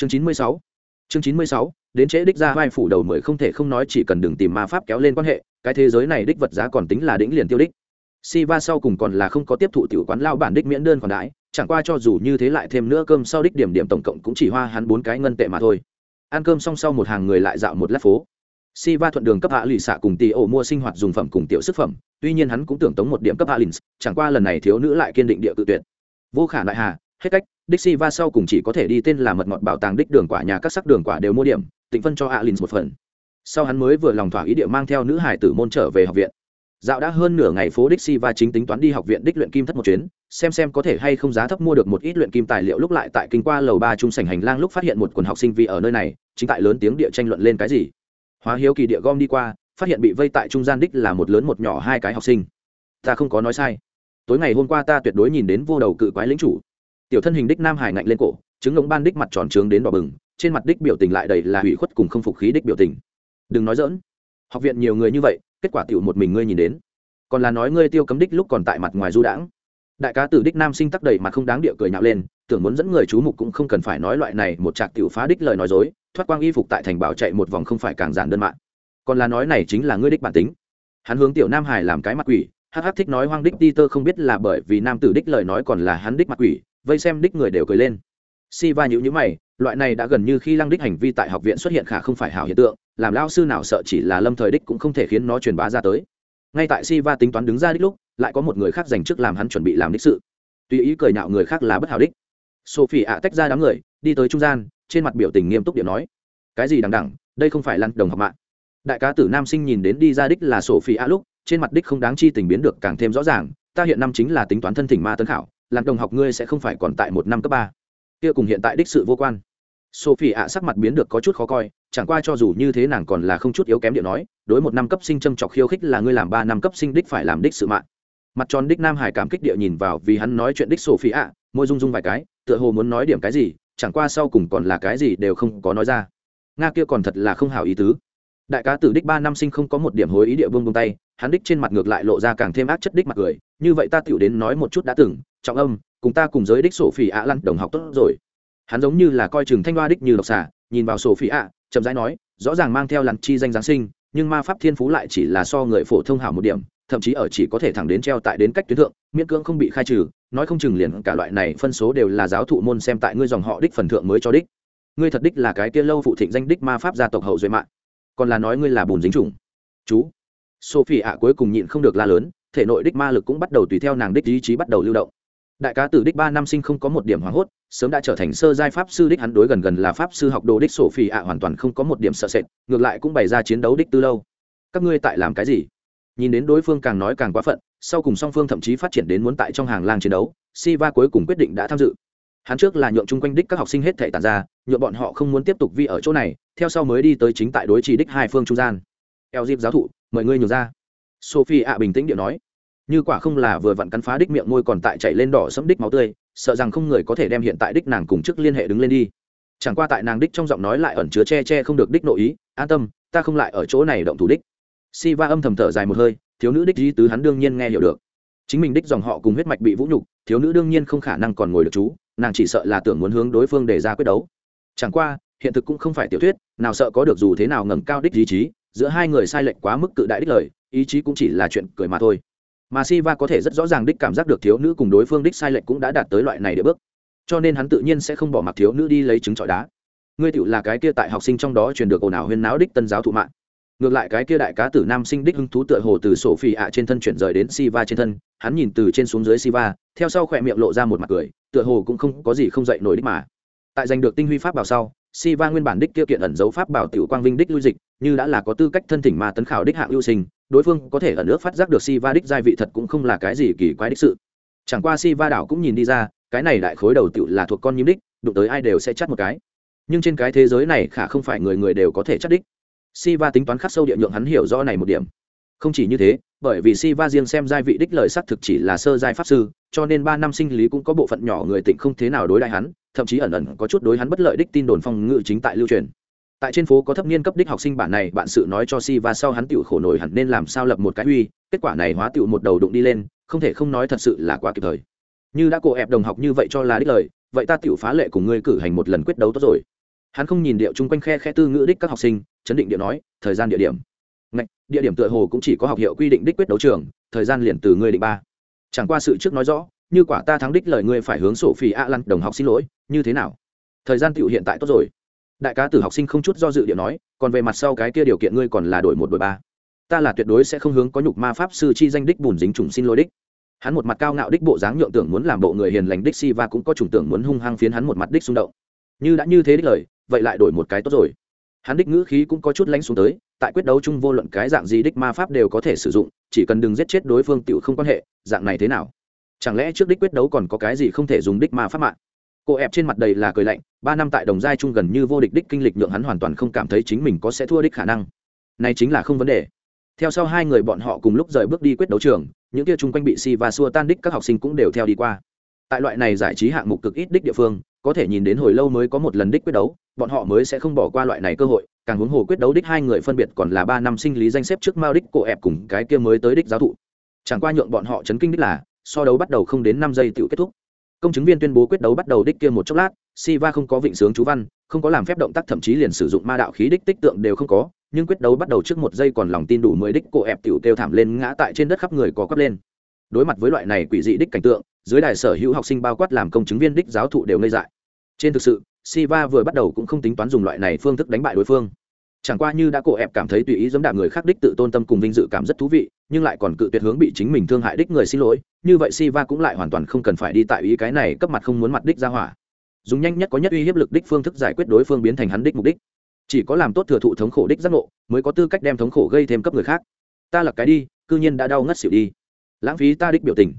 chương chín mươi sáu. Chương chín mươi sáu, đến trễ đích ra vai phủ đầu mười không thể không nói chỉ cần đừng tìm ma pháp kéo lên quan hệ, cái thế giới này đích vật giá còn tính là đỉnh liền tiêu đích. Si va sau cùng còn là không có tiếp thụ tiểu quán lao bản đích miễn đơn còn đãi, chẳng qua cho dù như thế lại thêm nữa cơm sau đích điểm điểm tổng cộng cũng chỉ hoa hắn bốn cái ngân tệ mà thôi. Ăn cơm xong sau một hàng người lại dạo một lát phố. Si va thuận đường cấp hạ lì xạ cùng tì ổ mua sinh hoạt dùng phẩm cùng tiểu sức phẩm, tuy nhiên hắn cũng tưởng tống một điểm cấp hạ lì chẳng qua lần này thiếu nữ lại kiên định địa tự tuyệt. Vô khả đại hà, hết cách đích si va sau cùng chỉ có thể đi tên là mật ngọt bảo tàng đích đường quả nhà các sắc đường quả đều mua điểm, tịnh phân cho hạ lìn một phần. Sau hắn mới vừa lòng thỏa ý địa mang theo nữ hải tử môn trở về học viện. Dạo đã hơn nửa ngày phố đích si va chính tính toán đi học viện đích luyện kim thất một chuyến, xem xem có thể hay không giá thấp mua được một ít luyện kim tài liệu lúc lại tại kinh qua lầu ba trung sảnh hành lang lúc phát hiện một quần học sinh vì ở nơi này, chính tại lớn tiếng địa tranh luận lên cái gì. Hóa hiếu kỳ địa gom đi qua, phát hiện bị vây tại trung gian đích là một lớn một nhỏ hai cái học sinh. Ta không có nói sai. Tối ngày hôm qua ta tuyệt đối nhìn đến vô đầu cự quái lính chủ tiểu thân hình đích nam hải ngạnh lên cổ chứng ngống ban đích mặt tròn trướng đến đỏ bừng, trên mặt đích biểu tình lại đầy là hủy khuất cùng không phục khí đích biểu tình. Đừng nói dỡn học viện nhiều người như vậy, kết quả tiểu một mình ngươi nhìn đến. Còn là nói ngươi tiêu cấm đích lúc còn tại mặt ngoài du đãng. Đại cá tử đích nam sinh tắc đầy mặt không đáng địa cười nhạo lên, tưởng muốn dẫn người chú mục cũng không cần phải nói loại này, một trạc tiểu phá đích lời nói dối, thoát quang y phục tại thành bảo chạy một vòng không phải càng giản đơn mạng. Còn là nói này chính là ngươi đích bản tính. Hắn hướng tiểu nam hải làm cái mặt quỷ, hắc hắc thích nói hoang đích ti tơ không biết là bởi vì nam tử đích lời nói còn là hắn đích mặt quỷ vây xem đích người đều cười lên. Si va nhữ nhữ mày, loại này đã gần như khi lăng đích hành vi tại học viện xuất hiện khả không phải hảo hiện tượng, làm lao sư nào sợ chỉ là lâm thời đích cũng không thể khiến nó truyền bá ra tới. Ngay tại si va tính toán đứng ra đích lúc, lại có một người khác dành trước làm hắn chuẩn bị làm đích sự. Tùy ý cười nhạo người khác là bất hảo đích. Sophie ạ tách ra đám người, đi tới trung gian, trên mặt biểu tình nghiêm túc điểm nói, cái gì đằng đẳng đây không phải lăn đồng học mạng. Đại cá tử nam sinh nhìn đến đi ra đích là sophie ạ lúc, trên mặt đích không đáng chi tình biến được càng thêm rõ ràng, ta hiện năm chính là tính toán thân thỉnh ma tấn khảo làm đồng học ngươi sẽ không phải còn tại một năm cấp ba. Kia cùng hiện tại đích sự vô quan. Sophie ạ sắc mặt biến được có chút khó coi, chẳng qua cho dù như thế nàng còn là không chút yếu kém điện nói, đối một năm cấp sinh châm trọc khiêu khích là ngươi làm ba năm cấp sinh đích phải làm đích sự mạng. Mặt tròn đích nam hải cảm kích địa nhìn vào vì hắn nói chuyện đích sophie ạ, môi rung rung vài cái, tựa hồ muốn nói điểm cái gì, chẳng qua sau cùng còn là cái gì đều không có nói ra. Nga kia còn thật là không hảo ý tứ. Đại cá tử đích ba năm sinh không có một điểm hối ý địa vương bông tay, hắn đích trên mặt ngược lại lộ ra càng thêm ác chất đích mặt cười, như vậy ta tựu đến nói một chút đã từng trọng âm, cùng ta cùng giới đích sổ phỉ ạ lăn đồng học tốt rồi. Hắn giống như là coi chừng thanh hoa đích như độc xả nhìn vào sổ phỉ ạ, chậm rãi nói, rõ ràng mang theo lặn chi danh giáng sinh, nhưng ma pháp thiên phú lại chỉ là so người phổ thông hảo một điểm, thậm chí ở chỉ có thể thẳng đến treo tại đến cách tuyến thượng, miễn cưỡng không bị khai trừ, nói không chừng liền cả loại này phân số đều là giáo thụ môn xem tại ngươi dòng họ đích phần thượng mới cho đích. Ngươi thật đích là cái kia lâu phụ thịnh danh đích ma pháp gia tộc hậu duệ mạng. Còn là nói ngươi là bùn dính trùng chú. Sophie ạ cuối cùng nhịn không được la lớn, thể nội đích ma lực cũng bắt đầu tùy theo nàng đích ý chí bắt đầu lưu động đại cá tử đích ba năm sinh không có một điểm hoảng hốt, sớm đã trở thành sơ giai pháp sư đích hắn đối gần gần là pháp sư học đồ đích sổ phi ạ hoàn toàn không có một điểm sợ sệt, ngược lại cũng bày ra chiến đấu đích tư lâu. Các ngươi tại làm cái gì? Nhìn đến đối phương càng nói càng quá phận, sau cùng song phương thậm chí phát triển đến muốn tại trong hàng lang chiến đấu, Siva cuối cùng quyết định đã tham dự. Hắn trước là nhượng chung quanh đích các học sinh hết thể tàn ra, nhượng bọn họ không muốn tiếp tục vi ở chỗ này, theo sau mới đi tới chính tại đối trì đích hai phương trung gian. Eo dịp giáo thụ, mời ngươi nhường ra. Sophie ạ bình tĩnh điện nói như quả không là vừa vặn cắn phá đích miệng môi còn tại chạy lên đỏ sẫm đích máu tươi, sợ rằng không người có thể đem hiện tại đích nàng cùng chức liên hệ đứng lên đi. Chẳng qua tại nàng đích trong giọng nói lại ẩn chứa che che không được đích nội ý, an tâm, ta không lại ở chỗ này động thủ đích. Si va âm thầm thở dài một hơi, thiếu nữ đích di tứ hắn đương nhiên nghe hiểu được. Chính mình đích dòng họ cùng huyết mạch bị vũ nhục, thiếu nữ đương nhiên không khả năng còn ngồi được chú, nàng chỉ sợ là tưởng muốn hướng đối phương để ra quyết đấu. Chẳng qua, hiện thực cũng không phải tiểu thuyết, nào sợ có được dù thế nào ngẩng cao đích ý chí, giữa hai người sai lệch quá mức cự đại đích lời, ý chí cũng chỉ là chuyện cười mà thôi mà si va có thể rất rõ ràng đích cảm giác được thiếu nữ cùng đối phương đích sai lệch cũng đã đạt tới loại này để bước. Cho nên hắn tự nhiên sẽ không bỏ mặc thiếu nữ đi lấy trứng trọi đá. Ngươi tựu là cái kia tại học sinh trong đó truyền được ồn ào huyên náo đích tân giáo thụ mạng. Ngược lại cái kia đại cá tử nam sinh đích hứng thú tựa hồ từ sổ phi ạ trên thân chuyển rời đến Si Va trên thân hắn nhìn từ trên xuống dưới Si Va, theo sau khỏe miệng lộ ra một mặt cười tựa hồ cũng không có gì không dậy nổi đích mà. Tại giành được tinh huy pháp bảo sau siva nguyên bản đích kia kiện ẩn dấu pháp bảo tiểu quang vinh đích lưu dịch như đã là có tư cách thân thỉnh mà tấn khảo đích hạng lưu sinh đối phương có thể ẩn ước phát giác được siva đích giai vị thật cũng không là cái gì kỳ quái đích sự. Chẳng qua siva đảo cũng nhìn đi ra cái này đại khối đầu tiểu là thuộc con nhím đích đụng tới ai đều sẽ chắt một cái. Nhưng trên cái thế giới này khả không phải người người đều có thể chắt đích. Siva tính toán khắc sâu địa nhượng hắn hiểu rõ này một điểm. Không chỉ như thế, bởi vì Siva riêng xem giai vị đích lời xác thực chỉ là sơ giai pháp sư, cho nên ba năm sinh lý cũng có bộ phận nhỏ người tịnh không thế nào đối đại hắn, thậm chí ẩn ẩn có chút đối hắn bất lợi đích tin đồn phong ngự chính tại lưu truyền. Tại trên phố có thấp niên cấp đích học sinh bản này, bạn sự nói cho si và sau hắn tiểu khổ nổi hẳn nên làm sao lập một cái uy, kết quả này hóa tiểu một đầu đụng đi lên, không thể không nói thật sự là quá kịp thời. Như đã cổ ép đồng học như vậy cho là đích lời, vậy ta tiểu phá lệ cùng ngươi cử hành một lần quyết đấu tốt rồi hắn không nhìn điệu chung quanh khe khe tư ngữ đích các học sinh chấn định điệu nói thời gian địa điểm Ngạch, địa điểm tựa hồ cũng chỉ có học hiệu quy định đích quyết đấu trường thời gian liền từ ngươi định ba chẳng qua sự trước nói rõ như quả ta thắng đích lời ngươi phải hướng sổ phi a lăn, đồng học xin lỗi, như thế nào? Thời gian tiểu hiện tại tốt rồi. Đại cá tử học sinh không chút do dự điệu nói, còn về mặt sau cái kia điều kiện ngươi còn là đổi một đổi ba. Ta là tuyệt đối sẽ không hướng có nhục ma pháp sư chi danh đích bùn dính trùng xin lỗi đích. Hắn một mặt cao ngạo đích bộ dáng nhượng tưởng muốn làm bộ người hiền lành đích si và cũng có trùng tưởng muốn hung hăng phiến hắn một mặt đích xung động. Như đã như thế đích lời, vậy lại đổi một cái tốt rồi. Hắn đích ngữ khí cũng có chút lánh xuống tới, tại quyết đấu chung vô luận cái dạng gì đích ma pháp đều có thể sử dụng, chỉ cần đừng giết chết đối phương tựu không quan hệ, dạng này thế nào? Chẳng lẽ trước đích quyết đấu còn có cái gì không thể dùng đích ma pháp mạng? Cô ép trên mặt đầy là cười lạnh, ba năm tại đồng giai chung gần như vô địch đích kinh lịch nhượng hắn hoàn toàn không cảm thấy chính mình có sẽ thua đích khả năng. Này chính là không vấn đề. Theo sau hai người bọn họ cùng lúc rời bước đi quyết đấu trường, những kia chung quanh bị si và xua tan đích các học sinh cũng đều theo đi qua. Tại loại này giải trí hạng mục cực ít đích địa phương, có thể nhìn đến hồi lâu mới có một lần đích quyết đấu, bọn họ mới sẽ không bỏ qua loại này cơ hội, càng huống hồ quyết đấu đích hai người phân biệt còn là ba năm sinh lý danh xếp trước mao đích cổ ẹp cùng cái kia mới tới đích giáo thụ. Chẳng qua nhượng bọn họ chấn kinh đích là so đấu bắt đầu không đến năm giây tự kết thúc. Công chứng viên tuyên bố quyết đấu bắt đầu đích kia một chốc lát, Siva không có vịnh sướng chú văn, không có làm phép động tác, thậm chí liền sử dụng ma đạo khí đích tích tượng đều không có, nhưng quyết đấu bắt đầu trước một giây còn lòng tin đủ mười đích cô ép tiểu kêu thảm lên ngã tại trên đất khắp người có quắp lên. Đối mặt với loại này quỷ dị đích cảnh tượng, dưới đài sở hữu học sinh bao quát làm công chứng viên đích giáo thụ đều ngây dại. Trên thực sự, Siva vừa bắt đầu cũng không tính toán dùng loại này phương thức đánh bại đối phương. Chẳng qua như đã cổ ép cảm thấy tùy ý giẫm đạp người khác đích tự tôn tâm cùng vinh dự cảm rất thú vị, nhưng lại còn cự tuyệt hướng bị chính mình thương hại đích người xin lỗi như vậy Siva cũng lại hoàn toàn không cần phải đi tại ý cái này cấp mặt không muốn mặt đích ra hỏa. Dùng nhanh nhất có nhất uy hiếp lực đích phương thức giải quyết đối phương biến thành hắn đích mục đích. Chỉ có làm tốt thừa thụ thống khổ đích giác ngộ mới có tư cách đem thống khổ gây thêm cấp người khác. Ta là cái đi cư nhiên đã đau ngất xỉu đi. Lãng phí ta đích biểu tình.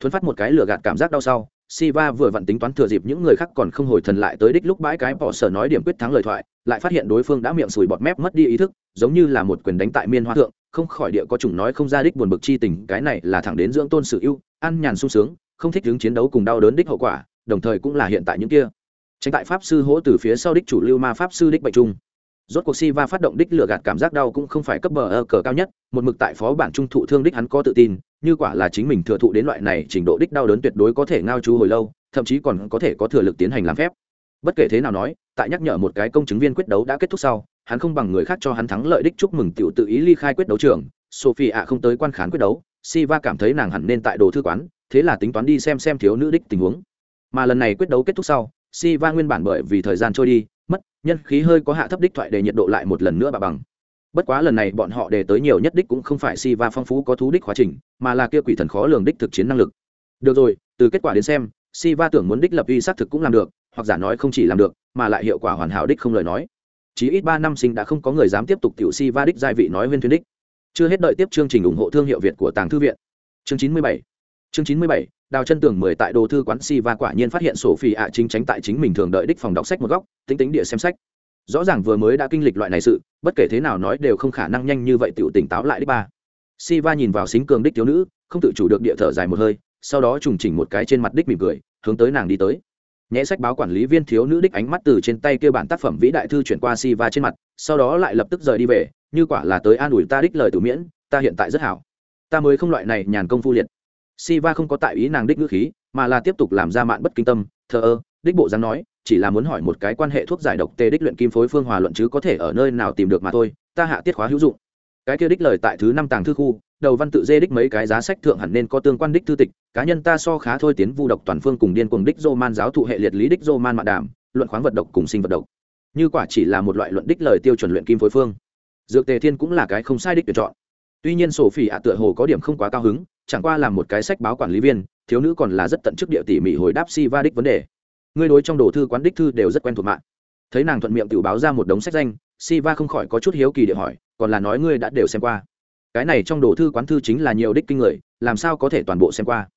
Thuấn phát một cái lừa gạt cảm giác đau sau Siva vừa vặn tính toán thừa dịp những người khác còn không hồi thần lại tới đích lúc bãi cái bỏ sở nói điểm quyết thắng lời thoại, lại phát hiện đối phương đã miệng sùi bọt mép mất đi ý thức, giống như là một quyền đánh tại miên hoa thượng, không khỏi địa có chủng nói không ra đích buồn bực chi tình, cái này là thẳng đến dưỡng tôn sự ưu, ăn nhàn sung sướng, không thích đứng chiến đấu cùng đau đớn đích hậu quả, đồng thời cũng là hiện tại những kia. Tránh tại pháp sư hỗ từ phía sau đích chủ lưu ma pháp sư đích bệnh trung rốt cuộc si va phát động đích lựa gạt cảm giác đau cũng không phải cấp bờ ơ cờ cao nhất một mực tại phó bản trung thụ thương đích hắn có tự tin như quả là chính mình thừa thụ đến loại này trình độ đích đau đớn tuyệt đối có thể ngao chú hồi lâu thậm chí còn có thể có thừa lực tiến hành làm phép bất kể thế nào nói tại nhắc nhở một cái công chứng viên quyết đấu đã kết thúc sau hắn không bằng người khác cho hắn thắng lợi đích chúc mừng tiểu tự ý ly khai quyết đấu trường. Sophie ạ không tới quan khán quyết đấu, Siva cảm thấy nàng hẳn nên tại đồ thư quán, thế là tính toán đi xem xem thiếu nữ đích tình huống. Mà lần này quyết đấu kết thúc sau, Siva nguyên bản bởi vì thời gian trôi đi, mất, nhân khí hơi có hạ thấp đích thoại để nhiệt độ lại một lần nữa bà bằng. Bất quá lần này bọn họ để tới nhiều nhất đích cũng không phải si va phong phú có thú đích quá trình, mà là kia quỷ thần khó lường đích thực chiến năng lực. Được rồi, từ kết quả đến xem si va tưởng muốn đích lập uy xác thực cũng làm được, hoặc giả nói không chỉ làm được, mà lại hiệu quả hoàn hảo đích không lời nói chỉ ít ba năm sinh đã không có người dám tiếp tục tiểu si va đích giai vị nói nguyên thuyên đích. Chưa hết đợi tiếp chương trình ủng hộ thương hiệu việt của tàng thư viện. Chương chín mươi bảy. Chương chín mươi bảy, đào chân tường mười tại đồ thư quán si va quả nhiên phát hiện sổ phi ạ chính tránh tại chính mình thường đợi đích phòng đọc sách một góc, tính tính địa xem sách. Rõ ràng vừa mới đã kinh lịch loại này sự, bất kể thế nào nói đều không khả năng nhanh như vậy tiểu tỉnh táo lại đích ba. Si va nhìn vào xính cường đích thiếu nữ, không tự chủ được địa thở dài một hơi, sau đó trùng chỉnh một cái trên mặt đích mỉm cười, hướng tới nàng đi tới nhé sách báo quản lý viên thiếu nữ đích ánh mắt từ trên tay kia bản tác phẩm vĩ đại thư chuyển qua si va trên mặt sau đó lại lập tức rời đi về như quả là tới an ủi ta đích lời tử miễn ta hiện tại rất hảo ta mới không loại này nhàn công phu liệt Siva không có tại ý nàng đích ngữ khí, mà là tiếp tục làm ra mạn bất kinh tâm, thờ ơ, đích bộ dáng nói, chỉ là muốn hỏi một cái quan hệ thuốc giải độc tê đích luyện kim phối phương hòa luận chứ có thể ở nơi nào tìm được mà thôi, ta hạ tiết khóa hữu dụng. Cái kia đích lời tại thứ năm tàng thư khu, đầu văn tự dê đích mấy cái giá sách thượng hẳn nên có tương quan đích thư tịch, cá nhân ta so khá thôi tiến vu độc toàn phương cùng điên cuồng đích Roman giáo thụ hệ liệt lý đích Roman mạn đàm, luận khoáng vật độc cùng sinh vật độc. Như quả chỉ là một loại luận đích lời tiêu chuẩn luyện kim phối phương. Dược Tề Thiên cũng là cái không sai đích tuyển chọn. Tuy nhiên sổ phỉ ạ tựa hồ có điểm không quá cao hứng, chẳng qua là một cái sách báo quản lý viên thiếu nữ còn là rất tận chức địa tỉ mỉ hồi đáp si va đích vấn đề ngươi đối trong đồ thư quán đích thư đều rất quen thuộc mạng thấy nàng thuận miệng tự báo ra một đống sách danh si va không khỏi có chút hiếu kỳ để hỏi còn là nói ngươi đã đều xem qua cái này trong đồ thư quán thư chính là nhiều đích kinh người, làm sao có thể toàn bộ xem qua?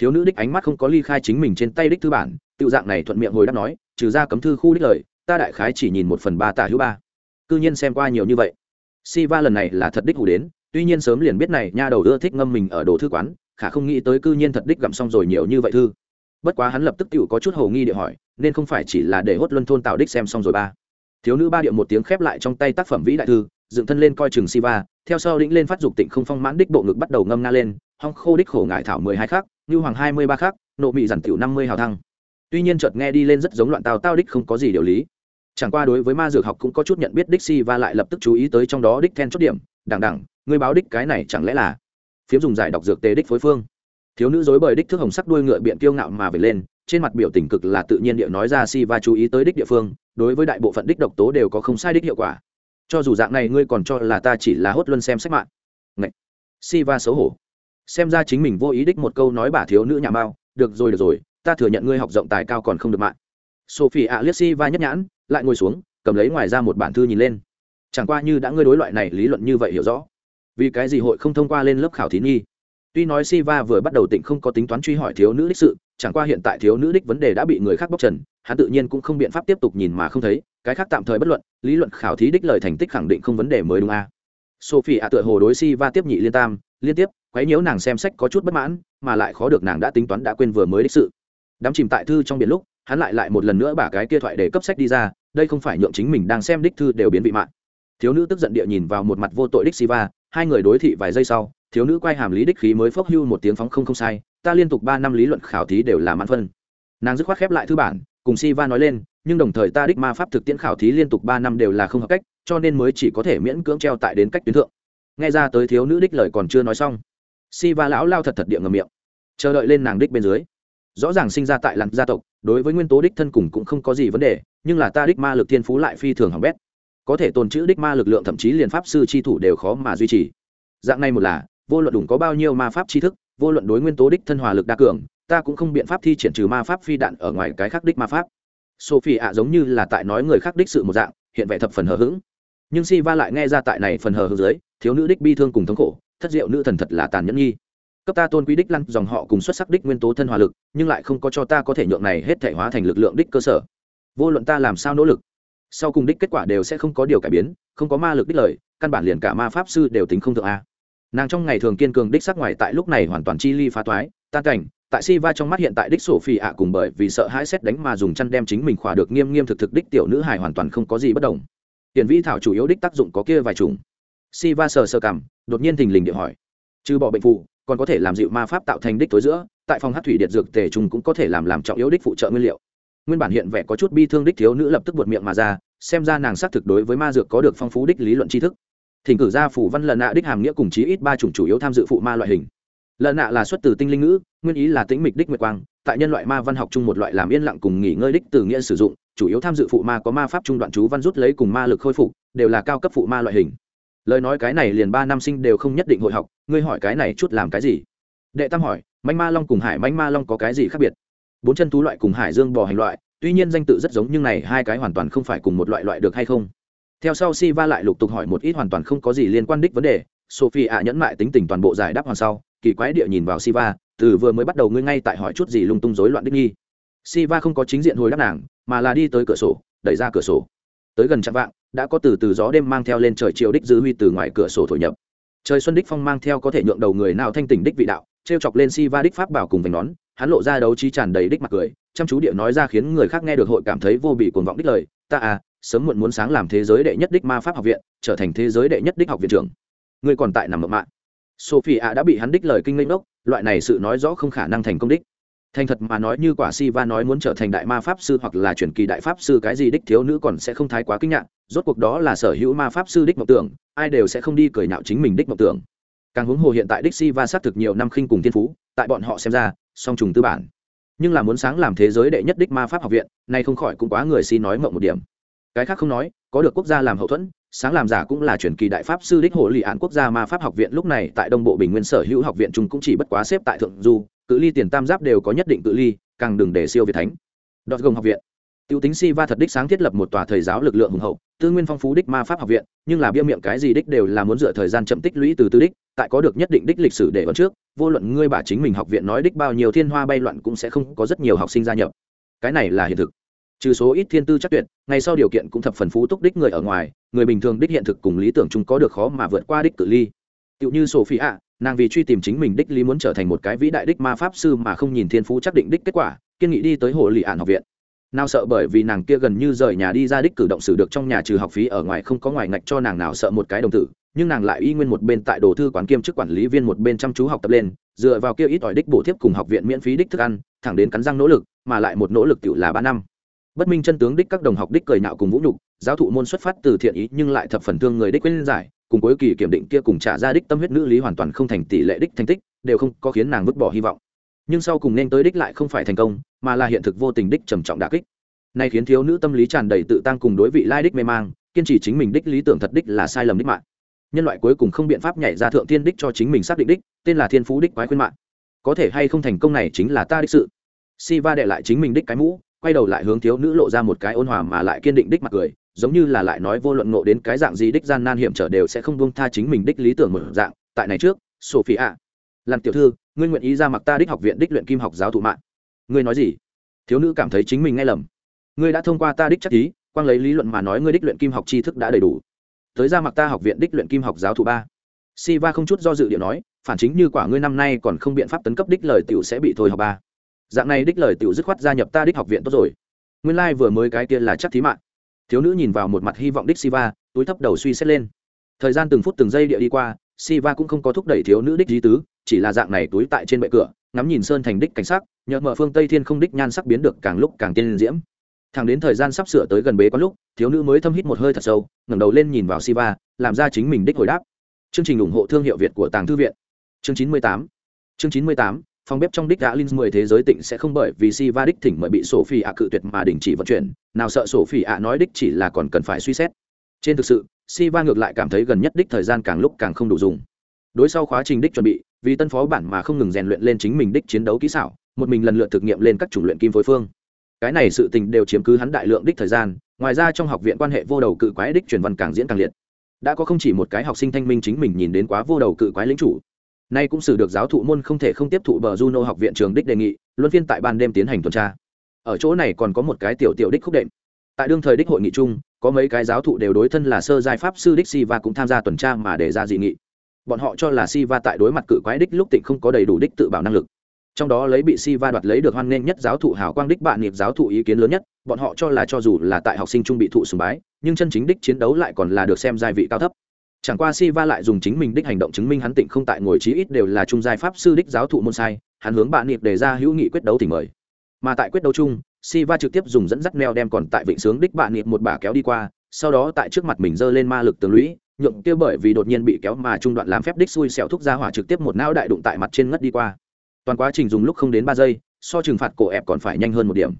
Thiếu nữ đích ánh mắt không có ly khai chính mình trên tay đích thư bản tự dạng này thuận miệng hồi đáp nói, trừ ra cấm thư khu đích lời, ta đại khái chỉ nhìn một phần ba tả hữu ba. Cư nhiên xem qua nhiều như vậy. Si va lần này là thật đích hủ đến, tuy nhiên sớm liền biết này nha đầu ưa thích ngâm mình ở đồ thư quán, khả không nghĩ tới cư nhiên thật đích gặm xong rồi nhiều như vậy thư. Bất quá hắn lập tức tự có chút hầu nghi địa hỏi, nên không phải chỉ là để hốt luân thôn tạo đích xem xong rồi ba? Thiếu nữ ba điệu một tiếng khép lại trong tay tác phẩm vĩ đại thư dựng thân lên coi chừng si va theo sau đĩnh lên phát dục tịnh không phong mãn đích bộ ngực bắt đầu ngâm nga lên, hong khô đích khổ ngải thảo mười hai khắc như hoàng hai mươi ba khắc, nộ mị giản tiểu năm mươi hào thăng. Tuy nhiên chợt nghe đi lên rất giống loạn tào tao đích không có gì điều lý. Chẳng qua đối với ma dược học cũng có chút nhận biết đích si lại lập tức chú ý tới trong đó đích then chốt điểm, đằng đẳng ngươi báo đích cái này chẳng lẽ là? Phiếm dùng giải đọc dược tề đích phối phương. Thiếu nữ dối bời đích thức hồng sắc đuôi ngựa biện kiêu ngạo mà về lên, trên mặt biểu tình cực là tự nhiên địa nói ra si chú ý tới đích địa phương, đối với đại bộ phận đích độc tố đều có không sai đích hiệu quả cho dù dạng này ngươi còn cho là ta chỉ là hốt luân xem sách mạng. Ngậy. si va xấu hổ. Xem ra chính mình vô ý đích một câu nói bà thiếu nữ nhà mao được rồi được rồi, ta thừa nhận ngươi học rộng tài cao còn không được mạng. Sophie ạ liếc si va nhất nhãn, lại ngồi xuống, cầm lấy ngoài ra một bản thư nhìn lên. Chẳng qua như đã ngươi đối loại này lý luận như vậy hiểu rõ. Vì cái gì hội không thông qua lên lớp khảo thí nghi? Tuy nói siva vừa bắt đầu tỉnh không có tính toán truy hỏi thiếu nữ đích sự, chẳng qua hiện tại thiếu nữ đích vấn đề đã bị người khác bóc trần hắn tự nhiên cũng không biện pháp tiếp tục nhìn mà không thấy, cái khác tạm thời bất luận, lý luận khảo thí đích lời thành tích khẳng định không vấn đề mới đúng a à. sophie ạ tựa hồ đối siva tiếp nhị liên tam, liên tiếp, quấy nhiễu nàng xem sách có chút bất mãn, mà lại khó được nàng đã tính toán đã quên vừa mới đích sự. Đắm chìm tại thư trong biển lúc, hắn lại lại một lần nữa bả cái kia thoại để cấp sách đi ra, đây không phải nhượng chính mình đang xem đích thư đều biến vị mạng. Thiếu nữ tức giận địa nhìn vào một mặt vô tội đích siva hai người đối thị vài giây sau, thiếu nữ quay hàm lý đích khí mới phốc hưu một tiếng phóng không không sai, ta liên tục ba năm lý luận khảo thí đều là mãn phân. Nàng dứt khoát khép lại thư bản cùng siva nói lên, nhưng đồng thời ta đích ma pháp thực tiễn khảo thí liên tục ba năm đều là không hợp cách, cho nên mới chỉ có thể miễn cưỡng treo tại đến cách tuyến thượng. Nghe ra tới thiếu nữ đích lời còn chưa nói xong, siva lão lao thật thật địa ngầm miệng, chờ đợi lên nàng đích bên dưới. Rõ ràng sinh ra tại làng gia tộc, đối với nguyên tố đích thân cùng cũng không có gì vấn đề, nhưng là ta đích ma lực thiên phú lại phi thường hỏng bét. Có thể tồn chữ đích ma lực lượng thậm chí liền pháp sư chi thủ đều khó mà duy trì. Dạng này một là, vô luận đủ có bao nhiêu ma pháp tri thức, vô luận đối nguyên tố đích thân hòa lực đa cường ta cũng không biện pháp thi triển trừ ma pháp phi đạn ở ngoài cái khác đích ma pháp. Sophie ạ giống như là tại nói người khác đích sự một dạng, hiện vẻ thập phần hờ hững. Nhưng si va lại nghe ra tại này phần hờ hững dưới, thiếu nữ đích bi thương cùng thống khổ, thất diệu nữ thần thật là tàn nhẫn nghi cấp ta tôn quý đích lăn dòng họ cùng xuất sắc đích nguyên tố thân hòa lực, nhưng lại không có cho ta có thể nhượng này hết thể hóa thành lực lượng đích cơ sở. Vô luận ta làm sao nỗ lực, sau cùng đích kết quả đều sẽ không có điều cải biến, không có ma lực đích lời, căn bản liền cả ma pháp sư đều tính không thượng a. Nàng trong ngày thường kiên cường đích sắc ngoài tại lúc này hoàn toàn chi ly phá toái, tan cảnh tại si va trong mắt hiện tại đích sổ phi ạ cùng bởi vì sợ hãi xét đánh mà dùng chăn đem chính mình khỏa được nghiêm nghiêm thực thực đích tiểu nữ hài hoàn toàn không có gì bất đồng. Tiền vĩ thảo chủ yếu đích tác dụng có kia vài chủng. Si va sờ sờ cảm, đột nhiên thình lình địa hỏi. Trừ bỏ bệnh phụ, còn có thể làm dịu ma pháp tạo thành đích tối giữa, tại phòng hát thủy điện dược tề trùng cũng có thể làm làm trọng yếu đích phụ trợ nguyên liệu. Nguyên bản hiện vẻ có chút bi thương đích thiếu nữ lập tức buột miệng mà ra, xem ra nàng xác thực đối với ma dược có được phong phú đích lý luận tri thức. Thỉnh cử ra phủ văn lần nạ đích hàm nghĩa cùng chí ít ba chủng chủ yếu tham dự phụ ma loại hình. Lợn nạ là xuất từ tinh linh ngữ, nguyên ý là tĩnh mịch đích nguyệt quang, tại nhân loại ma văn học chung một loại làm yên lặng cùng nghỉ ngơi đích từ nghĩa sử dụng, chủ yếu tham dự phụ ma có ma pháp trung đoạn chú văn rút lấy cùng ma lực khôi phục, đều là cao cấp phụ ma loại hình. Lời nói cái này liền ba năm sinh đều không nhất định hội học, ngươi hỏi cái này chút làm cái gì? Đệ tam hỏi manh ma long cùng hải manh ma long có cái gì khác biệt? Bốn chân thú loại cùng hải dương bò hành loại, tuy nhiên danh tự rất giống nhưng này hai cái hoàn toàn không phải cùng một loại loại được hay không? Theo sau si va lại lục tục hỏi một ít hoàn toàn không có gì liên quan đích vấn đề sophie ạ nhẫn mại tính tình toàn bộ giải đáp hoàn sau kỳ quái địa nhìn vào siva, từ vừa mới bắt đầu ngươi ngay tại hỏi chút gì lung tung rối loạn đích nghi? Siva không có chính diện hồi đáp nàng, mà là đi tới cửa sổ, đẩy ra cửa sổ. Tới gần chạm vạng, đã có từ từ gió đêm mang theo lên trời chiều đích dư huy từ ngoài cửa sổ thổi nhập. Trời xuân đích phong mang theo có thể nhượng đầu người nào thanh tỉnh đích vị đạo, trêu chọc lên siva đích pháp bảo cùng vành nón, hắn lộ ra đấu trí tràn đầy đích mặt cười, chăm chú địa nói ra khiến người khác nghe được hội cảm thấy vô bị cuồng vọng đích lời, ta à sớm muộn muốn sáng làm thế giới đệ nhất đích ma pháp học viện, trở thành thế giới đệ nhất đích học viện trưởng. Ngươi còn tại nằm mộng mạng sophie ạ đã bị hắn đích lời kinh linh đốc loại này sự nói rõ không khả năng thành công đích. Thành thật mà nói như quả si va nói muốn trở thành đại ma pháp sư hoặc là truyền kỳ đại pháp sư cái gì đích thiếu nữ còn sẽ không thái quá kinh ngạc, rốt cuộc đó là sở hữu ma pháp sư đích mộng tưởng, ai đều sẽ không đi cười nhạo chính mình đích mộng tưởng. Càng huống hồ hiện tại đích si va xác thực nhiều năm khinh cùng thiên phú, tại bọn họ xem ra, song trùng tư bản. Nhưng là muốn sáng làm thế giới đệ nhất đích ma pháp học viện, nay không khỏi cũng quá người si nói mộng một điểm. Cái khác không nói, có được quốc gia làm hậu thuẫn sáng làm giả cũng là truyền kỳ đại pháp sư đích hồ lì án quốc gia ma pháp học viện, lúc này tại đông bộ bình nguyên sở hữu học viện chúng cũng chỉ bất quá xếp tại thượng du, cự ly tiền tam giáp đều có nhất định cự ly, càng đừng để siêu việt thánh. Đọt gồng học viện. Tiêu tính si va thật đích sáng thiết lập một tòa thầy giáo lực lượng hùng hậu, tư nguyên phong phú đích ma pháp học viện, nhưng là bia miệng cái gì đích đều là muốn dựa thời gian chậm tích lũy từ tư đích, tại có được nhất định đích lịch sử để ấn trước, vô luận ngươi bà chính mình học viện nói đích bao nhiêu thiên hoa bay loạn cũng sẽ không có rất nhiều học sinh gia nhập. Cái này là hiện thực trừ số ít thiên tư chắc tuyệt, ngay sau điều kiện cũng thập phần phú túc đích người ở ngoài, người bình thường đích hiện thực cùng lý tưởng chúng có được khó mà vượt qua đích cự ly. Tựu như sophie ạ, nàng vì truy tìm chính mình đích lý muốn trở thành một cái vĩ đại đích ma pháp sư mà không nhìn thiên phú chắc định đích kết quả, kiên nghị đi tới hồ lì ạn học viện. Nào sợ bởi vì nàng kia gần như rời nhà đi ra đích cử động xử được trong nhà trừ học phí ở ngoài không có ngoài ngạch cho nàng nào sợ một cái đồng tử, nhưng nàng lại y nguyên một bên tại đồ thư quán kiêm chức quản lý viên một bên chăm chú học tập lên, dựa vào kia ít ỏi đích bổ thiếp cùng học viện miễn phí đích thức ăn, thẳng đến cắn răng nỗ lực, mà lại một nỗ lực tự là ba năm bất minh chân tướng đích các đồng học đích cười nạo cùng vũ nhục, giáo thụ môn xuất phát từ thiện ý nhưng lại thập phần thương người đích quên giải, cùng cuối kỳ kiểm định kia cùng trả ra đích tâm huyết nữ lý hoàn toàn không thành tỷ lệ đích thành tích, đều không có khiến nàng vứt bỏ hy vọng. Nhưng sau cùng nên tới đích lại không phải thành công, mà là hiện thực vô tình đích trầm trọng đà kích. Nay khiến thiếu nữ tâm lý tràn đầy tự tăng cùng đối vị lai đích mê mang, kiên trì chính mình đích lý tưởng thật đích là sai lầm đích mạng. Nhân loại cuối cùng không biện pháp nhảy ra thượng thiên đích cho chính mình xác định đích, tên là thiên phú đích quái khuyên mạng. Có thể hay không thành công này chính là ta đích sự. Si va đệ lại chính mình đích cái mũ quay đầu lại hướng thiếu nữ lộ ra một cái ôn hòa mà lại kiên định đích mặt cười, giống như là lại nói vô luận ngộ đến cái dạng gì đích gian nan hiểm trở đều sẽ không buông tha chính mình đích lý tưởng một dạng. Tại này trước sophie ạ làm tiểu thư, ngươi nguyện ý ra mặc ta đích học viện đích luyện kim học giáo thụ mạng. Ngươi nói gì? Thiếu nữ cảm thấy chính mình nghe lầm. Ngươi đã thông qua ta đích chắc ý, quang lấy lý luận mà nói ngươi đích luyện kim học tri thức đã đầy đủ. Tới ra mặc ta học viện đích luyện kim học giáo thụ ba. Si va không chút do dự điệu nói, phản chính như quả ngươi năm nay còn không biện pháp tấn cấp đích lời tiểu sẽ bị thôi học ba dạng này đích lời tiểu dứt khoát gia nhập ta đích học viện tốt rồi. Nguyên lai vừa mới cái kia là chắc thí mạng. Thiếu nữ nhìn vào một mặt hy vọng đích siva, túi thấp đầu suy xét lên. Thời gian từng phút từng giây địa đi qua, siva cũng không có thúc đẩy thiếu nữ đích lý tứ, chỉ là dạng này túi tại trên bệ cửa, ngắm nhìn sơn thành đích cảnh sắc, nhờ mở phương tây thiên không đích nhan sắc biến được càng lúc càng tiên diễm. Thẳng đến thời gian sắp sửa tới gần bế có lúc, thiếu nữ mới thâm hít một hơi thật sâu, ngẩng đầu lên nhìn vào siva, làm ra chính mình đích hồi đáp. Chương trình ủng hộ thương hiệu việt của tàng thư viện. Chương chín mươi tám. Chương chín mươi tám phòng bếp trong đích đã linh mười thế giới tịnh sẽ không bởi vì si va đích thỉnh mời bị sổ phi ạ cự tuyệt mà đình chỉ vận chuyển. Nào sợ sổ phi ạ nói đích chỉ là còn cần phải suy xét. Trên thực sự, si va ngược lại cảm thấy gần nhất đích thời gian càng lúc càng không đủ dùng. Đối sau khóa trình đích chuẩn bị, vì tân phó bản mà không ngừng rèn luyện lên chính mình đích chiến đấu kỹ xảo, một mình lần lượt thực nghiệm lên các chủng luyện kim phối phương. Cái này sự tình đều chiếm cứ hắn đại lượng đích thời gian, ngoài ra trong học viện quan hệ vô đầu cự quái đích truyền văn càng diễn càng liệt. Đã có không chỉ một cái học sinh thanh minh chính mình nhìn đến quá vô đầu cự quái lính chủ nay cũng xử được giáo thụ môn không thể không tiếp thụ bờ juno học viện trường đích đề nghị, luân phiên tại ban đêm tiến hành tuần tra. Ở chỗ này còn có một cái tiểu tiểu đích khúc đệm. Tại đương thời đích hội nghị chung, có mấy cái giáo thụ đều đối thân là sơ giai pháp sư đích si và cũng tham gia tuần tra mà để ra dị nghị. Bọn họ cho là si va tại đối mặt cự quái đích lúc tịnh không có đầy đủ đích tự bảo năng lực. Trong đó lấy bị si va đoạt lấy được hoan nghênh nhất giáo thụ hào quang đích bạn nghiệp giáo thụ ý kiến lớn nhất, bọn họ cho là cho dù là tại học sinh trung bị thụ sùng bái, nhưng chân chính đích chiến đấu lại còn là được xem giai vị cao thấp chẳng qua si va lại dùng chính mình đích hành động chứng minh hắn tịnh không tại ngồi trí ít đều là trung giai pháp sư đích giáo thụ môn sai, hắn hướng bạn niệm đề ra hữu nghị quyết đấu thì mời. Mà tại quyết đấu chung si va trực tiếp dùng dẫn dắt neo đem còn tại vịnh sướng đích bạn niệm một bà kéo đi qua, sau đó tại trước mặt mình giơ lên ma lực tường lũy, nhượng kia bởi vì đột nhiên bị kéo mà trung đoạn làm phép đích xui xẻo thúc ra hỏa trực tiếp một não đại đụng tại mặt trên ngất đi qua. Toàn quá trình dùng lúc không đến ba giây, so trừng phạt cổ ẹp còn phải nhanh hơn một điểm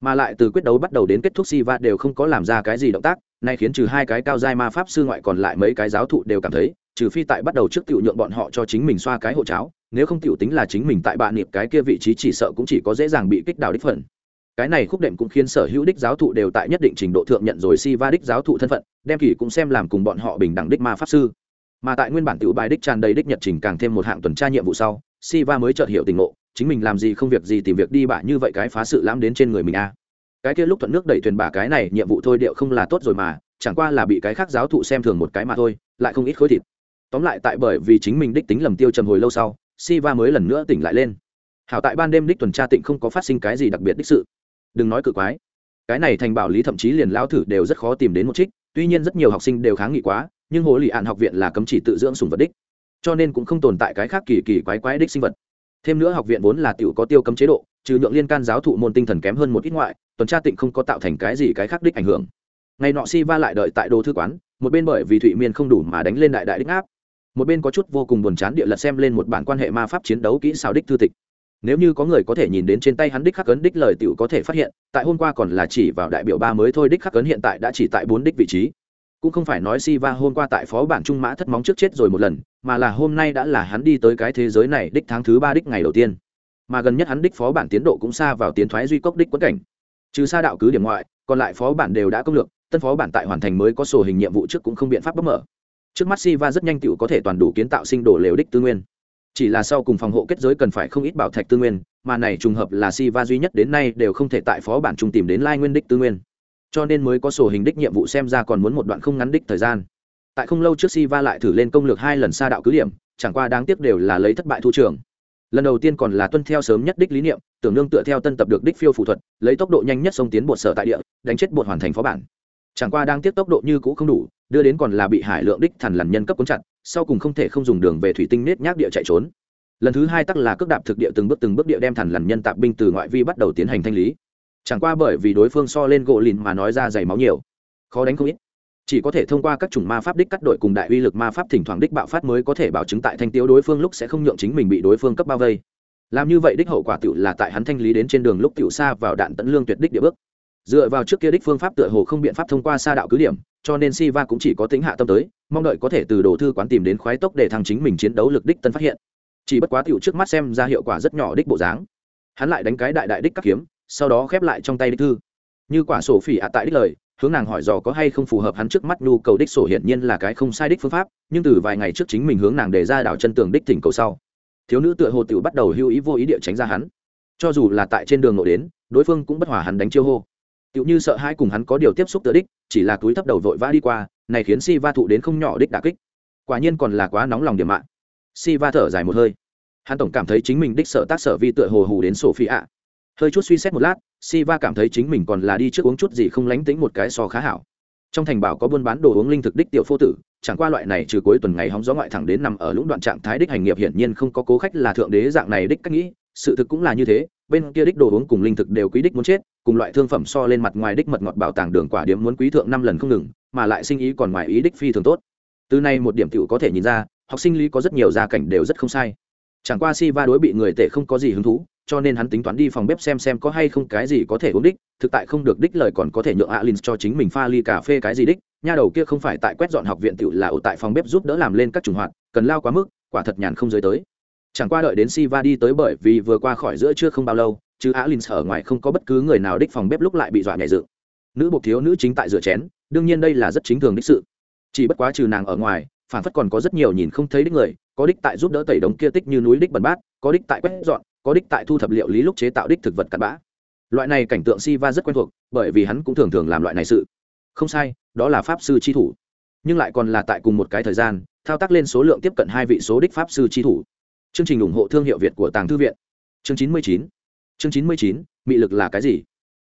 mà lại từ quyết đấu bắt đầu đến kết thúc si va đều không có làm ra cái gì động tác này khiến trừ hai cái cao giai ma pháp sư ngoại còn lại mấy cái giáo thụ đều cảm thấy, trừ phi tại bắt đầu trước tiểu nhượng bọn họ cho chính mình xoa cái hộ cháo, nếu không tiểu tính là chính mình tại bạn niệm cái kia vị trí chỉ sợ cũng chỉ có dễ dàng bị kích đào đích phần cái này khúc đệm cũng khiến sở hữu đích giáo thụ đều tại nhất định trình độ thượng nhận rồi si va đích giáo thụ thân phận, đem kỳ cũng xem làm cùng bọn họ bình đẳng đích ma pháp sư. Mà tại nguyên bản tiểu bài đích tràn đầy đích nhật trình càng thêm một hạng tuần tra nhiệm vụ sau si va mới chợt hiểu tình ngộ chính mình làm gì không việc gì tìm việc đi bả như vậy cái phá sự lãm đến trên người mình a cái kia lúc thuận nước đẩy thuyền bả cái này, nhiệm vụ thôi điệu không là tốt rồi mà, chẳng qua là bị cái khác giáo thụ xem thường một cái mà thôi, lại không ít khối thịt. Tóm lại tại bởi vì chính mình đích tính lầm tiêu trầm hồi lâu sau si va mới lần nữa tỉnh lại lên. Hảo tại ban đêm đích tuần tra tịnh không có phát sinh cái gì đặc biệt đích sự. Đừng nói cự quái. Cái này thành bảo lý thậm chí liền lao thử đều rất khó tìm đến một trích, tuy nhiên rất nhiều học sinh đều kháng nghị quá, nhưng hồ lì ạn học viện là cấm chỉ tự dưỡng sùng vật đích. Cho nên cũng không tồn tại cái khác kỳ kỳ quái quái đích sinh vật thêm nữa học viện vốn là tiểu có tiêu cấm chế độ, trừ nhượng liên can giáo thụ môn tinh thần kém hơn một ít ngoại, tuần tra tịnh không có tạo thành cái gì cái khác đích ảnh hưởng. Ngày nọ si va lại đợi tại đồ thư quán, một bên bởi vì thụy miên không đủ mà đánh lên đại đại đích áp, một bên có chút vô cùng buồn chán địa lật xem lên một bản quan hệ ma pháp chiến đấu kỹ xào đích thư tịch. Nếu như có người có thể nhìn đến trên tay hắn đích khắc ấn đích lời tiểu có thể phát hiện, tại hôm qua còn là chỉ vào đại biểu ba mới thôi đích khắc ấn hiện tại đã chỉ tại bốn đích vị trí. Cũng không phải nói si va hôm qua tại phó bản trung mã thất móng trước chết rồi một lần mà là hôm nay đã là hắn đi tới cái thế giới này đích tháng thứ ba đích ngày đầu tiên. Mà gần nhất hắn đích phó bản tiến độ cũng xa vào tiến thoái duy cốc đích quất cảnh. Trừ xa đạo cứ điểm ngoại, còn lại phó bản đều đã công lược, tân phó bản tại hoàn thành mới có sổ hình nhiệm vụ trước cũng không biện pháp bấm mở. Trước mắt si va rất nhanh tựu có thể toàn đủ kiến tạo sinh đồ lều đích tư nguyên. Chỉ là sau cùng phòng hộ kết giới cần phải không ít bảo thạch tư nguyên, mà này trùng hợp là si va duy nhất đến nay đều không thể tại phó bản trung tìm đến lai nguyên đích tư nguyên. Cho nên mới có sổ hình đích nhiệm vụ xem ra còn muốn một đoạn không ngắn đích thời gian tại không lâu trước si va lại thử lên công lược hai lần xa đạo cứ điểm, chẳng qua đáng tiếc đều là lấy thất bại thu trường. Lần đầu tiên còn là tuân theo sớm nhất đích lý niệm, tưởng nương tựa theo tân tập được đích phiêu phụ thuật, lấy tốc độ nhanh nhất xông tiến bột sở tại địa, đánh chết bột hoàn thành phó bản. Chẳng qua đang tiếp tốc độ như cũ không đủ, đưa đến còn là bị hải lượng đích thần lằn nhân cấp cuốn chặt, sau cùng không thể không dùng đường về thủy tinh nết nhác địa chạy trốn. Lần thứ hai tắc là cước đạp thực địa từng bước từng bước địa đem thần lằn nhân tạp binh từ ngoại vi bắt đầu tiến hành thanh lý. Chẳng qua bởi vì đối phương so lên gỗ lìn mà nói ra dày máu nhiều, khó đánh không ít chỉ có thể thông qua các chủng ma pháp đích cắt đội cùng đại uy lực ma pháp thỉnh thoảng đích bạo phát mới có thể bảo chứng tại thanh tiêu đối phương lúc sẽ không nhượng chính mình bị đối phương cấp bao vây làm như vậy đích hậu quả tựu là tại hắn thanh lý đến trên đường lúc tựu xa vào đạn tấn lương tuyệt đích địa bước dựa vào trước kia đích phương pháp tựa hồ không biện pháp thông qua xa đạo cứ điểm cho nên si va cũng chỉ có tính hạ tâm tới, mong đợi có thể từ đồ thư quán tìm đến khoái tốc để thăng chính mình chiến đấu lực đích tân phát hiện. Chỉ bất quá tựu trước mắt xem ra hiệu quả rất nhỏ đích bộ dáng. Hắn lại đánh cái đại đại đích các kiếm, sau đó khép lại trong tay đích thư. Như quả sổ phỉ ạ tại đích lời, hướng nàng hỏi dò có hay không phù hợp hắn trước mắt nhu cầu đích sổ hiển nhiên là cái không sai đích phương pháp, nhưng từ vài ngày trước chính mình hướng nàng đề ra đảo chân tường đích thỉnh cầu sau. Thiếu nữ tựa hồ tiểu bắt đầu hưu ý vô ý địa tránh ra hắn. Cho dù là tại trên đường nội đến, đối phương cũng bất hòa hắn đánh chiêu hô Tiểu như sợ hai cùng hắn có điều tiếp xúc tự đích, chỉ là túi thấp đầu vội vã đi qua, này khiến Si Va thụ đến không nhỏ đích đả kích. Quả nhiên còn là quá nóng lòng điểm mạng. Si Va thở dài một hơi. Hắn tổng cảm thấy chính mình đích sợ tác sở vi tựa hồ hù đến sổ phi ạ Hơi chút suy xét một lát, Siva cảm thấy chính mình còn là đi trước uống chút gì không lánh tính một cái so khá hảo. Trong thành bảo có buôn bán đồ uống linh thực đích tiểu phu tử, chẳng qua loại này trừ cuối tuần ngày hóng gió ngoại thẳng đến nằm ở lũng đoạn trạng thái đích hành nghiệp hiển nhiên không có cố khách là thượng đế dạng này đích cách nghĩ, sự thực cũng là như thế, bên kia đích đồ uống cùng linh thực đều quý đích muốn chết cùng loại thương phẩm so lên mặt ngoài đích mật ngọt bảo tàng đường quả điểm muốn quý thượng năm lần không ngừng mà lại sinh ý còn ngoài ý đích phi thường tốt từ nay một điểm tiểu có thể nhìn ra học sinh lý có rất nhiều gia cảnh đều rất không sai chẳng qua Siva đối bị người tệ không có gì hứng thú cho nên hắn tính toán đi phòng bếp xem xem có hay không cái gì có thể uống đích, thực tại không được đích lời còn có thể nhượng alin cho chính mình pha ly cà phê cái gì đích, nha đầu kia không phải tại quét dọn học viện tựu là ở tại phòng bếp giúp đỡ làm lên các chủng hoạt, cần lao quá mức, quả thật nhàn không giới tới chẳng qua đợi đến Si Va đi tới bởi vì vừa qua khỏi giữa chưa không bao lâu, chứ Alin ở ngoài không có bất cứ người nào đích phòng bếp lúc lại bị dọa nhảy dự. nữ bộc thiếu nữ chính tại rửa chén, đương nhiên đây là rất chính thường đích sự chỉ bất quá trừ nàng ở ngoài phản phất còn có rất nhiều nhìn không thấy đích người, có đích tại giúp đỡ tẩy đống kia tích như núi đích bẩn bát, có đích tại quét dọn có đích tại thu thập liệu lý lúc chế tạo đích thực vật cặn bã. Loại này cảnh tượng Siva rất quen thuộc, bởi vì hắn cũng thường thường làm loại này sự. Không sai, đó là pháp sư chi thủ. Nhưng lại còn là tại cùng một cái thời gian, thao tác lên số lượng tiếp cận hai vị số đích pháp sư chi thủ. Chương trình ủng hộ thương hiệu việt của tàng thư viện. Chương chín mươi chín. Chương chín mươi chín, mị lực là cái gì?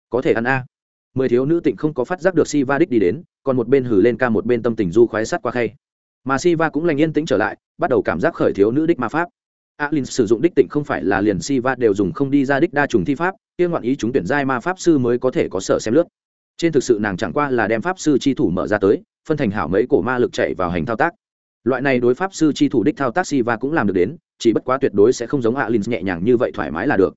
Có thể ăn a. Mười thiếu nữ tịnh không có phát giác được si va đích đi đến, còn một bên hử lên ca một bên tâm tình du khoái sắt qua khay. Mà si va cũng lành yên tĩnh trở lại, bắt đầu cảm giác khởi thiếu nữ đích ma pháp alin sử dụng đích tịnh không phải là liền si va đều dùng không đi ra đích đa trùng thi pháp, kia ngoạn ý chúng tuyển giai ma pháp sư mới có thể có sở xem lướt. Trên thực sự nàng chẳng qua là đem pháp sư chi thủ mở ra tới, phân thành hảo mấy cổ ma lực chạy vào hành thao tác. Loại này đối pháp sư chi thủ đích thao tác si va cũng làm được đến, chỉ bất quá tuyệt đối sẽ không giống alin nhẹ nhàng như vậy thoải mái là được.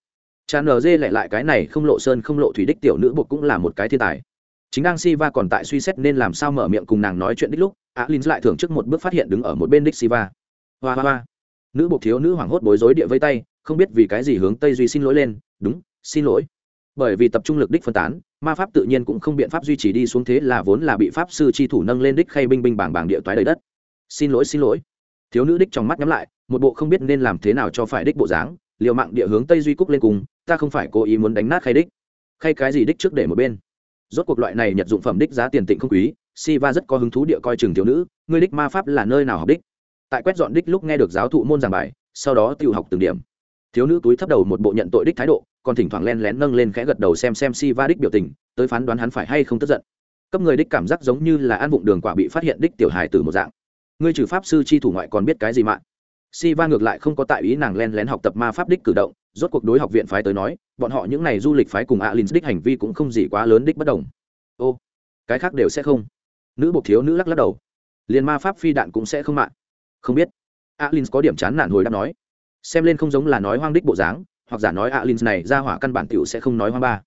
Cha nz lại lại cái này không lộ sơn không lộ thủy đích tiểu nữ buộc cũng là một cái thiên tài. Chính đang siva còn tại suy xét nên làm sao mở miệng cùng nàng nói chuyện đích lúc, alin lại thưởng trước một bước phát hiện đứng ở một bên đích siva hoa hoa hoa nữ bộ thiếu nữ hoảng hốt bối rối địa vây tay, không biết vì cái gì hướng tây duy xin lỗi lên, đúng, xin lỗi. Bởi vì tập trung lực đích phân tán, ma pháp tự nhiên cũng không biện pháp duy trì đi xuống thế là vốn là bị pháp sư chi thủ nâng lên đích khay binh binh bảng bảng địa toái đầy đất. Xin lỗi xin lỗi. Thiếu nữ đích trong mắt nhắm lại, một bộ không biết nên làm thế nào cho phải đích bộ dáng, liều mạng địa hướng tây duy cúc lên cùng, ta không phải cố ý muốn đánh nát khay đích. Khay cái gì đích trước để một bên? Rốt cuộc loại này nhật dụng phẩm đích giá tiền tịnh không quý si va rất có hứng thú địa coi chừng thiếu nữ, ngươi đích ma pháp là nơi nào học đích? Tại quét dọn đích lúc nghe được giáo thụ môn giảng bài, sau đó tự học từng điểm. Thiếu nữ túi thấp đầu một bộ nhận tội đích thái độ, còn thỉnh thoảng len lén nâng lên khẽ gật đầu xem xem si va đích biểu tình, tới phán đoán hắn phải hay không tức giận. Cấp người đích cảm giác giống như là ăn vụng đường quả bị phát hiện đích tiểu hài từ một dạng. Ngươi trừ pháp sư chi thủ ngoại còn biết cái gì mạng si va ngược lại không có tại ý nàng len lén học tập ma pháp đích cử động, rốt cuộc đối học viện phái tới nói, bọn họ những n à y du lịch phái cùng alin đích hành vi cũng không gì quá lớn đích bất đồng. Ô, cái khác đều sẽ không. Nữ bộc thiếu nữ lắc lắc đầu. Liền ma pháp phi đạn cũng sẽ không mạng không biết. Alin có điểm chán nản hồi đáp nói. Xem lên không giống là nói hoang đích bộ dáng, hoặc giả nói alin này ra hỏa căn bản t i ể u sẽ không nói hoang ba.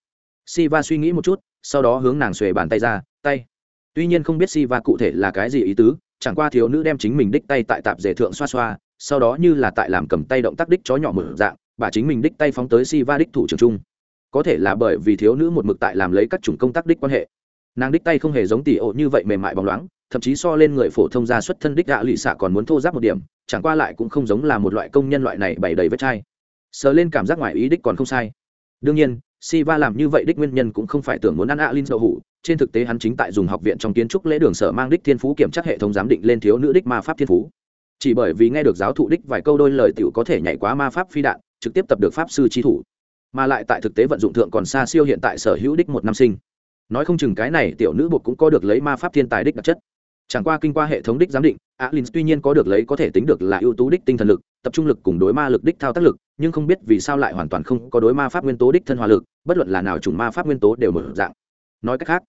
Si va suy nghĩ một chút, sau đó hướng nàng xuề bàn tay ra, tay. Tuy nhiên không biết si va cụ thể là cái gì ý tứ, chẳng qua thiếu nữ đem chính mình đích tay tại tạp dề thượng xoa xoa, sau đó như là tại làm cầm tay động tác đích chó nhỏ mở dạng, bà chính mình đích tay phóng tới si va đích thủ trưởng trung. Có thể là bởi vì thiếu nữ một mực tại làm lấy các chủng công tác đích quan hệ. Nàng đích tay không hề giống tỷ ộ như vậy mềm mại bóng loáng thậm chí so lên người phổ thông gia xuất thân đích gạ lụy xạ còn muốn thô giáp một điểm, chẳng qua lại cũng không giống là một loại công nhân loại này bày đầy vết chai. Sờ lên cảm giác ngoài ý đích còn không sai. Đương nhiên si va làm như vậy đích nguyên nhân cũng không phải tưởng muốn ăn ạ linh đậu hủ, trên thực tế hắn chính tại dùng học viện trong kiến trúc lễ đường sở mang đích thiên phú kiểm tra hệ thống giám định lên thiếu nữ đích ma pháp thiên phú. Chỉ bởi vì nghe được giáo thụ đích vài câu đôi lời tiểu có thể nhảy quá ma pháp phi đạn, trực tiếp tập được pháp sư chi thủ. Mà lại tại thực tế vận dụng thượng còn xa siêu hiện tại sở hữu đích một năm sinh. Nói không chừng cái này tiểu nữ bột cũng có được lấy ma pháp thiên tài đích đặc chất chẳng qua kinh qua hệ thống đích giám định alin tuy nhiên có được lấy có thể tính được là ưu tú đích tinh thần lực, tập trung lực cùng đối ma lực đích thao tác lực, nhưng không biết vì sao lại hoàn toàn không có đối ma pháp nguyên tố đích thân hòa lực, bất luận là nào chủng ma pháp nguyên tố đều một dạng. Nói cách khác,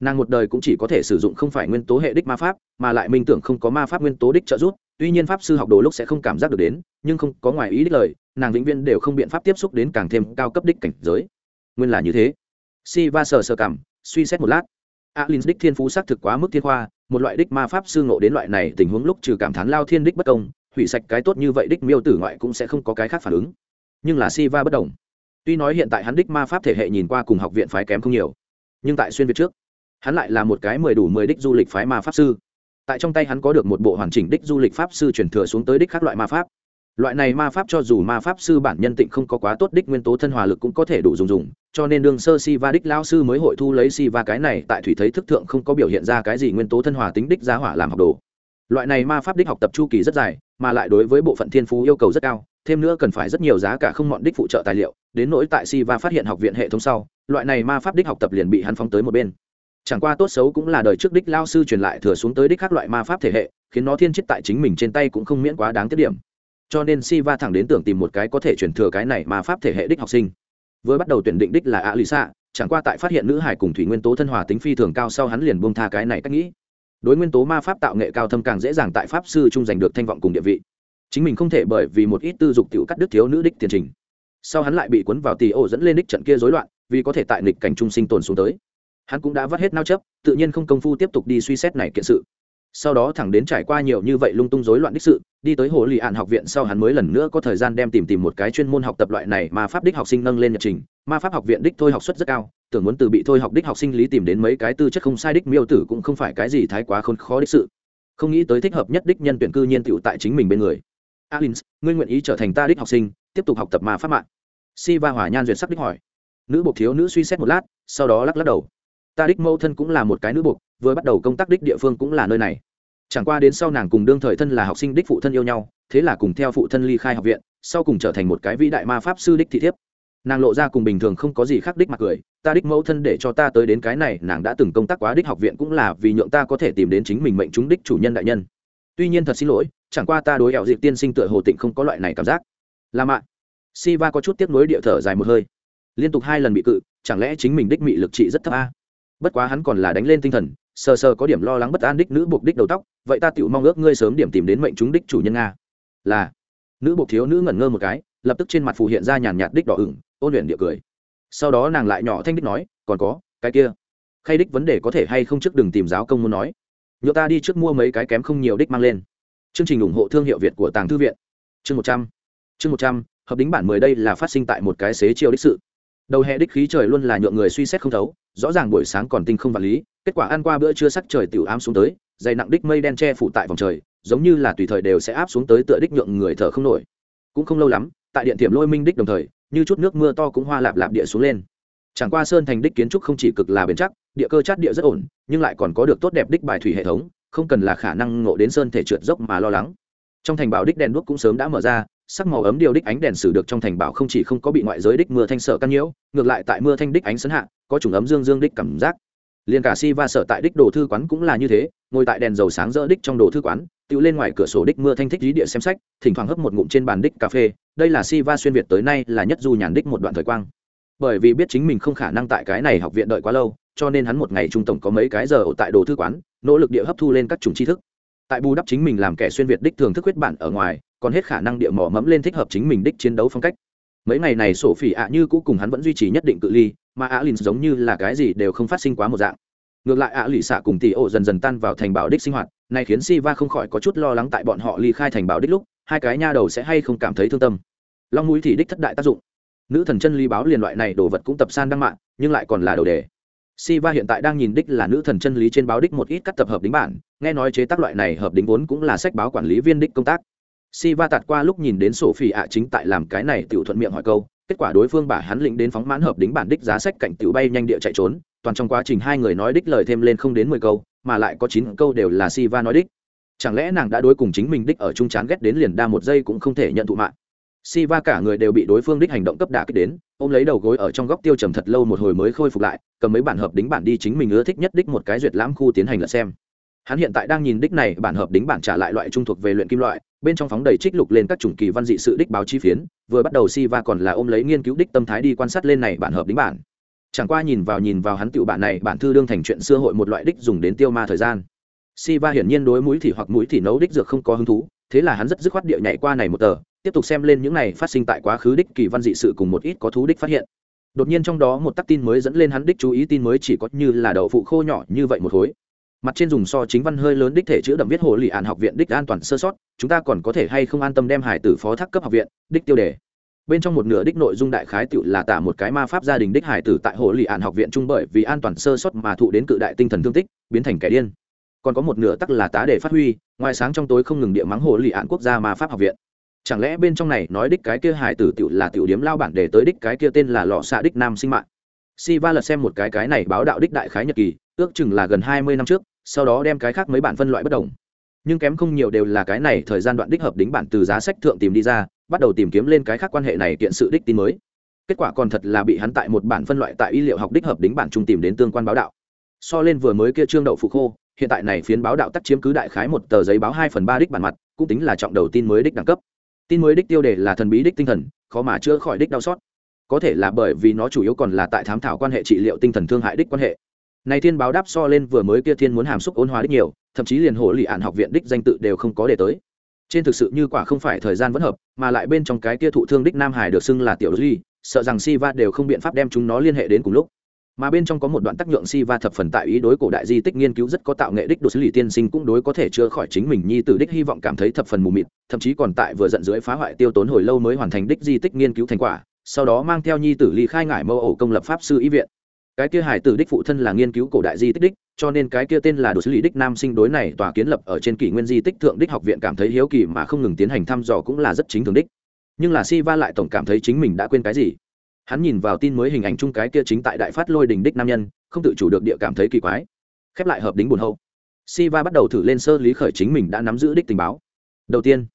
nàng một đời cũng chỉ có thể sử dụng không phải nguyên tố hệ đích ma pháp, mà lại minh tưởng không có ma pháp nguyên tố đích trợ giúp, tuy nhiên pháp sư học đồ lúc sẽ không cảm giác được đến, nhưng không có ngoài ý đích lời, nàng vĩnh viễn đều không biện pháp tiếp xúc đến càng thêm cao cấp đích cảnh giới. Nguyên là như thế. Si va sờ sờ cảm, suy xét một lát alin đích thiên phú xác thực quá mức thiên khoa, một loại đích ma pháp sư ngộ đến loại này tình huống lúc trừ cảm thán lao thiên đích bất công, hủy sạch cái tốt như vậy đích miêu tử ngoại cũng sẽ không có cái khác phản ứng. Nhưng là si va bất đồng tuy nói hiện tại hắn đích ma pháp thể hệ nhìn qua cùng học viện phái kém không nhiều, nhưng tại xuyên việt trước, hắn lại là một cái mười đủ mười đích du lịch phái ma pháp sư. Tại trong tay hắn có được một bộ hoàn chỉnh đích du lịch pháp sư truyền thừa xuống tới đích các loại ma pháp loại này ma pháp cho dù ma pháp sư bản nhân tịnh không có quá tốt đích nguyên tố thân hòa lực cũng có thể đủ dùng dùng, cho nên đương sơ si va đích lao sư mới hội thu lấy si va cái này tại thủy thấy thức thượng không có biểu hiện ra cái gì nguyên tố thân hòa tính đích giá hỏa làm học đồ. Loại này ma pháp đích học tập chu kỳ rất dài, mà lại đối với bộ phận thiên phú yêu cầu rất cao, thêm nữa cần phải rất nhiều giá cả không mọn đích phụ trợ tài liệu, đến nỗi tại si va phát hiện học viện hệ thống sau, loại này ma pháp đích học tập liền bị hắn phóng tới một bên. Chẳng qua tốt xấu cũng là đời trước đích lao sư truyền lại thừa xuống tới đích các loại ma pháp thể hệ, khiến nó thiên chết tại chính mình trên tay cũng không miễn quá đáng tiết điểm cho nên si va thẳng đến tưởng tìm một cái có thể chuyển thừa cái này mà pháp thể hệ đích học sinh. Vừa bắt đầu tuyển định đích là a lì xạ chẳng qua tại phát hiện nữ hải cùng thủy nguyên tố thân hòa tính phi thường cao sau hắn liền buông tha cái này cách nghĩ. Đối nguyên tố ma pháp tạo nghệ cao thâm càng dễ dàng tại pháp sư trung giành được thanh vọng cùng địa vị. Chính mình không thể bởi vì một ít tư dục t cắt đức thiếu nữ đích tiền trình. Sau hắn lại bị cuốn vào tì ô dẫn lên đích trận kia rối loạn, vì có thể tại nịch cảnh trung sinh tồn xuống tới. Hắn cũng đã vắt hết nao chấp, tự nhiên không công phu tiếp tục đi suy xét này kiện sự sau đó thẳng đến trải qua nhiều như vậy lung tung rối loạn đích sự, đi tới hồ lì ạn học viện sau hắn mới lần nữa có thời gian đem tìm tìm một cái chuyên môn học tập loại này mà pháp đích học sinh nâng lên nhật trình. Ma pháp học viện đích thôi học suất rất cao, tưởng muốn từ bị thôi học đích học sinh lý tìm đến mấy cái tư chất không sai đích miêu tử cũng không phải cái gì thái quá khôn khó đích sự. Không nghĩ tới thích hợp nhất đích nhân tuyển cư nhiên tựu tại chính mình bên người. Alins, ngươi nguyện ý trở thành ta đích học sinh, tiếp tục học tập ma pháp mạng? Si va hỏa nhan duyệt sắc đích hỏi. Nữ bộc thiếu nữ suy xét một lát, sau đó lắc lắc đầu ta đích mẫu thân cũng là một cái nữ bục, vừa bắt đầu công tác đích địa phương cũng là nơi này. Chẳng qua đến sau nàng cùng đương thời thân là học sinh đích phụ thân yêu nhau thế là cùng theo phụ thân ly khai học viện sau cùng trở thành một cái vĩ đại ma pháp sư đích thị thiếp. Nàng lộ ra cùng bình thường không có gì khác đích mặt cười ta đích mẫu thân để cho ta tới đến cái này nàng đã từng công tác quá đích học viện cũng là vì nhượng ta có thể tìm đến chính mình mệnh chúng đích chủ nhân đại nhân. Tuy nhiên thật xin lỗi chẳng qua ta đối ẻo dịp tiên sinh tựa hồ tịnh không có loại này cảm giác. Là mạ. Si va có chút tiếp nối địa thở dài một hơi. Liên tục hai lần bị cự chẳng lẽ chính mình đích mị lực trị rất thấp a? Bất quá hắn còn là đánh lên tinh thần, sờ sờ có điểm lo lắng bất an đích nữ buộc đích đầu tóc, vậy ta tựu mong ước ngươi sớm điểm tìm đến mệnh chúng đích chủ nhân nga. Là. Nữ buộc thiếu nữ ngẩn ngơ một cái, lập tức trên mặt phù hiện ra nhàn nhạt đích đỏ ửng, ôn luyện địa cười. Sau đó nàng lại nhỏ thanh đích nói, còn có, cái kia. Khay đích vấn đề có thể hay không trước đừng tìm giáo công muốn nói. Nhựa ta đi trước mua mấy cái kém không nhiều đích mang lên. Chương trình ủng hộ thương hiệu việt của tàng thư viện. Chương một trăm. Chương một trăm, hợp đính bản mười đây là phát sinh tại một cái xế chiều đích sự. Đầu hè đích khí trời luôn là nhượng người suy xét không thấu rõ ràng buổi sáng còn tinh không vật lý, kết quả ăn qua bữa trưa sắc trời tiểu ám xuống tới, dày nặng đích mây đen che phủ tại vòng trời, giống như là tùy thời đều sẽ áp xuống tới tựa đích nhượng người thở không nổi. Cũng không lâu lắm, tại điện tiệm lôi minh đích đồng thời, như chút nước mưa to cũng hoa lạp lạp địa xuống lên. Chẳng qua sơn thành đích kiến trúc không chỉ cực là bền chắc, địa cơ chát địa rất ổn, nhưng lại còn có được tốt đẹp đích bài thủy hệ thống, không cần là khả năng ngộ đến sơn thể trượt dốc mà lo lắng trong thành bảo đích đèn đuốc cũng sớm đã mở ra, sắc màu ấm điều đích ánh đèn sử được trong thành bảo không chỉ không có bị ngoại giới đích mưa thanh sợ căn nhiễu, ngược lại tại mưa thanh đích ánh sấn hạ, có chủng ấm dương dương đích cảm giác. Liền cả si va sợ tại đích đồ thư quán cũng là như thế, ngồi tại đèn dầu sáng rỡ đích trong đồ thư quán, tự lên ngoài cửa sổ đích mưa thanh thích lý địa xem sách, thỉnh thoảng hấp một ngụm trên bàn đích cà phê, đây là si va xuyên việt tới nay là nhất du nhàn đích một đoạn thời quang. Bởi vì biết chính mình không khả năng tại cái này học viện đợi quá lâu, cho nên hắn một ngày trung tổng có mấy cái giờ ở tại đồ thư quán, nỗ lực địa hấp thu lên các chủng tri thức tại bù đắp chính mình làm kẻ xuyên việt đích thường thức huyết bản ở ngoài, còn hết khả năng địa mỏ mẫm lên thích hợp chính mình đích chiến đấu phong cách. Mấy ngày này sổ phỉ ạ như cũ cùng hắn vẫn duy trì nhất định cự ly, mà ạ lìn giống như là cái gì đều không phát sinh quá một dạng. Ngược lại ạ lì xạ cùng tỷ ổ dần dần tan vào thành bảo đích sinh hoạt này khiến si va không khỏi có chút lo lắng tại bọn họ ly khai thành bảo đích lúc, hai cái nha đầu sẽ hay không cảm thấy thương tâm. Long mũi thì đích thất đại tác dụng. Nữ thần chân ly báo liền loại này đồ vật cũng tập san đăng mạng, nhưng lại còn là đầu đề. Siva hiện tại đang nhìn đích là nữ thần chân lý trên báo đích một ít các tập hợp đính bản, nghe nói chế tác loại này hợp đính vốn cũng là sách báo quản lý viên đích công tác. Siva tạt qua lúc nhìn đến sổ phỉ ạ chính tại làm cái này tiểu thuận miệng hỏi câu, kết quả đối phương bả hắn lĩnh đến phóng mãn hợp đính bản đích giá sách cảnh tiểu bay nhanh địa chạy trốn, toàn trong quá trình hai người nói đích lời thêm lên không đến mười câu, mà lại có chín câu đều là Siva nói đích. Chẳng lẽ nàng đã đối cùng chính mình đích ở trung chán ghét đến liền đa một giây cũng không thể nhận thụ mạng? Si va cả người đều bị đối phương đích hành động cấp đả kích đến, ôm lấy đầu gối ở trong góc tiêu trầm thật lâu một hồi mới khôi phục lại, cầm mấy bản hợp đính bản đi chính mình ưa thích nhất đích một cái duyệt lãm khu tiến hành là xem. Hắn hiện tại đang nhìn đích này, bản hợp đính bản trả lại loại trung thuộc về luyện kim loại, bên trong phóng đầy trích lục lên các chủng kỳ văn dị sự đích báo chi phiến, vừa bắt đầu si va còn là ôm lấy nghiên cứu đích tâm thái đi quan sát lên này bản hợp đính bản. Chẳng qua nhìn vào nhìn vào hắn tựu bản này, bản thư đương thành chuyện xưa hội một loại đích dùng đến tiêu ma thời gian. Si va hiển nhiên đối mũi thì hoặc mũi thì nấu đích dược không có hứng thú, thế là hắn rất dứt khoát địa nhảy qua này một tờ tiếp tục xem lên những này phát sinh tại quá khứ đích kỳ văn dị sự cùng một ít có thú đích phát hiện. Đột nhiên trong đó một tắc tin mới dẫn lên hắn đích chú ý tin mới chỉ có như là đậu phụ khô nhỏ như vậy một khối mặt trên dùng so chính văn hơi lớn đích thể chữ đậm viết hồ lì ạn học viện đích an toàn sơ sót, chúng ta còn có thể hay không an tâm đem hải tử phó thác cấp học viện, đích tiêu đề. Bên trong một nửa đích nội dung đại khái tựu là tả một cái ma pháp gia đình đích hải tử tại hồ lì ạn học viện trung bởi vì an toàn sơ sót mà thụ đến cự đại tinh thần thương tích, biến thành kẻ điên. Còn có một nửa tắc là tá để phát huy, ngoài sáng trong tối không ngừng địa mắng hồ lì ạn quốc gia ma pháp học viện chẳng lẽ bên trong này nói đích cái kia hải tử tiểu là tiểu điếm lao bản để tới đích cái kia tên là lọ xạ đích nam sinh mạng? Si va lật xem một cái cái này báo đạo đích đại khái nhật kỳ, ước chừng là gần hai mươi năm trước, sau đó đem cái khác mấy bản phân loại bất đồng. Nhưng kém không nhiều đều là cái này thời gian đoạn đích hợp đính bản từ giá sách thượng tìm đi ra, bắt đầu tìm kiếm lên cái khác quan hệ này kiện sự đích tin mới. Kết quả còn thật là bị hắn tại một bản phân loại tại y liệu học đích hợp đính bản trung tìm đến tương quan báo đạo. So lên vừa mới kia trương đậu phụ khô, hiện tại này phiến báo đạo tắt chiếm cứ đại khái một tờ giấy báo hai phần ba đích bản mặt, cũng tính là trọng đầu tin mới đích đẳng cấp tin mới đích tiêu đề là thần bí đích tinh thần khó mà chữa khỏi đích đau xót. Có thể là bởi vì nó chủ yếu còn là tại thám thảo quan hệ trị liệu tinh thần thương hại đích quan hệ. Này thiên báo đáp so lên vừa mới kia thiên muốn hàm xúc ôn hóa đích nhiều thậm chí liền hồ lì ạn học viện đích danh tự đều không có để tới. Trên thực sự như quả không phải thời gian vẫn hợp mà lại bên trong cái kia thụ thương đích nam hải được xưng là tiểu duy, sợ rằng si va đều không biện pháp đem chúng nó liên hệ đến cùng lúc mà bên trong có một đoạn tác nhượng si va thập phần tại ý đối cổ đại di tích nghiên cứu rất có tạo nghệ đích đồ xử lý tiên sinh cũng đối có thể chữa khỏi chính mình nhi tử đích hy vọng cảm thấy thập phần mù mịt, thậm chí còn tại vừa giận dưới phá hoại tiêu tốn hồi lâu mới hoàn thành đích di tích nghiên cứu thành quả, sau đó mang theo nhi tử ly khai ngải mâu ổ công lập pháp sư ý viện. Cái kia hải tử đích phụ thân là nghiên cứu cổ đại di tích đích, cho nên cái kia tên là đồ xử lý đích nam sinh đối này tòa kiến lập ở trên kỷ nguyên di tích thượng đích học viện cảm thấy hiếu kỳ mà không ngừng tiến hành thăm dò cũng là rất chính thường đích. Nhưng là si va lại tổng cảm thấy chính mình đã quên cái gì? Hắn nhìn vào tin mới hình ảnh chung cái kia chính tại đại phát lôi đình đích nam nhân, không tự chủ được địa cảm thấy kỳ quái. Khép lại hợp đính buồn hậu. Si va bắt đầu thử lên sơ lý khởi chính mình đã nắm giữ đích tình báo. Đầu tiên,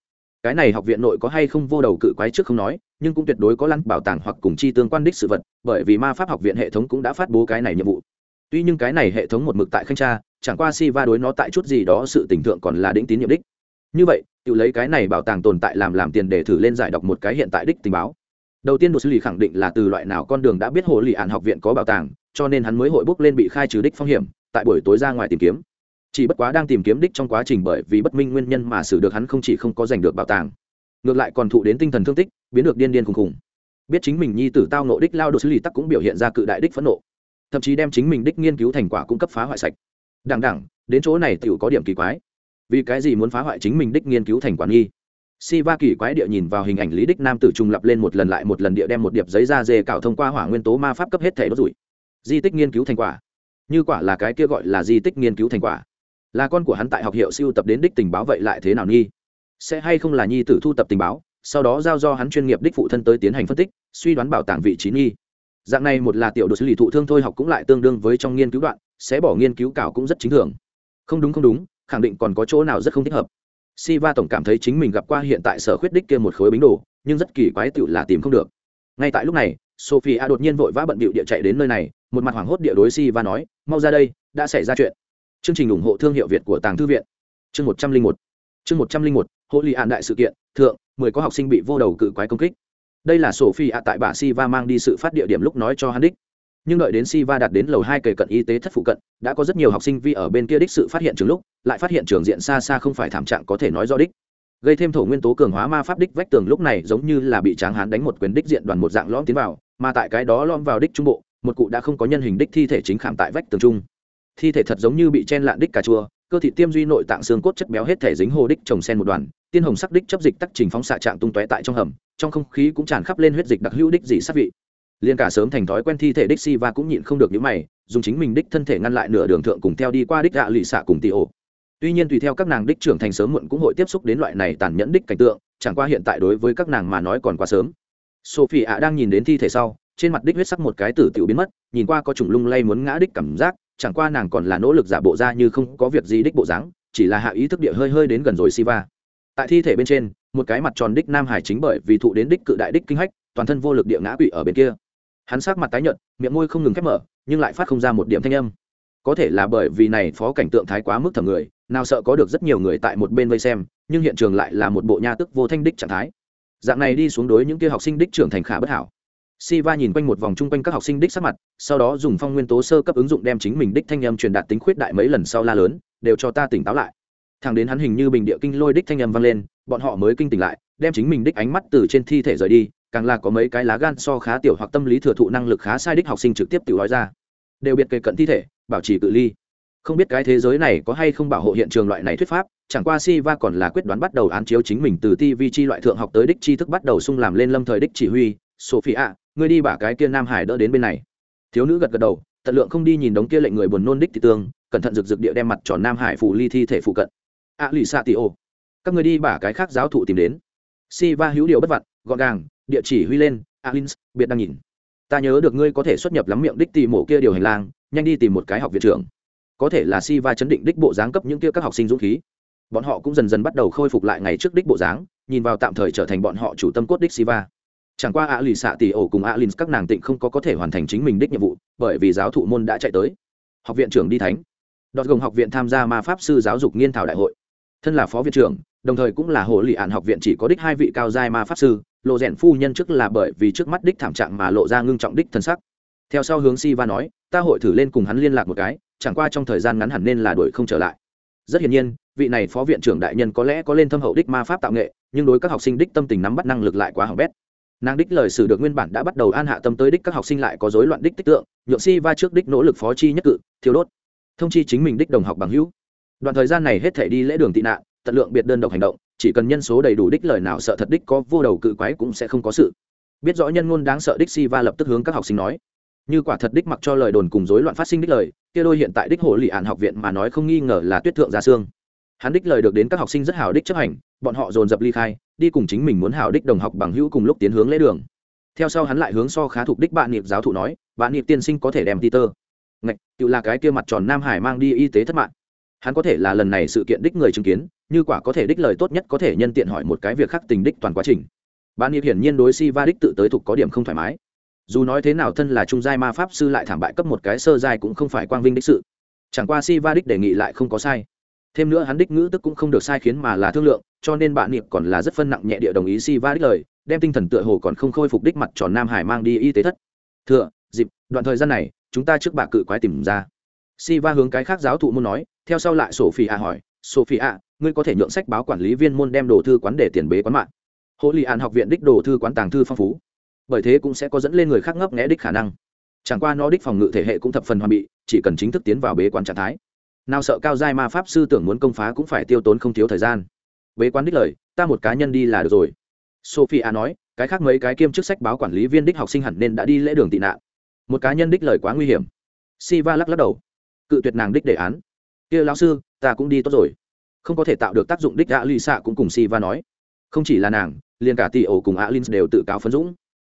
cái này học viện nội có hay không vô đầu cự quái trước không nói, nhưng cũng tuyệt đối có lăng bảo tàng hoặc cùng chi tương quan đích sự vật, bởi vì ma pháp học viện hệ thống cũng đã phát bố cái này nhiệm vụ. Tuy nhưng cái này hệ thống một mực tại khanh tra, chẳng qua si va đối nó tại chút gì đó sự tình thượng còn là đĩnh tín nhiệm đích. Như vậy, tự lấy cái này bảo tàng tồn tại làm làm tiền để thử lên giải đọc một cái hiện tại đích tình báo đầu tiên đồ xử lì khẳng định là từ loại nào con đường đã biết hồ lì ạn học viện có bảo tàng, cho nên hắn mới hội bốc lên bị khai trừ đích phong hiểm, tại buổi tối ra ngoài tìm kiếm. Chỉ bất quá đang tìm kiếm đích trong quá trình bởi vì bất minh nguyên nhân mà xử được hắn không chỉ không có giành được bảo tàng, ngược lại còn thụ đến tinh thần thương tích, biến được điên điên khùng khùng. Biết chính mình nhi tử tao nộ đích lao đồ xử lì tắc cũng biểu hiện ra cự đại đích phẫn nộ, thậm chí đem chính mình đích nghiên cứu thành quả cung cấp phá hoại sạch. Đằng đẳng đến chỗ này tựu có điểm kỳ quái. Vì cái gì muốn phá hoại chính mình đích nghiên cứu thành quả nghi? Si va kỳ quái địa nhìn vào hình ảnh lý đích nam tử trùng lập lên một lần lại một lần địa đem một điệp giấy ra dê cạo thông qua hỏa nguyên tố ma pháp cấp hết thể đốt rủi. Di tích nghiên cứu thành quả. Như quả là cái kia gọi là di tích nghiên cứu thành quả. Là con của hắn tại học hiệu siêu tập đến đích tình báo vậy lại thế nào nghi? Sẽ hay không là nhi tử thu tập tình báo, sau đó giao do hắn chuyên nghiệp đích phụ thân tới tiến hành phân tích, suy đoán bảo tàng vị trí nghi. Dạng này một là tiểu đồ xử lý thụ thương thôi học cũng lại tương đương với trong nghiên cứu đoạn, sẽ bỏ nghiên cứu cảo cũng rất chính thường. Không đúng không đúng, khẳng định còn có chỗ nào rất không thích hợp. Siva tổng cảm thấy chính mình gặp qua hiện tại sở khuyết đích kia một khối bính đồ, nhưng rất kỳ quái tựu là tìm không được. Ngay tại lúc này, Sophia đột nhiên vội vã bận bịu địa chạy đến nơi này, một mặt hoảng hốt địa đối Siva nói, "Mau ra đây, đã xảy ra chuyện." Chương trình ủng hộ thương hiệu Việt của Tàng thư viện. Chương một trăm linh một Chương một trăm linh một Hộ lý án đại sự kiện, thượng, mười có học sinh bị vô đầu cự quái công kích. Đây là Sophia tại bà Siva mang đi sự phát địa điểm lúc nói cho hắn đích nhưng đợi đến Siva đạt đến lầu hai kề cận y tế thất phụ cận, đã có rất nhiều học sinh vi ở bên kia đích sự phát hiện trường lúc, lại phát hiện trường diện xa xa không phải thảm trạng có thể nói do đích. Gây thêm thổ nguyên tố cường hóa ma pháp đích vách tường lúc này giống như là bị tráng hán đánh một quyền đích diện đoàn một dạng lõm tiến vào, mà tại cái đó lõm vào đích trung bộ, một cụ đã không có nhân hình đích thi thể chính khảm tại vách tường trung. Thi thể thật giống như bị chen lạn đích cà chua, cơ thị tiêm duy nội tạng xương cốt chất béo hết thể dính hồ đích trồng sen một đoàn, tiên hồng sắc đích chấp dịch tắc trình phóng xạ trạng tung tóe tại trong hầm, trong không khí cũng tràn khắp lên huyết dịch đặc hữu đích dị sát vị liên cả sớm thành thói quen thi thể đích si và cũng nhịn không được những mày, dùng chính mình đích thân thể ngăn lại nửa đường thượng cùng theo đi qua đích gạ lụy xạ cùng tì ổ. Tuy nhiên tùy theo các nàng đích trưởng thành sớm muộn cũng hội tiếp xúc đến loại này tàn nhẫn đích cảnh tượng, chẳng qua hiện tại đối với các nàng mà nói còn quá sớm. Sophie ạ đang nhìn đến thi thể sau, trên mặt đích huyết sắc một cái tử tiểu biến mất, nhìn qua có trùng lung lay muốn ngã đích cảm giác, chẳng qua nàng còn là nỗ lực giả bộ ra như không có việc gì đích bộ dáng, chỉ là hạ ý thức địa hơi hơi đến gần rồi siva tại thi thể bên trên, một cái mặt tròn đích nam hải chính bởi vì thụ đến đích cự đại đích kinh hách, toàn thân vô lực địa ngã quỵ ở bên kia hắn sát mặt tái nhợt miệng môi không ngừng khép mở nhưng lại phát không ra một điểm thanh âm. Có thể là bởi vì này phó cảnh tượng thái quá mức thầm người nào sợ có được rất nhiều người tại một bên vây xem nhưng hiện trường lại là một bộ nha tức vô thanh đích trạng thái. Dạng này đi xuống đối những kia học sinh đích trưởng thành khả bất hảo. Siva nhìn quanh một vòng chung quanh các học sinh đích sắc mặt, sau đó dùng phong nguyên tố sơ cấp ứng dụng đem chính mình đích thanh âm truyền đạt tính khuyết đại mấy lần sau la lớn, đều cho ta tỉnh táo lại. Thằng đến hắn hình như bình địa kinh lôi đích thanh âm vang lên, bọn họ mới kinh tỉnh lại, đem chính mình đích ánh mắt từ trên thi thể rời đi, càng là có mấy cái lá gan so khá tiểu hoặc tâm lý thừa thụ năng lực khá sai đích học sinh trực tiếp tiểu nói ra. Đều biệt kề cận thi thể, bảo trì cự ly. Không biết cái thế giới này có hay không bảo hộ hiện trường loại này thuyết pháp, chẳng qua si va còn là quyết đoán bắt đầu án chiếu chính mình từ TV chi loại thượng học tới đích tri thức bắt đầu sung làm lên lâm thời đích chỉ huy, Sophia, ngươi đi bả cái kia nam hải đỡ đến bên này thiếu nữ gật gật đầu tận lượng không đi nhìn đống kia lệnh người buồn nôn đích thị tương cẩn thận rực rực địa đem mặt tròn nam hải phủ ly thi thể phụ cận a lì xạ tì ô các người đi bả cái khác giáo thụ tìm đến si va hữu điều bất vặt gọn gàng địa chỉ huy lên Alins, biệt đang nhìn. Ta nhớ được ngươi có thể xuất nhập lắm miệng đích tìm mổ kia điều hành lang nhanh đi tìm một cái học viện trưởng. Có thể là si va chấn định đích bộ dáng cấp những kia các học sinh dũng khí. Bọn họ cũng dần dần bắt đầu khôi phục lại ngày trước đích bộ dáng nhìn vào tạm thời trở thành bọn họ chủ tâm cốt đích si va chẳng qua ạ lì xạ tỷ ổ cùng ạ lìn các nàng tịnh không có có thể hoàn thành chính mình đích nhiệm vụ bởi vì giáo thụ môn đã chạy tới. Học viện trưởng đi thánh. Đọt gồng học viện tham gia ma pháp sư giáo dục nghiên thảo đại hội. Thân là phó viện trưởng đồng thời cũng là hồ lì ạn học viện chỉ có đích hai vị cao giai ma pháp sư lộ rèn phu nhân trước là bởi vì trước mắt đích thảm trạng mà lộ ra ngưng trọng đích thân sắc. Theo sau hướng si va nói, ta hội thử lên cùng hắn liên lạc một cái, chẳng qua trong thời gian ngắn hẳn nên là đuổi không trở lại. Rất hiển nhiên, vị này phó viện trưởng đại nhân có lẽ có lên thâm hậu đích ma pháp tạo nghệ, nhưng đối các học sinh đích tâm tình nắm bắt năng lực lại quá hỏng bét. Nàng đích lời sử được nguyên bản đã bắt đầu an hạ tâm tới đích các học sinh lại có rối loạn đích tích tượng, nhượng si va trước đích nỗ lực phó chi nhất cự thiếu đốt. Thông chi chính mình đích đồng học bằng hữu. Đoạn thời gian này hết thể đi lễ đường tị nạn, tận lượng biệt đơn độc hành động chỉ cần nhân số đầy đủ đích lời nào sợ thật đích có vô đầu cự quái cũng sẽ không có sự. Biết rõ nhân ngôn đáng sợ đích si va lập tức hướng các học sinh nói. Như quả thật đích mặc cho lời đồn cùng rối loạn phát sinh đích lời, kia đôi hiện tại đích hồ lì ạn học viện mà nói không nghi ngờ là tuyết thượng gia xương. Hắn đích lời được đến các học sinh rất hào đích chấp hành, bọn họ dồn dập ly khai, đi cùng chính mình muốn hào đích đồng học bằng hữu cùng lúc tiến hướng lễ đường. Theo sau hắn lại hướng so khá thuộc đích bạn niệm giáo thụ nói, bạn niệm tiên sinh có thể đem peter. Ngạch, tự là cái kia mặt tròn nam hải mang đi y tế thất mạng hắn có thể là lần này sự kiện đích người chứng kiến, như quả có thể đích lời tốt nhất có thể nhân tiện hỏi một cái việc khác tình đích toàn quá trình. Bạn niệm hiển nhiên đối si va đích tự tới thuộc có điểm không thoải mái. Dù nói thế nào thân là trung giai ma pháp sư lại thảm bại cấp một cái sơ giai cũng không phải quang vinh đích sự. Chẳng qua si va đích đề nghị lại không có sai. Thêm nữa hắn đích ngữ tức cũng không được sai khiến mà là thương lượng, cho nên bạn niệm còn là rất phân nặng nhẹ địa đồng ý si va đích lời, đem tinh thần tựa hồ còn không khôi phục đích mặt tròn nam hải mang đi y tế thất. Thừa dịp, đoạn thời gian này, chúng ta trước bà cự quái tìm ra. Si va hướng cái khác giáo thụ muốn nói theo sau lại sophie a hỏi sophie a ngươi có thể nhượng sách báo quản lý viên môn đem đồ thư quán để tiền bế quán mạng? Hộ lì an học viện đích đồ thư quán tàng thư phong phú. Bởi thế cũng sẽ có dẫn lên người khác ngấp nghẽ đích khả năng. Chẳng qua nó đích phòng ngự thể hệ cũng thập phần hoàn bị, chỉ cần chính thức tiến vào bế quán trạng thái. Nào sợ cao giai ma pháp sư tưởng muốn công phá cũng phải tiêu tốn không thiếu thời gian. Bế quán đích lời, ta một cá nhân đi là được rồi. Sophia nói, cái khác mấy cái kiêm chức sách báo quản lý viên đích học sinh hẳn nên đã đi lễ đường tị nạn. Một cá nhân đích lời quá nguy hiểm. Siva lắc lắc đầu. Cự tuyệt nàng đích đề án kia lão sư, ta cũng đi tốt rồi. Không có thể tạo được tác dụng đích ạ lì xạ cũng cùng siva nói. Không chỉ là nàng, liền cả tỷ ổ cùng alin đều tự cáo phấn dũng.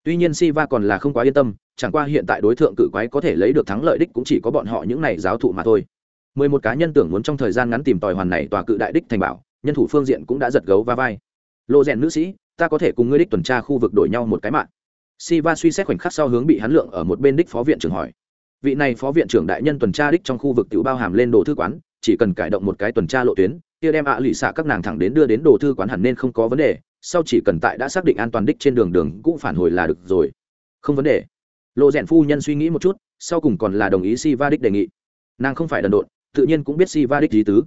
Tuy nhiên siva còn là không quá yên tâm, chẳng qua hiện tại đối tượng cự quái có thể lấy được thắng lợi đích cũng chỉ có bọn họ những này giáo thụ mà thôi. Mười một cá nhân tưởng muốn trong thời gian ngắn tìm tòi hoàn này tòa cự đại đích thành bảo, nhân thủ phương diện cũng đã giật gấu va vai. Lộ rèn nữ sĩ, ta có thể cùng ngươi đích tuần tra khu vực đổi nhau một cái mạng. Siva suy xét khoảnh khắc sau hướng bị hắn lượng ở một bên đích phó viện trưởng hỏi. Vị này phó viện trưởng đại nhân tuần tra đích trong khu vực tiểu bao hàm lên đồ thư quán, chỉ cần cải động một cái tuần tra lộ tuyến, kia đem ạ à lụy xạ các nàng thẳng đến đưa đến đồ thư quán hẳn nên không có vấn đề, sau chỉ cần tại đã xác định an toàn đích trên đường đường cũng phản hồi là được rồi. Không vấn đề. Lộ Rèn phu nhân suy nghĩ một chút, sau cùng còn là đồng ý si va đích đề nghị. Nàng không phải đần độn, tự nhiên cũng biết si va đích gì tứ.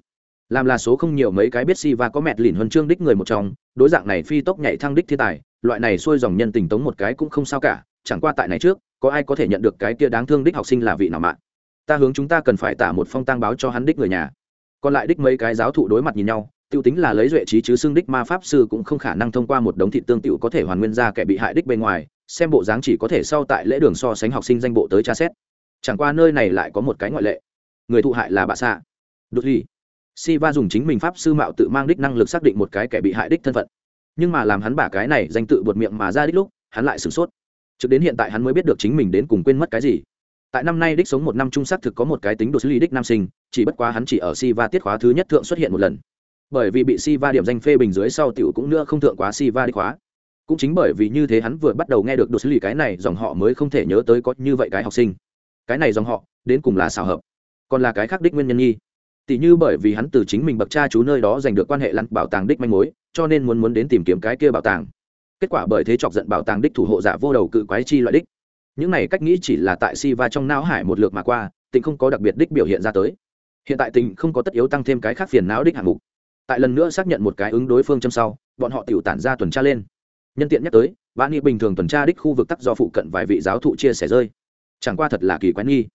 Làm là số không nhiều mấy cái biết si va có mẹt lìn huân chương đích người một trong, đối dạng này phi tốc nhảy thăng đích thiên tài, loại này xuôi dòng nhân tình tống một cái cũng không sao cả chẳng qua tại này trước có ai có thể nhận được cái kia đáng thương đích học sinh là vị nào mạng ta hướng chúng ta cần phải tả một phong tang báo cho hắn đích người nhà. Còn lại đích mấy cái giáo thụ đối mặt nhìn nhau, tiêu tính là lấy duệ trí chứ xưng đích ma pháp sư cũng không khả năng thông qua một đống thị tương tiểu có thể hoàn nguyên ra kẻ bị hại đích bên ngoài, xem bộ dáng chỉ có thể sau tại lễ đường so sánh học sinh danh bộ tới tra xét. Chẳng qua nơi này lại có một cái ngoại lệ. Người thụ hại là bà xạ đột ly. Si va dùng chính mình pháp sư mạo tự mang đích năng lực xác định một cái kẻ bị hại đích thân phận. Nhưng mà làm hắn bả cái này danh tự buột miệng mà ra đích lúc, hắn lại sửng sốt trực đến hiện tại hắn mới biết được chính mình đến cùng quên mất cái gì. Tại năm nay đích sống một năm trung xác thực có một cái tính đồ xử lý đích nam sinh, chỉ bất quá hắn chỉ ở si va tiết khóa thứ nhất thượng xuất hiện một lần. Bởi vì bị si va điểm danh phê bình dưới sau tiểu cũng nữa không thượng quá si va đích khóa. Cũng chính bởi vì như thế hắn vừa bắt đầu nghe được đồ xử lý cái này, dòng họ mới không thể nhớ tới có như vậy cái học sinh. Cái này dòng họ, đến cùng là xào hợp, còn là cái khác đích nguyên nhân nghi. Tỷ như bởi vì hắn từ chính mình bậc cha chú nơi đó giành được quan hệ lặn bảo tàng đích manh mối, cho nên muốn muốn đến tìm kiếm cái kia bảo tàng kết quả bởi thế chọc giận bảo tàng đích thủ hộ giả vô đầu cự quái chi loại đích. Những này cách nghĩ chỉ là tại si va trong não hải một lượt mà qua, tình không có đặc biệt đích biểu hiện ra tới. Hiện tại tình không có tất yếu tăng thêm cái khác phiền não đích hạng mục. Tại lần nữa xác nhận một cái ứng đối phương châm sau, bọn họ tiểu tản ra tuần tra lên. Nhân tiện nhắc tới bạn nghị bình thường tuần tra đích khu vực tắc do phụ cận vài vị giáo thụ chia sẻ rơi. Chẳng qua thật là kỳ quái nghi.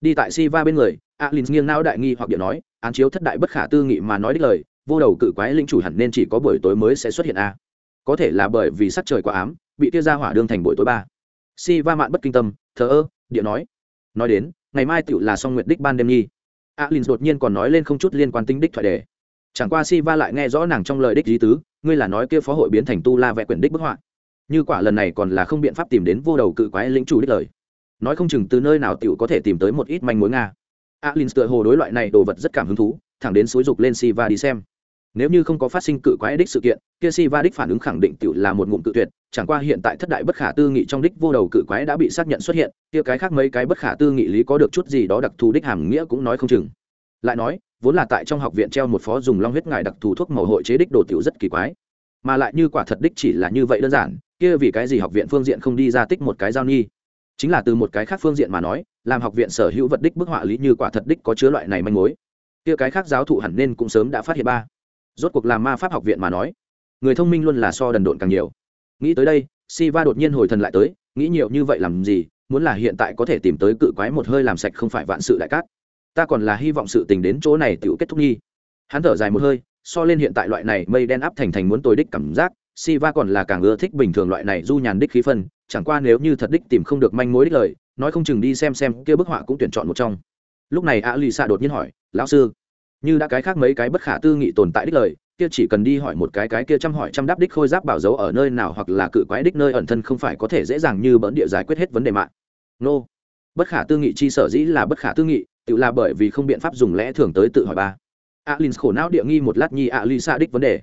Đi tại si va bên người, alin nghiêng não đại nghi hoặc điện nói, án chiếu thất đại bất khả tư nghị mà nói đích lời, vô đầu cự quái linh chủ hẳn nên chỉ có buổi tối mới sẽ xuất hiện a có thể là bởi vì sắc trời quá ám, bị tia ra hỏa đương thành buổi tối ba. Si va mạn bất kinh tâm, thờ ơ địa nói. Nói đến, ngày mai tựu là song nguyện đích ban đêm nhi. Alin đột nhiên còn nói lên không chút liên quan tính đích thoại đề. Chẳng qua si va lại nghe rõ nàng trong lời đích lý tứ, ngươi là nói kia phó hội biến thành tu la vẽ quyển đích bức họa. Như quả lần này còn là không biện pháp tìm đến vô đầu cự quái lĩnh chủ đích lời. Nói không chừng từ nơi nào tiểu có thể tìm tới một ít manh mối nga. Alin tựa hồ đối loại này đồ vật rất cảm hứng thú, thẳng đến xúi dục lên si va đi xem nếu như không có phát sinh cự quái đích sự kiện, kia si va đích phản ứng khẳng định tiểu là một ngụm cự tuyệt, chẳng qua hiện tại thất đại bất khả tư nghị trong đích vô đầu cự quái đã bị xác nhận xuất hiện, kia cái khác mấy cái bất khả tư nghị lý có được chút gì đó đặc thù đích hàm nghĩa cũng nói không chừng. Lại nói, vốn là tại trong học viện treo một phó dùng long huyết ngài đặc thù thuốc màu hội chế đích đồ tiểu rất kỳ quái. Mà lại như quả thật đích chỉ là như vậy đơn giản, kia vì cái gì học viện phương diện không đi ra tích một cái giao nghi? Chính là từ một cái khác phương diện mà nói, làm học viện sở hữu vật đích bức họa lý như quả thật đích có chứa loại này manh mối. Kia cái khác giáo thụ hẳn nên cũng sớm đã phát hiện ba rốt cuộc làm ma pháp học viện mà nói. Người thông minh luôn là so đần độn càng nhiều. Nghĩ tới đây si va đột nhiên hồi thần lại tới, nghĩ nhiều như vậy làm gì, muốn là hiện tại có thể tìm tới cự quái một hơi làm sạch không phải vạn sự đại cát. Ta còn là hy vọng sự tình đến chỗ này tự kết thúc nghi hắn thở dài một hơi, so lên hiện tại loại này mây đen áp thành thành muốn tôi đích cảm giác si va còn là càng ưa thích bình thường loại này du nhàn đích khí phân, chẳng qua nếu như thật đích tìm không được manh mối đích lời, nói không chừng đi xem xem, kia bức họa cũng tuyển chọn một trong. Lúc này a lì xạ đột nhiên hỏi, lão sư như đã cái khác mấy cái bất khả tư nghị tồn tại đích lời, kia chỉ cần đi hỏi một cái cái kia chăm hỏi chăm đáp đích khôi giáp bảo dấu ở nơi nào hoặc là cự quái đích nơi ẩn thân không phải có thể dễ dàng như bỡn địa giải quyết hết vấn đề mạng. Nô. Bất khả tư nghị chi sở dĩ là bất khả tư nghị, tự là bởi vì không biện pháp dùng lẽ thường tới tự hỏi ba. Alin khổ não địa nghi một lát nhi a lisa đích vấn đề.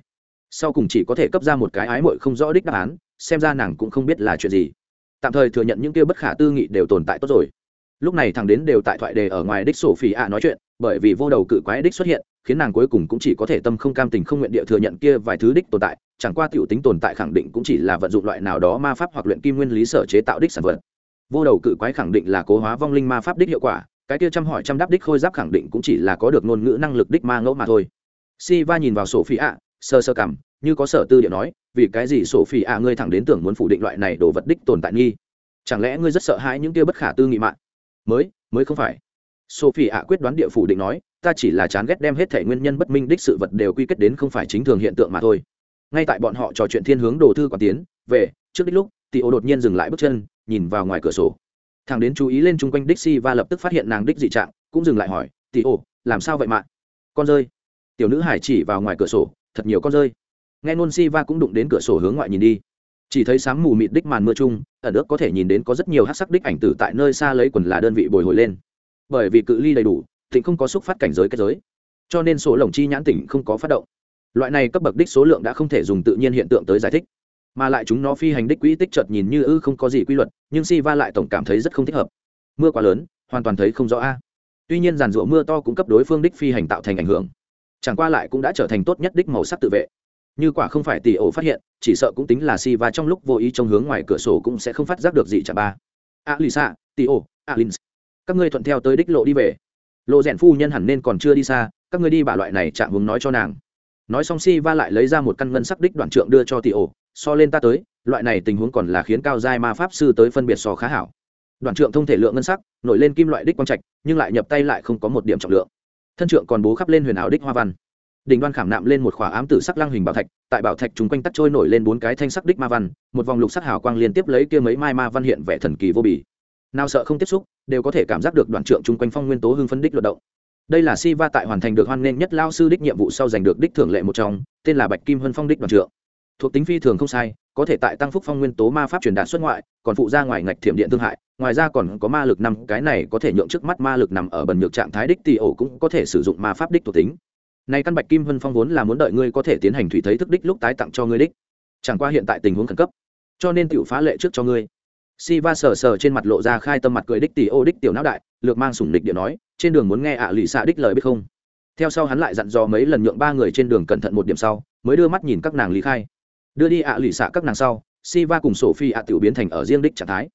Sau cùng chỉ có thể cấp ra một cái ái mội không rõ đích đáp án, xem ra nàng cũng không biết là chuyện gì. Tạm thời thừa nhận những kia bất khả tư nghị đều tồn tại tốt rồi lúc này thằng đến đều tại thoại đề ở ngoài đích sổ phỉ ạ nói chuyện, bởi vì vô đầu cự quái đích xuất hiện, khiến nàng cuối cùng cũng chỉ có thể tâm không cam tình không nguyện địa thừa nhận kia vài thứ đích tồn tại, chẳng qua t i ể u tính tồn tại khẳng định cũng chỉ là vận dụng loại nào đó ma pháp hoặc luyện kim nguyên lý sở chế tạo đích sản vật. Vô đầu cự quái khẳng định là cố hóa vong linh ma pháp đích hiệu quả, cái kia chăm hỏi chăm đáp đích khôi giáp khẳng định cũng chỉ là có được ngôn ngữ năng lực đích ma ngẫu mà thôi. Si va nhìn vào sổ phi ạ, sơ sơ cảm như có sở tư địa nói, vì cái gì sổ phi ạ ngươi thẳng đến tưởng muốn phủ định loại này đồ vật đích tồn tại nghi? Chẳng lẽ ngươi rất sợ hãi những kia bất khả tư nghị mạng? Mới mới không phải. Sophie ạ quyết đoán địa phủ định nói, ta chỉ là chán ghét đem hết thể nguyên nhân bất minh đích sự vật đều quy kết đến không phải chính thường hiện tượng mà thôi. Ngay tại bọn họ trò chuyện thiên hướng đồ thư quản tiến, về, trước đích lúc tị ô đột nhiên dừng lại bước chân, nhìn vào ngoài cửa sổ. Thằng đến chú ý lên chung quanh đích si và lập tức phát hiện nàng đích dị trạng, cũng dừng lại hỏi tị ô, làm sao vậy mạ con rơi. Tiểu nữ hải chỉ vào ngoài cửa sổ, thật nhiều con rơi. Nghe nôn si va cũng đụng đến cửa sổ hướng ngoại nhìn đi chỉ thấy sáng mù mịt đích màn mưa chung, ẩn ước có thể nhìn đến có rất nhiều hát sắc đích ảnh tử tại nơi xa lấy quần là đơn vị bồi hồi lên. Bởi vì cự ly đầy đủ tỉnh không có xúc phát cảnh giới kết giới. Cho nên số lồng chi nhãn tỉnh không có phát động. Loại này cấp bậc đích số lượng đã không thể dùng tự nhiên hiện tượng tới giải thích. Mà lại chúng nó phi hành đích quỹ tích chợt nhìn như ư không có gì quy luật, nhưng si va lại tổng cảm thấy rất không thích hợp. Mưa quá lớn, hoàn toàn thấy không rõ a. Tuy nhiên giàn rụa mưa to cũng cấp đối phương đích phi hành tạo thành ảnh hưởng. Chẳng qua lại cũng đã trở thành tốt nhất đích màu sắc tự vệ như quả không phải tỷ ổ phát hiện, chỉ sợ cũng tính là si va trong lúc vô ý trong hướng ngoài cửa sổ cũng sẽ không phát giác được gì chả ba. A lì xạ tỷ ổ, a lin các ngươi thuận theo tới đích lộ đi về. Lộ rèn phu nhân hẳn nên còn chưa đi xa, các ngươi đi bà loại này chạm hướng nói cho nàng. Nói xong si va lại lấy ra một căn ngân sắc đích đoạn trượng đưa cho tỷ ổ, so lên ta tới, loại này tình huống còn là khiến cao giai ma pháp sư tới phân biệt so khá hảo. Đoạn trượng thông thể lượng ngân sắc, nổi lên kim loại đích quang trạch, nhưng lại nhập tay lại không có một điểm trọng lượng. Thân trượng còn bố khắp lên huyền ảo đích hoa văn đỉnh đoan khảm nạm lên một khỏa ám tử sắc lăng hình bảo thạch, tại bảo thạch chúng quanh tắt trôi nổi lên bốn cái thanh sắc đích ma văn, một vòng lục sắc hào quang liên tiếp lấy kia mấy mai ma văn hiện vẻ thần kỳ vô bì. Nào sợ không tiếp xúc, đều có thể cảm giác được đoạn trượng chung quanh phong nguyên tố hưng phân đích luận động. Đây là si va tại hoàn thành được hoan nghênh nhất lao sư đích nhiệm vụ sau giành được đích thưởng lệ một trong, tên là bạch kim hân phong đích đoạn trượng. Thuộc tính phi thường không sai, có thể tại tăng phúc phong nguyên tố ma pháp truyền đạt xuất ngoại, còn phụ ra ngoài ngạch thiểm điện thương hại, ngoài ra còn có ma lực năm, cái này có thể nhượng trước mắt ma lực nằm ở bần nhược trạng thái đích tì ổ cũng có thể sử dụng ma pháp đích thuộc tính này căn bạch kim vân phong vốn là muốn đợi ngươi có thể tiến hành thủy thấy thức đích lúc tái tặng cho ngươi đích. Chẳng qua hiện tại tình huống khẩn cấp, cho nên tiểu phá lệ trước cho ngươi. Si sờ sờ trên mặt lộ ra khai tâm mặt cười đích tỷ ô đích tiểu não đại, lược mang sủng địch điện nói, trên đường muốn nghe ạ lì xạ đích lời biết không? Theo sau hắn lại dặn dò mấy lần nhượng ba người trên đường cẩn thận một điểm sau, mới đưa mắt nhìn các nàng lý khai. Đưa đi ạ lì xạ các nàng sau si cùng sophie ạ tiểu biến thành ở riêng đích trạng thái.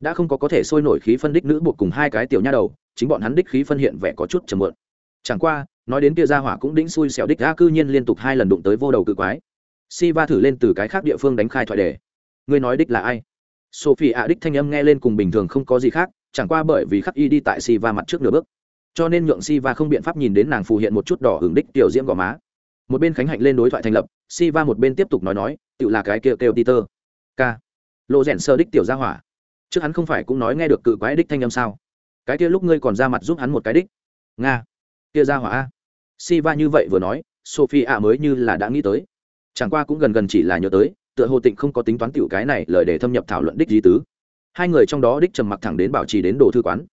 Đã không có có thể sôi nổi khí phân đích nữ buộc cùng hai cái tiểu nha đầu, chính bọn hắn đích khí phân hiện vẻ có chút chầm mượn chẳng qua nói đến kia ra hỏa cũng đĩnh xui xẻo đích ga cư nhiên liên tục hai lần đụng tới vô đầu cự quái. Si thử lên từ cái khác địa phương đánh khai thoại đề. Ngươi nói đích là ai? Sophie ạ đích thanh âm nghe lên cùng bình thường không có gì khác, chẳng qua bởi vì khắc y đi tại si mặt trước nửa bước. Cho nên nhượng si không biện pháp nhìn đến nàng phù hiện một chút đỏ hưởng đích tiểu diễm gò má. Một bên khánh hạnh lên đối thoại thành lập, si một bên tiếp tục nói nói tự là cái kêu kêu peter. K lộ rèn sơ đích tiểu gia hỏa. Trước hắn không phải cũng nói nghe được cự quái đích thanh âm sao? Cái kia lúc ngươi còn ra mặt giúp hắn một cái đích. Nga kia ra hỏa a. Si như vậy vừa nói, sophie ạ mới như là đã nghĩ tới. Chẳng qua cũng gần gần chỉ là nhớ tới, tựa hồ tịnh không có tính toán tiểu cái này lời để thâm nhập thảo luận đích di tứ. Hai người trong đó đích trầm mặc thẳng đến bảo trì đến đồ thư quán.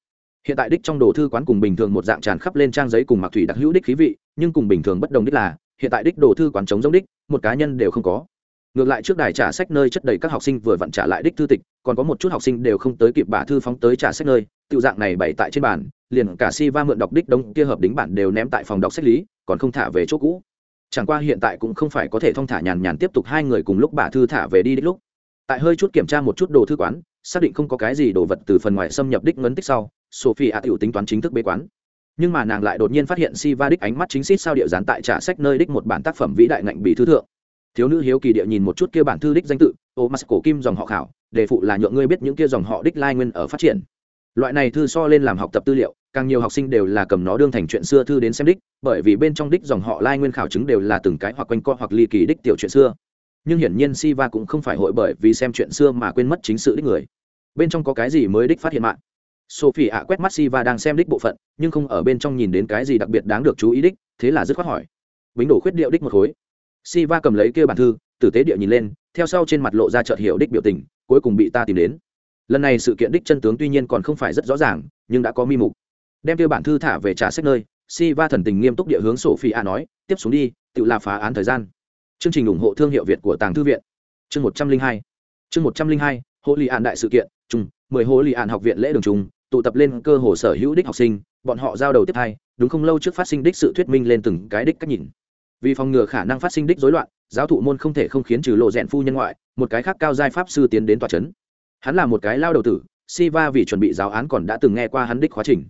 Hiện tại đích trong đồ thư quán cùng bình thường một dạng tràn khắp lên trang giấy cùng mặc thủy đặc hữu đích khí vị, nhưng cùng bình thường bất đồng đích là, hiện tại đích đồ thư quán chống giống đích, một cá nhân đều không có ngược lại trước đài trả sách nơi chất đầy các học sinh vừa vặn trả lại đích thư tịch, còn có một chút học sinh đều không tới kịp bả thư phóng tới trả sách nơi tự dạng này bày tại trên bàn, liền cả si va mượn đọc đích đông kia hợp đính bản đều ném tại phòng đọc sách lý, còn không thả về chỗ cũ. Chẳng qua hiện tại cũng không phải có thể thong thả nhàn nhàn tiếp tục hai người cùng lúc bả thư thả về đi đích lúc. Tại hơi chút kiểm tra một chút đồ thư quán, xác định không có cái gì đồ vật từ phần ngoài xâm nhập đích ngấn tích sau sophie ạ tiểu tính toán chính thức bế quán. Nhưng mà nàng lại đột nhiên phát hiện si va đích ánh mắt chính xít sao điệu dán tại trả sách nơi đích một bản tác phẩm vĩ đại ngạnh bị thư thượng thiếu nữ hiếu kỳ địa nhìn một chút kia bản thư đích danh tự, ô mắt cổ kim dòng họ khảo đề phụ là nhượng ngươi biết những kia dòng họ đích lai nguyên ở phát triển. Loại này thư so lên làm học tập tư liệu, càng nhiều học sinh đều là cầm nó đương thành chuyện xưa thư đến xem đích, bởi vì bên trong đích dòng họ lai nguyên khảo chứng đều là từng cái hoặc quanh co hoặc ly kỳ đích tiểu chuyện xưa. Nhưng hiển nhiên Si Va cũng không phải hội bởi vì xem chuyện xưa mà quên mất chính sự đích người. Bên trong có cái gì mới đích phát hiện mạng? Sophie ạ quét mắt Si Va đang xem đích bộ phận, nhưng không ở bên trong nhìn đến cái gì đặc biệt đáng được chú ý đích, thế là dứt khoát hỏi. Bính đổ khuyết điệu đích một khối. Siva cầm lấy kia bản thư, tử tế địa nhìn lên, theo sau trên mặt lộ ra chợt hiểu đích biểu tình, cuối cùng bị ta tìm đến. Lần này sự kiện đích chân tướng tuy nhiên còn không phải rất rõ ràng, nhưng đã có mi mục. Đem kia bản thư thả về trả sách nơi, Siva thần tình nghiêm túc địa hướng sổ phi a nói, tiếp xuống đi, tự là phá án thời gian. Chương trình ủng hộ thương hiệu việt của tàng thư viện. Chương một trăm linh hai. Chương một trăm linh hai hộ lì ạn đại sự kiện, chung, mười hộ lì ạn học viện lễ đường trung tụ tập lên cơ hồ sở hữu đích học sinh, bọn họ giao đầu tiếp thay đúng không? Lâu trước phát sinh đích sự thuyết minh lên từng cái đích cách nhìn vì phòng ngừa khả năng phát sinh đích rối loạn, giáo thụ môn không thể không khiến trừ lộ rèn phu nhân ngoại, một cái khác cao giai pháp sư tiến đến tòa trấn hắn là một cái lao đầu tử, Siva vì chuẩn bị giáo án còn đã từng nghe qua hắn đích khóa trình.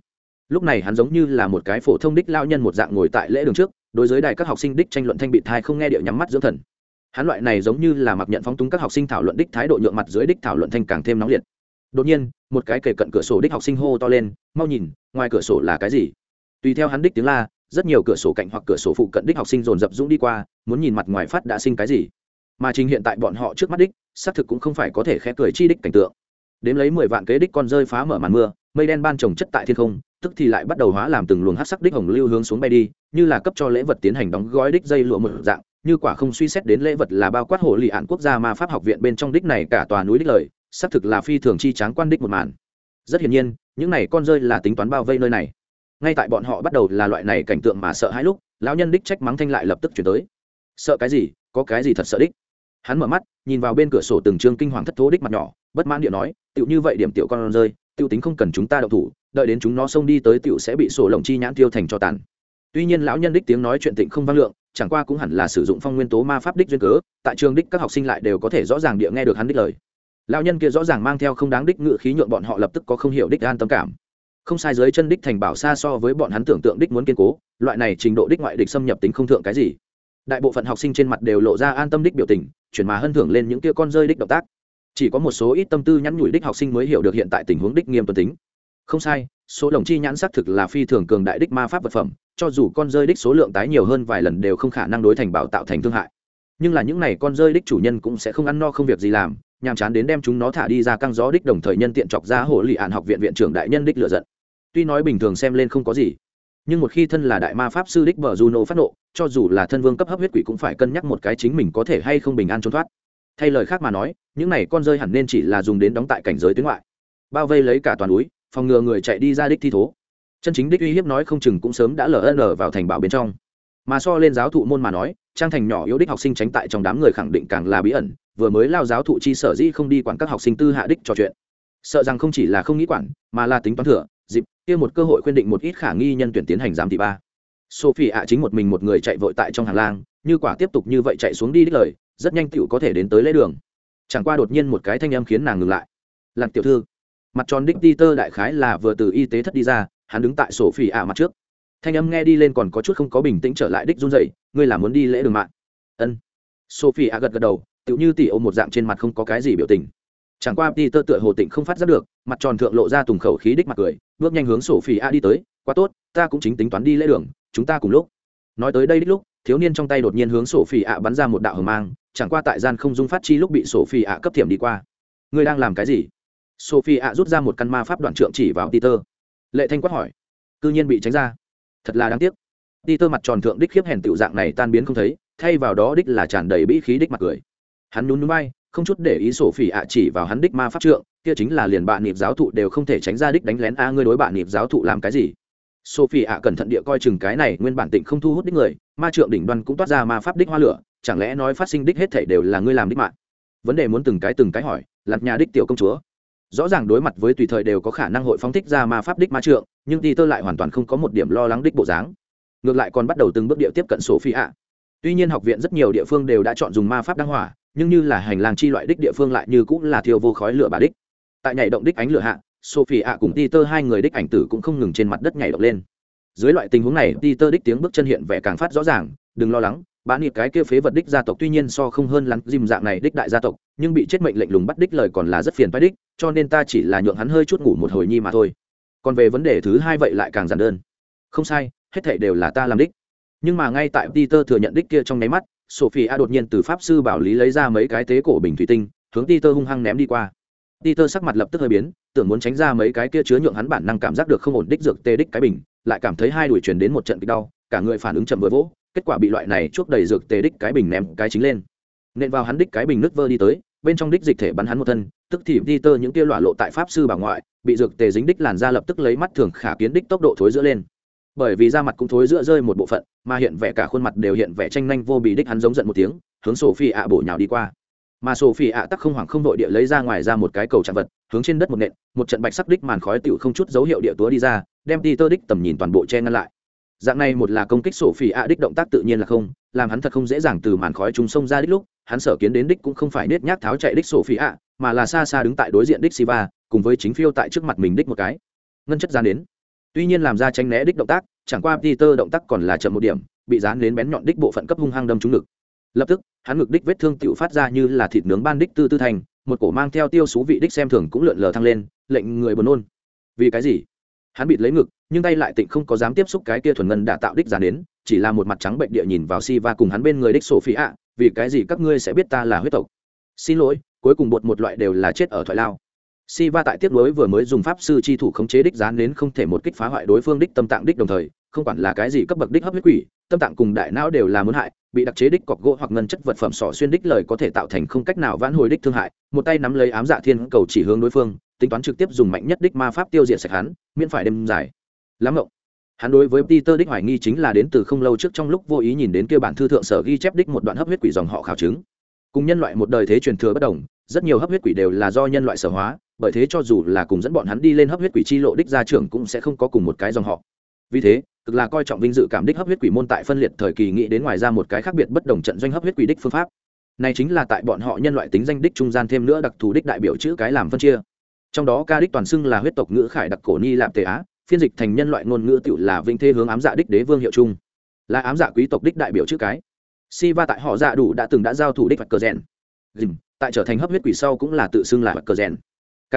Lúc này hắn giống như là một cái phổ thông đích lao nhân một dạng ngồi tại lễ đường trước, đối với đài các học sinh đích tranh luận thanh bị thai không nghe điệu nhắm mắt dưỡng thần. Hắn loại này giống như là mặc nhận phóng túng các học sinh thảo luận đích thái độ nhượng mặt dưới đích thảo luận thanh càng thêm nóng liệt. Đột nhiên, một cái kề cận cửa sổ đích học sinh hô to lên, mau nhìn, ngoài cửa sổ là cái gì? Tùy theo hắn đích tiếng la rất nhiều cửa sổ cạnh hoặc cửa sổ phụ cận đích học sinh dồn dập dũng đi qua, muốn nhìn mặt ngoài phát đã sinh cái gì. Mà trình hiện tại bọn họ trước mắt đích, xác thực cũng không phải có thể khẽ cười chi đích cảnh tượng. Đếm lấy mười vạn kế đích con rơi phá mở màn mưa, mây đen ban trồng chất tại thiên không, tức thì lại bắt đầu hóa làm từng luồng hát sắc đích hồng lưu hướng xuống bay đi, như là cấp cho lễ vật tiến hành đóng gói đích dây lụa một dạng, như quả không suy xét đến lễ vật là bao quát hồ lì ạn quốc gia ma pháp học viện bên trong đích này cả tòa núi đích lời, xác thực là phi thường chi tráng quan đích một màn. Rất hiển nhiên, những này con rơi là tính toán bao vây nơi này ngay tại bọn họ bắt đầu là loại này cảnh tượng mà sợ hãi lúc, lão nhân đích trách mắng thanh lại lập tức chuyển tới. Sợ cái gì? Có cái gì thật sợ đích? Hắn mở mắt, nhìn vào bên cửa sổ từng trương kinh hoàng thất thố đích mặt nhỏ, bất mãn điện nói tựu như vậy điểm tiểu con rơi tựu tính không cần chúng ta đậu thủ, đợi đến chúng nó xông đi tới tiểu sẽ bị sổ lồng chi nhãn tiêu thành cho tàn. Tuy nhiên lão nhân đích tiếng nói chuyện tịnh không vang lượng, chẳng qua cũng hẳn là sử dụng phong nguyên tố ma pháp đích duyên cớ, tại trường đích các học sinh lại đều có thể rõ ràng địa nghe được hắn đích lời. Lão nhân kia rõ ràng mang theo không đáng đích ngự khí nhượng bọn họ lập tức có không hiểu đích an tâm cảm không sai dưới chân đích thành bảo xa so với bọn hắn tưởng tượng đích muốn kiên cố, loại này trình độ đích ngoại địch xâm nhập tính không thượng cái gì. Đại bộ phận học sinh trên mặt đều lộ ra an tâm đích biểu tình, chuyển mà hân thưởng lên những kia con rơi đích động tác. Chỉ có một số ít tâm tư nhắn nhủi đích học sinh mới hiểu được hiện tại tình huống đích nghiêm tuần tính. Không sai, số lồng chi nhãn xác thực là phi thường cường đại đích ma pháp vật phẩm, cho dù con rơi đích số lượng tái nhiều hơn vài lần đều không khả năng đối thành bảo tạo thành thương hại. Nhưng là những này con rơi đích chủ nhân cũng sẽ không ăn no không việc gì làm, nhàm chán đến đem chúng nó thả đi ra căng gió đích đồng thời nhân tiện chọc ra hồ lì ạn học viện viện trưởng đại nhân đích lựa giận tuy nói bình thường xem lên không có gì, nhưng một khi thân là đại ma pháp sư đích bờ juno phát nộ, cho dù là thân vương cấp hấp huyết quỷ cũng phải cân nhắc một cái chính mình có thể hay không bình an trốn thoát. Thay lời khác mà nói, những này con rơi hẳn nên chỉ là dùng đến đóng tại cảnh giới tuyến ngoại. Bao vây lấy cả toàn núi, phòng ngừa người chạy đi ra đích thi thố. Chân chính đích uy hiếp nói không chừng cũng sớm đã lở ân vào thành bảo bên trong. Mà so lên giáo thụ môn mà nói, trang thành nhỏ yếu đích học sinh tránh tại trong đám người khẳng định càng là bí ẩn, vừa mới lao giáo thụ chi sở dĩ không đi quản các học sinh tư hạ đích trò chuyện. Sợ rằng không chỉ là không nghĩ quản, mà là tính toán thừa dịp, kia một cơ hội khuyên định một ít khả nghi nhân tuyển tiến hành giám thị ba. Sophie ạ chính một mình một người chạy vội tại trong hàng lang, như quả tiếp tục như vậy chạy xuống đi đích lời, rất nhanh tựu có thể đến tới lễ đường. Chẳng qua đột nhiên một cái thanh âm khiến nàng ngừng lại. Lạc tiểu thư. Mặt tròn đích đi tơ đại khái là vừa từ y tế thất đi ra, hắn đứng tại sổ phỉ ạ mặt trước. Thanh âm nghe đi lên còn có chút không có bình tĩnh trở lại đích run dậy ngươi là muốn đi lễ đường mạng? Ân. Sophie ạ gật gật đầu, tựu như tỉ ô một dạng trên mặt không có cái gì biểu tình. Chẳng qua đi tơ tựa hồ tịnh không phát giác được, mặt tròn thượng lộ ra tùng khẩu khí đích mặt cười bước nhanh hướng sổ phỉ ạ đi tới, quá tốt, ta cũng chính tính toán đi lễ đường, chúng ta cùng lúc. Nói tới đây đích lúc, thiếu niên trong tay đột nhiên hướng sổ phỉ ạ bắn ra một đạo hờ mang, chẳng qua tại gian không dung phát chi lúc bị sổ phỉ ạ cấp thiểm đi qua. Ngươi đang làm cái gì? Sophie ạ rút ra một căn ma pháp đoạn trượng chỉ vào peter. Lệ thanh quát hỏi. Cư nhiên bị tránh ra. Thật là đáng tiếc. Peter mặt tròn thượng đích khiếp hèn tiểu dạng này tan biến không thấy, thay vào đó đích là tràn đầy bĩ khí đích mặt cười. Hắn nhún nhún bay không chút để ý sổ phỉ ạ chỉ vào hắn đích ma pháp trượng, kia chính là liền bạn nịp giáo thụ đều không thể tránh ra đích đánh lén a, ngươi đối bạn nịp giáo thụ làm cái gì? Sophie ạ cẩn thận địa coi chừng cái này, nguyên bản tịnh không thu hút đích người, ma trượng đỉnh đoan cũng toát ra ma pháp đích hoa lửa, chẳng lẽ nói phát sinh đích hết thảy đều là ngươi làm đích mạng? Vấn đề muốn từng cái từng cái hỏi lặt nhà đích tiểu công chúa. Rõ ràng đối mặt với tùy thời đều có khả năng hội phóng thích ra ma pháp đích ma trượng, nhưng ti tơ lại hoàn toàn không có một điểm lo lắng đích bộ dáng. Ngược lại còn bắt đầu từng bước địa tiếp cận sổ phi ạ tuy nhiên học viện rất nhiều địa phương đều đã chọn dùng ma pháp đăng hỏa nhưng như là hành lang chi loại đích địa phương lại như cũng là thiêu vô khói lửa bà đích. Tại nhảy động đích ánh lửa hạ, sophie ạ cùng peter hai người đích ảnh tử cũng không ngừng trên mặt đất nhảy động lên. Dưới loại tình huống này, peter đích tiếng bước chân hiện vẻ càng phát rõ ràng, đừng lo lắng bán nghiệp cái kia phế vật đích gia tộc tuy nhiên so không hơn lắm dìm dạng này đích đại gia tộc, nhưng bị chết mệnh lệnh lùng bắt đích lời còn là rất phiền phái đích, cho nên ta chỉ là nhượng hắn hơi chút ngủ một hồi nhi mà thôi. Còn về vấn đề thứ hai vậy lại càng giản đơn. Không sai, hết thảy đều là ta làm đích. Nhưng mà ngay tại peter thừa nhận đích kia trong nháy mắt sophie a đột nhiên từ pháp sư bảo lý lấy ra mấy cái tế cổ bình thủy tinh, hướng peter hung hăng ném đi qua. Peter sắc mặt lập tức hơi biến, tưởng muốn tránh ra mấy cái kia chứa nhượng hắn bản năng cảm giác được không ổn đích dược tê đích cái bình, lại cảm thấy hai đuổi truyền đến một trận kịch đau, cả người phản ứng chậm vừa vỗ, kết quả bị loại này chuốc đầy dược tê đích cái bình ném cái chính lên. Nện vào hắn đích cái bình nước vơ đi tới, bên trong đích dịch thể bắn hắn một thân, tức thì peter những kia lọa lộ tại pháp sư bà ngoại, bị dược tề dính đích làn ra lập tức lấy mắt thường khả kiến đích tốc độ thối giữa lên bởi vì da mặt cũng thối giữa rơi một bộ phận, mà hiện vẻ cả khuôn mặt đều hiện vẻ tranh nhanh vô bì đích hắn giống giận một tiếng, hướng sổ phi ạ bổ nhào đi qua. Mà sổ phi ạ tắc không hoảng không đội địa lấy ra ngoài ra một cái cầu chạm vật, hướng trên đất một nện, một trận bạch sắc đích màn khói tựu không chút dấu hiệu địa túa đi ra, đem ti tơ đích tầm nhìn toàn bộ che ngăn lại. Dạng này một là công kích sổ phi ạ đích động tác tự nhiên là không, làm hắn thật không dễ dàng từ màn khói chúng sông ra đích lúc, hắn sở kiến đến đích cũng không phải nết nhác tháo chạy đích sổ phi ạ, mà là xa xa đứng tại đối diện đích siva, cùng với chính phiêu tại trước mặt mình đích một cái. Ngân chất gian đến tuy nhiên làm ra tranh né đích động tác, chẳng qua peter động tác còn là chậm một điểm, bị dán đến bén nhọn đích bộ phận cấp hung hăng đâm trúng ngực. Lập tức, hắn ngực đích vết thương tựu phát ra như là thịt nướng ban đích tư tư thành, một cổ mang theo tiêu xú vị đích xem thường cũng lượn lờ thăng lên, lệnh người buồn nôn. Vì cái gì? Hắn bịt lấy ngực, nhưng tay lại tịnh không có dám tiếp xúc cái kia thuần ngân đã tạo đích dán đến, chỉ là một mặt trắng bệnh địa nhìn vào si và cùng hắn bên người đích sổ phí ạ vì cái gì các ngươi sẽ biết ta là huyết tộc? Xin lỗi, cuối cùng bột một loại đều là chết ở thoại lao si va tại tiếp nối vừa mới dùng pháp sư chi thủ khống chế đích gián đến không thể một kích phá hoại đối phương đích tâm tạng đích đồng thời, không quản là cái gì cấp bậc đích hấp huyết quỷ, tâm tạng cùng đại não đều là muốn hại, bị đặc chế đích cọc gỗ hoặc ngân chất vật phẩm sỏ xuyên đích lời có thể tạo thành không cách nào vãn hồi đích thương hại. Một tay nắm lấy ám dạ thiên cầu chỉ hướng đối phương, tính toán trực tiếp dùng mạnh nhất đích ma pháp tiêu diệt sạch hắn, miễn phải đêm dài. Lắm ngộng hắn đối với peter đích hoài nghi chính là đến từ không lâu trước trong lúc vô ý nhìn đến kia bản thư thượng sở ghi chép đích một đoạn hấp huyết quỷ dòng họ khảo chứng. Cùng nhân loại một đời thế truyền thừa bất đồng, rất nhiều hấp huyết quỷ đều là do nhân loại sở hóa bởi thế cho dù là cùng dẫn bọn hắn đi lên hấp huyết quỷ chi lộ đích gia trưởng cũng sẽ không có cùng một cái dòng họ. Vì thế, cực là coi trọng vinh dự cảm đích hấp huyết quỷ môn tại phân liệt thời kỳ nghĩ đến ngoài ra một cái khác biệt bất đồng trận doanh hấp huyết quỷ đích phương pháp. Này chính là tại bọn họ nhân loại tính danh đích trung gian thêm nữa đặc thù đích đại biểu chữ cái làm phân chia. Trong đó ca đích toàn xưng là huyết tộc ngữ khải đặc cổ ni lạp tề á, phiên dịch thành nhân loại ngôn ngữ tựu là vinh thế hướng ám dạ đích đế vương hiệu chung là ám dạ quý tộc đích đại biểu chữ cái. Si va tại họ dạ đủ đã từng đã giao thủ đích vật cờ rèn. Dìm, tại trở thành hấp huyết quỷ sau cũng là tự xưng là vật cờ rèn k.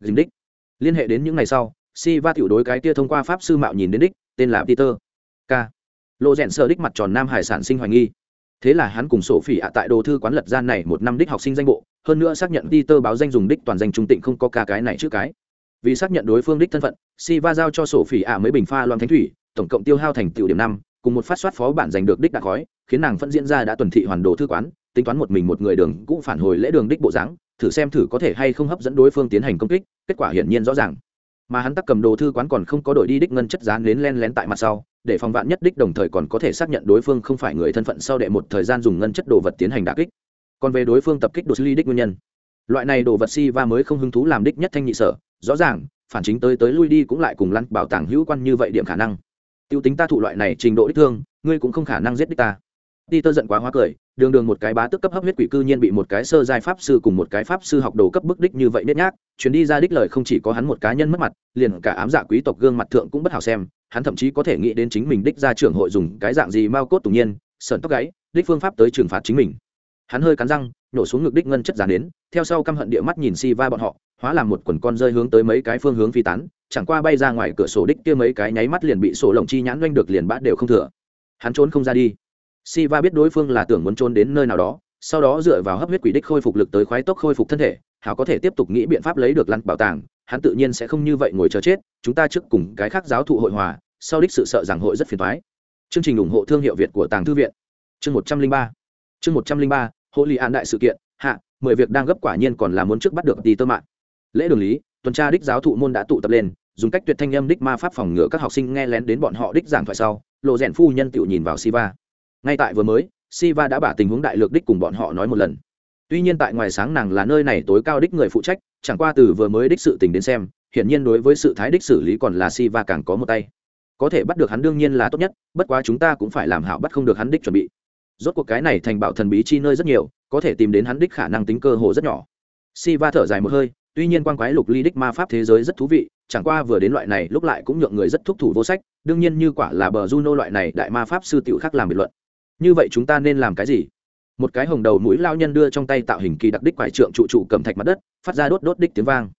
Dìm đích. Liên hệ đến những ngày sau, si va tiểu đối cái kia thông qua pháp sư mạo nhìn đến đích, tên là peter. K. Lộ rèn sợ đích mặt tròn nam hải sản sinh hoài nghi. Thế là hắn cùng sổ phỉ ạ tại đồ thư quán lật gian này một năm đích học sinh danh bộ, hơn nữa xác nhận peter báo danh dùng đích toàn danh trung tịnh không có ca cái này trước cái. Vì xác nhận đối phương đích thân phận, si va giao cho sổ phỉ ạ mấy bình pha loan thánh thủy, tổng cộng tiêu hao thành tiểu điểm năm, cùng một phát soát phó bản giành được đích đã khói, khiến nàng phân diễn ra đã tuần thị hoàn đồ thư quán, tính toán một mình một người đường, cũng phản hồi lễ đường đích bộ dáng thử xem thử có thể hay không hấp dẫn đối phương tiến hành công kích, kết quả hiển nhiên rõ ràng. Mà hắn tắc cầm đồ thư quán còn không có đổi đi đích ngân chất dán đến len lén tại mặt sau, để phòng vạn nhất đích đồng thời còn có thể xác nhận đối phương không phải người thân phận sau đệ một thời gian dùng ngân chất đồ vật tiến hành đà kích. Còn về đối phương tập kích đồ sư ly đích nguyên nhân. Loại này đồ vật si va mới không hứng thú làm đích nhất thanh nhị sở, rõ ràng, phản chính tới tới lui đi cũng lại cùng lăn bảo tàng hữu quan như vậy điểm khả năng. T i ê u tính ta thụ loại này trình độ đích thương, ngươi cũng không khả năng giết đích ta ti tơ giận quá hóa cười, đường đường một cái bá tức cấp hấp huyết quỷ cư nhiên bị một cái sơ giai pháp sư cùng một cái pháp sư học đồ cấp bức đích như vậy nết nhác chuyến đi ra đích lời không chỉ có hắn một cá nhân mất mặt, liền cả ám dạ quý tộc gương mặt thượng cũng bất hảo xem, hắn thậm chí có thể nghĩ đến chính mình đích ra trưởng hội dùng cái dạng gì mau cốt tùng nhiên sờn tóc gáy, đích phương pháp tới trừng phạt chính mình. Hắn hơi cắn răng, nổ xuống ngực đích ngân chất giàn đến, theo sau căm hận địa mắt nhìn si va bọn họ, hóa làm một quần con rơi hướng tới mấy cái phương hướng phi tán, chẳng qua bay ra ngoài cửa sổ đích kia mấy cái nháy mắt liền bị sổ lồng chi nhãn doanh được liền bát đều không thừa. Hắn trốn không ra đi si va biết đối phương là tưởng muốn trốn đến nơi nào đó, sau đó dựa vào hấp huyết quỷ đích khôi phục lực tới khoái tốc khôi phục thân thể, hảo có thể tiếp tục nghĩ biện pháp lấy được lăn bảo tàng, hắn tự nhiên sẽ không như vậy ngồi chờ chết, chúng ta trước cùng cái khác giáo thụ hội hòa, sau đích sự sợ rằng hội rất phiền thoái chương trình ủng hộ thương hiệu việt của tàng thư viện. Chương một trăm linh ba. Chương một trăm linh ba hộ lì an đại sự kiện, hạ, mười việc đang gấp quả nhiên còn là muốn trước bắt được tì tơ mạng. Lễ đường lý, tuần tra đích giáo thụ môn đã tụ tập lên, dùng cách tuyệt thanh âm đích ma pháp phòng ngừa các học sinh nghe lén đến bọn họ đích giảng thoại sau, lộ rèn phu nhân tự nhìn vào siva ngay tại vừa mới, siva đã bả tình huống đại lược đích cùng bọn họ nói một lần. Tuy nhiên tại ngoài sáng nàng là nơi này tối cao đích người phụ trách, chẳng qua từ vừa mới đích sự tình đến xem, hiển nhiên đối với sự thái đích xử lý còn là siva càng có một tay. Có thể bắt được hắn đương nhiên là tốt nhất, bất quá chúng ta cũng phải làm hảo bắt không được hắn đích chuẩn bị. Rốt cuộc cái này thành bảo thần bí chi nơi rất nhiều, có thể tìm đến hắn đích khả năng tính cơ hồ rất nhỏ. Siva thở dài một hơi, tuy nhiên quan quái lục ly đích ma pháp thế giới rất thú vị, chẳng qua vừa đến loại này lúc lại cũng nhượng người rất thúc thủ vô sách, đương nhiên như quả là bờ juno loại này đại ma pháp sư tiểu khác làm biệt luận như vậy chúng ta nên làm cái gì? Một cái hồng đầu mũi lao nhân đưa trong tay tạo hình kỳ đặc đích quải trượng trụ trụ cầm thạch mặt đất, phát ra đốt đốt đích tiếng vang.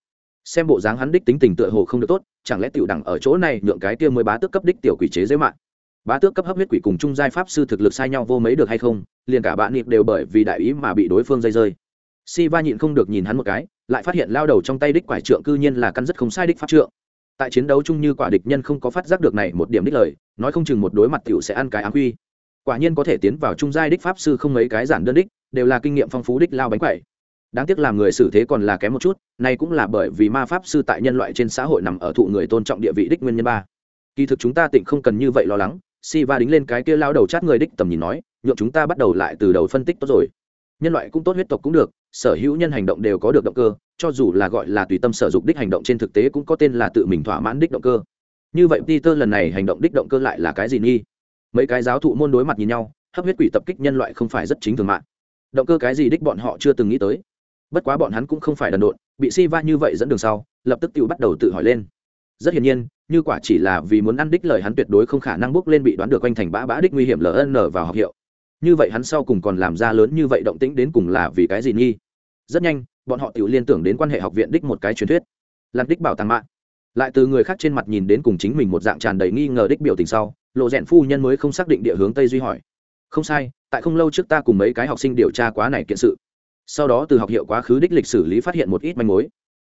Xem bộ dáng hắn đích tính tình tựa hồ không được tốt, chẳng lẽ tiểu đẳng ở chỗ này nhượng cái kia mới bá tước cấp đích tiểu quỷ chế dễ mạng? Bá tước cấp hấp huyết quỷ cùng trung giai pháp sư thực lực sai nhau vô mấy được hay không, liền cả bạn nịp đều bởi vì đại ý mà bị đối phương dây rơi. Si va nhịn không được nhìn hắn một cái, lại phát hiện lao đầu trong tay đích quải trượng cư nhiên là căn rất không sai đích pháp trượng. Tại chiến đấu chung như quả địch nhân không có phát giác được này một điểm đích lời, nói không chừng một đối mặt tiểu sẽ ăn cái ám quy quả nhiên có thể tiến vào trung giai đích pháp sư không mấy cái giản đơn đích, đều là kinh nghiệm phong phú đích lao bánh quậy đáng tiếc làm người xử thế còn là kém một chút này cũng là bởi vì ma pháp sư tại nhân loại trên xã hội nằm ở thụ người tôn trọng địa vị đích nguyên nhân ba. Kỳ thực chúng ta tịnh không cần như vậy lo lắng si va đính lên cái kia lao đầu chát người đích tầm nhìn nói, nhượng chúng ta bắt đầu lại từ đầu phân tích tốt rồi. Nhân loại cũng tốt huyết tộc cũng được, sở hữu nhân hành động đều có được động cơ, cho dù là gọi là tùy tâm sở dục đích hành động trên thực tế cũng có tên là tự mình thỏa mãn đích động cơ. Như vậy peter lần này hành động đích động cơ lại là cái gì nghi? Mấy cái giáo thụ môn đối mặt nhìn nhau, hấp huyết quỷ tập kích nhân loại không phải rất chính thường mạng. Động cơ cái gì đích bọn họ chưa từng nghĩ tới. Bất quá bọn hắn cũng không phải đần độn, bị si va như vậy dẫn đường sau, lập tức tự bắt đầu tự hỏi lên. Rất hiển nhiên, như quả chỉ là vì muốn ăn đích lời hắn tuyệt đối không khả năng bước lên bị đoán được quanh thành bã bã đích nguy hiểm ln vào học hiệu. Như vậy hắn sau cùng còn làm ra lớn như vậy động tĩnh đến cùng là vì cái gì nghi? Rất nhanh, bọn họ tự liên tưởng đến quan hệ học viện đích một cái truyền thuyết. Làm đích bảo tàng mạng. Lại từ người khác trên mặt nhìn đến cùng chính mình một dạng tràn đầy nghi ngờ đích biểu tình sau lộ rèn phu nhân mới không xác định địa hướng tây duy hỏi. Không sai, tại không lâu trước ta cùng mấy cái học sinh điều tra quá này kiện sự. Sau đó từ học hiệu quá khứ đích lịch sử lý phát hiện một ít manh mối.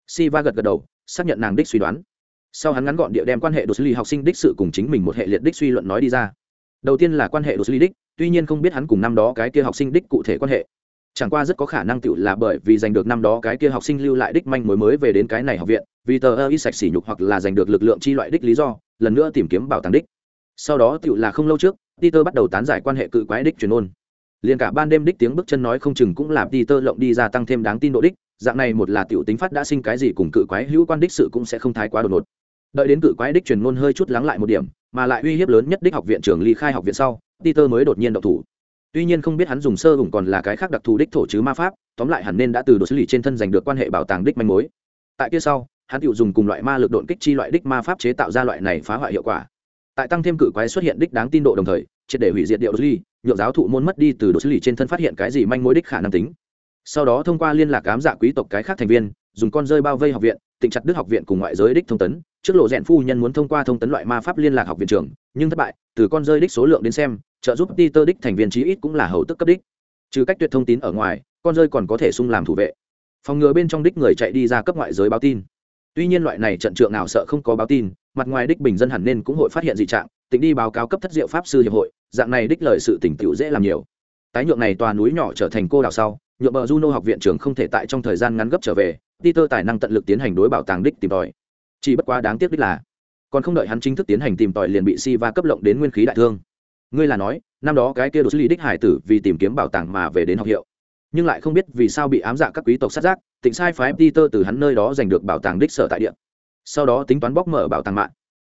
Si va gật gật đầu, xác nhận nàng đích suy đoán. Sau hắn ngắn gọn địa đem quan hệ đồ xử lý học sinh đích sự cùng chính mình một hệ liệt đích suy luận nói đi ra. Đầu tiên là quan hệ đồ xử lý đích, tuy nhiên không biết hắn cùng năm đó cái kia học sinh đích cụ thể quan hệ. Chẳng qua rất có khả năng tựu là bởi vì giành được năm đó cái kia học sinh lưu lại đích manh mối mới về đến cái này học viện, vì tờ ơ y sạch sỉ nhục hoặc là giành được lực lượng chi loại đích lý do, lần nữa tìm kiếm bảo tàng đích sau đó tựu là không lâu trước, peter bắt đầu tán giải quan hệ cự quái đích truyền ôn. Liền cả ban đêm đích tiếng bước chân nói không chừng cũng là peter lộng đi ra tăng thêm đáng tin độ đích, dạng này một là tiểu tính phát đã sinh cái gì cùng cự quái hữu quan đích sự cũng sẽ không thái quá đột ngột. Đợi đến cự quái đích truyền ngôn hơi chút lắng lại một điểm, mà lại uy hiếp lớn nhất đích học viện trưởng ly khai học viện sau, peter mới đột nhiên độc thủ. Tuy nhiên không biết hắn dùng sơ hùng còn là cái khác đặc thù đích thổ chứ ma pháp, tóm lại hẳn nên đã từ đồ xử lý trên thân giành được quan hệ bảo tàng đích manh mối. Tại kia sau, hắn tự dùng cùng loại ma lực độn kích chi loại đích ma pháp chế tạo ra loại này phá hoại hiệu quả tại tăng thêm cự quái xuất hiện đích đáng tin độ đồng thời triệt để hủy diệt điệu duy, xử nhượng giáo thụ môn mất đi từ đồ xử lý trên thân phát hiện cái gì manh mối đích khả năng tính. Sau đó thông qua liên lạc ám dạ quý tộc cái khác thành viên dùng con rơi bao vây học viện tịnh chặt đức học viện cùng ngoại giới đích thông tấn. Trước lộ rèn phu nhân muốn thông qua thông tấn loại ma pháp liên lạc học viện trường, nhưng thất bại từ con rơi đích số lượng đến xem trợ giúp peter đích thành viên chí ít cũng là hầu tức cấp đích. Trừ cách tuyệt thông tín ở ngoài con rơi còn có thể sung làm thủ vệ. Phòng ngừa bên trong đích người chạy đi ra cấp ngoại giới báo tin. Tuy nhiên loại này trận trượng nào sợ không có báo tin mặt ngoài đích bình dân hẳn nên cũng hội phát hiện dị trạng tính đi báo cáo cấp thất diệu pháp sư hiệp hội, dạng này đích lời sự tỉnh tiểu dễ làm nhiều. Tái nhượng này tòa núi nhỏ trở thành cô đảo sau, nhượng bờ juno học viện trưởng không thể tại trong thời gian ngắn gấp trở về, peter tài năng tận lực tiến hành đối bảo tàng đích tìm tòi. Chỉ bất quá đáng tiếc đích là, còn không đợi hắn chính thức tiến hành tìm tòi liền bị si va cấp lộng đến nguyên khí đại thương. Ngươi là nói, năm đó cái kia đồ xử lý đích hải tử vì tìm kiếm bảo tàng mà về đến học hiệu. Nhưng lại không biết vì sao bị ám dạ các quý tộc sát giác, tịnh sai phái peter từ hắn nơi đó giành được bảo tàng đích sở tại địa sau đó tính toán bóc mở bảo tàng mạng.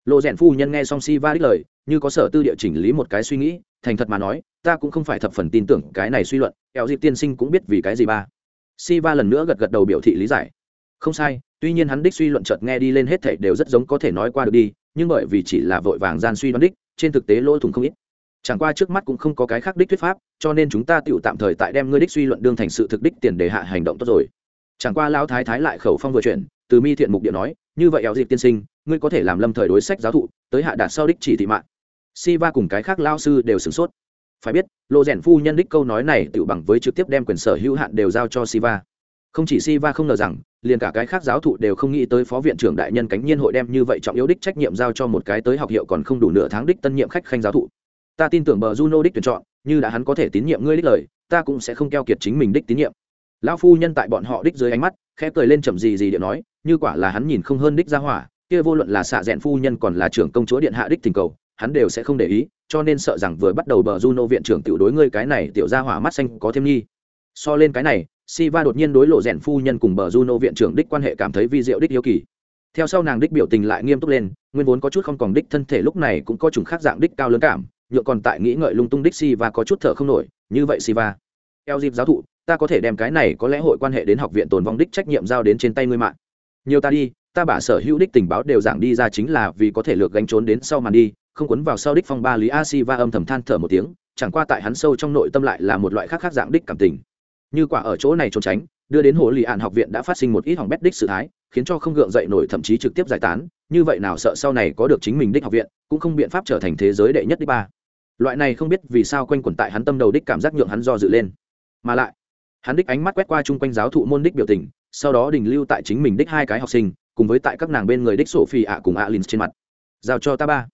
Lộ rèn phu nhân nghe xong si va đích lời, như có sở tư địa chỉnh lý một cái suy nghĩ, thành thật mà nói, ta cũng không phải thập phần tin tưởng cái này suy luận eo dịp tiên sinh cũng biết vì cái gì ba. Si va lần nữa gật gật đầu biểu thị lý giải. Không sai, tuy nhiên hắn đích suy luận chợt nghe đi lên hết thảy đều rất giống có thể nói qua được đi, nhưng bởi vì chỉ là vội vàng gian suy đoán đích, trên thực tế lỗ thủng không ít. Chẳng qua trước mắt cũng không có cái khác đích thuyết pháp, cho nên chúng ta tựu tạm thời tại đem ngươi đích suy luận đương thành sự thực đích tiền đề hạ hành động tốt rồi. Chẳng qua lao thái thái lại khẩu phong vừa chuyển, từ mi thiện mục điện nói như vậy éo dịp tiên sinh, ngươi có thể làm lâm thời đối sách giáo thụ, tới hạ đạt sau đích chỉ thị mạng. Si va cùng cái khác lao sư đều sửng sốt. Phải biết lộ rèn phu nhân đích câu nói này tự bằng với trực tiếp đem quyền sở hữu hạn đều giao cho siva không chỉ siva không ngờ rằng, liền cả cái khác giáo thụ đều không nghĩ tới phó viện trưởng đại nhân cánh nhiên hội đem như vậy trọng yếu đích trách nhiệm giao cho một cái tới học hiệu còn không đủ nửa tháng đích tân nhiệm khách khanh giáo thụ. Ta tin tưởng bờ juno đích tuyển chọn, như đã hắn có thể tín nhiệm ngươi đích lời, ta cũng sẽ không keo kiệt chính mình đích tín nhiệm lão phu nhân tại bọn họ đích dưới ánh mắt khẽ cười lên chậm gì gì điện nói như quả là hắn nhìn không hơn đích ra hỏa kia vô luận là xạ rẽn phu nhân còn là trưởng công chúa điện hạ đích tình cầu hắn đều sẽ không để ý cho nên sợ rằng vừa bắt đầu bờ juno viện trưởng tiểu đối ngươi cái này tiểu ra hỏa mắt xanh có thêm nghi so lên cái này Siva đột nhiên đối lộ rèn phu nhân cùng bờ Juno viện trưởng đích quan hệ cảm thấy vi diệu đích yêu kỳ. Theo sau nàng đích biểu tình lại nghiêm túc lên, nguyên vốn có chút không còn đích thân thể lúc này cũng có chủng khác dạng đích cao lớn cảm, nhựa còn tại nghĩ ngợi lung tung đích Siva có chút thở không nổi, như vậy Siva. Eo dịp giáo thụ, ta có thể đem cái này có lẽ hội quan hệ đến học viện tồn vong đích trách nhiệm giao đến trên tay ngươi mạng. Nhiều ta đi, ta bả sở hữu đích tình báo đều giảng đi ra chính là vì có thể lược gánh trốn đến sau màn đi, không quấn vào sau đích phong ba lý a Siva âm thầm than thở một tiếng, chẳng qua tại hắn sâu trong nội tâm lại là một loại khác khác dạng đích cảm tình. Như quả ở chỗ này trốn tránh đưa đến hồ lì ạn học viện đã phát sinh một ít hỏng bét đích sự thái khiến cho không gượng dậy nổi thậm chí trực tiếp giải tán như vậy nào sợ sau này có được chính mình đích học viện cũng không biện pháp trở thành thế giới đệ nhất đích ba. Loại này không biết vì sao quanh quẩn tại hắn tâm đầu đích cảm giác nhượng hắn do dự lên mà lại, hắn đích ánh mắt quét qua chung quanh giáo thụ môn đích biểu tình, sau đó đình lưu tại chính mình đích hai cái học sinh, cùng với tại các nàng bên người đích sổ phi ạ cùng ạ lynx trên mặt. Giao cho ta ba.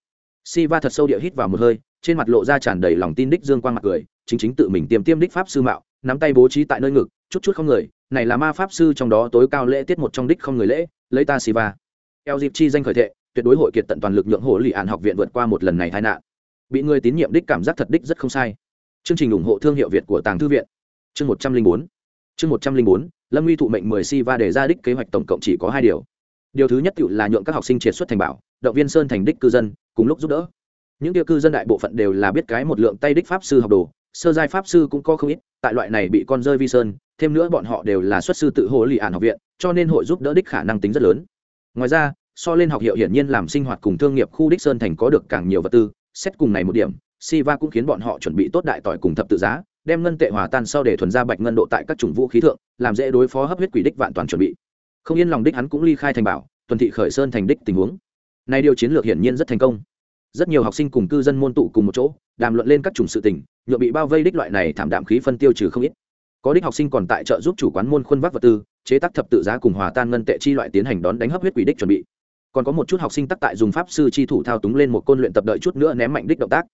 Si va thật sâu địa hít vào một hơi, trên mặt lộ ra tràn đầy lòng tin đích dương quang mặt cười, chính chính tự mình tiêm tiêm đích pháp sư mạo, nắm tay bố trí tại nơi ngực, chút chút không người, này là ma pháp sư trong đó tối cao lễ tiết một trong đích không người lễ, lấy ta siva. Eo dịp chi danh khởi thệ, tuyệt đối hội kiệt tận toàn lực nhượng hồ lì ạn học viện vượt qua một lần này tai nạn. Bị người tín nhiệm đích cảm giác thật đích rất không sai. Chương trình ủng hộ thương hiệu việt của tàng thư viện chương một trăm linh bốn, chương một trăm linh bốn, lâm uy thụ mệnh mười si va đề ra đích kế hoạch tổng cộng chỉ có hai điều. Điều thứ nhất tự là nhượng các học sinh triệt xuất thành bảo, động viên sơn thành đích cư dân, cùng lúc giúp đỡ. Những tiêu cư dân đại bộ phận đều là biết cái một lượng tay đích pháp sư học đồ, sơ giai pháp sư cũng có không ít, tại loại này bị con rơi vi sơn, thêm nữa bọn họ đều là xuất sư tự hồ lì ản học viện, cho nên hội giúp đỡ đích khả năng tính rất lớn. Ngoài ra, so lên học hiệu hiển nhiên làm sinh hoạt cùng thương nghiệp khu đích sơn thành có được càng nhiều vật tư, xét cùng này một điểm siva cũng khiến bọn họ chuẩn bị tốt đại tỏi cùng thập tự giá đem ngân tệ hòa tan sau để thuần ra bạch ngân độ tại các chủng vũ khí thượng, làm dễ đối phó hấp huyết quỷ đích vạn toàn chuẩn bị. Không yên lòng đích hắn cũng ly khai thành bảo, tuần thị khởi sơn thành đích tình huống. Này điều chiến lược hiển nhiên rất thành công. Rất nhiều học sinh cùng cư dân môn tụ cùng một chỗ, đàm luận lên các chủng sự tình nhựa bị bao vây đích loại này thảm đạm khí phân tiêu trừ không ít. Có đích học sinh còn tại trợ giúp chủ quán môn khuôn vác vật tư, chế tác thập tự giá cùng hòa tan ngân tệ chi loại tiến hành đón đánh hấp huyết quỷ đích chuẩn bị. Còn có một chút học sinh tắc tại dùng pháp sư chi thủ thao túng lên một côn luyện tập đợi chút nữa ném mạnh đích động tác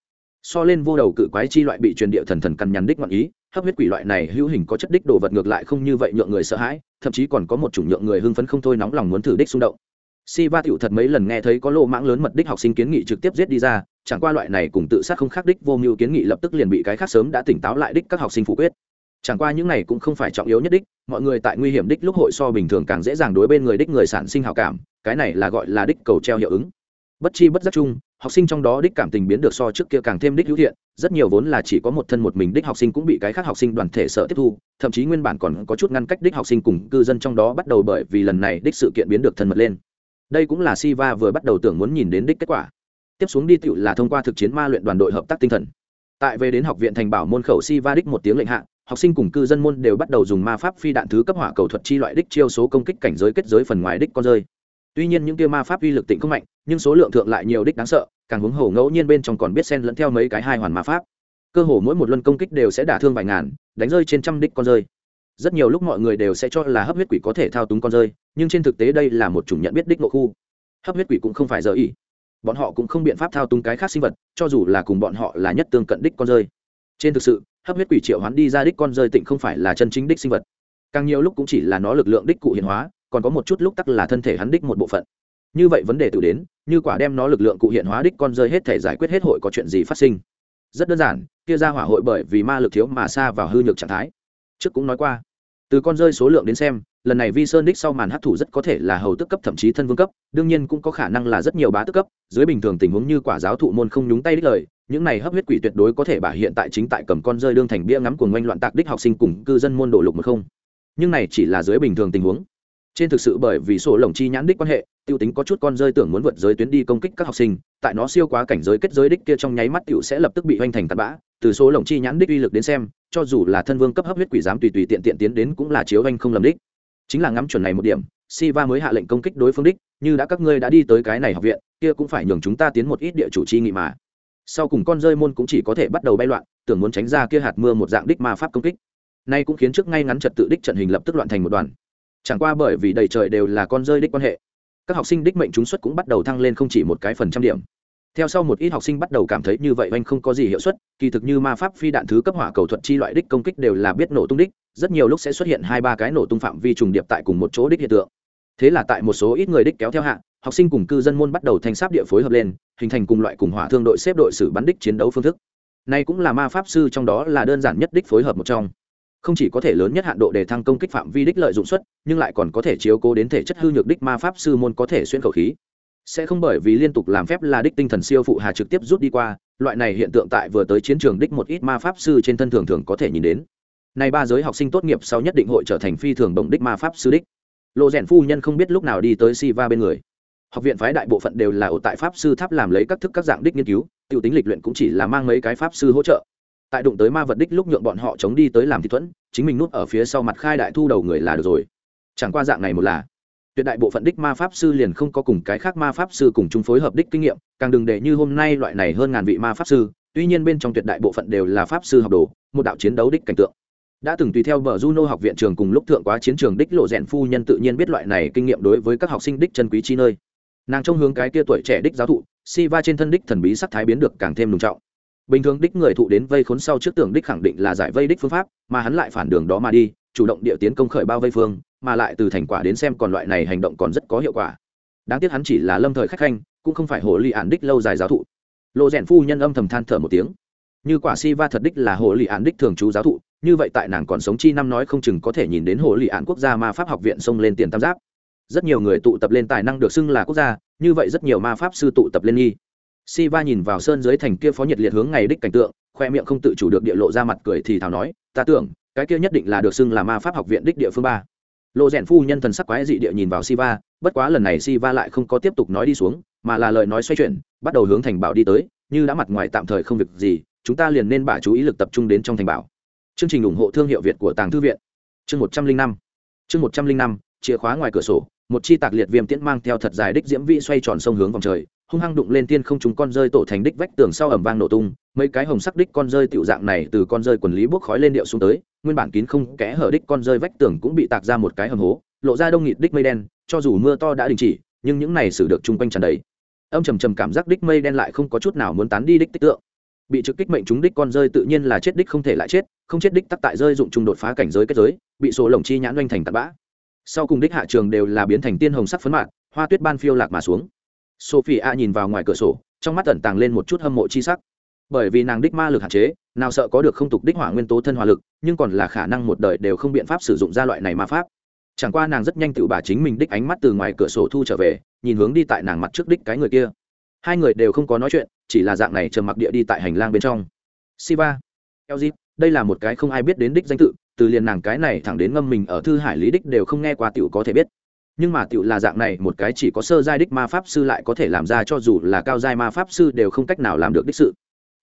so lên vô đầu cự quái chi loại bị truyền địa thần thần cằn nhằn đích ngọn ý, hấp huyết quỷ loại này hữu hình có chất đích đồ vật ngược lại không như vậy nhượng người sợ hãi, thậm chí còn có một chủng nhượng người hưng phấn không thôi nóng lòng muốn thử đích xung động. Si va tiểu thật mấy lần nghe thấy có lô mãng lớn mật đích học sinh kiến nghị trực tiếp giết đi ra, chẳng qua loại này cùng tự sát không khác đích vô mưu kiến nghị lập tức liền bị cái khác sớm đã tỉnh táo lại đích các học sinh phủ quyết. Chẳng qua những này cũng không phải trọng yếu nhất đích, mọi người tại nguy hiểm đích lúc hội so bình thường càng dễ dàng đối bên người đích người sản sinh hào cảm, cái này là gọi là đích cầu treo hiệu ứng. Bất chi bất giác chung học sinh trong đó đích cảm tình biến được so trước kia càng thêm đích hữu thiện, rất nhiều vốn là chỉ có một thân một mình đích học sinh cũng bị cái khác học sinh đoàn thể sợ tiếp thu, thậm chí nguyên bản còn có chút ngăn cách đích học sinh cùng cư dân trong đó bắt đầu bởi vì lần này đích sự kiện biến được thân mật lên. Đây cũng là siva vừa bắt đầu tưởng muốn nhìn đến đích kết quả. Tiếp xuống đi tựu là thông qua thực chiến ma luyện đoàn đội hợp tác tinh thần. Tại về đến học viện thành bảo môn khẩu siva đích một tiếng lệnh hạ, học sinh cùng cư dân môn đều bắt đầu dùng ma pháp phi đạn thứ cấp hỏa cầu thuật chi loại đích chiêu số công kích cảnh giới kết giới phần ngoài đích con rơi. Tuy nhiên những kia ma pháp uy lực tịnh không mạnh nhưng số lượng thượng lại nhiều đích đáng sợ, càng hướng hồ ngẫu nhiên bên trong còn biết xen lẫn theo mấy cái hai hoàn ma pháp. Cơ hồ mỗi một luân công kích đều sẽ đả thương vài ngàn, đánh rơi trên trăm đích con rơi. Rất nhiều lúc mọi người đều sẽ cho là hấp huyết quỷ có thể thao túng con rơi, nhưng trên thực tế đây là một chủng nhận biết đích nội khu. Hấp huyết quỷ cũng không phải giờ ý bọn họ cũng không biện pháp thao túng cái khác sinh vật, cho dù là cùng bọn họ là nhất tương cận đích con rơi. Trên thực sự, hấp huyết quỷ triệu hoán đi ra đích con rơi tịnh không phải là chân chính đích sinh vật. Càng nhiều lúc cũng chỉ là nó lực lượng đích cụ hiện hóa, còn có một chút lúc tắc là thân thể hắn đích một bộ phận như vậy vấn đề tự đến, như quả đem nó lực lượng cụ hiện hóa đích con rơi hết thể giải quyết hết hội có chuyện gì phát sinh. Rất đơn giản, kia ra hỏa hội bởi vì ma lực thiếu mà xa vào hư nhược trạng thái. Trước cũng nói qua, từ con rơi số lượng đến xem, lần này vi sơn đích sau màn hấp thụ rất có thể là hầu tức cấp thậm chí thân vương cấp, đương nhiên cũng có khả năng là rất nhiều bá tức cấp. Dưới bình thường tình huống như quả giáo thụ môn không nhúng tay đích lời, những này hấp huyết quỷ tuyệt đối có thể bả hiện tại chính tại cầm con rơi đương thành bia ngắm của ngoanh loạn tạc đích học sinh cùng cư dân môn đổ lục một không. Nhưng này chỉ là dưới bình thường tình huống trên thực sự bởi vì sổ lồng chi nhãn đích quan hệ tiêu tính có chút con rơi tưởng muốn vượt giới tuyến đi công kích các học sinh tại nó siêu quá cảnh giới kết giới đích kia trong nháy mắt tiểu sẽ lập tức bị hoành thành tạt bã từ số lồng chi nhãn đích uy lực đến xem cho dù là thân vương cấp hấp huyết quỷ dám tùy tùy tiện tiện tiến đến cũng là chiếu anh không lầm đích chính là ngắm chuẩn này một điểm Si Va mới hạ lệnh công kích đối phương đích, như đã các ngươi đã đi tới cái này học viện, kia cũng phải nhường chúng ta tiến một ít địa chủ chi nghị mà. Sau cùng con rơi môn cũng chỉ có thể bắt đầu bay loạn, tưởng muốn tránh ra kia hạt mưa một dạng đích ma pháp công kích. Nay cũng khiến trước ngay ngắn trật tự đích trận hình lập tức loạn thành một đoàn. Chẳng qua bởi vì đầy trời đều là con rơi đích quan hệ, các học sinh đích mệnh trúng suất cũng bắt đầu thăng lên không chỉ một cái phần trăm điểm. Theo sau một ít học sinh bắt đầu cảm thấy như vậy anh không có gì hiệu suất kỳ thực như ma pháp phi đạn thứ cấp hỏa cầu thuật chi loại đích công kích đều là biết nổ tung đích rất nhiều lúc sẽ xuất hiện hai ba cái nổ tung phạm vi trùng điệp tại cùng một chỗ đích hiện tượng. Thế là tại một số ít người đích kéo theo hạ học sinh cùng cư dân môn bắt đầu thanh sáp địa phối hợp lên hình thành cùng loại cùng hỏa thương đội xếp đội xử bắn đích chiến đấu phương thức. Này cũng là ma pháp sư trong đó là đơn giản nhất đích phối hợp một trong không chỉ có thể lớn nhất hạn độ để thăng công kích phạm vi đích lợi dụng suất, nhưng lại còn có thể chiếu cố đến thể chất hư nhược đích ma pháp sư môn có thể xuyên khẩu khí. Sẽ không bởi vì liên tục làm phép là đích tinh thần siêu phụ hà trực tiếp rút đi qua, loại này hiện tượng tại vừa tới chiến trường đích một ít ma pháp sư trên thân thường thường có thể nhìn đến. Này ba giới học sinh tốt nghiệp sau nhất định hội trở thành phi thường bổng đích ma pháp sư đích. Lộ rèn phu nhân không biết lúc nào đi tới si va bên người. Học viện phái đại bộ phận đều là ở tại pháp sư tháp làm lấy các thức các dạng đích nghiên cứu t i ể u tính lịch luyện cũng chỉ là mang mấy cái pháp sư hỗ trợ tại đụng tới ma vật đích lúc nhượng bọn họ chống đi tới làm thị thuẫn, chính mình núp ở phía sau mặt khai đại thu đầu người là được rồi. Chẳng qua dạng này một là, tuyệt đại bộ phận đích ma pháp sư liền không có cùng cái khác ma pháp sư cùng chung phối hợp đích kinh nghiệm, càng đừng để như hôm nay loại này hơn ngàn vị ma pháp sư, tuy nhiên bên trong tuyệt đại bộ phận đều là pháp sư học đồ, một đạo chiến đấu đích cảnh tượng. Đã từng tùy theo vở juno học viện trường cùng lúc thượng quá chiến trường đích lộ rèn phu nhân tự nhiên biết loại này kinh nghiệm đối với các học sinh đích chân quý chi nơi. Nàng trông hướng cái tia tuổi trẻ đích giáo thụ si va trên thân đích thần bí sắc thái biến được càng thêm nùng trọng bình thường đích người thụ đến vây khốn sau trước tưởng đích khẳng định là giải vây đích phương pháp, mà hắn lại phản đường đó mà đi, chủ động địa tiến công khởi bao vây phương, mà lại từ thành quả đến xem còn loại này hành động còn rất có hiệu quả. Đáng tiếc hắn chỉ là lâm thời khách khanh, cũng không phải hồ lì ản đích lâu dài giáo thụ. Lộ rèn phu nhân âm thầm than thở một tiếng. Như quả si va thật đích là hồ lì ản đích thường trú giáo thụ, như vậy tại nàng còn sống chi năm nói không chừng có thể nhìn đến hồ lì ản quốc gia ma pháp học viện xông lên tiền tam giáp. Rất nhiều người tụ tập lên tài năng được xưng là quốc gia, như vậy rất nhiều ma pháp sư tụ tập lên nghi si va nhìn vào sơn dưới thành kia phó nhiệt liệt hướng ngày đích cảnh tượng, khoe miệng không tự chủ được địa lộ ra mặt cười thì thào nói, ta tưởng, cái kia nhất định là được xưng là ma pháp học viện đích địa phương ba. Lộ rèn phu nhân thần sắc quái dị địa nhìn vào si va bất quá lần này si va lại không có tiếp tục nói đi xuống, mà là lời nói xoay chuyển, bắt đầu hướng thành bảo đi tới, như đã mặt ngoài tạm thời không việc gì, chúng ta liền nên bả chú ý lực tập trung đến trong thành bảo. Chương trình ủng hộ thương hiệu việt của tàng thư viện. Chương một trăm linh năm. Chương một trăm linh năm, chìa khóa ngoài cửa sổ, một chi tạc liệt viêm tiễn mang theo thật dài đích diễm vị xoay tròn sông hướng vòng trời hung hăng đụng lên tiên không chúng con rơi tổ thành đích vách tường sau ẩm vang nổ tung, mấy cái hồng sắc đích con rơi tiểu dạng này từ con rơi quần lý bốc khói lên điệu xuống tới, nguyên bản kín không kẽ hở đích con rơi vách tường cũng bị tạc ra một cái hầm hố, lộ ra đông nghịt đích mây đen, cho dù mưa to đã đình chỉ, nhưng những này xử được chung quanh tràn đầy. Âm trầm trầm cảm giác đích mây đen lại không có chút nào muốn tán đi đích tích tượng. Bị trực kích mệnh chúng đích con rơi tự nhiên là chết đích không thể lại chết, không chết đích tắc tại rơi dụng trung đột phá cảnh giới kết giới, bị số lồng chi nhãn doanh thành tạt bã. Sau cùng đích hạ trường đều là biến thành tiên hồng sắc phấn mạng hoa tuyết ban phiêu lạc mà xuống sophie a nhìn vào ngoài cửa sổ, trong mắt tẩn tàng lên một chút hâm mộ chi sắc. Bởi vì nàng đích ma lực hạn chế, nào sợ có được không tục đích hỏa nguyên tố thân hỏa lực, nhưng còn là khả năng một đời đều không biện pháp sử dụng ra loại này ma pháp. Chẳng qua nàng rất nhanh tự bà chính mình đích ánh mắt từ ngoài cửa sổ thu trở về, nhìn hướng đi tại nàng mặt trước đích cái người kia. Hai người đều không có nói chuyện, chỉ là dạng này trầm mặc địa đi tại hành lang bên trong. Siva lg đây là một cái không ai biết đến đích danh tự, từ liền nàng cái này thẳng đến ngâm mình ở thư hải lý đích đều không nghe qua tiểu có thể biết nhưng mà tiểu là dạng này, một cái chỉ có sơ giai đích ma pháp sư lại có thể làm ra cho dù là cao giai ma pháp sư đều không cách nào làm được đích sự.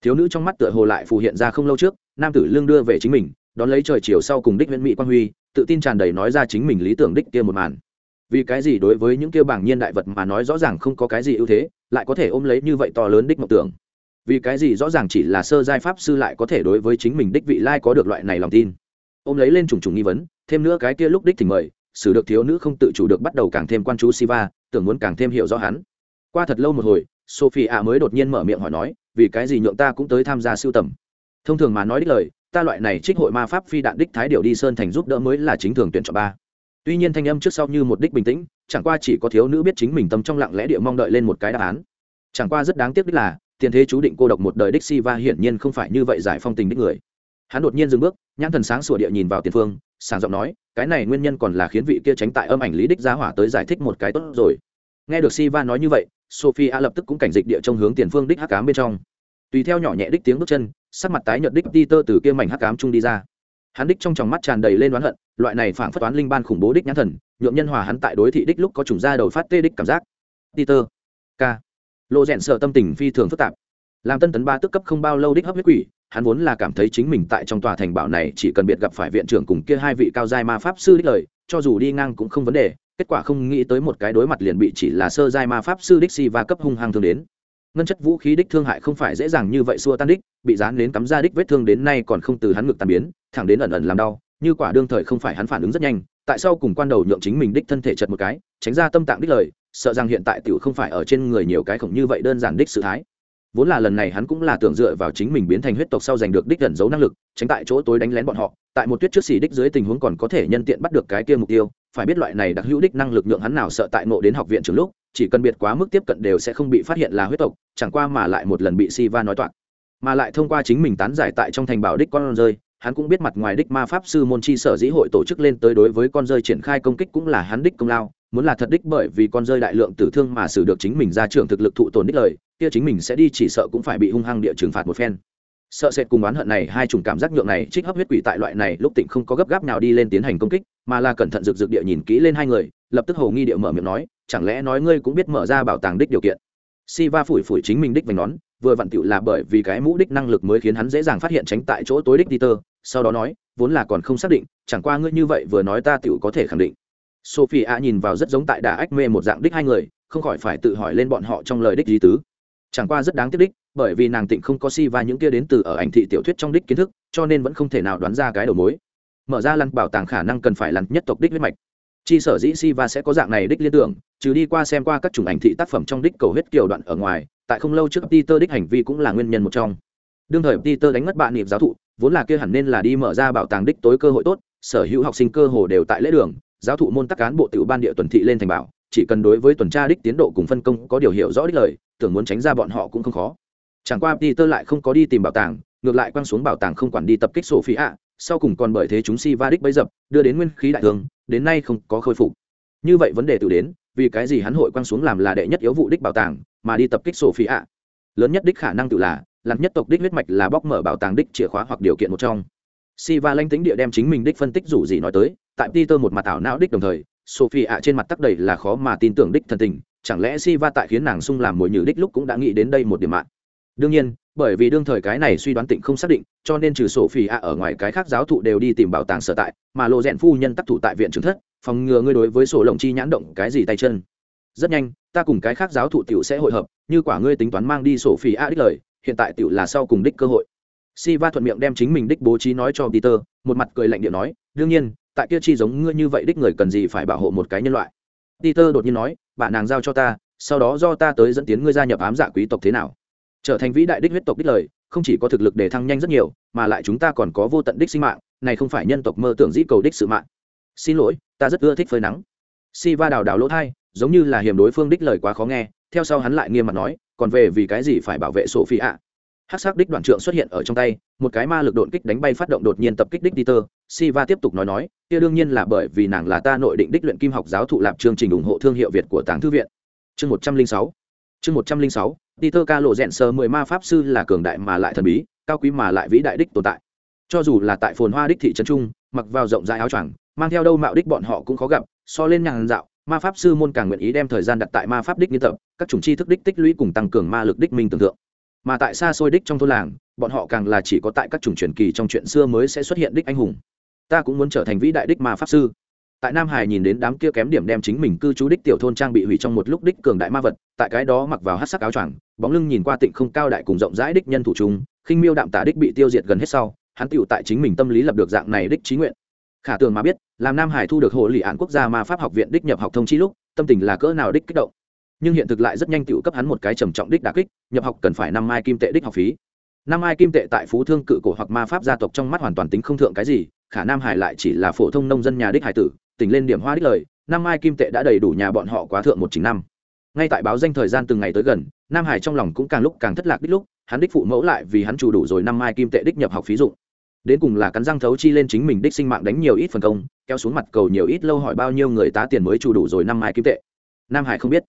Thiếu nữ trong mắt tựa hồ lại phù hiện ra không lâu trước, nam tử lương đưa về chính mình, đón lấy trời chiều sau cùng đích nguyễn mỹ quang huy, tự tin tràn đầy nói ra chính mình lý tưởng đích kia một màn. Vì cái gì đối với những kia bảng nhiên đại vật mà nói rõ ràng không có cái gì ưu thế, lại có thể ôm lấy như vậy to lớn đích mộng tưởng? Vì cái gì rõ ràng chỉ là sơ giai pháp sư lại có thể đối với chính mình đích vị lai có được loại này lòng tin? Ôm lấy lên trùng trùng nghi vấn, thêm nữa cái kia lúc đích thỉnh mời xử được thiếu nữ không tự chủ được bắt đầu càng thêm quan chú siva tưởng muốn càng thêm hiểu rõ hắn. Qua thật lâu một hồi sophie mới đột nhiên mở miệng hỏi nói, vì cái gì nhượng ta cũng tới tham gia siêu tầm? Thông thường mà nói đích lời, ta loại này trích hội ma pháp phi đạn đích thái điều đi sơn thành giúp đỡ mới là chính thường tuyển chọn ba. Tuy nhiên thanh âm trước sau như một đích bình tĩnh, chẳng qua chỉ có thiếu nữ biết chính mình tâm trong lặng lẽ địa mong đợi lên một cái đáp án. Chẳng qua rất đáng tiếc đích là, tiền thế chú định cô độc một đời đích Siva hiển nhiên không phải như vậy giải phong tình đích người. Hắn đột nhiên dừng bước, nhãn thần sáng sủa địa nhìn vào tiền phương sàng giọng nói, cái này nguyên nhân còn là khiến vị kia tránh tại âm ảnh lý đích giá hỏa tới giải thích một cái tốt rồi. Nghe được siva nói như vậy sophie a lập tức cũng cảnh dịch địa trong hướng tiền phương đích hắc cám bên trong. Tùy theo nhỏ nhẹ đích tiếng bước chân, sắc mặt tái nhợt đích peter từ kia mảnh hắc cám trung đi ra. Hắn đích trong tròng mắt tràn đầy lên đoán hận, loại này phảng phất toán linh ban khủng bố đích nhãn thần, nhượng nhân hòa hắn tại đối thị đích lúc có trùng ra đầu phát tê đích cảm giác. Peter k lộ rẽn sợ tâm tình phi thường phức tạp làm tân tấn ba tức cấp không bao lâu đích hấp huyết quỷ, hắn vốn là cảm thấy chính mình tại trong tòa thành bảo này chỉ cần biệt gặp phải viện trưởng cùng kia hai vị cao giai ma pháp sư đích lời, cho dù đi ngang cũng không vấn đề, kết quả không nghĩ tới một cái đối mặt liền bị chỉ là sơ giai ma pháp sư đích si và cấp hung hăng thương đến. Ngân chất vũ khí đích thương hại không phải dễ dàng như vậy xua tan đích, bị dán đến cắm ra đích vết thương đến nay còn không từ hắn ngực tàn biến, thẳng đến ẩn ẩn làm đau, như quả đương thời không phải hắn phản ứng rất nhanh, tại sao cùng quan đầu nhượng chính mình đích thân thể chật một cái, tránh ra tâm tạng đích lời, sợ rằng hiện tại tiểu không phải ở trên người nhiều cái khổng như vậy đơn giản đích sự thái vốn là lần này hắn cũng là tưởng dựa vào chính mình biến thành huyết tộc sau giành được đích gần giấu năng lực, tránh tại chỗ tối đánh lén bọn họ. Tại một tuyết trước xỉ đích dưới tình huống còn có thể nhân tiện bắt được cái kia mục tiêu, phải biết loại này đặc hữu đích năng lực nhượng hắn nào sợ tại nộ đến học viện trường lúc, chỉ cần biệt quá mức tiếp cận đều sẽ không bị phát hiện là huyết tộc, chẳng qua mà lại một lần bị Siva nói toạc. Mà lại thông qua chính mình tán giải tại trong thành bảo đích con rơi, hắn cũng biết mặt ngoài đích ma pháp sư môn chi sở dĩ hội tổ chức lên tới đối với con rơi triển khai công kích cũng là hắn đích công lao muốn là thật đích bởi vì con rơi đại lượng tử thương mà xử được chính mình ra trưởng thực lực thụ tổn đích lời, kia chính mình sẽ đi chỉ sợ cũng phải bị hung hăng địa trừng phạt một phen. Sợ sệt cùng oán hận này, hai chủng cảm giác nhượng này trích hấp huyết quỷ tại loại này lúc tỉnh không có gấp gáp nào đi lên tiến hành công kích, mà là cẩn thận rực rực địa nhìn kỹ lên hai người, lập tức hồ nghi địa mở miệng nói, chẳng lẽ nói ngươi cũng biết mở ra bảo tàng đích điều kiện? Si va phủi phủi chính mình đích vành nón, vừa vặn tựu là bởi vì cái mũ đích năng lực mới khiến hắn dễ dàng phát hiện tránh tại chỗ tối đích đi tơ, sau đó nói, vốn là còn không xác định, chẳng qua ngươi như vậy vừa nói ta tựu có thể khẳng định sophie a nhìn vào rất giống tại đà ách mê một dạng đích hai người, không khỏi phải tự hỏi lên bọn họ trong lời đích di tứ. Chẳng qua rất đáng tiếc đích, bởi vì nàng tịnh không có si và những kia đến từ ở ảnh thị tiểu thuyết trong đích kiến thức, cho nên vẫn không thể nào đoán ra cái đầu mối. Mở ra lăn bảo tàng khả năng cần phải lăn nhất tộc đích huyết mạch. Chi sở dĩ si va sẽ có dạng này đích liên tưởng, trừ đi qua xem qua các chủng ảnh thị tác phẩm trong đích cầu huyết kiều đoạn ở ngoài, tại không lâu trước peter đích hành vi cũng là nguyên nhân một trong. Đương thời peter đánh mất bạn niệm giáo thụ, vốn là kia hẳn nên là đi mở ra bảo tàng đích tối cơ hội tốt, sở hữu học sinh cơ hồ đều tại lễ đường giáo thụ môn tắc cán bộ tiểu ban địa tuần thị lên thành bảo, chỉ cần đối với tuần tra đích tiến độ cùng phân công có điều hiểu rõ đích lời, tưởng muốn tránh ra bọn họ cũng không khó. Chẳng qua peter lại không có đi tìm bảo tàng, ngược lại quăng xuống bảo tàng không quản đi tập kích sổ phí ạ sau cùng còn bởi thế chúng si va đích bấy dập, đưa đến nguyên khí đại thương, đến nay không có khôi phục. Như vậy vấn đề tự đến, vì cái gì hắn hội quăng xuống làm là đệ nhất yếu vụ đích bảo tàng, mà đi tập kích sổ phí ạ lớn nhất đích khả năng tự là lặn nhất tộc đích huyết mạch là bóc mở bảo tàng đích chìa khóa hoặc điều kiện một trong si va lanh tính địa đem chính mình đích phân tích rủ gì nói tới, tại peter một mặt ảo não đích đồng thời, sophie ạ trên mặt tắc đầy là khó mà tin tưởng đích thần tình, chẳng lẽ si va tại khiến nàng sung làm mồi nhử đích lúc cũng đã nghĩ đến đây một điểm mạng đương nhiên, bởi vì đương thời cái này suy đoán tịnh không xác định, cho nên trừ sổ phì ạ ở ngoài cái khác giáo thụ đều đi tìm bảo tàng sở tại, mà lộ rẽn phu nhân tác thủ tại viện trưởng thất, phòng ngừa ngươi đối với sổ lồng chi nhãn động cái gì tay chân. Rất nhanh, ta cùng cái khác giáo thụ tiểu sẽ hội hợp, như quả ngươi tính toán mang đi sổ phì ạ đích lời, hiện tại tiểu là sau cùng đích cơ hội si va thuận miệng đem chính mình đích bố trí nói cho peter, một mặt cười lạnh điện nói, đương nhiên, tại kia chi giống ngươi như vậy đích người cần gì phải bảo hộ một cái nhân loại? Peter đột nhiên nói, bạn nàng giao cho ta, sau đó do ta tới dẫn tiến ngươi gia nhập ám giả quý tộc thế nào? Trở thành vĩ đại đích huyết tộc đích lời, không chỉ có thực lực để thăng nhanh rất nhiều, mà lại chúng ta còn có vô tận đích sinh mạng, này không phải nhân tộc mơ tưởng dĩ cầu đích sự mạng. Xin lỗi, ta rất ưa thích phơi nắng. Si va đào đào lỗ thai, giống như là hiểm đối phương đích lời quá khó nghe, theo sau hắn lại nghiêm mặt nói, còn về vì cái gì phải bảo vệ sổ phi ạ hát sắc đích đoạn trượng xuất hiện ở trong tay, một cái ma lực đột kích đánh bay phát động đột nhiên tập kích đích peter. Siva tiếp tục nói nói, kia đương nhiên là bởi vì nàng là ta nội định đích luyện kim học giáo thụ lạp chương trình ủng hộ thương hiệu việt của tàng thư viện. Chương một trăm linh sáu. Chương một trăm linh sáu, peter ca lộ rẽn sơ mười ma pháp sư là cường đại mà lại thần bí, cao quý mà lại vĩ đại đích tồn tại. Cho dù là tại phồn hoa đích thị trấn trung, mặc vào rộng rãi áo choàng, mang theo đâu mạo đích bọn họ cũng khó gặp, so lên nhàn dạo, ma pháp sư môn càng nguyện ý đem thời gian đặt tại ma pháp đích nghiên tập, các chủng chi thức đích tích lũy cùng tăng cường ma lực đích minh tưởng tượng mà tại xa xôi đích trong thôn làng, bọn họ càng là chỉ có tại các chủng truyền kỳ trong chuyện xưa mới sẽ xuất hiện đích anh hùng. Ta cũng muốn trở thành vĩ đại đích ma pháp sư. Tại nam hải nhìn đến đám kia kém điểm đem chính mình cư trú đích tiểu thôn trang bị hủy trong một lúc đích cường đại ma vật, tại cái đó mặc vào hát sắc áo choàng, bóng lưng nhìn qua tịnh không cao đại cùng rộng rãi đích nhân thủ chúng khinh miêu đạm tả đích bị tiêu diệt gần hết sau, hắn tựu tại chính mình tâm lý lập được dạng này đích trí nguyện. Khả tường mà biết, làm nam hải thu được hộ lị án quốc gia ma pháp học viện đích nhập học thông chi lúc, tâm tình là cỡ nào đích kích động nhưng hiện thực lại rất nhanh tựu cấp hắn một cái trầm trọng đích đà kích, nhập học cần phải năm mai kim tệ đích học phí. Năm mai kim tệ tại phú thương cự cổ hoặc ma pháp gia tộc trong mắt hoàn toàn tính không thượng cái gì, khả nam hải lại chỉ là phổ thông nông dân nhà đích hải tử, tỉnh lên điểm hoa đích lời, năm mai kim tệ đã đầy đủ nhà bọn họ quá thượng một chính năm. Ngay tại báo danh thời gian từng ngày tới gần, nam hải trong lòng cũng càng lúc càng thất lạc đích lúc, hắn đích phụ mẫu lại vì hắn chủ đủ rồi năm mai kim tệ đích nhập học phí dụng. Đến cùng là cắn răng thấu chi lên chính mình đích sinh mạng đánh nhiều ít phần công, kéo xuống mặt cầu nhiều ít lâu hỏi bao nhiêu người tá tiền mới chủ đủ rồi năm mai kim tệ. Nam hải không biết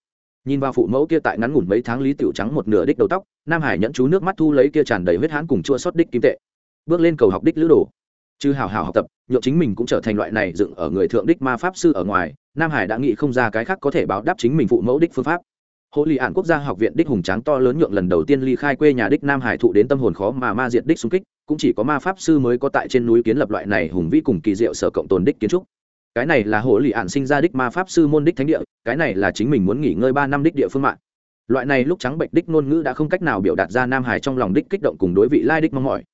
nhìn vào phụ mẫu kia tại ngắn ngủn mấy tháng lý tiểu trắng một nửa đích đầu tóc, nam hải nhẫn chú nước mắt thu lấy kia tràn đầy huyết hãn cùng chua xót đích kim tệ. Bước lên cầu học đích lữ đồ. Chứ hào hào học tập nhộn chính mình cũng trở thành loại này dựng ở người thượng đích ma pháp sư ở ngoài, nam hải đã nghĩ không ra cái khác có thể báo đáp chính mình phụ mẫu đích phương pháp. Hộ lì ạn quốc gia học viện đích hùng tráng to lớn nhượng lần đầu tiên ly khai quê nhà đích nam hải thụ đến tâm hồn khó mà ma diệt đích xung kích, cũng chỉ có ma pháp sư mới có tại trên núi kiến lập loại này hùng vĩ cùng kỳ diệu sở cộng tồn đích kiến trúc cái này là hộ lì ạn sinh ra đích ma pháp sư môn đích thánh địa, cái này là chính mình muốn nghỉ ngơi ba năm đích địa phương mạng. Loại này lúc trắng bệnh đích ngôn ngữ đã không cách nào biểu đạt ra nam hải trong lòng đích kích động cùng đối vị lai đích mong mỏi.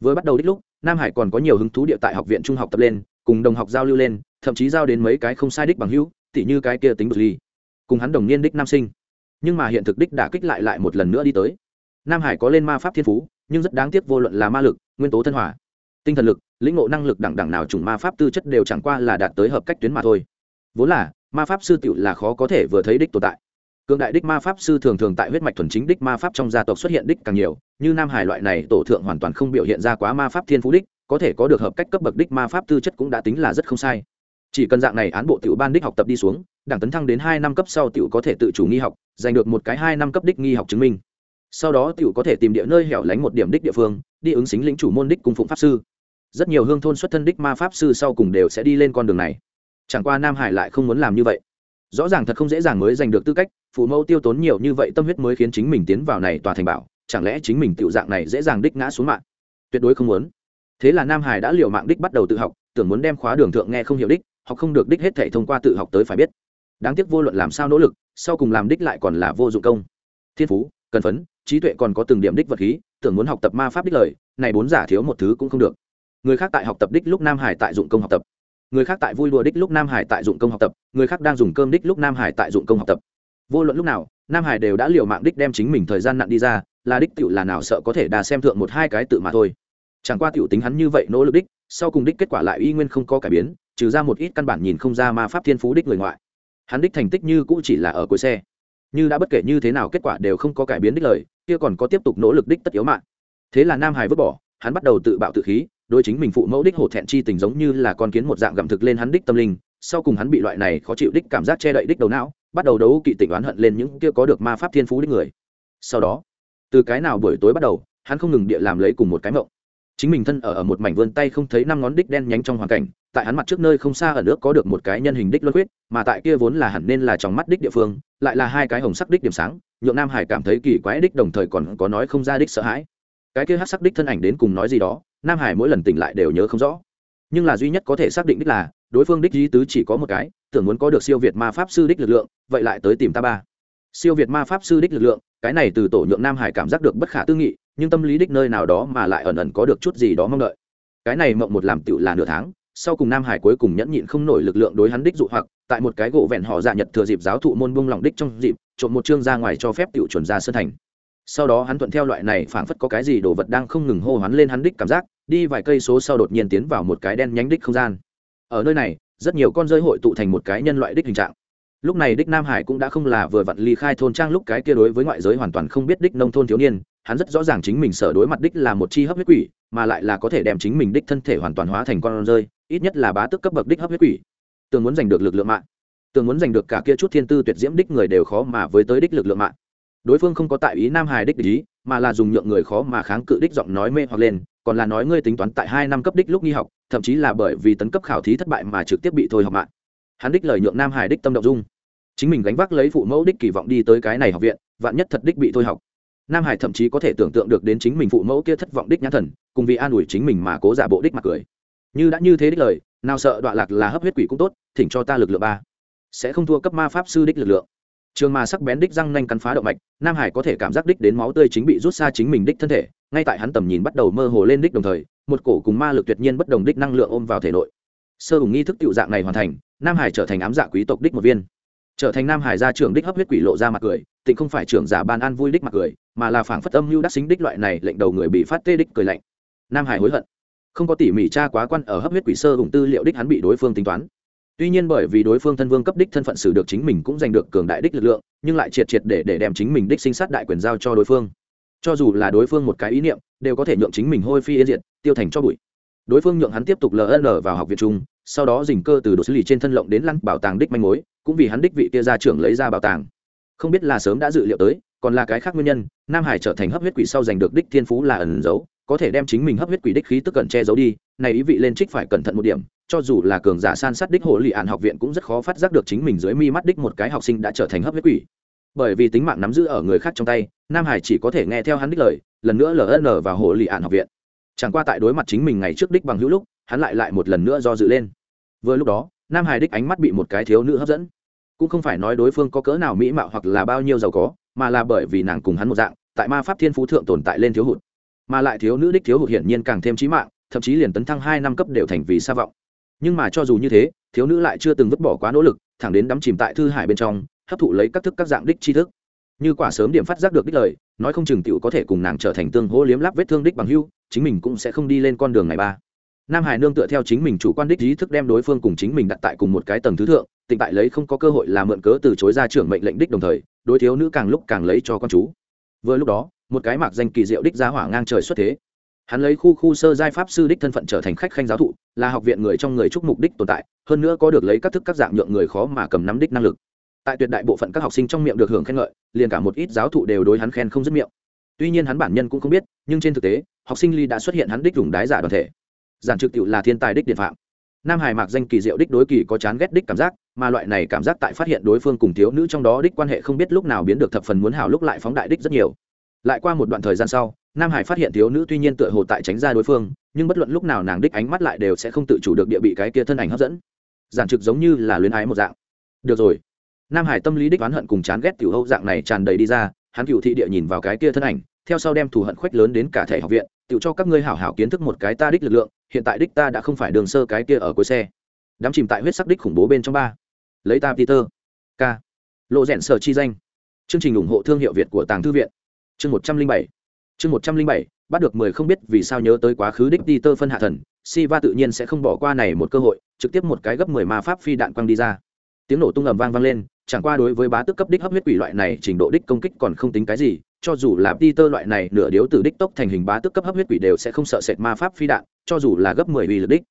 Vừa bắt đầu đích lúc, nam hải còn có nhiều hứng thú địa tại học viện trung học tập lên, cùng đồng học giao lưu lên, thậm chí giao đến mấy cái không sai đích bằng hữu, tỉ như cái kia tính bực ly, cùng hắn đồng niên đích nam sinh. Nhưng mà hiện thực đích đã kích lại lại một lần nữa đi tới. Nam hải có lên ma pháp thiên phú, nhưng rất đáng tiếc vô luận là ma lực, nguyên tố thân hỏa tinh thần lực, lĩnh ngộ năng lực đẳng đẳng nào chủng ma pháp tư chất đều chẳng qua là đạt tới hợp cách tuyến mà thôi. Vốn là, ma pháp sư tựu là khó có thể vừa thấy đích tồn tại. Cường đại đích ma pháp sư thường thường tại huyết mạch thuần chính đích ma pháp trong gia tộc xuất hiện đích càng nhiều, như nam hải loại này tổ thượng hoàn toàn không biểu hiện ra quá ma pháp thiên phú đích, có thể có được hợp cách cấp bậc đích ma pháp tư chất cũng đã tính là rất không sai. Chỉ cần dạng này án bộ tiểu ban đích học tập đi xuống đảng tấn thăng đến hai năm cấp sau tiểu có thể tự chủ nghi học, giành được một cái hai năm cấp đích nghi học chứng minh. Sau đó tiểu có thể tìm địa nơi hẻo lánh một điểm đích địa phương đi ứng xính lĩnh chủ môn đích cung phụng pháp sư. Rất nhiều hương thôn xuất thân đích ma pháp sư sau cùng đều sẽ đi lên con đường này. Chẳng qua nam hải lại không muốn làm như vậy. Rõ ràng thật không dễ dàng mới giành được tư cách, phụ mẫu tiêu tốn nhiều như vậy tâm huyết mới khiến chính mình tiến vào này tòa thành bảo, chẳng lẽ chính mình tiểu dạng này dễ dàng đích ngã xuống mạng? Tuyệt đối không muốn. Thế là nam hải đã liều mạng đích bắt đầu tự học, tưởng muốn đem khóa đường thượng nghe không hiểu đích, học không được đích hết thể thông qua tự học tới phải biết. Đáng tiếc vô luận làm sao nỗ lực, sau cùng làm đích lại còn là vô dụng công. Thiên phú, cần phấn trí tuệ còn có từng điểm đích vật khí, tưởng muốn học tập ma pháp đích lời, này bốn giả thiếu một thứ cũng không được. Người khác tại học tập đích lúc nam hải tại dụng công học tập. Người khác tại vui đùa đích lúc nam hải tại dụng công học tập. Người khác đang dùng cơm đích lúc nam hải tại dụng công học tập. Vô luận lúc nào, nam hải đều đã liều mạng đích đem chính mình thời gian nặng đi ra, là đích tựu là nào sợ có thể đà xem thượng một hai cái tự mà thôi. Chẳng qua tựu tính hắn như vậy nỗ lực đích, sau cùng đích kết quả lại y nguyên không có cải biến, trừ ra một ít căn bản nhìn không ra ma pháp thiên phú đích người ngoại. Hắn đích thành tích như cũ chỉ là ở cuối xe như đã bất kể như thế nào kết quả đều không có cải biến đích lời, kia còn có tiếp tục nỗ lực đích tất yếu mạng. Thế là nam hải vứt bỏ, hắn bắt đầu tự bạo tự khí đôi chính mình phụ mẫu đích hổ thẹn chi tình giống như là con kiến một dạng gặm thực lên hắn đích tâm linh, sau cùng hắn bị loại này khó chịu đích cảm giác che đậy đích đầu não, bắt đầu đấu kỵ tình oán hận lên những kia có được ma pháp thiên phú đích người. Sau đó, từ cái nào buổi tối bắt đầu, hắn không ngừng địa làm lấy cùng một cái mộng. Chính mình thân ở ở một mảnh vươn tay không thấy năm ngón đích đen nhánh trong hoàn cảnh tại hắn mặt trước nơi không xa ở nước có được một cái nhân hình đích luân huyết mà tại kia vốn là hẳn nên là trong mắt đích địa phương, lại là hai cái hồng sắc đích điểm sáng, nhượng nam hải cảm thấy kỳ quái đích đồng thời còn có nói không ra đích sợ hãi. Cái kia hắc sắc đích thân ảnh đến cùng nói gì đó, nam hải mỗi lần tỉnh lại đều nhớ không rõ. Nhưng là duy nhất có thể xác định đích là, đối phương đích ý tứ chỉ có một cái, tưởng muốn có được siêu việt ma pháp sư đích lực lượng, vậy lại tới tìm ta ba. Siêu việt ma pháp sư đích lực lượng, cái này từ tổ nhượng nam hải cảm giác được bất khả tư nghị, nhưng tâm lý đích nơi nào đó mà lại ẩn ẩn có được chút gì đó mong đợi. Cái này mộng một làm tựu là nửa tháng sau cùng nam hải cuối cùng nhẫn nhịn không nổi lực lượng đối hắn đích dụ hoặc, tại một cái gỗ vẹn họ dạ nhật thừa dịp giáo thụ môn buông lòng đích trong dịp, trộm một chương ra ngoài cho phép tiểu chuẩn ra sân thành. Sau đó hắn thuận theo loại này phảng phất có cái gì đồ vật đang không ngừng hô hoán lên hắn đích cảm giác, đi vài cây số sau đột nhiên tiến vào một cái đen nhánh đích không gian. Ở nơi này, rất nhiều con rơi hội tụ thành một cái nhân loại đích hình trạng. Lúc này đích nam hải cũng đã không là vừa vặn ly khai thôn trang lúc cái kia đối với ngoại giới hoàn toàn không biết đích nông thôn thiếu niên, hắn rất rõ ràng chính mình sở đối mặt đích là một chi hấp huyết quỷ, mà lại là có thể đem chính mình đích thân thể hoàn toàn hóa thành con rơi ít nhất là bá tức cấp bậc đích hấp huyết quỷ. Tường muốn giành được lực lượng mạng. Tường muốn giành được cả kia chút thiên tư tuyệt diễm đích người đều khó mà với tới đích lực lượng mạng. Đối phương không có tại ý nam hải đích ý, mà là dùng nhượng người khó mà kháng cự đích giọng nói mê hoặc lên, còn là nói ngươi tính toán tại hai năm cấp đích lúc nghi học, thậm chí là bởi vì tấn cấp khảo thí thất bại mà trực tiếp bị thôi học mạng. Hắn đích lời nhượng nam hải đích tâm động dung. Chính mình gánh vác lấy phụ mẫu đích kỳ vọng đi tới cái này học viện, vạn nhất thật đích bị thôi học. Nam hải thậm chí có thể tưởng tượng được đến chính mình phụ mẫu kia thất vọng đích nhãn thần, cùng vì an ủi chính mình mà cố giả bộ đích mặt cười như đã như thế đích lời, nào sợ đoạn lạc là hấp huyết quỷ cũng tốt, thỉnh cho ta lực lượng ba. Sẽ không thua cấp ma pháp sư đích lực lượng. Trường mà sắc bén đích răng nanh cắn phá động mạch, nam hải có thể cảm giác đích đến máu tươi chính bị rút xa chính mình đích thân thể, ngay tại hắn tầm nhìn bắt đầu mơ hồ lên đích đồng thời, một cổ cùng ma lực tuyệt nhiên bất đồng đích năng lượng ôm vào thể nội. Sơ hùng nghi thức tiểu dạng này hoàn thành, nam hải trở thành ám dạ quý tộc đích một viên. Trở thành nam hải gia trưởng đích hấp huyết quỷ lộ ra mặt cười, tịnh không phải trưởng giả ban an vui đích mặt cười, mà là phảng phất âm mưu đắc xính đích loại này lệnh đầu người bị phát tê đích cười lạnh. Nam hải hối hận không có tỉ mỉ tra quá quan ở hấp huyết quỷ sơ hùng tư liệu đích hắn bị đối phương tính toán. Tuy nhiên bởi vì đối phương thân vương cấp đích thân phận xử được chính mình cũng giành được cường đại đích lực lượng, nhưng lại triệt triệt để để đem chính mình đích sinh sát đại quyền giao cho đối phương. Cho dù là đối phương một cái ý niệm, đều có thể nhượng chính mình hôi phi yên diệt, tiêu thành cho bụi. Đối phương nhượng hắn tiếp tục ln vào học viện trung sau đó dình cơ từ đồ xử lý trên thân lộng đến lăng bảo tàng đích manh mối, cũng vì hắn đích vị kia ra trưởng lấy ra bảo tàng. Không biết là sớm đã dự liệu tới, còn là cái khác nguyên nhân, nam hải trở thành hấp huyết quỷ sau giành được đích thiên phú là ẩn giấu có thể đem chính mình hấp huyết quỷ đích khí tức cận che giấu đi, này ý vị lên trích phải cẩn thận một điểm, cho dù là cường giả san sát đích hộ lị ạn học viện cũng rất khó phát giác được chính mình dưới mi mắt đích một cái học sinh đã trở thành hấp huyết quỷ. Bởi vì tính mạng nắm giữ ở người khác trong tay, nam hải chỉ có thể nghe theo hắn đích lời, lần nữa ln và hộ lị ạn học viện. Chẳng qua tại đối mặt chính mình ngày trước đích bằng hữu lúc, hắn lại lại một lần nữa do dự lên. Vừa lúc đó, nam hải đích ánh mắt bị một cái thiếu nữ hấp dẫn. Cũng không phải nói đối phương có cỡ nào mỹ mạo hoặc là bao nhiêu giàu có, mà là bởi vì nàng cùng hắn một dạng, tại ma pháp thiên phú thượng tồn tại lên thiếu hụt mà lại thiếu nữ đích thiếu hụt hiển nhiên càng thêm trí mạng, thậm chí liền tấn thăng hai năm cấp đều thành vì xa vọng. Nhưng mà cho dù như thế, thiếu nữ lại chưa từng vứt bỏ quá nỗ lực, thẳng đến đắm chìm tại thư hải bên trong, hấp thụ lấy các thức các dạng đích tri thức. Như quả sớm điểm phát giác được đích lời, nói không chừng t có thể cùng nàng trở thành tương hô liếm láp vết thương đích bằng hưu, chính mình cũng sẽ không đi lên con đường này ba. Nam hải nương tựa theo chính mình chủ quan đích ý thức đem đối phương cùng chính mình đặt tại cùng một cái tầng thứ thượng, tịnh tại lấy không có cơ hội làm mượn cớ từ chối ra trưởng mệnh lệnh đích đồng thời, đối thiếu nữ càng lúc càng lấy cho con chú. Vừa lúc đó một cái mạc danh kỳ diệu đích giá hỏa ngang trời xuất thế. Hắn lấy khu khu sơ giai pháp sư đích thân phận trở thành khách khanh giáo thụ, là học viện người trong người chúc mục đích tồn tại, hơn nữa có được lấy các thức các dạng nhượng người khó mà cầm nắm đích năng lực. Tại tuyệt đại bộ phận các học sinh trong miệng được hưởng khen ngợi, liền cả một ít giáo thụ đều đối hắn khen không dứt miệng. Tuy nhiên hắn bản nhân cũng không biết, nhưng trên thực tế, học sinh ly đã xuất hiện hắn đích dùng đái giả đoàn thể. Giản trực tiệu là thiên tài đích điện phạm. Nam hải mạc danh kỳ diệu đích đối kỳ có chán ghét đích cảm giác, mà loại này cảm giác tại phát hiện đối phương cùng thiếu nữ trong đó đích quan hệ không biết lúc nào biến được thập phần muốn hảo lúc lại phóng đại đích rất nhiều lại qua một đoạn thời gian sau, nam hải phát hiện thiếu nữ tuy nhiên tựa hồ tại tránh ra đối phương, nhưng bất luận lúc nào nàng đích ánh mắt lại đều sẽ không tự chủ được địa bị cái kia thân ảnh hấp dẫn. Giản trực giống như là luyến ái một dạng. Được rồi. Nam hải tâm lý đích oán hận cùng chán ghét tiểu hậu dạng này tràn đầy đi ra, hắn cựu thị địa nhìn vào cái kia thân ảnh, theo sau đem thù hận khoách lớn đến cả thể học viện tự cho các ngươi hảo hảo kiến thức một cái ta đích lực lượng, hiện tại đích ta đã không phải đường sơ cái kia ở cuối xe. Đám chìm tại huyết sắc đích khủng bố bên trong ba. Lấy ta peter. K lộ rẽn sở chi danh. Chương trình ủng hộ thương hiệu việt của tàng thư viện chương một trăm linh bảy chương một trăm linh bảy bắt được mười không biết vì sao nhớ tới quá khứ đích đi tơ phân hạ thần Siva tự nhiên sẽ không bỏ qua này một cơ hội trực tiếp một cái gấp mười ma pháp phi đạn quăng đi ra tiếng nổ tung ầm vang vang lên chẳng qua đối với bá tức cấp đích hấp huyết quỷ loại này trình độ đích công kích còn không tính cái gì cho dù là Peter loại này nửa điếu từ đích tốc thành hình bá tức cấp hấp huyết quỷ đều sẽ không sợ sệt ma pháp phi đạn, cho dù là gấp 10 uy lực đích.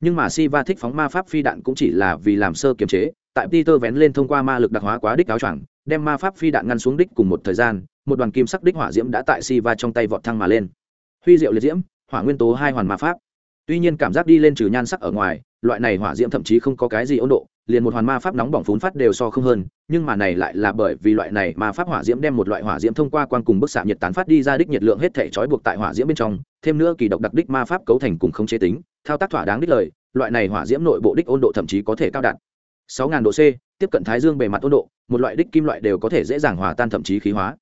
Nhưng mà Siva thích phóng ma pháp phi đạn cũng chỉ là vì làm sơ kiềm chế, tại Peter vén lên thông qua ma lực đặc hóa quá đích áo choàng, đem ma pháp phi đạn ngăn xuống đích cùng một thời gian, một đoàn kim sắc đích hỏa diễm đã tại si va trong tay vọt thăng mà lên. Huy diệu liệt diễm, hỏa nguyên tố hai hoàn ma pháp. Tuy nhiên cảm giác đi lên trừ nhan sắc ở ngoài, loại này hỏa diễm thậm chí không có cái gì ôn độ, liền một hoàn ma pháp nóng bỏng phún phát đều so không hơn nhưng mà này lại là bởi vì loại này ma pháp hỏa diễm đem một loại hỏa diễm thông qua quang cùng bức xạ nhiệt tán phát đi ra đích nhiệt lượng hết thể trói buộc tại hỏa diễm bên trong thêm nữa kỳ độc đặc đích ma pháp cấu thành cùng không chế tính thao tác thỏa đáng đích lời loại này hỏa diễm nội bộ đích ôn độ thậm chí có thể cao đạt 6.000 độ C, tiếp cận thái dương bề mặt ôn độ, một loại đích kim loại đều có thể dễ dàng hòa tan thậm chí khí hóa.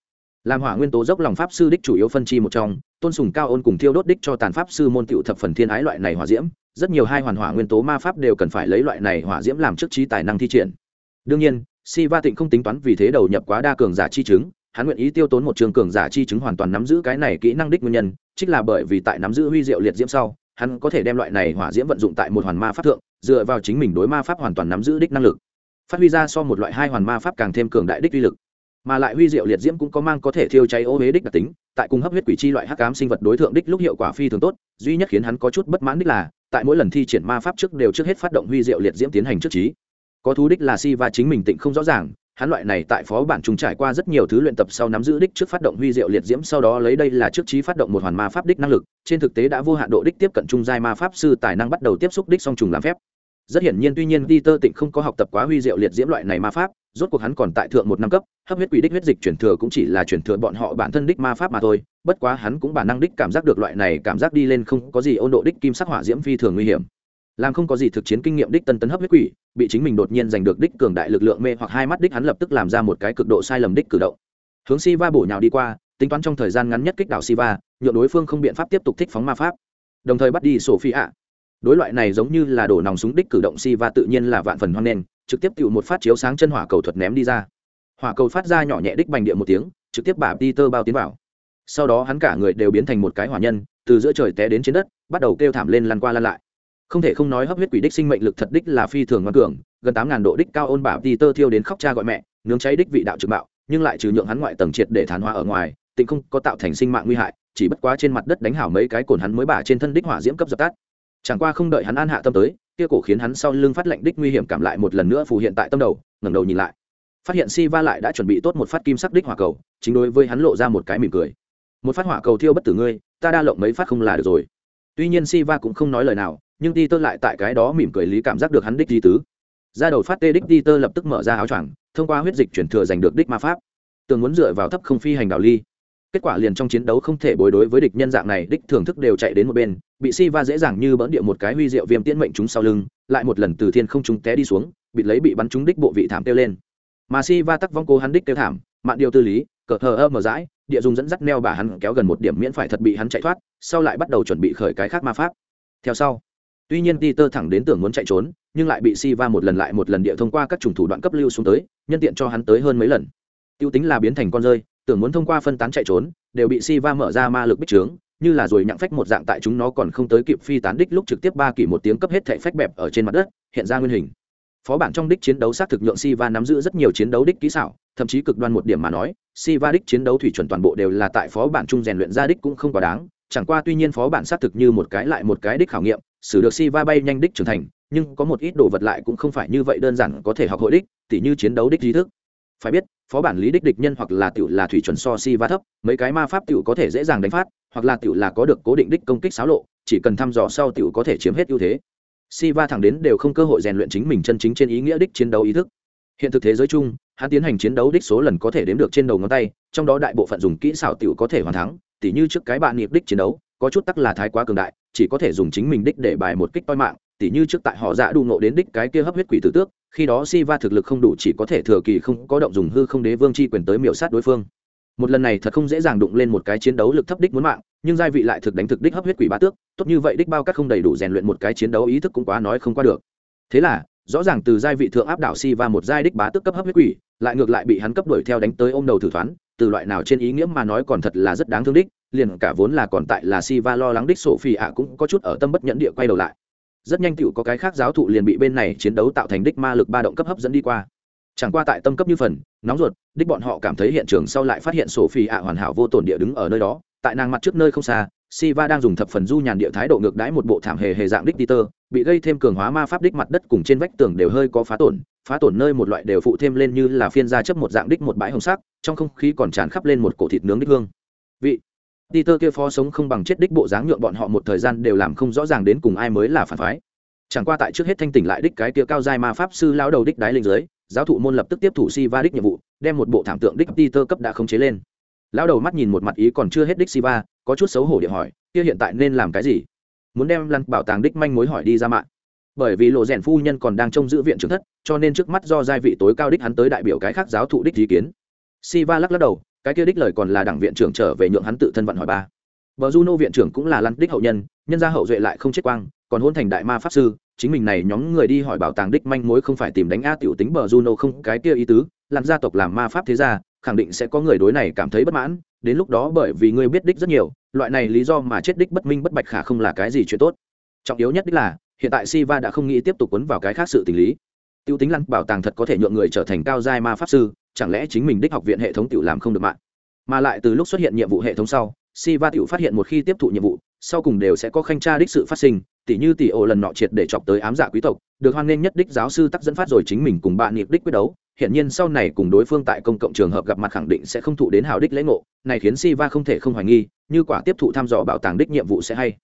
Làm hỏa nguyên tố dốc lòng pháp sư đích chủ yếu phân chi một trong, tôn sùng cao ôn cùng thiêu đốt đích cho tàn pháp sư môn tiểu thập phần thiên ái loại này hỏa diễm, rất nhiều hai hoàn hỏa nguyên tố ma pháp đều cần phải lấy loại này hỏa diễm làm trước trí tài năng thi triển. Đương nhiên si va tịnh không tính toán vì thế đầu nhập quá đa cường giả chi chứng hắn nguyện ý tiêu tốn một trường cường giả chi chứng hoàn toàn nắm giữ cái này kỹ năng đích nguyên nhân chính là bởi vì tại nắm giữ huy diệu liệt diễm sau hắn có thể đem loại này hỏa diễm vận dụng tại một hoàn ma pháp thượng dựa vào chính mình đối ma pháp hoàn toàn nắm giữ đích năng lực. Phát huy ra so một loại hai hoàn ma pháp càng thêm cường đại đích uy lực mà lại huy diệu liệt diễm cũng có mang có thể thiêu cháy ô huế đích đặc tính, tại cung hấp huyết quỷ chi loại hắc ám sinh vật đối tượng đích lúc hiệu quả phi thường tốt, duy nhất khiến hắn có chút bất mãn đích là, tại mỗi lần thi triển ma pháp trước đều trước hết phát động huy diệu liệt diễm tiến hành trước trí. Có thú đích là si và chính mình tịnh không rõ ràng, hắn loại này tại phó bản trùng trải qua rất nhiều thứ luyện tập sau nắm giữ đích trước phát động huy diệu liệt diễm, sau đó lấy đây là trước trí phát động một hoàn ma pháp đích năng lực, trên thực tế đã vô hạn độ đích tiếp cận trung giai ma pháp sư tài năng bắt đầu tiếp xúc đích song trùng làm phép rất hiển nhiên tuy nhiên Peter Tịnh không có học tập quá huy diệu liệt diễm loại này ma pháp, rốt cuộc hắn còn tại thượng một năm cấp, hấp huyết quỷ đích huyết dịch chuyển thừa cũng chỉ là chuyển thừa bọn họ bản thân đích ma pháp mà thôi, bất quá hắn cũng bản năng đích cảm giác được loại này cảm giác đi lên không có gì ôn độ đích kim sắc hỏa diễm phi thường nguy hiểm. Làm không có gì thực chiến kinh nghiệm đích tân tấn hấp huyết quỷ, bị chính mình đột nhiên giành được đích cường đại lực lượng mê hoặc hai mắt đích hắn lập tức làm ra một cái cực độ sai lầm đích cử động. Hướng Siva bổ nhào đi qua, tính toán trong thời gian ngắn nhất kích đảo Siva, nhựa đối phương không biện pháp tiếp tục thích phóng ma pháp. Đồng thời bắt đi sổ phi ạ đối loại này giống như là đổ nòng súng đích cử động si và tự nhiên là vạn phần hoan nghênh, trực tiếp tự một phát chiếu sáng chân hỏa cầu thuật ném đi ra. Hỏa cầu phát ra nhỏ nhẹ đích bành địa một tiếng, trực tiếp bả peter bao tiến vào. Sau đó hắn cả người đều biến thành một cái hỏa nhân, từ giữa trời té đến trên đất, bắt đầu kêu thảm lên lăn qua lăn lại. Không thể không nói hấp huyết quỷ đích sinh mệnh lực thật đích là phi thường ngoan cường, gần tám ngàn độ đích cao ôn bà peter thiêu đến khóc cha gọi mẹ, nướng cháy đích vị đạo trực bạo nhưng lại trừ nhượng hắn ngoại tầng triệt để thán hoa ở ngoài, tịnh không có tạo thành sinh mạng nguy hại, chỉ bất quá trên mặt đất đánh hảo mấy cái cồn hắn mới bả trên thân đích hỏa diễm cấp dập tắt chẳng qua không đợi hắn an hạ tâm tới, kia cổ khiến hắn sau lưng phát lệnh đích nguy hiểm cảm lại một lần nữa phù hiện tại tâm đầu, ngẩng đầu nhìn lại. Phát hiện si va lại đã chuẩn bị tốt một phát kim sắc đích hỏa cầu, chính đối với hắn lộ ra một cái mỉm cười. Một phát hỏa cầu thiêu bất tử ngươi, ta đa lộng mấy phát không là được rồi. Tuy nhiên si va cũng không nói lời nào, nhưng ti tơ lại tại cái đó mỉm cười lý cảm giác được hắn đích di tứ. Ra đầu phát tê đích ti tơ lập tức mở ra áo choàng, thông qua huyết dịch chuyển thừa giành được đích ma pháp. Tường muốn dựa vào thấp không phi hành đạo ly. Kết quả liền trong chiến đấu không thể bối đối với địch nhân dạng này, đích thưởng thức đều chạy đến một bên bị si va dễ dàng như bỡn địa một cái huy diệu viêm tiễn mệnh chúng sau lưng, lại một lần từ thiên không chúng té đi xuống bị lấy bị bắn trúng đích bộ vị thảm tiêu lên. Mà si va tắc vong cố hắn đích tiêu thảm, mạn điều tư lý, cờ hờ ơ mở rãi, địa dùng dẫn dắt neo bà hắn kéo gần một điểm miễn phải thật bị hắn chạy thoát, sau lại bắt đầu chuẩn bị khởi cái khác ma pháp. Theo sau, tuy nhiên Peter thẳng đến tưởng muốn chạy trốn, nhưng lại bị si va một lần lại một lần địa thông qua các chủng thủ đoạn cấp lưu xuống tới, nhân tiện cho hắn tới hơn mấy lần. Tiêu tính là biến thành con rơi, tưởng muốn thông qua phân tán chạy trốn, đều bị si va mở ra ma lực bích trướng như là rồi nhặng phách một dạng tại chúng nó còn không tới kịp phi tán đích lúc trực tiếp ba kỷ một tiếng cấp hết thệ phách bẹp ở trên mặt đất, hiện ra nguyên hình. Phó bản trong đích chiến đấu xác thực nhượng si va nắm giữ rất nhiều chiến đấu đích kỹ xảo, thậm chí cực đoan một điểm mà nói si va đích chiến đấu thủy chuẩn toàn bộ đều là tại phó bản trung rèn luyện ra đích cũng không quá đáng, chẳng qua tuy nhiên phó bản xác thực như một cái lại một cái đích khảo nghiệm, xử được si va bay nhanh đích trưởng thành, nhưng có một ít đồ vật lại cũng không phải như vậy đơn giản có thể học hội đích, tỉ như chiến đấu đích trí thức. Phải biết phó bản lý đích địch nhân hoặc là tiểu là thủy chuẩn so si va thấp, mấy cái ma pháp tiểu có thể dễ dàng đánh phát, hoặc là tiểu là có được cố định đích công kích xáo lộ, chỉ cần thăm dò sau tiểu có thể chiếm hết ưu thế. Si va thẳng đến đều không cơ hội rèn luyện chính mình chân chính trên ý nghĩa đích chiến đấu ý thức. Hiện thực thế giới chung, hắn tiến hành chiến đấu đích số lần có thể đếm được trên đầu ngón tay, trong đó đại bộ phận dùng kỹ xảo tiểu có thể hoàn thắng, tỉ như trước cái bạn nghiệp đích chiến đấu, có chút tắc là thái quá cường đại, chỉ có thể dùng chính mình đích để bài một kích toi mạng tỉ như trước tại họ dạ đu nộ đến đích cái kia hấp huyết quỷ tử tước, khi đó si va thực lực không đủ chỉ có thể thừa kỳ không có động dùng hư không đế vương chi quyền tới miểu sát đối phương. Một lần này thật không dễ dàng đụng lên một cái chiến đấu lực thấp đích muốn mạng, nhưng giai vị lại thực đánh thực đích hấp huyết quỷ ba tước, tốt như vậy đích bao cắt không đầy đủ rèn luyện một cái chiến đấu ý thức cũng quá nói không qua được. Thế là, rõ ràng từ giai vị thượng áp đảo si va một giai đích bá tước cấp hấp huyết quỷ, lại ngược lại bị hắn cấp đuổi theo đánh tới ôm đầu thử thoán từ loại nào trên ý nghĩa mà nói còn thật là rất đáng thương đích, liền cả vốn là còn tại là si va lo lắng đích sổ phi ạ cũng có chút ở tâm bất nhẫn địa quay đầu lại rất nhanh tựu có cái khác giáo thụ liền bị bên này chiến đấu tạo thành đích ma lực ba động cấp hấp dẫn đi qua chẳng qua tại tâm cấp như phần nóng ruột đích bọn họ cảm thấy hiện trường sau lại phát hiện sổ phi ạ hoàn hảo vô tổn địa đứng ở nơi đó tại nàng mặt trước nơi không xa Siva đang dùng thập phần du nhàn địa thái độ ngược đãi một bộ thảm hề hề dạng đích Peter, bị gây thêm cường hóa ma pháp đích mặt đất cùng trên vách tường đều hơi có phá tổn, phá tổn nơi một loại đều phụ thêm lên như là phiên gia chấp một dạng đích một bãi hồng sắc, trong không khí còn tràn khắp lên một cổ thịt nướng đích hương. Vị Peter kia phó sống không bằng chết đích bộ dáng nhượng bọn họ một thời gian đều làm không rõ ràng đến cùng ai mới là phản phái. Chẳng qua tại trước hết thanh tỉnh lại đích cái kia cao giai ma pháp sư lão đầu đích đái linh dưới, giáo thụ môn lập tức tiếp thủ Siva đích nhiệm vụ, đem một bộ thảm tượng đích Peter cấp đã khống chế lên. Lão đầu mắt nhìn một mặt ý còn chưa hết đích Siva, có chút xấu hổ địa hỏi, kia hiện tại nên làm cái gì muốn đem lăn bảo tàng đích manh mối hỏi đi ra mạng bởi vì lộ rèn phu nhân còn đang trông giữ viện trưởng thất cho nên trước mắt do giai vị tối cao đích hắn tới đại biểu cái khác giáo thụ đích ý kiến Siva lắc lắc đầu cái kia đích lời còn là đảng viện trưởng trở về nhượng hắn tự thân vận hỏi ba. Bờ Juno viện trưởng cũng là lăn đích hậu nhân, nhân gia hậu duệ lại không chết quang, còn hôn thành đại ma pháp sư, chính mình này nhóm người đi hỏi bảo tàng đích manh mối không phải tìm đánh a tiểu tính bờ Juno không cái kia ý tứ, lăn gia tộc làm ma pháp thế gia, khẳng định sẽ có người đối này cảm thấy bất mãn, đến lúc đó bởi vì ngươi biết đích rất nhiều, loại này lý do mà chết đích bất minh bất bạch khả không là cái gì chuyện tốt. Trọng yếu nhất đích là hiện tại siva đã không nghĩ tiếp tục quấn vào cái khác sự tình lý tiêu tính lăng bảo tàng thật có thể nhượng người trở thành cao giai ma pháp sư, chẳng lẽ chính mình đích học viện hệ thống tiểu làm không được mạng? Mà lại từ lúc xuất hiện nhiệm vụ hệ thống sau, siva tiểu phát hiện một khi tiếp thụ nhiệm vụ, sau cùng đều sẽ có khanh tra đích sự phát sinh tỷ như tỷ ổ lần nọ triệt để chọc tới ám dạ quý tộc, được hoan nghênh nhất đích giáo sư tắc dẫn phát rồi chính mình cùng bạn nghiệp đích quyết đấu. Hiện nhiên sau này cùng đối phương tại công cộng trường hợp gặp mặt khẳng định sẽ không thụ đến hào đích lễ ngộ, này khiến Siva không thể không hoài nghi, như quả tiếp thụ thăm dò bảo tàng đích nhiệm vụ sẽ hay.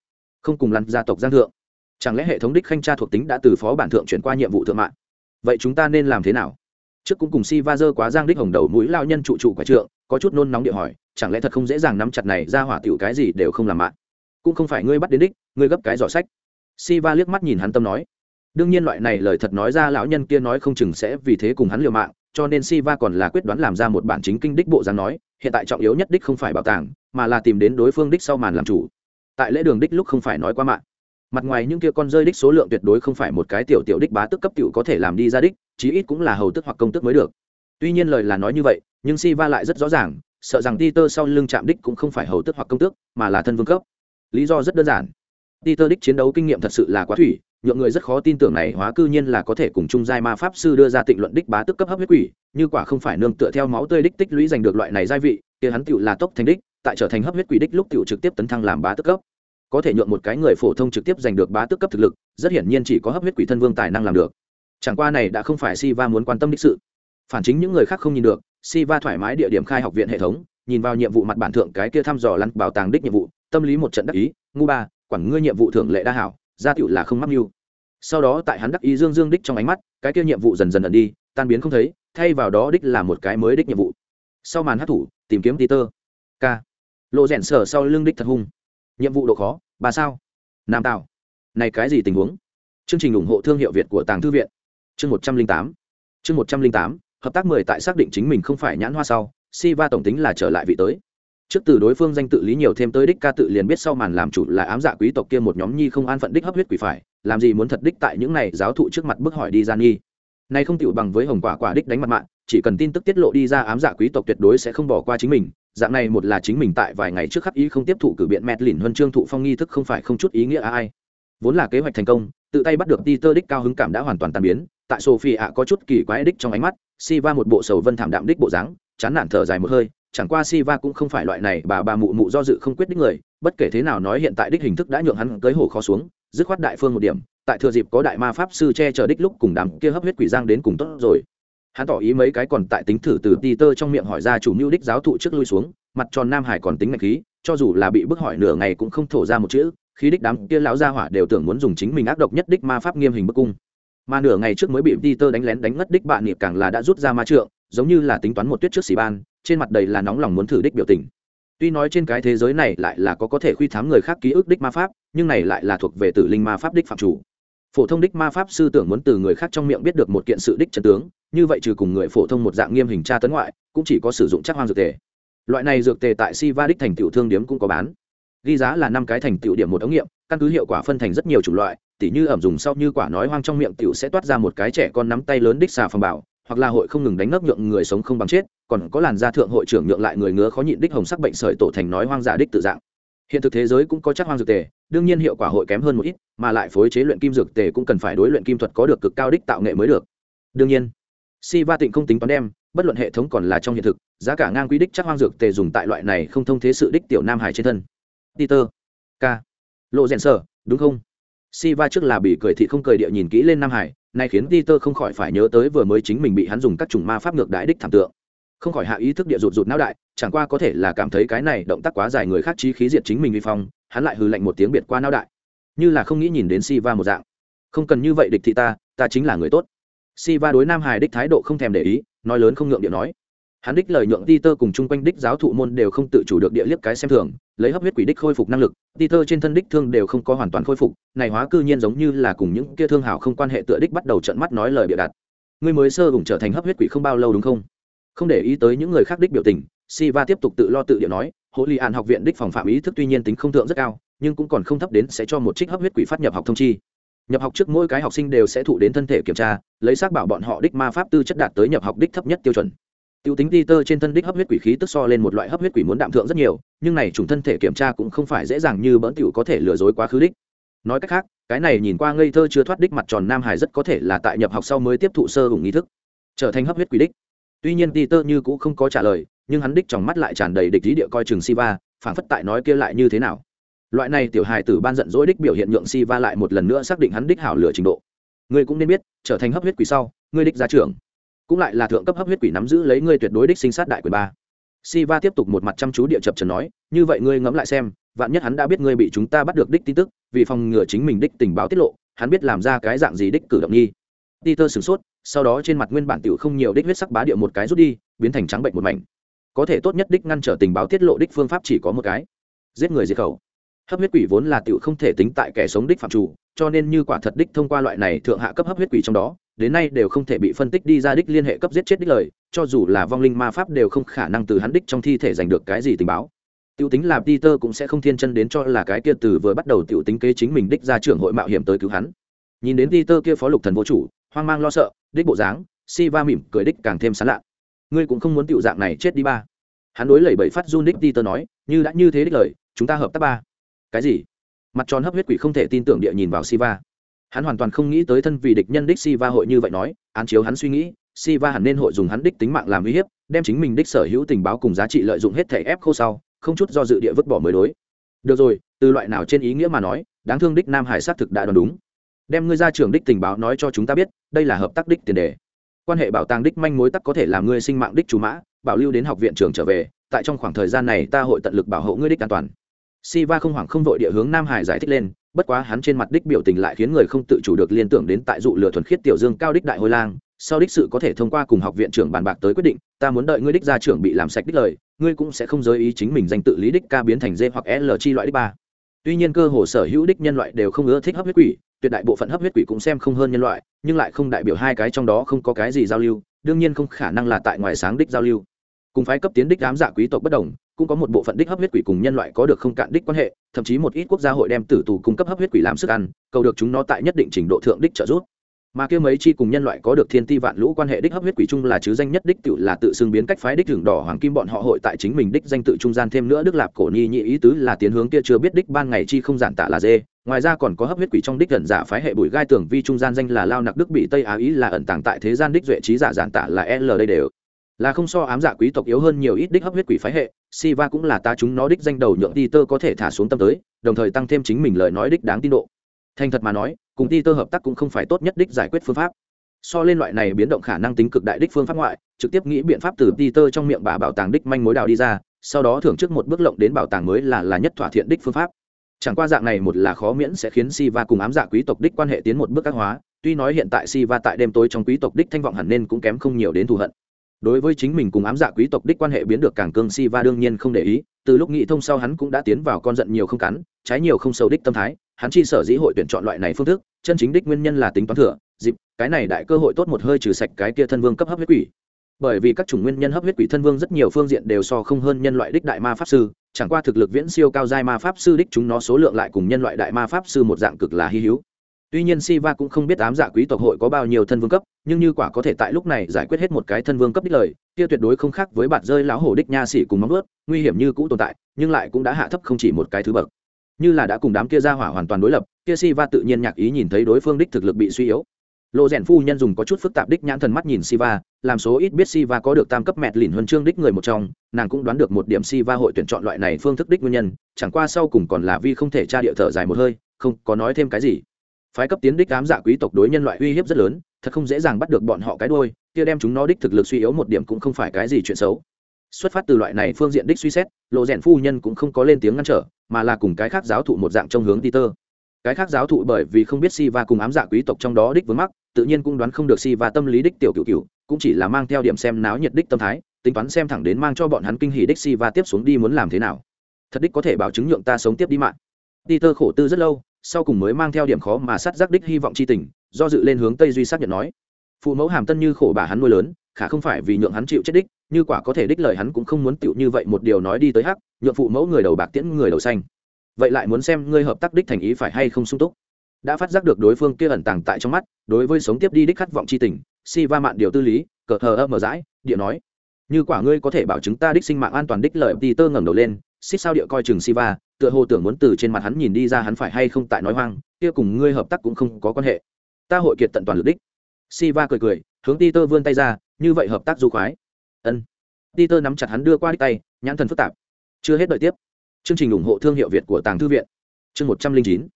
Không cùng lăn gia tộc giang thượng. Chẳng lẽ hệ thống đích khanh tra thuộc tính đã từ phó bản thượng chuyển qua nhiệm vụ thượng mạng? Vậy chúng ta nên làm thế nào trước cũng cùng Siva dơ quá giang đích hồng đầu mũi lao nhân trụ trụ quả trượng có chút nôn nóng địa hỏi chẳng lẽ thật không dễ dàng nắm chặt này ra hỏa tiểu cái gì đều không làm mạng cũng không phải ngươi bắt đến đích ngươi gấp cái giỏ sách Siva liếc mắt nhìn hắn tâm nói đương nhiên loại này lời thật nói ra lão nhân kia nói không chừng sẽ vì thế cùng hắn liều mạng cho nên si va còn là quyết đoán làm ra một bản chính kinh đích bộ dáng nói, hiện tại trọng yếu nhất đích không phải bảo tàng, mà là tìm đến đối phương đích sau màn làm chủ. Tại lễ đường đích lúc không phải nói qua mạng. Mặt ngoài những kia con rơi đích số lượng tuyệt đối không phải một cái tiểu tiểu đích bá tức cấp tiểu có thể làm đi ra đích, chí ít cũng là hầu tức hoặc công tức mới được. Tuy nhiên lời là nói như vậy, nhưng Siva lại rất rõ ràng, sợ rằng Peter sau lưng chạm đích cũng không phải hầu tức hoặc công tước, mà là thân vương cấp. Lý do rất đơn giản. Peter đích chiến đấu kinh nghiệm thật sự là quá thủy, nhượng người rất khó tin tưởng này hóa cư nhiên là có thể cùng chung giai ma pháp sư đưa ra tịnh luận đích bá tức cấp hấp huyết quỷ như quả không phải nương tựa theo máu tươi đích tích lũy giành được loại này gia vị kia hắn tựu là tốc thành đích tại trở thành hấp huyết quỷ đích lúc tựu trực tiếp tấn thăng làm bá tức cấp có thể nhượng một cái người phổ thông trực tiếp giành được bá tước cấp thực lực, rất hiển nhiên chỉ có hấp huyết quỷ thân vương tài năng làm được. Chẳng qua này đã không phải si va muốn quan tâm đích sự. Phản chính những người khác không nhìn được si va thoải mái địa điểm khai học viện hệ thống, nhìn vào nhiệm vụ mặt bản thượng cái kia thăm dò lăn bảo tàng đích nhiệm vụ, tâm lý một trận đắc ý, ngu ba, quản ngươi nhiệm vụ thưởng lệ đa hảo, gia tựu là không mắc mưu. Sau đó tại hắn đắc ý dương dương đích trong ánh mắt, cái kia nhiệm vụ dần dần ẩn đi, tan biến không thấy, thay vào đó đích là một cái mới đích nhiệm vụ. Sau màn hát thủ, tìm kiếm peter. K lộ rẽn sở sau lưng đích thật hung nhiệm vụ độ khó, ba sao. Nam tạo này cái gì tình huống? Chương trình ủng hộ thương hiệu việt của tàng thư viện. Chương một trăm linh tám. Chương một trăm linh tám, hợp tác mười tại xác định chính mình không phải nhãn hoa sau si va tổng tính là trở lại vị tới. Trước từ đối phương danh tự lý nhiều thêm tới đích ca tự liền biết sau màn làm chủ là ám dạ quý tộc kia một nhóm nhi không an phận đích hấp huyết quỷ phải, làm gì muốn thật đích tại những này giáo thụ trước mặt bức hỏi đi ra nghi. Nay không tiểu bằng với hồng quả quả đích đánh mặt mạng, chỉ cần tin tức tiết lộ đi ra ám dạ quý tộc tuyệt đối sẽ không bỏ qua chính mình dạng này một là chính mình tại vài ngày trước khắc ý không tiếp thụ cử biện mẹt lìn huân chương thụ phong nghi thức không phải không chút ý nghĩa ai. Vốn là kế hoạch thành công, tự tay bắt được Peter đích cao hứng cảm đã hoàn toàn tan biến, tại sophie ạ có chút kỳ quái đích trong ánh mắt, Siva một bộ sầu vân thảm đạm đích bộ dáng, chán nản thở dài một hơi, chẳng qua Siva cũng không phải loại này bà bà mụ mụ do dự không quyết đích người, bất kể thế nào nói hiện tại đích hình thức đã nhượng hắn tới hồ khó xuống, dứt khoát đại phương một điểm, tại thừa dịp có đại ma pháp sư che chở đích lúc cùng đám kia hấp huyết quỷ giang đến cùng tốt rồi hắn tỏ ý mấy cái còn tại tính thử từ Peter trong miệng hỏi ra chủ mưu đích giáo thụ trước lui xuống, mặt tròn nam hải còn tính ngạch khí, cho dù là bị bức hỏi nửa ngày cũng không thổ ra một chữ, khi đích đám kia lão gia hỏa đều tưởng muốn dùng chính mình ác độc nhất đích ma pháp nghiêm hình bức cung. Mà nửa ngày trước mới bị Peter đánh lén đánh ngất đích bạn niệm càng là đã rút ra ma trượng, giống như là tính toán một tuyết trước xì ban, trên mặt đầy là nóng lòng muốn thử đích biểu tình. Tuy nói trên cái thế giới này lại là có có thể khuy thám người khác ký ức đích ma pháp, nhưng này lại là thuộc về tử linh ma pháp đích phạm chủ phổ thông đích ma pháp sư tưởng muốn từ người khác trong miệng biết được một kiện sự đích trần tướng, như vậy trừ cùng người phổ thông một dạng nghiêm hình tra tấn ngoại, cũng chỉ có sử dụng chắc hoang dược tề. Loại này dược tề tại si va đích thành tiểu thương điếm cũng có bán. Ghi giá là năm cái thành tiểu điểm một ống nghiệm, căn cứ hiệu quả phân thành rất nhiều chủng loại, tỉ như ẩm dùng sau như quả nói hoang trong miệng tiểu sẽ toát ra một cái trẻ con nắm tay lớn đích xà phòng bảo, hoặc là hội không ngừng đánh ngấp nhượng người sống không bằng chết, còn có làn da thượng hội trưởng nhượng lại người ngứa khó nhịn đích hồng sắc bệnh sởi tổ thành nói hoang giả đích tự dạng hiện thực thế giới cũng có chắc hoang dược tề, đương nhiên hiệu quả hội kém hơn một ít, mà lại phối chế luyện kim dược tề cũng cần phải đối luyện kim thuật có được cực cao đích tạo nghệ mới được. Đương nhiên, si va tịnh không tính toán đem, bất luận hệ thống còn là trong hiện thực, giá cả ngang quy đích chắc hoang dược tề dùng tại loại này không thông thế sự đích tiểu nam hải trên thân. Peter k lộ rèn sở đúng không? Si va trước là bị cười thị không cười địa nhìn kỹ lên nam hải, nay khiến peter không khỏi phải nhớ tới vừa mới chính mình bị hắn dùng các chủng ma pháp ngược đại đích thảm tượng không khỏi hạ ý thức địa rụt rụt não đại chẳng qua có thể là cảm thấy cái này động tác quá dài người khác trí khí diệt chính mình vi phong hắn lại hừ lạnh một tiếng biệt qua não đại. Như là không nghĩ nhìn đến si va một dạng. Không cần như vậy địch thị ta ta chính là người tốt. Si va đối nam hải đích thái độ không thèm để ý nói lớn không ngượng điệu nói. Hắn đích lời nhượng Peter cùng chung quanh đích giáo thụ môn đều không tự chủ được địa liếc cái xem thường, lấy hấp huyết quỷ đích khôi phục năng lực, Peter trên thân đích thương đều không có hoàn toàn khôi phục, này hóa cư nhiên giống như là cùng những kia thương hảo không quan hệ tựa đích bắt đầu trợn mắt nói lời bịa đặt. Ngươi mới sơ ủng trở thành hấp huyết quỷ không bao lâu đúng không? Không để ý tới những người khác đích biểu tình, Siva tiếp tục tự lo tự điệu nói, hộ li An học viện đích phòng phạm ý thức tuy nhiên tính không thượng rất cao, nhưng cũng còn không thấp đến sẽ cho một trích hấp huyết quỷ phát nhập học thông chi. Nhập học trước mỗi cái học sinh đều sẽ thụ đến thân thể kiểm tra, lấy xác bảo bọn họ đích ma pháp tư chất đạt tới nhập học đích thấp nhất tiêu chuẩn Tiêu tính Peter trên thân đích hấp huyết quỷ khí tức so lên một loại hấp huyết quỷ muốn đạm thượng rất nhiều, nhưng này trùng thân thể kiểm tra cũng không phải dễ dàng như bỡn tiểu có thể lừa dối quá khứ đích. Nói cách khác, cái này nhìn qua ngây thơ chưa thoát đích mặt tròn nam hải rất có thể là tại nhập học sau mới tiếp thụ sơ hùng nghi thức, trở thành hấp huyết quỷ đích. Tuy nhiên Peter như cũng không có trả lời, nhưng hắn đích trong mắt lại tràn đầy địch ý địa coi chừng Siva, phản phất tại nói kia lại như thế nào. Loại này tiểu hài tử ban giận dỗi đích biểu hiện nhượng Siva lại một lần nữa xác định hắn đích hảo lửa trình độ. Ngươi cũng nên biết, trở thành hấp huyết quỷ sau, ngươi đích gia trưởng cũng lại là thượng cấp hấp huyết quỷ nắm giữ lấy ngươi tuyệt đối đích sinh sát đại quyền ba Siva tiếp tục một mặt chăm chú địa chập trần nói, như vậy ngươi ngẫm lại xem, vạn nhất hắn đã biết ngươi bị chúng ta bắt được đích tin tức, vì phòng ngừa chính mình đích tình báo tiết lộ, hắn biết làm ra cái dạng gì đích cử động nghi. Peter sửng sốt, sau đó trên mặt nguyên bản tiểu không nhiều đích huyết sắc bá địa một cái rút đi, biến thành trắng bệnh một mảnh. Có thể tốt nhất đích ngăn trở tình báo tiết lộ đích phương pháp chỉ có một cái, giết người diệt khẩu. Hấp huyết quỷ vốn là tiểu không thể tính tại kẻ sống đích phạm chủ, cho nên như quả thật đích thông qua loại này thượng hạ cấp hấp huyết quỷ trong đó, đến nay đều không thể bị phân tích đi ra đích liên hệ cấp giết chết đích lời cho dù là vong linh ma pháp đều không khả năng từ hắn đích trong thi thể giành được cái gì tình báo Tiểu tính là Peter cũng sẽ không thiên chân đến cho là cái kia từ vừa bắt đầu tiểu tính kế chính mình đích ra trưởng hội mạo hiểm tới cứu hắn. Nhìn đến Peter kia phó lục thần vô chủ, hoang mang lo sợ, đích bộ dáng, Siva mỉm cười đích càng thêm sán lạ. Ngươi cũng không muốn tiểu dạng này chết đi ba. Hắn đối lẩy bẩy phát run đích tơ nói, như đã như thế đích lời, chúng ta hợp tác ba. Cái gì? Mặt tròn hấp huyết quỷ không thể tin tưởng địa nhìn vào Siva hắn hoàn toàn không nghĩ tới thân vì địch nhân đích si va hội như vậy nói án chiếu hắn suy nghĩ si va hẳn nên hội dùng hắn đích tính mạng làm uy hiếp đem chính mình đích sở hữu tình báo cùng giá trị lợi dụng hết thẻ ép khô sau không chút do dự địa vứt bỏ mới đối được rồi từ loại nào trên ý nghĩa mà nói đáng thương đích nam hải xác thực đã đoán đúng đem ngươi ra trường đích tình báo nói cho chúng ta biết đây là hợp tác đích tiền đề quan hệ bảo tàng đích manh mối tắc có thể làm ngươi sinh mạng đích chú mã bảo lưu đến học viện trường trở về tại trong khoảng thời gian này ta hội tận lực bảo hộ ngươi đích an toàn Siva không hoảng không vội địa hướng Nam Hải giải thích lên, bất quá hắn trên mặt đích biểu tình lại khiến người không tự chủ được liên tưởng đến tại dụ lừa thuần khiết tiểu dương cao đích đại hôi lang, sau đích sự có thể thông qua cùng học viện trưởng bàn bạc tới quyết định, ta muốn đợi ngươi đích ra trưởng bị làm sạch đích lời, ngươi cũng sẽ không giới ý chính mình danh tự lý đích ca biến thành D hoặc L chi loại đích ba. Tuy nhiên cơ hồ sở hữu đích nhân loại đều không ưa thích hấp huyết quỷ, tuyệt đại bộ phận hấp huyết quỷ cũng xem không hơn nhân loại, nhưng lại không đại biểu hai cái trong đó không có cái gì giao lưu, đương nhiên không khả năng là tại ngoài sáng đích giao lưu. Cùng phái cấp tiến đích ám giả dạ quý tộc bất đồng, cũng có một bộ phận đích hấp huyết quỷ cùng nhân loại có được không cạn đích quan hệ thậm chí một ít quốc gia hội đem tử tù cung cấp hấp huyết quỷ làm sức ăn cầu được chúng nó tại nhất định trình độ thượng đích trợ giúp mà kia mấy chi cùng nhân loại có được thiên ti vạn lũ quan hệ đích hấp huyết quỷ chung là chứ danh nhất đích tự là tự xưng biến cách phái đích thường đỏ hoàng kim bọn họ hội tại chính mình đích danh tự trung gian thêm nữa đức lạp cổ ni nhị ý tứ là tiến hướng kia chưa biết đích ban ngày chi không giản tạ là dê ngoài ra còn có hấp huyết quỷ trong đích gần giả phái hệ bùi gai tưởng vi trung gian danh là lao nặc đức bị tây á ý là ẩn tàng tại thế gian đích duệ trí giả giản tạ là l đây đều là không so ám giả quý tộc yếu hơn nhiều ít đích hấp huyết quỷ phái hệ Siva cũng là ta chúng nó đích danh đầu nhượng Tơ có thể thả xuống tâm tới, đồng thời tăng thêm chính mình lời nói đích đáng tin độ. Thành thật mà nói, cùng ti Tơ hợp tác cũng không phải tốt nhất đích giải quyết phương pháp. So lên loại này biến động khả năng tính cực đại đích phương pháp ngoại, trực tiếp nghĩ biện pháp từ ti Tơ trong miệng bà bảo tàng đích manh mối đào đi ra, sau đó thưởng trước một bước lộng đến bảo tàng mới là là nhất thỏa thiện đích phương pháp. Chẳng qua dạng này một là khó miễn sẽ khiến si va cùng ám dạ quý tộc đích quan hệ tiến một bước các hóa, tuy nói hiện tại si va tại đêm tối trong quý tộc đích thanh vọng hẳn nên cũng kém không nhiều đến thù hận đối với chính mình cùng ám dạ quý tộc đích quan hệ biến được càng cương si va đương nhiên không để ý từ lúc nghị thông sau hắn cũng đã tiến vào con giận nhiều không cắn trái nhiều không sâu đích tâm thái hắn chi sở dĩ hội tuyển chọn loại này phương thức, chân chính đích nguyên nhân là tính toán thừa, dịp, cái này đại cơ hội tốt một hơi trừ sạch cái kia thân vương cấp hấp huyết quỷ. Bởi vì các chủng nguyên nhân hấp huyết quỷ thân vương rất nhiều phương diện đều so không hơn nhân loại đích đại ma pháp sư, chẳng qua thực lực viễn siêu cao giai ma pháp sư đích chúng nó số lượng lại cùng nhân loại đại ma pháp sư một dạng cực là hy hữu. Tuy nhiên siva cũng không biết ám giả dạ quý tộc hội có bao nhiêu thân vương cấp, nhưng như quả có thể tại lúc này giải quyết hết một cái thân vương cấp đích lời, kia tuyệt đối không khác với bạn rơi lão hổ đích nha sĩ cùng móng ướt nguy hiểm như cũ tồn tại, nhưng lại cũng đã hạ thấp không chỉ một cái thứ bậc như là đã cùng đám kia ra hỏa hoàn toàn đối lập, kia siva tự nhiên nhạc ý nhìn thấy đối phương đích thực lực bị suy yếu. Lộ rèn phu nhân dùng có chút phức tạp đích nhãn thần mắt nhìn siva làm số ít biết siva có được tam cấp mẹt lìn huân chương đích người một trong, nàng cũng đoán được một điểm siva hội tuyển chọn loại này phương thức đích nguyên nhân, chẳng qua sau cùng còn là vi không thể tra địa thở dài một hơi, không có nói thêm cái gì. Phái cấp tiến đích ám giả quý tộc đối nhân loại uy hiếp rất lớn, thật không dễ dàng bắt được bọn họ cái đôi kia đem chúng nó đích thực lực suy yếu một điểm cũng không phải cái gì chuyện xấu xuất phát từ loại này phương diện đích suy xét, lộ rèn phu nhân cũng không có lên tiếng ngăn trở, mà là cùng cái khác giáo thụ một dạng trong hướng peter. Cái khác giáo thụ bởi vì không biết si và cùng ám dạ quý tộc trong đó đích vướng mắc, tự nhiên cũng đoán không được si và tâm lý đích tiểu cựu cựu cũng chỉ là mang theo điểm xem náo nhiệt đích tâm thái, tính toán xem thẳng đến mang cho bọn hắn kinh hỉ đích si và tiếp xuống đi muốn làm thế nào. Thật đích có thể bảo chứng nhượng ta sống tiếp đi mạng. Peter khổ tư rất lâu, sau cùng mới mang theo điểm khó mà sát giác đích hy vọng c h i tình, do dự lên hướng tây duy xác nhận nói, phụ mẫu hàm tân như khổ bà hắn nuôi lớn, khả không phải vì nhượng hắn chịu chết đích như quả có thể đích lời hắn cũng không muốn tựu như vậy một điều nói đi tới hắc, nhượng phụ mẫu người đầu bạc tiễn người đầu xanh. Vậy lại muốn xem ngươi hợp tác đích thành ý phải hay không sung túc. Đã phát giác được đối phương kia ẩn tàng tại trong mắt, đối với sống tiếp đi đích khát vọng c h i tình, si va mạn điều tư lý, cờ thờ ơ mở rãi, địa nói, như quả ngươi có thể bảo chứng ta đích sinh mạng an toàn đích lợi đi tơ ngẩng đầu lên, xích sao địa coi chừng si va, tựa hồ tưởng muốn từ trên mặt hắn nhìn đi ra hắn phải hay không tại nói hoang, kia cùng ngươi hợp tác cũng không có quan hệ. Ta hội kiệt tận toàn lực đích. Siva cười cười, hướng Tơ vươn tay ra, như vậy hợp tác du khoái ân. Tơ nắm chặt hắn đưa qua đích tay, nhãn thần phức tạp. Chưa hết đợi tiếp. Chương trình ủng hộ thương hiệu việt của tàng thư viện. Chương một trăm linh chín.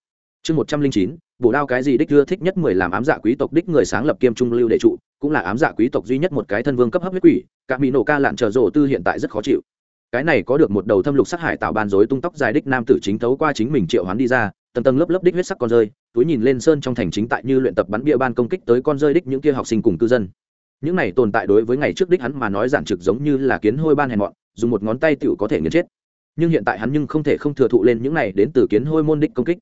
Chương một trăm linh chín, bổ đao cái gì đích đưa thích nhất mười làm ám dạ quý tộc đích người sáng lập kiêm trung lưu đệ trụ, cũng là ám dạ quý tộc duy nhất một cái thân vương cấp hấp huyết quỷ, cả mỹ nổ ca lạn chờ rổ tư hiện tại rất khó chịu. Cái này có được một đầu thâm lục sát hải tạo ban dối tung tóc dài đích nam tử chính thấu qua chính mình triệu hoán đi ra, tầng tầng lớp lớp đích huyết sắc con rơi, túi nhìn lên sơn trong thành chính tại như luyện tập bắn bia ban công kích tới con rơi đích những kia học sinh cùng cư dân những này tồn tại đối với ngày trước đích hắn mà nói giản trực giống như là kiến hôi ban hèn mọn, dùng một ngón tay tựu có thể nghiền chết. Nhưng hiện tại hắn nhưng không thể không thừa thụ lên những này đến từ kiến hôi môn đích công kích.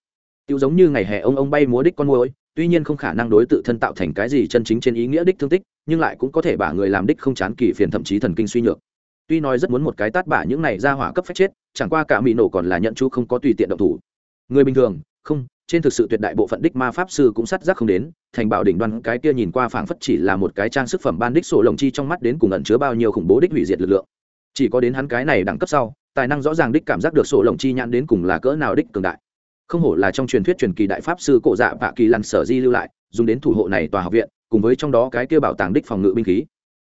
Tựu giống như ngày hè ông ông bay múa đích con môi tuy nhiên không khả năng đối tự thân tạo thành cái gì chân chính trên ý nghĩa đích thương tích, nhưng lại cũng có thể bả người làm đích không chán kỳ phiền thậm chí thần kinh suy nhược. Tuy nói rất muốn một cái tát bả những này ra hỏa cấp phép chết, chẳng qua cả mỹ nổ còn là nhận chú không có tùy tiện động thủ. Người bình thường, không trên thực sự tuyệt đại bộ phận đích ma pháp sư cũng sắt giác không đến, thành bảo đỉnh đoan cái kia nhìn qua phảng phất chỉ là một cái trang sức phẩm ban đích sổ lồng chi trong mắt đến cùng ẩn chứa bao nhiêu khủng bố đích hủy diệt lực lượng. Chỉ có đến hắn cái này đẳng cấp sau, tài năng rõ ràng đích cảm giác được sổ lồng chi nhãn đến cùng là cỡ nào đích cường đại. Không hổ là trong truyền thuyết truyền kỳ đại pháp sư cổ dạ bạ kỳ lăn sở di lưu lại, dùng đến thủ hộ này tòa học viện, cùng với trong đó cái kia bảo tàng đích phòng ngự binh khí.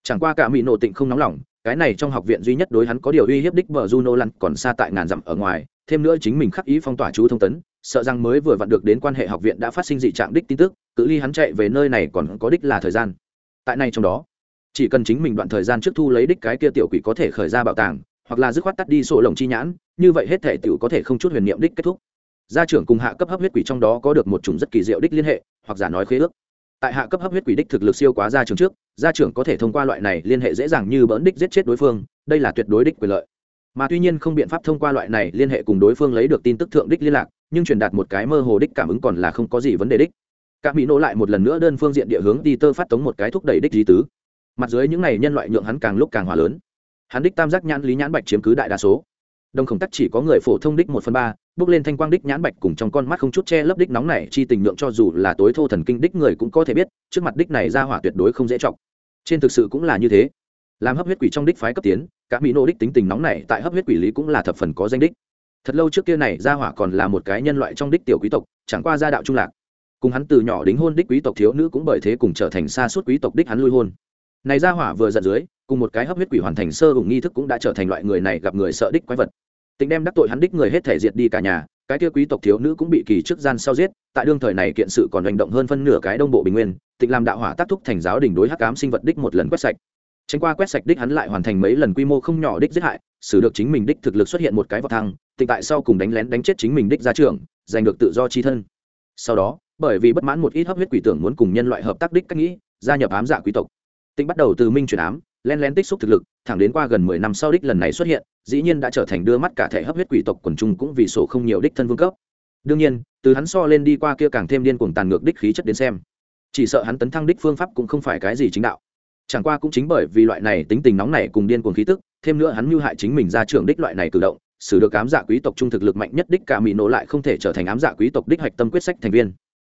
Chẳng qua cả mỹ nộ tịnh không nóng lòng, cái này trong học viện duy nhất đối hắn có điều uy hiếp đích vợ juno lăn còn xa tại ngàn dặm ở ngoài, thêm nữa chính mình khắc ý phong tỏa chú thông tấn sợ rằng mới vừa vặn được đến quan hệ học viện đã phát sinh dị trạng đích tin tức, cự ly hắn chạy về nơi này còn có đích là thời gian. Tại này trong đó, chỉ cần chính mình đoạn thời gian trước thu lấy đích cái kia tiểu quỷ có thể khởi ra bảo tàng, hoặc là dứt khoát tắt đi sổ lồng chi nhãn, như vậy hết thể tiểu có thể không chút huyền niệm đích kết thúc. Gia trưởng cùng hạ cấp hấp huyết quỷ trong đó có được một chủng rất kỳ diệu đích liên hệ, hoặc giả nói khế ước. Tại hạ cấp hấp huyết quỷ đích thực lực siêu quá gia trưởng trước, gia trưởng có thể thông qua loại này liên hệ dễ dàng như bỡn đích giết chết đối phương, đây là tuyệt đối đích quyền lợi mà tuy nhiên không biện pháp thông qua loại này liên hệ cùng đối phương lấy được tin tức thượng đích liên lạc, nhưng truyền đạt một cái mơ hồ đích cảm ứng còn là không có gì vấn đề đích. Cả mỹ nỗ lại một lần nữa đơn phương diện địa hướng đi tơ phát tống một cái thúc đẩy đích di tứ. Mặt dưới những này nhân loại nhượng hắn càng lúc càng hòa lớn. Hắn đích tam giác nhãn lý nhãn bạch chiếm cứ đại đa số. Đồng khổng tắc chỉ có người phổ thông đích một phần ba, bước lên thanh quang đích nhãn bạch cùng trong con mắt không chút che lấp đích nóng này, chi tình nhượng cho dù là tối thô thần kinh đích người cũng có thể biết, trước mặt đích này ra hỏa tuyệt đối không dễ chọc. Trên thực sự cũng là như thế làm hấp huyết quỷ trong đích phái cấp tiến, cả mỹ nô đích tính tình nóng này tại hấp huyết quỷ lý cũng là thập phần có danh đích. Thật lâu trước kia này, gia hỏa còn là một cái nhân loại trong đích tiểu quý tộc, chẳng qua gia đạo trung lạc. Cùng hắn từ nhỏ đính hôn đích quý tộc thiếu nữ cũng bởi thế cùng trở thành xa suốt quý tộc đích hắn lui hôn. Này gia hỏa vừa giận dưới, cùng một cái hấp huyết quỷ hoàn thành sơ hùng nghi thức cũng đã trở thành loại người này gặp người sợ đích quái vật. Tính đem đắc tội hắn đích người hết thể diệt đi cả nhà, cái kia quý tộc thiếu nữ cũng bị kỳ trước gian sau giết, tại đương thời này kiện sự còn hành động hơn phân nửa cái đông bộ bình nguyên, tịnh làm đạo hỏa tác thúc thành giáo đình đối hắc ám sinh vật đích một lần quét sạch tránh qua quét sạch đích hắn lại hoàn thành mấy lần quy mô không nhỏ đích giết hại, xử được chính mình đích thực lực xuất hiện một cái vọt thăng tịnh tại sau cùng đánh lén đánh chết chính mình đích ra trường giành được tự do chi thân. Sau đó, bởi vì bất mãn một ít hấp huyết quỷ tưởng muốn cùng nhân loại hợp tác đích cách nghĩ, gia nhập ám dạ quý tộc. Tịnh bắt đầu từ minh chuyển ám, len len tích xúc thực lực, thẳng đến qua gần mười năm sau đích lần này xuất hiện, dĩ nhiên đã trở thành đưa mắt cả thể hấp huyết quỷ tộc quần trung cũng vì sổ không nhiều đích thân vương cấp. Đương nhiên, từ hắn so lên đi qua kia càng thêm điên cuồng tàn ngược đích khí chất đến xem, chỉ sợ hắn tấn thăng đích phương pháp cũng không phải cái gì chính đạo chẳng qua cũng chính bởi vì loại này tính tình nóng này cùng điên cuồng khí tức, thêm nữa hắn mưu hại chính mình ra trưởng đích loại này cử động, xử được ám dạ quý tộc trung thực lực mạnh nhất đích cả mỹ nổ lại không thể trở thành ám dạ quý tộc đích hạch tâm quyết sách thành viên.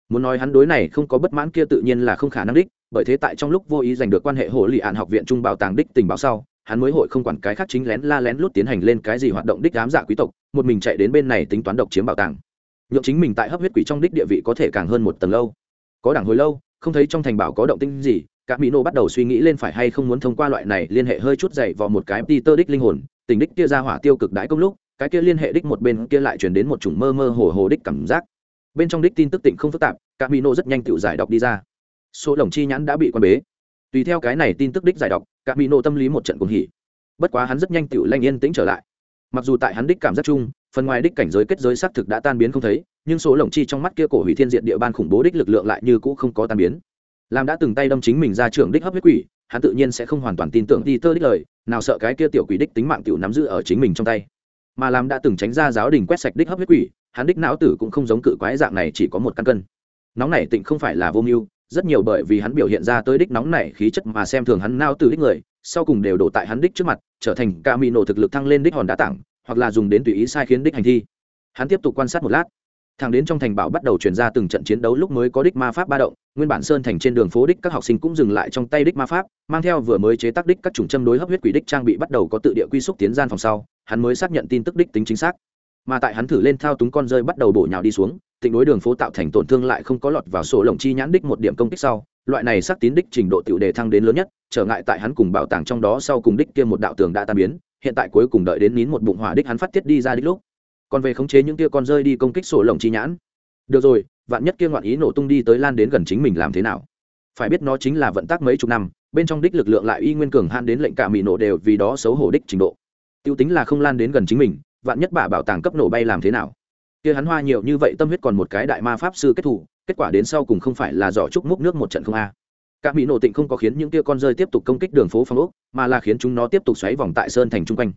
Muốn nói hắn đối này không có bất mãn kia tự nhiên là không khả năng đích, bởi thế tại trong lúc vô ý giành được quan hệ hồ lì ạn học viện trung bảo tàng đích tình báo sau, hắn mới hội không quản cái khác chính lén la lén lút tiến hành lên cái gì hoạt động đích ám dạ quý tộc, một mình chạy đến bên này tính toán độc chiếm bảo tàng. Nhượng chính mình tại hấp huyết quỷ trong đích địa vị có thể càng hơn một tầng lâu. Có đảng hồi lâu, không thấy trong thành bảo có động tinh gì các mỹ nô bắt đầu suy nghĩ lên phải hay không muốn thông qua loại này liên hệ hơi chút dày vào một cái peter đích linh hồn, tình đích kia ra hỏa tiêu cực đãi công lúc, cái kia liên hệ đích một bên kia lại chuyển đến một chủng mơ mơ hồ hồ đích cảm giác. Bên trong đích tin tức tỉnh không phức tạp các mỹ nô rất nhanh tự giải đọc đi ra. Số lồng chi nhãn đã bị quan bế. Tùy theo cái này tin tức đích giải đọc các mỹ nô tâm lý một trận cuồng hỉ. Bất quá hắn rất nhanh tự lanh yên tĩnh trở lại. Mặc dù tại hắn đích cảm giác chung, phần ngoài đích cảnh giới kết giới xác thực đã tan biến không thấy, nhưng số lồng chi trong mắt kia cổ hủy thiên diện địa ban khủng bố đích lực lượng lại như cũ không có tan biến làm đã từng tay đâm chính mình ra trưởng đích hấp huyết quỷ, hắn tự nhiên sẽ không hoàn toàn tin tưởng đi tơ đích lời, nào sợ cái kia tiểu quỷ đích tính mạng tiểu nắm giữ ở chính mình trong tay. Mà làm đã từng tránh ra giáo đình quét sạch đích hấp huyết quỷ, hắn đích não tử cũng không giống cự quái dạng này chỉ có một căn cân. Nóng này tịnh không phải là vô mưu, rất nhiều bởi vì hắn biểu hiện ra tới đích nóng này khí chất mà xem thường hắn nao tử đích người, sau cùng đều đổ tại hắn đích trước mặt, trở thành ca mỹ nổ thực lực thăng lên đích hòn đá tảng, hoặc là dùng đến tùy ý sai khiến đích hành thi. Hắn tiếp tục quan sát một lát thẳng đến trong thành bảo bắt đầu chuyển ra từng trận chiến đấu lúc mới có đích ma pháp ba động, nguyên bản sơn thành trên đường phố đích các học sinh cũng dừng lại trong tay đích ma pháp, mang theo vừa mới chế tác đích các chủng châm đối hấp huyết quỷ đích trang bị bắt đầu có tự địa quy xúc tiến gian phòng sau, hắn mới xác nhận tin tức đích tính chính xác. Mà tại hắn thử lên thao túng con rơi bắt đầu bổ nhào đi xuống tịnh đối đường phố tạo thành tổn thương lại không có lọt vào sổ lồng chi nhãn đích một điểm công kích sau, loại này xác tín đích trình độ tiểu đề thăng đến lớn nhất, trở ngại tại hắn cùng bảo tàng trong đó sau cùng đích kia một đạo tường đã tan biến, hiện tại cuối cùng đợi đến nín một bụng hỏa đích hắn phát tiết đi ra đích lúc còn về khống chế những kia con rơi đi công kích sổ lồng chi nhãn. Được rồi, vạn nhất kia ngoạn ý nổ tung đi tới lan đến gần chính mình làm thế nào? Phải biết nó chính là vận tác mấy chục năm, bên trong đích lực lượng lại y nguyên cường han đến lệnh cả mỹ nổ đều vì đó xấu hổ đích trình độ. Tiêu tính là không lan đến gần chính mình, vạn nhất bà bảo tàng cấp nổ bay làm thế nào? Kia hắn hoa nhiều như vậy tâm huyết còn một cái đại ma pháp sư kết thủ kết quả đến sau cùng không phải là giỏ trúc múc nước một trận không a. Cả mỹ nổ tịnh không có khiến những kia con rơi tiếp tục công kích đường phố phong ốc, mà là khiến chúng nó tiếp tục xoáy vòng tại sơn thành chung quanh.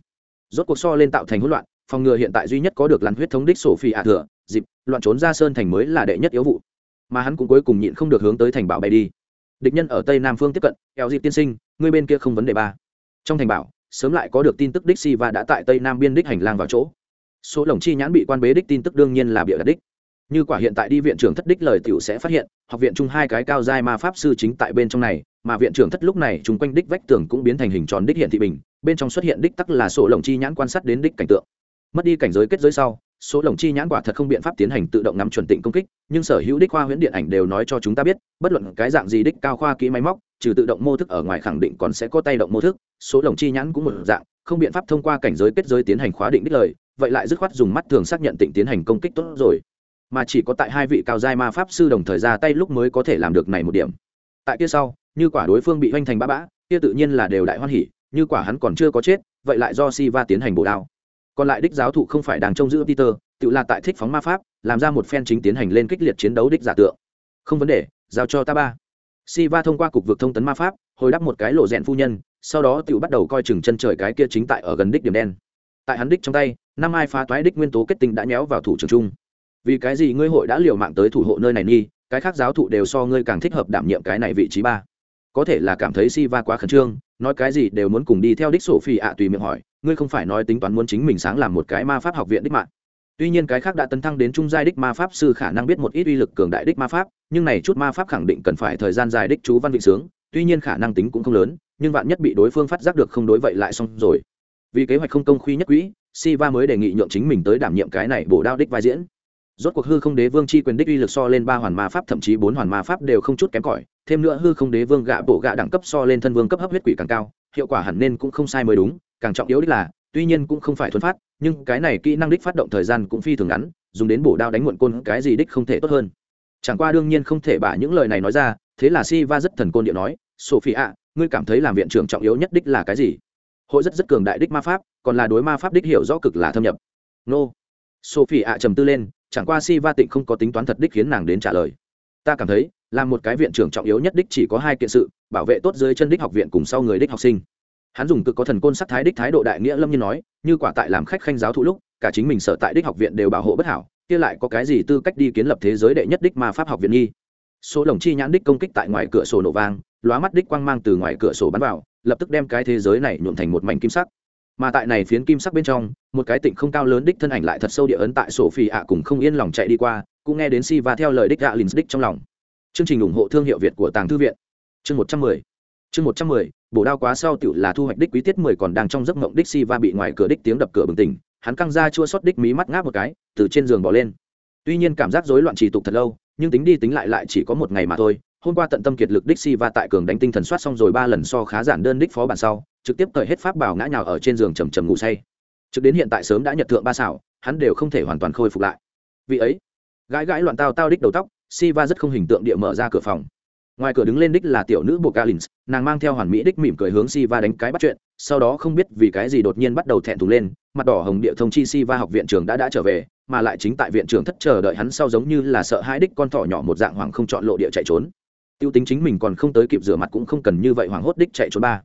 Rốt cuộc so lên tạo thành hỗn loạn phòng ngừa hiện tại duy nhất có được lăn huyết thống đích sổ phi ạ thừa, dịp, loạn trốn ra sơn thành mới là đệ nhất yếu vụ. Mà hắn cũng cuối cùng nhịn không được hướng tới thành bảo bay đi. Địch nhân ở tây nam phương tiếp cận, eo dịp tiên sinh ngươi bên kia không vấn đề ba. Trong thành bảo, sớm lại có được tin tức đích si và đã tại tây nam biên đích hành lang vào chỗ. Số lồng chi nhãn bị quan bế đích tin tức đương nhiên là bịa đặt đích. Như quả hiện tại đi viện trưởng thất đích lời tiểu sẽ phát hiện, học viện chung hai cái cao giai ma pháp sư chính tại bên trong này, mà viện trưởng thất lúc này chung quanh đích vách tường cũng biến thành hình tròn đích hiện thị bình, bên trong xuất hiện đích tắc là sổ lồng chi nhãn quan sát đến đích cảnh tượng mất đi cảnh giới kết giới sau, số lồng chi nhãn quả thật không biện pháp tiến hành tự động nắm chuẩn tịnh công kích, nhưng sở hữu đích khoa huyễn điện ảnh đều nói cho chúng ta biết, bất luận cái dạng gì đích cao khoa kỹ máy móc, trừ tự động mô thức ở ngoài khẳng định còn sẽ có tay động mô thức, số lồng chi nhãn cũng một dạng, không biện pháp thông qua cảnh giới kết giới tiến hành khóa định đích lời, vậy lại dứt khoát dùng mắt thường xác nhận tịnh tiến hành công kích tốt rồi. Mà chỉ có tại hai vị cao giai ma pháp sư đồng thời ra tay lúc mới có thể làm được này một điểm. Tại kia sau, như quả đối phương bị hoành thành bã bã, kia tự nhiên là đều đại hoan hỉ, như quả hắn còn chưa có chết, vậy lại do si va tiến hành bổ đao còn lại đích giáo thụ không phải đang trông giữ peter, tự là tại thích phóng ma pháp, làm ra một phen chính tiến hành lên kích liệt chiến đấu đích giả tượng. Không vấn đề, giao cho ta ba. Si va thông qua cục vực thông tấn ma pháp, hồi đáp một cái lộ rẽn phu nhân, sau đó tự bắt đầu coi chừng chân trời cái kia chính tại ở gần đích điểm đen. Tại hắn đích trong tay, năm ai phá toái đích nguyên tố kết tinh đã nhéo vào thủ trường trung. Vì cái gì ngươi hội đã liều mạng tới thủ hộ nơi này nghi cái khác giáo thụ đều so ngươi càng thích hợp đảm nhiệm cái này vị trí ba. Có thể là cảm thấy si va quá khẩn trương nói cái gì đều muốn cùng đi theo đích sổ phi ạ tùy miệng hỏi, ngươi không phải nói tính toán muốn chính mình sáng làm một cái ma pháp học viện đích mạng. Tuy nhiên cái khác đã tấn thăng đến trung giai đích ma pháp sư khả năng biết một ít uy lực cường đại đích ma pháp, nhưng này chút ma pháp khẳng định cần phải thời gian dài đích chú văn vịnh sướng, tuy nhiên khả năng tính cũng không lớn, nhưng vạn nhất bị đối phương phát giác được không đối vậy lại xong rồi. Vì kế hoạch không công khuy nhất quỹ, Siva mới đề nghị nhượng chính mình tới đảm nhiệm cái này bổ đao đích vai diễn rốt cuộc hư không đế vương chi quyền đích uy lực so lên ba hoàn ma pháp, thậm chí bốn hoàn ma pháp đều không chút kém cỏi. Thêm nữa hư không đế vương gạ bộ gạ đẳng cấp so lên thân vương cấp hấp huyết quỷ càng cao, hiệu quả hẳn nên cũng không sai mới đúng, càng trọng yếu đích là, tuy nhiên cũng không phải thuần phát, nhưng cái này kỹ năng đích phát động thời gian cũng phi thường ngắn, dùng đến bổ đao đánh muộn côn cái gì đích không thể tốt hơn. Chẳng qua đương nhiên không thể bả những lời này nói ra, thế là si va rất thần côn điệu nói sophie ạ ngươi cảm thấy làm viện trưởng trọng yếu nhất đích là cái gì? Hội rất rất cường đại đích ma pháp, còn là đối ma pháp đích hiểu rõ cực là thâm nhập. Nô. Sophie ạ trầm tư lên chẳng qua si va tịnh không có tính toán thật đích khiến nàng đến trả lời. Ta cảm thấy, là một cái viện trưởng trọng yếu nhất đích chỉ có hai kiện sự, bảo vệ tốt dưới chân đích học viện cùng sau người đích học sinh. Hắn dùng cực có thần côn sắc thái đích thái độ đại nghĩa lâm nhiên nói, như quả tại làm khách khanh giáo thụ lúc, cả chính mình sở tại đích học viện đều bảo hộ bất hảo, kia lại có cái gì tư cách đi kiến lập thế giới đệ nhất đích ma pháp học viện nghi? Số lồng chi nhãn đích công kích tại ngoài cửa sổ nổ vang, lóa mắt đích quang mang từ ngoài cửa sổ bắn vào, lập tức đem cái thế giới này nhuộm thành một mảnh kim sắc mà tại này phiến kim sắc bên trong, một cái tịnh không cao lớn đích thân ảnh lại thật sâu địa ấn tại sổ phi ạ cùng không yên lòng chạy đi qua, cũng nghe đến si và theo lời đích ạ lynx đích trong lòng. Chương trình ủng hộ thương hiệu việt của tàng thư viện. Chương một trăm mười. Chương một trăm mười, bổ đao quá sau tựu là thu hoạch đích quý tiết mười còn đang trong giấc mộng đích si va bị ngoài cửa đích tiếng đập cửa bừng tỉnh, hắn căng ra chua xót đích mí mắt ngáp một cái, từ trên giường bỏ lên. Tuy nhiên cảm giác rối loạn trì tục thật lâu, nhưng tính đi tính lại lại chỉ có một ngày mà thôi hôm qua tận tâm kiệt lực đích si va tại cường đánh tinh thần soát xong rồi ba lần so khá giản đơn đích phó bản sau, trực tiếp cởi hết pháp bảo ngã nhào ở trên giường trầm trầm ngủ say. Trực đến hiện tại sớm đã nhật thượng ba xảo, hắn đều không thể hoàn toàn khôi phục lại. Vì ấy, gãi gãi loạn tao tao đích đầu tóc si va rất không hình tượng địa mở ra cửa phòng. Ngoài cửa đứng lên đích là tiểu nữ bộ galins nàng mang theo hoàn mỹ đích mỉm cười hướng si va đánh cái bắt chuyện, sau đó không biết vì cái gì đột nhiên bắt đầu thẹn thùng lên, mặt đỏ hồng địa thông chi si va học viện trường đã đã trở về, mà lại chính tại viện trường thất chờ đợi hắn sau giống như là sợ hai đích con thỏ nhỏ một dạng hoàng không chọn lộ địa chạy trốn tiêu tính chính mình còn không tới kịp rửa mặt cũng không cần như vậy hoảng hốt đích chạy trốn ba.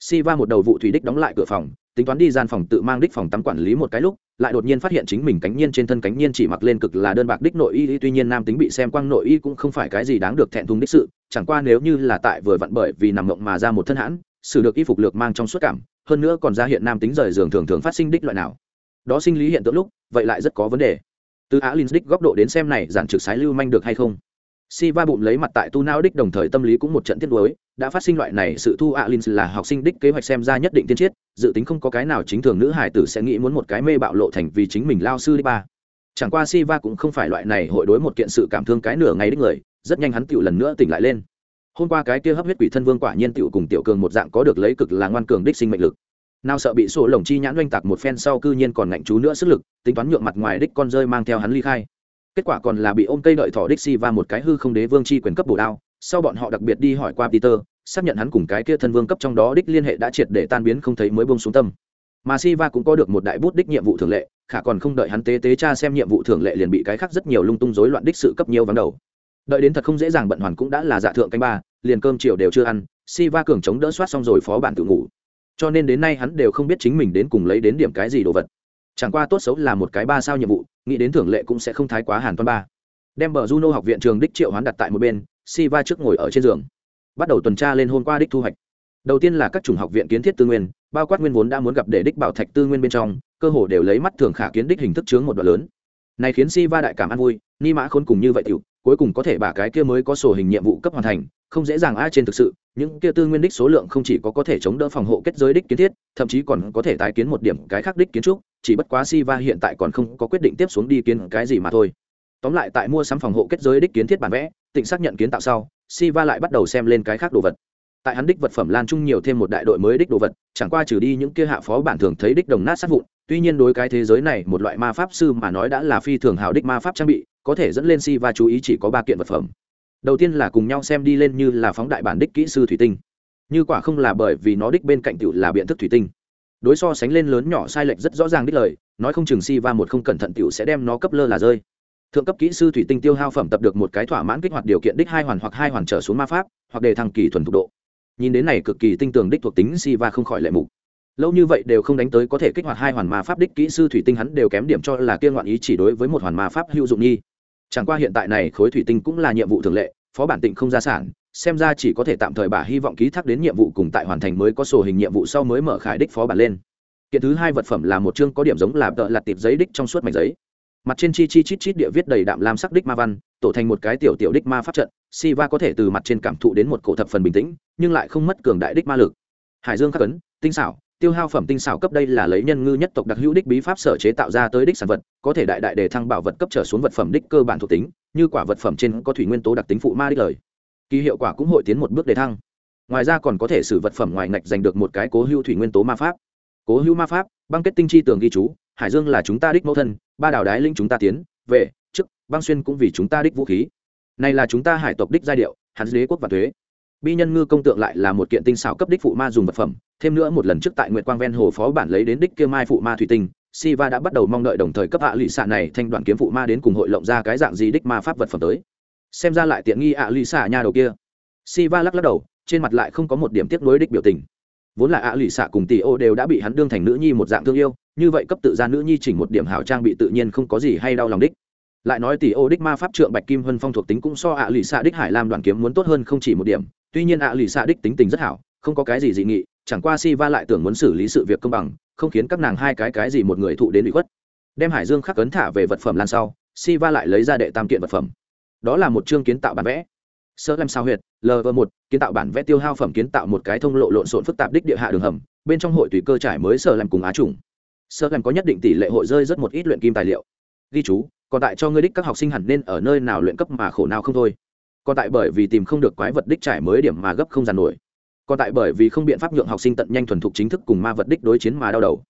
Si va một đầu vụ thủy đích đóng lại cửa phòng, tính toán đi gian phòng tự mang đích phòng tắm quản lý một cái lúc, lại đột nhiên phát hiện chính mình cánh nhiên trên thân cánh nhiên chỉ mặc lên cực là đơn bạc đích nội y, tuy nhiên nam tính bị xem quang nội y cũng không phải cái gì đáng được thẹn thùng đích sự, chẳng qua nếu như là tại vừa vặn bởi vì nằm mộng mà ra một thân hãn, xử được y phục lược mang trong suốt cảm, hơn nữa còn ra hiện nam tính rời giường thường thường phát sinh đích loại nào. Đó sinh lý hiện tượng lúc, vậy lại rất có vấn đề. Từ á linh đích góc độ đến xem này, giản trực sái lưu manh được hay không? Si va bụng lấy mặt tại tu não đích đồng thời tâm lý cũng một trận tiết đối đã phát sinh loại này sự thu alin là học sinh đích kế hoạch xem ra nhất định tiên triết, dự tính không có cái nào chính thường nữ hải tử sẽ nghĩ muốn một cái mê bạo lộ thành vì chính mình lao sư đi ba. Chẳng qua si va cũng không phải loại này hội đối một kiện sự cảm thương cái nửa ngày đích người, rất nhanh hắn tựu lần nữa tỉnh lại lên. Hôm qua cái kia hấp huyết quỷ thân vương quả nhiên tựu cùng tiểu cường một dạng có được lấy cực là ngoan cường đích sinh mệnh lực. Nào sợ bị sổ lồng chi nhãn oanh tạc một phen sau cư nhiên còn ngạnh chú nữa sức lực, tính toán nhượng mặt ngoài đích con rơi mang theo hắn ly khai kết quả còn là bị ôm cây đợi thỏ đích và va một cái hư không đế vương chi quyền cấp bổ đao. Sau bọn họ đặc biệt đi hỏi qua peter, xác nhận hắn cùng cái kia thân vương cấp trong đó đích liên hệ đã triệt để tan biến không thấy mới buông xuống tâm. Mà Siva cũng có được một đại bút đích nhiệm vụ thường lệ, khả còn không đợi hắn tế tế cha xem nhiệm vụ thường lệ liền bị cái khác rất nhiều lung tung rối loạn đích sự cấp nhiều vắng đầu. Đợi đến thật không dễ dàng bận hoàn cũng đã là dạ thượng canh ba, liền cơm chiều đều chưa ăn Siva cường chống đỡ soát xong rồi phó bản tự ngủ. Cho nên đến nay hắn đều không biết chính mình đến cùng lấy đến điểm cái gì đồ vật. Chẳng qua tốt xấu là một cái ba sao nhiệm vụ nghĩ đến thưởng lệ cũng sẽ không thái quá hàn toan ba. Đem bờ juno học viện trường đích triệu hoán đặt tại một bên si va trước ngồi ở trên giường. Bắt đầu tuần tra lên hôm qua đích thu hoạch. Đầu tiên là các chủng học viện kiến thiết tư nguyên, bao quát nguyên vốn đã muốn gặp để đích bảo thạch tư nguyên bên trong, cơ hồ đều lấy mắt thường khả kiến đích hình thức chướng một đoạn lớn. Này khiến si va đại cảm an vui, ni mã khôn cùng như vậy tiểu, cuối cùng có thể bả cái kia mới có sổ hình nhiệm vụ cấp hoàn thành không dễ dàng ai trên thực sự, những kia tư nguyên đích số lượng không chỉ có có thể chống đỡ phòng hộ kết giới đích kiến thiết, thậm chí còn có thể tái kiến một điểm cái khác đích kiến trúc, chỉ bất quá si va hiện tại còn không có quyết định tiếp xuống đi kiến cái gì mà thôi. Tóm lại tại mua sắm phòng hộ kết giới đích kiến thiết bản vẽ tỉnh xác nhận kiến tạo sau si va lại bắt đầu xem lên cái khác đồ vật. Tại hắn đích vật phẩm lan trung nhiều thêm một đại đội mới đích đồ vật, chẳng qua trừ đi những kia hạ phó bản thường thấy đích đồng nát sát vụn, tuy nhiên đối cái thế giới này một loại ma pháp sư mà nói đã là phi thường hào đích ma pháp trang bị, có thể dẫn lên si va chú ý chỉ có ba kiện vật phẩm đầu tiên là cùng nhau xem đi lên như là phóng đại bản đích kỹ sư thủy tinh. Như quả không là bởi vì nó đích bên cạnh tựu là biện thức thủy tinh. Đối so sánh lên lớn nhỏ sai lệch rất rõ ràng đích lời, nói không chừng si va một không cẩn thận tựu sẽ đem nó cấp lơ là rơi. Thượng cấp kỹ sư thủy tinh tiêu hao phẩm tập được một cái thỏa mãn kích hoạt điều kiện đích hai hoàn hoặc hai hoàn trở xuống ma pháp, hoặc đề thăng kỳ thuần thục độ. Nhìn đến này cực kỳ tinh tường đích thuộc tính si va không khỏi lệ mục. Lâu như vậy đều không đánh tới có thể kích hoạt hai hoàn ma pháp đích kỹ sư thủy tinh hắn đều kém điểm cho là kiên ngoạn ý chỉ đối với một hoàn ma pháp hữu dụng nhi chẳng qua hiện tại này khối thủy tinh cũng là nhiệm vụ thường lệ, phó bản tịnh không ra sản, xem ra chỉ có thể tạm thời bả hy vọng ký thác đến nhiệm vụ cùng tại hoàn thành mới có sổ hình nhiệm vụ sau mới mở khải đích phó bản lên. Kiện thứ hai vật phẩm là một chương có điểm giống là tợ lặt tiệp giấy đích trong suốt mảnh giấy. Mặt trên chi chi chít chít địa viết đầy đạm lam sắc đích ma văn, tổ thành một cái tiểu tiểu đích ma pháp trận, Siva có thể từ mặt trên cảm thụ đến một cổ thập phần bình tĩnh, nhưng lại không mất cường đại đích ma lực. Hải dương khắc ấn, tinh xảo tiêu hao phẩm tinh xảo cấp đây là lấy nhân ngư nhất tộc đặc hữu đích bí pháp sở chế tạo ra tới đích sản vật, có thể đại đại đề thăng bảo vật cấp trở xuống vật phẩm đích cơ bản thuộc tính, như quả vật phẩm trên có thủy nguyên tố đặc tính phụ ma đích lời. Kỳ hiệu quả cũng hội tiến một bước đề thăng. Ngoài ra còn có thể sử vật phẩm ngoài ngạch giành được một cái cố hữu thủy nguyên tố ma pháp. Cố hữu ma pháp, băng kết tinh chi tường ghi chú, hải dương là chúng ta đích mẫu thân, ba đảo đái linh chúng ta tiến, về chức băng xuyên cũng vì chúng ta đích vũ khí. Này là chúng ta hải tộc đích giai điệu hắn đế quốc và thuế bi nhân ngư công tượng lại là một kiện tinh xảo cấp đích phụ ma dùng vật phẩm, thêm nữa một lần trước tại nguyệt quang ven hồ phó bản lấy đến đích kia mai phụ ma thủy tinh, Siva đã bắt đầu mong đợi đồng thời cấp hạ lụy xạ này thanh đoạn kiếm phụ ma đến cùng hội lộng ra cái dạng gì đích ma pháp vật phẩm tới. Xem ra lại tiện nghi ạ lụy xạ nha đầu kia. Siva lắc lắc đầu, trên mặt lại không có một điểm tiếc nuối đích biểu tình. Vốn là ạ lụy xạ cùng tỷ ô đều đã bị hắn đương thành nữ nhi một dạng thương yêu, như vậy cấp tự ra nữ nhi chỉnh một điểm hảo trang bị tự nhiên không có gì hay đau lòng đích. Lại nói tỷ ô đích ma pháp trượng bạch kim hân phong thuộc tính cũng so ạ lụy xạ đích hải lam đoàn kiếm muốn tốt hơn không chỉ một điểm tuy nhiên ạ lì xạ đích tính tình rất hảo, không có cái gì dị nghị, chẳng qua si va lại tưởng muốn xử lý sự việc công bằng, không khiến các nàng hai cái cái gì một người thụ đến bị khuất. Đem hải dương khắc cấn thả về vật phẩm lan sau, si va lại lấy ra đệ tam kiện vật phẩm. Đó là một chương kiến tạo bản vẽ. Sơ lem sao huyệt lv một, kiến tạo bản vẽ tiêu hao phẩm kiến tạo một cái thông lộ lộn xộn phức tạp đích địa hạ đường hầm, bên trong hội tùy cơ trải mới sơ lem cùng á trùng. Sơ lem có nhất định tỷ lệ hội rơi rất một ít luyện kim tài liệu. Ghi chú, còn tại cho ngươi đích các học sinh hẳn nên ở nơi nào luyện cấp mà khổ nào không thôi còn tại bởi vì tìm không được quái vật đích trải mới điểm mà gấp không giàn nổi. Còn tại bởi vì không biện pháp nhượng học sinh tận nhanh thuần thục chính thức cùng ma vật đích đối chiến mà đau đầu.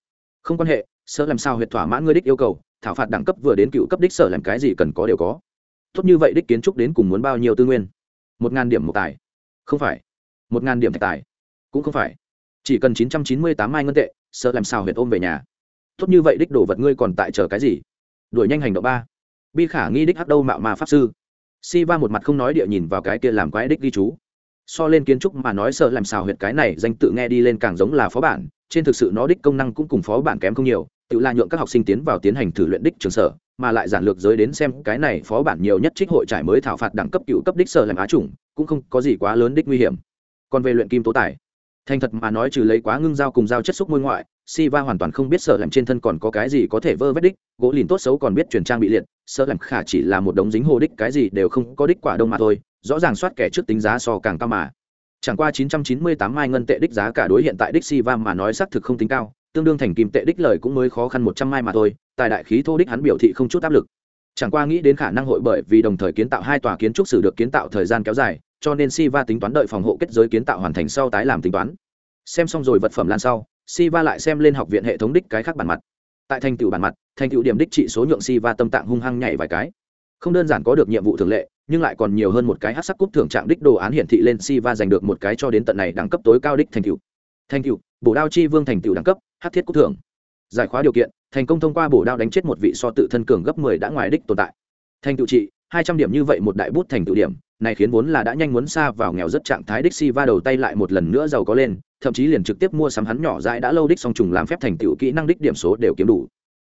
Không quan hệ, sợ làm sao huyệt thỏa mãn ngươi đích yêu cầu, thảo phạt đẳng cấp vừa đến cựu cấp đích sở làm cái gì cần có đều có. Tốt như vậy đích kiến trúc đến cùng muốn bao nhiêu tư nguyên? Một ngàn điểm một tài. Không phải. Một ngàn điểm thạch tài. Cũng không phải. Chỉ cần chín trăm chín mươi tám mai ngân tệ, sợ làm sao huyệt ôm về nhà. Tốt như vậy đích đồ vật ngươi còn tại chờ cái gì? Đuổi nhanh hành động ba. Bi khả nghi đích hắc đâu mạo mà pháp sư si va một mặt không nói địa nhìn vào cái kia làm quái đích ghi chú. So lên kiến trúc mà nói sợ làm sao huyệt cái này danh tự nghe đi lên càng giống là phó bản, trên thực sự nó đích công năng cũng cùng phó bản kém không nhiều, tự là nhượng các học sinh tiến vào tiến hành thử luyện đích trường sở, mà lại giản lược giới đến xem cái này phó bản nhiều nhất trích hội trải mới thảo phạt đẳng cấp cựu cấp đích sở làm á chủng, cũng không có gì quá lớn đích nguy hiểm. Còn về luyện kim tố tài thành thật mà nói trừ lấy quá ngưng dao cùng dao chất xúc môi ngoại si va hoàn toàn không biết sợ làm trên thân còn có cái gì có thể vơ vét đích, gỗ lìn tốt xấu còn biết chuyển trang bị liệt, sợ làm khả chỉ là một đống dính hồ đích cái gì đều không có đích quả đông mà thôi, rõ ràng soát kẻ trước tính giá so càng cao mà. Chẳng qua 998 mai ngân tệ đích giá cả đối hiện tại đích si va mà nói xác thực không tính cao, tương đương thành kim tệ đích lời cũng mới khó khăn 100 mai mà thôi, tài đại khí thô đích hắn biểu thị không chút áp lực. Chẳng qua nghĩ đến khả năng hội bởi vì đồng thời kiến tạo hai tòa kiến trúc sử được kiến tạo thời gian kéo dài cho nên Siva tính toán đợi phòng hộ kết giới kiến tạo hoàn thành sau tái làm tính toán. Xem xong rồi vật phẩm lan sau, Siva lại xem lên học viện hệ thống đích cái khác bản mặt. Tại thành tựu bản mặt, thành tựu điểm đích trị số nhượng Siva tâm tạng hung hăng nhảy vài cái. Không đơn giản có được nhiệm vụ thường lệ, nhưng lại còn nhiều hơn một cái hắc sắc cúp thưởng trạng đích đồ án hiển thị lên Siva giành được một cái cho đến tận này đẳng cấp tối cao đích thành tựu. Thành tựu, bổ đao chi vương thành tựu đẳng cấp, hắc thiết cúp thưởng. Giải khóa điều kiện, thành công thông qua bổ đao đánh chết một vị so tự thân cường gấp 10 đã ngoài đích tồn tại. Thành tựu trị, 200 điểm như vậy một đại bút thành tựu điểm, này khiến vốn là đã nhanh muốn xa vào nghèo rất trạng thái đích si va đầu tay lại một lần nữa giàu có lên, thậm chí liền trực tiếp mua sắm hắn nhỏ dãi đã lâu đích song trùng làm phép thành tựu kỹ năng đích điểm số đều kiếm đủ.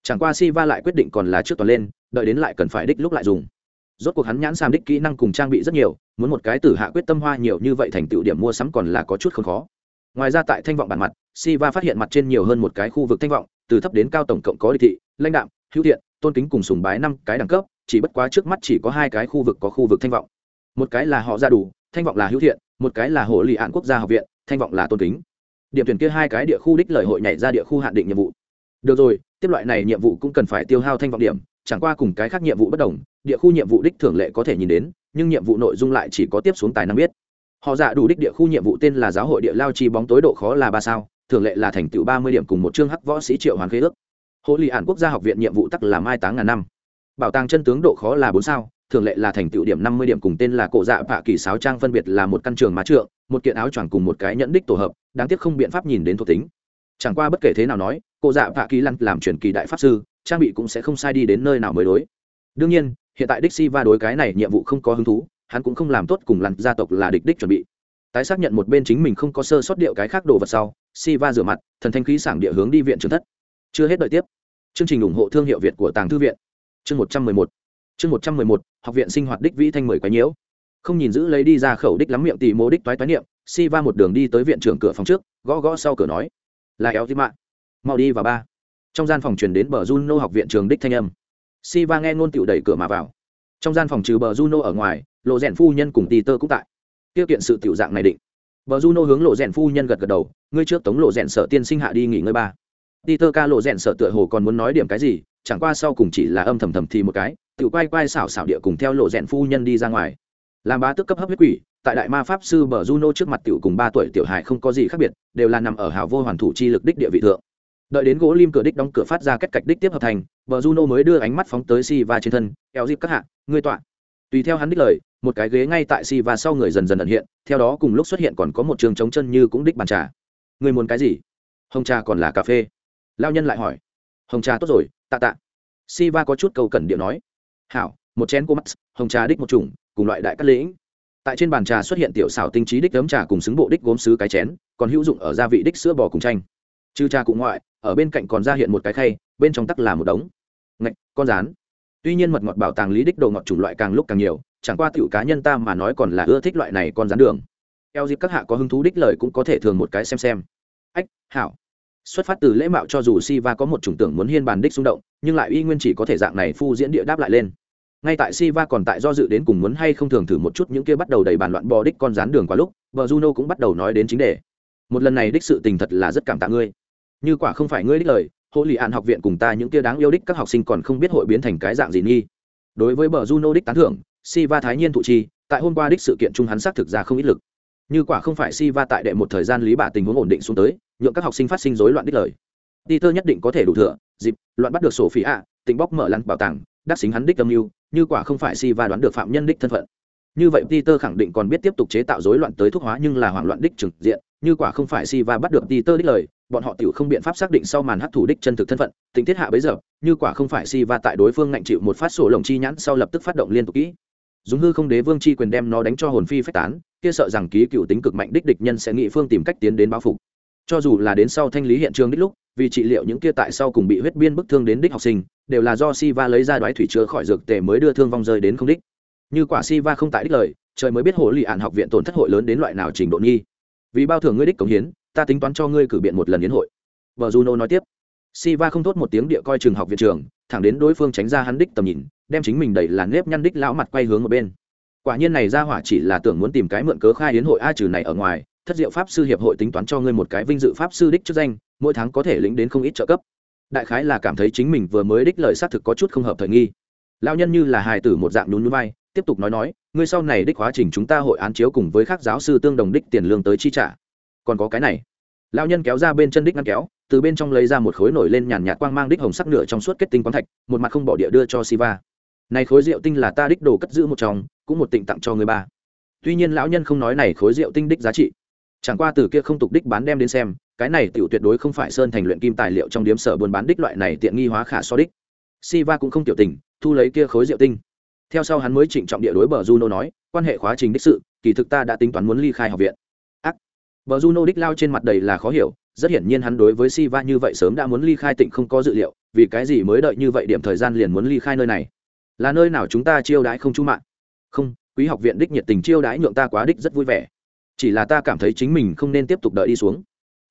Chẳng qua si va lại quyết định còn là trước toàn lên, đợi đến lại cần phải đích lúc lại dùng. Rốt cuộc hắn nhãn sam đích kỹ năng cùng trang bị rất nhiều, muốn một cái tử hạ quyết tâm hoa nhiều như vậy thành tựu điểm mua sắm còn là có chút không khó. Ngoài ra tại thanh vọng bản mặt si va phát hiện mặt trên nhiều hơn một cái khu vực thanh vọng, từ thấp đến cao tổng cộng có địch thị, lãnh đạm, hữu thiện tôn kính cùng sùng bái năm cái đẳng cấp, chỉ bất quá trước mắt chỉ có hai cái khu vực có khu vực thanh vọng một cái là họ ra đủ, thanh vọng là hữu thiện, một cái là hồ lì ạn quốc gia học viện, thanh vọng là tôn kính. Điểm tuyển kia hai cái địa khu đích lời hội nhảy ra địa khu hạn định nhiệm vụ. Được rồi, tiếp loại này nhiệm vụ cũng cần phải tiêu hao thanh vọng điểm, chẳng qua cùng cái khác nhiệm vụ bất đồng, địa khu nhiệm vụ đích thường lệ có thể nhìn đến, nhưng nhiệm vụ nội dung lại chỉ có tiếp xuống tài năng biết. Họ dạ đủ đích địa khu nhiệm vụ tên là giáo hội địa lao chi bóng tối độ khó là ba sao thường lệ là thành tựu ba mươi điểm cùng một chương hắc võ sĩ triệu hoàng khế ước. Hộ lì ản quốc gia học viện nhiệm vụ tắc là mai táng ngàn năm. Bảo tàng chân tướng độ khó là bốn sao thường lệ là thành tựu điểm năm mươi điểm cùng tên là cổ dạ vạ kỳ sáo trang phân biệt là một căn trường má trượng, một kiện áo choàng cùng một cái nhẫn đích tổ hợp, đáng tiếc không biện pháp nhìn đến thuộc tính. Chẳng qua bất kể thế nào nói, cổ dạ vạ kỳ lăn làm truyền kỳ đại pháp sư, trang bị cũng sẽ không sai đi đến nơi nào mới đối. Đương nhiên, hiện tại đích si va đối cái này nhiệm vụ không có hứng thú, hắn cũng không làm tốt cùng lăn gia tộc là địch đích chuẩn bị. Tái xác nhận một bên chính mình không có sơ sót điệu cái khác đồ vật sau si va rửa mặt, thần thanh khí sảng địa hướng đi viện trưởng thất. Chưa hết đợi tiếp. Chương trình ủng hộ thương hiệu việt của tàng thư viện. Chương một trăm mười một chương một trăm mười một học viện sinh hoạt đích vĩ thanh mười quái nhiễu. Không nhìn giữ lấy đi ra khẩu đích lắm miệng tỉ mô đích toái toái niệm si va một đường đi tới viện trưởng cửa phòng trước gõ gõ sau cửa nói là éo tí mạng mau đi vào ba. Trong gian phòng truyền đến bờ juno học viện trường đích thanh âm. Si va nghe ngôn tựu đẩy cửa mà vào. Trong gian phòng trừ bờ juno ở ngoài lộ rèn phu nhân cùng tì tơ cũng tại. Tiêu kiện sự tiểu dạng này định. Bờ juno hướng lộ rèn phu nhân gật gật đầu ngươi trước tống lộ rèn sợ tiên sinh hạ đi nghỉ ngơi ba. Peter ca lộ rèn sợ tựa hồ còn muốn nói điểm cái gì, chẳng qua sau cùng chỉ là âm thầm thầm thì một cái, tự quay quay xảo xảo địa cùng theo lộ rèn phu nhân đi ra ngoài. Làm bá tức cấp hấp huyết quỷ, tại đại ma pháp sư bờ Juno trước mặt tiểu cùng ba tuổi tiểu hải không có gì khác biệt, đều là nằm ở hào vô hoàn thủ chi lực đích địa vị thượng. Đợi đến gỗ lim cửa đích đóng cửa phát ra kết cạch đích tiếp hợp thành, bờ Juno mới đưa ánh mắt phóng tới Siva trên thân, eo dịp các hạ, ngươi tọa. Tùy theo hắn đích lời, một cái ghế ngay tại Siva sau người dần dần ẩn hiện, theo đó cùng lúc xuất hiện còn có một trường trống chân như cũng đích bàn trà. Ngươi muốn cái gì? Hồng trà còn là cà phê? lao nhân lại hỏi hồng trà tốt rồi tạ tạ si va có chút cầu cẩn điệu nói hảo một chén cô mắt hồng trà đích một chủng cùng loại đại cắt lĩnh. Tại trên bàn trà xuất hiện tiểu xảo tinh trí đích ấm trà cùng xứng bộ đích gốm xứ cái chén còn hữu dụng ở gia vị đích sữa bò cùng chanh. Trừ trà cụ ngoại ở bên cạnh còn ra hiện một cái khay bên trong tắc là một đống. Ngạch con rán. Tuy nhiên mật ngọt bảo tàng lý đích đồ ngọt chủng loại càng lúc càng nhiều chẳng qua tiểu cá nhân ta mà nói còn là ưa thích loại này con rán đường. Eo dịp các hạ có hứng thú đích lời cũng có thể thường một cái xem xem. Ách hảo. Xuất phát từ lễ mạo cho dù Siva có một chủng tưởng muốn hiên bàn đích xung động, nhưng lại y nguyên chỉ có thể dạng này phu diễn địa đáp lại lên. Ngay tại Siva còn tại do dự đến cùng muốn hay không thường thử một chút những kia bắt đầu đầy bàn loạn bò đích con rán đường quá lúc, vợ Juno cũng bắt đầu nói đến chính đề. Một lần này đích sự tình thật là rất cảm tạ ngươi. Như quả không phải ngươi đích lời, hộ lì ạn học viện cùng ta những kia đáng yêu đích các học sinh còn không biết hội biến thành cái dạng gì nghi. Đối với bờ Juno đích tán thưởng, Siva thái nhiên thụ chi, tại hôm qua đích sự kiện chung hắn xác thực ra không ít lực. Như quả không phải Siva tại đệ một thời gian lý bà tình huống ổn định xuống tới, nhượng các học sinh phát sinh rối loạn đích lời peter nhất định có thể đủ thừa dịp loạn bắt được sổ phỉ ạ tình bóc mở lăn bảo tàng đắc xính hắn đích âm mưu, như quả không phải si va đoán được phạm nhân đích thân phận. Như vậy peter khẳng định còn biết tiếp tục chế tạo rối loạn tới thuốc hóa nhưng là hoảng loạn đích trực diện, như quả không phải si va bắt được peter đích lời, bọn họ tiểu không biện pháp xác định sau màn hấp thủ đích chân thực thân phận, tình tiết hạ bấy giờ, như quả không phải si va tại đối phương ngạnh chịu một phát sổ lồng chi nhãn sau lập tức phát động liên tục kỹ. Dùng hư không đế vương chi quyền đem nó đánh cho hồn phi phách tán, kia sợ rằng ký cựu tính cực mạnh đích địch nhân sẽ nghị phương tìm cách tiến đến báo phục cho dù là đến sau thanh lý hiện trường đích lúc, vì trị liệu những kia tại sau cùng bị huyết biên bức thương đến đích học sinh, đều là do si va lấy ra đoái thủy chứa khỏi dược tề mới đưa thương vong rơi đến không đích. Như quả si va không tại đích lời, trời mới biết hồ lì ạn học viện tổn thất hội lớn đến loại nào trình độ nghi. Vì bao thưởng ngươi đích cống hiến, ta tính toán cho ngươi cử biện một lần yến hội. Vợ juno nói tiếp. Si va không thốt một tiếng địa coi trường học viện trường, thẳng đến đối phương tránh ra hắn đích tầm nhìn, đem chính mình đẩy là nếp nhăn đích lão mặt quay hướng một bên. Quả nhiên này ra hỏa chỉ là tưởng muốn tìm cái mượn cớ khai yến hội a trừ này ở ngoài thất diệu pháp sư hiệp hội tính toán cho ngươi một cái vinh dự pháp sư đích chức danh, mỗi tháng có thể lĩnh đến không ít trợ cấp. Đại khái là cảm thấy chính mình vừa mới đích lời xác thực có chút không hợp thời nghi. Lao nhân như là hài tử một dạng nhún núi vai, tiếp tục nói nói, ngươi sau này đích quá trình chúng ta hội án chiếu cùng với các giáo sư tương đồng đích tiền lương tới chi trả. Còn có cái này. Lao nhân kéo ra bên chân đích ngăn kéo, từ bên trong lấy ra một khối nổi lên nhàn nhạt quang mang đích hồng sắc nửa trong suốt kết tinh quán thạch, một mặt không bỏ địa đưa cho siva. Này khối rượu tinh là ta đích đồ cất giữ một trong cũng một tịnh tặng cho người ba. Tuy nhiên lão nhân không nói này khối rượu tinh đích giá trị chẳng qua từ kia không tục đích bán đem đến xem, cái này tiểu tuyệt đối không phải sơn thành luyện kim tài liệu trong điếm sở buôn bán đích loại này tiện nghi hóa khả so đích. Siva cũng không tiểu tình, thu lấy kia khối rượu tinh. Theo sau hắn mới trịnh trọng địa đối bờ juno nói, quan hệ khóa trình đích sự, kỳ thực ta đã tính toán muốn ly khai học viện. Ác. Bờ juno đích lao trên mặt đầy là khó hiểu, rất hiển nhiên hắn đối với Siva như vậy sớm đã muốn ly khai tỉnh không có dự liệu, vì cái gì mới đợi như vậy điểm thời gian liền muốn ly khai nơi này? Là nơi nào chúng ta chiêu đãi không chú mạng? Không, quý học viện đích nhiệt tình chiêu đãi nhượng ta quá đích rất vui vẻ chỉ là ta cảm thấy chính mình không nên tiếp tục đợi đi xuống.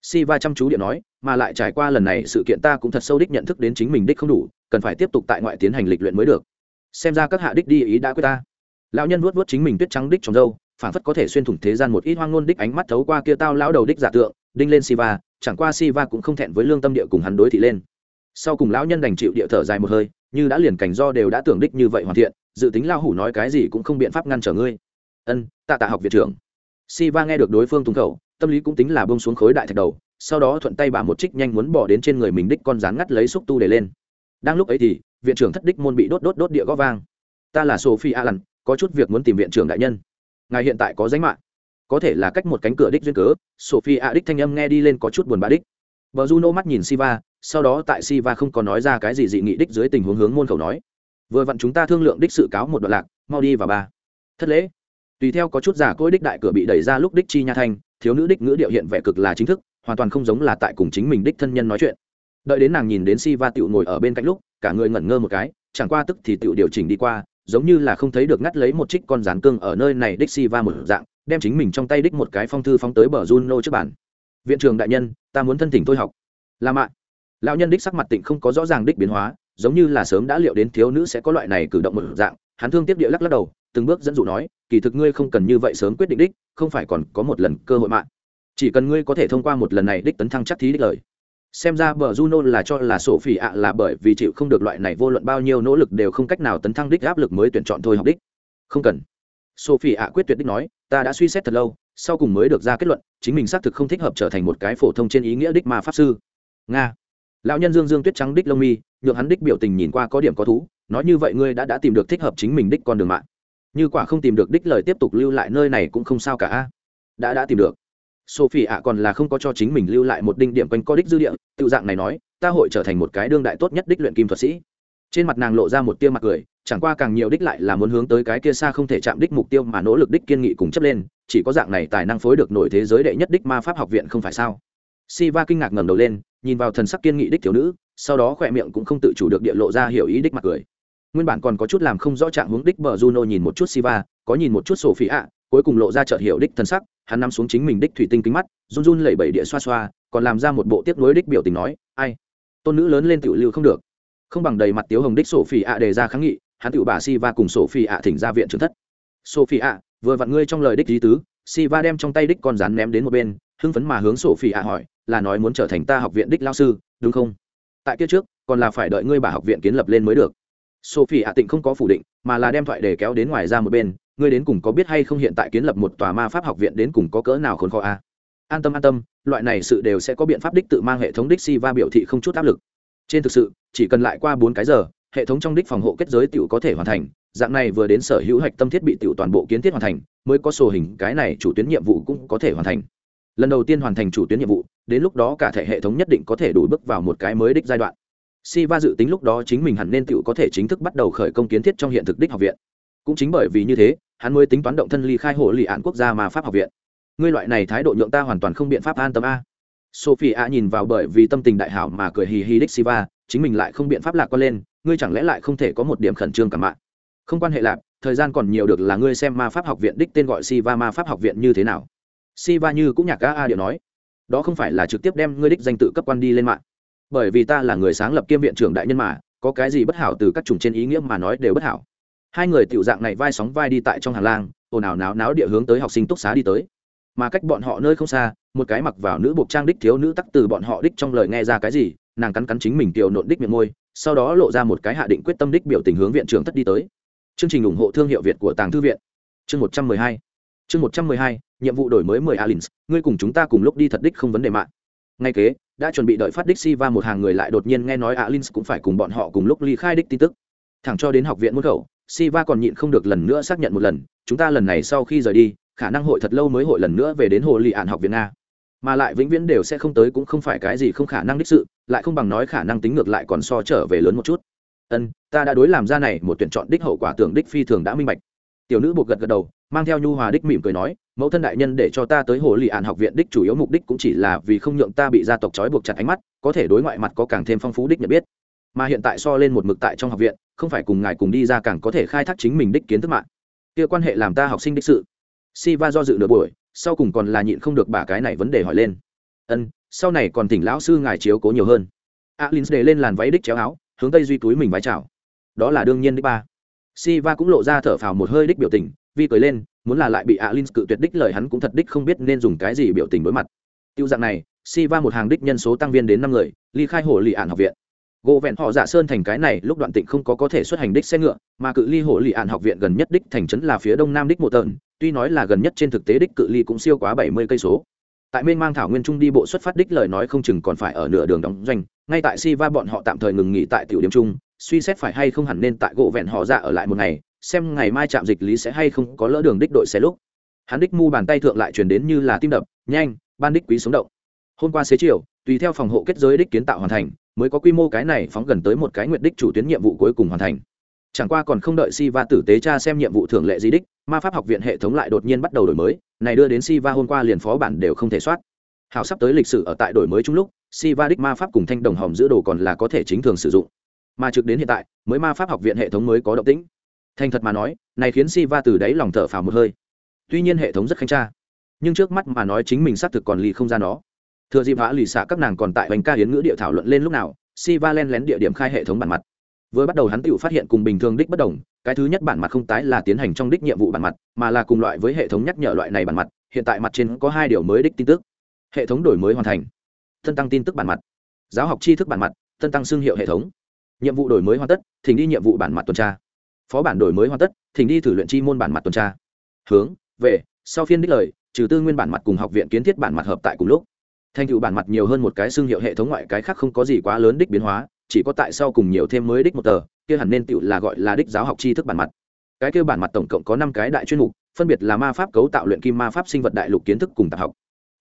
Si va chăm chú điện nói, mà lại trải qua lần này, sự kiện ta cũng thật sâu đích nhận thức đến chính mình đích không đủ, cần phải tiếp tục tại ngoại tiến hành lịch luyện mới được. Xem ra các hạ đích đi ý đã quyết ta. Lão nhân vuốt vuốt chính mình tuyết trắng đích trong dâu phản phất có thể xuyên thủng thế gian một ít hoang ngôn đích ánh mắt thấu qua kia tao lão đầu đích giả tượng, đinh lên siva, chẳng qua siva cũng không thẹn với lương tâm địa cùng hắn đối thị lên. Sau cùng lão nhân đành chịu địa thở dài một hơi, như đã liền cảnh do đều đã tưởng đích như vậy hoàn thiện, dự tính lao hủ nói cái gì cũng không biện pháp ngăn trở ngươi. Ân, tạ tạ học viện trưởng si va nghe được đối phương tung khẩu, tâm lý cũng tính là bông xuống khối đại thạch đầu, sau đó thuận tay bà một trích nhanh muốn bỏ đến trên người mình đích con rán ngắt lấy xúc tu để lên. Đang lúc ấy thì, viện trưởng thất đích môn bị đốt đốt đốt địa gó vang. Ta là sophie alan có chút việc muốn tìm viện trưởng đại nhân. Ngài hiện tại có danh mạng. Có thể là cách một cánh cửa đích duyên cớ, sophie a đích thanh âm nghe đi lên có chút buồn bã đích. Vợ juno mắt nhìn siva, sau đó tại siva không có nói ra cái gì dị nghị đích dưới tình huống hướng môn khẩu nói. Vừa vặn chúng ta thương lượng đích sự cáo một đoạn lạc, mau đi vào ba. Thất lễ tùy theo có chút giả cỗi đích đại cửa bị đẩy ra lúc đích chi nha thanh, thiếu nữ đích ngữ điệu hiện vẻ cực là chính thức, hoàn toàn không giống là tại cùng chính mình đích thân nhân nói chuyện. Đợi đến nàng nhìn đến si va tựu ngồi ở bên cạnh lúc, cả người ngẩn ngơ một cái, chẳng qua tức thì tựu điều chỉnh đi qua, giống như là không thấy được ngắt lấy một trích con rán cương ở nơi này đích si va một dạng, đem chính mình trong tay đích một cái phong thư phóng tới bờ juno trước bản viện trưởng đại nhân, ta muốn thân thỉnh tôi học. Là mạ. Lão nhân đích sắc mặt tịnh không có rõ ràng đích biến hóa, giống như là sớm đã liệu đến thiếu nữ sẽ có loại này cử động một dạng, hắn thương tiếp địa lắc lắc đầu, từng bước dẫn dụ nói kỳ thực ngươi không cần như vậy sớm quyết định đích, không phải còn có một lần cơ hội mạng. Chỉ cần ngươi có thể thông qua một lần này đích tấn thăng chắc thí đích lời. Xem ra bờ juno là cho là sổ phỉ ạ là bởi vì chịu không được loại này vô luận bao nhiêu nỗ lực đều không cách nào tấn thăng đích áp lực mới tuyển chọn thôi học đích. Không cần. Sophie ạ quyết tuyệt đích nói, ta đã suy xét thật lâu, sau cùng mới được ra kết luận, chính mình xác thực không thích hợp trở thành một cái phổ thông trên ý nghĩa đích ma pháp sư. Nga. Lão nhân dương dương tuyết trắng đích lông mi, nhượng hắn đích biểu tình nhìn qua có điểm có thú, nói như vậy ngươi đã đã tìm được thích hợp chính mình đích con đường mạng như quả không tìm được đích lời tiếp tục lưu lại nơi này cũng không sao cả đã đã tìm được. Sophie ạ còn là không có cho chính mình lưu lại một đinh điểm quanh co đích dư địa tự dạng này nói ta hội trở thành một cái đương đại tốt nhất đích luyện kim thuật sĩ. Trên mặt nàng lộ ra một tia mặt cười chẳng qua càng nhiều đích lại là muốn hướng tới cái kia xa không thể chạm đích mục tiêu mà nỗ lực đích kiên nghị cùng chấp lên chỉ có dạng này tài năng phối được nổi thế giới đệ nhất đích ma pháp học viện không phải sao? Siva kinh ngạc ngẩng đầu lên, nhìn vào thần sắc kiên nghị đích thiếu nữ, sau đó khỏe miệng cũng không tự chủ được địa lộ ra hiểu ý đích mặt cười. Nguyên bản còn có chút làm không rõ trạng hướng đích bờ Juno nhìn một chút Siva, có nhìn một chút Sophia, cuối cùng lộ ra chợt hiểu đích thần sắc, hắn nắm xuống chính mình đích thủy tinh kính mắt, run run lẩy bẩy địa xoa xoa, còn làm ra một bộ tiếp nối đích biểu tình nói, "Ai, tôn nữ lớn lên tiểu lưu không được." Không bằng đầy mặt tiếu hồng đích Sophia đề ra kháng nghị, hắn tiểu bà Siva cùng Sophia thỉnh ra viện trưởng thất. "Sophia, vừa vặn ngươi trong lời đích lý tứ." Siva đem trong tay đích con rắn ném đến một bên, hưng phấn mà hướng Sophia hỏi, là nói muốn trở thành ta học viện đích lao sư đúng không tại kia trước còn là phải đợi ngươi bà học viện kiến lập lên mới được sophie hạ tịnh không có phủ định, mà là đem thoại để kéo đến ngoài ra một bên, ngươi đến cùng có biết hay không hiện tại kiến lập một tòa ma pháp học viện đến cùng có cỡ nào khốn khó a? À? an tâm an tâm, loại này sự đều sẽ có biện pháp đích tự mang hệ thống đích si va biểu thị không chút áp lực. Trên thực sự, chỉ cần lại qua bốn cái giờ, hệ thống trong đích phòng hộ kết giới tiểu có thể hoàn thành, dạng này vừa đến sở hữu hạch tâm thiết bị tiểu toàn bộ kiến thiết hoàn thành, mới có sổ hình, cái này chủ tuyến nhiệm vụ cũng có thể hoàn thành. Lần đầu tiên hoàn thành chủ tuyến nhiệm vụ, đến lúc đó cả thể hệ thống nhất định có thể đủ bước vào một cái mới đích giai đoạn si va dự tính lúc đó chính mình hẳn nên tự có thể chính thức bắt đầu khởi công kiến thiết trong hiện thực đích học viện. Cũng chính bởi vì như thế, hắn mới tính toán động thân ly khai hộ lì ạn quốc gia mà pháp học viện. Ngươi loại này thái độ nhượng ta hoàn toàn không biện pháp an tâm a. Sophie a nhìn vào bởi vì tâm tình đại hảo mà cười hì hì đích siva, chính mình lại không biện pháp lạc quan lên, ngươi chẳng lẽ lại không thể có một điểm khẩn trương cả mạng? Không quan hệ lạc, thời gian còn nhiều được là ngươi xem ma pháp học viện đích tên gọi siva ma pháp học viện như thế nào. Siva như cũng nhạc ca a điệu nói, đó không phải là trực tiếp đem ngươi đích danh tự cấp quan đi lên mạng bởi vì ta là người sáng lập kiêm viện trưởng đại nhân mà, có cái gì bất hảo từ các chủng trên ý nghĩa mà nói đều bất hảo. Hai người tiểu dạng này vai sóng vai đi tại trong hàng lang, ồn ào náo náo địa hướng tới học sinh túc xá đi tới. Mà cách bọn họ nơi không xa, một cái mặc vào nữ buộc trang đích thiếu nữ tắc từ bọn họ đích trong lời nghe ra cái gì, nàng cắn cắn chính mình tiểu nộn đích miệng môi, sau đó lộ ra một cái hạ định quyết tâm đích biểu tình hướng viện trưởng thất đi tới. Chương trình ủng hộ thương hiệu việt của tàng thư viện. Chương một trăm mười hai. Chương một trăm mười hai, nhiệm vụ đổi mới mười alins, ngươi cùng chúng ta cùng lúc đi thật đích không vấn đề mạng. Ngay kế đã chuẩn bị đợi phát đích si va một hàng người lại đột nhiên nghe nói alin cũng phải cùng bọn họ cùng lúc ly khai đích tin tức. Thẳng cho đến học viện môn khẩu si va còn nhịn không được lần nữa xác nhận một lần, chúng ta lần này sau khi rời đi, khả năng hội thật lâu mới hội lần nữa về đến hồ lì ạn học viện nga mà lại vĩnh viễn đều sẽ không tới cũng không phải cái gì không khả năng đích sự, lại không bằng nói khả năng tính ngược lại còn so trở về lớn một chút. Ân, ta đã đối làm ra này, một tuyển chọn đích hậu quả tưởng đích phi thường đã minh bạch. Tiểu nữ buộc gật gật đầu mang theo nhu hòa đích mỉm cười nói mẫu thân đại nhân để cho ta tới hồ lì ạn học viện đích chủ yếu mục đích cũng chỉ là vì không nhượng ta bị gia tộc trói buộc chặt ánh mắt có thể đối ngoại mặt có càng thêm phong phú đích nhận biết. Mà hiện tại so lên một mực tại trong học viện không phải cùng ngài cùng đi ra càng có thể khai thác chính mình đích kiến thức mạng. Kia quan hệ làm ta học sinh đích sự. Si va do dự nửa buổi sau cùng còn là nhịn không được bà cái này vấn đề hỏi lên. Ân sau này còn thỉnh lão sư ngài chiếu cố nhiều hơn. Alin đề lên làn váy đích chéo áo hướng tây duy túi mình vái chào. Đó là đương nhiên đích ba. Siva cũng lộ ra thở phào một hơi đích biểu tình, vi cười lên, muốn là lại bị Alin cự tuyệt đích lời hắn cũng thật đích không biết nên dùng cái gì biểu tình đối mặt. Tiêu dạng này, Si Va một hàng đích nhân số tăng viên đến năm người, ly khai hồ lì ạn học viện. Gỗ vẹn họ dạ sơn thành cái này lúc đoạn tịnh không có có thể xuất hành đích xe ngựa, mà cự ly hồ lì ạn học viện gần nhất đích thành trấn là phía đông nam đích một tận, tuy nói là gần nhất trên thực tế đích cự ly cũng siêu quá bảy mươi cây số. tại mênh mang thảo nguyên trung đi bộ xuất phát đích lời nói không chừng còn phải ở nửa đường đóng doanh ngay tại si va bọn họ tạm thời ngừng nghỉ tại tiểu điểm trung suy xét phải hay không hẳn nên tại gỗ vẹn họ ra ở lại một ngày xem ngày mai trạm dịch lý sẽ hay không có lỡ đường đích đội xe lúc. Hắn đích mu bàn tay thượng lại chuyển đến như là tim đập, nhanh, ban đích quý sống động. Hôm qua xế chiều, tùy theo phòng hộ kết giới đích kiến tạo hoàn thành, mới có quy mô cái này phóng gần tới một cái nguyện đích chủ tuyến nhiệm vụ cuối cùng hoàn thành. Chẳng qua còn không đợi si va tử tế cha xem nhiệm vụ thường lệ di đích, ma pháp học viện hệ thống lại đột nhiên bắt đầu đổi mới, này đưa đến si va hôm qua liền phó bản đều không thể soát. Hào sắp tới lịch sử ở tại đổi mới chung lúc si va đích ma pháp cùng thanh đồng hòm giữa đồ còn là có thể chính thường sử dụng. Mà trực đến hiện tại, mới ma pháp học viện hệ thống mới có động tĩnh thành thật mà nói, này khiến si va từ đáy lòng thở phào một hơi. Tuy nhiên hệ thống rất khanh tra, nhưng trước mắt mà nói chính mình xác thực còn lì không ra nó. Thừa dịp vã lì xạ các nàng còn tại bánh ca hiến ngữ địa thảo luận lên lúc nào si va len lén địa điểm khai hệ thống bản mặt. Vừa bắt đầu hắn tự phát hiện cùng bình thường đích bất đồng, cái thứ nhất bản mặt không tái là tiến hành trong đích nhiệm vụ bản mặt, mà là cùng loại với hệ thống nhắc nhở loại này bản mặt, hiện tại mặt trên có hai điều mới đích tin tức. Hệ thống đổi mới hoàn thành. Thân tăng tin tức bản mặt. Giáo học tri thức bản mặt, thân tăng xương hiệu hệ thống. Nhiệm vụ đổi mới hoàn tất, thỉnh đi nhiệm vụ bản mặt tuần tra phó bản đổi mới hoàn tất, thỉnh đi thử luyện chi môn bản mặt tuần tra. Hướng, về, sau phiên đích lời, trừ tư nguyên bản mặt cùng học viện kiến thiết bản mặt hợp tại cùng lúc. Thành tựu bản mặt nhiều hơn một cái xương hiệu hệ thống ngoại cái khác không có gì quá lớn đích biến hóa, chỉ có tại sau cùng nhiều thêm mới đích một tờ, kia hẳn nên tựu là gọi là đích giáo học tri thức bản mặt. Cái kia bản mặt tổng cộng có năm cái đại chuyên mục, phân biệt là ma pháp cấu tạo luyện kim ma pháp sinh vật đại lục kiến thức cùng tạp học.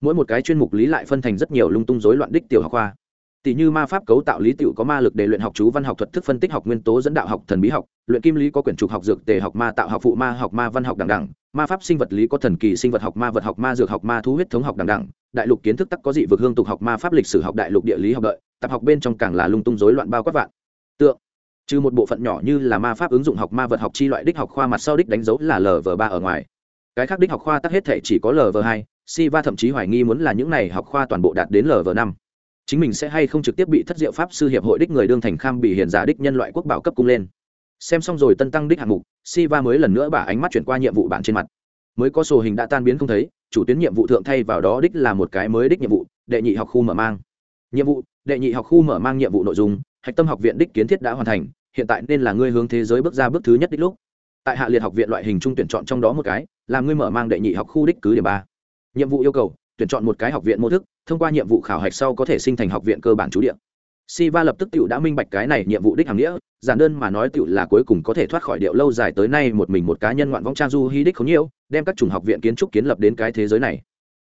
Mỗi một cái chuyên mục lý lại phân thành rất nhiều lung tung rối loạn đích tiểu học khoa tỷ như ma pháp cấu tạo lý tựu có ma lực để luyện học chú văn học thuật, thức phân tích học nguyên tố dẫn đạo học thần bí học, luyện kim lý có quyển trục học dược tề học ma tạo học phụ ma học ma văn học đẳng đẳng ma pháp sinh vật lý có thần kỳ sinh vật học ma vật học ma dược học ma thú huyết thống học đẳng đẳng đại lục kiến thức tắc có dị vực hương tục học ma pháp lịch sử học đại lục địa lý học đợi, tập học bên trong càng là lung tung rối loạn bao quát vạn. Tượng, trừ một bộ phận nhỏ như là ma pháp ứng dụng học ma vật học chi loại đích học khoa mặt sau đích đánh dấu là lv ba ở ngoài. Cái khác đích học khoa tắc hết thể chỉ có lv hai si va thậm chí hoài nghi muốn là những này học khoa toàn bộ đạt đến lv năm chính mình sẽ hay không trực tiếp bị thất diệu pháp sư hiệp hội đích người đương thành kham bị hiền giả đích nhân loại quốc bảo cấp cung lên. Xem xong rồi tân tăng đích hạng mục si va mới lần nữa bả ánh mắt chuyển qua nhiệm vụ bản trên mặt. Mới có sổ hình đã tan biến không thấy, chủ tuyến nhiệm vụ thượng thay vào đó đích là một cái mới đích nhiệm vụ, đệ nhị học khu mở mang. Nhiệm vụ, đệ nhị học khu mở mang nhiệm vụ nội dung, hạch tâm học viện đích kiến thiết đã hoàn thành, hiện tại nên là ngươi hướng thế giới bước ra bước thứ nhất đích lúc. Tại hạ liệt học viện loại hình trung tuyển chọn trong đó một cái, là ngươi mở mang đệ nhị học khu đích cứ điểm ba. Nhiệm vụ yêu cầu, tuyển chọn một cái học viện mô thức thông qua nhiệm vụ khảo hạch sau có thể sinh thành học viện cơ bản chú địa Siva lập tức tiểu đã minh bạch cái này nhiệm vụ đích hàng nghĩa, giản đơn mà nói tiểu là cuối cùng có thể thoát khỏi điệu lâu dài tới nay một mình một cá nhân ngoạn vong trang du hí đích không nhiều, đem các chủng học viện kiến trúc kiến lập đến cái thế giới này.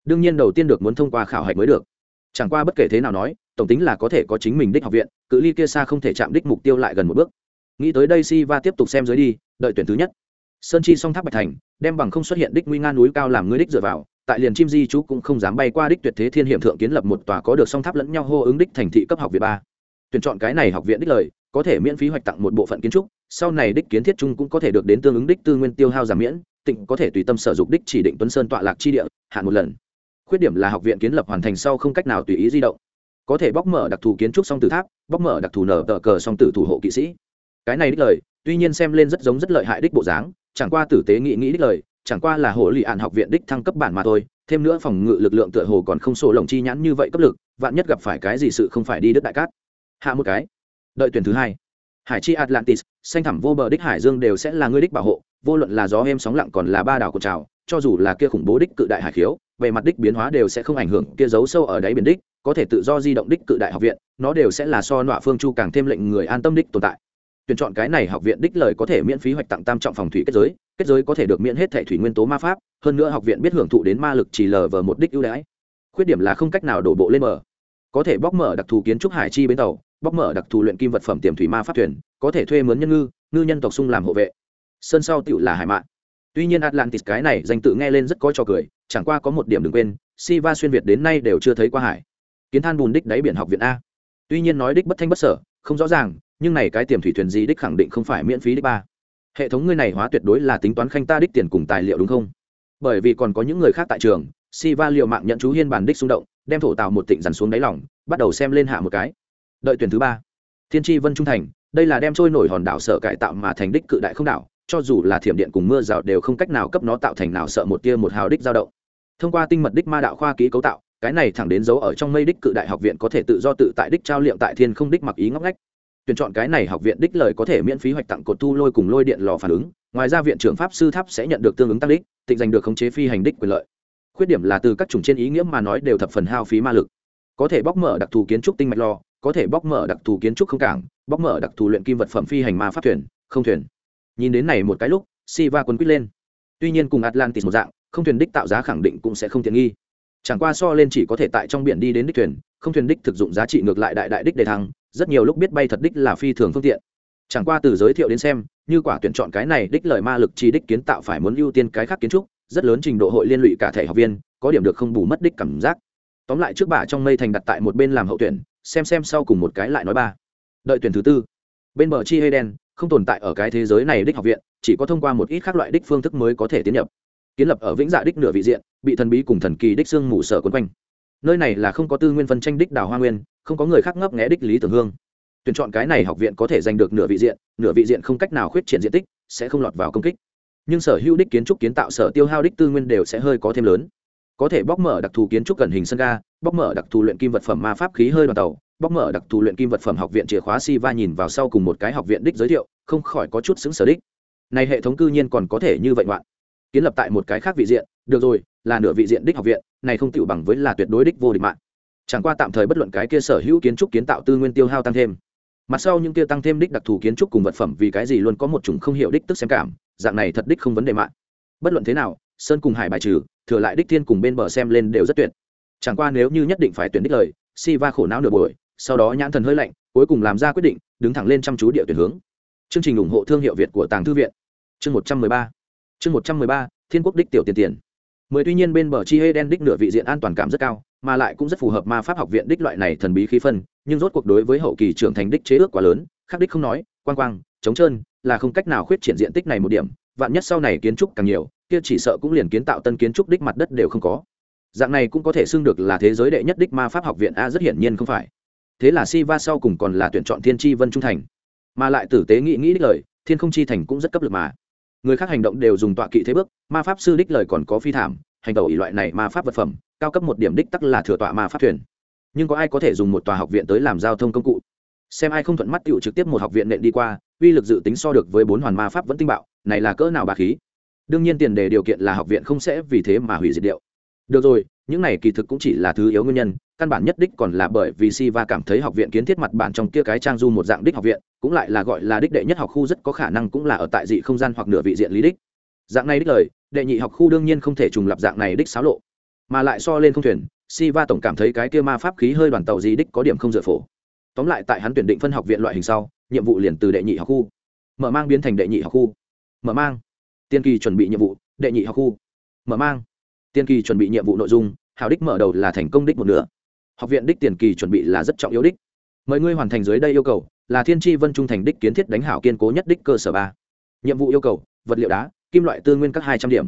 Đương nhiên đầu tiên được muốn thông qua khảo hạch mới được. Chẳng qua bất kể thế nào nói, tổng tính là có thể có chính mình đích học viện, cự ly kia xa không thể chạm đích mục tiêu lại gần một bước. Nghĩ tới đây Siva tiếp tục xem dưới đi, đợi tuyển thứ nhất. Sơn Chi song tháp bạch thành, đem bằng không xuất hiện đích nguy nga núi cao làm ngươi đích dựa vào, tại liền chim di chú cũng không dám bay qua đích tuyệt thế thiên hiểm thượng kiến lập một tòa có được song tháp lẫn nhau hô ứng đích thành thị cấp học viện ba. Tuyển chọn cái này học viện đích lời, có thể miễn phí hoạch tặng một bộ phận kiến trúc, sau này đích kiến thiết chung cũng có thể được đến tương ứng đích tư nguyên tiêu hao giảm miễn, tịnh có thể tùy tâm sở dục đích chỉ định tuấn sơn tọa lạc chi địa, hạn một lần. Khuyết điểm là học viện kiến lập hoàn thành sau không cách nào tùy ý di động. Có thể bóc mở đặc thù kiến trúc song tử tháp, bóc mở đặc thù nở tờ cờ song tử thủ hộ kỵ sĩ. Cái này đích lời, tuy nhiên xem lên rất giống rất lợi hại đích bộ dáng, chẳng qua tử tế nghĩ nghĩ đích lời chẳng qua là hộ lì ạn học viện đích thăng cấp bản mà thôi, thêm nữa phòng ngự lực lượng tựa hồ còn không sổ lồng chi nhãn như vậy cấp lực, vạn nhất gặp phải cái gì sự không phải đi đất đại cát. Hạ một cái. Đợi tuyển thứ hai. Hải chi atlantis, xanh thẳm vô bờ đích hải dương đều sẽ là ngươi đích bảo hộ, vô luận là gió êm sóng lặng còn là ba đảo cột trào, cho dù là kia khủng bố đích cự đại hải khiếu về mặt đích biến hóa đều sẽ không ảnh hưởng, kia giấu sâu ở đáy biển đích, có thể tự do di động đích cự đại học viện, nó đều sẽ là so nọa phương chu càng thêm lệnh người an tâm đích tồn tại tuyển chọn cái này học viện đích lời có thể miễn phí hoạch tặng tam trọng phòng thủy kết giới kết giới có thể được miễn hết thẻ thủy nguyên tố ma pháp, hơn nữa học viện biết hưởng thụ đến ma lực chỉ lờ vờ một đích ưu đãi. Khuyết điểm là không cách nào đổ bộ lên mở có thể bóc mở đặc thù kiến trúc hải chi bến tàu, bóc mở đặc thù luyện kim vật phẩm tiềm thủy ma pháp thuyền, có thể thuê mướn nhân ngư ngư nhân tộc sung làm hộ vệ. Sơn sau tựu là hải mạn. Tuy nhiên atlantis cái này danh tự nghe lên rất có cho cười, chẳng qua có một điểm đừng quên, siva xuyên việt đến nay đều chưa thấy qua hải. Kiến than bùn đích đáy biển học viện a. Tuy nhiên nói đích bất thanh bất sở, không rõ ràng nhưng này cái tiềm thủy thuyền gì đích khẳng định không phải miễn phí đích ba. Hệ thống ngươi này hóa tuyệt đối là tính toán khanh ta đích tiền cùng tài liệu đúng không? Bởi vì còn có những người khác tại trường si va liệu mạng nhận chú hiên bản đích xung động, đem thổ tạo một tịnh dằn xuống đáy lỏng bắt đầu xem lên hạ một cái. Đợi tuyển thứ ba. Thiên tri vân trung thành, đây là đem trôi nổi hòn đảo sợ cải tạo mà thành đích cự đại không đảo, cho dù là thiểm điện cùng mưa rào đều không cách nào cấp nó tạo thành nào sợ một tia một hào đích dao động. Thông qua tinh mật đích ma đạo khoa ký cấu tạo, cái này thẳng đến dấu ở trong mây đích cự đại học viện có thể tự do tự tại đích trao liệm tại thiên không đích mặc ý ngóc ngách tuyển chọn cái này học viện đích lời có thể miễn phí hoạch tặng cột thu lôi cùng lôi điện lò phản ứng ngoài ra viện trưởng pháp sư tháp sẽ nhận được tương ứng tăng đích tịnh giành được khống chế phi hành đích quyền lợi khuyết điểm là từ các chủng trên ý nghĩa mà nói đều thập phần hao phí ma lực có thể bóc mở đặc thù kiến trúc tinh mạch lò có thể bóc mở đặc thù kiến trúc không cảng bóc mở đặc thù luyện kim vật phẩm phi hành ma pháp thuyền không thuyền nhìn đến này một cái lúc Siva quấn quýt lên. Tuy nhiên cùng Atlantis một dạng, không thuyền đích tạo giá khẳng định cũng sẽ không tiện nghi. Chẳng qua so lên chỉ có thể tại trong biển đi đến đích thuyền, không thuyền đích thực dụng giá trị ngược lại đại đại đích đề thăng, rất nhiều lúc biết bay thật đích là phi thường phương tiện. Chẳng qua từ giới thiệu đến xem, như quả tuyển chọn cái này đích lợi ma lực chi đích kiến tạo phải muốn ưu tiên cái khác kiến trúc, rất lớn trình độ hội liên lụy cả thể học viên, có điểm được không bù mất đích cảm giác. Tóm lại trước bà trong mây thành đặt tại một bên làm hậu tuyển, xem xem sau cùng một cái lại nói ba. Đợi tuyển thứ tư. Bên bờ chi hay đen, không tồn tại ở cái thế giới này đích học viện, chỉ có thông qua một ít khác loại đích phương thức mới có thể tiến nhập kiến lập ở vĩnh dạ đích nửa vị diện bị thần bí cùng thần kỳ đích xương mù sở quấn quanh nơi này là không có tư nguyên phân tranh đích đào hoa nguyên, không có người khác ngấp nghẽ đích lý tưởng hương. Tuyển chọn cái này học viện có thể giành được nửa vị diện, nửa vị diện không cách nào khuyết triển diện tích, sẽ không lọt vào công kích. Nhưng sở hữu đích kiến trúc kiến tạo, sở tiêu hao đích tư nguyên đều sẽ hơi có thêm lớn. Có thể bóc mở đặc thù kiến trúc gần hình sân ga, bóc mở đặc thù luyện kim vật phẩm ma pháp khí hơi đoàn tàu, bóc mở đặc thù luyện kim vật phẩm học viện chìa khóa si va nhìn vào sau cùng một cái học viện đích giới thiệu, không khỏi có chút xứng sở đích. Này hệ thống cư nhiên còn có thể như vậy ngoạn kiến lập tại một cái khác vị diện, được rồi, là nửa vị diện đích học viện, này không tiểu bằng với là tuyệt đối đích vô địch mạng. Chẳng qua tạm thời bất luận cái kia sở hữu kiến trúc kiến tạo tư nguyên tiêu hao tăng thêm. Mặt sau những kia tăng thêm đích đặc thù kiến trúc cùng vật phẩm vì cái gì luôn có một chủng không hiểu đích tức xem cảm, dạng này thật đích không vấn đề mạng. Bất luận thế nào, sơn cùng hải bài trừ, thừa lại đích thiên cùng bên bờ xem lên đều rất tuyệt. Chẳng qua nếu như nhất định phải tuyển đích lời, si va khổ não nửa buổi, sau đó nhãn thần hơi lạnh, cuối cùng làm ra quyết định, đứng thẳng lên chăm chú địa tuyển hướng. Chương trình ủng hộ thương hiệu việt của tàng thư viện. Chương một trăm mười ba chương một trăm mười ba, thiên quốc đích tiểu tiền tiền. Mười tuy nhiên bên bờ chi hê đen đích nửa vị diện an toàn cảm rất cao, mà lại cũng rất phù hợp ma pháp học viện đích loại này thần bí khí phân, nhưng rốt cuộc đối với hậu kỳ trưởng thành đích chế ước quá lớn khắc đích không nói, quang quang chống trơn, là không cách nào khuyết triển diện tích này một điểm, vạn nhất sau này kiến trúc càng nhiều, kia chỉ sợ cũng liền kiến tạo tân kiến trúc đích mặt đất đều không có. Dạng này cũng có thể xưng được là thế giới đệ nhất đích ma pháp học viện a rất hiển nhiên không phải. Thế là si va sau cùng còn là tuyển chọn thiên tri vân trung thành. Mà lại tử tế nghĩ nghĩ đích lời, thiên không chi thành cũng rất cấp lực mà người khác hành động đều dùng tọa kỵ thế bước, ma pháp sư đích lời còn có phi thảm, hành tẩu ỷ loại này ma pháp vật phẩm, cao cấp một điểm đích tắc là thừa tọa ma pháp thuyền. Nhưng có ai có thể dùng một tòa học viện tới làm giao thông công cụ? Xem ai không thuận mắt tựu trực tiếp một học viện nện đi qua, uy lực dự tính so được với bốn hoàn ma pháp vẫn tinh bạo, này là cỡ nào bà khí? Đương nhiên tiền đề điều kiện là học viện không sẽ vì thế mà hủy diệt điệu. Được rồi những này kỳ thực cũng chỉ là thứ yếu nguyên nhân, căn bản nhất đích còn là bởi vì si va cảm thấy học viện kiến thiết mặt bản trong kia cái trang du một dạng đích học viện, cũng lại là gọi là đích đệ nhất học khu rất có khả năng cũng là ở tại dị không gian hoặc nửa vị diện lý đích. Dạng này đích lời, đệ nhị học khu đương nhiên không thể trùng lập dạng này đích xáo lộ. Mà lại so lên không thuyền si va tổng cảm thấy cái kia ma pháp khí hơi đoàn tàu gì đích có điểm không dựa phổ. Tóm lại tại hắn tuyển định phân học viện loại hình sau, nhiệm vụ liền từ đệ nhị học khu. Mở mang biến thành đệ nhị học khu. Mở mang. Tiên kỳ chuẩn bị nhiệm vụ, đệ nhị học khu. Mở mang tiên kỳ chuẩn bị nhiệm vụ nội dung hào đích mở đầu là thành công đích một nửa. Học viện đích tiền kỳ chuẩn bị là rất trọng yếu đích. Mời ngươi hoàn thành dưới đây yêu cầu, là thiên tri vân trung thành đích kiến thiết đánh hảo kiên cố nhất đích cơ sở ba. Nhiệm vụ yêu cầu, vật liệu đá, kim loại tư nguyên các hai trăm điểm.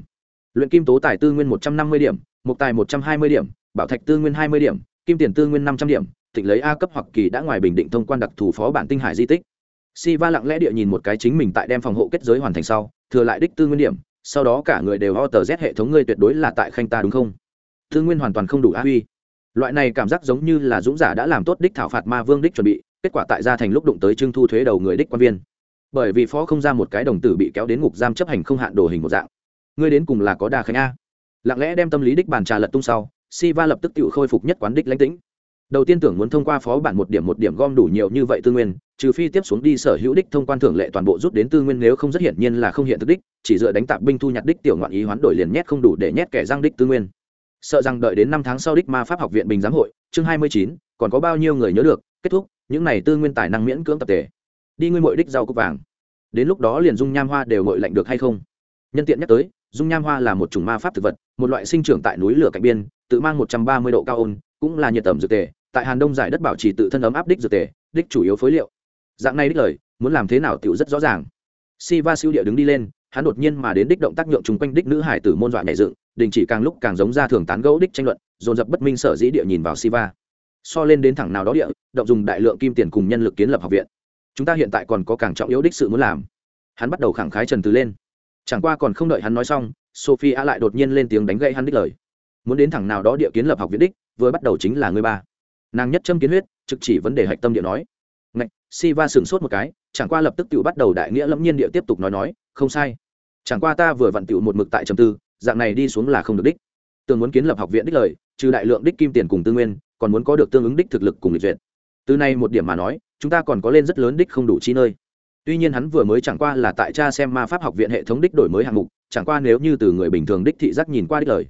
Luyện kim tố tài tư nguyên một trăm năm mươi điểm mục tài một trăm hai mươi điểm, bảo thạch tư nguyên hai mươi điểm, kim tiền tư nguyên năm trăm điểm thịnh lấy a cấp hoặc kỳ đã ngoài bình định thông quan đặc thù phó bản tinh hải di tích. Si va lặng lẽ địa nhìn một cái chính mình tại đem phòng hộ kết giới hoàn thành sau, thừa lại đích tư nguyên điểm sau đó cả người đều ho tờ z hệ thống ngươi tuyệt đối là tại khanh ta đúng không? Thương nguyên hoàn toàn không đủ á huy. Loại này cảm giác giống như là dũng giả đã làm tốt đích thảo phạt ma vương đích chuẩn bị, kết quả tại gia thành lúc đụng tới trưng thu thuế đầu người đích quan viên. Bởi vì phó không ra một cái đồng tử bị kéo đến ngục giam chấp hành không hạn đồ hình một dạng. Ngươi đến cùng là có đa khánh a. Lặng lẽ đem tâm lý đích bàn trà lật tung sau si va lập tức tự khôi phục nhất quán đích lãnh tĩnh đầu tiên tưởng muốn thông qua phó bản một điểm một điểm gom đủ nhiều như vậy tư nguyên, trừ phi tiếp xuống đi sở hữu đích thông quan thưởng lệ toàn bộ rút đến tư nguyên, nếu không rất hiển nhiên là không hiện thực đích, chỉ dựa đánh tạp binh thu nhặt đích tiểu ngoạn ý hoán đổi liền nhét không đủ để nhét kẻ giang đích tư nguyên. Sợ rằng đợi đến năm tháng sau đích ma pháp học viện bình giám hội, chương hai mươi chín, còn có bao nhiêu người nhớ được, kết thúc, những này tư nguyên tài năng miễn cưỡng tập thể. Đi ngươi mội đích rau cúc vàng. Đến lúc đó liền dung nham hoa đều mội lạnh được hay không? Nhân tiện nhắc tới, dung nham hoa là một chủng ma pháp thực vật, một loại sinh trưởng tại núi lửa cạnh biên, tự mang một trăm ba mươi độ cao ôn, cũng là nhiệt tầm dược tề tại hàn đông giải đất bảo trì tự thân ấm áp đích dược tề, đích chủ yếu phối liệu. Dạng này đích lời, muốn làm thế nào tiểu rất rõ ràng. Si va siêu địa đứng đi lên, hắn đột nhiên mà đến đích động tác nhượng chung quanh đích nữ hải tử môn dọa nhảy dựng, đình chỉ càng lúc càng giống ra thường tán gẫu đích tranh luận, dồn dập bất minh sở dĩ địa nhìn vào siva so lên đến thẳng nào đó địa, động dùng đại lượng kim tiền cùng nhân lực kiến lập học viện. Chúng ta hiện tại còn có càng trọng yếu đích sự muốn làm. Hắn bắt đầu khẳng khái trần từ lên. Chẳng qua còn không đợi hắn nói xong sophie a lại đột nhiên lên tiếng đánh gậy hắn đích lời. Muốn đến thẳng nào đó địa kiến lập học viện đích, vừa bắt đầu chính là người ba nàng nhất châm kiến huyết, trực chỉ vấn đề hạch tâm địa nói. Ngạch, Siva sửng sốt một cái, chẳng qua lập tức tự bắt đầu đại nghĩa lẫm nhiên địa tiếp tục nói nói, không sai. Chẳng qua ta vừa vặn tựu một mực tại trầm tư, dạng này đi xuống là không được đích. Tường muốn kiến lập học viện đích lời, trừ đại lượng đích kim tiền cùng tư nguyên, còn muốn có được tương ứng đích thực lực cùng lịch duyệt. Từ nay một điểm mà nói, chúng ta còn có lên rất lớn đích không đủ chi nơi. Tuy nhiên hắn vừa mới chẳng qua là tại cha xem ma pháp học viện hệ thống đích đổi mới hạng mục, chẳng qua nếu như từ người bình thường đích thị giác nhìn qua đích lời,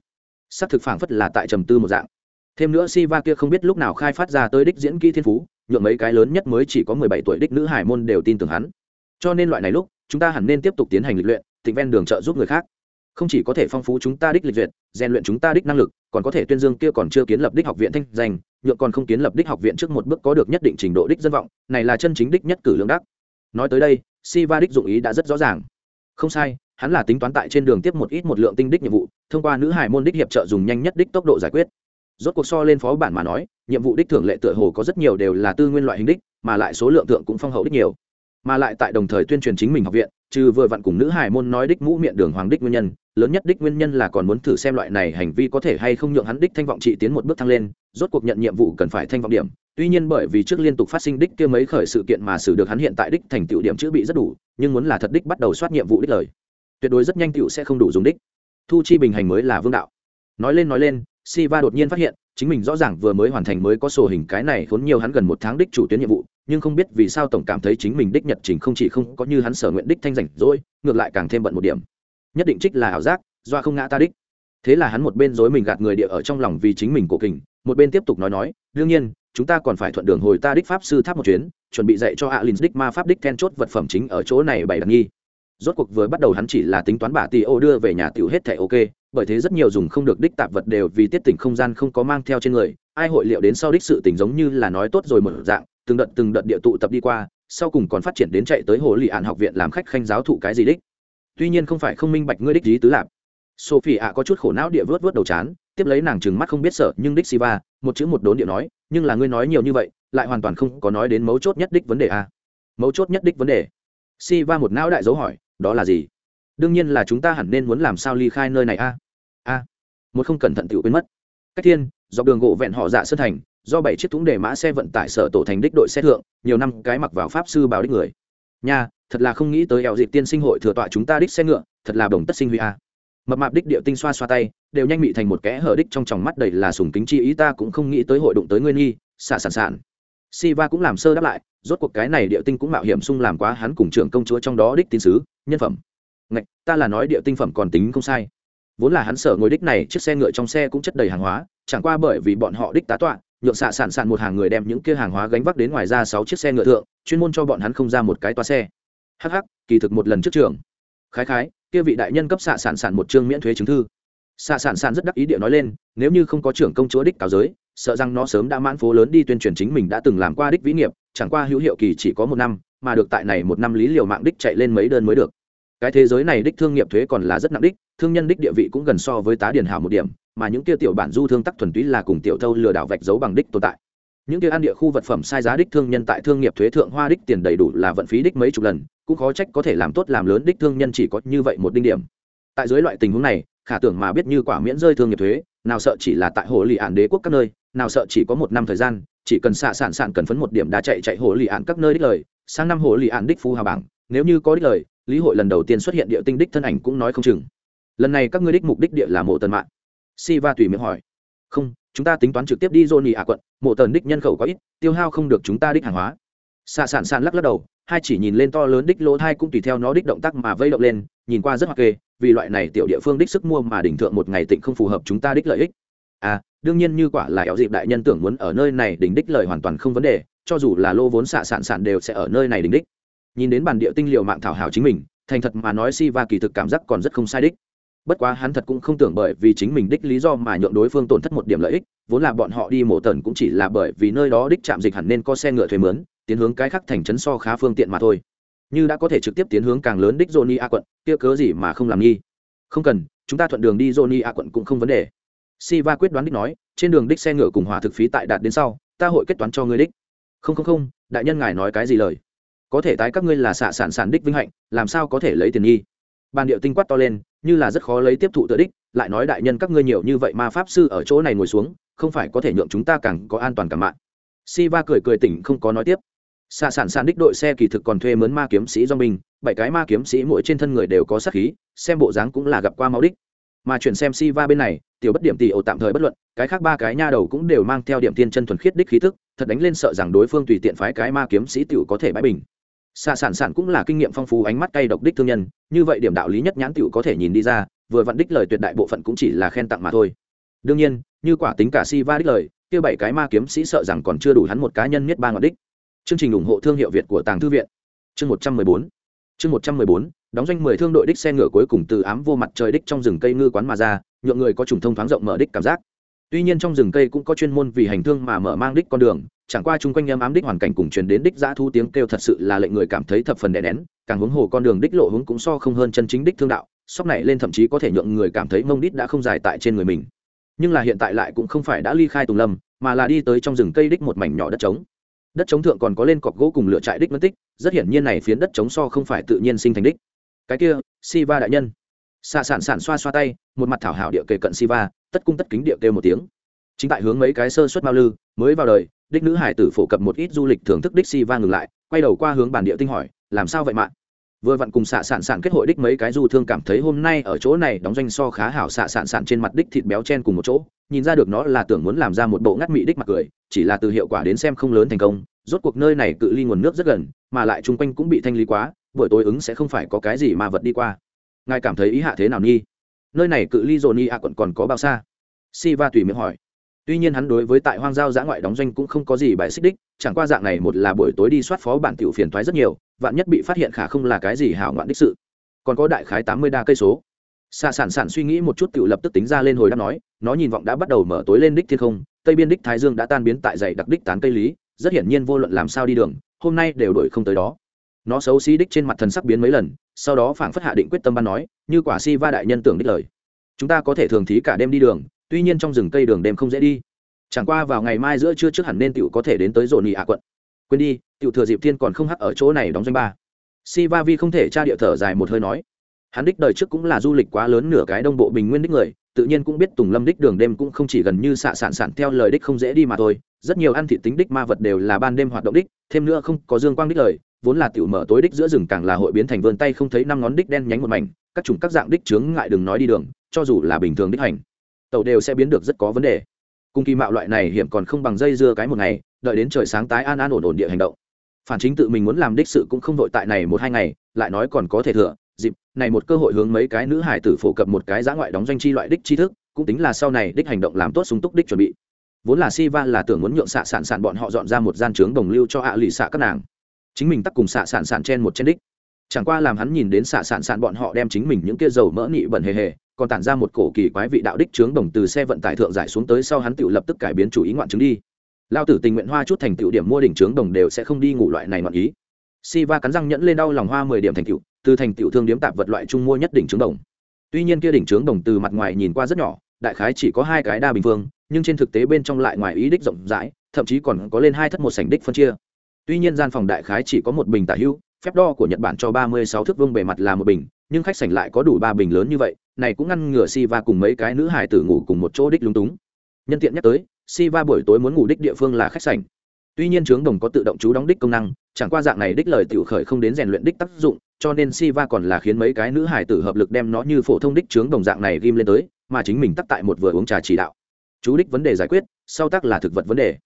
xác thực phảng phất là tại trầm tư một dạng thêm nữa si va kia không biết lúc nào khai phát ra tới đích diễn kỹ thiên phú, nhượng mấy cái lớn nhất mới chỉ có mười bảy tuổi đích nữ hải môn đều tin tưởng hắn. Cho nên loại này lúc, chúng ta hẳn nên tiếp tục tiến hành lịch luyện, tịnh ven đường trợ giúp người khác. Không chỉ có thể phong phú chúng ta đích lịch duyệt, rèn luyện chúng ta đích năng lực, còn có thể tuyên dương kia còn chưa kiến lập đích học viện thanh danh, nhượng còn không kiến lập đích học viện trước một bước có được nhất định trình độ đích dân vọng, này là chân chính đích nhất cử lương đắc. Nói tới đây si va đích dụng ý đã rất rõ ràng. Không sai, hắn là tính toán tại trên đường tiếp một ít một lượng tinh đích nhiệm vụ, thông qua nữ hải môn đích hiệp trợ dùng nhanh nhất đích tốc độ giải quyết rốt cuộc so lên phó bản mà nói, nhiệm vụ đích thưởng lệ tựa hồ có rất nhiều đều là tư nguyên loại hình đích, mà lại số lượng tượng cũng phong hậu đích nhiều. Mà lại tại đồng thời tuyên truyền chính mình học viện, trừ vừa vặn cùng nữ hải môn nói đích mũ miệng đường hoàng đích nguyên nhân, lớn nhất đích nguyên nhân là còn muốn thử xem loại này hành vi có thể hay không nhượng hắn đích thanh vọng trị tiến một bước thăng lên, rốt cuộc nhận nhiệm vụ cần phải thanh vọng điểm. Tuy nhiên bởi vì trước liên tục phát sinh đích kia mấy khởi sự kiện mà xử được hắn hiện tại đích thành tựu điểm chữ bị rất đủ, nhưng muốn là thật đích bắt đầu soát nhiệm vụ đích lời, tuyệt đối rất nhanh tựu sẽ không đủ dùng đích. Thu chi bình hành mới là vương đạo. Nói lên nói lên Siva đột nhiên phát hiện, chính mình rõ ràng vừa mới hoàn thành mới có sổ hình cái này khốn nhiều hắn gần một tháng đích chủ tuyến nhiệm vụ, nhưng không biết vì sao tổng cảm thấy chính mình đích nhật trình không chỉ không có như hắn sở nguyện đích thanh rảnh rồi, ngược lại càng thêm bận một điểm. Nhất định trích là ảo giác, do không ngã ta đích. Thế là hắn một bên dối mình gạt người địa ở trong lòng vì chính mình cổ kình, một bên tiếp tục nói nói, đương nhiên, chúng ta còn phải thuận đường hồi ta đích pháp sư tháp một chuyến, chuẩn bị dạy cho Alin đích ma pháp đích then chốt vật phẩm chính ở chỗ này bày đặt nghi rốt cuộc vừa bắt đầu hắn chỉ là tính toán bà tỷ ô đưa về nhà tiểu hết thẻ ok, bởi thế rất nhiều dùng không được đích tạp vật đều vì tiết tỉnh không gian không có mang theo trên người, ai hội liệu đến sau đích sự tỉnh giống như là nói tốt rồi một dạng, từng đợt từng đợt địa tụ tập đi qua, sau cùng còn phát triển đến chạy tới hồ lì ạn học viện làm khách khanh giáo thụ cái gì đích. Tuy nhiên không phải không minh bạch ngươi đích lý tứ lạp. Sophie ạ có chút khổ não địa vớt vớt đầu chán, tiếp lấy nàng trừng mắt không biết sợ nhưng đích siva, một chữ một đốn địa nói, nhưng là ngươi nói nhiều như vậy, lại hoàn toàn không có nói đến mấu chốt nhất đích vấn đề a. Mấu chốt nhất đích vấn đề. Siva một não đại dấu hỏi đó là gì? Đương nhiên là chúng ta hẳn nên muốn làm sao ly khai nơi này a? A. Một không cẩn thận tự quên mất. Cách thiên dọc đường gỗ vẹn họ dạ sơn thành do bảy chiếc thúng đề mã xe vận tải sở tổ thành đích đội xe thượng nhiều năm cái mặc vào pháp sư báo đích người. Nha thật là không nghĩ tới eo dịp tiên sinh hội thừa tọa chúng ta đích xe ngựa thật là đồng tất sinh huy a. Mập mạp đích điệu tinh xoa xoa tay đều nhanh bị thành một kẽ hở đích trong tròng mắt đầy là sùng kính chi ý ta cũng không nghĩ tới hội đụng tới ngươi nghi xả sản sản Siva cũng làm sơ đáp lại, rốt cuộc cái này địa tinh cũng mạo hiểm sung làm quá hắn cùng trưởng công chúa trong đó đích tín sứ, nhân phẩm. Ngạch, ta là nói địa tinh phẩm còn tính không sai. Vốn là hắn sở ngồi đích này, chiếc xe ngựa trong xe cũng chất đầy hàng hóa, chẳng qua bởi vì bọn họ đích tá tọa, nhượng xạ sản sản một hàng người đem những kia hàng hóa gánh vác đến ngoài ra sáu chiếc xe ngựa thượng, chuyên môn cho bọn hắn không ra một cái toa xe. Hắc hắc, kỳ thực một lần trước trường. Khái khái, kia vị đại nhân cấp xạ sản sản một chương miễn thuế chứng thư. Xạ sản sản rất đắc ý địa nói lên, nếu như không có trưởng công chúa đích cáo giới, sợ rằng nó sớm đã mãn phố lớn đi tuyên truyền chính mình đã từng làm qua đích vĩ nghiệp chẳng qua hữu hiệu kỳ chỉ có một năm mà được tại này một năm lý liều mạng đích chạy lên mấy đơn mới được. Cái thế giới này đích thương nghiệp thuế còn là rất nặng đích thương nhân đích địa vị cũng gần so với tá điền hảo một điểm mà những kia tiểu bản du thương tắc thuần túy là cùng tiểu thâu lừa đảo vạch dấu bằng đích tồn tại. Những kia ăn địa khu vật phẩm sai giá đích thương nhân tại thương nghiệp thuế thượng hoa đích tiền đầy đủ là vận phí đích mấy chục lần cũng khó trách có thể làm tốt làm lớn đích thương nhân chỉ có như vậy một đinh điểm. Tại dưới loại tình huống này khả tưởng mà biết như quả miễn rơi thương nghiệp thuế, nào sợ chỉ là tại hồ lì ạn đế quốc các nơi, nào sợ chỉ có một năm thời gian, chỉ cần xạ sản sản cần phấn một điểm đã chạy chạy hồ lì ạn các nơi đích lời, sang năm hồ lì ạn đích phú hà bảng, nếu như có đích lời, lý hội lần đầu tiên xuất hiện địa tinh đích thân ảnh cũng nói không chừng. Lần này các ngươi đích mục đích địa là mộ tần mạng. Si va tùy miệng hỏi. Không, chúng ta tính toán trực tiếp đi dô ạ quận, mộ tần đích nhân khẩu có ít, tiêu hao không được chúng ta đích hàng hóa xạ sản sản lắc lắc đầu, hai chỉ nhìn lên to lớn đích lỗ thai cũng tùy theo nó đích động tác mà vây động lên, nhìn qua rất hoặc kê, vì loại này tiểu địa phương đích sức mua mà đỉnh thượng một ngày tịnh không phù hợp chúng ta đích lợi ích. À đương nhiên như quả là éo dịp đại nhân tưởng muốn ở nơi này đỉnh đích lợi hoàn toàn không vấn đề, cho dù là lô vốn xạ sản sản đều sẽ ở nơi này đỉnh đích. Nhìn đến bản địa tinh liệu mạng thảo hảo chính mình, thành thật mà nói si va kỳ thực cảm giác còn rất không sai đích. Bất quá hắn thật cũng không tưởng bởi vì chính mình đích lý do mà nhượng đối phương tổn thất một điểm lợi ích, vốn là bọn họ đi mổ tần cũng chỉ là bởi vì nơi đó đích chạm dịch hẳn nên có xe ngựa thuê mướn tiến hướng cái khác thành trấn so khá phương tiện mà thôi như đã có thể trực tiếp tiến hướng càng lớn đích johnny a quận kia cớ gì mà không làm nghi không cần chúng ta thuận đường đi johnny a quận cũng không vấn đề Siva quyết đoán đích nói, trên đường đích xe ngựa cùng hỏa thực phí tại đạt đến sau, ta hội kết toán cho ngươi đích. Không không không, đại nhân ngài nói cái gì lời? Có thể tái các ngươi là xạ sản sản đích vinh hạnh, làm sao có thể lấy tiền nghi? Ban điệu tinh quát to lên, như là rất khó lấy tiếp thụ tự đích, lại nói đại nhân các ngươi nhiều như vậy mà pháp sư ở chỗ này ngồi xuống, không phải có thể nhượng chúng ta càng có an toàn cả mạng. Siva cười cười tỉnh không có nói tiếp. Xạ sản sản đích đội xe kỳ thực còn thuê mướn ma kiếm sĩ do mình, bảy cái ma kiếm sĩ mỗi trên thân người đều có sát khí, xem bộ dáng cũng là gặp qua máu đích. Mà chuyển xem si va bên này tiểu bất điểm tỷ ổ tạm thời bất luận cái khác ba cái nha đầu cũng đều mang theo điểm tiên chân thuần khiết đích khí thức thật đánh lên sợ rằng đối phương tùy tiện phái cái ma kiếm sĩ tiểu có thể bãi bình. Xạ sản sản cũng là kinh nghiệm phong phú ánh mắt cay độc đích thương nhân như vậy điểm đạo lý nhất nhãn tiểu có thể nhìn đi ra vừa vặn đích lời tuyệt đại bộ phận cũng chỉ là khen tặng mà thôi. Đương nhiên như quả tính cả si va đích lời kia bảy cái ma kiếm sĩ sợ rằng còn chưa đủ hắn một cá nhân miết ba ngọn đích chương trình ủng hộ thương hiệu việt của tàng thư viện. Chương một trăm mười bốn. Chương một trăm mười bốn, đóng doanh mười thương đội đích xe ngựa cuối cùng từ ám vô mặt trời đích trong rừng cây ngư quán mà ra, nhượng người có trùng thông thoáng rộng mở đích cảm giác. Tuy nhiên trong rừng cây cũng có chuyên môn vì hành thương mà mở mang đích con đường, chẳng qua chung quanh em ám đích hoàn cảnh cùng truyền đến đích giã thu tiếng kêu thật sự là lệnh người cảm thấy thập phần đè nén, càng hướng hồ con đường đích lộ hướng cũng so không hơn chân chính đích thương đạo, sóc này lên thậm chí có thể nhượng người cảm thấy mông đít đã không dài tại trên người mình. Nhưng là hiện tại lại cũng không phải đã ly khai tùng lâm, mà là đi tới trong rừng cây đích một mảnh nhỏ đất trống đất chống thượng còn có lên cọc gỗ cùng lửa trại đích mất tích, rất hiển nhiên này phiến đất chống so không phải tự nhiên sinh thành đích. Cái kia, siva đại nhân. Xạ sản sản xoa xoa tay, một mặt thảo hảo địa kề cận siva, tất cung tất kính địa kêu một tiếng. Chính tại hướng mấy cái sơ suất mao lư, mới vào đời, đích nữ hải tử phổ cập một ít du lịch thưởng thức đích siva ngừng lại, quay đầu qua hướng bản địa tinh hỏi, làm sao vậy mạng vừa vặn cùng xạ sản sản kết hội đích mấy cái du thương cảm thấy hôm nay ở chỗ này đóng doanh so khá hảo, xạ sản sản trên mặt đích thịt béo chen cùng một chỗ nhìn ra được nó là tưởng muốn làm ra một bộ ngắt mị đích mặt cười, chỉ là từ hiệu quả đến xem không lớn thành công, rốt cuộc nơi này cự ly nguồn nước rất gần, mà lại chung quanh cũng bị thanh lý quá, buổi tối ứng sẽ không phải có cái gì mà vật đi qua. Ngài cảm thấy ý hạ thế nào nhi? Nơi này cự ly dồn y ạ quận còn có bao xa? Si va tùy miệng hỏi. Tuy nhiên hắn đối với tại hoang giao giã ngoại đóng doanh cũng không có gì bài xích đích, chẳng qua dạng này một là buổi tối đi soát phó bản tiểu phiền thoái rất nhiều, vạn nhất bị phát hiện khả không là cái gì hảo ngoạn đích sự. Còn có đại khái tám mươi đa cây số xạ sản sản suy nghĩ một chút Tự lập tức tính ra lên hồi đáp nói, nó nhìn vọng đã bắt đầu mở tối lên đích thiên không, tây biên đích thái dương đã tan biến tại dày đặc đích tán cây lý, rất hiển nhiên vô luận làm sao đi đường, hôm nay đều đổi không tới đó. Nó xấu xí đích trên mặt thần sắc biến mấy lần, sau đó phảng phất hạ định quyết tâm ban nói, như quả si va đại nhân tưởng đích lời. Chúng ta có thể thường thí cả đêm đi đường, tuy nhiên trong rừng cây đường đêm không dễ đi. Chẳng qua vào ngày mai giữa trưa trước hẳn nên tiểu có thể đến tới Rộn nhị hạ quận. Quên đi, tiểu thừa dịp thiên còn không hắc ở chỗ này đóng doanh ba. Si va vi không thể tra địa thở dài một hơi nói hắn đích đời trước cũng là du lịch quá lớn nửa cái đông bộ bình nguyên đích người, tự nhiên cũng biết tùng lâm đích đường đêm cũng không chỉ gần như xạ sản sản theo lời đích không dễ đi mà thôi, rất nhiều ăn thị tính đích ma vật đều là ban đêm hoạt động đích, thêm nữa không có dương quang đích lời, vốn là tiểu mở tối đích giữa rừng càng là hội biến thành vươn tay không thấy năm ngón đích đen nhánh một mảnh, các chủng các dạng đích chướng ngại đừng nói đi đường, cho dù là bình thường đích hành. Tàu đều sẽ biến được rất có vấn đề. Cung kỳ mạo loại này hiểm còn không bằng dây dưa cái một ngày, đợi đến trời sáng tái an an ổn ổn địa hành động. Phản chính tự mình muốn làm đích sự cũng không vội tại này một hai ngày, lại nói còn có thể thừa này một cơ hội hướng mấy cái nữ hải tử phổ cập một cái giã ngoại đóng doanh chi loại đích tri thức, cũng tính là sau này đích hành động làm tốt sung túc đích chuẩn bị. Vốn là si va là tưởng muốn nhượng xạ sản sản bọn họ dọn ra một gian trướng đồng lưu cho ạ lì xạ các nàng. Chính mình tắc cùng xạ sản sản trên một trên đích. Chẳng qua làm hắn nhìn đến xạ sản sản bọn họ đem chính mình những kia dầu mỡ nị bẩn hề hề, còn tản ra một cổ kỳ quái vị đạo đích trướng đồng từ xe vận tải thượng giải xuống tới sau hắn tự lập tức cải biến chủ ý ngoạn chứng đi. Lao tử tình nguyện hoa chút thành tựu điểm mua đỉnh trướng đồng đều sẽ không đi ngủ loại này ngoạn ý si va cắn răng nhẫn lên đau lòng hoa mười điểm thành tựu, từ thành tựu thương điếm tạp vật loại trung mua nhất đỉnh trướng đồng. Tuy nhiên kia đỉnh trướng đồng từ mặt ngoài nhìn qua rất nhỏ, đại khái chỉ có hai cái đa bình phương, nhưng trên thực tế bên trong lại ngoài ý đích rộng rãi, thậm chí còn có lên hai thất một sảnh đích phân chia. Tuy nhiên gian phòng đại khái chỉ có một bình tả hữu phép đo của nhật bản cho ba mươi sáu thước vương bề mặt là một bình, nhưng khách sảnh lại có đủ ba bình lớn như vậy, này cũng ngăn ngừa si va cùng mấy cái nữ hải tử ngủ cùng một chỗ đích lúng túng. Nhân tiện nhắc tới si va buổi tối muốn ngủ đích địa phương là khách sảnh tuy nhiên trướng đồng có tự động chú đóng đích công năng, chẳng qua dạng này đích lời tiểu khởi không đến rèn luyện đích tác dụng, cho nên si va còn là khiến mấy cái nữ hải tử hợp lực đem nó như phổ thông đích trướng đồng dạng này ghim lên tới, mà chính mình tắc tại một vừa uống trà chỉ đạo. Chú đích vấn đề giải quyết, sau tắc là thực vật vấn đề.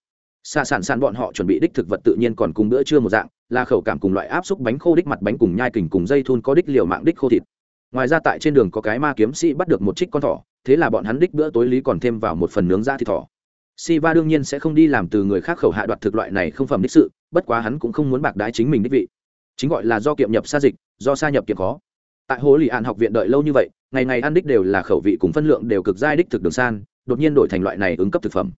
Xa sản sản bọn họ chuẩn bị đích thực vật tự nhiên còn cùng bữa trưa một dạng, là khẩu cảm cùng loại áp xúc bánh khô đích mặt bánh cùng nhai kình cùng dây thun có đích liều mạng đích khô thịt. Ngoài ra tại trên đường có cái ma kiếm sĩ bắt được một trích con thỏ, thế là bọn hắn đích bữa tối lý còn thêm vào một phần nướng da thịt thỏ. Siva đương nhiên sẽ không đi làm từ người khác khẩu hạ đoạt thực loại này không phẩm đích sự, bất quá hắn cũng không muốn bạc đái chính mình đích vị. Chính gọi là do kiệm nhập xa dịch, do xa nhập kiệm khó. Tại Hồ Lý An học viện đợi lâu như vậy, ngày ngày ăn đích đều là khẩu vị cùng phân lượng đều cực giai đích thực đường san, đột nhiên đổi thành loại này ứng cấp thực phẩm.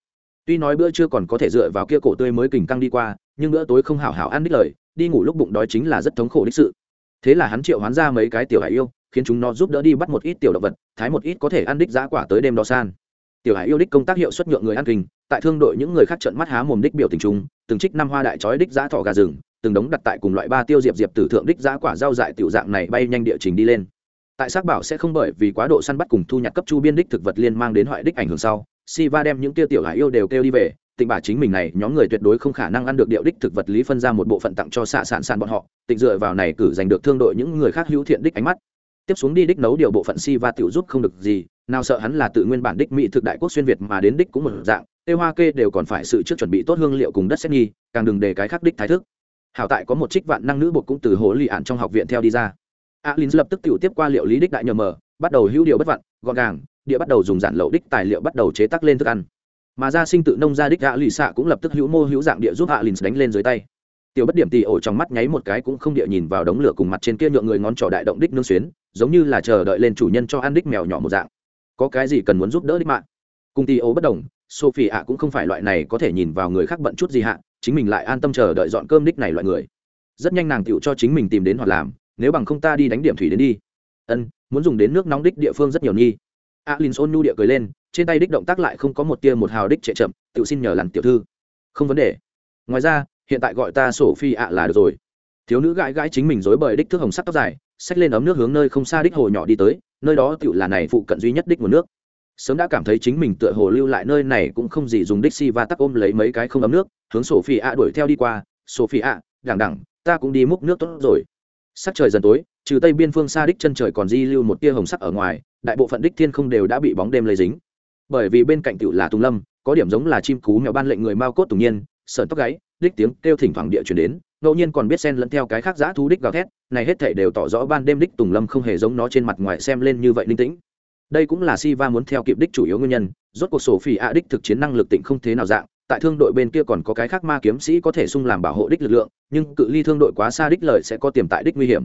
Tuy nói bữa trưa còn có thể dựa vào kia cổ tươi mới kình căng đi qua, nhưng bữa tối không hảo hảo ăn đích lời, đi ngủ lúc bụng đói chính là rất thống khổ đích sự. Thế là hắn triệu hoán ra mấy cái tiểu hải yêu, khiến chúng nó giúp đỡ đi bắt một ít tiểu động vật, thái một ít có thể ăn đích giá quả tới đêm đó san tiểu hải yêu đích công tác hiệu suất nhượng người ăn kinh, tại thương đội những người khác trợn mắt há mồm đích biểu tình trung từng trích năm hoa đại chói đích giã thỏ gà rừng, từng đống đặt tại cùng loại ba tiêu diệp diệp tử thượng đích giã quả rau dại tiểu dạng này bay nhanh địa trình đi lên. Tại xác bảo sẽ không bởi vì quá độ săn bắt cùng thu nhặt cấp chu biên đích thực vật liên mang đến hoại đích ảnh hưởng sau si va đem những tiêu tiểu hải yêu đều kêu đi về, tịnh bà chính mình này nhóm người tuyệt đối không khả năng ăn được điệu đích thực vật lý phân ra một bộ phận tặng cho xạ sản sản bọn họ, tịnh dựa vào này cử giành được thương đội những người khác hữu thiện đích ánh mắt tiếp xuống đi đích nấu điều bộ phận si va tiểu giúp không được gì, nào sợ hắn là tự nguyên bản đích mỹ thực đại quốc xuyên việt mà đến đích cũng một dạng, tê hoa kê đều còn phải sự trước chuẩn bị tốt hương liệu cùng đất xét nghi, càng đừng để cái khác đích thái thức. Hảo tại có một trích vạn năng nữ bột cũng từ hồ lì ạn trong học viện theo đi ra. Alin lập tức tiểu tiếp qua liệu lý đích đại nhờ mờ, bắt đầu hữu điều bất vặn gọn gàng, địa bắt đầu dùng giản lậu đích tài liệu bắt đầu chế tác lên thức ăn. Mà gia sinh tự nông gia đích gã lì xạ cũng lập tức hữu mô hữu dạng địa giúp alin đánh lên dưới tay tiểu bất điểm tì ổ trong mắt nháy một cái cũng không địa nhìn vào đống lửa cùng mặt trên kia nhượng người ngón trỏ đại động đích nương xuyến, giống như là chờ đợi lên chủ nhân cho ăn đích mèo nhỏ một dạng. Có cái gì cần muốn giúp đỡ đích mạng cùng tì ổ bất đồng, sophie ạ cũng không phải loại này có thể nhìn vào người khác bận chút gì hạ, chính mình lại an tâm chờ đợi dọn cơm đích này loại người. Rất nhanh nàng tựu cho chính mình tìm đến hoặc làm, nếu bằng không ta đi đánh điểm thủy đến đi. Ân, muốn dùng đến nước nóng đích địa phương rất nhiều nghi alin ôn nhu địa cười lên, trên tay đích động tác lại không có một tia một hào đích trệ chậm tự xin nhờ làm tiểu thư. Không vấn đề. Ngoài ra hiện tại gọi ta sổ phi ạ là được rồi. Thiếu nữ gãi gãi chính mình dối bời đích thước hồng sắc tóc dài, xách lên ấm nước hướng nơi không xa đích hồ nhỏ đi tới, nơi đó tựu là này phụ cận duy nhất đích nguồn nước. Sớm đã cảm thấy chính mình tựa hồ lưu lại nơi này cũng không gì dùng đích si và tắc ôm lấy mấy cái không ấm nước, hướng sổ phi ạ đuổi theo đi qua, sổ phi ạ, đằng đẳng ta cũng đi múc nước tốt rồi. Sắc trời dần tối, trừ tây biên phương xa đích chân trời còn di lưu một tia hồng sắc ở ngoài, đại bộ phận đích thiên không đều đã bị bóng đêm lấy dính. Bởi vì bên cạnh tựu là tùng lâm, có điểm giống là chim cú mèo ban lệnh người mao cốt tùng nhiên, sợn tóc gáy đích tiếng kêu thỉnh thoảng địa chuyển đến, ngẫu nhiên còn biết xen lẫn theo cái khác giã thú đích gào thét, này hết thể đều tỏ rõ ban đêm đích tùng lâm không hề giống nó trên mặt ngoài xem lên như vậy linh tĩnh. Đây cũng là si va muốn theo kịp đích chủ yếu nguyên nhân, rốt cuộc sổ phi a đích thực chiến năng lực tịnh không thế nào dạng, tại thương đội bên kia còn có cái khác ma kiếm sĩ có thể sung làm bảo hộ đích lực lượng, nhưng cự ly thương đội quá xa đích lợi sẽ có tiềm tại đích nguy hiểm.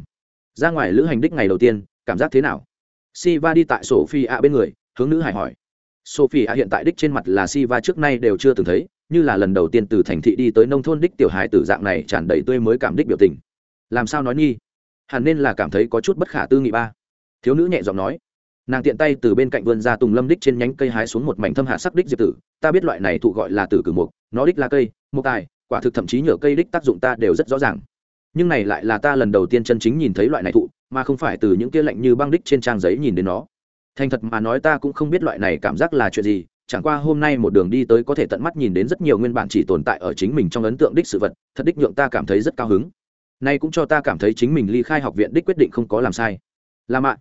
Ra ngoài lữ hành đích ngày đầu tiên, cảm giác thế nào? Si va đi tại sổ phi a bên người, hướng nữ hải hỏi. Sophie ạ hiện tại đích trên mặt là si va trước nay đều chưa từng thấy như là lần đầu tiên từ thành thị đi tới nông thôn đích tiểu hài tử dạng này tràn đầy tươi mới cảm đích biểu tình. Làm sao nói nghi hẳn nên là cảm thấy có chút bất khả tư nghị ba. Thiếu nữ nhẹ giọng nói. Nàng tiện tay từ bên cạnh vườn ra tùng lâm đích trên nhánh cây hái xuống một mảnh thâm hạ sắc đích diệp tử. Ta biết loại này thụ gọi là tử cử mục, nó đích là cây, mục tài, quả thực thậm chí nhựa cây đích tác dụng ta đều rất rõ ràng. Nhưng này lại là ta lần đầu tiên chân chính nhìn thấy loại này thụ, mà không phải từ những kia lạnh như băng đích trên trang giấy nhìn đến nó. Thành thật mà nói ta cũng không biết loại này cảm giác là chuyện gì chẳng qua hôm nay một đường đi tới có thể tận mắt nhìn đến rất nhiều nguyên bản chỉ tồn tại ở chính mình trong ấn tượng đích sự vật, thật đích nhượng ta cảm thấy rất cao hứng. Nay cũng cho ta cảm thấy chính mình ly khai học viện đích quyết định không có làm sai. Là mạn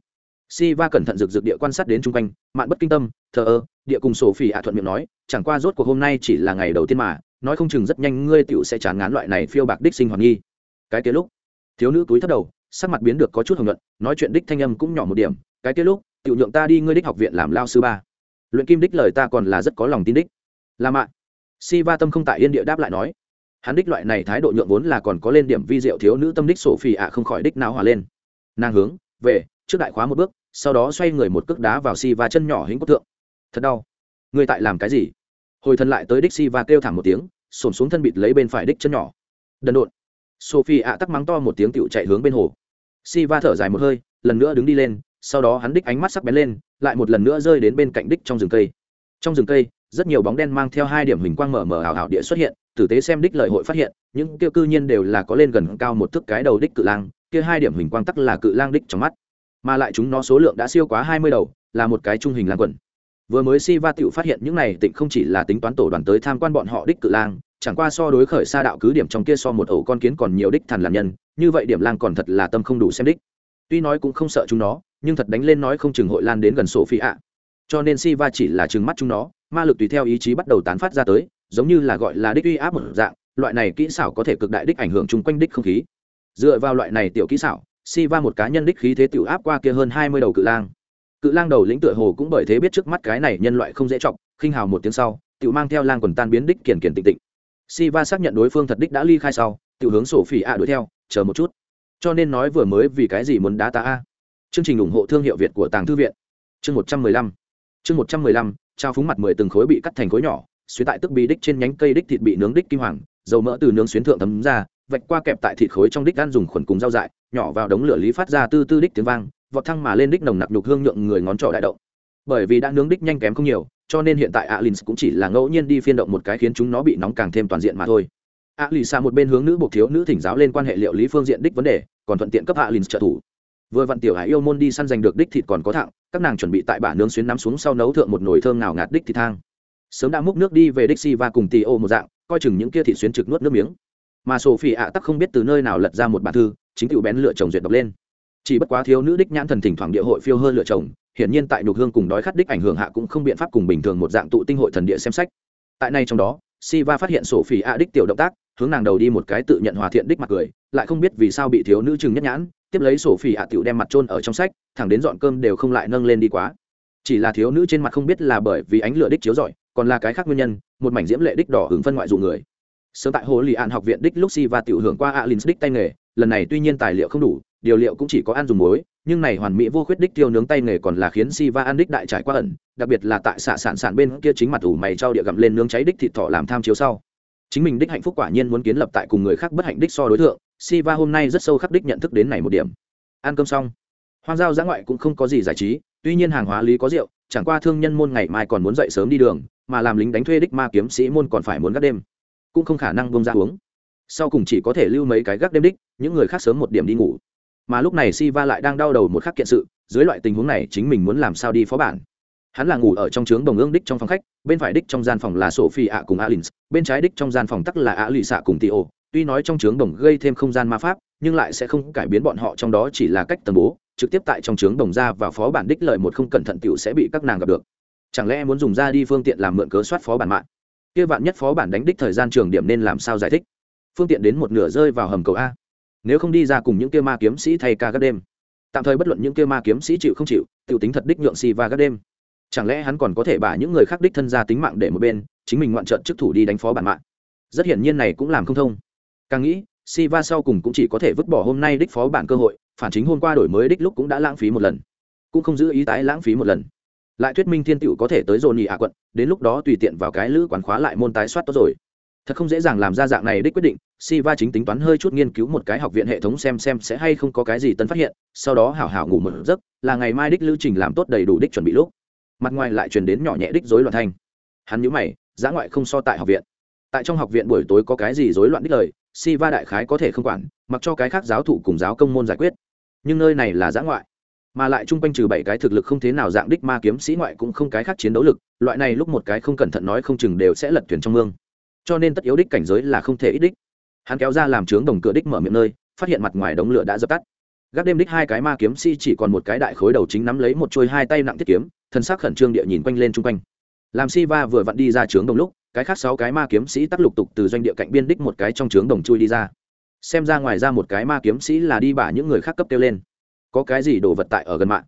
si va cẩn thận rực rực địa quan sát đến chung quanh, mạn bất kinh tâm, thờ ơ, địa cùng sổ phỉ ạ thuận miệng nói, chẳng qua rốt cuộc hôm nay chỉ là ngày đầu tiên mà, nói không chừng rất nhanh ngươi tựu sẽ chán ngán loại này phiêu bạc đích sinh hoạt nghi. Cái kia lúc, thiếu nữ túi thấp đầu, sắc mặt biến được có chút hồng nhuận, nói chuyện đích thanh âm cũng nhỏ một điểm, cái kia lúc tựu nhượng ta đi ngươi đích học viện làm lao sư ba luyện kim đích lời ta còn là rất có lòng tin đích. Là mạn si va tâm không tại yên địa đáp lại nói. Hắn đích loại này thái độ nhượng vốn là còn có lên điểm vi diệu thiếu nữ tâm đích sổ phỉ ạ không khỏi đích nào hòa lên. Nàng hướng, về, trước đại khóa một bước, sau đó xoay người một cước đá vào si va chân nhỏ hình cốt tượng. Thật đau. Người tại làm cái gì? Hồi thân lại tới đích si va kêu thảm một tiếng sồn xuống thân bịt lấy bên phải đích chân nhỏ. Đần độn. Sophie ạ tắc mắng to một tiếng tựu chạy hướng bên hồ. Si va thở dài một hơi, lần nữa đứng đi lên, sau đó hắn đích ánh mắt sắc bén lên lại một lần nữa rơi đến bên cạnh đích trong rừng cây. Trong rừng cây, rất nhiều bóng đen mang theo hai điểm hình quang mở mở ảo ảo địa xuất hiện, tử tế xem đích lợi hội phát hiện, những kia cư nhiên đều là có lên gần cao một thước cái đầu đích cự lang, kia hai điểm hình quang tắc là cự lang đích trong mắt. Mà lại chúng nó số lượng đã siêu quá hai mươi đầu, là một cái trung hình lang quần. Vừa mới si va tựu phát hiện những này tịnh không chỉ là tính toán tổ đoàn tới tham quan bọn họ đích cự lang, chẳng qua so đối khởi xa đạo cứ điểm trong kia so một ổ con kiến còn nhiều đích thần làm nhân, như vậy điểm lang còn thật là tâm không đủ xem đích. Tuy nói cũng không sợ chúng nó nhưng thật đánh lên nói không chừng hội lan đến gần sổ phi ạ. Cho nên si va chỉ là chừng mắt chúng nó, ma lực tùy theo ý chí bắt đầu tán phát ra tới, giống như là gọi là đích uy áp một dạng, loại này kỹ xảo có thể cực đại đích ảnh hưởng chung quanh đích không khí. Dựa vào loại này tiểu kỹ xảo si va một cá nhân đích khí thế tiểu áp qua kia hơn hai mươi đầu cự lang. Cự lang đầu lĩnh tựa hồ cũng bởi thế biết trước mắt cái này nhân loại không dễ chọc, khinh hào một tiếng sau, tiểu mang theo lang quần tan biến đích kiền kiền tịnh tịnh. Si va xác nhận đối phương thật đích đã ly khai sau, tiểu hướng sổ phỉ ạ đuổi theo, chờ một chút. Cho nên nói vừa mới vì cái gì muốn đá ta a? Chương trình ủng hộ thương hiệu việt của tàng thư viện. Chương một trăm mười lăm. Chương một trăm mười lăm, trao phúng mặt mười từng khối bị cắt thành khối nhỏ, xuyến tại tức bi đích trên nhánh cây đích thịt bị nướng đích kim hoàng, dầu mỡ từ nướng xuyến thượng thấm ra, vạch qua kẹp tại thịt khối trong đích ăn dùng khuẩn cùng rau dại, nhỏ vào đống lửa lý phát ra tư tư đích tiếng vang, vọt thăng mà lên đích nồng nặc nhục hương nhượng người ngón trỏ đại động. Bởi vì đã nướng đích nhanh kém không nhiều, cho nên hiện tại alins cũng chỉ là ngẫu nhiên đi phiên động một cái khiến chúng nó bị nóng càng thêm toàn diện mà thôi. Alisa một bên hướng nữ buộc thiếu nữ thỉnh giáo lên quan hệ liệu lý phương diện đích vấn đề, còn thuận tiện cấp alins trợ thủ vừa vặn tiểu hải yêu môn đi săn giành được đích thịt còn có thẳng các nàng chuẩn bị tại bả nướng xuyến nắm xuống sau nấu thượng một nồi thơm nào ngạt đích thịt thang. Sớm đã múc nước đi về đích si và cùng tì ô một dạng, coi chừng những kia thịt xuyến trực nuốt nước miếng. Mà sophie ạ tắc không biết từ nơi nào lật ra một bản thư, chính cựu bén lựa chồng duyệt đọc lên. Chỉ bất quá thiếu nữ đích nhãn thần thỉnh thoảng địa hội phiêu hơn lựa chồng, hiển nhiên tại nhục hương cùng đói khát đích ảnh hưởng hạ cũng không biện pháp cùng bình thường một dạng tụ tinh hội thần địa xem sách. Tại này trong đó, Siva phát hiện sổ phỉ a đích tiểu động tác, hướng nàng đầu đi một cái tự nhận hòa thiện đích mặt cười, lại không biết vì sao bị thiếu nữ chừng nhất nhãn tiếp lấy sổ phỉ a tiểu đem mặt trôn ở trong sách, thẳng đến dọn cơm đều không lại nâng lên đi quá. Chỉ là thiếu nữ trên mặt không biết là bởi vì ánh lửa đích chiếu rọi, còn là cái khác nguyên nhân, một mảnh diễm lệ đích đỏ hứng phân ngoại dụ người. Sớm tại hồ lì an học viện đích lúc si và tiểu hưởng qua alin đích tay nghề, lần này tuy nhiên tài liệu không đủ, điều liệu cũng chỉ có ăn dùng muối, nhưng này hoàn mỹ vô khuyết đích tiêu nướng tay nghề còn là khiến si va ăn đích đại trải qua ẩn, đặc biệt là tại xạ sản sản bên kia chính mặt ủ mày trao địa gặm lên nướng cháy đích thịt thọ làm tham chiếu sau. Chính mình đích hạnh phúc quả nhiên muốn kiến lập tại cùng người khác bất hạnh đích so đối tượng si va hôm nay rất sâu khắc đích nhận thức đến này một điểm. Ăn cơm xong, hoang giao giã ngoại cũng không có gì giải trí, tuy nhiên hàng hóa lý có rượu, chẳng qua thương nhân môn ngày mai còn muốn dậy sớm đi đường, mà làm lính đánh thuê đích ma kiếm sĩ môn còn phải muốn gác đêm. Cũng không khả năng bông ra uống. Sau cùng chỉ có thể lưu mấy cái gác đêm đích, những người khác sớm một điểm đi ngủ. Mà lúc này si va lại đang đau đầu một khắc kiện sự, dưới loại tình huống này chính mình muốn làm sao đi phó bản. Hắn là ngủ ở trong trướng đồng ương đích trong phòng khách, bên phải đích trong gian phòng là sổ phi ạ cùng alin bên trái đích trong gian phòng tắc là ạ lì xạ cùng tio tuy nói trong trướng đồng gây thêm không gian ma pháp, nhưng lại sẽ không cải biến bọn họ trong đó chỉ là cách tầm bố, trực tiếp tại trong trướng đồng ra và phó bản đích lợi một không cẩn thận tiểu sẽ bị các nàng gặp được. Chẳng lẽ muốn dùng ra đi phương tiện làm mượn cớ soát phó bản mạng? Kia vạn nhất phó bản đánh đích thời gian trường điểm nên làm sao giải thích? Phương tiện đến một nửa rơi vào hầm cầu a. Nếu không đi ra cùng những kia ma kiếm sĩ thay ca các đêm. Tạm thời bất luận những kia ma kiếm sĩ chịu không chịu tự tính thật đích nhượng si và các đêm. Chẳng lẽ hắn còn có thể bả những người khác đích thân ra tính mạng để một bên, chính mình ngoạn trận trước thủ đi đánh phó bản mạng? Rất hiển nhiên này cũng làm không thông càng nghĩ si va sau cùng cũng chỉ có thể vứt bỏ hôm nay đích phó bản cơ hội, phản chính hôm qua đổi mới đích lúc cũng đã lãng phí một lần. Cũng không giữ ý tái lãng phí một lần. Lại thuyết minh thiên tựu có thể tới dồn nhị hạ quận, đến lúc đó tùy tiện vào cái lữ quán khóa lại môn tái soát tốt rồi. Thật không dễ dàng làm ra dạng này đích quyết định si va chính tính toán hơi chút nghiên cứu một cái học viện hệ thống xem xem sẽ hay không có cái gì tân phát hiện, sau đó hảo hảo ngủ một giấc, là ngày mai đích lưu trình làm tốt đầy đủ đích chuẩn bị lúc. Mặt ngoài lại truyền đến nhỏ nhẹ đích rối loạn thanh. Hắn nhíu mày giã ngoại không so tại học viện. Tại trong học viện buổi tối có cái gì rối loạn đích lời si va đại khái có thể không quản, mặc cho cái khác giáo thụ cùng giáo công môn giải quyết. Nhưng nơi này là giã ngoại, mà lại chung quanh trừ bảy cái thực lực không thế nào dạng đích ma kiếm sĩ ngoại cũng không cái khác chiến đấu lực, loại này lúc một cái không cẩn thận nói không chừng đều sẽ lật thuyền trong mương. Cho nên tất yếu đích cảnh giới là không thể ít đích. Hắn kéo ra làm trướng đồng cửa đích mở miệng nơi, phát hiện mặt ngoài đống lửa đã dập tắt. Gác đêm đích hai cái ma kiếm sĩ chỉ còn một cái đại khối đầu chính nắm lấy một chuôi hai tay nặng thiết kiếm thân xác khẩn trương địa nhìn quanh lên chung quanh. Làm si va vừa vặn đi ra trướng đồng lúc cái khác sáu cái ma kiếm sĩ tắc lục tục từ doanh địa cạnh biên đích một cái trong trướng đồng chui đi ra. Xem ra ngoài ra một cái ma kiếm sĩ là đi bả những người khác cấp kêu lên. Có cái gì đồ vật tại ở gần mạng?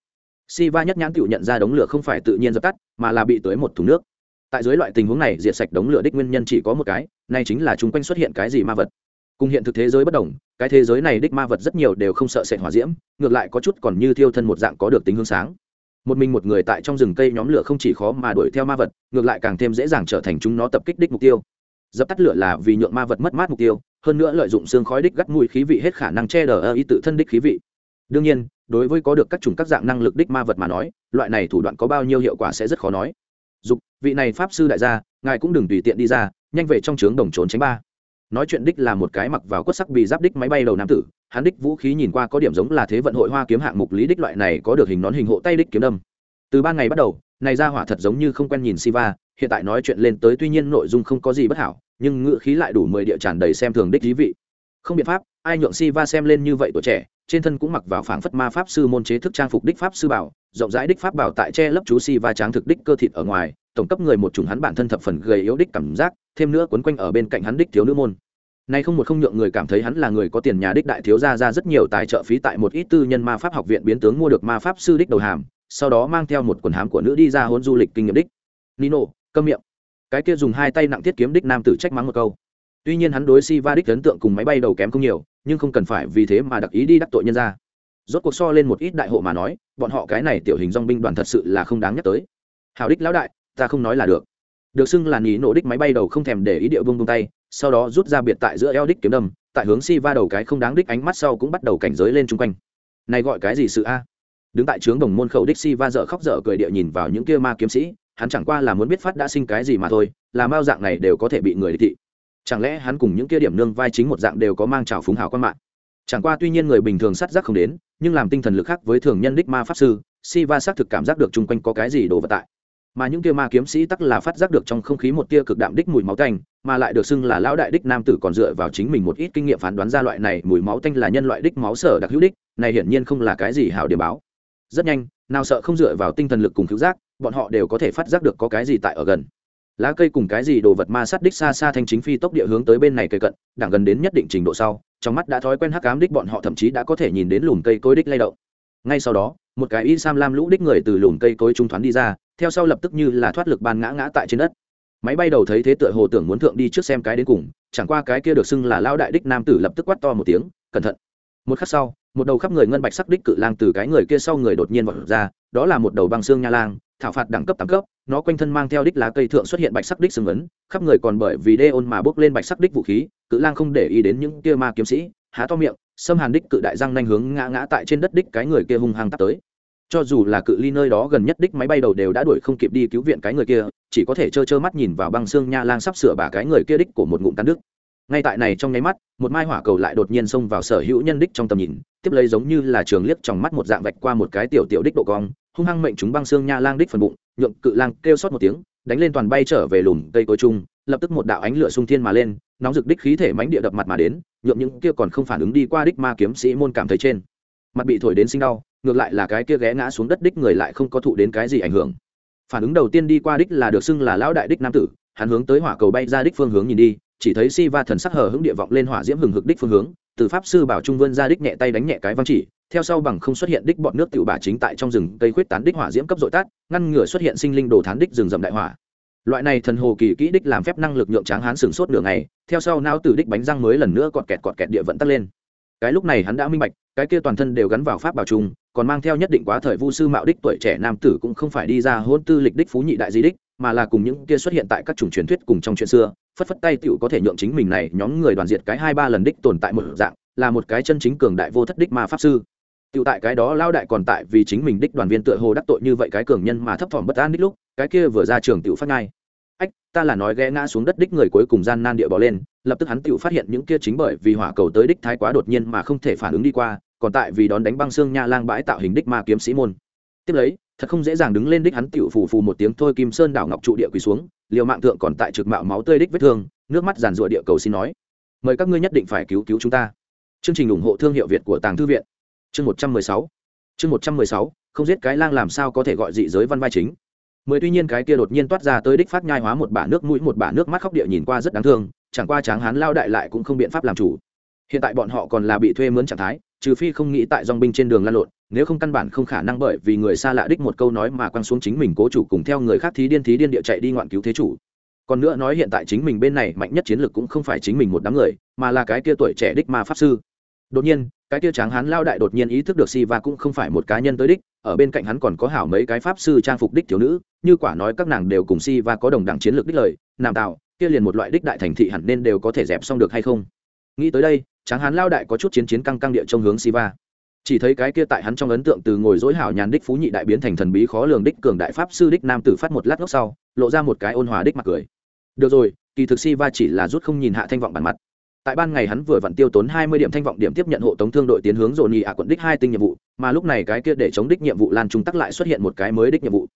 Si va nhất nhãn tự nhận ra đống lửa không phải tự nhiên dập tắt, mà là bị tới một thùng nước. Tại dưới loại tình huống này, diệt sạch đống lửa đích nguyên nhân chỉ có một cái, nay chính là chúng quanh xuất hiện cái gì ma vật. Cùng hiện thực thế giới bất đồng, cái thế giới này đích ma vật rất nhiều đều không sợ sệt hỏa diễm, ngược lại có chút còn như thiêu thân một dạng có được tính hương sáng một mình một người tại trong rừng cây nhóm lửa không chỉ khó mà đuổi theo ma vật, ngược lại càng thêm dễ dàng trở thành chúng nó tập kích đích mục tiêu. Dập tắt lửa là vì nhượng ma vật mất mát mục tiêu, hơn nữa lợi dụng xương khói đích gắt mùi khí vị hết khả năng che đờ ơ ý tự thân đích khí vị. Đương nhiên, đối với có được các chủng các dạng năng lực đích ma vật mà nói, loại này thủ đoạn có bao nhiêu hiệu quả sẽ rất khó nói. Dục, vị này pháp sư đại gia, ngài cũng đừng tùy tiện đi ra, nhanh về trong trướng đồng trốn tránh ba nói chuyện đích là một cái mặc vào quất sắc bị giáp đích máy bay đầu nam tử, hắn đích vũ khí nhìn qua có điểm giống là thế vận hội hoa kiếm hạng mục lý đích loại này có được hình nón hình hộ tay đích kiếm đâm. Từ ban ngày bắt đầu, này ra hỏa thật giống như không quen nhìn siva, hiện tại nói chuyện lên tới tuy nhiên nội dung không có gì bất hảo, nhưng ngữ khí lại đủ mười địa tràn đầy xem thường đích dí vị. Không biện pháp, ai nhượng siva xem lên như vậy tuổi trẻ trên thân cũng mặc vào phảng phất ma pháp sư môn chế thức trang phục đích pháp sư bảo, rộng rãi đích pháp bảo tại che lấp chú si và tráng thực đích cơ thịt ở ngoài, tổng cấp người một chủng hắn bản thân thập phần gầy yếu đích cảm giác, thêm nữa quấn quanh ở bên cạnh hắn đích thiếu nữ môn. Nay không một không nhượng người cảm thấy hắn là người có tiền nhà đích đại thiếu gia ra rất nhiều tài trợ phí tại một ít tư nhân ma pháp học viện biến tướng mua được ma pháp sư đích đầu hàm, sau đó mang theo một quần hám của nữ đi ra hôn du lịch kinh nghiệm đích. Nino, câm miệng. Cái kia dùng hai tay nặng thiết kiếm đích nam tử trách mắng một câu tuy nhiên hắn đối si va đích ấn tượng cùng máy bay đầu kém không nhiều, nhưng không cần phải vì thế mà đặc ý đi đắc tội nhân ra rốt cuộc so lên một ít đại hộ mà nói, bọn họ cái này tiểu hình dong binh đoàn thật sự là không đáng nhắc tới. Hào đích lão đại, ta không nói là được. Được xưng là nhí nổ đích máy bay đầu không thèm để ý địa vung tung tay, sau đó rút ra biệt tại giữa eo đích kiếm đâm, tại hướng si va đầu cái không đáng đích ánh mắt sau cũng bắt đầu cảnh giới lên chung quanh. Này gọi cái gì sự a? Đứng tại trướng đồng môn khẩu đích si va dở khóc dở cười địa nhìn vào những kia ma kiếm sĩ, hắn chẳng qua là muốn biết phát đã sinh cái gì mà thôi, là mao dạng này đều có thể bị người thị chẳng lẽ hắn cùng những kia điểm nương vai chính một dạng đều có mang trào phúng hào quan mạng? Chẳng qua tuy nhiên người bình thường sát giác không đến, nhưng làm tinh thần lực khác với thường nhân đích ma pháp sư si va xác thực cảm giác được chung quanh có cái gì đồ vật tại. Mà những kia ma kiếm sĩ tắc là phát giác được trong không khí một tia cực đạm đích mùi máu tanh, mà lại được xưng là lão đại đích nam tử còn dựa vào chính mình một ít kinh nghiệm phán đoán ra loại này mùi máu tanh là nhân loại đích máu sở đặc hữu đích, này hiển nhiên không là cái gì hảo điểm báo. Rất nhanh, nào sợ không dựa vào tinh thần lực cùng cứu giác, bọn họ đều có thể phát giác được có cái gì tại ở gần lá cây cùng cái gì đồ vật ma sát đích xa xa thanh chính phi tốc địa hướng tới bên này cây cận đảng gần đến nhất định trình độ sau, trong mắt đã thói quen hắc cám đích bọn họ thậm chí đã có thể nhìn đến lùm cây cối đích lay động. Ngay sau đó, một cái y sam lam lũ đích người từ lùm cây cối trung thoáng đi ra, theo sau lập tức như là thoát lực ban ngã ngã tại trên đất. Máy bay đầu thấy thế tựa hồ tưởng muốn thượng đi trước xem cái đến cùng, chẳng qua cái kia được xưng là lao đại đích nam tử lập tức quát to một tiếng, cẩn thận. Một khắc sau, một đầu khắp người ngân bạch sắc đích cự lang từ cái người kia sau người đột nhiên vọt ra, đó là một đầu băng xương nha lang thảo phạt đẳng cấp tám cấp, nó quanh thân mang theo đích lá cây thượng xuất hiện bạch sắc đích xương ấn, khắp người còn bởi vì đê ôn mà bước lên bạch sắc đích vũ khí, cự lang không để ý đến những kia ma kiếm sĩ, há to miệng, xâm hàn đích cự đại răng nhanh hướng ngã ngã tại trên đất đích cái người kia hung hăng tắt tới. Cho dù là cự ly nơi đó gần nhất đích máy bay đầu đều đã đuổi không kịp đi cứu viện cái người kia, chỉ có thể trơ trơ mắt nhìn vào băng xương nha lang sắp sửa bả cái người kia đích của một ngụm cắn đứt. Ngay tại này trong nháy mắt, một mai hỏa cầu lại đột nhiên xông vào sở hữu nhân đích trong tầm nhìn, tiếp lấy giống như là trường liếc trong mắt một dạng vạch qua một cái tiểu tiểu đích độ cong hung hăng mệnh chúng băng xương nha lang đích phần bụng, nhượng cự lang kêu sót một tiếng, đánh lên toàn bay trở về lùm cây cối chung, lập tức một đạo ánh lửa sung thiên mà lên, nóng rực đích khí thể mánh địa đập mặt mà đến, nhượng những kia còn không phản ứng đi qua đích ma kiếm sĩ môn cảm thấy trên mặt bị thổi đến sinh đau, ngược lại là cái kia ghé ngã xuống đất đích người lại không có thụ đến cái gì ảnh hưởng. Phản ứng đầu tiên đi qua đích là được xưng là lão đại đích nam tử, hắn hướng tới hỏa cầu bay ra đích phương hướng nhìn đi, chỉ thấy si va thần sắc hờ hững địa vọng lên hỏa diễm hừng hực đích phương hướng từ pháp sư bảo trung vươn ra đích nhẹ tay đánh nhẹ cái văng chỉ, theo sau bằng không xuất hiện đích bọn nước tiểu bả chính tại trong rừng cây khuyết tán đích hỏa diễm cấp dội tát, ngăn ngừa xuất hiện sinh linh đồ thán đích rừng rậm đại hỏa. Loại này thần hồ kỳ kỹ đích làm phép năng lực nhượng tráng hán sừng sốt nửa ngày, theo sau não tử đích bánh răng mới lần nữa cọt kẹt cọt kẹt địa vận tắt lên. Cái lúc này hắn đã minh bạch, cái kia toàn thân đều gắn vào pháp bảo trung còn mang theo nhất định quá thời vu sư mạo đích tuổi trẻ nam tử cũng không phải đi ra hôn tư lịch đích phú nhị đại di đích mà là cùng những kia xuất hiện tại các chủng truyền thuyết cùng trong chuyện xưa, phất phất tay tựu có thể nhượng chính mình này nhóm người đoàn diệt cái hai ba lần đích tồn tại một dạng, là một cái chân chính cường đại vô thất đích ma pháp sư. Tựu tại cái đó lao đại còn tại vì chính mình đích đoàn viên tựa hồ đắc tội như vậy cái cường nhân mà thấp thỏm bất an đích lúc, cái kia vừa ra trường tựu phát ngay. Ách, ta là nói ghé ngã xuống đất đích người cuối cùng gian nan địa bỏ lên, lập tức hắn tựu phát hiện những kia chính bởi vì hỏa cầu tới đích thái quá đột nhiên mà không thể phản ứng đi qua, còn tại vì đón đánh băng xương nha lang bãi tạo hình đích ma kiếm sĩ môn. Tiếp lấy thật không dễ dàng đứng lên đích hắn tiểu phù phù một tiếng thôi kim sơn đảo ngọc trụ địa quỳ xuống, liều mạng thượng còn tại trực mạo máu tươi đích vết thương, nước mắt giàn rụa địa cầu xin nói. Mời các ngươi nhất định phải cứu cứu chúng ta. Chương trình ủng hộ thương hiệu việt của tàng thư viện. Chương một trăm mười sáu. Chương một trăm mười sáu, không giết cái lang làm sao có thể gọi dị giới văn vai chính. Mười tuy nhiên cái kia đột nhiên toát ra tới đích phát nhai hóa một bả nước mũi, một bả nước mắt khóc địa nhìn qua rất đáng thương, chẳng qua tráng hán lao đại lại cũng không biện pháp làm chủ hiện tại bọn họ còn là bị thuê mướn trạng thái, trừ phi không nghĩ tại dong binh trên đường lan lộn, nếu không căn bản không khả năng bởi vì người xa lạ đích một câu nói mà quăng xuống chính mình cố chủ cùng theo người khác thí điên thí điên địa chạy đi ngoạn cứu thế chủ. Còn nữa nói hiện tại chính mình bên này mạnh nhất chiến lược cũng không phải chính mình một đám người, mà là cái kia tuổi trẻ đích ma pháp sư. Đột nhiên, cái kia tráng hán lao đại đột nhiên ý thức được si và cũng không phải một cá nhân tới đích, ở bên cạnh hắn còn có hảo mấy cái pháp sư trang phục đích thiếu nữ, như quả nói các nàng đều cùng si và có đồng đẳng chiến lược đích lời, nam tạo kia liền một loại đích đại thành thị hẳn nên đều có thể dẹp xong được hay không? Nghĩ tới đây tráng hán lao đại có chút chiến chiến căng căng địa trong hướng Siva, chỉ thấy cái kia tại hắn trong ấn tượng từ ngồi dối hảo nhàn đích phú nhị đại biến thành thần bí khó lường đích cường đại pháp sư đích nam tử phát một lát ngốc sau lộ ra một cái ôn hòa đích mặt cười. Được rồi kỳ thực Siva chỉ là rút không nhìn hạ thanh vọng bản mặt. Tại ban ngày hắn vừa vặn tiêu tốn hai mươi điểm thanh vọng điểm tiếp nhận hộ tống thương đội tiến hướng dồn nhị ạ quận đích hai tinh nhiệm vụ mà lúc này cái kia để chống đích nhiệm vụ lan trung tắc lại xuất hiện một cái mới đích nhiệm vụ.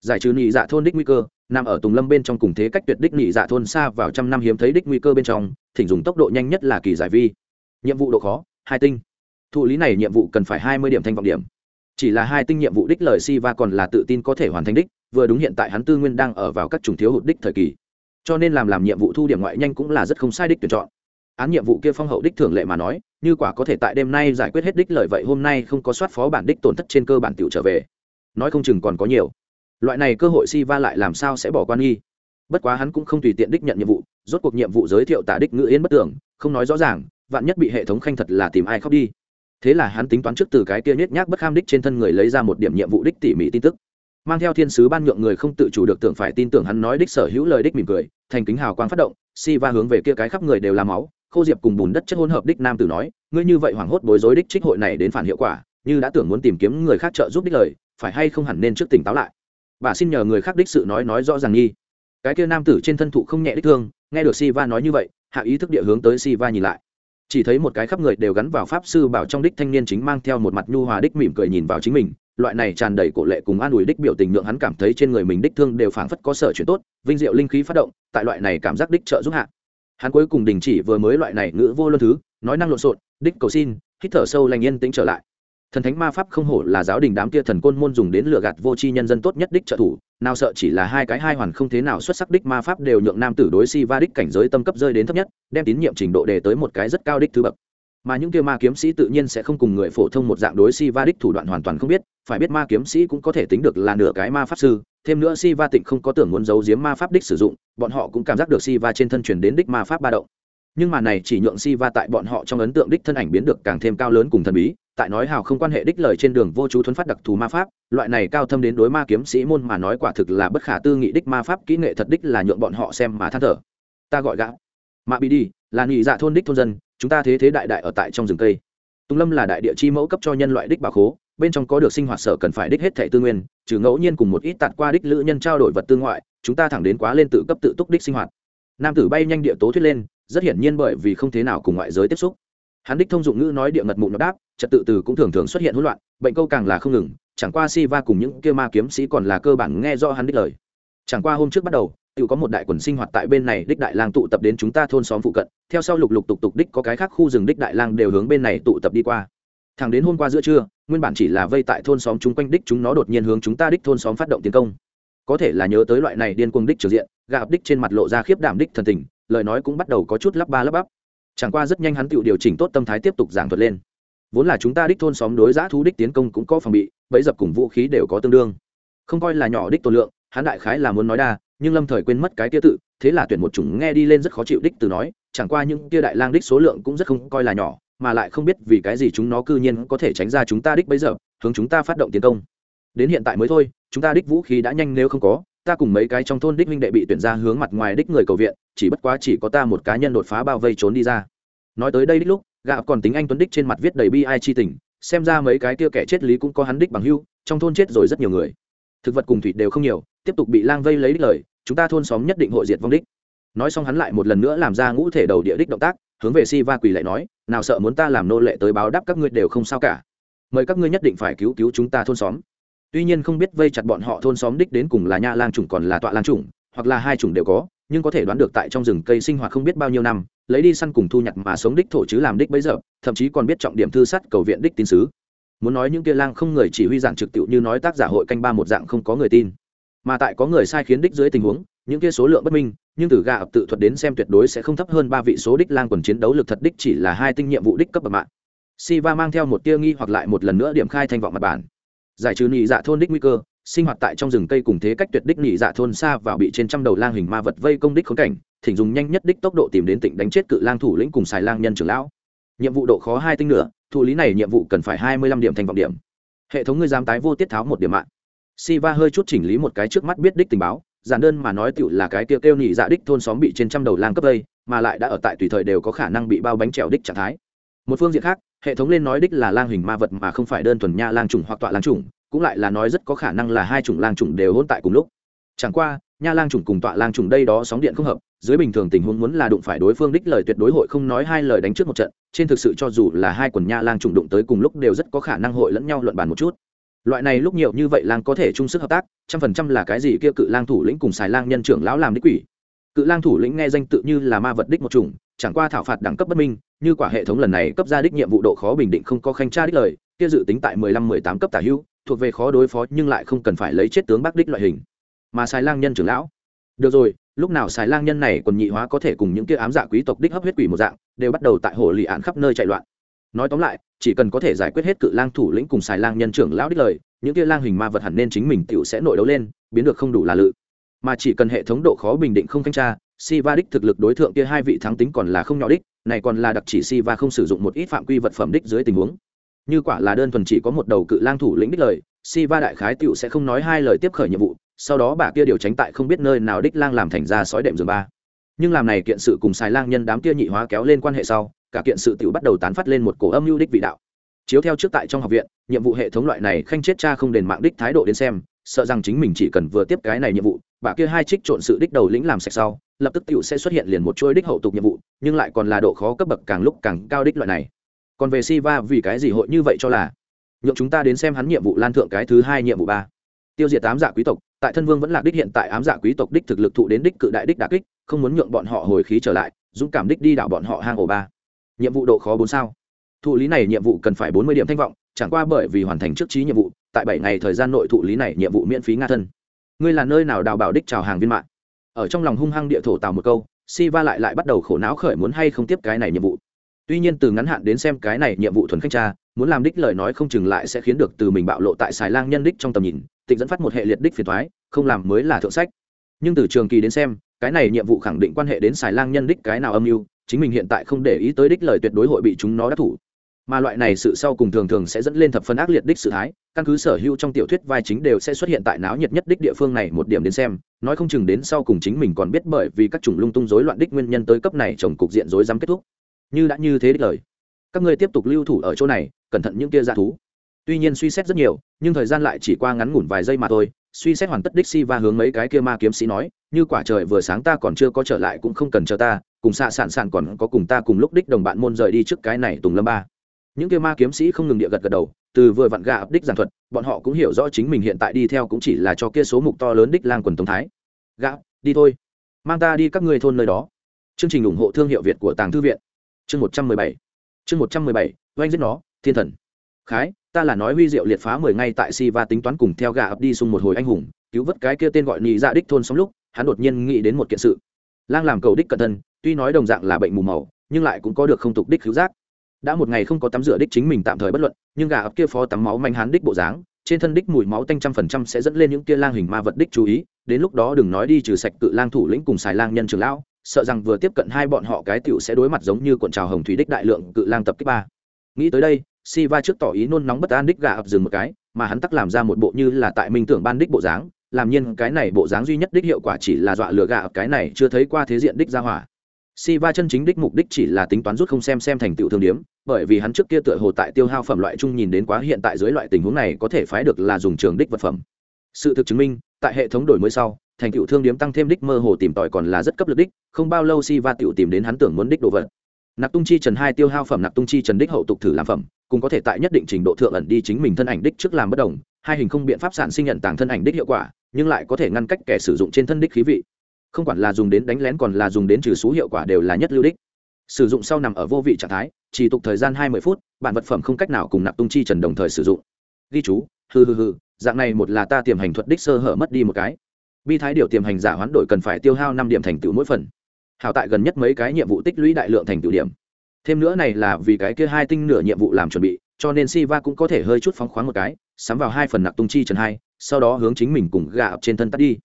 Giải trừ nhị dạ thôn đích nguy cơ nằm ở tùng lâm bên trong cùng thế cách tuyệt đích nhị dạ thôn xa vào trăm năm hiếm thấy đích nguy cơ bên trong thỉnh dùng tốc độ nhanh nhất là kỳ giải vi nhiệm vụ độ khó, hai tinh. Thụ lý này nhiệm vụ cần phải hai mươi điểm thanh vọng điểm. Chỉ là hai tinh nhiệm vụ đích lời si va còn là tự tin có thể hoàn thành đích, vừa đúng hiện tại hắn tư nguyên đang ở vào các chủng thiếu hụt đích thời kỳ. Cho nên làm làm nhiệm vụ thu điểm ngoại nhanh cũng là rất không sai đích tuyển chọn. Án nhiệm vụ kia phong hậu đích thường lệ mà nói, như quả có thể tại đêm nay giải quyết hết đích lợi vậy hôm nay không có soát phó bản đích tổn thất trên cơ bản tiểu trở về. Nói không chừng còn có nhiều. Loại này cơ hội si va lại làm sao sẽ bỏ quan nghi? Bất quá hắn cũng không tùy tiện đích nhận nhiệm vụ, rốt cuộc nhiệm vụ giới thiệu tả đích ngữ yên bất tưởng không nói rõ ràng vạn nhất bị hệ thống khanh thật là tìm ai khóc đi. Thế là hắn tính toán trước từ cái kia nhét nhác bất kham đích trên thân người lấy ra một điểm nhiệm vụ đích tỉ mỉ tin tức. Mang theo thiên sứ ban nhượng người không tự chủ được tưởng phải tin tưởng hắn nói đích sở hữu lời đích mỉm cười, thành kính hào quang phát động, si va hướng về kia cái khắp người đều làm máu, khô diệp cùng bùn đất chất hỗn hợp đích nam tử nói, ngươi như vậy hoảng hốt bối rối đích trích hội này đến phản hiệu quả, như đã tưởng muốn tìm kiếm người khác trợ giúp đích lời, phải hay không hẳn nên trước tỉnh táo lại? Bà xin nhờ người khác đích sự nói nói rõ ràng nghi. Cái kia nam tử trên thân thụ không nhẹ đích thương, nghe được si va nói như vậy, hạ ý thức địa hướng tới si va nhìn lại chỉ thấy một cái khắp người đều gắn vào pháp sư bảo trong đích thanh niên chính mang theo một mặt nhu hòa đích mỉm cười nhìn vào chính mình. Loại này tràn đầy cổ lệ cùng an ủi đích biểu tình nhượng hắn cảm thấy trên người mình đích thương đều phảng phất có sở chuyện tốt, vinh diệu linh khí phát động, tại loại này cảm giác đích trợ giúp hạ. Hắn cuối cùng đình chỉ vừa mới loại này ngữ vô luân thứ, nói năng lộn xộn, đích cầu xin, hít thở sâu lành yên tĩnh trở lại thần thánh ma pháp không hổ là giáo đình đám kia thần côn môn dùng đến lừa gạt vô tri nhân dân tốt nhất đích trợ thủ, nào sợ chỉ là hai cái hai hoàn không thế nào xuất sắc đích ma pháp đều nhượng nam tử đối si va đích cảnh giới tâm cấp rơi đến thấp nhất, đem tín nhiệm trình độ đề tới một cái rất cao đích thứ bậc. Mà những kia ma kiếm sĩ tự nhiên sẽ không cùng người phổ thông một dạng đối si va đích thủ đoạn hoàn toàn không biết, phải biết ma kiếm sĩ cũng có thể tính được là nửa cái ma pháp sư, thêm nữa si va tịnh không có tưởng muốn giấu giếm ma pháp đích sử dụng, bọn họ cũng cảm giác được si va trên thân truyền đến đích ma pháp ba động nhưng mà này chỉ nhượng si va tại bọn họ trong ấn tượng đích thân ảnh biến được càng thêm cao lớn cùng thần bí, tại nói hào không quan hệ đích lời trên đường vô chú thuấn phát đặc thù ma pháp, loại này cao thâm đến đối ma kiếm sĩ môn mà nói quả thực là bất khả tư nghị đích ma pháp kỹ nghệ thật đích là nhượng bọn họ xem mà than thở. Ta gọi gã. Mạ bị đi, là nghị dạ thôn đích thôn dân, chúng ta thế thế đại đại ở tại trong rừng cây. Tùng lâm là đại địa chi mẫu cấp cho nhân loại đích bà khố, bên trong có được sinh hoạt sở cần phải đích hết thẻ tư nguyên, trừ ngẫu nhiên cùng một ít tạt qua đích lữ nhân trao đổi vật tư ngoại, chúng ta thẳng đến quá lên tự cấp tự túc đích sinh hoạt. Nam tử bay nhanh địa tố thuyết lên rất hiển nhiên bởi vì không thế nào cùng ngoại giới tiếp xúc. Hắn đích thông dụng ngữ nói địa ngật mụn nó đáp, trật tự từ cũng thường thường xuất hiện hỗn loạn, bệnh câu càng là không ngừng, chẳng qua si va cùng những kia ma kiếm sĩ còn là cơ bản nghe do hắn đích lời. Chẳng qua hôm trước bắt đầu tự có một đại quần sinh hoạt tại bên này đích đại lang tụ tập đến chúng ta thôn xóm phụ cận, theo sau lục lục tục tục đích có cái khác khu rừng đích đại lang đều hướng bên này tụ tập đi qua. Thẳng đến hôm qua giữa trưa, nguyên bản chỉ là vây tại thôn xóm chúng quanh đích chúng nó đột nhiên hướng chúng ta đích thôn xóm phát động tiến công. Có thể là nhớ tới loại này điên cuồng đích trừ diện gạp đích trên mặt lộ ra khiếp đảm đích thần tình lời nói cũng bắt đầu có chút lắp ba lắp bắp. Chẳng qua rất nhanh hắn tự điều chỉnh tốt tâm thái tiếp tục giảng thuật lên. Vốn là chúng ta đích thôn xóm đối giã thú đích tiến công cũng có phòng bị, bẫy dập cùng vũ khí đều có tương đương. Không coi là nhỏ đích tổ lượng, hắn đại khái là muốn nói đa, nhưng lâm thời quên mất cái tia tự, thế là tuyển một chủng nghe đi lên rất khó chịu đích từ nói, chẳng qua những tia đại lang đích số lượng cũng rất không coi là nhỏ, mà lại không biết vì cái gì chúng nó cư nhiên có thể tránh ra chúng ta đích bấy giờ hướng chúng ta phát động tiến công. Đến hiện tại mới thôi, chúng ta đích vũ khí đã nhanh nếu không có ta cùng mấy cái trong thôn đích minh đệ bị tuyển ra hướng mặt ngoài đích người cầu viện, chỉ bất quá chỉ có ta một cá nhân đột phá bao vây trốn đi ra. Nói tới đây đích lúc gạ còn tính anh tuấn đích trên mặt viết đầy bi ai chi tình, xem ra mấy cái kia kẻ chết lý cũng có hắn đích bằng hưu, trong thôn chết rồi rất nhiều người. Thực vật cùng thủy đều không nhiều, tiếp tục bị lang vây lấy đích lời, chúng ta thôn xóm nhất định hội diệt vong đích. Nói xong hắn lại một lần nữa làm ra ngũ thể đầu địa đích động tác, hướng về si va quỳ lại nói, nào sợ muốn ta làm nô lệ tới báo đáp các ngươi đều không sao cả. Mời các ngươi nhất định phải cứu cứu chúng ta thôn xóm tuy nhiên không biết vây chặt bọn họ thôn xóm đích đến cùng là nha lang chủng còn là tọa lang chủng, hoặc là hai chủng đều có, nhưng có thể đoán được tại trong rừng cây sinh hoạt không biết bao nhiêu năm, lấy đi săn cùng thu nhặt mà sống đích thổ chứ làm đích bấy giờ, thậm chí còn biết trọng điểm thư sắt cầu viện đích tín sứ. Muốn nói những kia lang không người chỉ huy giảng trực tiệu như nói tác giả hội canh ba một dạng không có người tin. Mà tại có người sai khiến đích dưới tình huống, những kia số lượng bất minh, nhưng từ gà tự thuật đến xem tuyệt đối sẽ không thấp hơn ba vị số đích lang quần chiến đấu lực thật đích chỉ là hai tinh nhiệm vụ đích cấp bậc mạng. Siva mang theo một tia nghi hoặc lại một lần nữa điểm khai thanh vọng mặt bản giải trừ nhị dạ thôn đích nguy cơ, sinh hoạt tại trong rừng cây cùng thế cách tuyệt đích nhị dạ thôn xa vào bị trên trăm đầu lang hình ma vật vây công đích khốn cảnh, thỉnh dùng nhanh nhất đích tốc độ tìm đến tỉnh đánh chết cự lang thủ lĩnh cùng xài lang nhân trưởng lão. Nhiệm vụ độ khó hai tinh nữa thụ lý này nhiệm vụ cần phải hai mươi lăm điểm thành vọng điểm. Hệ thống ngươi dám tái vô tiết tháo một điểm mạng. Siva hơi chút chỉnh lý một cái trước mắt biết đích tình báo, giản đơn mà nói tựu là cái tiêu kêu nhị dạ đích thôn xóm bị trên trăm đầu lang cấp đây mà lại đã ở tại tùy thời đều có khả năng bị bao bánh trèo đích trạng thái một phương diện khác, hệ thống lên nói đích là lang hình ma vật mà không phải đơn thuần nha lang trùng hoặc tọa lang trùng cũng lại là nói rất có khả năng là hai chủng lang trùng đều hôn tại cùng lúc. Chẳng qua, nha lang trùng cùng tọa lang trùng đây đó sóng điện không hợp, dưới bình thường tình huống muốn là đụng phải đối phương đích lời tuyệt đối hội không nói hai lời đánh trước một trận, trên thực sự cho dù là hai quần nha lang trùng đụng tới cùng lúc đều rất có khả năng hội lẫn nhau luận bàn một chút. Loại này lúc nhiều như vậy lang có thể chung sức hợp tác, trăm phần trăm là cái gì kia cự lang thủ lĩnh cùng xài lang nhân trưởng lão làm đích quỷ. Cự lang thủ lĩnh nghe danh tự như là ma vật đích một chủng chẳng qua thảo phạt đẳng cấp bất minh, như quả hệ thống lần này cấp ra đích nhiệm vụ độ khó bình định không có khanh tra đích lời, kia dự tính tại mười lăm, mười tám cấp tả hữu, thuộc về khó đối phó nhưng lại không cần phải lấy chết tướng bắc đích loại hình. Mà xài lang nhân trưởng lão. Được rồi, lúc nào xài lang nhân này còn nhị hóa có thể cùng những kia ám dạ quý tộc đích hấp huyết quỷ một dạng, đều bắt đầu tại hồ lì án khắp nơi chạy loạn. Nói tóm lại, chỉ cần có thể giải quyết hết cự lang thủ lĩnh cùng xài lang nhân trưởng lão đích lời, những kia lang hình ma vật hẳn nên chính mình tiểu sẽ nội đấu lên, biến được không đủ là lự. Mà chỉ cần hệ thống độ khó bình định không thanh tra si va đích thực lực đối tượng kia hai vị thắng tính còn là không nhỏ đích, này còn là đặc chỉ si va không sử dụng một ít phạm quy vật phẩm đích dưới tình huống. Như quả là đơn thuần chỉ có một đầu cự lang thủ lĩnh đích lời si va đại khái tựu sẽ không nói hai lời tiếp khởi nhiệm vụ, sau đó bà kia điều tránh tại không biết nơi nào đích lang làm thành ra sói đệm giường ba. Nhưng làm này kiện sự cùng xài lang nhân đám kia nhị hóa kéo lên quan hệ sau, cả kiện sự tựu bắt đầu tán phát lên một cổ âm mưu đích vị đạo. Chiếu theo trước tại trong học viện, nhiệm vụ hệ thống loại này khanh chết cha không đền mạng đích thái độ đến xem, sợ rằng chính mình chỉ cần vừa tiếp cái này nhiệm vụ, bà kia hai trích trộn sự đích đầu lĩnh làm sạch sau lập tức tiểu sẽ xuất hiện liền một chuỗi đích hậu tục nhiệm vụ, nhưng lại còn là độ khó cấp bậc càng lúc càng cao đích loại này. Còn về Siva, vì cái gì hội như vậy cho là? Nhượng chúng ta đến xem hắn nhiệm vụ lan thượng cái thứ hai nhiệm vụ ba. Tiêu diệt ám dạ quý tộc, tại thân vương vẫn lạc đích hiện tại ám dạ quý tộc đích thực lực thụ đến đích cự đại đích đà kích, không muốn nhượng bọn họ hồi khí trở lại, dũng cảm đích đi đảo bọn họ hang ổ ba. Nhiệm vụ độ khó bốn sao? Thụ lý này nhiệm vụ cần phải bốn mươi điểm thanh vọng, chẳng qua bởi vì hoàn thành trước trí nhiệm vụ, tại bảy ngày thời gian nội thụ lý này nhiệm vụ miễn phí nga thân. Ngươi là nơi nào đào bảo đích chào hàng viên mạng ở trong lòng hung hăng địa thổ tào một câu, si va lại lại bắt đầu khổ não khởi muốn hay không tiếp cái này nhiệm vụ. Tuy nhiên từ ngắn hạn đến xem cái này nhiệm vụ thuần khách tra muốn làm đích lời nói không chừng lại sẽ khiến được từ mình bạo lộ tại xài lang nhân đích trong tầm nhìn tịnh dẫn phát một hệ liệt đích phiền thoái không làm mới là thượng sách. Nhưng từ trường kỳ đến xem, cái này nhiệm vụ khẳng định quan hệ đến xài lang nhân đích cái nào âm mưu, chính mình hiện tại không để ý tới đích lời tuyệt đối hội bị chúng nó đắc thủ mà loại này sự sau cùng thường thường sẽ dẫn lên thập phân ác liệt đích sự thái, căn cứ sở hữu trong tiểu thuyết vai chính đều sẽ xuất hiện tại náo nhiệt nhất đích địa phương này một điểm đến xem, nói không chừng đến sau cùng chính mình còn biết bởi vì các chủng lung tung rối loạn đích nguyên nhân tới cấp này trồng cục diện rối rắm kết thúc. Như đã như thế đích lời. Các ngươi tiếp tục lưu thủ ở chỗ này, cẩn thận những kia dạ thú. Tuy nhiên suy xét rất nhiều, nhưng thời gian lại chỉ qua ngắn ngủn vài giây mà thôi, suy xét hoàn tất đích si và hướng mấy cái kia ma kiếm sĩ nói, như quả trời vừa sáng ta còn chưa có trở lại cũng không cần chờ ta, cùng xạ sản sản còn có cùng ta cùng lúc đích đồng bạn môn rời đi trước cái này tùng lâm ba những kia ma kiếm sĩ không ngừng địa gật gật đầu, từ vừa vặn gà ập đích giảng thuật, bọn họ cũng hiểu rõ chính mình hiện tại đi theo cũng chỉ là cho kia số mục to lớn đích lang quần tống thái. Gã đi thôi. Mang ta đi các ngươi thôn nơi đó. Chương trình ủng hộ thương hiệu việt của tàng thư viện. Chương một trăm mười bảy. Chương một trăm mười bảy, oanh giết nó, thiên thần. Khái, ta là nói huy diệu liệt phá mười ngay tại si và tính toán cùng theo gà ập đi xung một hồi anh hùng, cứu vớt cái kia tên gọi nhị dạ đích thôn xong lúc, hắn đột nhiên nghĩ đến một kiện sự. Lang làm cầu đích cẩn thân, tuy nói đồng dạng là bệnh mù màu, nhưng lại cũng có được không tục đích cứu giác đã một ngày không có tắm rửa đích chính mình tạm thời bất luận, nhưng gà ấp kia phó tắm máu manh hán đích bộ dáng, trên thân đích mùi máu tanh trăm phần trăm sẽ dẫn lên những kia lang hình ma vật đích chú ý, đến lúc đó đừng nói đi trừ sạch cự lang thủ lĩnh cùng xài lang nhân trường lão, sợ rằng vừa tiếp cận hai bọn họ cái tiểu sẽ đối mặt giống như cuộn trào hồng thủy đích đại lượng cự lang tập kích ba. Nghĩ tới đây si va trước tỏ ý nôn nóng bất an đích gà ập dừng một cái, mà hắn tắc làm ra một bộ như là tại minh tưởng ban đích bộ dáng, làm nhiên cái này bộ dáng duy nhất đích hiệu quả chỉ là dọa lừa gà ập cái này chưa thấy qua thế diện đích ra hỏa si va chân chính đích mục đích chỉ là tính toán rút không xem xem thành tựu thương điếm, bởi vì hắn trước kia tựa hồ tại tiêu hao phẩm loại chung nhìn đến quá hiện tại dưới loại tình huống này có thể phái được là dùng trường đích vật phẩm. Sự thực chứng minh, tại hệ thống đổi mới sau, thành tựu thương điếm tăng thêm đích mơ hồ tìm tòi còn là rất cấp lực đích, không bao lâu si va tựu tìm đến hắn tưởng muốn đích đồ vật. Nạp tung chi trần hai tiêu hao phẩm nạp tung chi trần đích hậu tục thử làm phẩm cũng có thể tại nhất định trình độ thượng ẩn đi chính mình thân ảnh đích trước làm bất đồng, hai hình không biện pháp sản sinh nhận tàng thân ảnh đích hiệu quả, nhưng lại có thể ngăn cách kẻ sử dụng trên thân đích khí vị không quản là dùng đến đánh lén còn là dùng đến trừ số hiệu quả đều là nhất lưu đích. Sử dụng sau nằm ở vô vị trạng thái, chỉ tục thời gian hai mươi phút, bản vật phẩm không cách nào cùng nạp tung chi trần đồng thời sử dụng. Ghi chú, hừ hừ hừ, dạng này một là ta tiềm hành thuật đích sơ hở mất đi một cái. Bi thái điều tiềm hành giả hoán đổi cần phải tiêu hao năm điểm thành tựu mỗi phần. Hảo tại gần nhất mấy cái nhiệm vụ tích lũy đại lượng thành tựu điểm. Thêm nữa này là vì cái kia hai tinh nửa nhiệm vụ làm chuẩn bị, cho nên Siva cũng có thể hơi chút phóng khoáng một cái, sắm vào hai phần nạp tung chi trần hai, sau đó hướng chính mình cùng gà ập trên thân tắt đi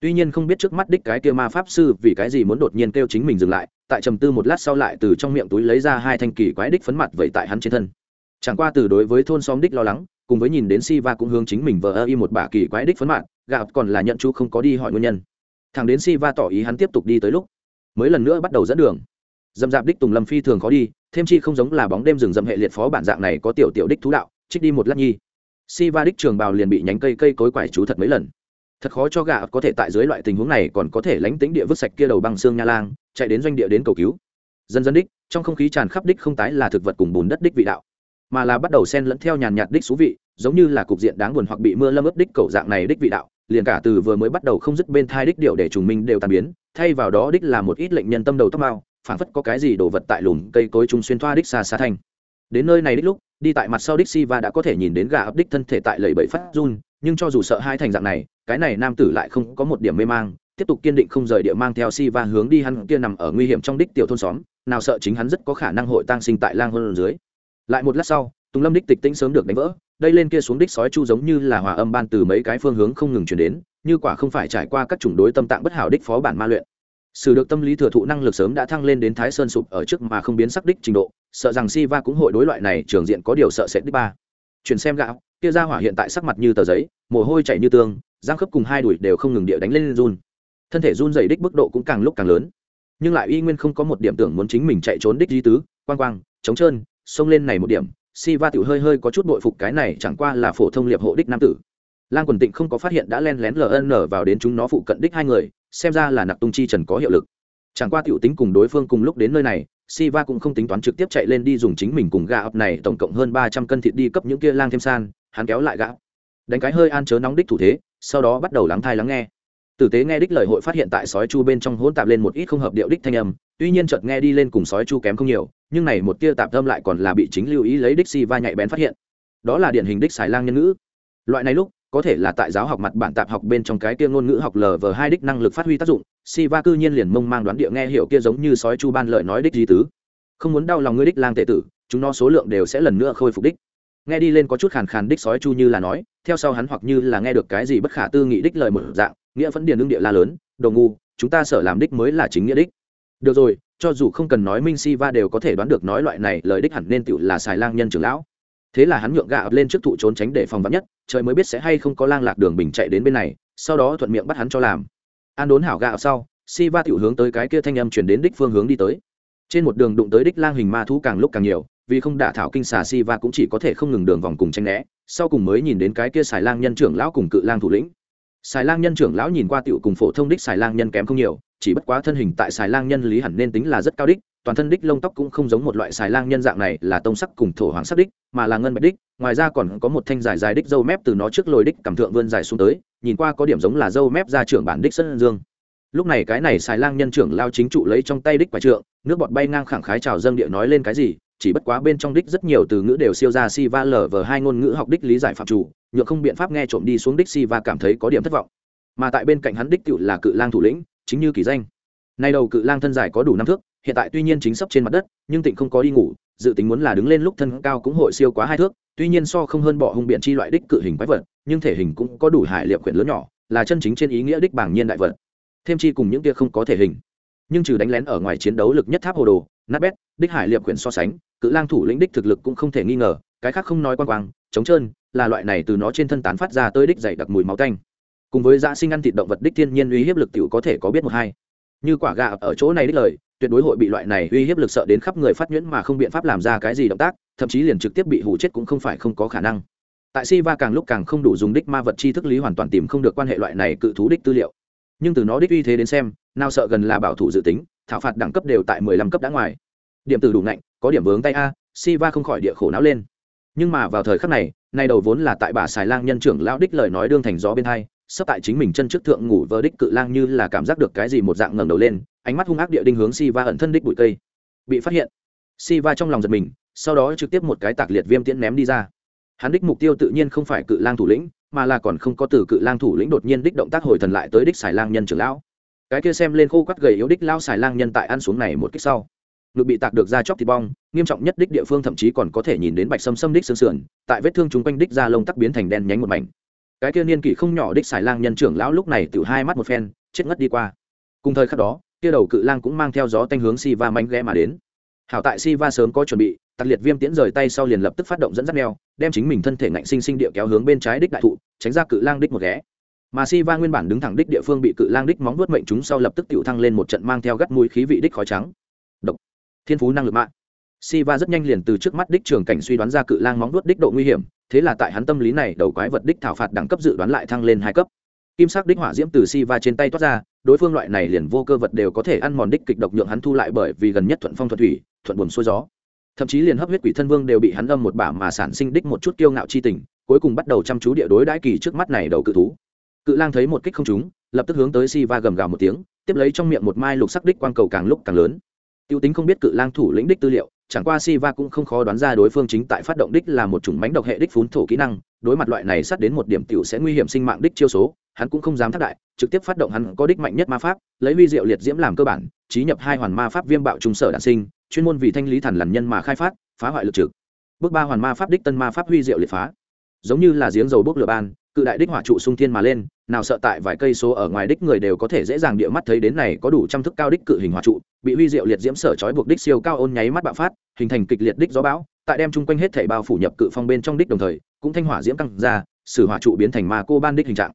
tuy nhiên không biết trước mắt đích cái kia ma pháp sư vì cái gì muốn đột nhiên kêu chính mình dừng lại, tại trầm tư một lát sau lại từ trong miệng túi lấy ra hai thanh kỳ quái đích phấn mặt vậy tại hắn trên thân. Chẳng qua từ đối với thôn xóm đích lo lắng, cùng với nhìn đến si va cũng hướng chính mình vờ ơ y một bả kỳ quái đích phấn mặt gạo còn là nhận chú không có đi hỏi nguyên nhân. Thằng đến si va tỏ ý hắn tiếp tục đi tới lúc, mới lần nữa bắt đầu dẫn đường. Dầm dạp đích tùng lâm phi thường khó đi, thêm chi không giống là bóng đêm rừng rậm hệ liệt phó bản dạng này có tiểu tiểu đích thú đạo, trích đi một lát nhi. Si va đích trường bào liền bị nhánh cây cây cối quải chú thật mấy lần thật khó cho gà có thể tại dưới loại tình huống này còn có thể lánh tính địa vứt sạch kia đầu băng xương nha lang, chạy đến doanh địa đến cầu cứu. Dần dần đích, trong không khí tràn khắp đích không tái là thực vật cùng bùn đất đích vị đạo, mà là bắt đầu xen lẫn theo nhàn nhạt đích xú vị, giống như là cục diện đáng buồn hoặc bị mưa lâm ướt đích cầu dạng này đích vị đạo, liền cả từ vừa mới bắt đầu không dứt bên thai đích điệu để trùng minh đều tàn biến, thay vào đó đích là một ít lệnh nhân tâm đầu tóc mao phảng phất có cái gì đổ vật tại lùm cây cối trung xuyên thoa đích xa xa thanh đến nơi này đích lúc, đi tại mặt sau đích si và đã có thể nhìn đến gà ấp đích thân thể tại lầy bẫy phát run, nhưng cho dù sợ hai thành dạng này cái này nam tử lại không có một điểm mê mang, tiếp tục kiên định không rời địa mang theo si và hướng đi hắn kia nằm ở nguy hiểm trong đích tiểu thôn xóm, nào sợ chính hắn rất có khả năng hội tăng sinh tại lang hơn dưới. Lại một lát sau, tùng lâm đích tịch tĩnh sớm được đánh vỡ, đây lên kia xuống đích sói chu giống như là hòa âm ban từ mấy cái phương hướng không ngừng chuyển đến, như quả không phải trải qua các chủng đối tâm tạng bất hảo đích phó bản ma luyện. Sử được tâm lý thừa thụ năng lực sớm đã thăng lên đến thái sơn sụp ở trước mà không biến sắc đích trình độ, sợ rằng si va cũng hội đối loại này trường diện có điều sợ sệt đích ba. Chuyển xem gạo kia ra hỏa hiện tại sắc mặt như tờ giấy, mồ hôi chảy như tương giang khớp cùng hai đùi đều không ngừng địa đánh lên run. Thân thể run dày đích mức độ cũng càng lúc càng lớn. Nhưng lại y nguyên không có một điểm tưởng muốn chính mình chạy trốn đích di tứ quang quang chống trơn xông lên này một điểm si va tiểu hơi hơi có chút bội phục cái này chẳng qua là phổ thông liệp hộ đích nam tử. Lan quần tịnh không có phát hiện đã len lén ln vào đến chúng nó phụ cận đích hai người xem ra là nặc tung chi trần có hiệu lực. Chẳng qua tiểu tính cùng đối phương cùng lúc đến nơi này Siva cũng không tính toán trực tiếp chạy lên đi dùng chính mình cùng gà ấp này tổng cộng hơn ba trăm cân thịt đi cấp những kia lang thêm san, hắn kéo lại gã. Đánh cái hơi an chớ nóng đích thủ thế, sau đó bắt đầu lắng thai lắng nghe. Tử tế nghe đích lời hội phát hiện tại sói chu bên trong hỗn tạp lên một ít không hợp điệu đích thanh âm, tuy nhiên chợt nghe đi lên cùng sói chu kém không nhiều nhưng này một tia tạm tâm lại còn là bị chính lưu ý lấy đích si va nhạy bén phát hiện. Đó là điển hình đích xài lang nhân ngữ. Loại này lúc có thể là tại giáo học mặt bản tạp học bên trong cái kia ngôn ngữ học lv hai đích năng lực phát huy tác dụng si va cư nhiên liền mông mang đoán địa nghe hiểu kia giống như sói chu ban lợi nói đích di tứ. Không muốn đau lòng ngươi đích lang tệ tử chúng nó số lượng đều sẽ lần nữa khôi phục đích. Nghe đi lên có chút khàn khàn đích sói chu như là nói theo sau hắn hoặc như là nghe được cái gì bất khả tư nghị đích lời một dạng, nghĩa vẫn điền lương địa la lớn, đồ ngu, chúng ta sợ làm đích mới là chính nghĩa đích. Được rồi, cho dù không cần nói minh si va đều có thể đoán được nói loại này lời đích hẳn nên tựu là xài lang nhân trưởng lão. Thế là hắn nhượng gạ ập lên trước thụ trốn tránh để phòng vắn nhất, trời mới biết sẽ hay không có lang lạc đường bình chạy đến bên này, sau đó thuận miệng bắt hắn cho làm. An đốn hảo gạ ập sau, si va tựu hướng tới cái kia thanh âm chuyển đến đích phương hướng đi tới. Trên một đường đụng tới đích lang hình ma thú càng lúc càng nhiều, vì không đả thảo kinh xà si va cũng chỉ có thể không ngừng đường vòng cùng tranh né sau cùng mới nhìn đến cái kia xài lang nhân trưởng lão cùng cự lang thủ lĩnh. Xài lang nhân trưởng lão nhìn qua tiểu cùng phổ thông đích xài lang nhân kém không nhiều, chỉ bất quá thân hình tại xài lang nhân lý hẳn nên tính là rất cao đích, toàn thân đích lông tóc cũng không giống một loại xài lang nhân dạng này là tông sắc cùng thổ hoàng sắc đích, mà là ngân bạch đích, ngoài ra còn có một thanh dài dài đích dâu mép từ nó trước lồi đích cảm thượng vươn dài xuống tới, nhìn qua có điểm giống là dâu mép ra trưởng bản đích sân dương. Lúc này cái này xài lang nhân trưởng lao chính trụ lấy trong tay đích quả trượng, nước bọt bay ngang khẳng khái chào dâng địa nói lên cái gì chỉ bất quá bên trong đích rất nhiều từ ngữ đều siêu ra si va lở vờ hai ngôn ngữ học đích lý giải phạm chủ, nhượng không biện pháp nghe trộm đi xuống đích si va cảm thấy có điểm thất vọng. Mà tại bên cạnh hắn đích cựu là cự lang thủ lĩnh, chính như kỳ danh. Nay đầu cự lang thân dài có đủ năm thước, hiện tại tuy nhiên chính sấp trên mặt đất, nhưng tịnh không có đi ngủ, dự tính muốn là đứng lên lúc thân cao cũng hội siêu quá hai thước, tuy nhiên so không hơn bỏ hung biện chi loại đích cự hình quái vật, nhưng thể hình cũng có đủ hải liệu quyển lớn nhỏ, là chân chính trên ý nghĩa đích bảng nhiên đại vật. Thêm chi cùng những kia không có thể hình. Nhưng trừ đánh lén ở ngoài chiến đấu lực nhất tháp hồ đồ, nát bét, đích hải liệp quyển so sánh cự lang thủ lĩnh đích thực lực cũng không thể nghi ngờ, cái khác không nói quan quang, trống trơn, là loại này từ nó trên thân tán phát ra tới đích dày đặc mùi máu tanh. Cùng với dã sinh ăn thịt động vật đích thiên nhiên uy hiếp lực tiểu có thể có biết một hai. Như quả gà ở chỗ này đích lời, tuyệt đối hội bị loại này uy hiếp lực sợ đến khắp người phát nhuyễn mà không biện pháp làm ra cái gì động tác, thậm chí liền trực tiếp bị hủ chết cũng không phải không có khả năng. Tại si va càng lúc càng không đủ dùng đích ma vật chi thức lý hoàn toàn tìm không được quan hệ loại này cự thú đích tư liệu. Nhưng từ nó đích uy thế đến xem, nào sợ gần là bảo thủ dự tính, thảo phạt đẳng cấp đều tại mười lăm cấp đã ngoài. Điểm từ đủ ngạnh có điểm vướng tay a si va không khỏi địa khổ não lên. Nhưng mà vào thời khắc này, nay đầu vốn là tại bà xài lang nhân trưởng lão đích lời nói đương thành gió bên hai, sắp tại chính mình chân trước thượng ngủ vờ đích cự lang như là cảm giác được cái gì một dạng ngẩng đầu lên, ánh mắt hung ác địa đinh hướng si va ẩn thân đích bụi cây. Bị phát hiện si va trong lòng giật mình, sau đó trực tiếp một cái tạc liệt viêm tiễn ném đi ra. Hắn đích mục tiêu tự nhiên không phải cự lang thủ lĩnh, mà là còn không có từ cự lang thủ lĩnh đột nhiên đích động tác hồi thần lại tới đích xài lang nhân trưởng lão. Cái kia xem lên khô quắt gầy yếu đích lao xài lang nhân tại ăn xuống này một cách sau ngực bị tạc được ra chóc thịt bong, nghiêm trọng nhất đích địa phương thậm chí còn có thể nhìn đến bạch sâm sâm đích xương sườn, tại vết thương chúng quanh đích da lông tắc biến thành đen nhánh một mảnh. Cái kia niên kỷ không nhỏ đích xài lang nhân trưởng lão lúc này tự hai mắt một phen, chết ngất đi qua. Cùng thời khắc đó, kia đầu cự lang cũng mang theo gió tanh hướng si va mánh ghé mà đến. Hảo tại si va sớm có chuẩn bị, tặc liệt viêm tiễn rời tay sau liền lập tức phát động dẫn dắt neo đem chính mình thân thể ngạnh sinh sinh địa kéo hướng bên trái đích đại thụ, tránh ra cự lang đích một ghé. Mà si va nguyên bản đứng thẳng đích địa phương bị cự lang đích móng vuốt mệnh chúng sau lập tức tiểu thăng lên một trận mang theo gắt mũi khí vị đích khói trắng thiên phú năng lực mạng. Siva rất nhanh liền từ trước mắt đích trường cảnh suy đoán ra cự lang móng vuốt đích độ nguy hiểm, thế là tại hắn tâm lý này đầu quái vật đích thảo phạt đẳng cấp dự đoán lại thăng lên hai cấp. Kim sắc đích hỏa diễm từ Siva trên tay toát ra, đối phương loại này liền vô cơ vật đều có thể ăn mòn đích kịch độc nhượng hắn thu lại bởi vì gần nhất thuận phong thuận thủy, thuận buồm xuôi gió. Thậm chí liền hấp huyết quỷ thân vương đều bị hắn âm một bả mà sản sinh đích một chút kiêu ngạo chi tình, cuối cùng bắt đầu chăm chú địa đối đãi kỳ trước mắt này đầu cự thú. Cự lang thấy một kích không trúng, lập tức hướng tới Siva gầm gào một tiếng, tiếp lấy trong miệng một mai lục sắc đích quang cầu càng lúc càng lớn tiêu tính không biết cự lang thủ lĩnh đích tư liệu, chẳng qua si va cũng không khó đoán ra đối phương chính tại phát động đích là một chủng mánh độc hệ đích phún thổ kỹ năng, đối mặt loại này sát đến một điểm tiểu sẽ nguy hiểm sinh mạng đích chiêu số, hắn cũng không dám thác đại trực tiếp phát động hắn có đích mạnh nhất ma pháp, lấy huy diệu liệt diễm làm cơ bản, trí nhập hai hoàn ma pháp viêm bạo trung sở đạn sinh, chuyên môn vì thanh lý thần lần nhân mà khai phát, phá hoại lực trực. Bước ba hoàn ma pháp đích tân ma pháp huy diệu liệt phá. Giống như là giếng dầu bốc lửa ban cự đại đích hỏa trụ sung thiên mà lên, nào sợ tại vài cây số ở ngoài đích người đều có thể dễ dàng địa mắt thấy đến này có đủ trăm thức cao đích cự hình hỏa trụ, bị huy diệu liệt diễm sở trói buộc đích siêu cao ôn nháy mắt bạo phát, hình thành kịch liệt đích gió bão, tại đem chung quanh hết thể bao phủ nhập cự phong bên trong đích đồng thời, cũng thanh hỏa diễm căng ra, sử hỏa trụ biến thành ma cô ban đích hình trạng.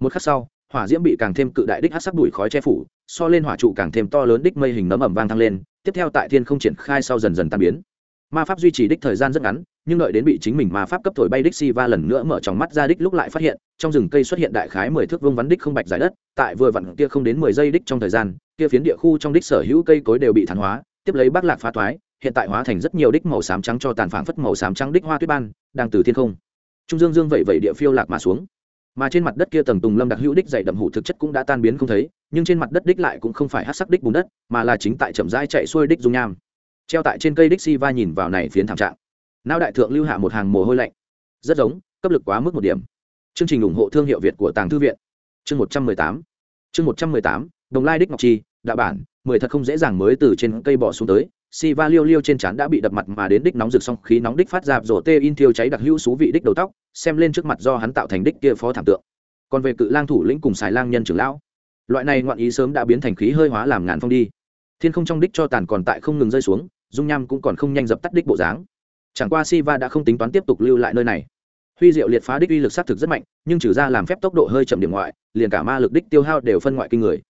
Một khắc sau, hỏa diễm bị càng thêm cự đại đích hát sắc đuổi khói che phủ, so lên hỏa trụ càng thêm to lớn đích mây hình nấm ẩm vang thăng lên, tiếp theo tại thiên không triển khai sau dần dần tan biến. Ma pháp duy trì đích thời gian rất ngắn nhưng đợi đến bị chính mình ma pháp cấp thổi bay đích si va lần nữa mở tròng mắt ra đích lúc lại phát hiện, trong rừng cây xuất hiện đại khái mười thước vương vắn đích không bạch giải đất, tại vừa vặn kia không đến mười giây đích trong thời gian, kia phiến địa khu trong đích sở hữu cây cối đều bị thản hóa, tiếp lấy bác lạc phá thoái hiện tại hóa thành rất nhiều đích màu xám trắng cho tàn phảng phất màu xám trắng đích hoa tuyết ban, đang từ thiên không. Trung dương dương vậy vậy địa phiêu lạc mà xuống. Mà trên mặt đất kia tầng tùng lâm đặc hữu đích dày đậm hủ thực chất cũng đã tan biến không thấy, nhưng trên mặt đất đích lại cũng không phải hát sắc đích bùn đất, mà là chính tại chậm rãi chạy xuôi đích dung nham. Treo tại trên cây đích si va nhìn vào này phiến thảm trạng não đại thượng lưu hạ một hàng mồ hôi lạnh. Rất giống, cấp lực quá mức một điểm. Chương trình ủng hộ thương hiệu việt của tàng thư viện. Chương một trăm mười tám. Chương một trăm mười tám, đồng lai đích ngọc chi, đạo bản, mười thật không dễ dàng mới từ trên cây bỏ xuống tới. Si va liêu liêu trên trán đã bị đập mặt mà đến đích nóng rực xong khí nóng đích phát ra rổ tê in thiêu cháy đặc hữu xú vị đích đầu tóc, xem lên trước mặt do hắn tạo thành đích kia phó thảm tượng. Còn về cự lang thủ lĩnh cùng xài lang nhân trưởng lão, loại này ngoạn ý sớm đã biến thành khí hơi hóa làm ngàn phong đi. Thiên không trong đích cho tàn còn tại không ngừng rơi xuống, dung nham cũng còn không nhanh dập tắt đích bộ dáng chẳng qua si va đã không tính toán tiếp tục lưu lại nơi này. Huy diệu liệt phá đích uy lực xác thực rất mạnh, nhưng trừ ra làm phép tốc độ hơi chậm điểm ngoại, liền cả ma lực đích tiêu hao đều phân ngoại kinh người.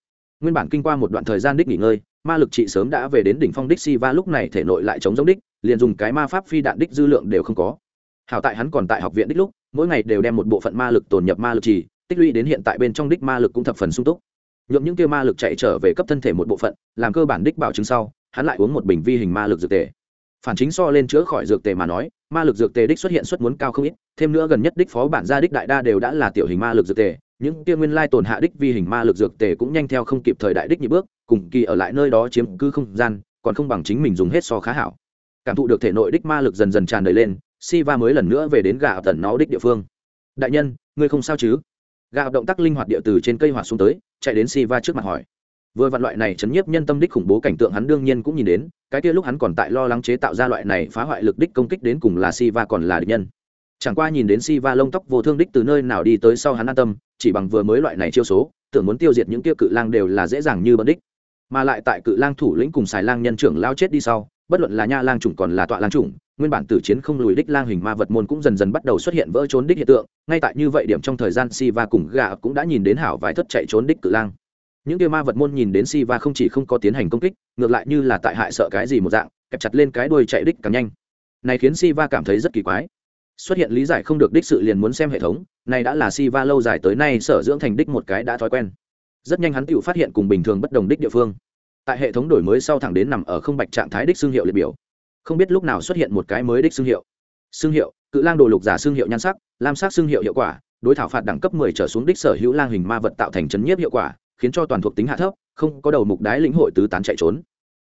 Nguyên bản kinh qua một đoạn thời gian đích nghỉ ngơi, ma lực trị sớm đã về đến đỉnh phong đích si va lúc này thể nội lại chống giống đích, liền dùng cái ma pháp phi đạn đích dư lượng đều không có. Hảo tại hắn còn tại học viện đích lúc, mỗi ngày đều đem một bộ phận ma lực tồn nhập ma lực trì, tích lũy đến hiện tại bên trong đích ma lực cũng thập phần sung túc. Nhuộm những kia ma lực chạy trở về cấp thân thể một bộ phận, làm cơ bản đích bảo chứng sau, hắn lại uống một bình vi hình ma lực dược tề phản chính so lên chữa khỏi dược tề mà nói, ma lực dược tề đích xuất hiện suất muốn cao không ít, thêm nữa gần nhất đích phó bản gia đích đại đa đều đã là tiểu hình ma lực dược tề, những kia nguyên lai tổn hạ đích vi hình ma lực dược tề cũng nhanh theo không kịp thời đại đích nhị bước, cùng kỳ ở lại nơi đó chiếm cứ không gian, còn không bằng chính mình dùng hết so khá hảo. Cảm thụ được thể nội đích ma lực dần dần tràn đầy lên si va mới lần nữa về đến gà tần nó đích địa phương. Đại nhân, ngươi không sao chứ? Gà động tác linh hoạt địa từ trên cây hoạt xuống tới, chạy đến si va trước mặt hỏi vừa vặn loại này chấn nhiếp nhân tâm đích khủng bố cảnh tượng hắn đương nhiên cũng nhìn đến, cái kia lúc hắn còn tại lo lắng chế tạo ra loại này phá hoại lực đích công kích đến cùng là si va còn là địch nhân. Chẳng qua nhìn đến si va lông tóc vô thương đích từ nơi nào đi tới sau hắn an tâm, chỉ bằng vừa mới loại này chiêu số, tưởng muốn tiêu diệt những kia cự lang đều là dễ dàng như bận đích. Mà lại tại cự lang thủ lĩnh cùng xài lang nhân trưởng lao chết đi sau, bất luận là nha lang chủng còn là tọa lang chủng, nguyên bản tử chiến không lùi đích lang hình ma vật môn cũng dần dần bắt đầu xuất hiện vỡ trốn đích hiện tượng, ngay tại như vậy điểm trong thời gian si va cùng gà cũng đã nhìn đến hảo vài thất chạy trốn đích cự lang những kia ma vật môn nhìn đến si va không chỉ không có tiến hành công kích, ngược lại như là tại hại sợ cái gì một dạng, kẹp chặt lên cái đuôi chạy đích càng nhanh. Này khiến si va cảm thấy rất kỳ quái. Xuất hiện lý giải không được đích sự liền muốn xem hệ thống, này đã là si va lâu dài tới nay sở dưỡng thành đích một cái đã thói quen. Rất nhanh hắn tự phát hiện cùng bình thường bất đồng đích địa phương. Tại hệ thống đổi mới sau thẳng đến nằm ở không bạch trạng thái đích xương hiệu liệt biểu. Không biết lúc nào xuất hiện một cái mới đích xương hiệu. Xương hiệu, cự lang đồ lục giả xương hiệu nhan sắc, lam sắc xương hiệu hiệu quả, đối thảo phạt đẳng cấp 10 trở xuống đích sở hữu lang hình ma vật tạo thành chấn nhiếp hiệu quả khiến cho toàn thuộc tính hạ thấp không có đầu mục đái lĩnh hội tứ tán chạy trốn.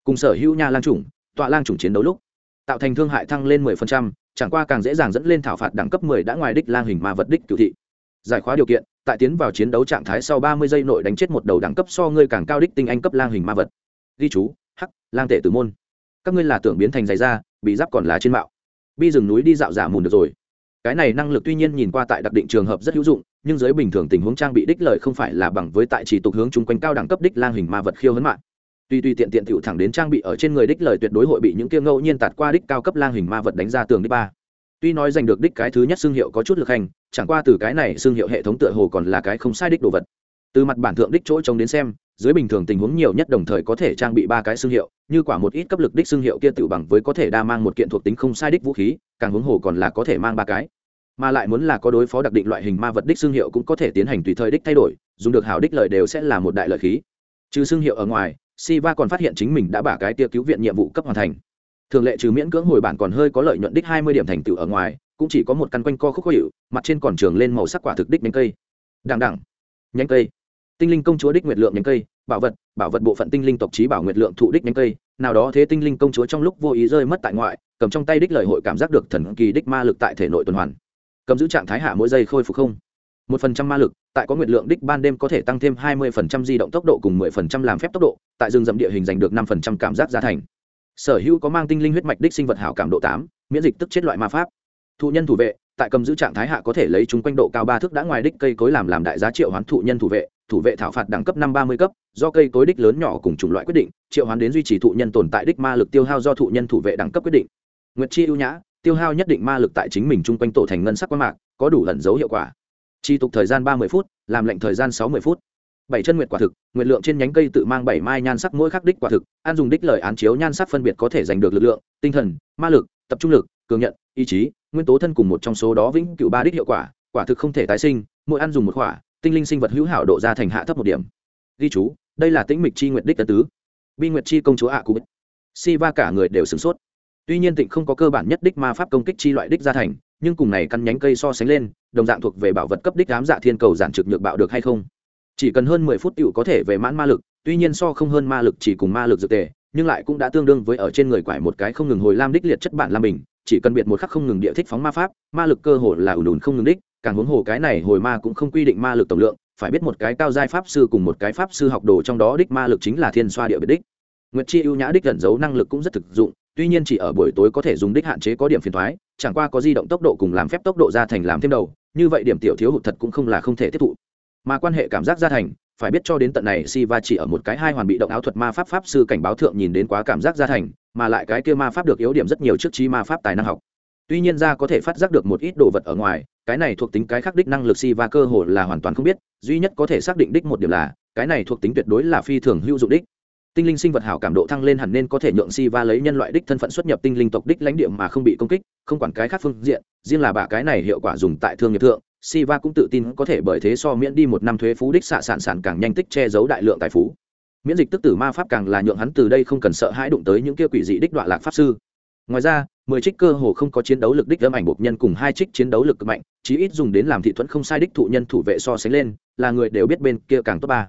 Cùng sở hữu nha lang chủng tọa lang chủng chiến đấu lúc tạo thành thương hại thăng lên 10%, chẳng qua càng dễ dàng dẫn lên thảo phạt đẳng cấp 10 đã ngoài đích lang hình ma vật đích cửu thị. Giải khóa điều kiện tại tiến vào chiến đấu trạng thái sau 30 giây nội đánh chết một đầu đẳng cấp so ngươi càng cao đích tinh anh cấp lang hình ma vật. Ghi chú hắc lang tệ tử môn. Các ngươi là tưởng biến thành giày da bị giáp còn là trên mạo. Bi rừng núi đi dạo giả mùn được rồi cái này năng lực tuy nhiên nhìn qua tại đặc định trường hợp rất hữu dụng, nhưng dưới bình thường tình huống trang bị đích lợi không phải là bằng với tại chỉ tục hướng chung quanh cao đẳng cấp đích lang hình ma vật khiêu hấn mạng. Tuy tuy tiện tiện tiểu thẳng đến trang bị ở trên người đích lời tuyệt đối hội bị những kia ngẫu nhiên tạt qua đích cao cấp lang hình ma vật đánh ra tường đích ba. Tuy nói giành được đích cái thứ nhất xương hiệu có chút lực hành, chẳng qua từ cái này xương hiệu hệ thống tựa hồ còn là cái không sai đích đồ vật. Từ mặt bản thượng đích chỗ trông đến xem, dưới bình thường tình huống nhiều nhất đồng thời có thể trang bị ba cái xương hiệu, như quả một ít cấp lực đích xương hiệu kia tự bằng với có thể đa mang một kiện thuộc tính không sai đích vũ khí, càng huống hồ còn là có thể mang ba cái mà lại muốn là có đối phó đặc định loại hình ma vật đích xương hiệu cũng có thể tiến hành tùy thời đích thay đổi, dùng được hảo đích lợi đều sẽ là một đại lợi khí. Trừ xương hiệu ở ngoài, Siva còn phát hiện chính mình đã bả cái tia cứu viện nhiệm vụ cấp hoàn thành. Thường lệ trừ miễn cưỡng hồi bản còn hơi có lợi nhuận đích hai mươi điểm thành tựu ở ngoài, cũng chỉ có một căn quanh co khúc khó hiệu mặt trên còn trường lên màu sắc quả thực đích nhánh cây. Đằng đẳng nhánh cây. Tinh linh công chúa đích nguyệt lượng nhánh cây, bảo vật bảo vật bộ phận tinh linh tộc trí bảo nguyệt lượng thụ đích nhánh cây. Nào đó thế tinh linh công chúa trong lúc vô ý rơi mất tại ngoại, cầm trong tay đích lời hội cảm giác được thần kỳ đích ma lực tại thể nội tuần hoàn cầm giữ trạng thái hạ mỗi giây khôi phục không? Một phần trăm ma lực, tại có nguyệt lượng đích ban đêm có thể tăng thêm hai mươi phần trăm di động tốc độ cùng mười phần trăm làm phép tốc độ, tại rừng rậm địa hình giành được năm phần trăm cảm giác gia thành. Sở hữu có mang tinh linh huyết mạch đích sinh vật hảo cảm độ tám, miễn dịch tức chết loại ma pháp. Thụ nhân thủ vệ, tại cầm giữ trạng thái hạ có thể lấy chúng quanh độ cao ba thước đã ngoài đích cây cối làm làm đại giá triệu hoán thụ nhân thủ vệ thủ vệ thảo phạt đẳng cấp năm ba mươi cấp, do cây cối đích lớn nhỏ cùng chủng loại quyết định, triệu hoán đến duy trì thụ nhân tồn tại đích ma lực tiêu hao do thụ nhân thủ vệ đẳng cấp quyết định. Nguyệt chi ưu nhã tiêu hao nhất định ma lực tại chính mình chung quanh tổ thành ngân sắc quang mạc, có đủ lẩn giấu hiệu quả. Chi tục thời gian ba mươi phút, làm lệnh thời gian sáu mươi phút. Bảy chân nguyệt quả thực nguyện lượng trên nhánh cây tự mang bảy mai nhan sắc mỗi khắc đích quả thực, an dùng đích lời án chiếu nhan sắc phân biệt có thể giành được lực lượng, tinh thần, ma lực, tập trung lực, cường nhận, ý chí, nguyên tố thân cùng một trong số đó vĩnh cựu ba đích hiệu quả quả thực không thể tái sinh, mỗi ăn dùng một quả, tinh linh sinh vật hữu hảo độ ra thành hạ thấp một điểm. Ghi chú, đây là tĩnh mịch chi nguyệt đích tân tứ. Bi nguyệt chi công chúa ạ à cú si va cả người đều sửng sốt tuy nhiên tịnh không có cơ bản nhất đích ma pháp công kích chi loại đích gia thành, nhưng cùng này căn nhánh cây so sánh lên, đồng dạng thuộc về bảo vật cấp đích ám dạ thiên cầu giản trực nhược bạo được hay không? Chỉ cần hơn mười phút t có thể về mãn ma lực, tuy nhiên so không hơn ma lực chỉ cùng ma lực dược tề, nhưng lại cũng đã tương đương với ở trên người quải một cái không ngừng hồi lam đích liệt chất bản lam bình, chỉ cần biệt một khắc không ngừng địa thích phóng ma pháp, ma lực cơ hồ là ủn ủn không ngừng đích, càng huống hồ cái này hồi ma cũng không quy định ma lực tổng lượng, phải biết một cái cao giai pháp sư cùng một cái pháp sư học đồ trong đó đích ma lực chính là thiên xoa địa biệt đích. Nguyệt chi ưu nhã đích gần giấu năng lực cũng rất thực dụng tuy nhiên chỉ ở buổi tối có thể dùng đích hạn chế có điểm phiền thoái, chẳng qua có di động tốc độ cùng làm phép tốc độ ra thành làm thêm đầu, như vậy điểm tiểu thiếu hụt thật cũng không là không thể tiếp thụ. Mà quan hệ cảm giác gia thành, phải biết cho đến tận này si va chỉ ở một cái hai hoàn bị động áo thuật ma pháp pháp sư cảnh báo thượng nhìn đến quá cảm giác gia thành, mà lại cái kia ma pháp được yếu điểm rất nhiều trước trí ma pháp tài năng học. Tuy nhiên ra có thể phát giác được một ít đồ vật ở ngoài, cái này thuộc tính cái khác đích năng lực si va cơ hồ là hoàn toàn không biết, duy nhất có thể xác định đích một điểm là, cái này thuộc tính tuyệt đối là phi thường hữu dụng đích tinh linh sinh vật hảo cảm độ thăng lên hẳn nên có thể nhượng si va lấy nhân loại đích thân phận xuất nhập tinh linh tộc đích lãnh địa mà không bị công kích không quản cái khác phương diện riêng là bà cái này hiệu quả dùng tại thương nghiệp thượng Siva cũng tự tin có thể bởi thế so miễn đi một năm thuế phú đích xạ sản sản càng nhanh tích che giấu đại lượng tài phú. Miễn dịch tức tử ma pháp càng là nhượng hắn từ đây không cần sợ hãi đụng tới những kia quỷ dị đích đoạn lạc pháp sư. Ngoài ra, mười trích cơ hồ không có chiến đấu lực đích âm ảnh bộc nhân cùng hai trích chiến đấu lực mạnh, chí ít dùng đến làm thị thuẫn không sai đích thụ nhân thủ vệ so sánh lên, là người đều biết bên kia càng tốt ba.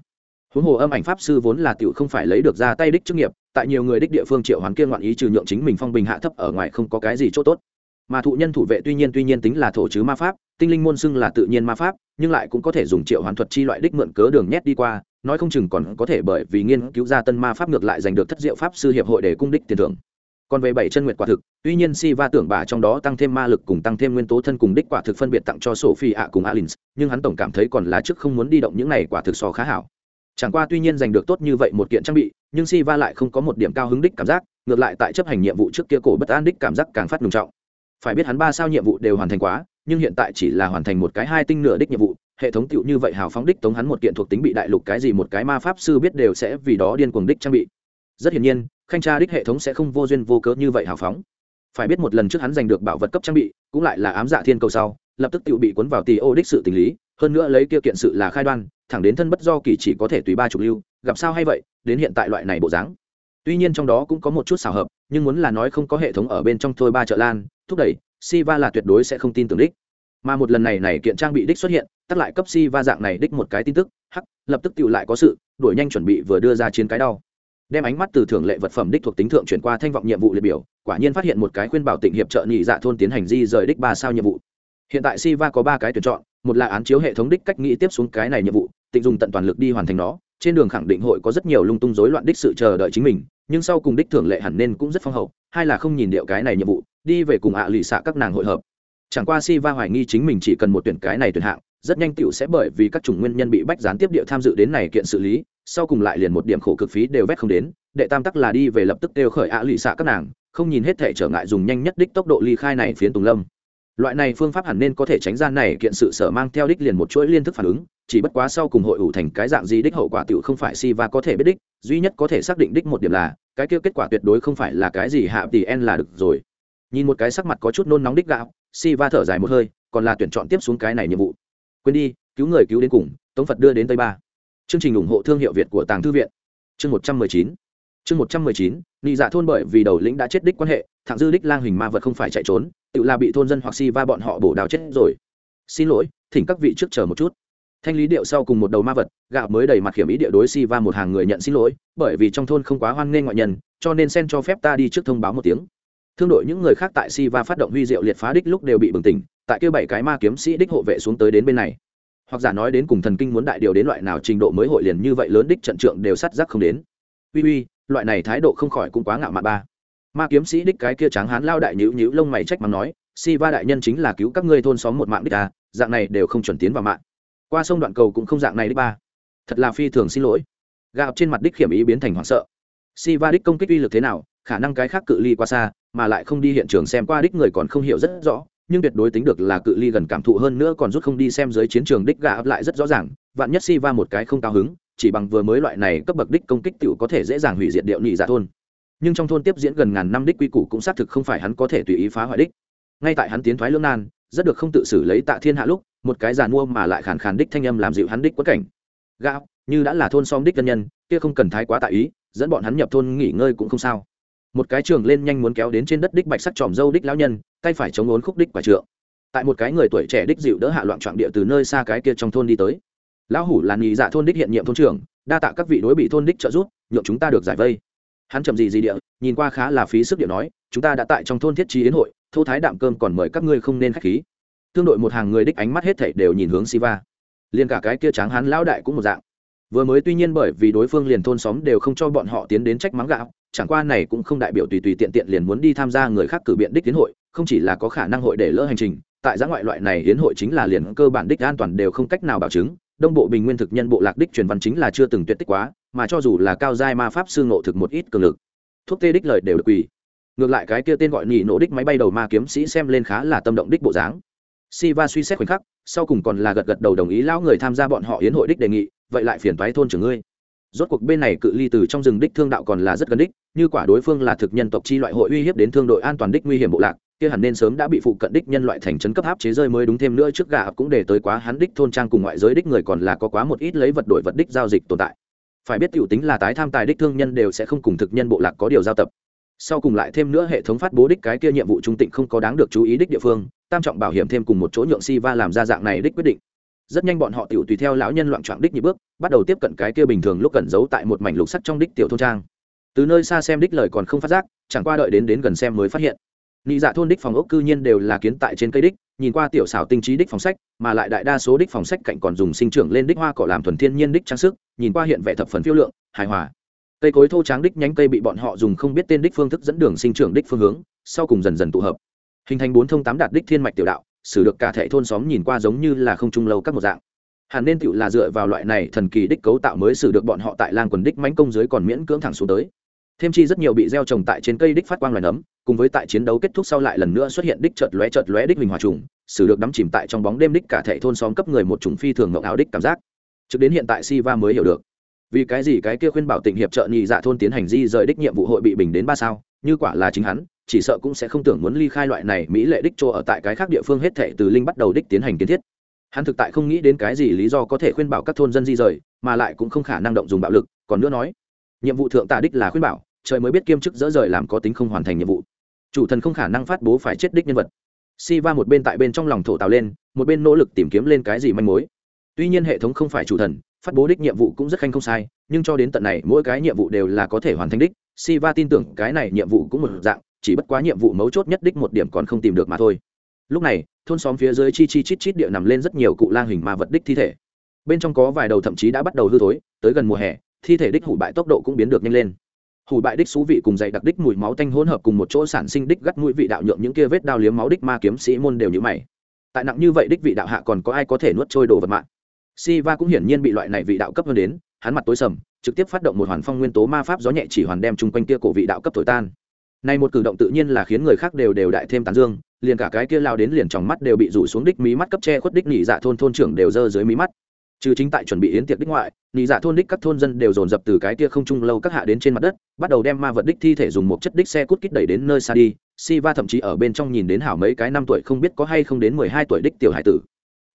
Huống hồ âm ảnh pháp sư vốn là tiểu không phải lấy được ra tay đích chức nghiệp, tại nhiều người đích địa phương triệu hoán kia ngoạn ý trừ nhượng chính mình phong bình hạ thấp ở ngoài không có cái gì chỗ tốt. Mà thụ nhân thủ vệ tuy nhiên tuy nhiên tính là thổ chứ ma pháp tinh linh môn xưng là tự nhiên ma pháp nhưng lại cũng có thể dùng triệu hoán thuật chi loại đích mượn cớ đường nhét đi qua nói không chừng còn có thể bởi vì nghiên cứu ra tân ma pháp ngược lại giành được thất diệu pháp sư hiệp hội để cung đích tiền thưởng. Còn về bảy chân nguyệt quả thực tuy nhiên si va tưởng bà trong đó tăng thêm ma lực cùng tăng thêm nguyên tố thân cùng đích quả thực phân biệt tặng cho sophie ạ cùng alin nhưng hắn tổng cảm thấy còn lá trước không muốn đi động những này quả thực so khá hảo chẳng qua tuy nhiên giành được tốt như vậy một kiện trang bị, nhưng si va lại không có một điểm cao hứng đích cảm giác, ngược lại tại chấp hành nhiệm vụ trước kia cổ bất an đích cảm giác càng phát ngừng trọng. Phải biết hắn ba sao nhiệm vụ đều hoàn thành quá, nhưng hiện tại chỉ là hoàn thành một cái hai tinh nửa đích nhiệm vụ, hệ thống tựu như vậy hào phóng đích tống hắn một kiện thuộc tính bị đại lục cái gì một cái ma pháp sư biết đều sẽ vì đó điên cuồng đích trang bị. Rất hiển nhiên, khanh tra đích hệ thống sẽ không vô duyên vô cớ như vậy hào phóng. Phải biết một lần trước hắn giành được bảo vật cấp trang bị, cũng lại là ám dạ thiên cầu sau, lập tức tựu bị cuốn vào tì ô đích sự tình lý, hơn nữa lấy kia kiện sự là khai đoan thẳng đến thân bất do kỳ chỉ có thể tùy ba chục lưu gặp sao hay vậy đến hiện tại loại này bộ dáng tuy nhiên trong đó cũng có một chút xảo hợp nhưng muốn là nói không có hệ thống ở bên trong thôi ba chợ lan thúc đẩy Siva là tuyệt đối sẽ không tin tưởng đích. Mà một lần này này kiện trang bị đích xuất hiện, tắt lại cấp Siva dạng này đích một cái tin tức, hắc, lập tức tự lại có sự, đuổi nhanh chuẩn bị vừa đưa ra chiến cái đau. Đem ánh mắt từ thưởng lệ vật phẩm đích thuộc tính thượng chuyển qua thanh vọng nhiệm vụ liệt biểu, quả nhiên phát hiện một cái khuyên bảo tỉnh hiệp trợ nhị dạ thôn tiến hành di rời đích ba sao nhiệm vụ. Hiện tại Siva có ba cái tuyển chọn, một là án chiếu hệ thống đích cách nghĩ tiếp xuống cái này nhiệm vụ, tịnh dùng tận toàn lực đi hoàn thành nó, trên đường khẳng định hội có rất nhiều lung tung rối loạn đích sự chờ đợi chính mình, nhưng sau cùng đích thưởng lệ hẳn nên cũng rất phong hậu, Hay là không nhìn điệu cái này nhiệm vụ, đi về cùng ạ à lì xạ các nàng hội hợp. Chẳng qua si va hoài nghi chính mình chỉ cần một tuyển cái này tuyển hạng rất nhanh tựu sẽ bởi vì các chủng nguyên nhân bị bách gián tiếp địa tham dự đến này kiện xử lý sau cùng lại liền một điểm khổ cực phí đều vét không đến đệ tam tắc là đi về lập tức đều khởi ạ à lì xạ các nàng không nhìn hết thể trở ngại dùng nhanh nhất đích tốc độ ly khai này phiến tùng lâm. Loại này phương pháp hẳn nên có thể tránh gian này kiện sự sở mang theo đích liền một chuỗi liên thức phản ứng chỉ bất quá sau cùng hội ủ thành cái dạng gì đích hậu quả tiểu không phải si va có thể biết đích, duy nhất có thể xác định đích một điểm là, cái kia kết quả tuyệt đối không phải là cái gì hạ tỷ en là được rồi. Nhìn một cái sắc mặt có chút nôn nóng đích gạo, si va thở dài một hơi, còn là tuyển chọn tiếp xuống cái này nhiệm vụ. Quên đi, cứu người cứu đến cùng, tống phật đưa đến tây ba. Chương trình ủng hộ thương hiệu việt của tàng thư viện. Chương một trăm mười chín. Chương một trăm mười chín, nị dạ thôn bởi vì đầu lĩnh đã chết đích quan hệ, thẳng dư đích lang hình ma vật không phải chạy trốn, tự là bị thôn dân hoặc si va bọn họ bổ đào chết rồi. Xin lỗi, thỉnh các vị trước chờ một chút thanh lý điệu sau cùng một đầu ma vật, gạo mới đầy mặt hiểm ý địa đối si va một hàng người nhận xin lỗi, bởi vì trong thôn không quá hoan nghênh ngoại nhân, cho nên sen cho phép ta đi trước thông báo một tiếng. Thương đội những người khác tại si va phát động huy diệu liệt phá đích lúc đều bị bừng tỉnh, tại kêu bảy cái ma kiếm sĩ đích hộ vệ xuống tới đến bên này. Hoặc giả nói đến cùng thần kinh muốn đại điều đến loại nào trình độ mới hội liền như vậy lớn đích trận trượng đều sắt rắc không đến. Uy uy, loại này thái độ không khỏi cũng quá ngạo mạn ba. Ma kiếm sĩ đích cái kia tráng hán lao đại nhữ nhữ lông mày trách mắng nói si va đại nhân chính là cứu các ngươi thôn xóm một mạng đích à dạng này đều không chuẩn tiến vào mạng qua sông đoạn cầu cũng không dạng này đích ba. Thật là phi thường xin lỗi. Gạo trên mặt đích khiểm ý biến thành hoảng sợ. Si va đích công kích uy lực thế nào, khả năng cái khác cự ly qua xa, mà lại không đi hiện trường xem qua đích người còn không hiểu rất rõ, nhưng tuyệt đối tính được là cự ly gần cảm thụ hơn nữa còn rút không đi xem dưới chiến trường đích gà ấp lại rất rõ ràng, vạn nhất si va một cái không cao hứng, chỉ bằng vừa mới loại này cấp bậc đích công kích t có thể dễ dàng hủy diệt điệu nhị dạ thôn. Nhưng trong thôn tiếp diễn gần ngàn năm đích quy củ cũng xác thực không phải hắn có thể tùy ý phá hoại đích. Ngay tại hắn tiến thoái lưỡng nan, rất được không tự xử lấy tạ thiên hạ lúc một cái giàn mua mà lại khàn khàn đích thanh âm làm dịu hắn đích quất cảnh. Gạo, như đã là thôn xóm đích nhân nhân, kia không cần thái quá tại ý, dẫn bọn hắn nhập thôn nghỉ ngơi cũng không sao. Một cái trường lên nhanh muốn kéo đến trên đất đích bạch sắc tròm dâu đích lão nhân, tay phải chống ốn khúc đích quả trượng. Tại một cái người tuổi trẻ đích dịu đỡ hạ loạn trọng địa từ nơi xa cái kia trong thôn đi tới. Lão hủ là nghỉ dạ thôn đích hiện nhiệm thôn trưởng, đa tạ các vị đối bị thôn đích trợ giúp, nhượng chúng ta được giải vây. Hắn chậm gì gì địa, nhìn qua khá là phí sức địa nói, chúng ta đã tại trong thôn thiết trí yến hội, thô thái đạm cơm còn mời các ngươi không nên khách khí tương đội một hàng người đích ánh mắt hết thảy đều nhìn hướng siva. Liền cả cái kia tráng hắn lão đại cũng một dạng. Vừa mới tuy nhiên bởi vì đối phương liền thôn xóm đều không cho bọn họ tiến đến trách mắng gạo, chẳng qua này cũng không đại biểu tùy tùy tiện tiện liền muốn đi tham gia người khác cử biện đích tiến hội, không chỉ là có khả năng hội để lỡ hành trình, tại giã ngoại loại này hiến hội chính là liền cơ bản đích an toàn đều không cách nào bảo chứng, đông bộ bình nguyên thực nhân bộ lạc đích truyền văn chính là chưa từng tuyệt tích quá, mà cho dù là cao giai ma pháp sư ngộ thực một ít cường lực, thuốc tê đích lời đều được quỳ. Ngược lại cái kia tên gọi nhị nổ đích máy bay đầu ma kiếm sĩ xem lên khá là tâm động đích bộ dáng. Siva suy xét khoảnh khắc, sau cùng còn là gật gật đầu đồng ý lão người tham gia bọn họ yến hội đích đề nghị, vậy lại phiền toái thôn trưởng ngươi. Rốt cuộc bên này cự ly từ trong rừng đích thương đạo còn là rất gần đích, như quả đối phương là thực nhân tộc chi loại hội uy hiếp đến thương đội an toàn đích nguy hiểm bộ lạc, kia hẳn nên sớm đã bị phụ cận đích nhân loại thành trấn cấp áp chế rơi mới đúng thêm nữa trước gà cũng để tới quá hắn đích thôn trang cùng ngoại giới đích người còn là có quá một ít lấy vật đổi vật đích giao dịch tồn tại. Phải biết tiểu tính là tái tham tài đích thương nhân đều sẽ không cùng thực nhân bộ lạc có điều giao tập sau cùng lại thêm nữa hệ thống phát bố đích cái kia nhiệm vụ trung tịnh không có đáng được chú ý đích địa phương tam trọng bảo hiểm thêm cùng một chỗ nhượng si va làm ra dạng này đích quyết định. Rất nhanh bọn họ tiểu tùy theo lão nhân loạn trọng đích nhị bước, bắt đầu tiếp cận cái kia bình thường lúc cẩn giấu tại một mảnh lục sắt trong đích tiểu thôn trang. Từ nơi xa xem đích lời còn không phát giác, chẳng qua đợi đến đến gần xem mới phát hiện. Nị dạ thôn đích phòng ốc cư nhiên đều là kiến tại trên cây đích, nhìn qua tiểu xảo tinh trí đích phòng sách, mà lại đại đa số đích phòng sách cạnh còn dùng sinh trưởng lên đích hoa cỏ làm thuần thiên nhiên đích trang sức, nhìn qua hiện vẻ thập phần phiêu lượng, hài hòa. Cây cối thô tráng đích nhánh cây bị bọn họ dùng không biết tên đích phương thức dẫn đường sinh trưởng đích phương hướng, sau cùng dần dần tụ hợp hình thành bốn thông tám đạt đích thiên mạch tiểu đạo, xử được cả thể thôn xóm nhìn qua giống như là không trung lâu các một dạng. Hẳn nên tựu là dựa vào loại này thần kỳ đích cấu tạo mới xử được bọn họ tại lang quần đích mánh công dưới còn miễn cưỡng thẳng xuống tới. Thêm chi rất nhiều bị gieo trồng tại trên cây đích phát quang loài nấm, cùng với tại chiến đấu kết thúc sau lại lần nữa xuất hiện đích chợt lóe chợt lóe đích hình hòa trùng, xử được đắm chìm tại trong bóng đêm đích cả thể thôn xóm cấp người một trùng phi thường ngộng áo đích cảm giác. Trực đến hiện tại si va mới hiểu được. Vì cái gì cái kia khuyên bảo tịnh hiệp trợ nhị dạ thôn tiến hành di rời đích nhiệm vụ hội bị bình đến ba sao? Như quả là chính hắn, chỉ sợ cũng sẽ không tưởng muốn ly khai loại này mỹ lệ đích chỗ ở tại cái khác địa phương hết thệ từ linh bắt đầu đích tiến hành kiến thiết. Hắn thực tại không nghĩ đến cái gì lý do có thể khuyên bảo các thôn dân di rời, mà lại cũng không khả năng động dùng bạo lực, còn nữa nói, nhiệm vụ thượng tạ đích là khuyên bảo, trời mới biết kiêm chức dỡ rời làm có tính không hoàn thành nhiệm vụ. Chủ thần không khả năng phát bố phải chết đích nhân vật. Si va một bên tại bên trong lòng thổ tào lên, một bên nỗ lực tìm kiếm lên cái gì manh mối. Tuy nhiên hệ thống không phải chủ thần, phát bố đích nhiệm vụ cũng rất khanh không sai, nhưng cho đến tận này, mỗi cái nhiệm vụ đều là có thể hoàn thành đích Siva tin tưởng cái này nhiệm vụ cũng một dạng chỉ bất quá nhiệm vụ mấu chốt nhất đích một điểm còn không tìm được mà thôi. Lúc này thôn xóm phía dưới chi chi chít chít địa nằm lên rất nhiều cụ lang hình ma vật đích thi thể. Bên trong có vài đầu thậm chí đã bắt đầu hư thối tới gần mùa hè thi thể đích hủ bại tốc độ cũng biến được nhanh lên. Hủ bại đích xú vị cùng dày đặc đích mùi máu tanh hỗn hợp cùng một chỗ sản sinh đích gắt mũi vị đạo nhượng những kia vết đao liếm máu đích ma kiếm sĩ môn đều như mày. Tại nặng như vậy đích vị đạo hạ còn có ai có thể nuốt trôi đồ vật mạng? Siva cũng hiển nhiên bị loại này vị đạo cấp hơn đến, hắn mặt tối sầm, trực tiếp phát động một hoàn phong nguyên tố ma pháp gió nhẹ chỉ hoàn đem chung quanh kia cổ vị đạo cấp thổi tan. Này một cử động tự nhiên là khiến người khác đều đều đại thêm tán dương, liền cả cái kia lao đến liền trong mắt đều bị rủ xuống đích mí mắt cấp che khuất đích nhị dạ thôn thôn trưởng đều dơ dưới mí mắt. Trừ chính tại chuẩn bị yến tiệc đích ngoại, nhị dạ thôn đích các thôn dân đều dồn dập từ cái kia không trung lâu các hạ đến trên mặt đất, bắt đầu đem ma vật đích thi thể dùng một chất đích xe cút kít đẩy đến nơi xa đi. Siva thậm chí ở bên trong nhìn đến hảo mấy cái năm tuổi không biết có hay không đến mười hai tuổi đích tiểu hải tử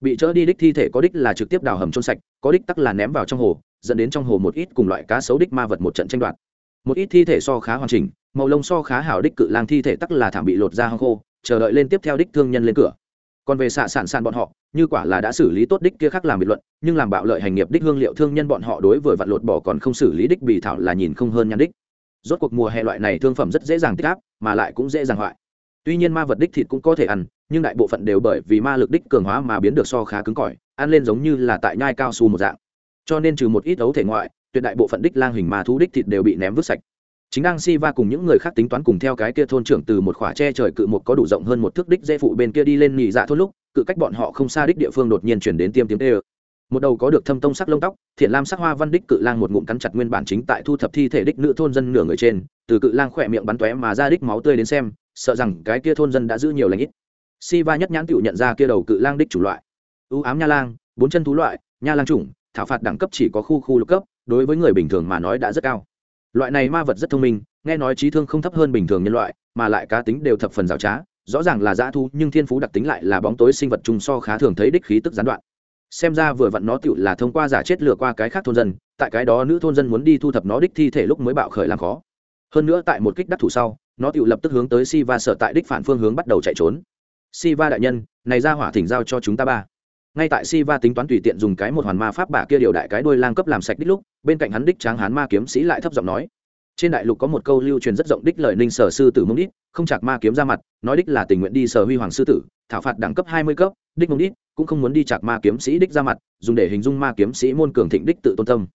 bị chỡ đi đích thi thể có đích là trực tiếp đào hầm chôn sạch có đích tắc là ném vào trong hồ dẫn đến trong hồ một ít cùng loại cá sấu đích ma vật một trận tranh đoạt. Một ít thi thể so khá hoàn chỉnh, màu lông so khá hảo đích cự lang thi thể tắc là thảm bị lột ra hang khô, chờ đợi lên tiếp theo đích thương nhân lên cửa. Còn về xạ sản sản bọn họ, như quả là đã xử lý tốt đích kia khác làm biệt luận, nhưng làm bạo lợi hành nghiệp đích hương liệu thương nhân bọn họ đối với vặn lột bỏ còn không xử lý đích bị thảo là nhìn không hơn nhan đích. Rốt cuộc mùa hè loại này thương phẩm rất dễ dàng tích áp, mà lại cũng dễ dàng hoại. Tuy nhiên ma vật đích thịt cũng có thể ăn, nhưng đại bộ phận đều bởi vì ma lực đích cường hóa mà biến được so khá cứng cỏi, ăn lên giống như là tại nhai cao su một dạng cho nên trừ một ít ấu thể ngoại, tuyệt đại bộ phận đích lang hình mà thú đích thịt đều bị ném vứt sạch. Chính đang si va cùng những người khác tính toán cùng theo cái kia thôn trưởng từ một khỏa tre trời cự một có đủ rộng hơn một thước đích dễ phụ bên kia đi lên nhị dạ thôn lúc, cự cách bọn họ không xa đích địa phương đột nhiên chuyển đến tiêm tiếng tê ơ. Một đầu có được thâm tông sắc lông tóc, thiện lam sắc hoa văn đích cự lang một ngụm cắn chặt nguyên bản chính tại thu thập thi thể đích nữ thôn dân nửa người trên, từ cự lang khỏe miệng bắn tóe mà ra đích máu tươi đến xem, sợ rằng cái kia thôn dân đã giữ nhiều lãnh ít. Si va nhất nhãn tựu nhận ra kia đầu cự lang đích chủ loại. Ưu ám nha lang, bốn chân thú loại, nha lang chủng thảo phạt đẳng cấp chỉ có khu khu lục cấp, đối với người bình thường mà nói đã rất cao. Loại này ma vật rất thông minh, nghe nói trí thương không thấp hơn bình thường nhân loại, mà lại cá tính đều thập phần rào trá, rõ ràng là dã thu nhưng thiên phú đặc tính lại là bóng tối sinh vật chung so khá thường thấy đích khí tức gián đoạn. Xem ra vừa vặn nó tựu là thông qua giả chết lừa qua cái khác thôn dân, tại cái đó nữ thôn dân muốn đi thu thập nó đích thi thể lúc mới bạo khởi làm khó. Hơn nữa tại một kích đắc thủ sau, nó tựu lập tức hướng tới si va sở tại đích phản phương hướng bắt đầu chạy trốn. Si va đại nhân, này ra hỏa thỉnh giao cho chúng ta ba ngay tại Siva tính toán tùy tiện dùng cái một hoàn ma pháp bả kia điều đại cái đuôi lang cấp làm sạch đích lúc, bên cạnh hắn đích tráng hán ma kiếm sĩ lại thấp giọng nói. Trên đại lục có một câu lưu truyền rất rộng đích lời ninh sở sư tử mông đít, không chạc ma kiếm ra mặt, nói đích là tình nguyện đi sở huy hoàng sư tử, thảo phạt đẳng cấp hai mươi cấp, đích mông đít, cũng không muốn đi chạc ma kiếm sĩ đích ra mặt, dùng để hình dung ma kiếm sĩ môn cường thịnh đích tự tôn tâm.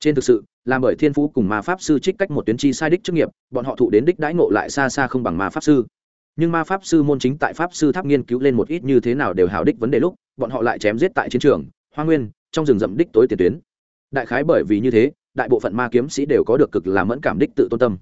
Trên thực sự, làm bởi thiên phú cùng ma pháp sư trích cách một tuyến chi sai đích chức nghiệp, bọn họ thụ đến đích đãi ngộ lại xa xa không bằng ma pháp sư nhưng ma pháp sư môn chính tại pháp sư tháp nghiên cứu lên một ít như thế nào đều hào đích vấn đề lúc, bọn họ lại chém giết tại chiến trường, hoa nguyên, trong rừng rậm đích tối tiền tuyến. Đại khái bởi vì như thế, đại bộ phận ma kiếm sĩ đều có được cực làm mẫn cảm đích tự tôn tâm.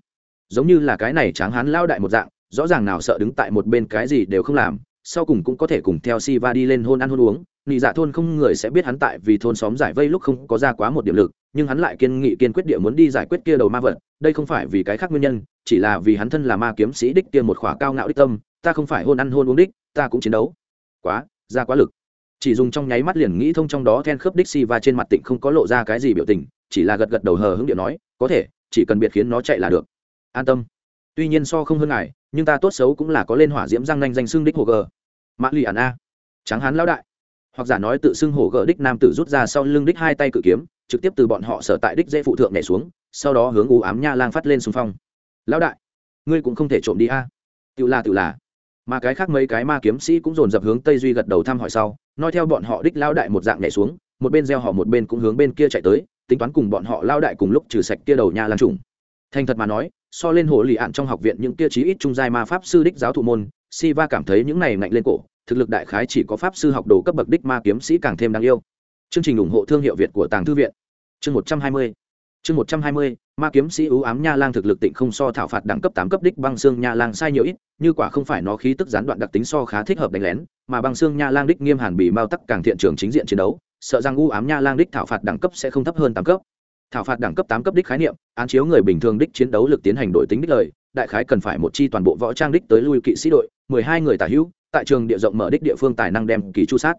Giống như là cái này tráng hán lao đại một dạng, rõ ràng nào sợ đứng tại một bên cái gì đều không làm, sau cùng cũng có thể cùng theo si va đi lên hôn ăn hôn uống nị dạ thôn không người sẽ biết hắn tại vì thôn xóm giải vây lúc không có ra quá một điểm lực, nhưng hắn lại kiên nghị kiên quyết địa muốn đi giải quyết kia đầu ma vật, đây không phải vì cái khác nguyên nhân, chỉ là vì hắn thân là ma kiếm sĩ đích kia một khỏa cao ngạo đích tâm, ta không phải hôn ăn hôn uống đích, ta cũng chiến đấu. Quá, ra quá lực. Chỉ dùng trong nháy mắt liền nghĩ thông trong đó then khớp đích si và trên mặt tịnh không có lộ ra cái gì biểu tình, chỉ là gật gật đầu hờ hững điện nói, có thể, chỉ cần biệt khiến nó chạy là được. An tâm. Tuy nhiên so không hơn ngài, nhưng ta tốt xấu cũng là có lên hỏa diễm răng nanh danh xương đích hồ gờ. Mã lì ản a. Tráng hán lão đại hoặc giả nói tự xưng hổ gỡ đích nam tử rút ra sau lưng đích hai tay cự kiếm, trực tiếp từ bọn họ sở tại đích dễ phụ thượng nhảy xuống, sau đó hướng u ám nha lang phát lên xung phong. Lão đại, ngươi cũng không thể trộm đi a. Tự là tự là. Mà cái khác mấy cái ma kiếm sĩ cũng dồn dập hướng tây duy gật đầu thăm hỏi sau, nói theo bọn họ đích lão đại một dạng nhảy xuống, một bên gieo họ một bên cũng hướng bên kia chạy tới, tính toán cùng bọn họ lao đại cùng lúc trừ sạch kia đầu nha lang trùng thành thật mà nói, so lên hồ lì ạn trong học viện những kia chí ít trung giai ma pháp sư đích giáo thụ môn si va cảm thấy những này ngạnh lên cổ thực lực đại khái chỉ có pháp sư học đồ cấp bậc đích ma kiếm sĩ càng thêm đáng yêu. Chương trình ủng hộ thương hiệu việt của tàng thư viện. Chương một trăm hai mươi. Chương một trăm hai mươi, ma kiếm sĩ ưu ám nha lang thực lực tịnh không so thảo phạt đẳng cấp tám cấp đích băng xương nha lang sai nhiều ít, như quả không phải nó khí tức gián đoạn đặc tính so khá thích hợp đánh lén, mà băng xương nha lang đích nghiêm hàn bị mao tắc càng thiện trường chính diện chiến đấu, sợ rằng u ám nha lang đích thảo phạt đẳng cấp sẽ không thấp hơn tám cấp. Thảo phạt đẳng cấp tám cấp đích khái niệm, án chiếu người bình thường đích chiến đấu lực tiến hành đổi tính đích lời, đại khái cần phải một chi toàn bộ võ trang đích tới lui kỵ sĩ đội, mười hai người tả hữu tại trường địa rộng mở đích địa phương tài năng đem kỳ chu sát.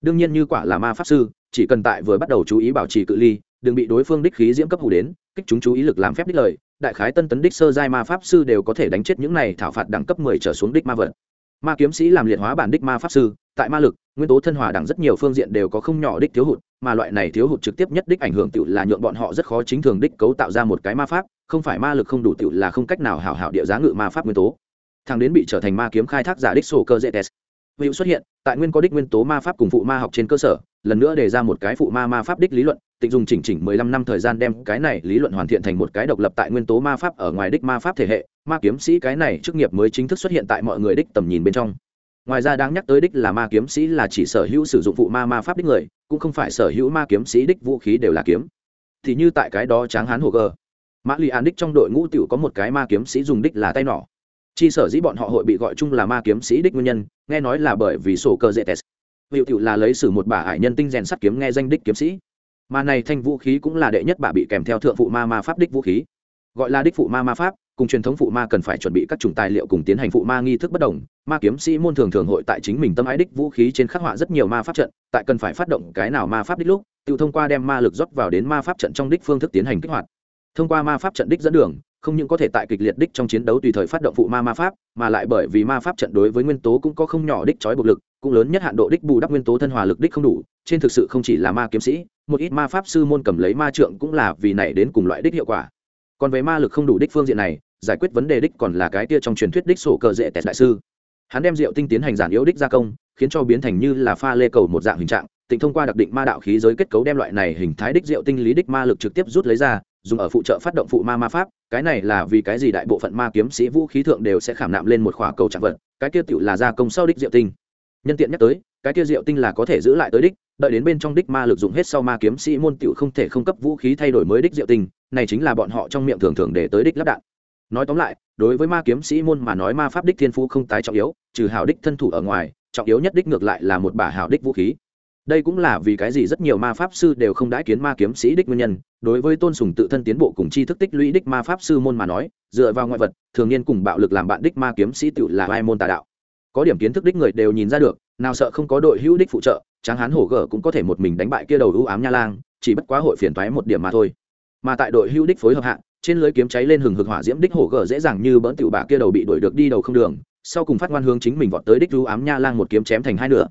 Đương nhiên như quả là ma pháp sư, chỉ cần tại vừa bắt đầu chú ý bảo trì cự ly, đừng bị đối phương đích khí diễm cấp hủ đến, kích chúng chú ý lực làm phép đích lời, đại khái tân tấn đích sơ giai ma pháp sư đều có thể đánh chết những này thảo phạt đẳng cấp mười trở xuống đích ma vật. Ma kiếm sĩ làm liệt hóa bản đích ma pháp sư, tại ma lực, nguyên tố thân hòa đẳng rất nhiều phương diện đều có không nhỏ đích thiếu hụt, mà loại này thiếu hụt trực tiếp nhất đích ảnh hưởng tự là nhượng bọn họ rất khó chính thường đích cấu tạo ra một cái ma pháp, không phải ma lực không đủ tự là không cách nào hảo hảo địa giá ngự ma pháp nguyên tố thằng đến bị trở thành ma kiếm khai thác giả đích sổ cơ dễ test. Hữu xuất hiện, tại nguyên có đích nguyên tố ma pháp cùng phụ ma học trên cơ sở, lần nữa đề ra một cái phụ ma ma pháp đích lý luận, tịnh dùng chỉnh chỉnh mười lăm năm thời gian đem cái này lý luận hoàn thiện thành một cái độc lập tại nguyên tố ma pháp ở ngoài đích ma pháp thể hệ, ma kiếm sĩ cái này chức nghiệp mới chính thức xuất hiện tại mọi người đích tầm nhìn bên trong. Ngoài ra đáng nhắc tới đích là ma kiếm sĩ là chỉ sở hữu sử dụng phụ ma ma pháp đích người, cũng không phải sở hữu ma kiếm sĩ đích vũ khí đều là kiếm. Thì như tại cái đó tráng hán hồ gờ, mã lì an đích trong đội ngũ t có một cái ma kiếm sĩ dùng đích là tay nỏ chi sở dĩ bọn họ hội bị gọi chung là ma kiếm sĩ đích nguyên nhân, nghe nói là bởi vì sổ cơ dễ test hiệu cựu là lấy sử một bả hải nhân tinh rèn sắt kiếm nghe danh đích kiếm sĩ. Mà này thanh vũ khí cũng là đệ nhất bả bị kèm theo thượng phụ ma ma pháp đích vũ khí. Gọi là đích phụ ma ma pháp, cùng truyền thống phụ ma cần phải chuẩn bị các chủng tài liệu cùng tiến hành phụ ma nghi thức bất đồng. Ma kiếm sĩ môn thường thường hội tại chính mình tâm ái đích vũ khí trên khắc họa rất nhiều ma pháp trận, tại cần phải phát động cái nào ma pháp đích lúc tự thông qua đem ma lực rót vào đến ma pháp trận trong đích phương thức tiến hành kích hoạt. Thông qua ma pháp trận đích dẫn đường không những có thể tại kịch liệt đích trong chiến đấu tùy thời phát động phụ ma ma pháp, mà lại bởi vì ma pháp trận đối với nguyên tố cũng có không nhỏ đích trói buộc lực, cũng lớn nhất hạn độ đích bù đắp nguyên tố thân hòa lực đích không đủ, trên thực sự không chỉ là ma kiếm sĩ, một ít ma pháp sư môn cầm lấy ma trượng cũng là vì này đến cùng loại đích hiệu quả. Còn về ma lực không đủ đích phương diện này, giải quyết vấn đề đích còn là cái tia trong truyền thuyết đích sổ cờ dễ tẹt đại sư. Hắn đem rượu tinh tiến hành giản yếu đích gia công, khiến cho biến thành như là pha lê cầu một dạng hình trạng, tịnh thông qua đặc định ma đạo khí giới kết cấu đem loại này hình thái đích rượu tinh lý đích ma lực trực tiếp rút lấy ra dùng ở phụ trợ phát động phụ ma ma pháp, cái này là vì cái gì đại bộ phận ma kiếm sĩ vũ khí thượng đều sẽ khảm nạm lên một khỏa cầu trạng vật, cái kia tựu là gia công sau đích diệu tinh. Nhân tiện nhắc tới, cái kia diệu tinh là có thể giữ lại tới đích, đợi đến bên trong đích ma lực dụng hết sau ma kiếm sĩ môn tựu không thể không cấp vũ khí thay đổi mới đích diệu tinh, này chính là bọn họ trong miệng thường thường để tới đích lắp đạn. Nói tóm lại, đối với ma kiếm sĩ môn mà nói ma pháp đích thiên phú không tái trọng yếu, trừ hảo đích thân thủ ở ngoài, trọng yếu nhất đích ngược lại là một bả hảo đích vũ khí đây cũng là vì cái gì rất nhiều ma pháp sư đều không đãi kiến ma kiếm sĩ đích nguyên nhân, đối với tôn sùng tự thân tiến bộ cùng chi thức tích lũy đích ma pháp sư môn mà nói, dựa vào ngoại vật, thường niên cùng bạo lực làm bạn đích ma kiếm sĩ tự là hai môn tà đạo. Có điểm kiến thức đích người đều nhìn ra được, nào sợ không có đội hữu đích phụ trợ, tráng hán hổ gở cũng có thể một mình đánh bại kia đầu ưu ám nha lang, chỉ bất quá hội phiền thoái một điểm mà thôi. Mà tại đội hữu đích phối hợp hạng, trên lưới kiếm cháy lên hừng hực hỏa diễm đích hổ gở dễ dàng như bỡn tiểu bả kia đầu bị đuổi được đi đầu không đường, sau cùng phát ngoan hướng chính mình vọt tới đích ưu ám nha lang một kiếm chém thành hai nửa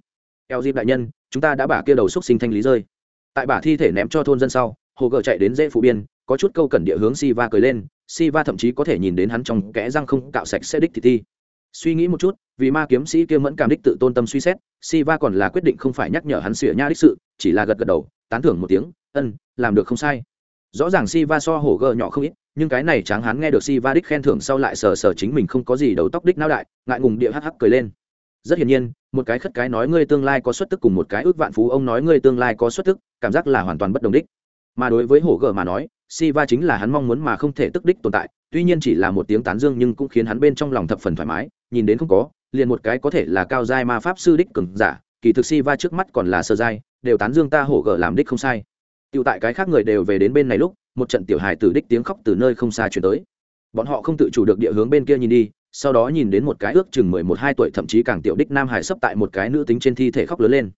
eo dịp đại nhân, chúng ta đã bả kia đầu xúc sinh thanh lý rơi. Tại bả thi thể ném cho thôn dân sau, hồ gờ chạy đến dễ phụ biên, có chút câu cẩn địa hướng si va cười lên si va thậm chí có thể nhìn đến hắn trong kẽ răng không cạo sạch sẽ đích thì thi. Suy nghĩ một chút, vì ma kiếm sĩ kia mẫn cảm đích tự tôn tâm suy xét si va còn là quyết định không phải nhắc nhở hắn sửa nha đích sự, chỉ là gật gật đầu, tán thưởng một tiếng, ân, làm được không sai. Rõ ràng si va so hổ gờ nhỏ không ít, nhưng cái này tráng hắn nghe được si va đích khen thưởng sau lại sờ sờ chính mình không có gì đầu tóc đích nao đại, ngại ngùng địa hắc hắc cười lên rất hiển nhiên một cái khất cái nói ngươi tương lai có xuất tức cùng một cái ước vạn phú ông nói ngươi tương lai có xuất tức cảm giác là hoàn toàn bất đồng đích mà đối với hổ gờ mà nói si va chính là hắn mong muốn mà không thể tức đích tồn tại tuy nhiên chỉ là một tiếng tán dương nhưng cũng khiến hắn bên trong lòng thập phần thoải mái nhìn đến không có liền một cái có thể là cao giai ma pháp sư đích cường giả kỳ thực si va trước mắt còn là sơ giai đều tán dương ta hổ gờ làm đích không sai Tiểu tại cái khác người đều về đến bên này lúc, một trận tiểu hài tử đích tiếng khóc từ nơi không xa truyền tới. Bọn họ không tự chủ được địa hướng bên kia nhìn đi, sau đó nhìn đến một cái ước chừng mười một hai tuổi thậm chí càng tiểu đích nam hải sấp tại một cái nữ tính trên thi thể khóc lớn lên.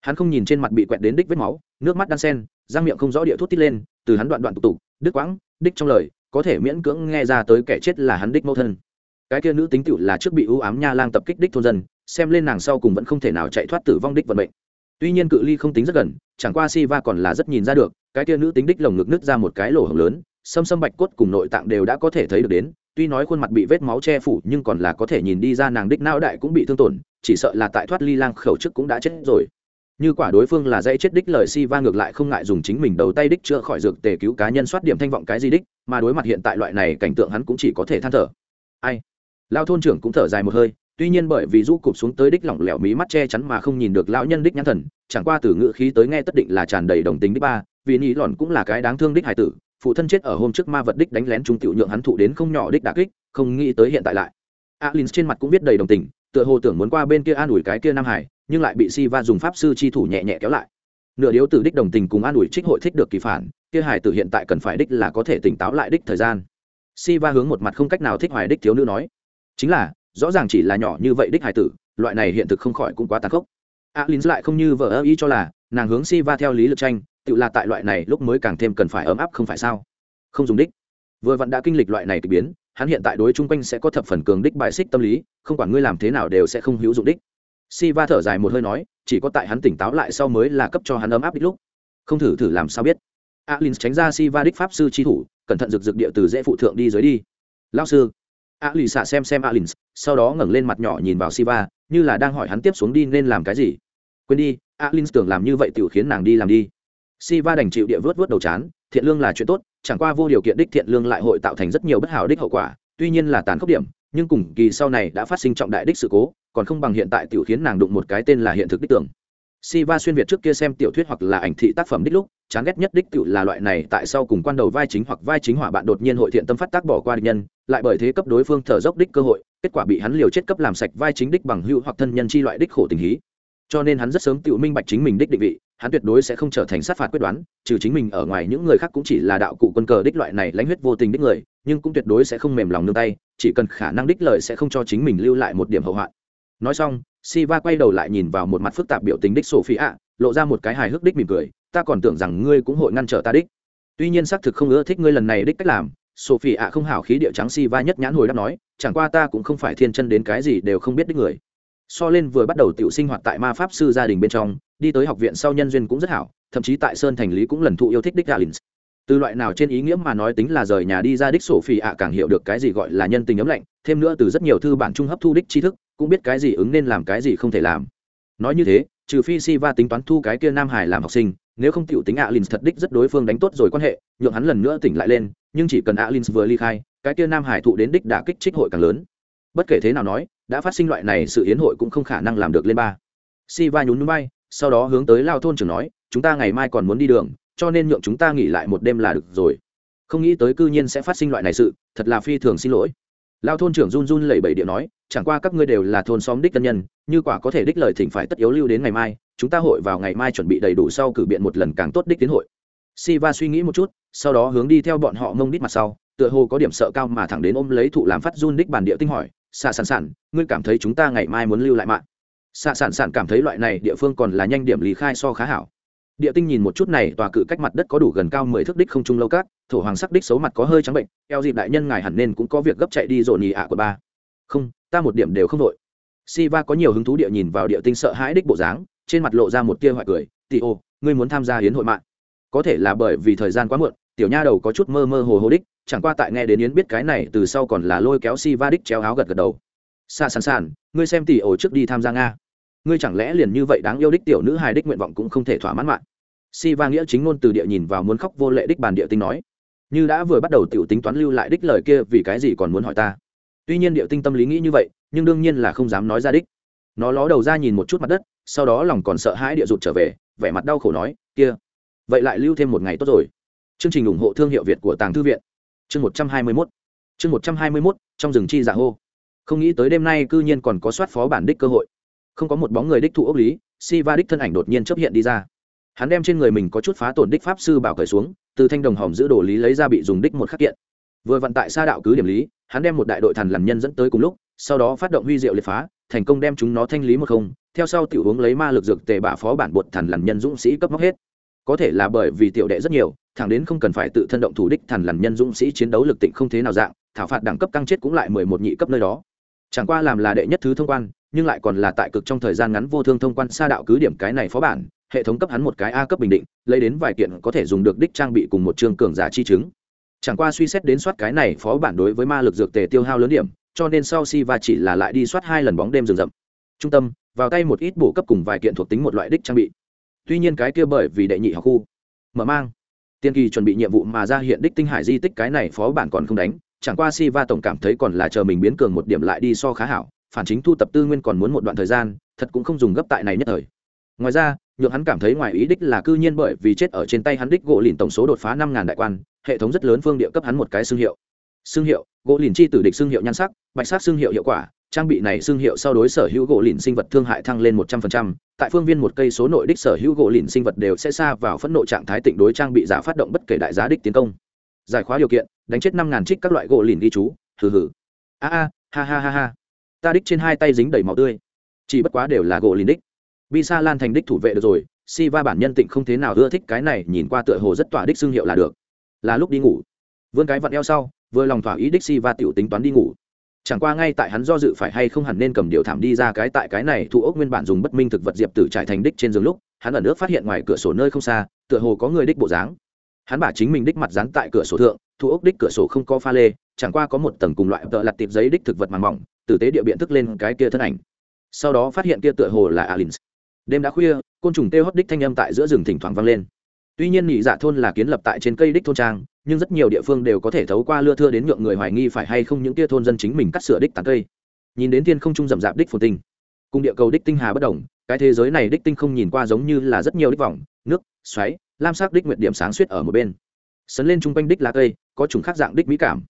Hắn không nhìn trên mặt bị quẹt đến đích vết máu, nước mắt đan sen, răng miệng không rõ địa thuốc tít lên, từ hắn đoạn đoạn tục tục, đứt quãng, đích trong lời, có thể miễn cưỡng nghe ra tới kẻ chết là hắn đích mẫu thân. Cái kia nữ tính tiểu là trước bị ưu ám nha lang tập kích đích thôn dân, xem lên nàng sau cùng vẫn không thể nào chạy thoát tử vong đích vận mệnh tuy nhiên cự ly không tính rất gần chẳng qua si va còn là rất nhìn ra được cái kia nữ tính đích lồng ngực nứt ra một cái lỗ hổng lớn xâm xâm bạch cốt cùng nội tạng đều đã có thể thấy được đến tuy nói khuôn mặt bị vết máu che phủ nhưng còn là có thể nhìn đi ra nàng đích não đại cũng bị thương tổn, chỉ sợ là tại thoát ly lang khẩu trước cũng đã chết rồi. Như quả đối phương là dãy chết đích lời si va ngược lại không ngại dùng chính mình đầu tay đích chữa khỏi dược tề cứu cá nhân soát điểm thanh vọng cái gì đích, mà đối mặt hiện tại loại này cảnh tượng hắn cũng chỉ có thể than thở. Ai? Lao thôn trưởng cũng thở dài một hơi, tuy nhiên bởi vì rũ cụp xuống tới đích lỏng lẻo mí mắt che chắn mà không nhìn được lão nhân đích nhãn thần, chẳng qua từ ngữ khí tới nghe tất định là tràn đầy đồng tính đích ba, vì nghĩ lòn cũng là cái đáng thương đích hải tử phụ thân chết ở hôm trước ma vật đích đánh lén trung tiểu nhượng hắn thụ đến không nhỏ đích đả kích, không nghĩ tới hiện tại lại. Alin trên mặt cũng viết đầy đồng tình, tựa hồ tưởng muốn qua bên kia an ủi cái kia nam hải, nhưng lại bị si va dùng pháp sư chi thủ nhẹ nhẹ kéo lại. Nửa điếu từ đích đồng tình cùng an ủi trích hội thích được kỳ phản, kia hải tử hiện tại cần phải đích là có thể tỉnh táo lại đích thời gian. Si va hướng một mặt không cách nào thích hoài đích thiếu nữ nói, chính là, rõ ràng chỉ là nhỏ như vậy đích hải tử, loại này hiện thực không khỏi cũng quá tàn khốc. Alin lại không như vợ ơ ý cho là, nàng hướng si va theo lý lực tranh tự là tại loại này lúc mới càng thêm cần phải ấm áp không phải sao? Không dùng đích. Vừa vặn đã kinh lịch loại này k ỳ biến, hắn hiện tại đối chung quanh sẽ có thập phần cường đích bài xích tâm lý, không quản ngươi làm thế nào đều sẽ không hữu dụng đích. Si va thở dài một hơi nói, chỉ có tại hắn tỉnh táo lại sau mới là cấp cho hắn ấm áp đích lúc. Không thử thử làm sao biết. Alin tránh ra si va đích pháp sư tri thủ, cẩn thận rực rực địa từ dễ phụ thượng đi dưới đi. Lao sư. A lì xạ xem xem alin sau đó ngẩng lên mặt nhỏ nhìn vào siva, như là đang hỏi hắn tiếp xuống đi nên làm cái gì. Quên đi alin tưởng làm như vậy tự khiến nàng đi làm đi siva đành chịu địa vớt vớt đầu chán thiện lương là chuyện tốt chẳng qua vô điều kiện đích thiện lương lại hội tạo thành rất nhiều bất hảo đích hậu quả tuy nhiên là tàn khốc điểm nhưng cùng kỳ sau này đã phát sinh trọng đại đích sự cố còn không bằng hiện tại tiểu khiến nàng đụng một cái tên là hiện thực đích tưởng Siva xuyên việt trước kia xem tiểu thuyết hoặc là ảnh thị tác phẩm đích lúc, chán ghét nhất đích tiểu là loại này tại sau cùng quan đầu vai chính hoặc vai chính hỏa bạn đột nhiên hội thiện tâm phát tác bỏ qua địch nhân, lại bởi thế cấp đối phương thở dốc đích cơ hội, kết quả bị hắn liều chết cấp làm sạch vai chính đích bằng hữu hoặc thân nhân chi loại đích khổ tình hí. Cho nên hắn rất sớm tự minh bạch chính mình đích định vị, hắn tuyệt đối sẽ không trở thành sát phạt quyết đoán, trừ chính mình ở ngoài những người khác cũng chỉ là đạo cụ quân cờ đích loại này lãnh huyết vô tình đích người, nhưng cũng tuyệt đối sẽ không mềm lòng nương tay, chỉ cần khả năng đích lời sẽ không cho chính mình lưu lại một điểm hậu hoạn. Nói xong, Siva quay đầu lại nhìn vào một mặt phức tạp biểu tình đích Sophia, lộ ra một cái hài hước đích mỉm cười, ta còn tưởng rằng ngươi cũng hội ngăn trở ta đích. Tuy nhiên xác thực không ưa thích ngươi lần này đích cách làm, Sophia không hảo khí địa trắng Siva nhất nhãn hồi đáp nói, chẳng qua ta cũng không phải thiên chân đến cái gì đều không biết đích người. So lên vừa bắt đầu tiểu sinh hoạt tại ma pháp sư gia đình bên trong, đi tới học viện sau nhân duyên cũng rất hảo, thậm chí tại sơn thành lý cũng lần thụ yêu thích đích Galins. Từ loại nào trên ý nghĩa mà nói tính là rời nhà đi ra đích sổ phì ạ càng hiểu được cái gì gọi là nhân tình ấm lạnh, thêm nữa từ rất nhiều thư bản trung hấp thu đích tri thức, cũng biết cái gì ứng nên làm cái gì không thể làm nói như thế trừ phi si va tính toán thu cái kia nam hải làm học sinh nếu không tiểu tính alin thật đích rất đối phương đánh tốt rồi quan hệ nhượng hắn lần nữa tỉnh lại lên nhưng chỉ cần alin vừa ly khai cái kia nam hải thụ đến đích đã kích trích hội càng lớn bất kể thế nào nói, đã phát sinh loại này sự hiến hội cũng không khả năng làm được lên ba. Si va nhún núi bay, sau đó hướng tới lao thôn trưởng nói, chúng ta ngày mai còn muốn đi đường, cho nên nhượng chúng ta nghỉ lại một đêm là được rồi. Không nghĩ tới cư nhiên sẽ phát sinh loại này sự, thật là phi thường xin lỗi. Lao thôn trưởng run run lẩy bẩy điện nói, chẳng qua các ngươi đều là thôn xóm đích tân nhân, như quả có thể đích lời thỉnh phải tất yếu lưu đến ngày mai, chúng ta hội vào ngày mai chuẩn bị đầy đủ sau cử biện một lần càng tốt đích tiến hội. Siva suy nghĩ một chút, sau đó hướng đi theo bọn họ mông đít mặt sau, tựa hồ có điểm sợ cao mà thẳng đến ôm lấy thụ làm phát run đích bản địa tinh hỏi xạ sản sản ngươi cảm thấy chúng ta ngày mai muốn lưu lại mạng. Xạ sản sản cảm thấy loại này địa phương còn là nhanh điểm lý khai so khá hảo. Địa tinh nhìn một chút này, tòa cự cách mặt đất có đủ gần cao mười thước đích không trung lâu cát, thổ hoàng sắc đích xấu mặt có hơi trắng bệnh, eo dịp đại nhân ngài hẳn nên cũng có việc gấp chạy đi dồn nhì ạ của ba. Không, ta một điểm đều không đội si va có nhiều hứng thú địa nhìn vào địa tinh sợ hãi đích bộ dáng, trên mặt lộ ra một tia hoại cười, Tì ô, ngươi muốn tham gia hiến hội mạng. Có thể là bởi vì thời gian quá muộn, tiểu nha đầu có chút mơ mơ hồ hồ đích chẳng qua tại nghe đến yến biết cái này, từ sau còn là lôi kéo si va đích treo áo gật gật đầu. Xa sẵn sàng ngươi xem tỷ ổ trước đi tham gia nga. Ngươi chẳng lẽ liền như vậy đáng yêu đích tiểu nữ hài đích nguyện vọng cũng không thể thỏa mãn mạng? Si va nghĩa chính ngôn từ địa nhìn vào muốn khóc vô lệ đích bàn địa tinh nói. Như đã vừa bắt đầu tiểu tính toán lưu lại đích lời kia, vì cái gì còn muốn hỏi ta? Tuy nhiên địa tinh tâm lý nghĩ như vậy, nhưng đương nhiên là không dám nói ra đích. Nó ló đầu ra nhìn một chút mặt đất, sau đó lòng còn sợ hãi địa rụt trở về, vẻ mặt đau khổ nói, kia, vậy lại lưu thêm một ngày tốt rồi. Chương trình ủng hộ thương hiệu việt của tàng thư viện chương một trăm hai mươi mốt. Chương một trăm hai mươi mốt, trong rừng chi dạ hô. Không nghĩ tới đêm nay cư nhiên còn có soát phó bản đích cơ hội. Không có một bóng người đích thụ ốc lý si va đích thân ảnh đột nhiên chấp hiện đi ra. Hắn đem trên người mình có chút phá tổn đích pháp sư bảo cởi xuống, từ thanh đồng hòm giữ đồ lý lấy ra bị dùng đích một khắc kiện. Vừa vận tại xa đạo cứ điểm lý, hắn đem một đại đội thần làm nhân dẫn tới cùng lúc, sau đó phát động huy diệu liệt phá, thành công đem chúng nó thanh lý một không, theo sau tiểu uống lấy ma lực dược tề bả phó bản bột thần làm nhân dũng sĩ cấp móc hết. Có thể là bởi vì tiểu đệ rất nhiều thẳng đến không cần phải tự thân động thủ đích thần làm nhân dũng sĩ chiến đấu lực tịnh không thế nào dạng, thảo phạt đẳng cấp căng chết cũng lại mười một nhị cấp nơi đó. Chẳng qua làm là đệ nhất thứ thông quan, nhưng lại còn là tại cực trong thời gian ngắn vô thương thông quan xa đạo cứ điểm cái này phó bản, hệ thống cấp hắn một cái a cấp bình định, lấy đến vài kiện có thể dùng được đích trang bị cùng một chương cường giả chi chứng. Chẳng qua suy xét đến soát cái này phó bản đối với ma lực dược tề tiêu hao lớn điểm, cho nên sau si va chỉ là lại đi soát hai lần bóng đêm rừng rậm. Trung tâm, vào tay một ít bổ cấp cùng vài kiện thuộc tính một loại đích trang bị. Tuy nhiên cái kia bởi vì đệ nhị học khu mở mang tiên kỳ chuẩn bị nhiệm vụ mà ra hiện đích tinh hải di tích cái này phó bản còn không đánh, chẳng qua si va tổng cảm thấy còn là chờ mình biến cường một điểm lại đi so khá hảo, phản chính thu tập tư nguyên còn muốn một đoạn thời gian, thật cũng không dùng gấp tại này nhất thời. Ngoài ra, nhượng hắn cảm thấy ngoài ý đích là cư nhiên bởi vì chết ở trên tay hắn đích gỗ lìn tổng số đột phá năm ngàn đại quan, hệ thống rất lớn phương địa cấp hắn một cái xương hiệu. Xương hiệu, gỗ lìn chi tử địch xương hiệu nhan sắc, bạch sắc xương hiệu hiệu quả trang bị này xương hiệu sau đối sở hữu gỗ lìn sinh vật thương hại thăng lên một trăm phần trăm. Tại phương viên một cây số nội đích sở hữu gỗ lìn sinh vật đều sẽ xa vào phẫn nộ trạng thái tịnh đối trang bị giả phát động bất kể đại giá đích tiến công. Giải khóa điều kiện, đánh chết năm ngàn trích các loại gỗ lìn ghi chú. Hừ hừ. A a, ha ha ha ha. Ta đích trên hai tay dính đầy máu tươi. Chỉ bất quá đều là gỗ lìn đích. Bi sa lan thành đích thủ vệ được rồi. Si va bản nhân tịnh không thế nào ưa thích cái này, nhìn qua tựa hồ rất tỏa đích xương hiệu là được. Là lúc đi ngủ. Vươn cái vặn eo sau, vừa lòng thỏa ý đích si va tiểu tính toán đi ngủ chẳng qua ngay tại hắn do dự phải hay không hẳn nên cầm điều thảm đi ra cái tại cái này, thu ốc nguyên bản dùng bất minh thực vật diệp tử trải thành đích trên giường lúc, hắn ở nước phát hiện ngoài cửa sổ nơi không xa, tựa hồ có người đích bộ dáng. Hắn bả chính mình đích mặt dán tại cửa sổ thượng, thu ốc đích cửa sổ không có pha lê, chẳng qua có một tầng cùng loại tợ lặt tiệp giấy đích thực vật màng mỏng, tử tế địa biện thức lên cái kia thân ảnh. Sau đó phát hiện kia tựa hồ là alins. Đêm đã khuya, côn trùng tê hót đích thanh âm tại giữa rừng thỉnh thoảng vang lên tuy nhiên nhị dạ thôn là kiến lập tại trên cây đích thôn trang, nhưng rất nhiều địa phương đều có thể thấu qua lưa thưa đến nhượng người hoài nghi phải hay không những tia thôn dân chính mình cắt sửa đích tán cây. Nhìn đến thiên không trung rậm rạp đích phồn tinh, cùng địa cầu đích tinh hà bất đồng, cái thế giới này đích tinh không nhìn qua giống như là rất nhiều đích vòng, nước, xoáy, lam sắc đích nguyệt điểm sáng suýt ở một bên. Sấn lên chung quanh đích lá cây, có chủng khác dạng đích mỹ cảm.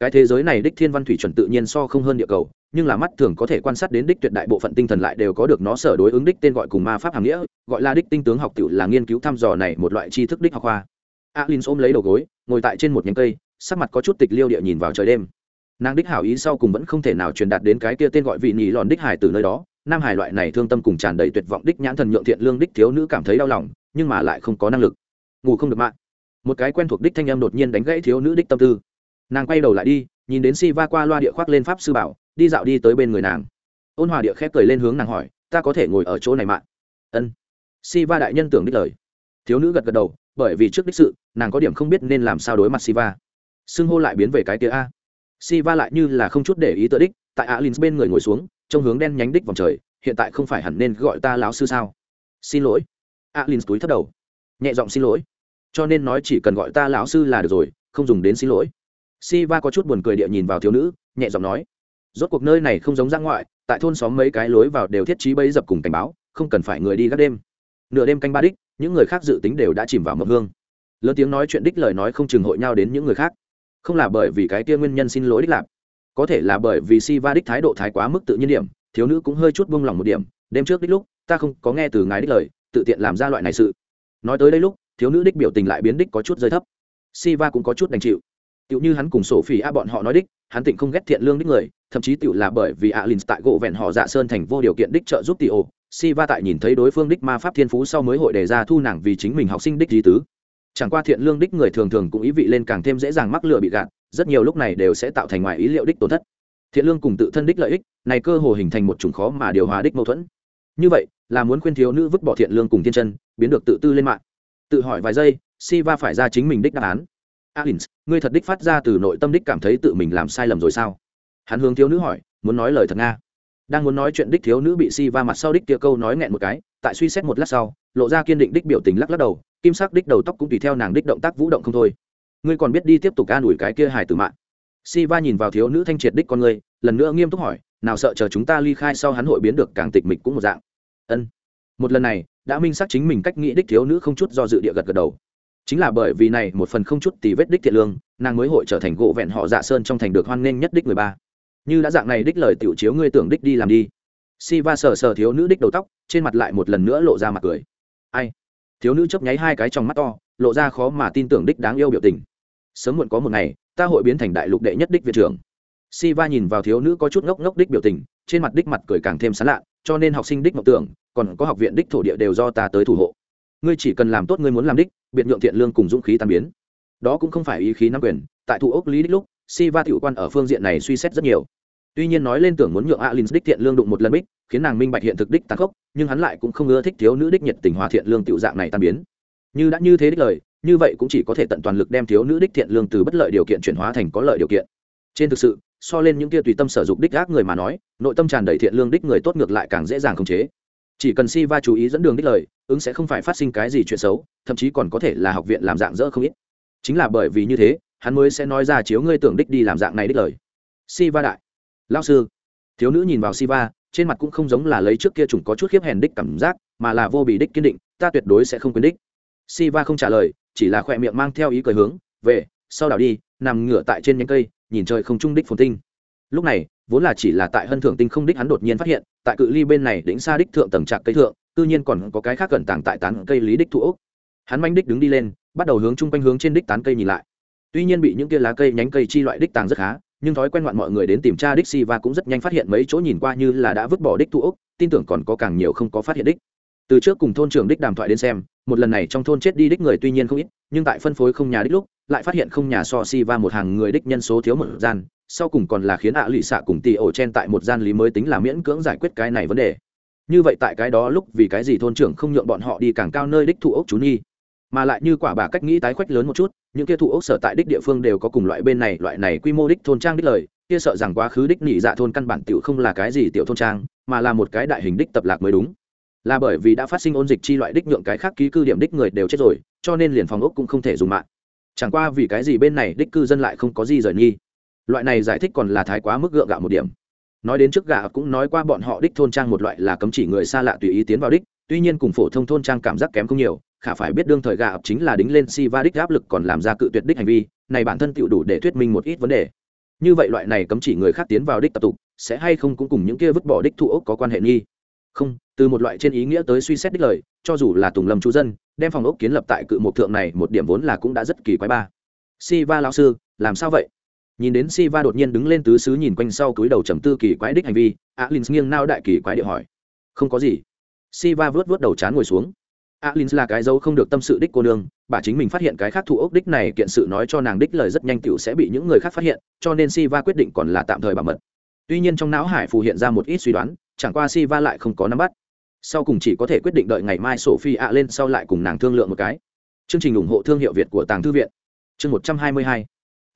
Cái thế giới này đích thiên văn thủy chuẩn tự nhiên so không hơn địa cầu nhưng là mắt thường có thể quan sát đến đích tuyệt đại bộ phận tinh thần lại đều có được nó sở đối ứng đích tên gọi cùng ma pháp hàm nghĩa, gọi là đích tinh tướng học tiểu là nghiên cứu thăm dò này một loại tri thức đích học khoa. Alin ôm lấy đầu gối, ngồi tại trên một nhánh cây, sắc mặt có chút tịch liêu địa nhìn vào trời đêm. Nàng đích hảo ý sau cùng vẫn không thể nào truyền đạt đến cái kia tên gọi vị nhì lòn đích hải từ nơi đó, nam hải loại này thương tâm cùng tràn đầy tuyệt vọng đích nhãn thần nhượng thiện lương đích thiếu nữ cảm thấy đau lòng, nhưng mà lại không có năng lực. Ngủ không được mạng một cái quen thuộc đích thanh em đột nhiên đánh gãy thiếu nữ đích tâm tư. Nàng quay đầu lại đi nhìn đến si va qua loa địa khoác lên pháp sư bảo, đi dạo đi tới bên người nàng. Ôn hòa địa khép cười lên hướng nàng hỏi, ta có thể ngồi ở chỗ này mạng ân. Si va đại nhân tưởng đích lời. Thiếu nữ gật gật đầu, bởi vì trước đích sự, nàng có điểm không biết nên làm sao đối mặt siva. Xưng hô lại biến về cái kia a. Siva lại như là không chút để ý tự đích, tại alin bên người ngồi xuống trong hướng đen nhánh đích vòng trời, hiện tại không phải hẳn nên gọi ta lão sư sao? Xin lỗi. Alin túi thấp đầu. Nhẹ giọng xin lỗi. Cho nên nói chỉ cần gọi ta lão sư là được rồi, không dùng đến xin lỗi siva có chút buồn cười địa nhìn vào thiếu nữ, nhẹ giọng nói, rốt cuộc nơi này không giống ra ngoại, tại thôn xóm mấy cái lối vào đều thiết trí bấy dập cùng cảnh báo, không cần phải người đi gác đêm. Nửa đêm canh ba đích, những người khác dự tính đều đã chìm vào mộng hương. Lớn tiếng nói chuyện đích lời nói không chừng hội nhau đến những người khác. Không là bởi vì cái kia nguyên nhân xin lỗi đích lạp có thể là bởi vì si va đích thái độ thái quá mức tự nhiên điểm, thiếu nữ cũng hơi chút buông lòng một điểm, đêm trước đích lúc, ta không có nghe từ ngài đích lời, tự tiện làm ra loại này sự. Nói tới đây lúc, thiếu nữ đích biểu tình lại biến đích có chút rơi thấp. Si va cũng có chút đành chịu tựu như hắn cùng sổ phỉ a bọn họ nói đích, hắn tịnh không ghét thiện lương đích người, thậm chí tựu là bởi vì alin tại gỗ vẹn họ dạ sơn thành vô điều kiện đích trợ giúp tỷ ô si va tại nhìn thấy đối phương đích ma pháp thiên phú sau mới hội đề ra thu nàng vì chính mình học sinh đích di tứ. Chẳng qua thiện lương đích người thường thường cũng ý vị lên càng thêm dễ dàng mắc lựa bị gạt, rất nhiều lúc này đều sẽ tạo thành ngoài ý liệu đích tổn thất. Thiện lương cùng tự thân đích lợi ích, này cơ hồ hình thành một chủng khó mà điều hòa đích mâu thuẫn. Như vậy, là muốn khuyên thiếu nữ vứt bỏ thiện lương cùng thiên chân, biến được tự tư lên mạng. Tự hỏi vài giây, Siva phải ra chính mình đích đáp án alins ngươi thật đích phát ra từ nội tâm đích cảm thấy tự mình làm sai lầm rồi sao? Hắn hướng thiếu nữ hỏi, muốn nói lời thật nga. Đang muốn nói chuyện đích thiếu nữ bị Siva mặt sau đích kia câu nói nghẹn một cái, tại suy xét một lát sau, lộ ra kiên định đích biểu tình lắc lắc đầu, kim sắc đích đầu tóc cũng tùy theo nàng đích động tác vũ động không thôi. Ngươi còn biết đi tiếp tục an đuổi cái kia hài tử mạng. Siva nhìn vào thiếu nữ thanh triệt đích con ngươi, lần nữa nghiêm túc hỏi, nào sợ chờ chúng ta ly khai sau hắn hội biến được càng tịch mịch cũng một dạng. Ân. Một lần này, đã minh xác chính mình cách nghĩ đích thiếu nữ không chút do dự địa gật gật đầu chính là bởi vì này, một phần không chút tì vết đích thiện lương, nàng mới hội trở thành gỗ vẹn họ dạ sơn trong thành được hoan nghênh nhất đích người ba. Như đã dạng này đích lời tiểu chiếu ngươi tưởng đích đi làm đi. Si va sờ sờ thiếu nữ đích đầu tóc, trên mặt lại một lần nữa lộ ra mặt cười. Ai? Thiếu nữ chấp nháy hai cái trong mắt to, lộ ra khó mà tin tưởng đích đáng yêu biểu tình. Sớm muộn có một ngày, ta hội biến thành đại lục đệ nhất đích viện trưởng. Si va nhìn vào thiếu nữ có chút ngốc ngốc đích biểu tình, trên mặt đích mặt cười càng thêm sán lạ, cho nên học sinh đích mộng tưởng, còn có học viện đích thổ địa đều do ta tới thủ hộ. Ngươi chỉ cần làm tốt ngươi muốn làm đích biệt nhượng thiện lương cùng dũng khí tan biến. Đó cũng không phải ý khí nắm quyền, tại thủ ốc lý đích lúc, si va tiểu quan ở phương diện này suy xét rất nhiều. Tuy nhiên nói lên tưởng muốn nhượng alin đích thiện lương đụng một lần bích khiến nàng minh bạch hiện thực đích tàn khốc, nhưng hắn lại cũng không ưa thích thiếu nữ đích nhiệt tình hòa thiện lương tiểu dạng này tan biến. Như đã như thế đích lời, như vậy cũng chỉ có thể tận toàn lực đem thiếu nữ đích thiện lương từ bất lợi điều kiện chuyển hóa thành có lợi điều kiện. Trên thực sự, so lên những kia tùy tâm sở dục đích ác người mà nói, nội tâm tràn đầy thiện lương đích người tốt ngược lại càng dễ dàng khống chế chỉ cần si va chú ý dẫn đường đích lời, ứng sẽ không phải phát sinh cái gì chuyện xấu, thậm chí còn có thể là học viện làm dạng dỡ không ít. Chính là bởi vì như thế, hắn mới sẽ nói ra chiếu ngươi tưởng đích đi làm dạng này đích lời. Si va đại lao sư. Thiếu nữ nhìn vào si va trên mặt cũng không giống là lấy trước kia chủng có chút khiếp hèn đích cảm giác, mà là vô bị đích kiên định, ta tuyệt đối sẽ không quên đích. Si va không trả lời, chỉ là khỏe miệng mang theo ý cười hướng, về, sau đảo đi, nằm ngửa tại trên nhánh cây, nhìn trời không trung đích phồn tinh. Lúc này, vốn là chỉ là tại hân thượng tinh không đích hắn đột nhiên phát hiện tại cự ly bên này đỉnh xa đích thượng tầng trạc cây thượng tự nhiên còn có cái khác cẩn tàng tại tán cây lý đích thụ ốc. Hắn manh đích đứng đi lên, bắt đầu hướng chung quanh hướng trên đích tán cây nhìn lại. Tuy nhiên bị những kia lá cây nhánh cây chi loại đích tàng rất khá, nhưng thói quen ngoạn mọi người đến tìm tra đích si và cũng rất nhanh phát hiện mấy chỗ nhìn qua như là đã vứt bỏ đích thụ ốc, tin tưởng còn có càng nhiều không có phát hiện đích. Từ trước cùng thôn trưởng đích đàm thoại đến xem, một lần này trong thôn chết đi đích người tuy nhiên không ít, nhưng tại phân phối không nhà đích lúc, lại phát hiện không nhà so si va một hàng người đích nhân số thiếu một gian sau cùng còn là khiến ạ lụy xạ cùng tì ổ chen tại một gian lý mới tính là miễn cưỡng giải quyết cái này vấn đề. Như vậy tại cái đó lúc vì cái gì thôn trưởng không nhượng bọn họ đi càng cao nơi đích thụ ốc chú nhi mà lại như quả bà cách nghĩ tái khoách lớn một chút, những kia thụ ốc sở tại đích địa phương đều có cùng loại bên này, loại này quy mô đích thôn trang đích lời, kia sợ rằng quá khứ đích nhị dạ thôn căn bản tiểu không là cái gì tiểu thôn trang, mà là một cái đại hình đích tập lạc mới đúng. Là bởi vì đã phát sinh ôn dịch chi loại đích nhượng cái khác ký cư điểm đích người đều chết rồi, cho nên liền phòng ốc cũng không thể dùng mạng. Chẳng qua vì cái gì bên này đích cư dân lại không có gì rời nghi loại này giải thích còn là thái quá mức gượng gạo một điểm. Nói đến trước gạ cũng nói qua bọn họ đích thôn trang một loại là cấm chỉ người xa lạ tùy ý tiến vào đích, tuy nhiên cùng phổ thông thôn trang cảm giác kém không nhiều, khả phải biết đương thời gạ chính là đính lên si va đích áp lực còn làm ra cự tuyệt đích hành vi, này bản thân tựu đủ để thuyết minh một ít vấn đề. Như vậy loại này cấm chỉ người khác tiến vào đích tập tục, sẽ hay không cũng cùng những kia vứt bỏ đích thụ ốc có quan hệ nghi? Không, từ một loại trên ý nghĩa tới suy xét đích lời, cho dù là tùng lâm chú dân, đem phòng ốc kiến lập tại cự mộc thượng này một điểm vốn là cũng đã rất kỳ quái ba. Si va lão sư, làm sao vậy? Nhìn đến si va đột nhiên đứng lên tứ xứ nhìn quanh sau túi đầu trầm tư kỳ quái đích hành vi, alin nghiêng nao đại kỳ quái địa hỏi. Không có gì. Si va vớt vớt đầu chán ngồi xuống. Alin là cái dâu không được tâm sự đích cô nương, bà chính mình phát hiện cái khác thủ ốc đích này kiện sự nói cho nàng đích lời rất nhanh tựu sẽ bị những người khác phát hiện, cho nên si va quyết định còn là tạm thời bảo mật. Tuy nhiên trong não hải phù hiện ra một ít suy đoán, chẳng qua si va lại không có nắm bắt. Sau cùng chỉ có thể quyết định đợi ngày mai sophie ạ lên sau lại cùng nàng thương lượng một cái. Chương trình ủng hộ thương hiệu việt của tàng thư viện. Chương một trăm hai mươi hai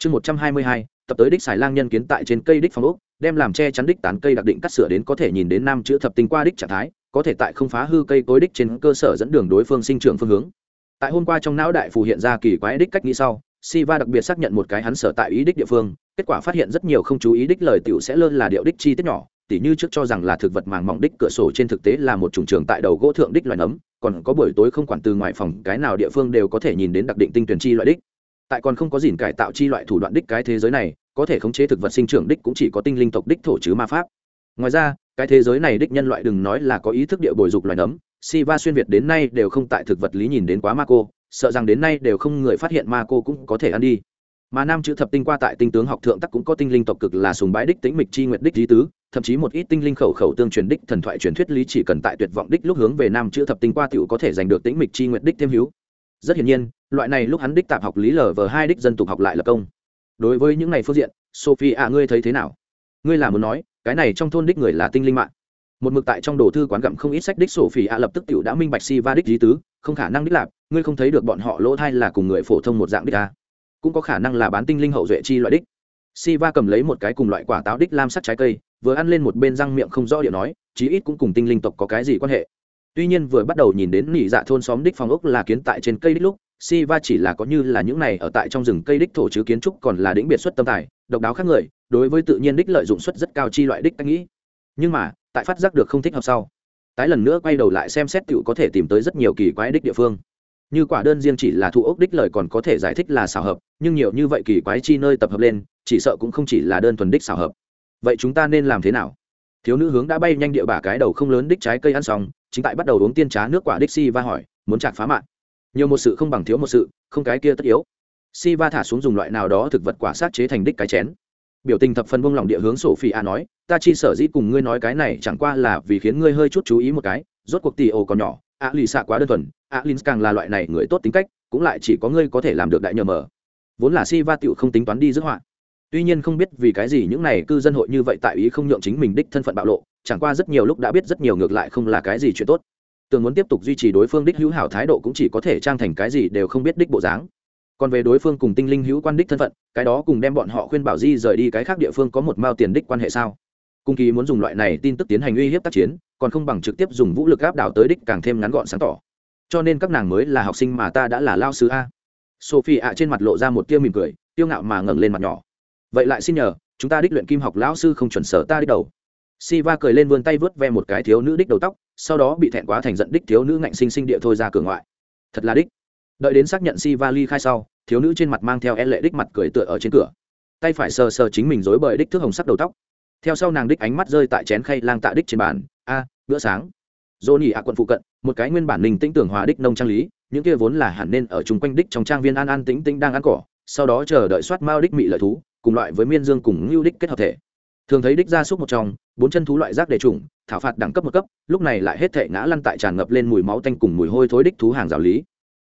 chương một trăm hai mươi hai tập tới đích xài lang nhân kiến tại trên cây đích phong ốc đem làm che chắn đích tán cây đặc định cắt sửa đến có thể nhìn đến nam chữ thập tinh qua đích trạng thái có thể tại không phá hư cây cối đích trên cơ sở dẫn đường đối phương sinh trưởng phương hướng tại hôm qua trong não đại phù hiện ra kỳ quái đích cách nghĩ sau Siva đặc biệt xác nhận một cái hắn sở tại ý đích địa phương, kết quả phát hiện rất nhiều không chú ý đích lời tiểu sẽ lơ là điệu đích chi tiết nhỏ, tỉ như trước cho rằng là thực vật màng mỏng đích cửa sổ trên thực tế là một chủng trường tại đầu gỗ thượng đích loài nấm, còn có buổi tối không quản từ ngoài phòng cái nào địa phương đều có thể nhìn đến đặc định tinh tuyển chi loại đích. Tại còn không có gìn cải tạo chi loại thủ đoạn đích cái thế giới này, có thể khống chế thực vật sinh trưởng đích cũng chỉ có tinh linh tộc đích thổ chứ ma pháp. Ngoài ra, cái thế giới này đích nhân loại đừng nói là có ý thức địa bồi dục loài nấm, Siva xuyên việt đến nay đều không tại thực vật lý nhìn đến quá ma cô, sợ rằng đến nay đều không người phát hiện ma cô cũng có thể ăn đi mà nam chữ thập tinh qua tại tinh tướng học thượng tắc cũng có tinh linh tộc cực là sùng bái đích tính mịch chi nguyệt đích lý tứ thậm chí một ít tinh linh khẩu khẩu tương truyền đích thần thoại truyền thuyết lý chỉ cần tại tuyệt vọng đích lúc hướng về nam chữ thập tinh qua tiểu có thể giành được tính mịch chi nguyệt đích thêm hữu rất hiển nhiên, loại này lúc hắn đích tạp học lý lờ vờ hai đích dân tục học lại là công. Đối với những này phương diện, sophie à ngươi thấy thế nào? Ngươi là muốn nói, cái này trong thôn đích người là tinh linh mạng. Một mực tại trong đồ thư quán gặm không ít sách đích sổ phỉ ạ à, lập tức tiểu đã minh bạch si va đích lý tứ, không khả năng đích lạp ngươi không thấy được bọn họ lỗ thai là cùng người phổ thông một dạng đích à. cũng có khả năng là bán tinh linh hậu duệ chi loại đích. Si va cầm lấy một cái cùng loại quả táo đích lam sắt trái cây, vừa ăn lên một bên răng miệng không rõ điệu nói, chí ít cũng cùng tinh linh tộc có cái gì quan hệ tuy nhiên vừa bắt đầu nhìn đến nỉ dạ thôn xóm đích phòng ốc là kiến tại trên cây đích lúc si va chỉ là có như là những này ở tại trong rừng cây đích thổ chứ kiến trúc còn là đĩnh biệt xuất tâm tài, độc đáo khác người, đối với tự nhiên đích lợi dụng suất rất cao chi loại đích cách nghĩ. Nhưng mà, tại phát giác được không thích hợp sau, tái lần nữa quay đầu lại xem xét tựu có thể tìm tới rất nhiều kỳ quái đích địa phương. Như quả đơn riêng chỉ là thụ ốc đích lời còn có thể giải thích là xảo hợp, nhưng nhiều như vậy kỳ quái chi nơi tập hợp lên, chỉ sợ cũng không chỉ là đơn thuần đích xảo hợp. Vậy chúng ta nên làm thế nào? Thiếu nữ hướng đã bay nhanh địa bả cái đầu không lớn đích trái cây ăn xong, chính tại bắt đầu uống tiên trá nước quả đích si va hỏi, muốn chạc phá mạng. Nhiều một sự không bằng thiếu một sự, không cái kia tất yếu. Si va thả xuống dùng loại nào đó thực vật quả sát chế thành đích cái chén. Biểu tình thập phần buông lòng địa hướng sổ phi a nói, ta chi sở dĩ cùng ngươi nói cái này chẳng qua là vì khiến ngươi hơi chút chú ý một cái, rốt cuộc tỷ ồ còn nhỏ a lì xạ quá đơn thuần a lin càng là loại này người tốt tính cách, cũng lại chỉ có ngươi có thể làm được đại nhờ mờ. Vốn là si va tựu không tính toán đi dứt họa tuy nhiên không biết vì cái gì những này cư dân hội như vậy tại ý không nhượng chính mình đích thân phận bạo lộ, chẳng qua rất nhiều lúc đã biết rất nhiều ngược lại không là cái gì chuyện tốt. Tường muốn tiếp tục duy trì đối phương đích hữu hảo thái độ cũng chỉ có thể trang thành cái gì đều không biết đích bộ dáng. Còn về đối phương cùng tinh linh hữu quan đích thân phận, cái đó cùng đem bọn họ khuyên bảo di rời đi cái khác địa phương có một mao tiền đích quan hệ sao? Cung kỳ muốn dùng loại này tin tức tiến hành uy hiếp tác chiến, còn không bằng trực tiếp dùng vũ lực áp đảo tới đích càng thêm ngắn gọn sáng tỏ. Cho nên các nàng mới là học sinh mà ta đã là lao sứ a. Sophie ạ trên mặt lộ ra một tia mỉm cười tiêu ngạo mà ngẩng lên mặt nhỏ vậy lại xin nhờ chúng ta đích luyện kim học lão sư không chuẩn sở ta đích đầu Siva cười lên vươn tay vớt ve một cái thiếu nữ đích đầu tóc, sau đó bị thẹn quá thành giận đích thiếu nữ ngạnh sinh sinh địa thôi ra cửa ngoại. Thật là đích. Đợi đến xác nhận Siva ly khai sau, thiếu nữ trên mặt mang theo e lệ đích mặt cười tựa ở trên cửa. Tay phải sờ sờ chính mình rối bời đích thước hồng sắc đầu tóc. Theo sau nàng đích ánh mắt rơi tại chén khay lang tạ đích trên bàn, a, bữa sáng. Johnny ạ quận phụ cận, một cái nguyên bản mình tĩnh tưởng hòa đích nông trang lý, những kia vốn là hẳn nên ở chung quanh đích trong trang viên an an tĩnh tĩnh đang ăn cỏ, sau đó chờ đợi soát mao đích mị lợi thú, cùng loại với miên dương cùng lưu đích kết hợp thể. Thường thấy đích gia súc một trong, bốn chân thú loại rác đề trùng, thảo phạt đẳng cấp một cấp, lúc này lại hết thể ngã lăn tại tràn ngập lên mùi máu tanh cùng mùi hôi thối đích thú hàng rào lý.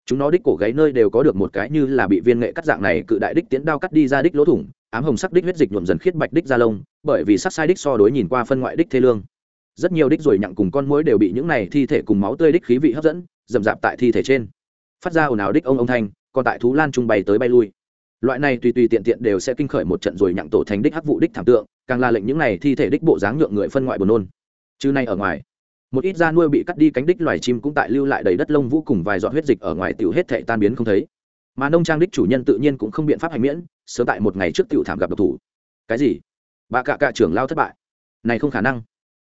Chúng nó đích cổ gáy nơi đều có được một cái như là bị viên nghệ cắt dạng này cự đại đích tiến đao cắt đi ra đích lỗ thủng, ám hồng sắc đích huyết dịch nhuộm dần khiết bạch đích ra lông, bởi vì sắc sai đích so đối nhìn qua phân ngoại đích thê lương. Rất nhiều đích rồi nhặng cùng con mối đều bị những này thi thể cùng máu tươi đích khí vị hấp dẫn dầm dạp tại thi thể trên. Phát ra ồn ào đích ông ông thanh, còn tại thú lan trung bày tới bay lui loại này tùy tùy tiện tiện đều sẽ kinh khởi một trận rồi nhặng tổ thành đích hắc vụ đích thảm tượng, càng là lệnh những này thi thể đích bộ dáng nhượng người phân ngoại buồn nôn. Chứ nay ở ngoài, một ít da nuôi bị cắt đi cánh đích loài chim cũng tại lưu lại đầy đất lông vũ cùng vài giọt huyết dịch ở ngoài tiểu hết thể tan biến không thấy. Mà nông trang đích chủ nhân tự nhiên cũng không biện pháp hành miễn, sớm tại một ngày trước tiểu thảm gặp độc thủ. Cái gì? Bà cạ cạ trưởng lao thất bại. Này không khả năng.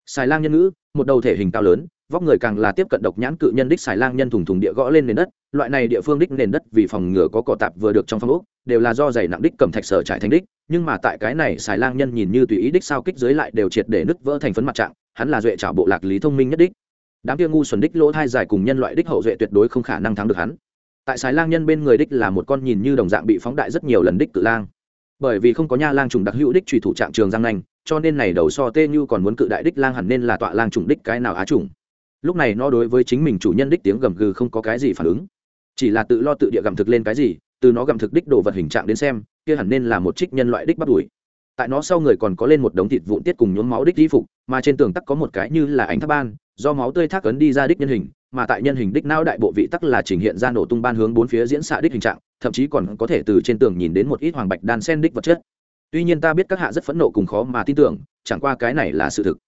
Xài lang nhân ngữ, một đầu thể hình cao lớn, vóc người càng là tiếp cận độc nhãn cự nhân đích xài lang nhân thùng thùng địa gõ lên nền đất loại này địa phương đích nền đất vì phòng ngừa có cỏ tạp vừa được trong phong ốc, đều là do dày nặng đích cầm thạch sở trải thành đích, nhưng mà tại cái này xài lang nhân nhìn như tùy ý đích sao kích dưới lại đều triệt để nứt vỡ thành phấn mặt trạng, hắn là duệ trảo bộ lạc lý thông minh nhất đích. Đám kia ngu xuẩn đích lỗ thai dài cùng nhân loại đích hậu duệ tuyệt đối không khả năng thắng được hắn. Tại xài lang nhân bên người đích là một con nhìn như đồng dạng bị phóng đại rất nhiều lần đích cự lang. Bởi vì không có nha lang trùng đặc hữu đích trùy thủ trạng trường giang nanh, cho nên này đầu so tê như còn muốn cự đại đích lang hẳn nên là tọa lang trùng đích cái nào á trùng. Lúc này nó đối với chính mình chủ nhân đích tiếng gầm gừ không có cái gì phản ứng chỉ là tự lo tự địa gặm thực lên cái gì, từ nó gặm thực đích đồ vật hình trạng đến xem, kia hẳn nên là một trích nhân loại đích bắt đuổi tại nó sau người còn có lên một đống thịt vụn tiết cùng nhuốm máu đích di phục, mà trên tường tắc có một cái như là ánh tháp ban, do máu tươi thác ấn đi ra đích nhân hình, mà tại nhân hình đích não đại bộ vị tắc là trình hiện ra nổ tung ban hướng bốn phía diễn xạ đích hình trạng, thậm chí còn có thể từ trên tường nhìn đến một ít hoàng bạch đan sen đích vật chất. Tuy nhiên ta biết các hạ rất phẫn nộ cùng khó mà tin tưởng, chẳng qua cái này là sự thực.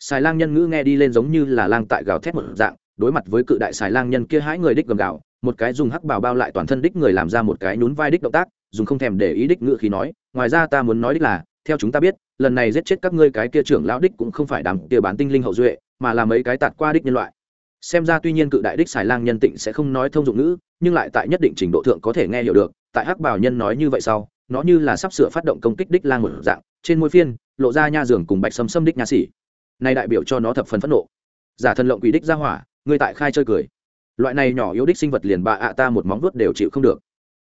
Xài lang nhân ngữ nghe đi lên giống như là lang tại gào thét một dạng, đối mặt với cự đại xài lang nhân kia hãi người đích gầm gào một cái dùng hắc bào bao lại toàn thân đích người làm ra một cái nhún vai đích động tác, dùng không thèm để ý đích ngữ khí nói, ngoài ra ta muốn nói đích là, theo chúng ta biết, lần này giết chết các ngươi cái kia trưởng lão đích cũng không phải đám kia bán tinh linh hậu duệ, mà là mấy cái tạt qua đích nhân loại. Xem ra tuy nhiên cự đại đích xài lang nhân tịnh sẽ không nói thông dụng ngữ, nhưng lại tại nhất định trình độ thượng có thể nghe hiểu được, tại hắc bảo nhân nói như vậy sau, nó như là sắp sửa phát động công kích đích lang một dạng, trên môi phiên, lộ ra nha giường cùng bạch sâm sâm đích nha sĩ này đại biểu cho nó thập phần phẫn nộ. Giả thần lộng quỷ đích ra hỏa, ngươi tại khai chơi cười loại này nhỏ yếu đích sinh vật liền bà ạ ta một móng vuốt đều chịu không được.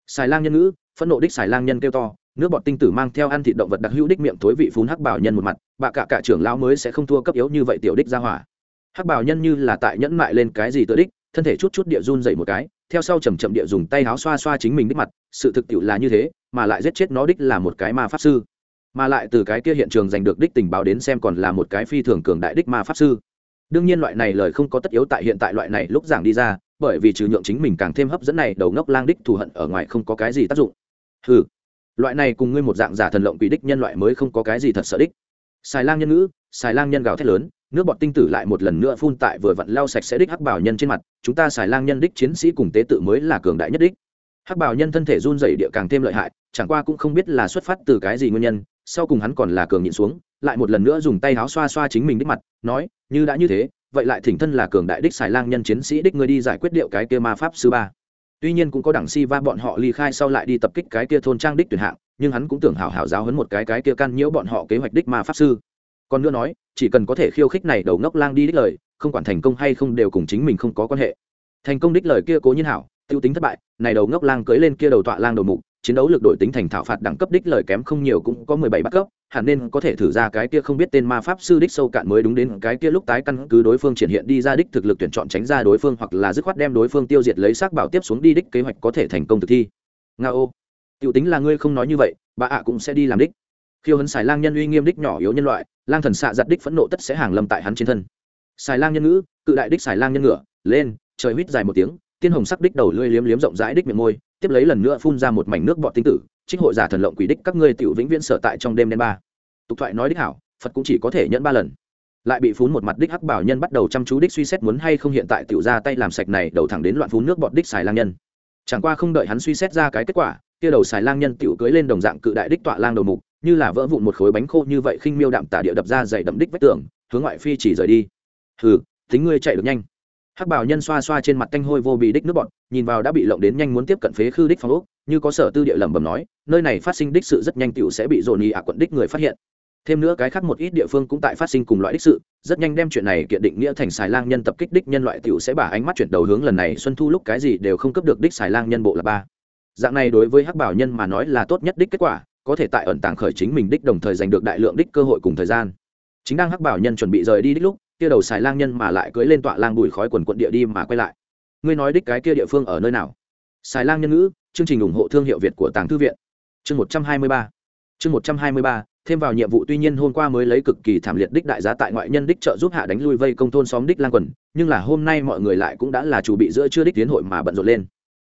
Xài lang nhân ngữ, phẫn nộ đích xài lang nhân kêu to, nước bọt tinh tử mang theo ăn thịt động vật đặc hữu đích miệng thối vị phun hắc bảo nhân một mặt, Bà cả cả trưởng lão mới sẽ không thua cấp yếu như vậy tiểu đích ra hỏa. Hắc bảo nhân như là tại nhẫn mại lên cái gì tự đích, thân thể chút chút địa run dậy một cái, theo sau chầm chậm địa dùng tay áo xoa xoa chính mình đích mặt, sự thực tiệu là như thế, mà lại giết chết nó đích là một cái ma pháp sư. Mà lại từ cái kia hiện trường giành được đích tình báo đến xem còn là một cái phi thường cường đại đích ma pháp sư đương nhiên loại này lời không có tất yếu tại hiện tại loại này lúc giảng đi ra, bởi vì trừ nhượng chính mình càng thêm hấp dẫn này đầu ngốc lang đích thù hận ở ngoài không có cái gì tác dụng. Ừ loại này cùng ngươi một dạng giả thần lộng quỷ đích nhân loại mới không có cái gì thật sợ đích. Xài lang nhân ngữ, xài lang nhân gào thét lớn, nước bọt tinh tử lại một lần nữa phun tại vừa vặn lau sạch sẽ đích hắc bảo nhân trên mặt, chúng ta xài lang nhân đích chiến sĩ cùng tế tự mới là cường đại nhất đích. Hắc bảo nhân thân thể run dày địa càng thêm lợi hại, chẳng qua cũng không biết là xuất phát từ cái gì nguyên nhân, sau cùng hắn còn là cường nhịn xuống lại một lần nữa dùng tay áo xoa xoa chính mình đích mặt, nói, như đã như thế, vậy lại thỉnh thân là cường đại đích xài lang nhân chiến sĩ đích ngươi đi giải quyết điệu cái kia ma pháp sư ba. Tuy nhiên cũng có đảng si va bọn họ ly khai sau lại đi tập kích cái kia thôn trang đích tuyển hạng, nhưng hắn cũng tưởng hảo hảo giáo hấn một cái cái kia can nhiễu bọn họ kế hoạch đích ma pháp sư. Còn nữa nói, chỉ cần có thể khiêu khích này đầu ngốc lang đi đích lời, không quản thành công hay không đều cùng chính mình không có quan hệ. Thành công đích lời kia cố nhiên hảo, tiêu tính thất bại, này đầu ngốc lang cưới lên kia đầu tọa lang đầu mục chiến đấu lực đội tính thành thảo phạt đẳng cấp đích lời kém không nhiều cũng có mười bảy bắt cấp hẳn nên có thể thử ra cái kia không biết tên ma pháp sư đích sâu cạn mới đúng đến cái kia lúc tái căn cứ đối phương triển hiện đi ra đích thực lực tuyển chọn tránh ra đối phương hoặc là dứt khoát đem đối phương tiêu diệt lấy xác bảo tiếp xuống đi đích kế hoạch có thể thành công thực thi. Ngao, tiểu tính là ngươi không nói như vậy bà ạ cũng sẽ đi làm đích. Khiêu hấn xài lang nhân uy nghiêm đích nhỏ yếu nhân loại lang thần xạ giật đích phẫn nộ tất sẽ hàng lâm tại hắn trên thân. Xài lang nhân ngữ cự đại đích xài lang nhân ngựa lên trời huýt dài một tiếng tiên hồng sắc đích đầu lưỡi liếm liếm rộng rãi đích miệng môi tiếp lấy lần nữa phun ra một mảnh nước bọt tinh tử, trích hội giả thần lộng quỷ đích các ngươi tiểu vĩnh viễn sở tại trong đêm đen ba. Tục thoại nói đích hảo, phật cũng chỉ có thể nhận ba lần. Lại bị phun một mặt đích hắc bảo nhân bắt đầu chăm chú đích suy xét muốn hay không hiện tại tiểu ra tay làm sạch này đầu thẳng đến loạn phun nước bọt đích xài lang nhân. Chẳng qua không đợi hắn suy xét ra cái kết quả, kia đầu xài lang nhân tiểu cưới lên đồng dạng cự đại đích tọa lang đầu mục, như là vỡ vụn một khối bánh khô như vậy khinh miêu đạm tả địa đập ra dày đậm đích vách tường, hướng ngoại phi chỉ rời đi. Hừ, tính ngươi chạy được nhanh hắc bảo nhân xoa xoa trên mặt canh hôi vô bị đích nước bọn nhìn vào đã bị lộng đến nhanh muốn tiếp cận phế khư đích phong ốc, như có sở tư địa lẩm bẩm nói, nơi này phát sinh đích sự rất nhanh tựu sẽ bị dồn ý ạ quận đích người phát hiện. Thêm nữa cái khác một ít địa phương cũng tại phát sinh cùng loại đích sự, rất nhanh đem chuyện này kiện định nghĩa thành xài lang nhân tập kích đích nhân loại tiểu sẽ bả ánh mắt chuyển đầu hướng lần này xuân thu lúc cái gì đều không cấp được đích xài lang nhân bộ là ba. Dạng này đối với hắc bảo nhân mà nói là tốt nhất đích kết quả, có thể tại ẩn tàng khởi chính mình đích đồng thời giành được đại lượng đích cơ hội cùng thời gian. Chính đang hắc bảo nhân chuẩn bị rời đi đích lúc kia đầu xài lang nhân mà lại cưỡi lên tọa lang bùi khói quần quận địa đi mà quay lại. Ngươi nói đích cái kia địa phương ở nơi nào? Xài lang nhân ngữ, chương trình ủng hộ thương hiệu việt của tàng thư viện. Chương một trăm hai mươi ba. Chương một trăm hai mươi ba, thêm vào nhiệm vụ tuy nhiên hôm qua mới lấy cực kỳ thảm liệt đích đại giá tại ngoại nhân đích trợ giúp hạ đánh lui vây công thôn xóm đích lang quần, nhưng là hôm nay mọi người lại cũng đã là chủ bị giữa chưa đích tiến hội mà bận rộn lên.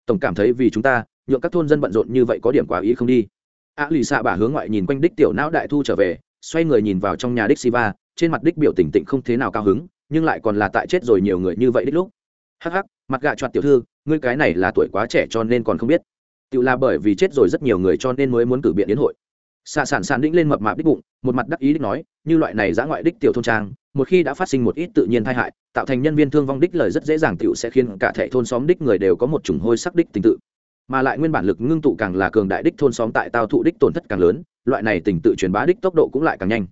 Tổng cảm thấy vì chúng ta, nhượng các thôn dân bận rộn như vậy có điểm quá ý không đi. A lì xạ bà hướng ngoại nhìn quanh đích tiểu não đại thu trở về xoay người nhìn vào trong nhà đích siva trên mặt đích biểu tình tịnh không thế nào cao hứng, nhưng lại còn là tại chết rồi nhiều người như vậy đích lúc. Hắc hắc, mặt gạ choạt tiểu thư, ngươi cái này là tuổi quá trẻ cho nên còn không biết. Tự là bởi vì chết rồi rất nhiều người cho nên mới muốn cử biện đến hội. Xạ sản sản đĩnh lên mập mạp đích bụng, một mặt đắc ý đích nói, như loại này giã ngoại đích tiểu thôn trang, một khi đã phát sinh một ít tự nhiên tai hại, tạo thành nhân viên thương vong đích lời rất dễ dàng tiểu sẽ khiến cả thể thôn xóm đích người đều có một chủng hôi sắc đích tình tự mà lại nguyên bản lực ngưng tụ càng là cường đại đích thôn xóm tại tao thụ đích tổn thất càng lớn, loại này tình tự truyền bá đích tốc độ cũng lại càng nhanh.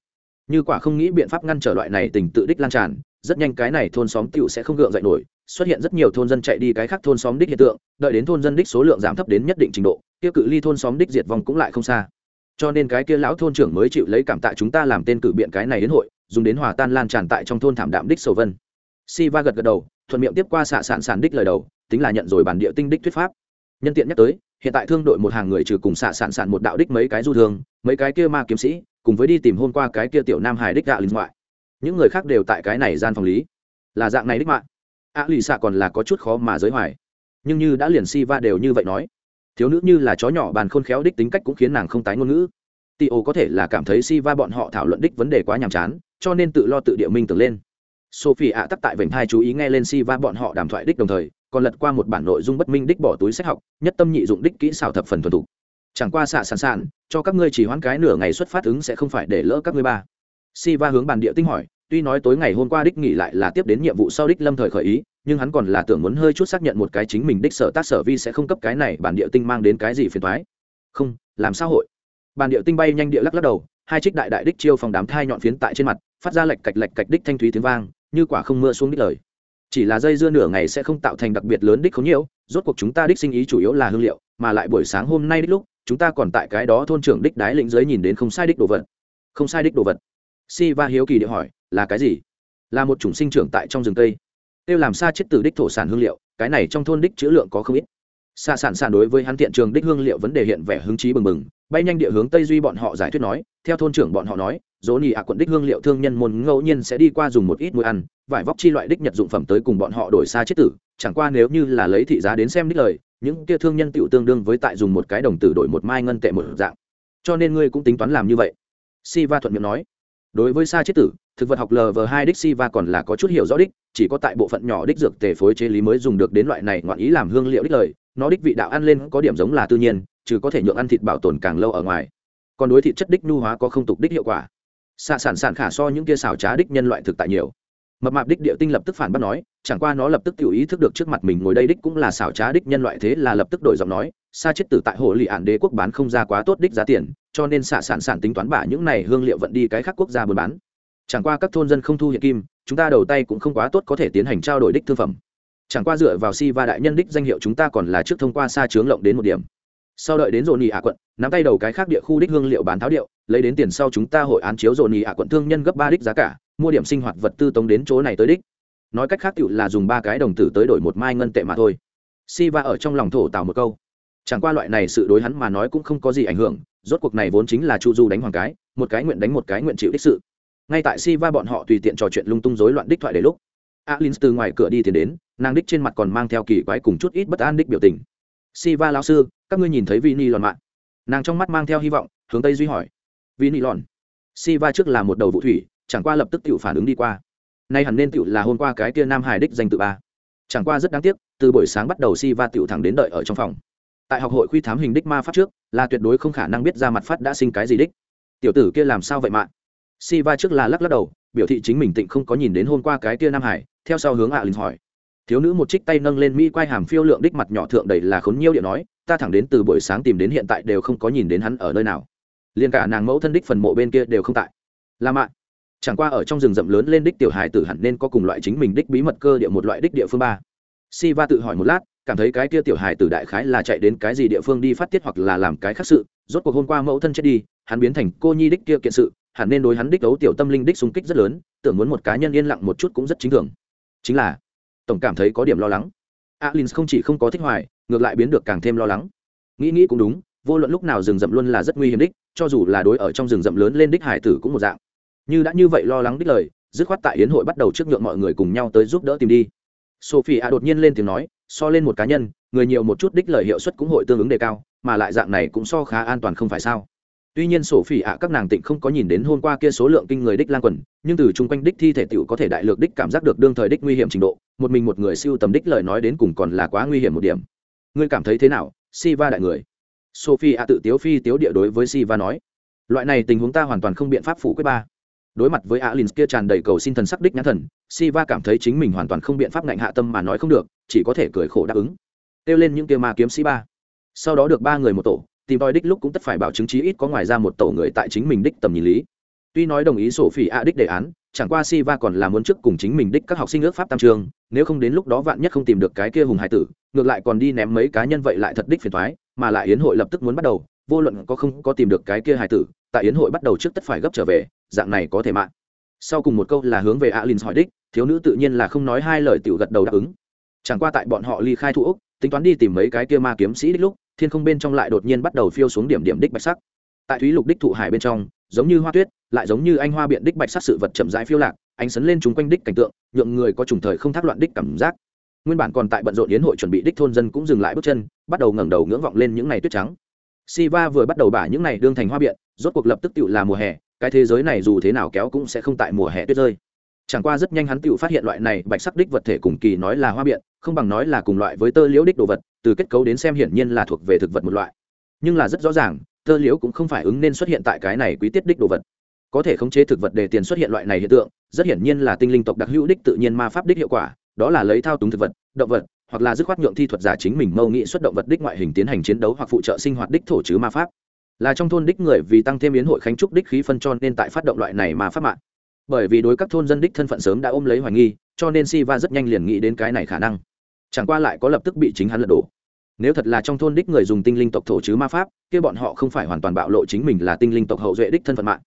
Như quả không nghĩ biện pháp ngăn trở loại này tình tự đích lan tràn, rất nhanh cái này thôn xóm tựu sẽ không gượng dậy nổi, xuất hiện rất nhiều thôn dân chạy đi cái khác thôn xóm đích hiện tượng, đợi đến thôn dân đích số lượng giảm thấp đến nhất định trình độ, kia cự ly thôn xóm đích diệt vong cũng lại không xa. Cho nên cái kia lão thôn trưởng mới chịu lấy cảm tạ chúng ta làm tên cử biện cái này đến hội, dùng đến hòa tan lan tràn tại trong thôn thảm đạm đích sầu vân. Si va gật gật đầu, thuận miệng tiếp qua xạ sản sản đích lời đầu, tính là nhận rồi bản địa tinh đích thuyết pháp nhân tiện nhắc tới, hiện tại thương đội một hàng người trừ cùng xạ sản sản một đạo đích mấy cái du thương, mấy cái kia ma kiếm sĩ, cùng với đi tìm hôm qua cái kia tiểu nam hải đích gạ linh ngoại. Những người khác đều tại cái này gian phòng lý. Là dạng này đích mạng. A lì xạ còn là có chút khó mà giới hoài. Nhưng như đã liền si va đều như vậy nói. Thiếu nữ như là chó nhỏ bàn khôn khéo đích tính cách cũng khiến nàng không tái ngôn ngữ. Tị ô có thể là cảm thấy si va bọn họ thảo luận đích vấn đề quá nhàm chán, cho nên tự lo tự địa minh tưởng lên. Sophie ạ tắc tại vành hai chú ý nghe lên si va bọn họ đàm thoại đích đồng thời còn lật qua một bản nội dung bất minh đích bỏ túi sách học, nhất tâm nhị dụng đích kỹ xảo thập phần thuần thục. Chẳng qua xạ sẵn sàng cho các ngươi chỉ hoãn cái nửa ngày xuất phát ứng sẽ không phải để lỡ các ngươi ba. Si va hướng bàn địa tinh hỏi, tuy nói tối ngày hôm qua đích nghỉ lại là tiếp đến nhiệm vụ sau đích lâm thời khởi ý, nhưng hắn còn là tưởng muốn hơi chút xác nhận một cái chính mình đích sở tác sở vi sẽ không cấp cái này bản địa tinh mang đến cái gì phiền thoái không, làm xã hội? Bản địa tinh bay nhanh địa lắc lắc đầu, hai trích đại đại đích chiêu phòng đám thai nhọn phiến tại trên mặt, phát ra lệch cạch lệch cạch đích thanh thúy tiếng vang, như quả không mưa xuống đích lời chỉ là dây dưa nửa ngày sẽ không tạo thành đặc biệt lớn đích không nhiều rốt cuộc chúng ta đích sinh ý chủ yếu là hương liệu, mà lại buổi sáng hôm nay đích lúc, chúng ta còn tại cái đó thôn trưởng đích đái lĩnh giới nhìn đến không sai đích đồ vật. Không sai đích đồ vật. Si va hiếu kỳ địa hỏi, là cái gì? Là một chủng sinh trưởng tại trong rừng cây. Tiêu làm xa chết từ đích thổ sản hương liệu, cái này trong thôn đích chữ lượng có không ít. Xa sản sản đối với hắn thiện trường đích hương liệu vấn đề hiện vẻ hứng trí bừng bừng bay nhanh địa hướng tây duy bọn họ giải thuyết nói, theo thôn trưởng bọn họ nói, dỗ nỉ ạ quận đích hương liệu thương nhân môn ngẫu nhiên sẽ đi qua dùng một ít mũi ăn, vải vóc chi loại đích nhật dụng phẩm tới cùng bọn họ đổi xa chết tử, chẳng qua nếu như là lấy thị giá đến xem đích lời, những kia thương nhân tựu tương đương với tại dùng một cái đồng tử đổi một mai ngân tệ một dạng. Cho nên ngươi cũng tính toán làm như vậy. Si va thuận miệng nói. Đối với sa chết tử, thực vật học lv hai đích si va còn là có chút hiểu rõ đích, chỉ có tại bộ phận nhỏ đích dược tề phối chế lý mới dùng được đến loại này ngoạn ý làm hương liệu đích lời nó đích vị đạo ăn lên có điểm giống là tự nhiên, chứ có thể nhượng ăn thịt bảo tồn càng lâu ở ngoài. Còn đối thịt chất đích nhu hóa có không tục đích hiệu quả. Xạ sản sản khả so những kia xào trá đích nhân loại thực tại nhiều. Mập mạp đích địa tinh lập tức phản bác nói, chẳng qua nó lập tức tự ý thức được trước mặt mình ngồi đây đích cũng là xảo trá đích nhân loại thế là lập tức đổi giọng nói xa chết tử tại hồ lì ạn đế quốc bán không ra quá tốt đích giá tiền, cho nên xạ sản sản tính toán bả những này hương liệu vận đi cái khác quốc gia buôn bán. Chẳng qua các thôn dân không thu hiện kim, chúng ta đầu tay cũng không quá tốt có thể tiến hành trao đổi đích thương phẩm chẳng qua dựa vào si va đại nhân đích danh hiệu chúng ta còn là trước thông qua xa chướng lộng đến một điểm. Sau đợi đến dồn nhị ạ quận, nắm tay đầu cái khác địa khu đích hương liệu bán tháo điệu, lấy đến tiền sau chúng ta hội án chiếu dồn nhị ạ quận thương nhân gấp ba đích giá cả, mua điểm sinh hoạt vật tư tống đến chỗ này tới đích. Nói cách khác tự là dùng ba cái đồng tử tới đổi một mai ngân tệ mà thôi. Si va ở trong lòng thổ tào một câu. Chẳng qua loại này sự đối hắn mà nói cũng không có gì ảnh hưởng, rốt cuộc này vốn chính là chu du đánh hoàng cái, một cái nguyện đánh một cái nguyện chịu đích sự. Ngay tại si va bọn họ tùy tiện trò chuyện lung tung rối loạn đích thoại để lúc alin từ ngoài cửa đi tiến đến nàng đích trên mặt còn mang theo kỳ quái cùng chút ít bất an đích biểu tình. Si va lão sư, các ngươi nhìn thấy vị ni lòn mạng. Nàng trong mắt mang theo hy vọng, hướng tây duy hỏi. Vị ni lòn si va trước là một đầu vụ thủy, chẳng qua lập tức tự phản ứng đi qua. Nay hẳn nên tự là hôm qua cái kia nam hải đích danh tự ba. Chẳng qua rất đáng tiếc, từ buổi sáng bắt đầu si va tự thẳng đến đợi ở trong phòng. Tại học hội khuy thám hình đích ma pháp trước, là tuyệt đối không khả năng biết ra mặt phát đã sinh cái gì đích. Tiểu tử kia làm sao vậy mạng si va trước là lắc lắc đầu, biểu thị chính mình tịnh không có nhìn đến hôm qua cái kia nam hải, theo sau hướng ạ à linh hỏi thiếu nữ một trích tay nâng lên mi quay hàm phiêu lượng đích mặt nhỏ thượng đầy là khốn nhiêu điện nói, ta thẳng đến từ buổi sáng tìm đến hiện tại đều không có nhìn đến hắn ở nơi nào. Liền cả nàng mẫu thân đích phần mộ bên kia đều không tại. Là mạng chẳng qua ở trong rừng rậm lớn lên đích tiểu hài tử hẳn nên có cùng loại chính mình đích bí mật cơ địa một loại đích địa phương ba. Si va tự hỏi một lát, cảm thấy cái kia tiểu hài tử đại khái là chạy đến cái gì địa phương đi phát tiết hoặc là làm cái khác sự, rốt cuộc hôm qua mẫu thân chết đi, hắn biến thành cô nhi đích kia kiện sự, hẳn nên đối hắn đích đấu tiểu tâm linh đích xung kích rất lớn, tưởng muốn một cá nhân yên lặng một chút cũng rất chính thường. Chính là tổng cảm thấy có điểm lo lắng. Alin không chỉ không có thích hoài, ngược lại biến được càng thêm lo lắng. Nghĩ nghĩ cũng đúng, vô luận lúc nào rừng rậm luôn là rất nguy hiểm đích, cho dù là đối ở trong rừng rậm lớn lên đích hải tử cũng một dạng. Như đã như vậy lo lắng đích lời, dứt khoát tại yến hội bắt đầu trước nhượng mọi người cùng nhau tới giúp đỡ tìm đi. Sophie a đột nhiên lên tiếng nói, so lên một cá nhân, người nhiều một chút đích lời hiệu suất cũng hội tương ứng đề cao, mà lại dạng này cũng so khá an toàn không phải sao? Tuy nhiên sổ phỉ ạ, các nàng tịnh không có nhìn đến hôm qua kia số lượng kinh người đích lan quần, nhưng từ chung quanh đích thi thể tựu có thể đại lược đích cảm giác được đương thời đích nguy hiểm trình độ, một mình một người siêu tầm đích lời nói đến cùng còn là quá nguy hiểm một điểm. Ngươi cảm thấy thế nào, Siva đại người? Sophie ạ tự tiếu phi tiếu địa đối với Siva nói. Loại này tình huống ta hoàn toàn không biện pháp phủ quyết ba. Đối mặt với alin kia tràn đầy cầu xin thần sắc đích nhãn thần, Siva cảm thấy chính mình hoàn toàn không biện pháp ngạnh hạ tâm mà nói không được, chỉ có thể cười khổ đáp ứng. Kêu lên những kia ma kiếm sĩ ba. Sau đó được ba người một tổ tìm tòi đích lúc cũng tất phải bảo chứng chí ít có ngoài ra một tổ người tại chính mình đích tầm nhìn lý. Tuy nói đồng ý sổ phỉ a đích đề án, chẳng qua si va còn là muốn trước cùng chính mình đích các học sinh ước pháp tam trường, nếu không đến lúc đó vạn nhất không tìm được cái kia hùng hải tử, ngược lại còn đi ném mấy cá nhân vậy lại thật đích phiền thoái mà lại yến hội lập tức muốn bắt đầu, vô luận có không có tìm được cái kia hải tử, tại yến hội bắt đầu trước tất phải gấp trở về, dạng này có thể mạng sau cùng một câu là hướng về alin hỏi đích, thiếu nữ tự nhiên là không nói hai lời tiểu gật đầu đáp ứng chẳng qua tại bọn họ ly khai thủ úc, tính toán đi tìm mấy cái kia ma kiếm sĩ đích lúc, thiên không bên trong lại đột nhiên bắt đầu phiêu xuống điểm điểm đích bạch sắc. Tại thúy lục đích thụ hải bên trong, giống như hoa tuyết, lại giống như anh hoa biện đích bạch sắc sự vật chậm rãi phiêu lạc, ánh sấn lên chúng quanh đích cảnh tượng, nhượng người có trùng thời không thác loạn đích cảm giác. Nguyên bản còn tại bận rộn yến hội chuẩn bị đích thôn dân cũng dừng lại bước chân, bắt đầu ngẩng đầu ngưỡng vọng lên những ngày tuyết trắng. Siva vừa bắt đầu bả những ngày đương thành hoa biện, rốt cuộc lập tức tựu là mùa hè, cái thế giới này dù thế nào kéo cũng sẽ không tại mùa hè tuyết rơi. Chẳng qua rất nhanh hắn tựu phát hiện loại này bạch sắc đích vật thể cùng kỳ nói là hoa biện không bằng nói là cùng loại với tơ liễu đích đồ vật, từ kết cấu đến xem hiển nhiên là thuộc về thực vật một loại. Nhưng là rất rõ ràng, tơ liễu cũng không phải ứng nên xuất hiện tại cái này quý tiết đích đồ vật. Có thể khống chế thực vật để tiền xuất hiện loại này hiện tượng, rất hiển nhiên là tinh linh tộc đặc hữu đích tự nhiên ma pháp đích hiệu quả, đó là lấy thao túng thực vật, động vật, hoặc là dứt khoát nhượng thi thuật giả chính mình mâu nghị xuất động vật đích ngoại hình tiến hành chiến đấu hoặc phụ trợ sinh hoạt đích thổ chứ ma pháp. Là trong thôn đích người vì tăng thêm biến hội khánh trúc đích khí phân cho nên tại phát động loại này mà phát mạng. Bởi vì đối các thôn dân đích thân phận sớm đã ôm lấy hoài nghi, cho nên si va rất nhanh liền nghĩ đến cái này khả năng chẳng qua lại có lập tức bị chính hắn lật đổ. Nếu thật là trong thôn đích người dùng tinh linh tộc thổ chứ ma pháp, kia bọn họ không phải hoàn toàn bạo lộ chính mình là tinh linh tộc hậu duệ đích thân phận mạng.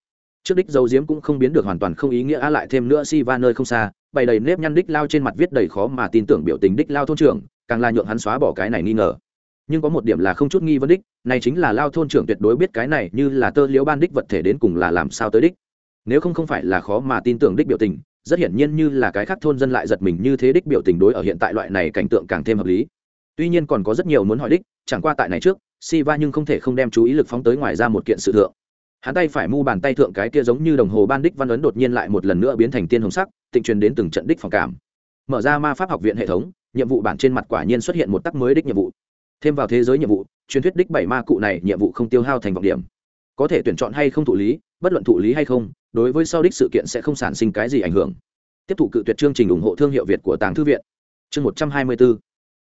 Trước đích dấu diếm cũng không biến được hoàn toàn không ý nghĩa a lại thêm nữa si va nơi không xa, bày đầy nếp nhăn đích lao trên mặt viết đầy khó mà tin tưởng biểu tình đích lao thôn trưởng, càng là nhượng hắn xóa bỏ cái này nghi ngờ. Nhưng có một điểm là không chút nghi vấn đích, này chính là lao thôn trưởng tuyệt đối biết cái này như là tơ liễu ban đích vật thể đến cùng là làm sao tới đích. Nếu không không phải là khó mà tin tưởng đích biểu tình rất hiển nhiên như là cái khác thôn dân lại giật mình như thế đích biểu tình đối ở hiện tại loại này cảnh tượng càng thêm hợp lý. Tuy nhiên còn có rất nhiều muốn hỏi đích, chẳng qua tại này trước si va nhưng không thể không đem chú ý lực phóng tới ngoài ra một kiện sự thượng. Hắn tay phải mu bàn tay thượng cái kia giống như đồng hồ ban đích văn ấn đột nhiên lại một lần nữa biến thành tiên hồng sắc, tịnh truyền đến từng trận đích phòng cảm. Mở ra ma pháp học viện hệ thống, nhiệm vụ bản trên mặt quả nhiên xuất hiện một tắc mới đích nhiệm vụ. Thêm vào thế giới nhiệm vụ, truyền thuyết đích bảy ma cụ này nhiệm vụ không tiêu hao thành vọng điểm. Có thể tuyển chọn hay không thụ lý, bất luận thụ lý hay không đối với sau đích sự kiện sẽ không sản sinh cái gì ảnh hưởng. Tiếp tục cự tuyệt chương trình ủng hộ thương hiệu việt của tàng thư viện. Chương một trăm hai mươi bốn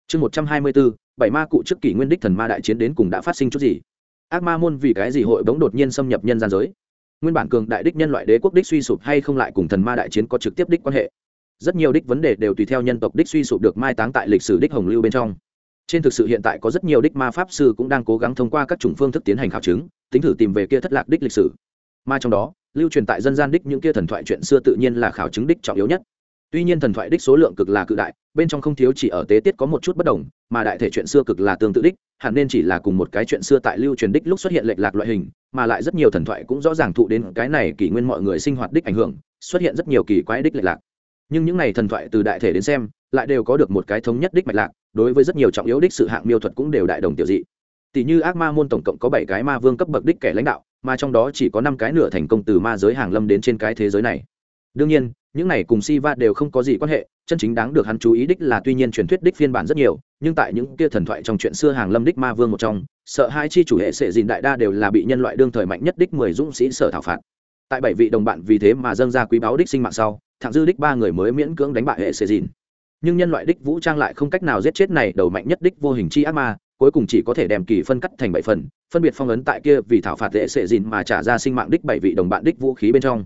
chương một trăm hai mươi bốn bảy ma cụ trước kỷ nguyên đích thần ma đại chiến đến cùng đã phát sinh chút gì? Ác ma môn vì cái gì hội bỗng đột nhiên xâm nhập nhân gian giới? Nguyên bản cường đại đích nhân loại đế quốc đích suy sụp hay không lại cùng thần ma đại chiến có trực tiếp đích quan hệ? Rất nhiều đích vấn đề đều tùy theo nhân tộc đích suy sụp được mai táng tại lịch sử đích hồng lưu bên trong. Trên thực sự hiện tại có rất nhiều đích ma pháp sư cũng đang cố gắng thông qua các chủng phương thức tiến hành khảo chứng, tính thử tìm về kia thất lạc đích lịch sử. Mà trong đó lưu truyền tại dân gian đích những kia thần thoại chuyện xưa tự nhiên là khảo chứng đích trọng yếu nhất. Tuy nhiên thần thoại đích số lượng cực là cự đại, bên trong không thiếu chỉ ở tế tiết có một chút bất đồng, mà đại thể chuyện xưa cực là tương tự đích, hẳn nên chỉ là cùng một cái chuyện xưa tại lưu truyền đích lúc xuất hiện lệch lạc loại hình, mà lại rất nhiều thần thoại cũng rõ ràng thụ đến cái này kỷ nguyên mọi người sinh hoạt đích ảnh hưởng, xuất hiện rất nhiều kỳ quái đích lệch lạc. Nhưng những này thần thoại từ đại thể đến xem, lại đều có được một cái thống nhất đích mạch lạc, đối với rất nhiều trọng yếu đích sự hạng miêu thuật cũng đều đại đồng tiểu dị. Tỷ như ác ma môn tổng cộng có bảy cái ma vương cấp bậc đích kẻ lãnh đạo mà trong đó chỉ có năm cái nửa thành công từ ma giới hàng lâm đến trên cái thế giới này đương nhiên những này cùng Siva đều không có gì quan hệ, chân chính đáng được hắn chú ý đích là tuy nhiên truyền thuyết đích phiên bản rất nhiều, nhưng tại những kia thần thoại trong chuyện xưa hàng lâm đích ma vương một trong, sợ hai chi chủ hệ sẽ gìn đại đa đều là bị nhân loại đương thời mạnh nhất đích mười dũng sĩ sở thảo phạt. Tại bảy vị đồng bạn vì thế mà dâng ra quý báo đích sinh mạng sau, thẳng dư đích ba người mới miễn cưỡng đánh bại hệ sẽ gìn. Nhưng nhân loại đích vũ trang lại không cách nào giết chết này đầu mạnh nhất đích vô hình chi ác ma, cuối cùng chỉ có thể đem kỳ phân cắt thành bảy phần, phân biệt phong ấn tại kia vì thảo phạt hệ sệ dìn mà trả ra sinh mạng đích bảy vị đồng bạn đích vũ khí bên trong.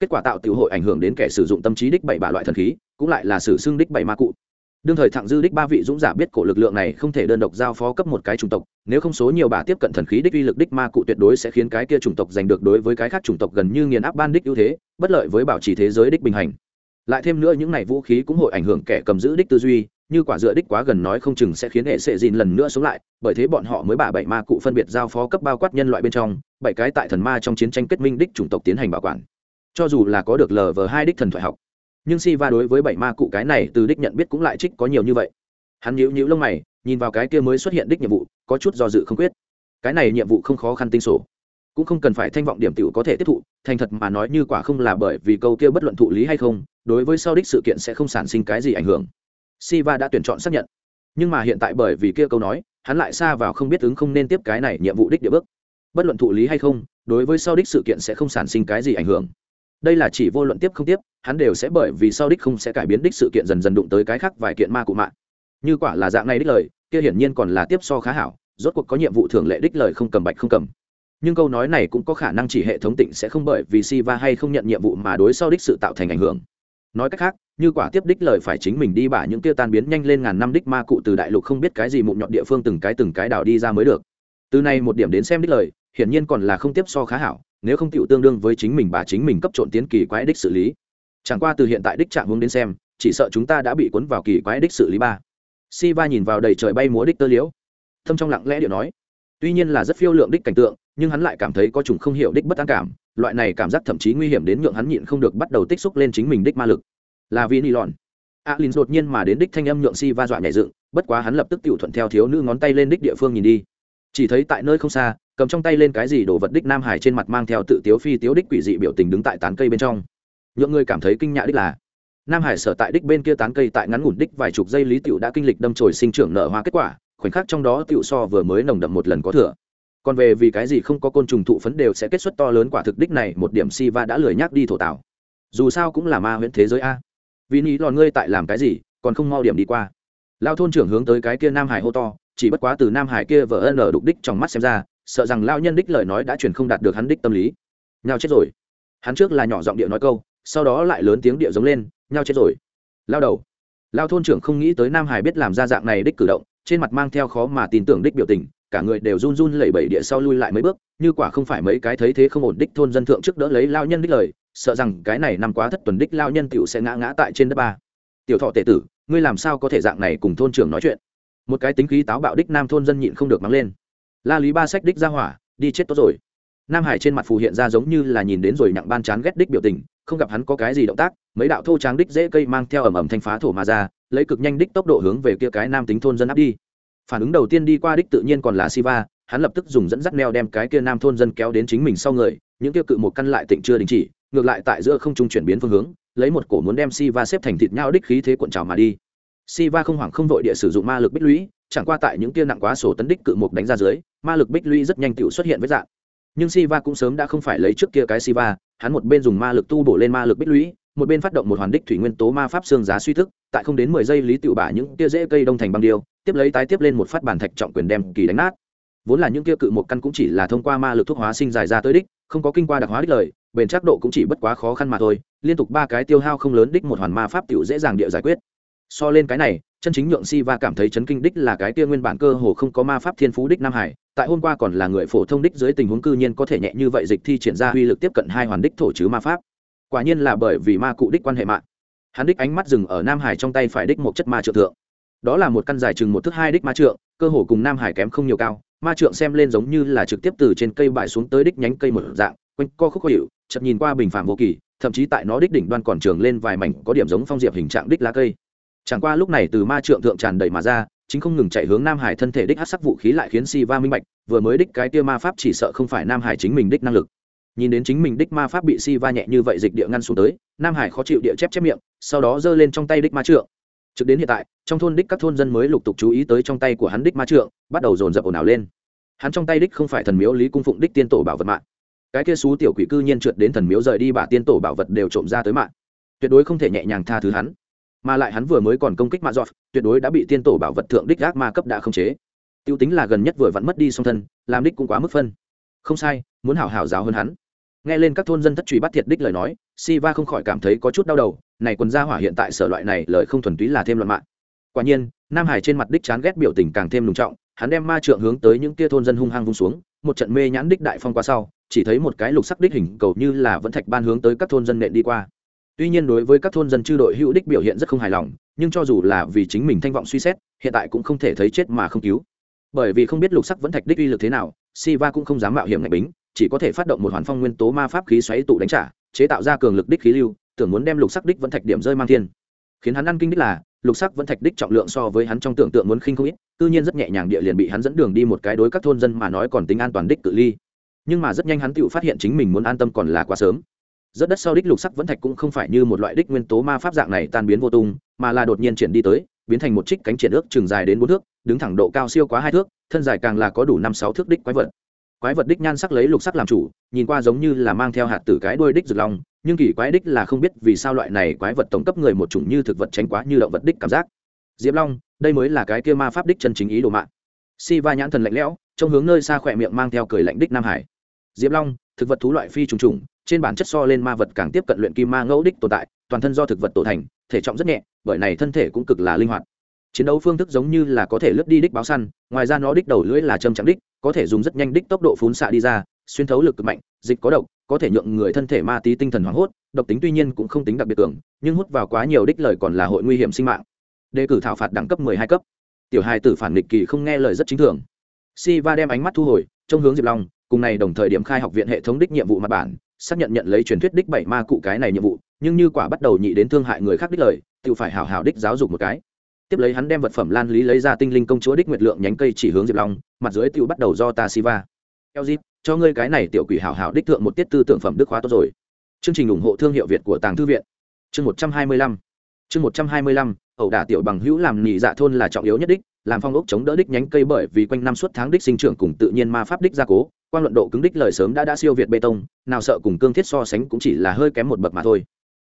Kết quả tạo tiểu hội ảnh hưởng đến kẻ sử dụng tâm trí đích bảy bả loại thần khí cũng lại là sử xưng đích bảy ma cụ. Đương thời thẳng dư đích ba vị dũng giả biết cổ lực lượng này không thể đơn độc giao phó cấp một cái chủng tộc nếu không số nhiều bà tiếp cận thần khí đích uy lực đích ma cụ tuyệt đối sẽ khiến cái kia chủng tộc giành được đối với cái khác chủng tộc gần như nghiền áp ban đích ưu thế bất lợi với bảo trì thế giới đích bình hành. Lại thêm nữa những này vũ khí cũng hội ảnh hưởng kẻ cầm giữ đích tư duy như quả dựa đích quá gần nói không chừng sẽ khiến hệ sệ dìn lần nữa sống lại, bởi thế bọn họ mới bà bảy ma cụ phân biệt giao phó cấp bao quát nhân loại bên trong, bảy cái tại thần ma trong chiến tranh kết minh đích chủng tộc tiến hành bảo quản. Cho dù là có được lờ vờ hai đích thần thoại học, nhưng si va đối với bảy ma cụ cái này từ đích nhận biết cũng lại trích có nhiều như vậy. Hắn nhíu nhíu lông mày, nhìn vào cái kia mới xuất hiện đích nhiệm vụ, có chút do dự không quyết. Cái này nhiệm vụ không khó khăn tinh sổ, cũng không cần phải thanh vọng điểm tiểu có thể tiếp thụ, thành thật mà nói như quả không là bởi vì câu kia bất luận thụ lý hay không, đối với sau đích sự kiện sẽ không sản sinh cái gì ảnh hưởng siva đã tuyển chọn xác nhận. Nhưng mà hiện tại bởi vì kia câu nói, hắn lại xa vào không biết ứng không nên tiếp cái này nhiệm vụ đích địa bước. Bất luận thụ lý hay không, đối với sau đích sự kiện sẽ không sản sinh cái gì ảnh hưởng. Đây là chỉ vô luận tiếp không tiếp, hắn đều sẽ bởi vì sau đích không sẽ cải biến đích sự kiện dần dần đụng tới cái khác vài kiện ma cụ mạng. Như quả là dạng này đích lời, kia hiển nhiên còn là tiếp so khá hảo, rốt cuộc có nhiệm vụ thường lệ đích lời không cầm bạch không cầm. Nhưng câu nói này cũng có khả năng chỉ hệ thống tịnh sẽ không bởi vì si va hay không nhận nhiệm vụ mà đối sau đích sự tạo thành ảnh hưởng. Nói cách khác như quả tiếp đích lời phải chính mình đi bả những kia tan biến nhanh lên ngàn năm đích ma cụ từ đại lục không biết cái gì mụn nhọn địa phương từng cái từng cái đảo đi ra mới được. Từ này một điểm đến xem đích lời, hiển nhiên còn là không tiếp so khá hảo, nếu không tựu tương đương với chính mình bà chính mình cấp trộn tiến kỳ quái đích xử lý. Chẳng qua từ hiện tại đích trạng hướng đến xem, chỉ sợ chúng ta đã bị cuốn vào kỳ quái đích xử lý ba. Si va nhìn vào đầy trời bay múa đích tơ liễu, thâm trong lặng lẽ điệu nói. Tuy nhiên là rất phiêu lượng đích cảnh tượng, nhưng hắn lại cảm thấy có chủng không hiểu đích bất an cảm, loại này cảm giác thậm chí nguy hiểm đến nhượng hắn nhịn không được bắt đầu tích xúc lên chính mình đích ma lực là vì nỉ nylon alin đột nhiên mà đến đích thanh âm nhượng si va dọa nhảy dựng, bất quá hắn lập tức tự thuận theo thiếu nữ ngón tay lên đích địa phương nhìn đi. Chỉ thấy tại nơi không xa, cầm trong tay lên cái gì đồ vật đích nam hải trên mặt mang theo tự tiếu phi tiếu đích quỷ dị biểu tình đứng tại tán cây bên trong. Nhượng người cảm thấy kinh nhạ đích là, nam hải sở tại đích bên kia tán cây tại ngắn ngủn đích vài chục giây lý tiểu đã kinh lịch đâm trồi sinh trưởng nở hoa kết quả, khoảnh khắc trong đó tiểu so vừa mới nồng đậm một lần có thừa. Còn về vì cái gì không có côn trùng thụ phấn đều sẽ kết xuất to lớn quả thực đích này, một điểm si va đã lười nhắc đi thổ tạo. Dù sao cũng là ma huyện thế giới a vì nghĩ lòn ngươi tại làm cái gì, còn không mau điểm đi qua. Lao thôn trưởng hướng tới cái kia nam hải hô to, chỉ bất quá từ nam hải kia vợ ân ở đục đích trong mắt xem ra, sợ rằng lao nhân đích lời nói đã truyền không đạt được hắn đích tâm lý. Nhau chết rồi. Hắn trước là nhỏ giọng điệu nói câu, sau đó lại lớn tiếng điệu giống lên nhau chết rồi. Lao đầu. Lao thôn trưởng không nghĩ tới nam hải biết làm ra dạng này đích cử động, trên mặt mang theo khó mà tin tưởng đích biểu tình, cả người đều run run lẩy bẩy địa sau lui lại mấy bước, như quả không phải mấy cái thấy thế không ổn đích thôn dân thượng trước đỡ lấy lao nhân đích lời sợ rằng cái này nằm quá thất tuần đích lao nhân tiểu sẽ ngã ngã tại trên đất ba. Tiểu thọ tệ tử, ngươi làm sao có thể dạng này cùng thôn trưởng nói chuyện? Một cái tính khí táo bạo đích nam thôn dân nhịn không được mắng lên. La lý ba sách đích ra hỏa, đi chết tốt rồi. Nam hải trên mặt phù hiện ra giống như là nhìn đến rồi nặng ban chán ghét đích biểu tình, không gặp hắn có cái gì động tác, mấy đạo thô tráng đích dễ cây mang theo ẩm ẩm thanh phá thổ mà ra, lấy cực nhanh đích tốc độ hướng về kia cái nam tính thôn dân áp đi. Phản ứng đầu tiên đi qua đích tự nhiên còn là siva, hắn lập tức dùng dẫn dắt neo đem cái kia nam thôn dân kéo đến chính mình sau người, những kia cự một căn lại tịnh chưa đình chỉ ngược lại tại giữa không trung chuyển biến phương hướng, lấy một cổ muốn đem siva xếp thành thịt nhau đích khí thế cuộn trào mà đi. Siva không hoảng không vội địa sử dụng ma lực bích lũy, chẳng qua tại những kia nặng quá sổ tấn đích cự mục đánh ra dưới, ma lực bích lũy rất nhanh tựu xuất hiện với dạng. Nhưng siva cũng sớm đã không phải lấy trước kia cái siva, hắn một bên dùng ma lực tu bổ lên ma lực bích lũy, một bên phát động một hoàn đích thủy nguyên tố ma pháp xương giá suy thức, tại không đến mười giây lý tựu bả những kia dễ cây đông thành băng điêu, tiếp lấy tái tiếp lên một phát bản thạch trọng quyền đem kỳ đánh nát. Vốn là những kia cự một căn cũng chỉ là thông qua ma lực thuốc hóa sinh dài ra tới đích, không có kinh qua đặc hóa đích lời bền chắc độ cũng chỉ bất quá khó khăn mà thôi, liên tục ba cái tiêu hao không lớn đích một hoàn ma pháp tiểu dễ dàng địa giải quyết. So lên cái này, chân chính nhượng si va cảm thấy chấn kinh đích là cái kia nguyên bản cơ hồ không có ma pháp thiên phú đích nam hải, tại hôm qua còn là người phổ thông đích dưới tình huống cư nhiên có thể nhẹ như vậy dịch thi triển ra uy lực tiếp cận hai hoàn đích thổ chứ ma pháp. Quả nhiên là bởi vì ma cụ đích quan hệ mạng. Hắn đích ánh mắt dừng ở nam hải trong tay phải đích một chất ma trượng thượng. Đó là một căn dài chừng một thước hai đích ma trượng, cơ hồ cùng nam hải kém không nhiều cao, ma trượng xem lên giống như là trực tiếp từ trên cây bại xuống tới đích nhánh cây một dạng quanh co khúc khó hiệu chậm nhìn qua bình phạm vô kỳ, thậm chí tại nó đích đỉnh đoan còn trường lên vài mảnh có điểm giống phong diệp hình trạng đích lá cây. Chẳng qua lúc này từ ma trượng thượng tràn đầy mà ra, chính không ngừng chạy hướng nam hải thân thể đích hát sắc vũ khí lại khiến si va minh bạch, vừa mới đích cái tia ma pháp chỉ sợ không phải nam hải chính mình đích năng lực. Nhìn đến chính mình đích ma pháp bị si va nhẹ như vậy dịch địa ngăn xuống tới, nam hải khó chịu địa chép chép miệng, sau đó giơ lên trong tay đích ma trượng. Trực đến hiện tại, trong thôn đích các thôn dân mới lục tục chú ý tới trong tay của hắn đích ma trượng, bắt đầu dồn dập ồn ào lên. Hắn trong tay đích không phải thần miếu lý cung phụng đích tiên tổ bảo vật mạng cái kia xú tiểu quỷ cư nhiên trượt đến thần miếu rời đi bà tiên tổ bảo vật đều trộm ra tới mạng. Tuyệt đối không thể nhẹ nhàng tha thứ hắn. Mà lại hắn vừa mới còn công kích mạ giọt tuyệt đối đã bị tiên tổ bảo vật thượng đích gác ma cấp đã không chế. T i ê u tính là gần nhất vừa vặn mất đi song thân, làm đích cũng quá mức phân. Không sai, muốn hảo hảo giáo hơn hắn. Nghe lên các thôn dân thất truy bắt thiệt đích lời nói si va không khỏi cảm thấy có chút đau đầu, này quần gia hỏa hiện tại sở loại này lời không thuần túy là thêm loạn mạng. Quả nhiên, nam hải trên mặt đích chán ghét biểu tình càng thêm lùng trọng, hắn đem ma trượng hướng tới những kia thôn dân hung hăng vung xuống một trận mê nhãn đích đại phong qua sau, chỉ thấy một cái lục sắc đích hình cầu như là vẫn thạch ban hướng tới các thôn dân nện đi qua. Tuy nhiên đối với các thôn dân chư đội hữu đích biểu hiện rất không hài lòng, nhưng cho dù là vì chính mình thanh vọng suy xét, hiện tại cũng không thể thấy chết mà không cứu. Bởi vì không biết lục sắc vẫn thạch đích uy lực thế nào, Siva cũng không dám mạo hiểm ngạch bính, chỉ có thể phát động một hoàn phong nguyên tố ma pháp khí xoáy tụ đánh trả, chế tạo ra cường lực đích khí lưu, tưởng muốn đem lục sắc đích vẫn thạch điểm rơi mang thiên. Khiến hắn ăn kinh đích là, lục sắc vẫn thạch đích trọng lượng so với hắn trong tưởng tượng muốn khinh không ít tự nhiên rất nhẹ nhàng địa liền bị hắn dẫn đường đi một cái đối các thôn dân mà nói còn tính an toàn đích cự ly. Nhưng mà rất nhanh hắn tự phát hiện chính mình muốn an tâm còn là quá sớm. Rất đất sau đích lục sắc vẫn thạch cũng không phải như một loại đích nguyên tố ma pháp dạng này tan biến vô tung, mà là đột nhiên triển đi tới, biến thành một trích cánh triển ước chừng dài đến bốn thước, đứng thẳng độ cao siêu quá hai thước, thân dài càng là có đủ năm sáu thước đích quái vật. Quái vật đích nhan sắc lấy lục sắc làm chủ, nhìn qua giống như là mang theo hạt tử cái đuôi đích rực long, nhưng kỳ quái đích là không biết vì sao loại này quái vật tổng cấp người một chủng như thực vật tránh quá như động vật đích cảm giác diệp long, đây mới là cái kia ma pháp đích chân chính ý đồ mạng. Si va nhãn thần lạnh lẽo trong hướng nơi xa khỏe miệng mang theo cười lạnh đích nam hải. Diệp long, thực vật thú loại phi trùng trùng, trên bản chất so lên ma vật càng tiếp cận luyện kim ma ngẫu đích tồn tại, toàn thân do thực vật tổ thành, thể trọng rất nhẹ, bởi này thân thể cũng cực là linh hoạt. Chiến đấu phương thức giống như là có thể lướt đi đích báo săn, ngoài ra nó đích đầu lưỡi là châm trắng đích, có thể dùng rất nhanh đích tốc độ phun xạ đi ra, xuyên thấu lực cực mạnh, dịch có độc, có thể nhượng người thân thể ma tí tinh thần hoảng hốt, độc tính tuy nhiên cũng không tính đặc biệt cường, nhưng hút vào quá nhiều đích lời còn là hội nguy hiểm sinh mạng đề cử thảo phạt đẳng cấp hai cấp. Tiểu hai tử phản nghịch kỳ không nghe lời rất chính thường. Si va đem ánh mắt thu hồi trong hướng diệp long, cùng này đồng thời điểm khai học viện hệ thống đích nhiệm vụ mặt bản, xác nhận nhận lấy truyền thuyết đích bảy ma cụ cái này nhiệm vụ, nhưng như quả bắt đầu nhị đến thương hại người khác đích lời, tự phải hảo hảo đích giáo dục một cái. Tiếp lấy hắn đem vật phẩm lan lý lấy ra tinh linh công chúa đích nguyệt lượng nhánh cây chỉ hướng diệp long, mặt dưới tự bắt đầu do ta siva. Eo dịp cho ngươi cái này tiểu quỷ hảo hảo đích thượng một tiết tư tưởng phẩm đức khóa tốt rồi. Chương trình ủng hộ thương hiệu việt của tàng thư viện. Chương một trăm hai mươi lăm. Chương một trăm hai mươi lăm ẩu đả tiểu bằng hữu làm nỉ dạ thôn là trọng yếu nhất đích, làm phong ốc chống đỡ đích nhánh cây bởi vì quanh năm suốt tháng đích sinh trưởng cùng tự nhiên ma pháp đích gia cố quan luận độ cứng đích lời sớm đã đã siêu việt bê tông, nào sợ cùng cương thiết so sánh cũng chỉ là hơi kém một bậc mà thôi.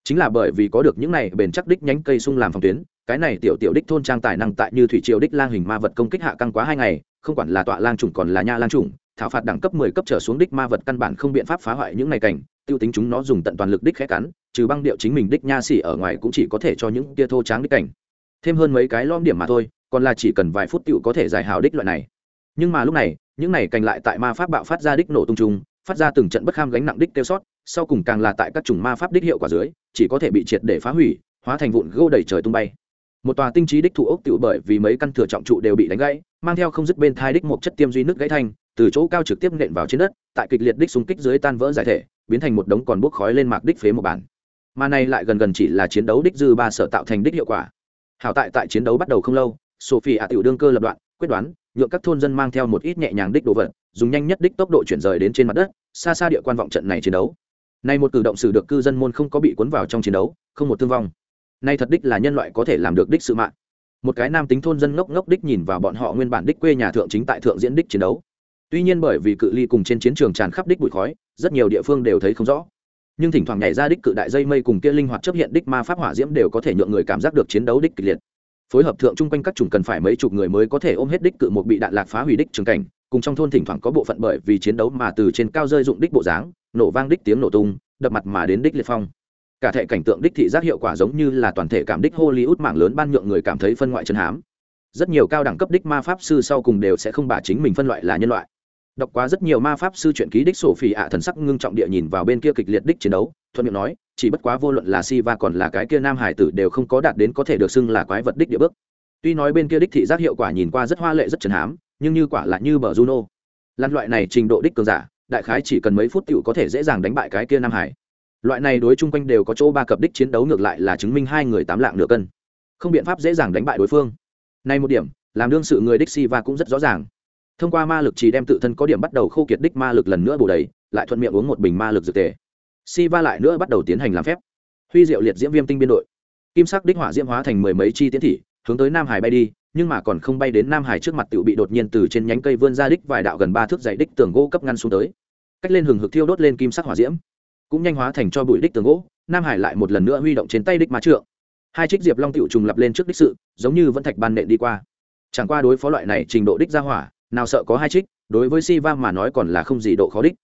Chính là bởi vì có được những này bền chắc đích nhánh cây sung làm phòng tuyến, cái này tiểu tiểu đích thôn trang tài năng tại như thủy triều đích lang hình ma vật công kích hạ căng quá hai ngày, không quản là tọa lang trùng còn là nha lang trùng thảo phạt đẳng cấp mười cấp trở xuống đích ma vật căn bản không biện pháp phá hoại những này cảnh tiêu tính chúng nó dùng tận toàn lực đích khẽ cắn trừ băng điệu chính mình đích nha xỉ ở ngoài cũng chỉ có thể cho những tia thô tráng đích cảnh. Thêm hơn mấy cái lom điểm mà thôi còn là chỉ cần vài phút tựu có thể giải hào đích loại này. Nhưng mà lúc này những này cành lại tại ma pháp bạo phát ra đích nổ tung trung, phát ra từng trận bất kham gánh nặng đích tiêu sót sau cùng càng là tại các chủng ma pháp đích hiệu quả dưới chỉ có thể bị triệt để phá hủy hóa thành vụn gô đầy trời tung bay một tòa tinh trí đích thụ ốc tựu bởi vì mấy căn thừa trọng trụ đều bị đánh gãy, mang theo không dứt bên thai đích một chất tiêm duy nước gãy thành từ chỗ cao trực tiếp nện vào trên đất, tại kịch liệt đích xung kích dưới tan vỡ giải thể, biến thành một đống còn bốc khói lên mạc đích phế một bản. Mà này lại gần gần chỉ là chiến đấu đích dư ba sở tạo thành đích hiệu quả. Hảo tại tại chiến đấu bắt đầu không lâu sophie ạ tiểu đương cơ lập đoạn, quyết đoán, nhượng các thôn dân mang theo một ít nhẹ nhàng đích đồ vật, dùng nhanh nhất đích tốc độ chuyển rời đến trên mặt đất, xa xa địa quan vọng trận này chiến đấu. Nay một cử động xử được cư dân môn không có bị cuốn vào trong chiến đấu, không một thương vong nay thật đích là nhân loại có thể làm được đích sự mạng. Một cái nam tính thôn dân ngốc ngốc đích nhìn vào bọn họ nguyên bản đích quê nhà thượng chính tại thượng diễn đích chiến đấu. Tuy nhiên bởi vì cự ly cùng trên chiến trường tràn khắp đích bụi khói, rất nhiều địa phương đều thấy không rõ. Nhưng thỉnh thoảng nhảy ra đích cự đại dây mây cùng kia linh hoạt chấp hiện đích ma pháp hỏa diễm đều có thể nhượng người cảm giác được chiến đấu đích kịch liệt. Phối hợp thượng chung quanh các chủng cần phải mấy chục người mới có thể ôm hết đích cự một bị đạn lạc phá hủy đích trường cảnh, cùng trong thôn thỉnh thoảng có bộ phận bởi vì chiến đấu mà từ trên cao rơi dụng đích bộ dáng, nổ vang đích tiếng nổ tung, đập mặt mà đến đích liệt phong cả thể cảnh tượng đích thị giác hiệu quả giống như là toàn thể cảm đích hollywood mạng lớn ban nhượng người cảm thấy phân ngoại chân hám. Rất nhiều cao đẳng cấp đích ma pháp sư sau cùng đều sẽ không bả chính mình phân loại là nhân loại. Đọc quá rất nhiều ma pháp sư truyện ký đích sổ phỉ ạ thần sắc ngưng trọng địa nhìn vào bên kia kịch liệt đích chiến đấu, thuận miệng nói, chỉ bất quá vô luận là si và còn là cái kia nam hải tử đều không có đạt đến có thể được xưng là quái vật đích địa bước. Tuy nói bên kia đích thị giác hiệu quả nhìn qua rất hoa lệ rất trần hám, nhưng như quả là như bờ juno. Lan loại này trình độ đích cường giả, đại khái chỉ cần mấy phút t có thể dễ dàng đánh bại cái kia nam hải loại này đối chung quanh đều có chỗ ba cặp đích chiến đấu ngược lại là chứng minh hai người tám lạng nửa cân. Không biện pháp dễ dàng đánh bại đối phương. Nay một điểm, làm đương sự người đích si va cũng rất rõ ràng. Thông qua ma lực chỉ đem tự thân có điểm bắt đầu khô kiệt đích ma lực lần nữa bù đầy, lại thuận miệng uống một bình ma lực dược tề. Si va lại nữa bắt đầu tiến hành làm phép. Huy diệu liệt diễm viêm tinh biên đội. Kim sắc đích hỏa diễm hóa thành mười mấy chi tiến thị, hướng tới nam hải bay đi, nhưng mà còn không bay đến nam hải trước mặt tự bị đột nhiên từ trên nhánh cây vươn ra đích vài đạo gần ba thước dày đích tường gỗ cấp ngăn xuống tới. Cách lên hừng hực thiêu đốt lên kim sắc hỏa diễm cũng nhanh hóa thành cho bụi đích tường gỗ, nam hải lại một lần nữa huy động trên tay đích má trượng. Hai trích diệp long tựu trùng lập lên trước đích sự, giống như vẫn thạch ban nện đi qua. Chẳng qua đối phó loại này trình độ đích ra hỏa, nào sợ có hai trích, đối với si va mà nói còn là không gì độ khó đích.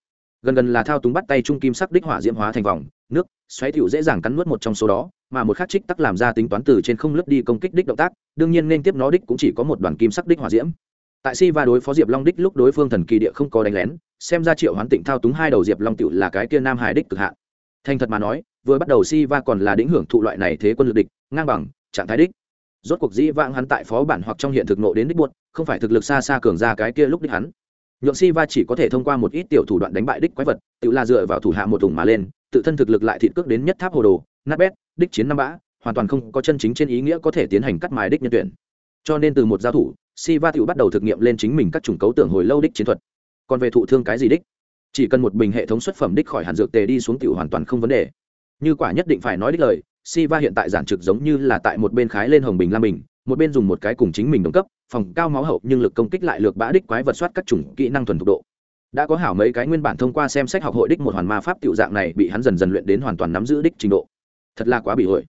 Gần gần là thao túng bắt tay trung kim sắc đích hỏa diễm hóa thành vòng, nước, xoáy tựu dễ dàng cắn nuốt một trong số đó, mà một khắc trích tắc làm ra tính toán từ trên không lướt đi công kích đích động tác, đương nhiên nên tiếp nó đích cũng chỉ có một đoàn kim sắc đích hỏa diễm. Tại si va đối phó diệp long đích lúc đối phương thần kỳ địa không có đánh lén xem ra triệu hoán tịnh thao túng hai đầu diệp long tựu là cái kia nam hải đích cực hạn. Thành thật mà nói, vừa bắt đầu si va còn là đĩnh hưởng thụ loại này thế quân lực địch, ngang bằng, trạng thái đích. Rốt cuộc dĩ vãng hắn tại phó bản hoặc trong hiện thực nộ đến đích buốt không phải thực lực xa xa cường ra cái kia lúc đích hắn. Nhượng si va chỉ có thể thông qua một ít tiểu thủ đoạn đánh bại đích quái vật tự là dựa vào thủ hạ một thùng mà lên, tự thân thực lực lại thịt cước đến nhất tháp hồ đồ, nát bét, đích chiến năm bã, hoàn toàn không có chân chính trên ý nghĩa có thể tiến hành cắt mài đích nhân tuyển. Cho nên từ một giao thủ si va tự bắt đầu thực nghiệm lên chính mình các chủng cấu tưởng hồi lâu đích chiến thuật còn về thụ thương cái gì đích? Chỉ cần một bình hệ thống xuất phẩm đích khỏi hàn dược tề đi xuống tiểu hoàn toàn không vấn đề. Như quả nhất định phải nói đích lời si va hiện tại giản trực giống như là tại một bên khái lên hồng bình lam bình, một bên dùng một cái cùng chính mình đồng cấp, phòng cao máu hậu nhưng lực công kích lại lược bã đích quái vật soát các chủng kỹ năng thuần thục độ. Đã có hảo mấy cái nguyên bản thông qua xem sách học hội đích một hoàn ma pháp tiểu dạng này bị hắn dần dần luyện đến hoàn toàn nắm giữ đích trình độ. Thật là quá bị hội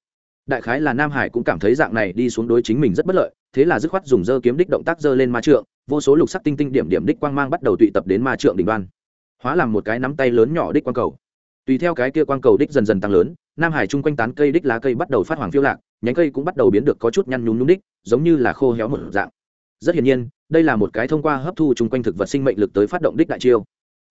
đại khái là nam hải cũng cảm thấy dạng này đi xuống đối chính mình rất bất lợi, thế là dứt khoát dùng dơ kiếm đích động tác dơ lên ma trượng vô số lục sắc tinh tinh điểm điểm đích quang mang bắt đầu tụ tập đến ma trượng đỉnh đoan. Hóa làm một cái nắm tay lớn nhỏ đích quang cầu. Tùy theo cái kia quang cầu đích dần dần tăng lớn, nam hải chung quanh tán cây đích lá cây bắt đầu phát hoàng phiêu lạc, nhánh cây cũng bắt đầu biến được có chút nhăn nhúm nhúm đích, giống như là khô héo một dạng. Rất hiển nhiên, đây là một cái thông qua hấp thu chung quanh thực vật sinh mệnh lực tới phát động đích đại chiêu.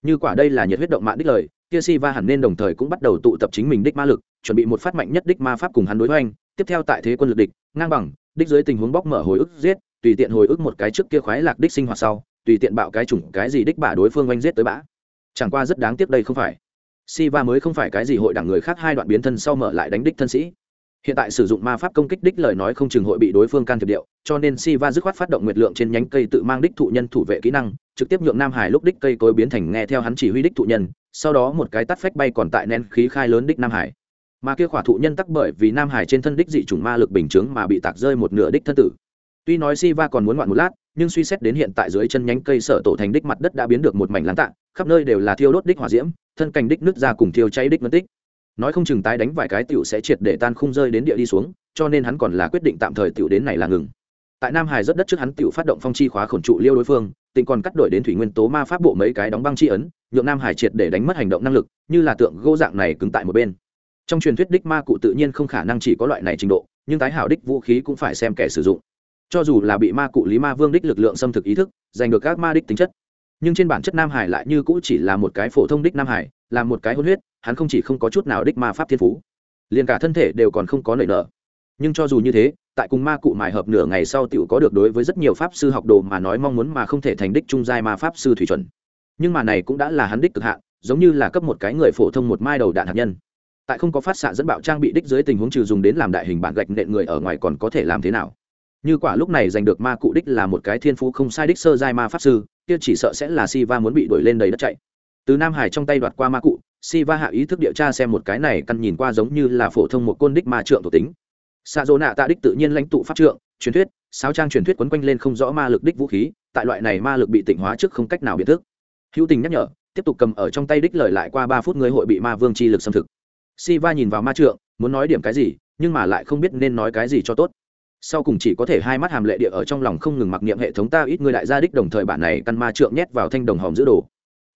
Như quả đây là nhiệt huyết động mạng đích lời, kia si va hẳn nên đồng thời cũng bắt đầu tụ tập chính mình đích ma lực, chuẩn bị một phát mạnh nhất đích ma pháp cùng hắn đối hoành. Tiếp theo tại thế quân lực địch, ngang bằng, đích dưới tình huống bóc mở hồi ức giết tùy tiện hồi ức một cái trước kia khoái lạc đích sinh hoạt sau, tùy tiện bạo cái chủng cái gì đích bả đối phương oanh giết tới bã chẳng qua rất đáng tiếc đây không phải. Si va mới không phải cái gì hội đảng người khác hai đoạn biến thân sau mở lại đánh đích thân sĩ. Hiện tại sử dụng ma pháp công kích đích lời nói không chừng hội bị đối phương can thiệp điệu, cho nên si va dứt khoát phát động nguyệt lượng trên nhánh cây tự mang đích thụ nhân thủ vệ kỹ năng, trực tiếp nhượng nam hải lúc đích cây cối biến thành nghe theo hắn chỉ huy đích thụ nhân, sau đó một cái tắt phách bay còn tại nén khí khai lớn đích nam hải. Mà kia khỏa thụ nhân tắc bởi vì nam hải trên thân đích dị chủng ma lực bình chướng mà bị tạc rơi một nửa đích thân tử tuy nói si va còn muốn ngoạn một lát, nhưng suy xét đến hiện tại dưới chân nhánh cây sở tổ thành đích mặt đất đã biến được một mảnh láng tạ, khắp nơi đều là thiêu đốt đích hỏa diễm, thân cành đích nước ra cùng thiêu cháy đích mất tích. Nói không chừng tái đánh vài cái tiểu sẽ triệt để tan khung rơi đến địa đi xuống, cho nên hắn còn là quyết định tạm thời tiểu đến này là ngừng. Tại nam hải rất đất trước hắn tiểu phát động phong chi khóa khổn trụ liêu đối phương, tình còn cắt đổi đến thủy nguyên tố ma pháp bộ mấy cái đóng băng chi ấn, nhượng nam hải triệt để đánh mất hành động năng lực, như là tượng gỗ dạng này cứng tại một bên. Trong truyền thuyết đích ma cụ tự nhiên không khả năng chỉ có loại này trình độ, nhưng tái hảo đích vũ khí cũng phải xem kẻ sử dụng cho dù là bị ma cụ lý ma vương đích lực lượng xâm thực ý thức, giành được các ma đích tính chất. Nhưng trên bản chất nam hải lại như cũ chỉ là một cái phổ thông đích nam hải, là một cái hôn huyết, hắn không chỉ không có chút nào đích ma pháp thiên phú, liền cả thân thể đều còn không có nảy nở. Nhưng cho dù như thế, tại cùng ma cụ mài hợp nửa ngày sau tiểu có được đối với rất nhiều pháp sư học đồ mà nói mong muốn mà không thể thành đích trung giai ma pháp sư thủy chuẩn. Nhưng mà này cũng đã là hắn đích cực hạn, giống như là cấp một cái người phổ thông một mai đầu đạn hạt nhân. Tại không có phát xạ dẫn bạo trang bị đích dưới tình huống trừ dùng đến làm đại hình bản gạch nện người ở ngoài còn có thể làm thế nào? Như quả lúc này giành được ma cụ đích là một cái thiên phú không sai đích sơ giai ma pháp sư, kia chỉ sợ sẽ là si va muốn bị đuổi lên đầy đất chạy. Từ nam hải trong tay đoạt qua ma cụ si va hạ ý thức điều tra xem một cái này căn nhìn qua giống như là phổ thông một côn đích ma trượng thuộc tính. Xạ dỗ nạ tạ đích tự nhiên lãnh tụ pháp trượng, truyền thuyết sáu trang truyền thuyết quấn quanh lên không rõ ma lực đích vũ khí, tại loại này ma lực bị tỉnh hóa trước không cách nào biện thức hữu tình nhắc nhở, tiếp tục cầm ở trong tay đích lời lại qua ba phút người hội bị ma vương chi lực xâm thực. Si va nhìn vào ma trượng, muốn nói điểm cái gì, nhưng mà lại không biết nên nói cái gì cho tốt sau cùng chỉ có thể hai mắt hàm lệ địa ở trong lòng không ngừng mặc niệm hệ thống ta ít người đại gia đích đồng thời bản này căn ma trượng nhét vào thanh đồng hòm giữ đồ.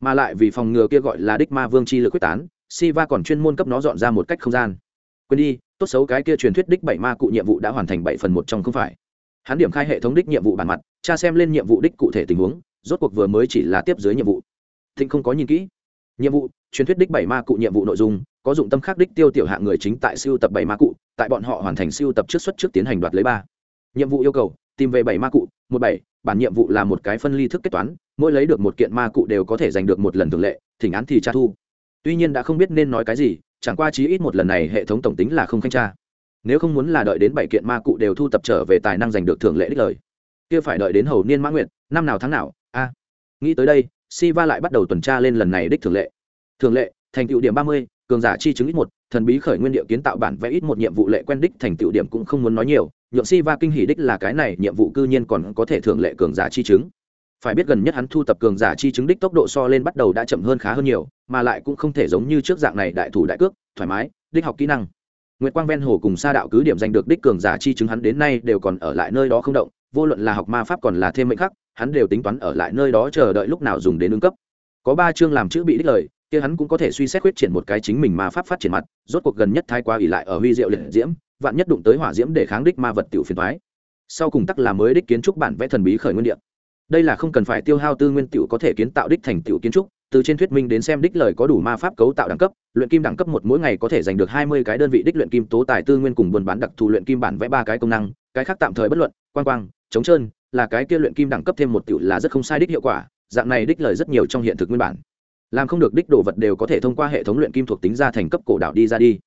Mà lại vì phòng ngừa kia gọi là đích ma vương chi lực quyết tán, Siva còn chuyên môn cấp nó dọn ra một cách không gian. Quên đi, tốt xấu cái kia truyền thuyết đích bảy ma cụ nhiệm vụ đã hoàn thành bảy phần một trong không phải. Hắn điểm khai hệ thống đích nhiệm vụ bản mặt, tra xem lên nhiệm vụ đích cụ thể tình huống, rốt cuộc vừa mới chỉ là tiếp dưới nhiệm vụ. Thịnh không có nhìn kỹ. Nhiệm vụ, truyền thuyết đích bảy ma cụ nhiệm vụ nội dung có dụng tâm khắc đích tiêu tiểu hạng người chính tại siêu tập bảy ma cụ, tại bọn họ hoàn thành siêu tập trước xuất trước tiến hành đoạt lấy ba. Nhiệm vụ yêu cầu, tìm về bảy ma cụ, một bảy, bản nhiệm vụ là một cái phân ly thức kết toán, mỗi lấy được một kiện ma cụ đều có thể giành được một lần thường lệ, thỉnh án thì tra thu. Tuy nhiên đã không biết nên nói cái gì, chẳng qua chí ít một lần này hệ thống tổng tính là không thanh tra. Nếu không muốn là đợi đến bảy kiện ma cụ đều thu tập trở về tài năng giành được thường lệ đích lời. Kia phải đợi đến hầu niên mã nguyện năm nào tháng nào, a. Nghĩ tới đây si va lại bắt đầu tuần tra lên lần này đích thường lệ. Thường lệ, thành tựu điểm ba mươi cường giả chi chứng ít một thần bí khởi nguyên địa kiến tạo bản vẽ ít một nhiệm vụ lệ quen đích thành tựu điểm cũng không muốn nói nhiều nhượng si va kinh hỉ đích là cái này nhiệm vụ cư nhiên còn có thể thường lệ cường giả chi chứng phải biết gần nhất hắn thu tập cường giả chi chứng đích tốc độ so lên bắt đầu đã chậm hơn khá hơn nhiều mà lại cũng không thể giống như trước dạng này đại thủ đại cước thoải mái đích học kỹ năng nguyễn Quang Ven Hồ cùng Sa đạo cứ điểm giành được đích cường giả chi chứng hắn đến nay đều còn ở lại nơi đó không động, vô luận là học ma pháp còn là thêm mệnh khắc, hắn đều tính toán ở lại nơi đó chờ đợi lúc nào dùng đến ứng cấp. Có ba chương làm chữ bị đích lời, kia hắn cũng có thể suy xét quyết triển một cái chính mình ma pháp phát triển mặt, rốt cuộc gần nhất thái quá ỉ lại ở huy diệu liệt diễm, vạn nhất đụng tới hỏa diễm để kháng đích ma vật tiểu phiền thoái Sau cùng tắc là mới đích kiến trúc bản vẽ thần bí khởi nguyên địa đây là không cần phải tiêu hao tư nguyên tiểu có thể kiến tạo đích thành tiểu kiến trúc từ trên thuyết minh đến xem đích lời có đủ ma pháp cấu tạo đẳng cấp luyện kim đẳng cấp một mỗi ngày có thể giành được hai mươi cái đơn vị đích luyện kim tố tài tư nguyên cùng buôn bán đặc thù luyện kim bản vẽ ba cái công năng cái khác tạm thời bất luận quan quang chống trơn là cái kia luyện kim đẳng cấp thêm một tiểu là rất không sai đích hiệu quả dạng này đích lời rất nhiều trong hiện thực nguyên bản làm không được đích đồ vật đều có thể thông qua hệ thống luyện kim thuộc tính ra thành cấp cổ đạo đi ra đi.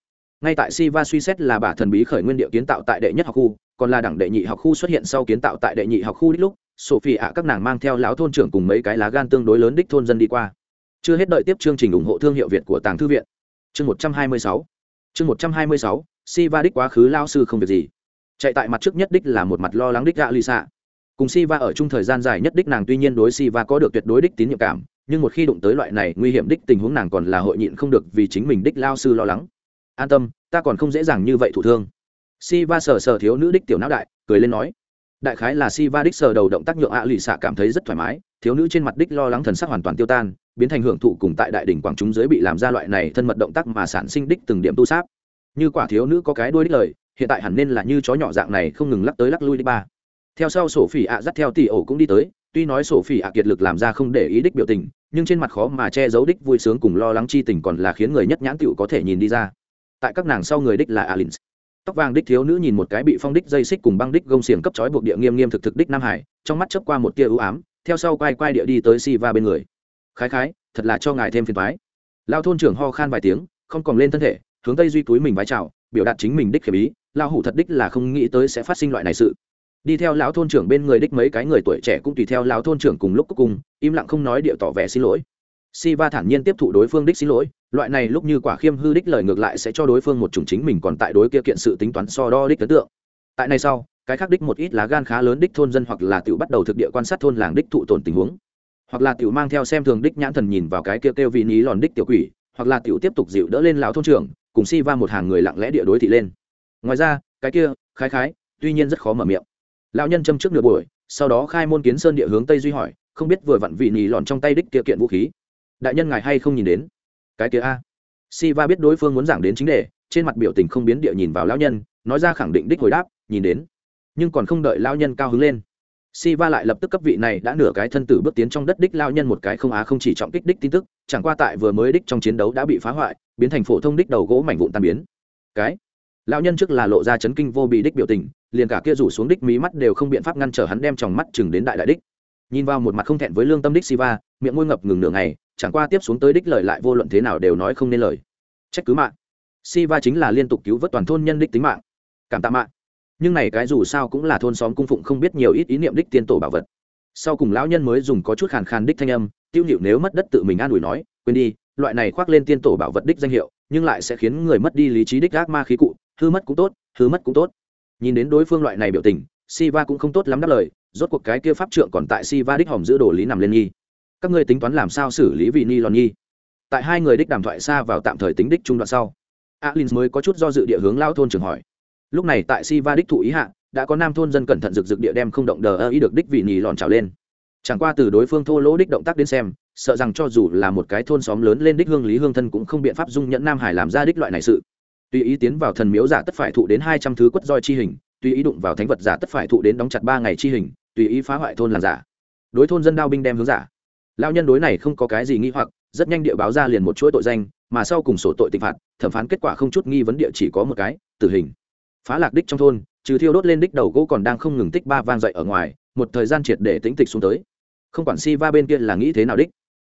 Ngay tại Siva suy xét là bả thần bí khởi nguyên địa kiến tạo tại đệ nhất học khu, còn là đẳng đệ nhị học khu xuất hiện sau kiến tạo tại đệ nhị học khu đích lúc sophie ạ các nàng mang theo lão thôn trưởng cùng mấy cái lá gan tương đối lớn đích thôn dân đi qua. Chưa hết đợi tiếp chương trình ủng hộ thương hiệu việt của tàng thư viện. Chương một trăm hai mươi sáu. Chương một trăm hai mươi sáu, Siva đích quá khứ lao sư không việc gì. Chạy tại mặt trước nhất đích là một mặt lo lắng đích gạ lisa cùng Siva ở chung thời gian dài nhất đích nàng tuy nhiên đối Siva có được tuyệt đối đích tín nhiệm cảm nhưng một khi đụng tới loại này nguy hiểm đích tình huống nàng còn là hội nhịn không được vì chính mình đích lao sư lo lắng. An tâm, ta còn không dễ dàng như vậy thủ thương. Si va sờ sờ thiếu nữ đích tiểu não đại, cười lên nói. Đại khái là si va đích sờ đầu động tác nhượng ạ lì xạ cảm thấy rất thoải mái, thiếu nữ trên mặt đích lo lắng thần sắc hoàn toàn tiêu tan, biến thành hưởng thụ cùng tại đại đỉnh quảng chúng dưới bị làm ra loại này thân mật động tác mà sản sinh đích từng điểm tu sáp như quả thiếu nữ có cái đuôi đích lời, hiện tại hẳn nên là như chó nhỏ dạng này không ngừng lắc tới lắc lui đích ba. Theo sau sổ phỉ ạ dắt theo tỷ ổ cũng đi tới, tuy nói sổ phỉ ạ kiệt lực làm ra không để ý đích biểu tình nhưng trên mặt khó mà che giấu đích vui sướng cùng lo lắng chi tình còn là khiến người nhất nhãn tựu có thể nhìn đi ra. Tại các nàng sau người đích là alin tóc vàng đích thiếu nữ nhìn một cái bị phong đích dây xích cùng băng đích gông xiềng cấp trói buộc địa nghiêm nghiêm thực thực đích nam hải, trong mắt chớp qua một tia ưu ám, theo sau quay quay địa đi tới si va bên người. Khái khái, thật là cho ngài thêm phiền thoái lao thôn trưởng ho khan vài tiếng, không còn lên thân thể, hướng tây duy túi mình vái chào, biểu đạt chính mình đích khiểm ý, lao hủ thật đích là không nghĩ tới sẽ phát sinh loại này sự đi theo lão thôn trưởng bên người đích mấy cái người tuổi trẻ cũng tùy theo lão thôn trưởng cùng lúc cuối cùng, im lặng không nói địa tỏ vẻ xin lỗi. Si va thản nhiên tiếp thụ đối phương đích xin lỗi, loại này lúc như quả khiêm hư đích lời ngược lại sẽ cho đối phương một chủng chính mình còn tại đối kia kiện sự tính toán so đo đích ấn tượng. Tại này sau, cái khác đích một ít lá gan khá lớn đích thôn dân hoặc là tiểu bắt đầu thực địa quan sát thôn làng đích thụ tổn tình huống. Hoặc là tiểu mang theo xem thường đích nhãn thần nhìn vào cái kia kêu vị ní lòn đích tiểu quỷ, hoặc là tiểu tiếp tục dịu đỡ lên lão thôn trưởng, cùng si va một hàng người lặng lẽ địa đối thị lên. Ngoài ra, cái kia, khái khái, tuy nhiên rất khó mở miệng lão nhân châm trước nửa buổi, sau đó khai môn kiến sơn địa hướng tây duy hỏi, không biết vừa vặn vị nỉ lòn trong tay đích kia kiện vũ khí. Đại nhân ngài hay không nhìn đến? Cái kia a. Si va biết đối phương muốn giảng đến chính đề, trên mặt biểu tình không biến địa nhìn vào lão nhân, nói ra khẳng định đích hồi đáp, nhìn đến. Nhưng còn không đợi lão nhân cao hứng lên. Si va lại lập tức cấp vị này đã nửa cái thân tử bước tiến trong đất đích lao nhân một cái không á không chỉ trọng kích đích tin tức, chẳng qua tại vừa mới đích trong chiến đấu đã bị phá hoại, biến thành phổ thông đích đầu gỗ mảnh vụn tan biến. Cái? Lão nhân trước là lộ ra chấn kinh vô bị đích biểu tình liền cả kia rủ xuống đích mí mắt đều không biện pháp ngăn trở hắn đem tròng mắt chừng đến đại đại đích. Nhìn vào một mặt không thẹn với lương tâm đích siva, miệng môi ngập ngừng nửa ngày, chẳng qua tiếp xuống tới đích lời lại vô luận thế nào đều nói không nên lời. Trách cứ mạng. Siva chính là liên tục cứu vớt toàn thôn nhân đích tính mạng. Cảm tạ mạng. Nhưng này cái dù sao cũng là thôn xóm cung phụng không biết nhiều ít ý niệm đích tiên tổ bảo vật. Sau cùng lão nhân mới dùng có chút khàn khàn đích thanh âm, tiêu nhịu nếu mất đất tự mình an ủi nói, quên đi, loại này khoác lên tiên tổ bảo vật đích danh hiệu, nhưng lại sẽ khiến người mất đi lý trí đích ác ma khí cụ, hư mất cũng tốt, hư mất cũng tốt nhìn đến đối phương loại này biểu tình, siva cũng không tốt lắm đáp lời, rốt cuộc cái kia pháp trượng còn tại siva đích hòm giữ đồ lý nằm lên nghi. Các ngươi tính toán làm sao xử lý vị ni lòn nhi tại hai người đích đàm thoại xa vào tạm thời tính đích trung đoạn sau alin mới có chút do dự địa hướng lao thôn trường hỏi. Lúc này tại siva đích thụ ý hạ, đã có nam thôn dân cẩn thận rực rực địa đem không động đờ ơ ý được đích vị nhì lòn trào lên. Chẳng qua từ đối phương thô lỗ đích động tác đến xem, sợ rằng cho dù là một cái thôn xóm lớn lên đích hương lý hương thân cũng không biện pháp dung nhẫn nam hải làm ra đích loại này sự tùy ý tiến vào thần miếu giả tất phải thụ đến hai trăm thứ quất roi chi hình, tùy ý đụng vào thánh vật giả tất phải thụ đến đóng chặt ba ngày chi hình, tùy ý phá hoại thôn làng giả. Đối thôn dân đao binh đem hướng giả. Lao nhân đối này không có cái gì nghi hoặc, rất nhanh địa báo ra liền một chuỗi tội danh, mà sau cùng sổ tội tịch phạt, thẩm phán kết quả không chút nghi vấn địa chỉ có một cái, tử hình. Phá lạc đích trong thôn, trừ thiêu đốt lên đích đầu gỗ còn đang không ngừng tích ba vang dậy ở ngoài, một thời gian triệt để tĩnh tịch xuống tới. Không quản si va bên kia là nghĩ thế nào đích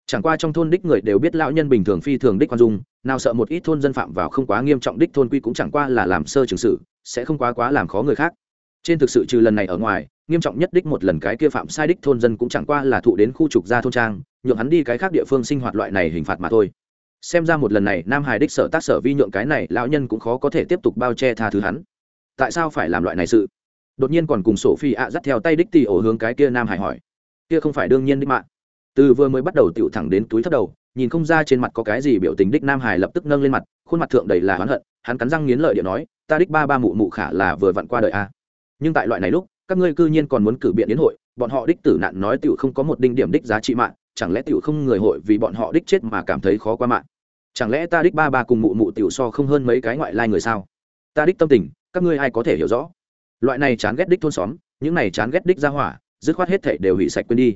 chẳng qua trong thôn đích người đều biết lão nhân bình thường phi thường đích quan dung, nào sợ một ít thôn dân phạm vào không quá nghiêm trọng đích thôn quy cũng chẳng qua là làm sơ trường sự, sẽ không quá quá làm khó người khác. Trên thực sự trừ lần này ở ngoài, nghiêm trọng nhất đích một lần cái kia phạm sai đích thôn dân cũng chẳng qua là thụ đến khu trục ra thôn trang, nhượng hắn đi cái khác địa phương sinh hoạt loại này hình phạt mà thôi. Xem ra một lần này, nam hải đích sở tác sở vi nhượng cái này, lão nhân cũng khó có thể tiếp tục bao che tha thứ hắn. Tại sao phải làm loại này sự? Đột nhiên còn cùng sổ phi ạ dắt theo tay đích tì ổ hướng cái kia nam hải hỏi. Kia không phải đương nhiên đích mạng từ vừa mới bắt đầu tựu thẳng đến túi thấp đầu, nhìn không ra trên mặt có cái gì biểu tình đích nam hải lập tức nâng lên mặt, khuôn mặt thượng đầy là oán hận, hắn cắn răng nghiến lợi điện nói, ta đích ba ba mụ mụ khả là vừa vặn qua đời a. Nhưng tại loại này lúc, các ngươi cư nhiên còn muốn cử biện đến hội, bọn họ đích tử nạn nói tựu không có một đinh điểm đích giá trị mạng, chẳng lẽ tựu không người hội vì bọn họ đích chết mà cảm thấy khó qua mạng? Chẳng lẽ ta đích ba ba cùng mụ mụ tựu so không hơn mấy cái ngoại lai người sao? Ta đích tâm tình, các ngươi ai có thể hiểu rõ? Loại này chán ghét đích thôn xóm, những này chán ghét đích ra hỏa, dứt khoát hết thể đều hủy sạch quên đi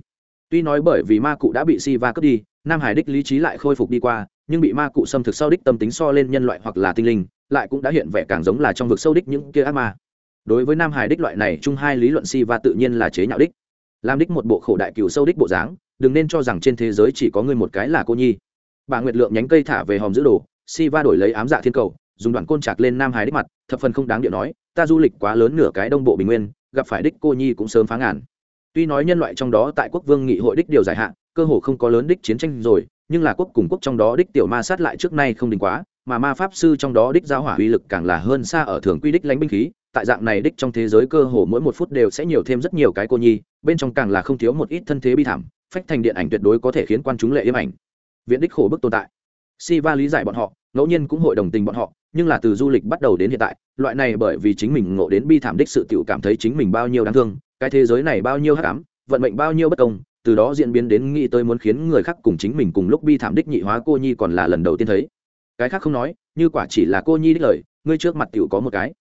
tuy nói bởi vì ma cụ đã bị si va cướp đi, nam hải đích lý trí lại khôi phục đi qua, nhưng bị ma cụ xâm thực sau đích tâm tính so lên nhân loại hoặc là tinh linh, lại cũng đã hiện vẻ càng giống là trong vực sâu đích những kia ác ma. Đối với nam hải đích loại này chung hai lý luận si va tự nhiên là chế nhạo đích. Làm đích một bộ khổ đại cựu sâu đích bộ dáng, đừng nên cho rằng trên thế giới chỉ có ngươi một cái là cô nhi. Bà nguyệt lượng nhánh cây thả về hòm giữ đồ, si va đổi lấy ám dạ thiên cầu, dùng đoạn côn chạc lên nam hải đích mặt, thập phần không đáng điện nói, ta du lịch quá lớn nửa cái đông bộ bình nguyên, gặp phải đích cô nhi cũng sớm phá ngàn tuy nói nhân loại trong đó tại quốc vương nghị hội đích điều giải hạn cơ hồ không có lớn đích chiến tranh rồi, nhưng là quốc cùng quốc trong đó đích tiểu ma sát lại trước nay không đình quá, mà ma pháp sư trong đó đích giao hỏa uy lực càng là hơn xa ở thường quy đích lãnh binh khí. Tại dạng này đích trong thế giới cơ hồ mỗi một phút đều sẽ nhiều thêm rất nhiều cái cô nhi, bên trong càng là không thiếu một ít thân thế bi thảm, phách thành điện ảnh tuyệt đối có thể khiến quan chúng lệ yếm ảnh. Viện đích khổ bức tồn tại. Si va lý giải bọn họ, ngẫu nhiên cũng hội đồng tình bọn họ, nhưng là từ du lịch bắt đầu đến hiện tại, loại này bởi vì chính mình ngộ đến bi thảm đích sự tiểu cảm thấy chính mình bao nhiêu đáng thương cái thế giới này bao nhiêu hắc ám, vận mệnh bao nhiêu bất công, từ đó diễn biến đến nghĩ tới muốn khiến người khác cùng chính mình cùng lúc bi thảm đích nhị hóa cô nhi còn là lần đầu tiên thấy. Cái khác không nói, như quả chỉ là cô nhi đích lời, ngươi trước mặt tiểu có một cái.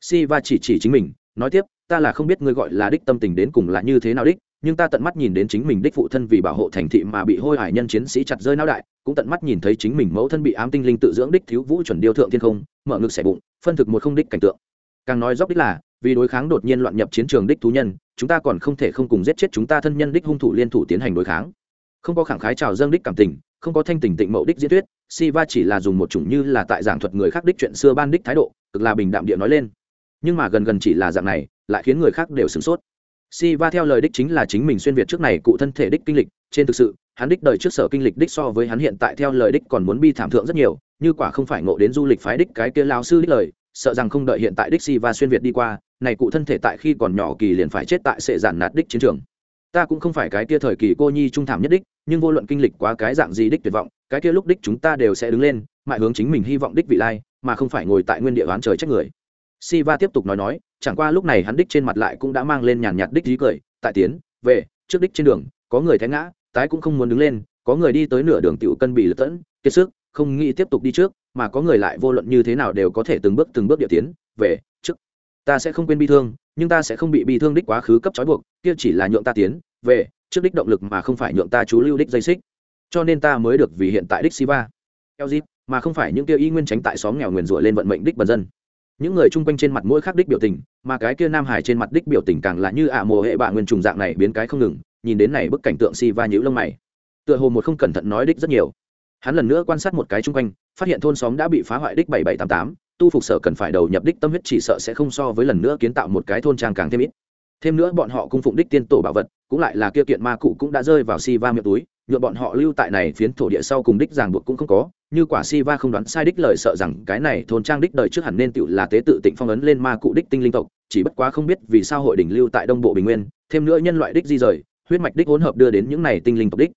Si va chỉ chỉ chính mình, nói tiếp, ta là không biết ngươi gọi là đích tâm tình đến cùng là như thế nào đích, nhưng ta tận mắt nhìn đến chính mình đích phụ thân vì bảo hộ thành thị mà bị hôi hải nhân chiến sĩ chặt rơi não đại, cũng tận mắt nhìn thấy chính mình mẫu thân bị ám tinh linh tự dưỡng đích thiếu vũ chuẩn điêu thượng thiên không, mở ngực xẻ bụng, phân thực một không đích cảnh tượng. Càng nói dốc đích là, vì đối kháng đột nhiên loạn nhập chiến trường đích thú nhân chúng ta còn không thể không cùng giết chết chúng ta thân nhân đích hung thủ liên thủ tiến hành đối kháng. Không có khẳng khái trào dâng đích cảm tình, không có thanh tình tịnh mậu đích diễn thuyết, Siva chỉ là dùng một chủng như là tại giảng thuật người khác đích chuyện xưa ban đích thái độ, cực là bình đạm địa nói lên. Nhưng mà gần gần chỉ là dạng này, lại khiến người khác đều sửng sốt. Siva theo lời đích chính là chính mình xuyên việt trước này cụ thân thể đích kinh lịch, trên thực sự, hắn đích đời trước sở kinh lịch đích so với hắn hiện tại theo lời đích còn muốn bi thảm thượng rất nhiều, như quả không phải ngộ đến du lịch phái đích cái kia lao sư đích lời sợ rằng không đợi hiện tại đích si và xuyên việt đi qua, này cụ thân thể tại khi còn nhỏ kỳ liền phải chết tại sệ giản nạt đích chiến trường. Ta cũng không phải cái kia thời kỳ cô nhi trung thảm nhất đích nhưng vô luận kinh lịch quá cái dạng gì đích tuyệt vọng, cái kia lúc đích chúng ta đều sẽ đứng lên mại hướng chính mình hy vọng đích vị lai, mà không phải ngồi tại nguyên địa oán trời trách người. Si va tiếp tục nói nói, chẳng qua lúc này hắn đích trên mặt lại cũng đã mang lên nhàn nhạt đích dí cười, tại tiến, về, trước đích trên đường, có người té ngã, tái cũng không muốn đứng lên, có người đi tới nửa đường tiểu cân bị lật tẫn, kiệt sức, không nghĩ tiếp tục đi trước mà có người lại vô luận như thế nào đều có thể từng bước từng bước địa tiến, về, trước. Ta sẽ không quên bi thương, nhưng ta sẽ không bị bi thương đích quá khứ cấp trói buộc, kia chỉ là nhượng ta tiến, về, trước đích động lực mà không phải nhượng ta chú lưu đích dây xích. Cho nên ta mới được vì hiện tại đích siva. Lg mà không phải những kia y nguyên tránh tại xóm nghèo nguyền rủa lên vận mệnh đích bần dân. Những người chung quanh trên mặt mỗi khác đích biểu tình, mà cái kia nam hải trên mặt đích biểu tình càng là như ả mồ hệ bạ nguyên trùng dạng này biến cái không ngừng, nhìn đến này bức cảnh tượng si va nhữ lông mày. Tựa hồ một không cẩn thận nói đích rất nhiều hắn lần nữa quan sát một cái chung quanh, phát hiện thôn xóm đã bị phá hoại đích bảy bảy tám tám, tu phục sở cần phải đầu nhập đích tâm huyết chỉ sợ sẽ không so với lần nữa kiến tạo một cái thôn trang càng thêm ít. Thêm nữa bọn họ cung phụng đích tiên tổ bảo vật, cũng lại là kia kiện ma cụ cũng đã rơi vào si va miệng túi nhuộm bọn họ lưu tại này phiến thổ địa sau cùng đích ràng buộc cũng không có, như quả si va không đoán sai đích lời sợ rằng cái này thôn trang đích đời trước hẳn nên tựu là tế tự tịnh phong ấn lên ma cụ đích tinh linh tộc, chỉ bất quá không biết vì sao hội đỉnh lưu tại đông bộ bình nguyên, thêm nữa nhân loại đích di rời, huyết mạch đích hỗn hợp đưa đến những này tinh linh tộc đích.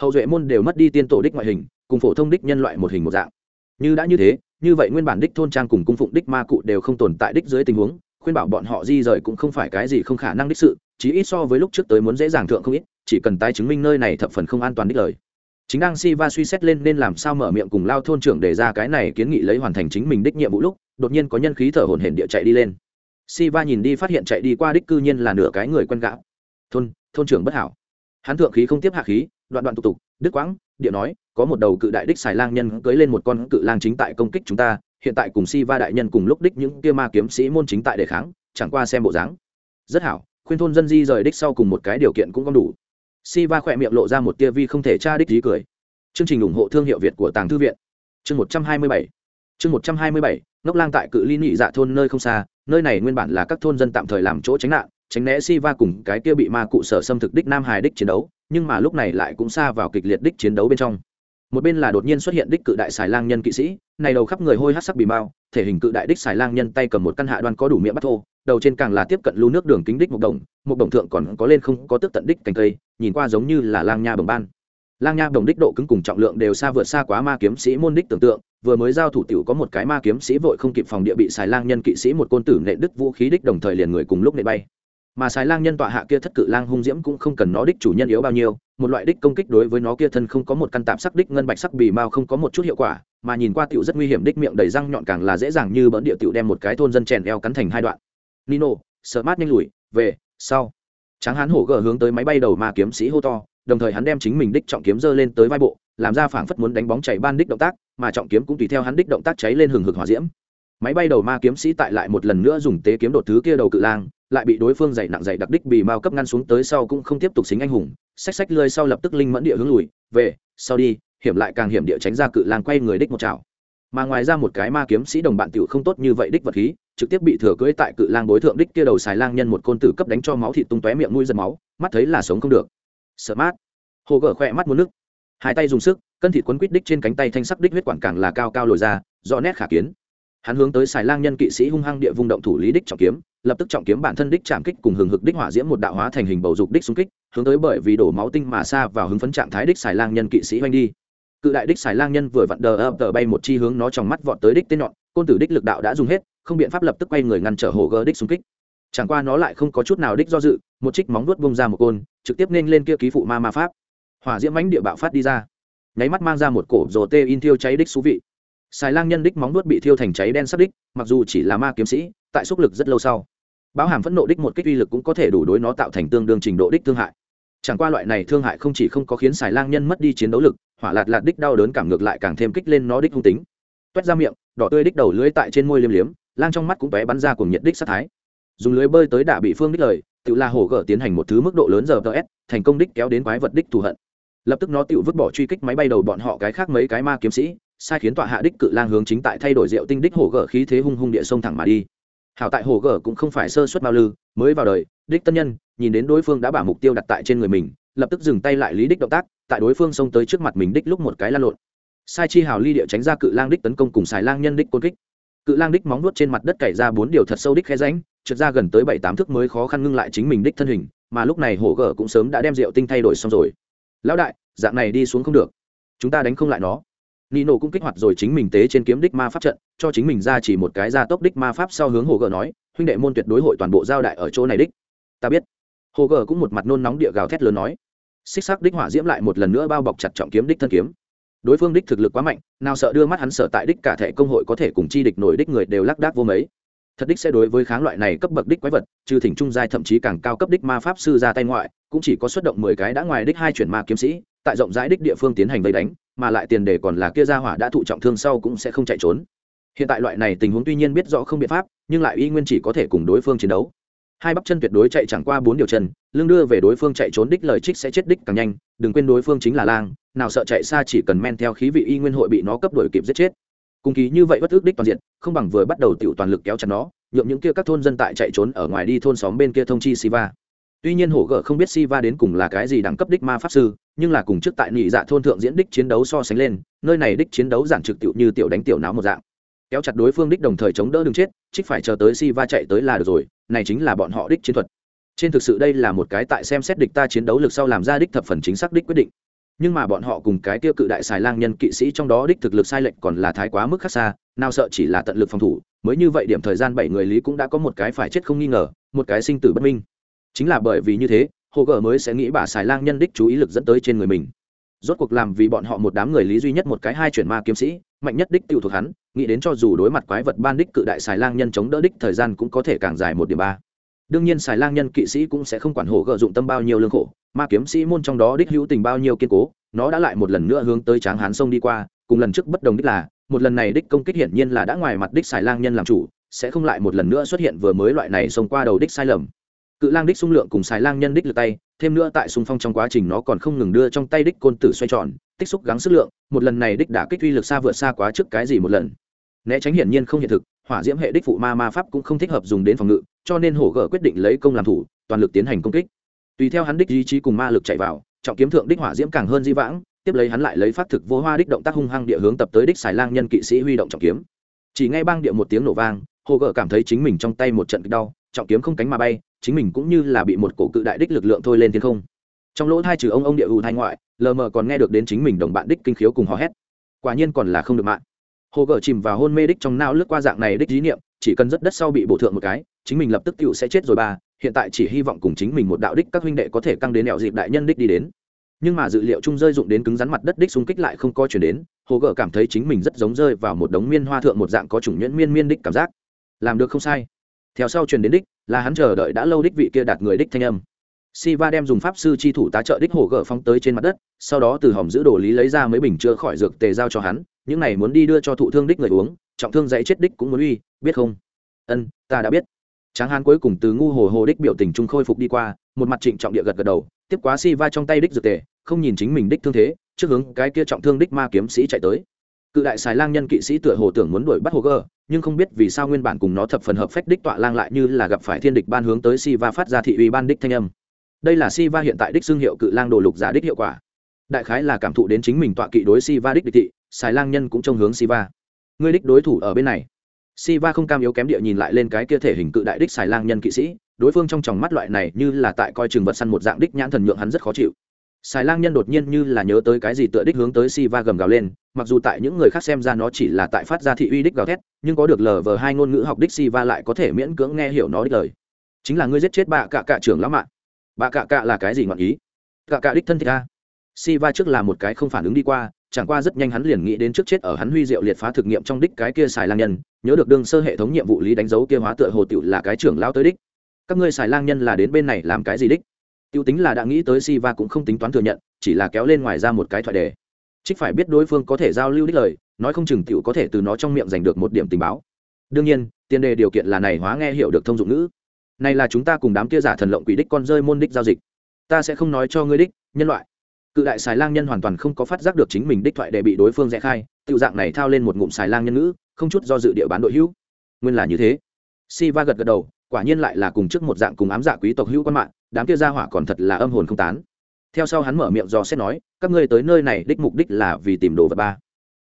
Hậu duệ môn đều mất đi tiên tổ đích ngoại hình cùng phổ thông đích nhân loại một hình một dạng. Như đã như thế, như vậy nguyên bản đích thôn trang cùng cung phụng đích ma cụ đều không tồn tại đích dưới tình huống, khuyên bảo bọn họ di rời cũng không phải cái gì không khả năng đích sự, chí ít so với lúc trước tới muốn dễ dàng thượng không ít, chỉ cần tái chứng minh nơi này thập phần không an toàn đích lời. Chính đang si va suy xét lên nên làm sao mở miệng cùng lao thôn trưởng để ra cái này kiến nghị lấy hoàn thành chính mình đích nhiệm vụ lúc, đột nhiên có nhân khí thở hổn hển địa chạy đi lên. Si va nhìn đi phát hiện chạy đi qua đích cư nhiên là nửa cái người quen gã. Thôn thôn trưởng bất hảo. Hắn thượng khí không tiếp hạ khí, đoạn đoạn tục tục, đức quãng địa nói, có một đầu cự đại đích xài lang nhân cưới lên một con cự lang chính tại công kích chúng ta, hiện tại cùng si va đại nhân cùng lúc đích những kia ma kiếm sĩ môn chính tại đề kháng, chẳng qua xem bộ dáng. Rất hảo, khuyên thôn dân di rời đích sau cùng một cái điều kiện cũng không đủ. Si va khỏe miệng lộ ra một tia vi không thể tra đích ý cười. Chương trình ủng hộ thương hiệu việt của tàng thư viện. Chương một trăm hai mươi bảy. Chương một trăm hai mươi bảy, ngốc lang tại cự ly nhị dạ thôn nơi không xa, nơi này nguyên bản là các thôn dân tạm thời làm chỗ tránh nạn, tránh né si va cùng cái kia bị ma cụ sở xâm thực đích nam hài đích chiến đấu nhưng mà lúc này lại cũng xa vào kịch liệt đích chiến đấu bên trong. Một bên là đột nhiên xuất hiện đích cự đại xài lang nhân kỵ sĩ, này đầu khắp người hôi hát sắc bì bao, thể hình cự đại đích xài lang nhân tay cầm một căn hạ đoan có đủ miệng bắt thô, đầu trên càng là tiếp cận lưu nước đường kính đích một đồng một đồng thượng còn có lên không có tức tận đích cành cây, nhìn qua giống như là lang nha bồng ban. Lang nha bồng đích độ cứng cùng trọng lượng đều xa vượt xa quá ma kiếm sĩ môn đích tưởng tượng, vừa mới giao thủ tiểu có một cái ma kiếm sĩ vội không kịp phòng địa bị xài lang nhân kỵ sĩ một côn tử nệ đứt vũ khí đích đồng thời liền người cùng lúc nệ bay mà xài lang nhân tọa hạ kia thất cự lang hung diễm cũng không cần nó đích chủ nhân yếu bao nhiêu, một loại đích công kích đối với nó kia thân không có một căn tạp sắc đích ngân bạch sắc bì mao không có một chút hiệu quả, mà nhìn qua tiểu rất nguy hiểm đích miệng đầy răng nhọn càng là dễ dàng như bỡn địa tiểu đem một cái thôn dân chèn eo cắn thành hai đoạn. Nino, sợ mát nhanh lùi, về, sau. Tráng hán hổ gờ hướng tới máy bay đầu ma kiếm sĩ hô to, đồng thời hắn đem chính mình đích trọng kiếm giơ lên tới vai bộ, làm ra phảng phất muốn đánh bóng chảy ban đích động tác, mà trọng kiếm cũng tùy theo hắn đích động tác cháy lên hừng hực hỏa diễm. Máy bay đầu ma kiếm sĩ tại lại một lần nữa dùng tế kiếm đột thứ kia đầu cự lang lại bị đối phương dày nặng dày đặc đích bị mao cấp ngăn xuống tới sau cũng không tiếp tục xính anh hùng. Xách xách lơi sau lập tức linh mẫn địa hướng lùi, về, sau đi, hiểm lại càng hiểm địa tránh ra cự lang quay người đích một chảo. Mà ngoài ra một cái ma kiếm sĩ đồng bạn tiểu không tốt như vậy đích vật khí, trực tiếp bị thừa cưỡi tại cự lang đối thượng đích kia đầu xài lang nhân một côn tử cấp đánh cho máu thịt tung tóe miệng mũi giật máu, mắt thấy là sống không được. Sợ mát. Hồ gở khỏe mắt muốn nước. Hai tay dùng sức, cân thịt quấn quít đích trên cánh tay thanh sắc đích huyết quản càng là cao cao lồi ra, rõ nét khả kiến. Hắn hướng tới xài lang nhân kỵ sĩ hung hăng địa vùng động thủ lý đích trọng kiếm lập tức trọng kiếm bản thân đích chạm kích cùng hừng hực đích hỏa diễm một đạo hóa thành hình bầu dục đích xung kích, hướng tới bởi vì đổ máu tinh mà xa vào hứng phấn trạng thái đích xài lang nhân kỵ sĩ hoành đi. Cự đại đích xài lang nhân vừa vặn đờ ập tờ bay một chi hướng nó trong mắt vọt tới đích tên nhọn, côn tử đích lực đạo đã dùng hết, không biện pháp lập tức quay người ngăn trở hồ gơ đích xung kích. Chẳng qua nó lại không có chút nào đích do dự, một trích móng vuốt bung ra một côn, trực tiếp nên lên kia ký phụ ma ma pháp. Hỏa diễm mãnh địa bạo phát đi ra. Nháy mắt mang ra một cổ rồ tê in thiêu cháy đích thú vị. Xài lang nhân đích móng vuốt bị thiêu thành cháy đen sắc đích, mặc dù chỉ là ma kiếm sĩ tại xúc lực rất lâu sau. Báo hàm phẫn nộ đích một kích uy lực cũng có thể đủ đối nó tạo thành tương đương trình độ đích thương hại. Chẳng qua loại này thương hại không chỉ không có khiến xài lang nhân mất đi chiến đấu lực, hỏa lạt lạt đích đau đớn cảm ngược lại càng thêm kích lên nó đích hung tính. Toét ra miệng, đỏ tươi đích đầu lưới tại trên môi liêm liếm, lang trong mắt cũng bé bắn ra cùng nhiệt đích sát thái. Dùng lưới bơi tới đả bị phương đích lời, tự la hổ gở tiến hành một thứ mức độ lớn giờ ts thành công đích kéo đến quái vật đích thù hận. Lập tức nó tự vứt bỏ truy kích máy bay đầu bọn họ cái khác mấy cái ma kiếm sĩ, sai khiến tọa hạ đích cự lang hướng chính tại thay đổi rượu tinh đích hổ gở khí thế hung hung địa sông thẳng mà đi hảo tại hồ gở cũng không phải sơ suất bao lư, mới vào đời, đích tân nhân, nhìn đến đối phương đã bả mục tiêu đặt tại trên người mình, lập tức dừng tay lại lý đích động tác, tại đối phương xông tới trước mặt mình đích lúc một cái lan lộn. Sai chi hào ly địa tránh ra cự lang đích tấn công cùng xài lang nhân đích côn kích. Cự lang đích móng nuốt trên mặt đất cày ra bốn điều thật sâu đích khe ránh trượt ra gần tới bảy tám thước mới khó khăn ngưng lại chính mình đích thân hình, mà lúc này hổ gở cũng sớm đã đem rượu tinh thay đổi xong rồi. Lão đại, dạng này đi xuống không được. Chúng ta đánh không lại nó nino cũng kích hoạt rồi chính mình tế trên kiếm đích ma pháp trận, cho chính mình ra chỉ một cái gia tốc đích ma pháp sau hướng hồ gờ nói, huynh đệ môn tuyệt đối hội toàn bộ giao đại ở chỗ này đích. Ta biết. Hồ gờ cũng một mặt nôn nóng địa gào thét lớn nói. Xích sắc đích hỏa diễm lại một lần nữa bao bọc chặt trọng kiếm đích thân kiếm. Đối phương đích thực lực quá mạnh, nào sợ đưa mắt hắn sợ tại đích cả thể công hội có thể cùng chi địch nổi đích người đều lác đác vô mấy. Thật đích sẽ đối với kháng loại này cấp bậc đích quái vật, trừ thỉnh trung giai thậm chí càng cao cấp đích ma pháp sư ra tay ngoại, cũng chỉ có xuất động mười cái đã ngoài đích hai chuyển ma kiếm sĩ, tại rộng rãi đích địa phương tiến hành vây đánh mà lại tiền đề còn là kia ra hỏa đã thụ trọng thương sau cũng sẽ không chạy trốn. Hiện tại loại này tình huống tuy nhiên biết rõ không biện pháp, nhưng lại y nguyên chỉ có thể cùng đối phương chiến đấu. Hai bắp chân tuyệt đối chạy chẳng qua bốn điều chân, lưng đưa về đối phương chạy trốn đích lời trích sẽ chết đích càng nhanh, đừng quên đối phương chính là lang, nào sợ chạy xa chỉ cần men theo khí vị y nguyên hội bị nó cấp đổi kịp giết chết. Cùng ký như vậy bất ước đích toàn diện, không bằng vừa bắt đầu tiểu toàn lực kéo chặt nó, nhượng những kia các thôn dân tại chạy trốn ở ngoài đi thôn xóm bên kia thông chi siva. Tuy nhiên hổ gở không biết siva đến cùng là cái gì đẳng cấp đích ma pháp sư nhưng là cùng trước tại nhị dạ thôn thượng diễn đích chiến đấu so sánh lên, nơi này đích chiến đấu giản trực tiệu như tiểu đánh tiểu não một dạng. Kéo chặt đối phương đích đồng thời chống đỡ đừng chết, trích phải chờ tới si va chạy tới là được rồi, này chính là bọn họ đích chiến thuật. Trên thực sự đây là một cái tại xem xét địch ta chiến đấu lực sau làm ra đích thập phần chính xác đích quyết định. Nhưng mà bọn họ cùng cái tiêu cự đại xài lang nhân kỵ sĩ trong đó đích thực lực sai lệch còn là thái quá mức khác xa, nào sợ chỉ là tận lực phòng thủ, mới như vậy điểm thời gian bảy người lý cũng đã có một cái phải chết không nghi ngờ, một cái sinh tử bất minh. Chính là bởi vì như thế hồ gở mới sẽ nghĩ bà xài lang nhân đích chú ý lực dẫn tới trên người mình. Rốt cuộc làm vì bọn họ một đám người lý duy nhất một cái hai chuyển ma kiếm sĩ, mạnh nhất đích tiêu thuộc hắn, nghĩ đến cho dù đối mặt quái vật ban đích cự đại xài lang nhân chống đỡ đích thời gian cũng có thể càng dài một điểm ba. Đương nhiên xài lang nhân kỵ sĩ cũng sẽ không quản hổ gợ dụng tâm bao nhiêu lương khổ, ma kiếm sĩ môn trong đó đích hữu tình bao nhiêu kiên cố, nó đã lại một lần nữa hướng tới tráng hán sông đi qua, cùng lần trước bất đồng đích là, một lần này đích công kích hiển nhiên là đã ngoài mặt đích xài lang nhân làm chủ, sẽ không lại một lần nữa xuất hiện vừa mới loại này xông qua đầu đích sai lầm cự lang đích xung lượng cùng xài lang nhân đích lượt tay, thêm nữa tại xung phong trong quá trình nó còn không ngừng đưa trong tay đích côn tử xoay tròn, tích xúc gắng sức lượng, một lần này đích đã kích uy lực xa vượt xa quá trước cái gì một lần. Né tránh hiển nhiên không hiện thực, hỏa diễm hệ đích phụ ma ma pháp cũng không thích hợp dùng đến phòng ngự, cho nên hổ gở quyết định lấy công làm thủ, toàn lực tiến hành công kích. Tùy theo hắn đích ý chí cùng ma lực chạy vào, trọng kiếm thượng đích hỏa diễm càng hơn di vãng, tiếp lấy hắn lại lấy phát thực vô hoa đích động tác hung hăng địa hướng tập tới đích xài lang nhân kỵ sĩ huy động trọng kiếm. Chỉ ngay bang địa một tiếng nổ vang hồ gở cảm thấy chính mình trong tay một trận đau trọng kiếm không cánh mà bay, chính mình cũng như là bị một cổ cự đại đích lực lượng thôi lên thiên không. Trong lỗ thai trừ ông ông địa hù thai ngoại, lờ mờ còn nghe được đến chính mình đồng bạn đích kinh khiếu cùng hò hét. Quả nhiên còn là không được mạng. Hồ gở chìm vào hôn mê đích trong não lướt qua dạng này đích dí niệm, chỉ cần rất đất sau bị bổ thượng một cái, chính mình lập tức tựu sẽ chết rồi ba hiện tại chỉ hy vọng cùng chính mình một đạo đích các huynh đệ có thể căng đến nẹo dịp đại nhân đích đi đến. Nhưng mà dự liệu chung rơi dụng đến cứng rắn mặt đất đích xung kích lại không co chuyển đến, hồ gở cảm thấy chính mình rất giống rơi vào một đống miên hoa thượng một dạng có chủng nhuyễn miên miên đích cảm giác. Làm được không sai theo sau truyền đến đích là hắn chờ đợi đã lâu đích vị kia đạt người đích thanh âm Siva đem dùng pháp sư chi thủ tá trợ đích hổ gở phóng tới trên mặt đất, sau đó từ hòm giữ đồ lý lấy ra mấy bình chữa khỏi dược tề giao cho hắn, những này muốn đi đưa cho thụ thương đích người uống, trọng thương dãy chết đích cũng muốn uy, biết không? Ân, ta đã biết. Tráng Hán cuối cùng từ ngu hồ hồ đích biểu tình trung khôi phục đi qua, một mặt trịnh trọng địa gật gật đầu, tiếp quá Siva trong tay đích dược tề, không nhìn chính mình đích thương thế, trước hướng cái kia trọng thương đích ma kiếm sĩ chạy tới. Cự đại xài lang nhân kỵ sĩ tựa hồ tưởng muốn đuổi bắt hồ gơ, nhưng không biết vì sao nguyên bản cùng nó thập phần hợp phách đích tọa lang lại như là gặp phải thiên địch ban hướng tới Siva phát ra thị uy ban đích thanh âm. Đây là si va hiện tại đích xương hiệu cự lang đồ lục giả đích hiệu quả. Đại khái là cảm thụ đến chính mình tọa kỵ đối si va đích địch thị, xài lang nhân cũng trông hướng si va ngươi đích đối thủ ở bên này. Si va không cam yếu kém địa nhìn lại lên cái kia thể hình cự đại đích xài lang nhân kỵ sĩ, đối phương trong tròng mắt loại này như là tại coi chừng vật săn một dạng đích nhãn thần nhượng hắn rất khó chịu xài lang nhân đột nhiên như là nhớ tới cái gì tựa đích hướng tới si va gầm gào lên, mặc dù tại những người khác xem ra nó chỉ là tại phát ra thị uy đích gào thét, nhưng có được lờ vờ hai ngôn ngữ học đích si va lại có thể miễn cưỡng nghe hiểu nó đích lời. Chính là ngươi giết chết bạ cả cả trưởng lão mạng bà cạ cạ là cái gì ngọn ý? Cạ cạ đích thân thì a. Si va trước là một cái không phản ứng đi qua, chẳng qua rất nhanh hắn liền nghĩ đến trước chết ở hắn huy diệu liệt phá thực nghiệm trong đích cái kia xài lang nhân, nhớ được đương sơ hệ thống nhiệm vụ lý đánh dấu kia hóa tựa hồ tiểu là cái trưởng lão tới đích. Các ngươi xài lang nhân là đến bên này làm cái gì đích? Tiêu tính là đã nghĩ tới si va cũng không tính toán thừa nhận, chỉ là kéo lên ngoài ra một cái thoại đề. Trích phải biết đối phương có thể giao lưu đích lời, nói không chừng tiểu có thể từ nó trong miệng giành được một điểm tình báo. Đương nhiên, tiền đề điều kiện là này hóa nghe hiểu được thông dụng ngữ. Này là chúng ta cùng đám kia giả thần lộng quỷ đích con rơi môn đích giao dịch. Ta sẽ không nói cho ngươi đích, nhân loại. Cự đại xài lang nhân hoàn toàn không có phát giác được chính mình đích thoại đề bị đối phương rẽ khai tự dạng này thao lên một ngụm xài lang nhân ngữ, không chút do dự địa bán đội hữu. Nguyên là như thế. Si va gật gật đầu, quả nhiên lại là cùng trước một dạng cùng ám dạ quý tộc hữu quan mạng đám kia ra hỏa còn thật là âm hồn không tán. Theo sau hắn mở miệng do xét nói, các ngươi tới nơi này đích mục đích là vì tìm đồ vật ba.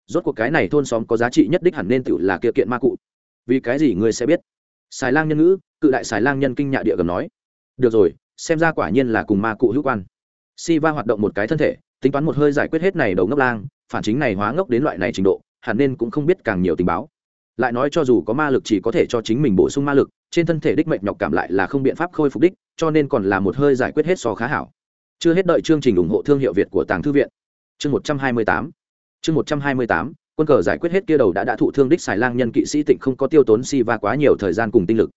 Rốt cuộc cái này thôn xóm có giá trị nhất đích hẳn nên tự là kia kiện ma cụ. Vì cái gì ngươi sẽ biết? Xài lang nhân ngữ, cự đại xài lang nhân kinh nhạ địa gầm nói. Được rồi, xem ra quả nhiên là cùng ma cụ hữu quan. Si va hoạt động một cái thân thể, tính toán một hơi giải quyết hết này đầu ngốc lang, phản chính này hóa ngốc đến loại này trình độ, hẳn nên cũng không biết càng nhiều tình báo. Lại nói cho dù có ma lực chỉ có thể cho chính mình bổ sung ma lực, trên thân thể đích mệnh nhọc cảm lại là không biện pháp khôi phục đích cho nên còn là một hơi giải quyết hết so khá hảo. Chưa hết đợi chương trình ủng hộ thương hiệu việt của tàng thư viện. Chương một trăm hai mươi tám. Chương một trăm hai mươi tám, quân cờ giải quyết hết kia đầu đã đã thụ thương đích xài lang nhân kỵ sĩ tịnh không có tiêu tốn si va quá nhiều thời gian cùng tinh lực.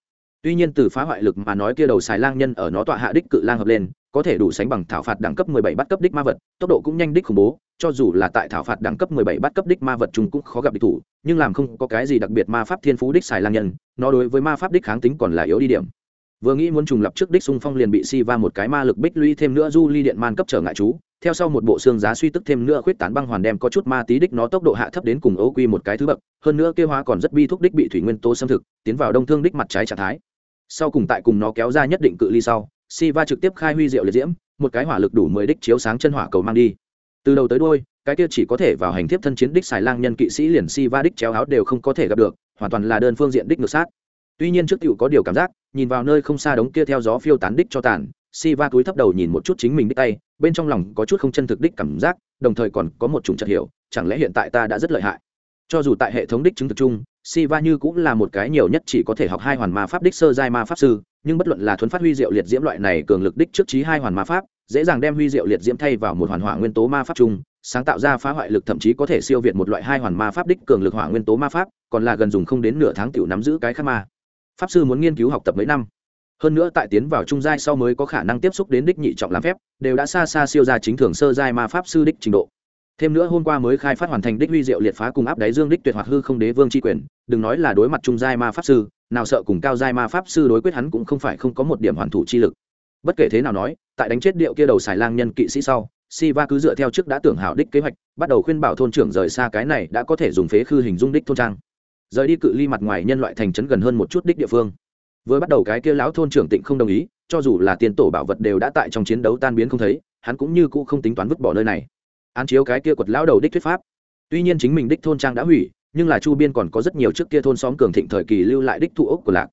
Tuy nhiên từ phá hoại lực mà nói kia đầu xài lang nhân ở nó tọa hạ đích cự lang hợp lên, có thể đủ sánh bằng thảo phạt đẳng cấp 17 bắt cấp đích ma vật, tốc độ cũng nhanh đích khủng bố, cho dù là tại thảo phạt đẳng cấp 17 bắt cấp đích ma vật chúng cũng khó gặp địch thủ, nhưng làm không có cái gì đặc biệt ma pháp thiên phú đích xài lang nhân, nó đối với ma pháp đích kháng tính còn là yếu đi điểm vừa nghĩ muốn trùng lập trước đích xung phong liền bị si va một cái ma lực bích lũy thêm nữa du ly điện man cấp trở ngại chú. Theo sau một bộ xương giá suy tức thêm nữa khuyết tán băng hoàn đem có chút ma tí đích nó tốc độ hạ thấp đến cùng ấu quy một cái thứ bậc, hơn nữa kêu hóa còn rất bi thúc đích bị thủy nguyên tố xâm thực, tiến vào đông thương đích mặt trái trạng thái. Sau cùng tại cùng nó kéo ra nhất định cự ly sau si va trực tiếp khai huy diệu liệt diễm, một cái hỏa lực đủ mười đích chiếu sáng chân hỏa cầu mang đi. Từ đầu tới đôi cái kia chỉ có thể vào hành thiếp thân chiến đích xài lang nhân kỵ sĩ liền si va đích chéo áo đều không có thể gặp được, hoàn toàn là đơn phương diện đích ngược sát tuy nhiên trước cựu có điều cảm giác, nhìn vào nơi không xa đống kia theo gió phiêu tán đích cho tàn, si va túi thấp đầu nhìn một chút chính mình đích tay, bên trong lòng có chút không chân thực đích cảm giác, đồng thời còn có một chủng chợt hiểu, chẳng lẽ hiện tại ta đã rất lợi hại? Cho dù tại hệ thống đích chứng thực chung, si va như cũng là một cái nhiều nhất chỉ có thể học hai hoàn ma pháp đích sơ giai ma pháp sư, nhưng bất luận là thuấn phát huy diệu liệt diễm loại này cường lực đích trước trí hai hoàn ma pháp, dễ dàng đem huy diệu liệt diễm thay vào một hoàn hỏa nguyên tố ma pháp chung, sáng tạo ra phá hoại lực thậm chí có thể siêu việt một loại hai hoàn ma pháp đích cường lực hỏa nguyên tố ma pháp, còn là gần dùng không đến nửa tháng tiểu nắm giữ cái khác ma pháp sư muốn nghiên cứu học tập mấy năm. Hơn nữa tại tiến vào trung giai sau mới có khả năng tiếp xúc đến đích nhị trọng làm phép, đều đã xa xa siêu ra chính thường sơ giai ma pháp sư đích trình độ. Thêm nữa hôm qua mới khai phát hoàn thành đích huy diệu liệt phá cùng áp đáy dương đích tuyệt hoạt hư không đế vương tri quyền, đừng nói là đối mặt trung giai ma pháp sư, nào sợ cùng cao giai ma pháp sư đối quyết hắn cũng không phải không có một điểm hoàn thủ chi lực. Bất kể thế nào nói, tại đánh chết điệu kia đầu xài lang nhân kỵ sĩ sau si va cứ dựa theo trước đã tưởng hảo đích kế hoạch, bắt đầu khuyên bảo thôn trưởng rời xa cái này đã có thể dùng phế khư hình dung đích thôn trang rời đi cự ly mặt ngoài nhân loại thành trấn gần hơn một chút đích địa phương. Vừa bắt đầu cái kia lão thôn trưởng tịnh không đồng ý, cho dù là tiền tổ bảo vật đều đã tại trong chiến đấu tan biến không thấy, hắn cũng như cũ không tính toán vứt bỏ nơi này. Án chiếu cái kia quật lão đầu đích thuyết pháp. Tuy nhiên chính mình đích thôn trang đã hủy, nhưng là chu biên còn có rất nhiều trước kia thôn xóm cường thịnh thời kỳ lưu lại đích thụ ốc của lạc.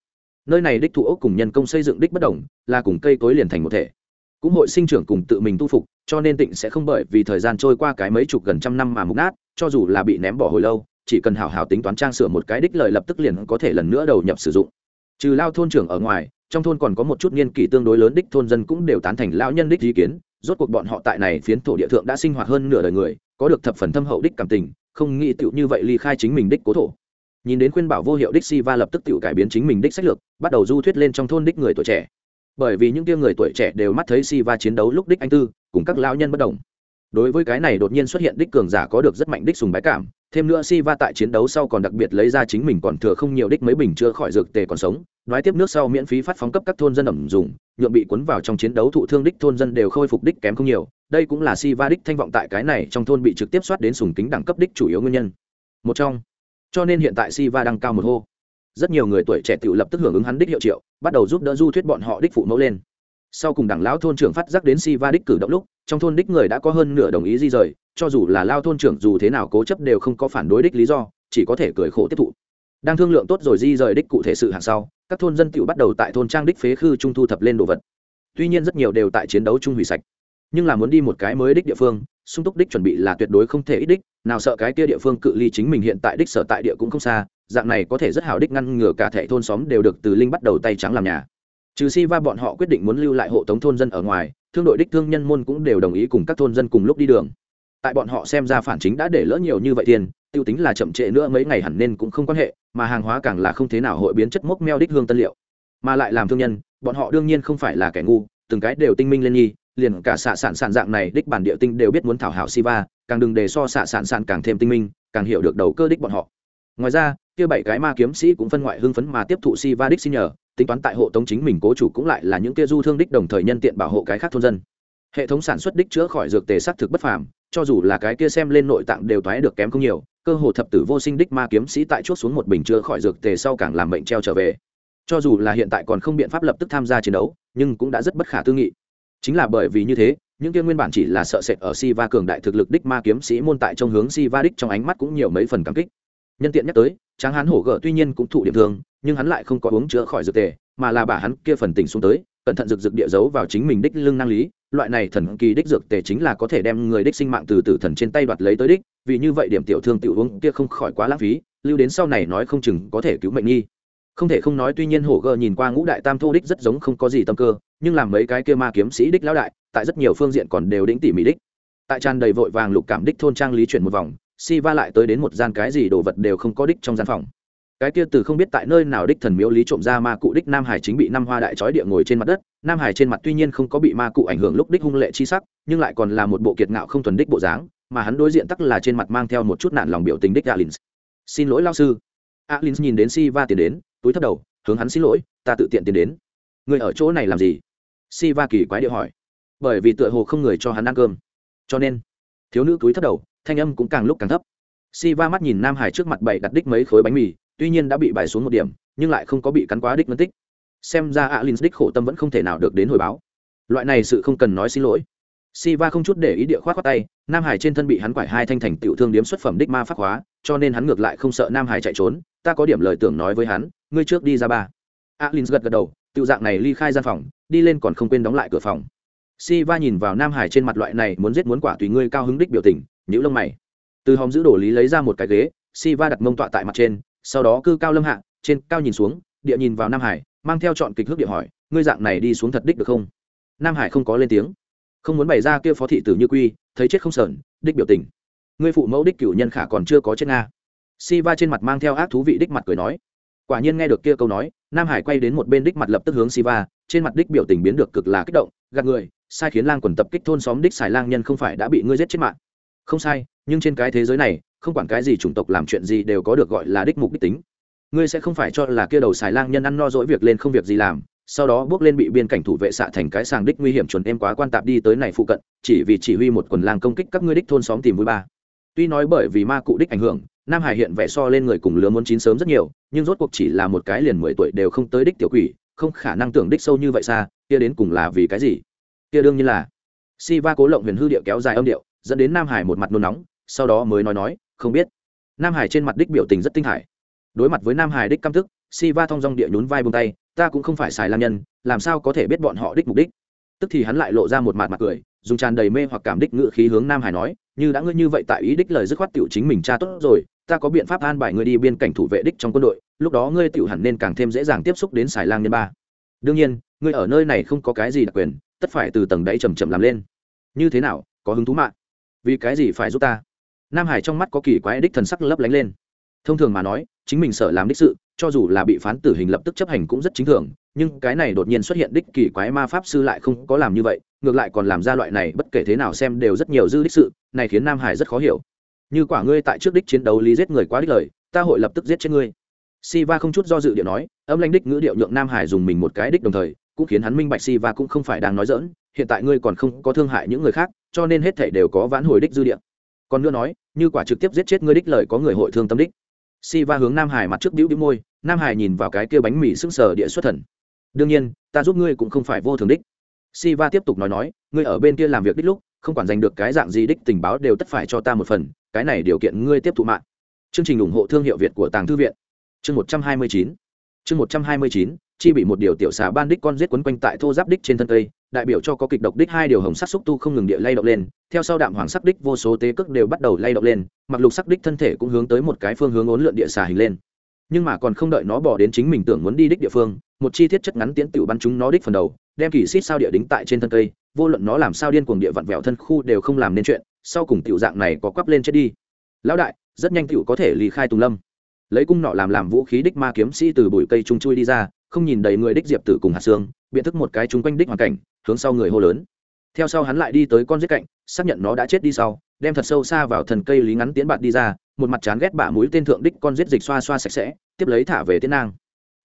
Nơi này đích thụ ốc cùng nhân công xây dựng đích bất đồng, là cùng cây cối liền thành một thể. Cũng hội sinh trưởng cùng tự mình tu phục, cho nên tịnh sẽ không bởi vì thời gian trôi qua cái mấy chục gần trăm năm mà mục nát, cho dù là bị ném bỏ hồi lâu chỉ cần hảo hảo tính toán trang sửa một cái đích lợi lập tức liền có thể lần nữa đầu nhập sử dụng. Trừ lao thôn trưởng ở ngoài, trong thôn còn có một chút niên kỷ tương đối lớn đích thôn dân cũng đều tán thành lão nhân đích ý kiến, rốt cuộc bọn họ tại này phiến thổ địa thượng đã sinh hoạt hơn nửa đời người, có được thập phần thâm hậu đích cảm tình, không nghĩ tựu như vậy ly khai chính mình đích cố thổ. Nhìn đến khuyên bảo vô hiệu đích si va lập tức tựu cải biến chính mình đích sách lược, bắt đầu du thuyết lên trong thôn đích người tuổi trẻ. Bởi vì những kia người tuổi trẻ đều mắt thấy si va chiến đấu lúc đích anh tư, cùng các lão nhân bất đồng đối với cái này đột nhiên xuất hiện đích cường giả có được rất mạnh đích sùng bái cảm, thêm nữa si va tại chiến đấu sau còn đặc biệt lấy ra chính mình còn thừa không nhiều đích mấy bình chưa khỏi dược tề còn sống, nói tiếp nước sau miễn phí phát phóng cấp các thôn dân ẩm dùng nhuộm bị cuốn vào trong chiến đấu thụ thương đích thôn dân đều khôi phục đích kém không nhiều, đây cũng là si va đích thanh vọng tại cái này trong thôn bị trực tiếp soát đến sùng kính đẳng cấp đích chủ yếu nguyên nhân. Một trong, cho nên hiện tại si va đang cao một hô. Rất nhiều người tuổi trẻ tự lập tức hưởng ứng hắn đích hiệu triệu, bắt đầu giúp đỡ du thuyết bọn họ đích phụ mẫu lên sau cùng đảng lão thôn trưởng phát giác đến si va đích cử động lúc, trong thôn đích người đã có hơn nửa đồng ý di rời, cho dù là lao thôn trưởng dù thế nào cố chấp đều không có phản đối đích lý do, chỉ có thể cười khổ tiếp thụ. Đang thương lượng tốt rồi di rời đích cụ thể sự hàng sau, các thôn dân tự bắt đầu tại thôn trang đích phế khư trung thu thập lên đồ vật. Tuy nhiên rất nhiều đều tại chiến đấu trung hủy sạch. Nhưng là muốn đi một cái mới đích địa phương, sung túc đích chuẩn bị là tuyệt đối không thể ít đích, nào sợ cái kia địa phương cự ly chính mình hiện tại đích sở tại địa cũng không xa, dạng này có thể rất hào đích ngăn ngừa cả thẻ thôn xóm đều được từ linh bắt đầu tay trắng làm nhà trừ si va bọn họ quyết định muốn lưu lại hộ tống thôn dân ở ngoài, thương đội đích thương nhân môn cũng đều đồng ý cùng các thôn dân cùng lúc đi đường. Tại bọn họ xem ra phản chính đã để lỡ nhiều như vậy tiền, tiêu tính là chậm trễ nữa mấy ngày hẳn nên cũng không quan hệ, mà hàng hóa càng là không thế nào hội biến chất mốc meo đích hương tân liệu. Mà lại làm thương nhân, bọn họ đương nhiên không phải là kẻ ngu, từng cái đều tinh minh lên nhi, liền cả xạ sản sản dạng này đích bản địa tinh đều biết muốn thảo hảo siva, càng đừng để so xạ sản sản càng thêm tinh minh, càng hiểu được đầu cơ đích bọn họ ngoài ra, kia bảy cái ma kiếm sĩ cũng phân ngoại hưng phấn mà tiếp thụ siva đích xin nhờ, tính toán tại hộ tống chính mình cố chủ cũng lại là những kia du thương đích đồng thời nhân tiện bảo hộ cái khác thôn dân. Hệ thống sản xuất đích chữa khỏi dược tề sắc thực bất phàm, cho dù là cái kia xem lên nội tạng đều thoái được kém không nhiều, cơ hồ thập tử vô sinh đích ma kiếm sĩ tại chốt xuống một bình chữa khỏi dược tề sau càng làm bệnh treo trở về. Cho dù là hiện tại còn không biện pháp lập tức tham gia chiến đấu, nhưng cũng đã rất bất khả tư nghị. Chính là bởi vì như thế, những kia nguyên bản chỉ là sợ sệt ở si va cường đại thực lực đích ma kiếm sĩ môn tại trong hướng si va đích trong ánh mắt cũng nhiều mấy phần cảm kích nhân tiện nhắc tới, tráng hán hổ gở tuy nhiên cũng thụ điểm thương, nhưng hắn lại không có uống chữa khỏi dược tề, mà là bà hắn kia phần tình xuống tới, cẩn thận rực rực địa giấu vào chính mình đích lưng năng lý. Loại này thần kỳ đích dược tề chính là có thể đem người đích sinh mạng từ tử thần trên tay đoạt lấy tới đích, vì như vậy điểm tiểu thương tiểu uống kia không khỏi quá lãng phí, lưu đến sau này nói không chừng có thể cứu mệnh nghi. Không thể không nói tuy nhiên hổ gờ nhìn qua ngũ đại tam thô đích rất giống không có gì tâm cơ, nhưng làm mấy cái kia ma kiếm sĩ đích lão đại, tại rất nhiều phương diện còn đều đĩnh tỉ mỉ đích. Tại tràn đầy vội vàng lục cảm đích thôn trang lý chuyển một vòng si va lại tới đến một gian cái gì đồ vật đều không có đích trong gian phòng. Cái kia từ không biết tại nơi nào đích thần miếu lý trộm ra ma cụ đích nam hải chính bị năm hoa đại trói địa ngồi trên mặt đất. Nam hải trên mặt tuy nhiên không có bị ma cụ ảnh hưởng lúc đích hung lệ chi sắc, nhưng lại còn là một bộ kiệt ngạo không thuần đích bộ dáng, mà hắn đối diện tắc là trên mặt mang theo một chút nạn lòng biểu tình đích alin xin lỗi lao sư. Alin nhìn đến si va tiến đến, túi thấp đầu, hướng hắn xin lỗi, ta tự tiện tiến đến. Người ở chỗ này làm gì? Si va kỳ quái điệu hỏi. Bởi vì tựa hồ không người cho hắn ăn cơm. Cho nên. Thiếu nữ túi thấp đầu thanh âm cũng càng lúc càng thấp si va mắt nhìn nam hải trước mặt bảy đặt đích mấy khối bánh mì tuy nhiên đã bị bài xuống một điểm nhưng lại không có bị cắn quá đích mất tích xem ra alin đích khổ tâm vẫn không thể nào được đến hồi báo loại này sự không cần nói xin lỗi Siva không chút để ý địa khoát khoát tay, Nam Hải trên thân bị hắn quải hai thanh thành tiểu thương điếm xuất phẩm đích ma pháp hóa, cho nên hắn ngược lại không sợ Nam Hải chạy trốn, ta có điểm lời tưởng nói với hắn, ngươi trước đi ra ba. Alin gật gật đầu, tiểu dạng này ly khai gian phòng, đi lên còn không quên đóng lại cửa phòng. Siva nhìn vào Nam Hải trên mặt loại này muốn giết muốn quả tùy ngươi cao hứng đích biểu tình, nhíu lông mày. Từ hòm giữ đồ lý lấy ra một cái ghế, Siva đặt mông tọa tại mặt trên, sau đó cư cao lâm hạ, trên cao nhìn xuống, địa nhìn vào Nam Hải, mang theo chọn kịch hước địa hỏi, ngươi dạng này đi xuống thật đích được không? Nam Hải không có lên tiếng. Không muốn bày ra kia phó thị tử như quy thấy chết không sờn đích biểu tình. Ngươi phụ mẫu đích cửu nhân khả còn chưa có chết nga. Si va trên mặt mang theo ác thú vị đích mặt cười nói. Quả nhiên nghe được kia câu nói nam hải quay đến một bên đích mặt lập tức hướng si va trên mặt đích biểu tình biến được cực là kích động gạt người sai khiến lang quần tập kích thôn xóm đích xài lang nhân không phải đã bị ngươi giết chết mạng không sai, nhưng trên cái thế giới này, không quản cái gì chủng tộc làm chuyện gì đều có được gọi là đích mục đích tính. Ngươi sẽ không phải cho là kia đầu xài lang nhân ăn no dỗi việc lên không việc gì làm, sau đó bước lên bị biên cảnh thủ vệ xạ thành cái sàng đích nguy hiểm chuẩn em quá quan tạp đi tới này phụ cận, chỉ vì chỉ huy một quần làng công kích các ngươi đích thôn xóm tìm vui ba. Tuy nói bởi vì ma cụ đích ảnh hưởng, nam hải hiện vẻ so lên người cùng lứa muốn chín sớm rất nhiều, nhưng rốt cuộc chỉ là một cái liền mười tuổi đều không tới đích tiểu quỷ, không khả năng tưởng đích sâu như vậy xa, kia đến cùng là vì cái gì? Kia đương nhiên là. Si va cố lộng huyền hư điệu kéo dài âm điệu dẫn đến nam hải một mặt nôn nóng, sau đó mới nói nói, không biết. Nam hải trên mặt đích biểu tình rất tinh hải đối mặt với nam hải đích căm thức si va thong dong địa nhún vai bông tay, ta cũng không phải xài lam nhân, làm sao có thể biết bọn họ đích mục đích? Tức thì hắn lại lộ ra một mặt mặt cười, dùng tràn đầy mê hoặc cảm đích ngự khí hướng nam hải nói, như đã ngươi như vậy tại ý đích lời dứt khoát tiểu chính mình cha tốt rồi, ta có biện pháp an bài ngươi đi biên cảnh thủ vệ đích trong quân đội, lúc đó ngươi tiểu hẳn nên càng thêm dễ dàng tiếp xúc đến xài lang nhân ba. Đương nhiên, ngươi ở nơi này không có cái gì đặc quyền, tất phải từ tầng đáy chầm chậm làm lên. Như thế nào, có hứng thú mạng? Vì cái gì phải giúp ta? Nam hải trong mắt có kỳ quái đích thần sắc lấp lánh lên. Thông thường mà nói chính mình sợ làm đích sự cho dù là bị phán tử hình lập tức chấp hành cũng rất chính thường nhưng cái này đột nhiên xuất hiện đích kỳ quái ma pháp sư lại không có làm như vậy ngược lại còn làm ra loại này bất kể thế nào xem đều rất nhiều dư đích sự này khiến nam hải rất khó hiểu. Như quả ngươi tại trước đích chiến đấu lý giết người quá đích lời ta hội lập tức giết chết ngươi. Siva không chút do dự điệu nói, âm lãnh đích ngữ điệu nhượng Nam Hải dùng mình một cái đích đồng thời, cũng khiến hắn minh bạch Siva cũng không phải đang nói dỡn hiện tại ngươi còn không có thương hại những người khác, cho nên hết thảy đều có vãn hồi đích dư địa. Còn nữa nói, như quả trực tiếp giết chết ngươi đích lời có người hội thương tâm đích. Si va hướng nam hải mặt trước đĩu đĩu môi nam hải nhìn vào cái kia bánh mì sững sờ địa xuất thần. Đương nhiên ta giúp ngươi cũng không phải vô thường đích. Si va tiếp tục nói nói ngươi ở bên kia làm việc đích lúc không quản giành được cái dạng gì đích tình báo đều tất phải cho ta một phần cái này điều kiện ngươi tiếp thụ mạng. Chương trình ủng hộ thương hiệu việt của tàng thư viện. Chương một trăm hai mươi chín. Chương một trăm hai mươi chín chi bị một điều tiểu xà ban đích con giết quấn quanh tại thô giáp đích trên thân cây đại biểu cho có kịch độc đích hai điều hồng sắc xúc tu không ngừng địa lay động lên, theo sau đạm hoàng sắc đích vô số tế cước đều bắt đầu lay động lên, mặc lục sắc đích thân thể cũng hướng tới một cái phương hướng ốn lượn địa xà hình lên. Nhưng mà còn không đợi nó bỏ đến chính mình tưởng muốn đi đích địa phương, một chi tiết chất ngắn tiến tiểu bắn chúng nó đích phần đầu, đem kỳ xít sao địa đính tại trên thân cây, vô luận nó làm sao điên cuồng địa vặn vẹo thân khu đều không làm nên chuyện, sau cùng tiểu dạng này có quắp lên chết đi. Lão đại, rất nhanh tiểu có thể lì khai tùng lâm. Lấy cung nọ làm làm vũ khí đích ma kiếm sĩ từ bụi cây trung chui đi ra không nhìn đầy người đích diệp tử cùng hạt xương, biện thức một cái chung quanh đích hoàn cảnh, hướng sau người hô lớn. Theo sau hắn lại đi tới con giết cạnh, xác nhận nó đã chết đi sau, đem thật sâu xa vào thần cây lý ngắn tiến bạt đi ra, một mặt chán ghét bả mũi tên thượng đích con giết dịch xoa xoa sạch sẽ, tiếp lấy thả về tiến nang.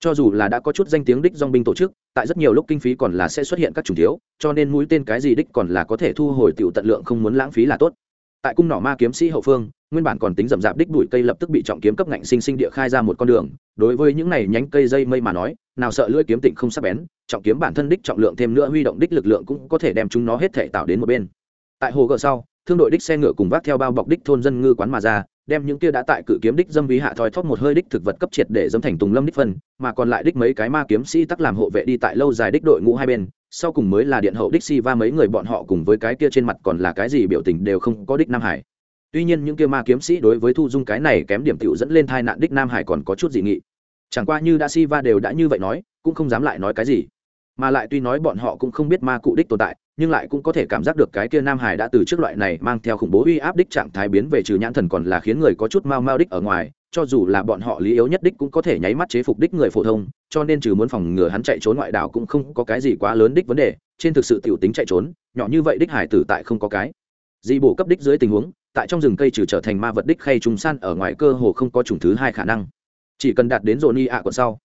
Cho dù là đã có chút danh tiếng đích dong binh tổ chức, tại rất nhiều lúc kinh phí còn là sẽ xuất hiện các chủ thiếu, cho nên mũi tên cái gì đích còn là có thể thu hồi tiểu tận lượng không muốn lãng phí là tốt tại cung nỏ ma kiếm sĩ hậu phương, nguyên bản còn tính rậm rạp đích đuổi cây lập tức bị trọng kiếm cấp ngạnh sinh sinh địa khai ra một con đường. Đối với những này nhánh cây dây mây mà nói, nào sợ lưỡi kiếm tịnh không sắc bén, trọng kiếm bản thân đích trọng lượng thêm nữa huy động đích lực lượng cũng có thể đem chúng nó hết thể tạo đến một bên. Tại hồ gợ sau, thương đội đích xe ngựa cùng vác theo bao bọc đích thôn dân ngư quán mà ra đem những kia đã tại cự kiếm đích dâm ví hạ thoi thóp một hơi đích thực vật cấp triệt để dâm thành tùng lâm đích phân, mà còn lại đích mấy cái ma kiếm sĩ tắc làm hộ vệ đi tại lâu dài đích đội ngũ hai bên, sau cùng mới là điện hậu đích si va mấy người bọn họ cùng với cái kia trên mặt còn là cái gì biểu tình đều không có đích nam hải. Tuy nhiên những kia ma kiếm sĩ đối với thu dung cái này kém điểm tiểu dẫn lên thai nạn đích nam hải còn có chút dị nghị. Chẳng qua như đã si va đều đã như vậy nói, cũng không dám lại nói cái gì. Mà lại tuy nói bọn họ cũng không biết ma cụ đích tồn tại nhưng lại cũng có thể cảm giác được cái kia nam hải đã từ trước loại này mang theo khủng bố uy áp đích trạng thái biến về trừ nhãn thần còn là khiến người có chút mau mau đích ở ngoài, cho dù là bọn họ lý yếu nhất đích cũng có thể nháy mắt chế phục đích người phổ thông, cho nên trừ muốn phòng ngừa hắn chạy trốn ngoại đảo cũng không có cái gì quá lớn đích vấn đề, trên thực sự t i ể u tính chạy trốn, nhỏ như vậy đích hải tử tại không có cái gì bổ cấp đích dưới tình huống, tại trong rừng cây trừ trở thành ma vật đích khay trùng san ở ngoài cơ hồ không có chủng thứ hai khả năng. Chỉ cần đạt đến rộn y ạ còn sau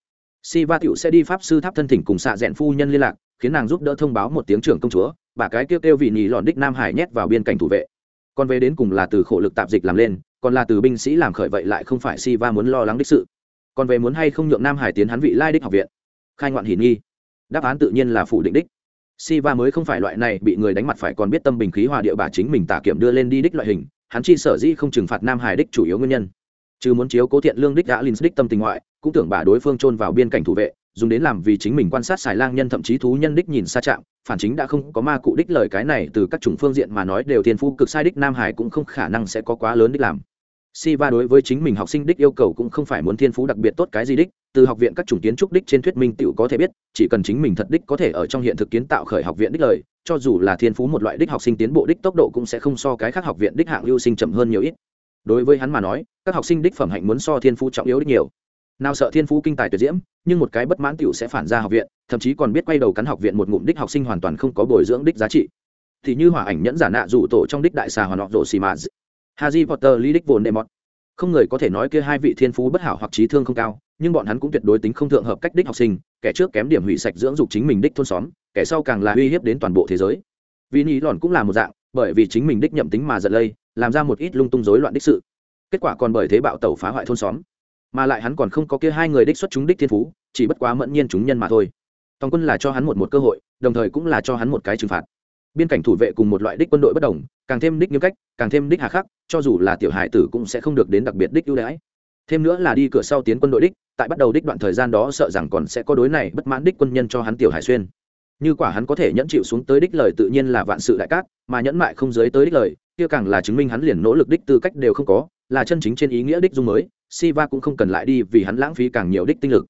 si va t sẽ đi pháp sư tháp thân thỉnh cùng xạ rẽn phu nhân liên lạc khiến nàng giúp đỡ thông báo một tiếng trưởng công chúa, bà cái kêu kêu vị nhì lọn đích nam hải nhét vào biên cảnh thủ vệ. Còn về đến cùng là từ khổ lực tạp dịch làm lên, còn là từ binh sĩ làm khởi vậy lại không phải si va muốn lo lắng đích sự. Còn về muốn hay không nhượng nam hải tiến hắn vị lai đích học viện? Khai ngoạn hỉ nghi. Đáp án tự nhiên là phủ định đích. Si va mới không phải loại này bị người đánh mặt phải còn biết tâm bình khí hòa địa bà chính mình tả kiểm đưa lên đi đích loại hình, hắn chi sở dĩ không trừng phạt nam hải đích chủ yếu nguyên nhân. Chứ muốn chiếu cố thiện lương đích đã linh đích tâm tình ngoại, cũng tưởng bà đối phương chôn vào biên cảnh thủ vệ dùng đến làm vì chính mình quan sát xài lang nhân thậm chí thú nhân đích nhìn xa chạm phản chính đã không có ma cụ đích lời cái này từ các chủng phương diện mà nói đều thiên phu cực sai đích nam hải cũng không khả năng sẽ có quá lớn đích làm Siva đối với chính mình học sinh đích yêu cầu cũng không phải muốn thiên phú đặc biệt tốt cái gì đích, từ học viện các chủng kiến trúc đích trên thuyết minh tựu có thể biết, chỉ cần chính mình thật đích có thể ở trong hiện thực kiến tạo khởi học viện đích lời, cho dù là thiên phú một loại đích học sinh tiến bộ đích tốc độ cũng sẽ không so cái khác học viện đích hạng lưu sinh chậm hơn nhiều ít. Đối với hắn mà nói, các học sinh đích phẩm hạnh muốn so thiên phú trọng yếu đích nhiều. Nào sợ thiên phú kinh tài tuyệt diễm, nhưng một cái bất mãn tiểu sẽ phản ra học viện, thậm chí còn biết quay đầu cắn học viện một ngụm đích học sinh hoàn toàn không có bồi dưỡng đích giá trị. Thì như hỏa ảnh nhẫn giả nạ rủ tổ trong đích đại xà hoàn họ rổ xì mà Harry Potter lý đích vốn đệ mọt. Không người có thể nói kia hai vị thiên phú bất hảo hoặc trí thương không cao nhưng bọn hắn cũng tuyệt đối tính không thượng hợp cách đích học sinh kẻ trước kém điểm hủy sạch dưỡng dục chính mình đích thôn xóm kẻ sau càng là uy hiếp đến toàn bộ thế giới. Vì nghĩ lòn cũng là một dạng bởi vì chính mình đích nhậm tính mà giật lây làm ra một ít lung tung rối loạn đích sự. Kết quả còn bởi thế bạo tẩu phá hoại thôn xóm mà lại hắn còn không có kia hai người đích xuất chúng đích thiên phú, chỉ bất quá mẫn nhiên chúng nhân mà thôi. Tòng quân là cho hắn một một cơ hội, đồng thời cũng là cho hắn một cái trừng phạt. Biên cảnh thủ vệ cùng một loại đích quân đội bất đồng, càng thêm đích nghiêm cách, càng thêm đích hà khắc, cho dù là tiểu hải tử cũng sẽ không được đến đặc biệt đích ưu đãi. Thêm nữa là đi cửa sau tiến quân đội đích, tại bắt đầu đích đoạn thời gian đó sợ rằng còn sẽ có đối này bất mãn đích quân nhân cho hắn tiểu hải xuyên. Như quả hắn có thể nhẫn chịu xuống tới đích lời tự nhiên là vạn sự đại cát, mà nhẫn mại không giới tới đích lời, kia càng là chứng minh hắn liền nỗ lực đích tư cách đều không có, là chân chính trên ý nghĩa đích dung mới siva cũng không cần lại đi vì hắn lãng phí càng nhiều đích tinh lực.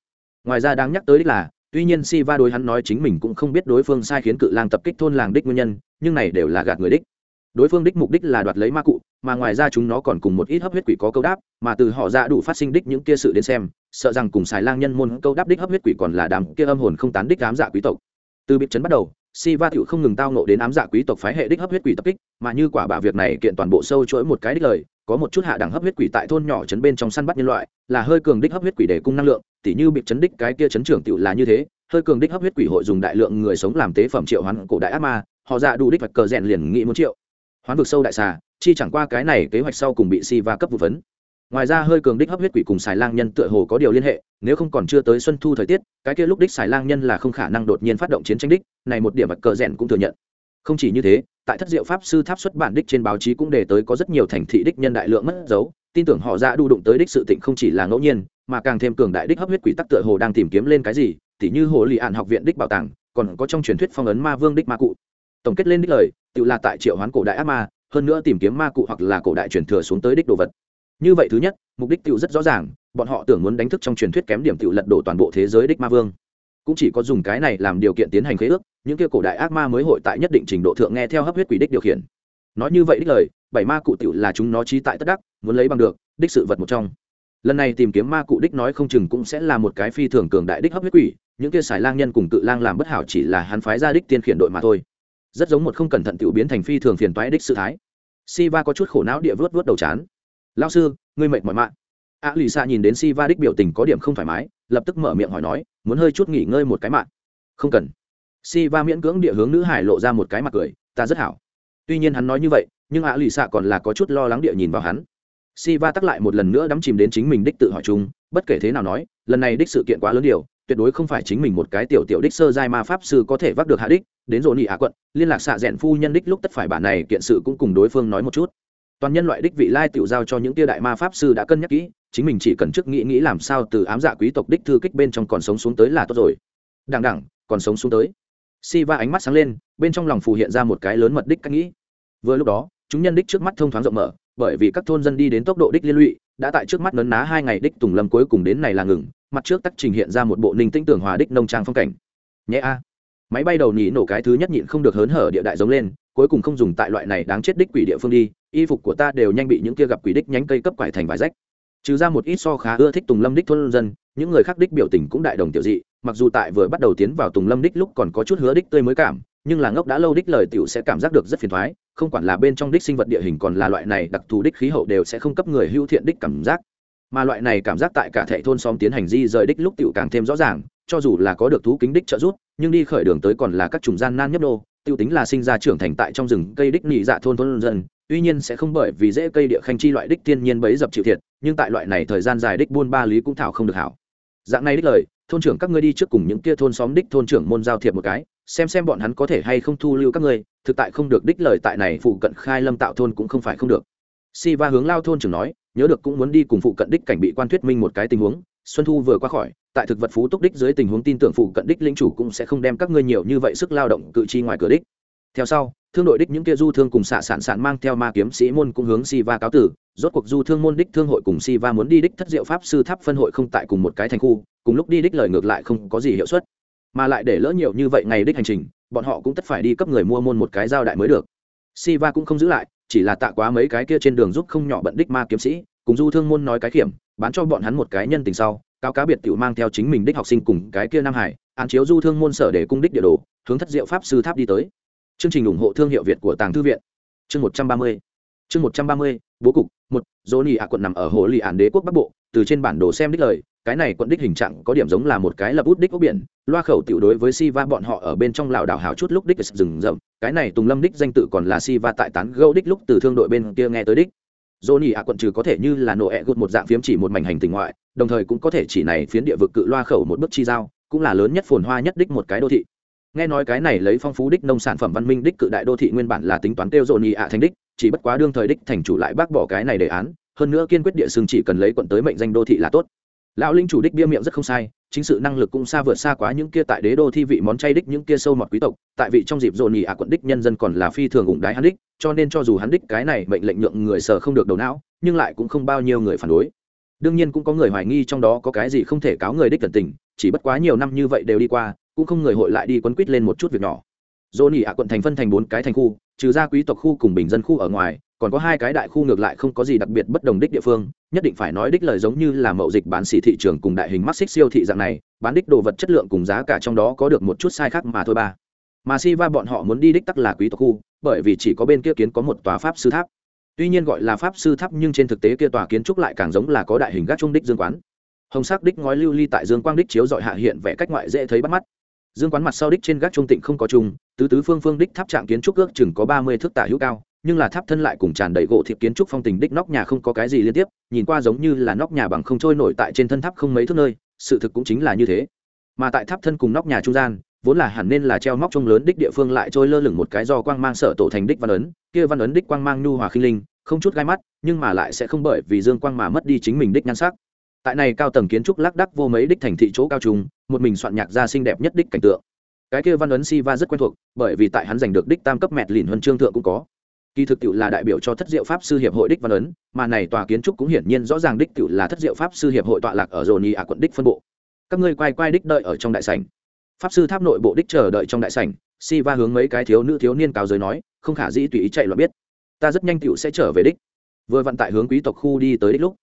Ngoài ra đáng nhắc tới đích là, tuy nhiên siva đối hắn nói chính mình cũng không biết đối phương sai khiến cự lang tập kích thôn làng đích nguyên nhân, nhưng này đều là gạt người đích. Đối phương đích mục đích là đoạt lấy ma cụ, mà ngoài ra chúng nó còn cùng một ít hấp huyết quỷ có câu đáp, mà từ họ ra đủ phát sinh đích những kia sự đến xem, sợ rằng cùng xài lang nhân môn câu đáp đích hấp huyết quỷ còn là đám kia âm hồn không tán đích ám dạ quý tộc. Từ biệt trấn bắt đầu, Siva tiểu không ngừng tao nộ đến ám dạ quý tộc phái hệ đích hấp huyết quỷ tập kích, mà như quả bả việc này kiện toàn bộ sâu chuỗi một cái đích lời có một chút hạ đẳng hấp huyết quỷ tại thôn nhỏ chấn bên trong săn bắt nhân loại, là hơi cường đích hấp huyết quỷ để cung năng lượng, tỉ như bị chấn đích cái kia chấn trưởng tựu là như thế, hơi cường đích hấp huyết quỷ hội dùng đại lượng người sống làm tế phẩm triệu hoán cổ đại ác ma, họ dạ đủ đích vạch cờ rèn liền nghĩ một triệu. Hoán vực sâu đại xà, chi chẳng qua cái này kế hoạch sau cùng bị si va cấp vụ vấn. Ngoài ra hơi cường đích hấp huyết quỷ cùng xài lang nhân tựa hồ có điều liên hệ, nếu không còn chưa tới xuân thu thời tiết, cái kia lúc đích xài lang nhân là không khả năng đột nhiên phát động chiến tranh đích, này một điểm vạch cờ rèn cũng thừa nhận không chỉ như thế, tại thất diệu pháp sư tháp xuất bản đích trên báo chí cũng đề tới có rất nhiều thành thị đích nhân đại lượng mất dấu. Tin tưởng họ ra đu đụng tới đích sự tịnh không chỉ là ngẫu nhiên, mà càng thêm cường đại đích hấp huyết quỷ tắc tựa hồ đang tìm kiếm lên cái gì, tỉ như hồ lì ạn học viện đích bảo tàng, còn có trong truyền thuyết phong ấn ma vương đích ma cụ. Tổng kết lên đích lời, tự là tại triệu hoán cổ đại ác ma, hơn nữa tìm kiếm ma cụ hoặc là cổ đại truyền thừa xuống tới đích đồ vật. Như vậy thứ nhất, mục đích tự rất rõ ràng, bọn họ tưởng muốn đánh thức trong truyền thuyết kém điểm tự lật đổ toàn bộ thế giới đích ma vương cũng chỉ có dùng cái này làm điều kiện tiến hành khế ước, những kia cổ đại ác ma mới hội tại nhất định trình độ thượng nghe theo hấp huyết quỷ đích điều khiển. Nói như vậy đích lời, bảy ma cụ tiểu là chúng nó trí tại tất đắc, muốn lấy bằng được, đích sự vật một trong. Lần này tìm kiếm ma cụ đích nói không chừng cũng sẽ là một cái phi thường cường đại đích hấp huyết quỷ, những kia xài lang nhân cùng tự lang làm bất hảo chỉ là hắn phái ra đích tiên khiển đội mà thôi. Rất giống một không cẩn thận tiểu biến thành phi thường phiền toái đích sự thái. Siva có chút khổ não địa vớt vớt đầu chán. Lao sư, ngươi mệt mỏi mạng a lì xa nhìn đến Siva đích biểu tình có điểm không thoải mái lập tức mở miệng hỏi nói, muốn hơi chút nghỉ ngơi một cái mạng? Không cần. Siva miễn cưỡng địa hướng nữ hải lộ ra một cái mặt cười, ta rất hảo. Tuy nhiên hắn nói như vậy, nhưng a lì xạ còn là có chút lo lắng địa nhìn vào hắn. Siva tắc lại một lần nữa đắm chìm đến chính mình đích tự hỏi chung, bất kể thế nào nói, lần này đích sự kiện quá lớn điều, tuyệt đối không phải chính mình một cái tiểu tiểu đích sơ giai ma pháp sư có thể vác được hạ đích. Đến rồi nị hạ quận, liên lạc xạ rẽn phu nhân đích lúc tất phải bản này kiện sự cũng cùng đối phương nói một chút toàn nhân loại đích vị lai tiểu giao cho những tia đại ma pháp sư đã cân nhắc kỹ, chính mình chỉ cần trước nghĩ nghĩ làm sao từ ám dạ quý tộc đích thư kích bên trong còn sống xuống tới là tốt rồi. Đằng đẳng còn sống xuống tới. Si va ánh mắt sáng lên, bên trong lòng phù hiện ra một cái lớn mật đích cách nghĩ. Vừa lúc đó, chúng nhân đích trước mắt thông thoáng rộng mở, bởi vì các thôn dân đi đến tốc độ đích liên lụy, đã tại trước mắt nấn ná hai ngày đích tùng lâm cuối cùng đến này là ngừng, mặt trước tắc trình hiện ra một bộ ninh tĩnh tưởng hòa đích nông trang phong cảnh. Nhé a máy bay đầu nhí nổ cái thứ nhất nhịn không được hớn hở địa đại giống lên, cuối cùng không dùng tại loại này đáng chết đích quỷ địa phương đi, y phục của ta đều nhanh bị những kia gặp quỷ đích nhánh cây cấp quải thành vải rách. Trừ ra một ít so khá ưa thích tùng lâm đích thôn dân, những người khác đích biểu tình cũng đại đồng tiểu dị, mặc dù tại vừa bắt đầu tiến vào tùng lâm đích lúc còn có chút hứa đích tươi mới cảm, nhưng là ngốc đã lâu đích lời tiểu sẽ cảm giác được rất phiền thoái không quản là bên trong đích sinh vật địa hình còn là loại này đặc thù đích khí hậu đều sẽ không cấp người hữu thiện đích cảm giác. Mà loại này cảm giác tại cả thệ thôn xóm tiến hành di rời đích lúc tiểu càng thêm rõ ràng, cho dù là có được thú kính đích trợ giúp nhưng đi khởi đường tới còn là các trùng gian nan nhấp đô, tiêu tính là sinh ra trưởng thành tại trong rừng cây đích nhị dạ thôn thôn dân. Tuy nhiên sẽ không bởi vì dễ cây địa khanh chi loại đích thiên nhiên bấy dập chịu thiệt, nhưng tại loại này thời gian dài đích buôn ba lý cũng thảo không được hảo. Dạng này đích lời, thôn trưởng các ngươi đi trước cùng những kia thôn xóm đích thôn trưởng môn giao thiệp một cái, xem xem bọn hắn có thể hay không thu lưu các ngươi, thực tại không được đích lời tại này phụ cận khai lâm tạo thôn cũng không phải không được. Si va hướng lao thôn trưởng nói, nhớ được cũng muốn đi cùng phụ cận đích cảnh bị quan thuyết minh một cái tình huống, xuân thu vừa qua khỏi tại thực vật phú túc đích dưới tình huống tin tưởng phụ cận đích lĩnh chủ cũng sẽ không đem các ngươi nhiều như vậy sức lao động cự chi ngoài cửa đích. Theo sau, thương đội đích những kia du thương cùng xạ sản sản mang theo ma kiếm sĩ môn cũng hướng si va cáo tử. Rốt cuộc du thương môn đích thương hội cùng si va muốn đi đích thất diệu pháp sư tháp phân hội không tại cùng một cái thành khu, cùng lúc đi đích lời ngược lại không có gì hiệu suất. Mà lại để lỡ nhiều như vậy ngày đích hành trình, bọn họ cũng tất phải đi cấp người mua môn một cái giao đại mới được. Si va cũng không giữ lại, chỉ là tạ quá mấy cái kia trên đường giúp không nhỏ bận đích ma kiếm sĩ, cùng du thương môn nói cái kiểm bán cho bọn hắn một cái nhân tình sau cao cá biệt tiểu mang theo chính mình đích học sinh cùng cái kia nam hải, án chiếu du thương môn sở để cung đích địa đồ, hướng thất diệu pháp sư tháp đi tới. Chương trình ủng hộ thương hiệu việt của tàng thư viện. Chương một trăm ba mươi. Chương một trăm ba mươi, bố cục, một dỗ nỉ ạ quận nằm ở hồ lì ản đế quốc bắc bộ, từ trên bản đồ xem đích lời, cái này quận đích hình trạng có điểm giống là một cái lập út đích ốc biển, loa khẩu tiểu đối với si va bọn họ ở bên trong lào đảo hào chút lúc đích rừng rậm, cái này tùng lâm đích danh tự còn là si va tại tán gâu đích lúc từ thương đội bên kia nghe tới đích. Johnny ạ quận trừ có thể như là nổ ẹ gột một dạng phiếm chỉ một mảnh hành tình ngoại, đồng thời cũng có thể chỉ này phiến địa vực cự loa khẩu một bước chi giao, cũng là lớn nhất phồn hoa nhất đích một cái đô thị. Nghe nói cái này lấy phong phú đích nông sản phẩm văn minh đích cự đại đô thị nguyên bản là tính toán tiêu dồn ạ thành đích, chỉ bất quá đương thời đích thành chủ lại bác bỏ cái này đề án, hơn nữa kiên quyết địa xương chỉ cần lấy quận tới mệnh danh đô thị là tốt. Lão linh chủ đích bia miệng rất không sai chính sự năng lực cũng xa vượt xa quá những kia tại đế đô thi vị món chay đích những kia sâu mọt quý tộc, tại vị trong dịp dồn nhì ạ quận đích nhân dân còn là phi thường ủng đái hắn đích, cho nên cho dù hắn đích cái này mệnh lệnh nhượng người sở không được đầu não, nhưng lại cũng không bao nhiêu người phản đối. Đương nhiên cũng có người hoài nghi trong đó có cái gì không thể cáo người đích tận tình, chỉ bất quá nhiều năm như vậy đều đi qua, cũng không người hội lại đi quấn quýt lên một chút việc nhỏ. Dồn nhì ạ quận thành phân thành bốn cái thành khu, trừ ra quý tộc khu cùng bình dân khu ở ngoài còn có hai cái đại khu ngược lại không có gì đặc biệt bất đồng đích địa phương, nhất định phải nói đích lời giống như là mậu dịch bán xỉ thị trường cùng đại hình mắt xích siêu thị dạng này, bán đích đồ vật chất lượng cùng giá cả trong đó có được một chút sai khác mà thôi ba. Mà si va bọn họ muốn đi đích tắc là quý tộc khu, bởi vì chỉ có bên kia kiến có một tòa pháp sư tháp. Tuy nhiên gọi là pháp sư tháp nhưng trên thực tế kia tòa kiến trúc lại càng giống là có đại hình gác trung đích dương quán. Hồng sắc đích ngói lưu ly tại dương quang đích chiếu dọi hạ hiện vẻ cách ngoại dễ thấy bắt mắt. Dương quán mặt sau đích trên gác trung tịnh không có trung tứ tứ phương phương đích tháp trạng kiến trúc ước chừng có ba mươi thước tả hữu cao nhưng là tháp thân lại cùng tràn đầy gỗ thiệp kiến trúc phong tình đích nóc nhà không có cái gì liên tiếp, nhìn qua giống như là nóc nhà bằng không trôi nổi tại trên thân tháp không mấy thước nơi, sự thực cũng chính là như thế. Mà tại tháp thân cùng nóc nhà trung gian, vốn là hẳn nên là treo móc trông lớn đích địa phương lại trôi lơ lửng một cái do quang mang sở tổ thành đích văn ấn, kia văn ấn đích quang mang nhu hòa khinh linh, không chút gai mắt, nhưng mà lại sẽ không bởi vì dương quang mà mất đi chính mình đích nhan sắc. Tại này cao tầng kiến trúc lác đắc vô mấy đích thành thị chỗ cao trùng, một mình soạn nhạc ra xinh đẹp nhất đích cảnh tượng. Cái kia văn ấn si va rất quen thuộc, bởi vì tại hắn giành được đích tam cấp mẹt lìn huân chương thượng cũng có kỳ thực tiệu là đại biểu cho thất diệu pháp sư hiệp hội đích văn ấn, mà này tòa kiến trúc cũng hiển nhiên rõ ràng đích tiệu là thất diệu pháp sư hiệp hội tọa lạc ở dồn y ả quận đích phân bộ. Các ngươi quay quay đích đợi ở trong đại sảnh. Pháp sư tháp nội bộ đích chờ đợi trong đại sảnh si va hướng mấy cái thiếu nữ thiếu niên cao giới nói, không khả dĩ tùy ý chạy loạn biết. Ta rất nhanh tiệu sẽ trở về đích. Vừa vận tại hướng quý tộc khu đi tới đích lúc,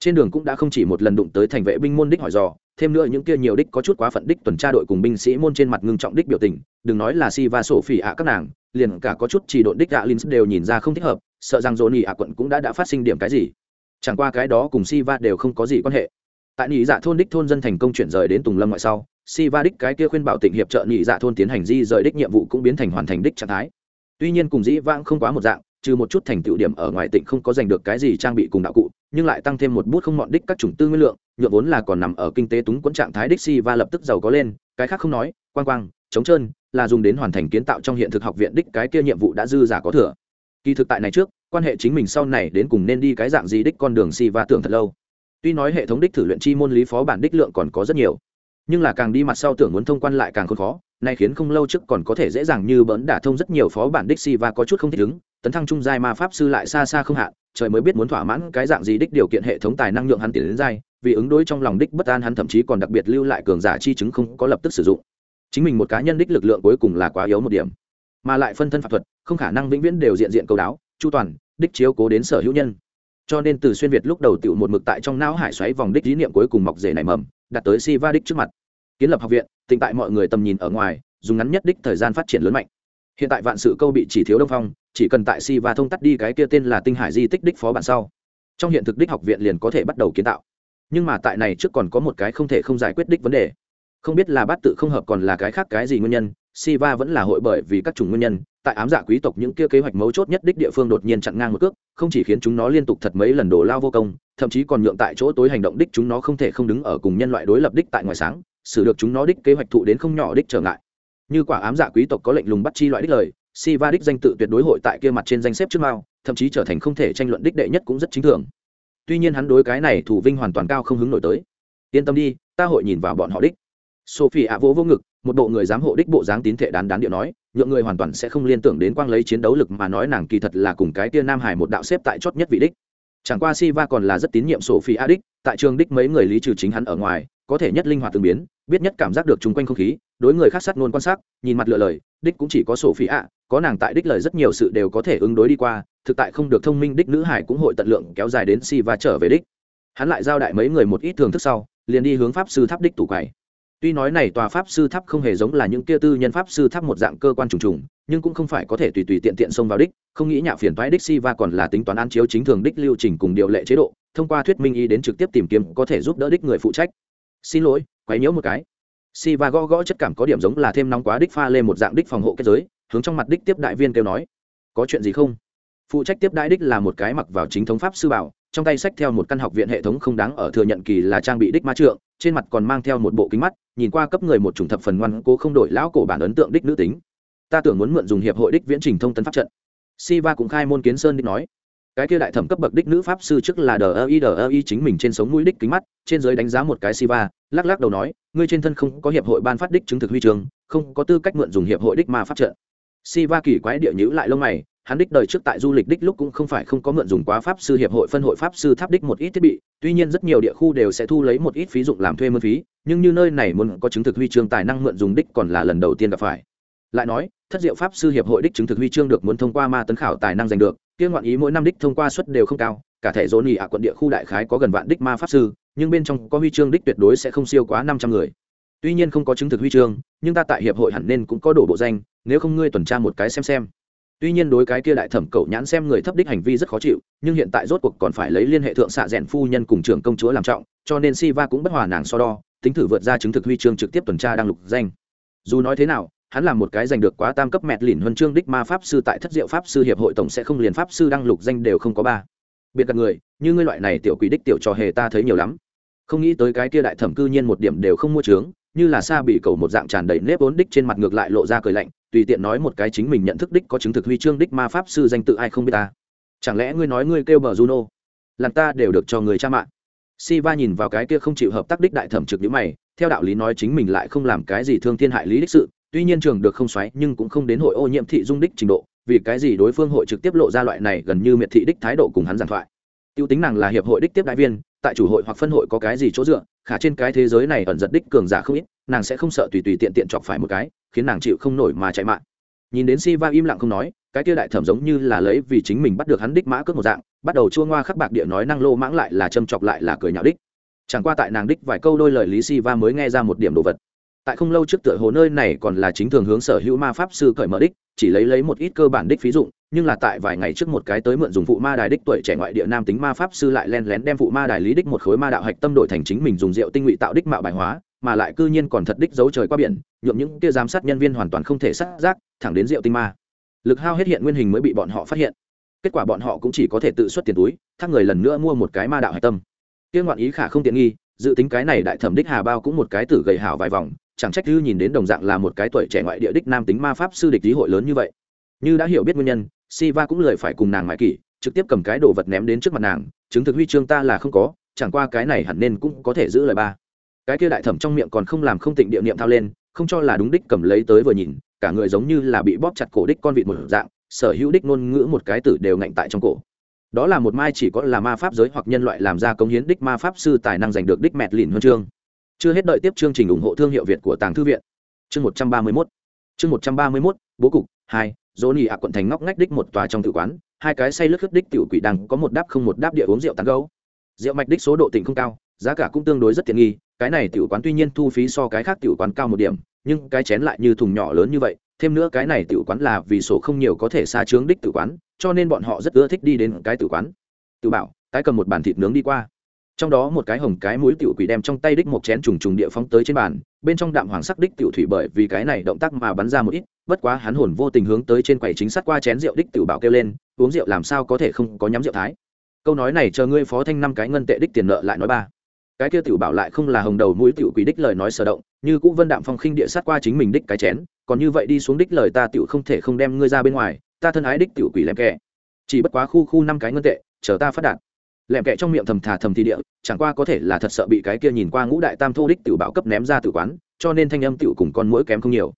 trên đường cũng đã không chỉ một lần đụng tới thành vệ binh môn đích hỏi dò, thêm nữa những kia nhiều đích có chút quá phận đích tuần tra đội cùng binh sĩ môn trên mặt ngưng trọng đích biểu tình, đừng nói là si va sổ phỉ ạ các nàng liền cả có chút chỉ độn đích gạ linh đều nhìn ra không thích hợp, sợ rằng dồn nhị ạ quận cũng đã đã phát sinh điểm cái gì. Chẳng qua cái đó cùng si va đều không có gì quan hệ. Tại nhị dạ thôn đích thôn dân thành công chuyển rời đến tùng lâm ngoại sau si va đích cái kia khuyên bảo tỉnh hiệp trợ nhị dạ thôn tiến hành di rời đích nhiệm vụ cũng biến thành hoàn thành đích trạng thái. Tuy nhiên cùng dĩ vãng không quá một dạng, trừ một chút thành tựu điểm ở ngoài tỉnh không có giành được cái gì trang bị cùng đạo cụ, nhưng lại tăng thêm một bút không mọn đích các chủng tư nguyên lượng nhựa vốn là còn nằm ở kinh tế túng quẫn trạng thái đích si va lập tức giàu có lên, cái khác không nói, quang quang chống trơn là dùng đến hoàn thành kiến tạo trong hiện thực học viện đích cái kia nhiệm vụ đã dư giả có thừa. Kỳ thực tại này trước, quan hệ chính mình sau này đến cùng nên đi cái dạng gì đích con đường si và tưởng thật lâu. Tuy nói hệ thống đích thử luyện chi môn lý phó bản đích lượng còn có rất nhiều, nhưng là càng đi mặt sau tưởng muốn thông quan lại càng khốn khó, nay khiến không lâu trước còn có thể dễ dàng như bỡn đả thông rất nhiều phó bản đích si và có chút không thích ứng, tấn thăng trung giai ma pháp sư lại xa xa không hạn, trời mới biết muốn thỏa mãn cái dạng gì đích điều kiện hệ thống tài năng nhượng hắn tiền đến giai, vì ứng đối trong lòng đích bất an hắn thậm chí còn đặc biệt lưu lại cường giả chi chứng không có lập tức sử dụng chính mình một cá nhân đích lực lượng cuối cùng là quá yếu một điểm. Mà lại phân thân pháp thuật, không khả năng vĩnh viễn đều diện diện cầu đáo, chu toàn, đích chiếu cố đến sở hữu nhân. Cho nên từ xuyên việt lúc đầu tựu một mực tại trong não hải xoáy vòng đích lý niệm cuối cùng mọc rể nảy mầm, đặt tới si va đích trước mặt. Kiến lập học viện tịnh tại mọi người tầm nhìn ở ngoài, dùng ngắn nhất đích thời gian phát triển lớn mạnh. Hiện tại vạn sự câu bị chỉ thiếu đông phong, chỉ cần tại si va thông tắt đi cái kia tên là tinh hải di tích đích phó bản sau. Trong hiện thực đích học viện liền có thể bắt đầu kiến tạo. Nhưng mà tại này trước còn có một cái không thể không giải quyết đích vấn đề không biết là bát tự không hợp còn là cái khác cái gì nguyên nhân Siva vẫn là hội bởi vì các chủng nguyên nhân, tại ám dạ quý tộc những kia kế hoạch mấu chốt nhất đích địa phương đột nhiên chặn ngang một cước, không chỉ khiến chúng nó liên tục thật mấy lần đổ lao vô công, thậm chí còn nhượng tại chỗ tối hành động đích chúng nó không thể không đứng ở cùng nhân loại đối lập đích tại ngoài sáng, xử được chúng nó đích kế hoạch thụ đến không nhỏ đích trở ngại. Như quả ám dạ quý tộc có lệnh lùng bắt chi loại đích lời, Siva đích danh tự tuyệt đối hội tại kia mặt trên danh xếp trước mao, thậm chí trở thành không thể tranh luận đích đệ nhất cũng rất chính thường. Tuy nhiên hắn đối cái này thủ vinh hoàn toàn cao không hứng nổi tới. Yên tâm đi, ta hội nhìn vào bọn họ đích. Sophie ạ vỗ vô ngực, một bộ người giám hộ đích bộ dáng tín thệ đán đán điệu nói nhượng người hoàn toàn sẽ không liên tưởng đến quang lấy chiến đấu lực mà nói nàng kỳ thật là cùng cái tia nam hải một đạo xếp tại chót nhất vị đích chẳng qua Siva còn là rất tín nhiệm Sophie A đích, tại trường đích mấy người lý trừ chính hắn ở ngoài, có thể nhất linh hoạt tương biến, biết nhất cảm giác được chung quanh không khí, đối người khác sát luôn quan sát, nhìn mặt lựa lời, đích cũng chỉ có Sophie A, có nàng tại đích lời rất nhiều sự đều có thể ứng đối đi qua, thực tại không được thông minh đích nữ hải cũng hội tận lượng kéo dài đến Siva trở về đích. Hắn lại giao đại mấy người một ít thường thức sau, liền đi hướng pháp sư tháp đích tủ quầy tuy nói này tòa pháp sư tháp không hề giống là những kia tư nhân pháp sư tháp một dạng cơ quan trùng trùng, nhưng cũng không phải có thể tùy tùy tiện tiện xông vào đích, không nghĩ nhạo phiền toái đích si và còn là tính toán án chiếu chính thường đích lưu trình cùng điều lệ chế độ, thông qua thuyết minh y đến trực tiếp tìm kiếm có thể giúp đỡ đích người phụ trách. Xin lỗi, quấy nhiễu một cái. Si và gõ gõ chất cảm có điểm giống là thêm nóng quá đích pha lên một dạng đích phòng hộ kết giới, hướng trong mặt đích tiếp đại viên kêu nói, có chuyện gì không? Phụ trách tiếp đại đích là một cái mặc vào chính thống pháp sư bảo trong tay sách theo một căn học viện hệ thống không đáng ở thừa nhận kỳ là trang bị đích ma trượng, trên mặt còn mang theo một bộ kính mắt, nhìn qua cấp người một chủng thập phần ngoan cố không đổi lão cổ bản ấn tượng đích nữ tính. Ta tưởng muốn mượn dùng hiệp hội đích viễn trình thông tấn pháp trận. Siva cũng khai môn kiến sơn đích nói. Cái kia đại thẩm cấp bậc đích nữ pháp sư trước là đờ ơ y đờ ơ y chính mình trên sống mũi đích kính mắt, trên giới đánh giá một cái siva, lắc lắc đầu nói, ngươi trên thân không có hiệp hội ban phát đích chứng thực huy trường không có tư cách mượn dùng hiệp hội đích ma pháp trận. Siva kỳ quái địa nhữ lại lông mày hắn đích đời trước tại du lịch đích lúc cũng không phải không có mượn dùng quá pháp sư hiệp hội phân hội pháp sư tháp đích một ít thiết bị, tuy nhiên rất nhiều địa khu đều sẽ thu lấy một ít phí dụng làm thuê mượn phí, nhưng như nơi này muốn có chứng thực huy chương tài năng mượn dùng đích còn là lần đầu tiên gặp phải. Lại nói, thất diệu pháp sư hiệp hội đích chứng thực huy chương được muốn thông qua ma tấn khảo tài năng giành được, kia ngoạn ý mỗi năm đích thông qua suất đều không cao, cả thể dỗ nỉ ạ quận địa khu đại khái có gần vạn đích ma pháp sư, nhưng bên trong có huy chương đích tuyệt đối sẽ không siêu quá năm trăm người. Tuy nhiên không có chứng thực huy chương, nhưng ta tại hiệp hội hẳn nên cũng có đổ bộ danh, nếu không ngươi tuần tra một cái xem xem tuy nhiên đối cái kia đại thẩm cậu nhãn xem người thấp đích hành vi rất khó chịu, nhưng hiện tại rốt cuộc còn phải lấy liên hệ thượng xạ rèn phu nhân cùng trưởng công chúa làm trọng, cho nên si va cũng bất hòa nàng so đo, tính thử vượt ra chứng thực huy chương trực tiếp tuần tra đang lục danh. Dù nói thế nào, hắn là một cái giành được quá tam cấp mẹt lìn huân chương đích ma pháp sư tại thất diệu pháp sư hiệp hội tổng sẽ không liền pháp sư đăng lục danh đều không có ba. Biệt gặp người, như ngươi loại này tiểu quỷ đích tiểu trò hề ta thấy nhiều lắm. Không nghĩ tới cái kia đại thẩm cư nhiên một điểm đều không mua trướng như là xa bị cầu một dạng tràn đầy nếp vốn đích trên mặt ngược lại lộ ra cười lạnh tùy tiện nói một cái chính mình nhận thức đích có chứng thực huy chương đích ma pháp sư danh tự ai không biết ta. Chẳng lẽ ngươi nói ngươi kêu bờ juno? Làm ta đều được cho người cha mạng. Si va nhìn vào cái kia không chịu hợp tác đích đại thẩm trực nhữ mày, theo đạo lý nói chính mình lại không làm cái gì thương thiên hại lý đích sự, tuy nhiên trường được không xoáy nhưng cũng không đến hội ô nhiễm thị dung đích trình độ, vì cái gì đối phương hội trực tiếp lộ ra loại này gần như miệt thị đích thái độ cùng hắn giảng thoại. Tiêu tính nàng là hiệp hội đích tiếp đại viên, tại chủ hội hoặc phân hội có cái gì chỗ dựa, khả trên cái thế giới này ẩn giật đích cường giả không ít nàng sẽ không sợ tùy tùy tiện tiện chọc phải một cái, khiến nàng chịu không nổi mà chạy mạng. Nhìn đến si va im lặng không nói, cái kia đại thẩm giống như là lấy vì chính mình bắt được hắn đích mã cướp một dạng, bắt đầu chua ngoa khắc bạc địa nói năng lô mãng lại là châm chọc lại là cười nhạo đích. Chẳng qua tại nàng đích vài câu đôi lời lý si va mới nghe ra một điểm đồ vật. Tại không lâu trước tựa hồ nơi này còn là chính thường hướng sở hữu ma pháp sư cởi mở đích, chỉ lấy lấy một ít cơ bản đích phí dụng nhưng là tại vài ngày trước một cái tới mượn dùng phụ ma đài đích tuổi trẻ ngoại địa nam tính ma pháp sư lại len lén đem phụ ma đài lý đích một khối ma đạo hạch tâm đổi thành chính mình dùng rượu tinh ngụy tạo đích mạo bài hóa mà lại cư nhiên còn thật đích giấu trời qua biển, nhuộm những kia giám sát nhân viên hoàn toàn không thể sát giác, thẳng đến rượu tinh ma. Lực hao hết hiện nguyên hình mới bị bọn họ phát hiện. Kết quả bọn họ cũng chỉ có thể tự xuất tiền túi, thác người lần nữa mua một cái ma đạo hạch tâm. Kia ngoạn ý khả không tiện nghi, dự tính cái này đại thẩm đích hà bao cũng một cái tử gầy hảo vài vòng, chẳng trách như nhìn đến đồng dạng là một cái tuổi trẻ ngoại địa đích nam tính ma pháp sư địch lý hội lớn như vậy. Như đã hiểu biết nguyên nhân, siva cũng lời phải cùng nàng mãi kỷ, trực tiếp cầm cái đồ vật ném đến trước mặt nàng, chứng thực huy chương ta là không có, chẳng qua cái này hẳn nên cũng có thể giữ lời ba cái kia đại thẩm trong miệng còn không làm không tịnh địa niệm thao lên, không cho là đúng đích cầm lấy tới vừa nhìn, cả người giống như là bị bóp chặt cổ đích con vịt một dạng, sở hữu đích ngôn ngữ một cái tử đều ngạnh tại trong cổ. Đó là một mai chỉ có là ma pháp giới hoặc nhân loại làm ra công hiến đích ma pháp sư tài năng giành được đích mẹt lìn huân chương. Chưa hết đợi tiếp chương trình ủng hộ thương hiệu việt của tàng thư viện. Chương một trăm ba mươi mốt. Chương một trăm ba mươi mốt, bố cục, hai dỗ nhị ạ quận thành ngóc ngách đích một tòa trong tự quán, hai cái say lướt khất đích tiểu quỷ đằng có một đáp không một đáp địa uống rượu tán gấu. Rượu mạch đích số độ tỉnh không cao, giá cả cũng tương đối rất tiện nghi cái này tiểu quán tuy nhiên thu phí so cái khác tiểu quán cao một điểm, nhưng cái chén lại như thùng nhỏ lớn như vậy, thêm nữa cái này tiểu quán là vì sổ không nhiều có thể xa chướng đích tiểu quán, cho nên bọn họ rất ưa thích đi đến cái tiểu quán. Tiểu bảo, tái cầm một bàn thịt nướng đi qua. Trong đó một cái hồng cái mũi tiểu quỷ đem trong tay đích một chén trùng trùng địa phóng tới trên bàn, bên trong đạm hoàng sắc đích tiểu thủy bởi vì cái này động tác mà bắn ra một ít, bất quá hắn hồn vô tình hướng tới trên quầy chính sát qua chén rượu đích tiểu bảo kêu lên, uống rượu làm sao có thể không có nhắm rượu thái? Câu nói này chờ ngươi phó thanh năm cái ngân tệ đích tiền nợ lại nói ba cái kia tiểu bảo lại không là hồng đầu mũi tiểu quỷ đích lời nói sở động, như cũ vân đạm phong khinh địa sát qua chính mình đích cái chén, còn như vậy đi xuống đích lời ta tiểu không thể không đem ngươi ra bên ngoài, ta thân ái đích tiểu quỷ lèm kẹ. Chỉ bất quá khu khu năm cái ngân tệ, chờ ta phát đạt. Lẹm kẹ trong miệng thầm thà thầm thì địa, chẳng qua có thể là thật sợ bị cái kia nhìn qua ngũ đại tam thô đích tiểu bảo cấp ném ra tử quán, cho nên thanh âm tiểu cùng con mũi kém không nhiều.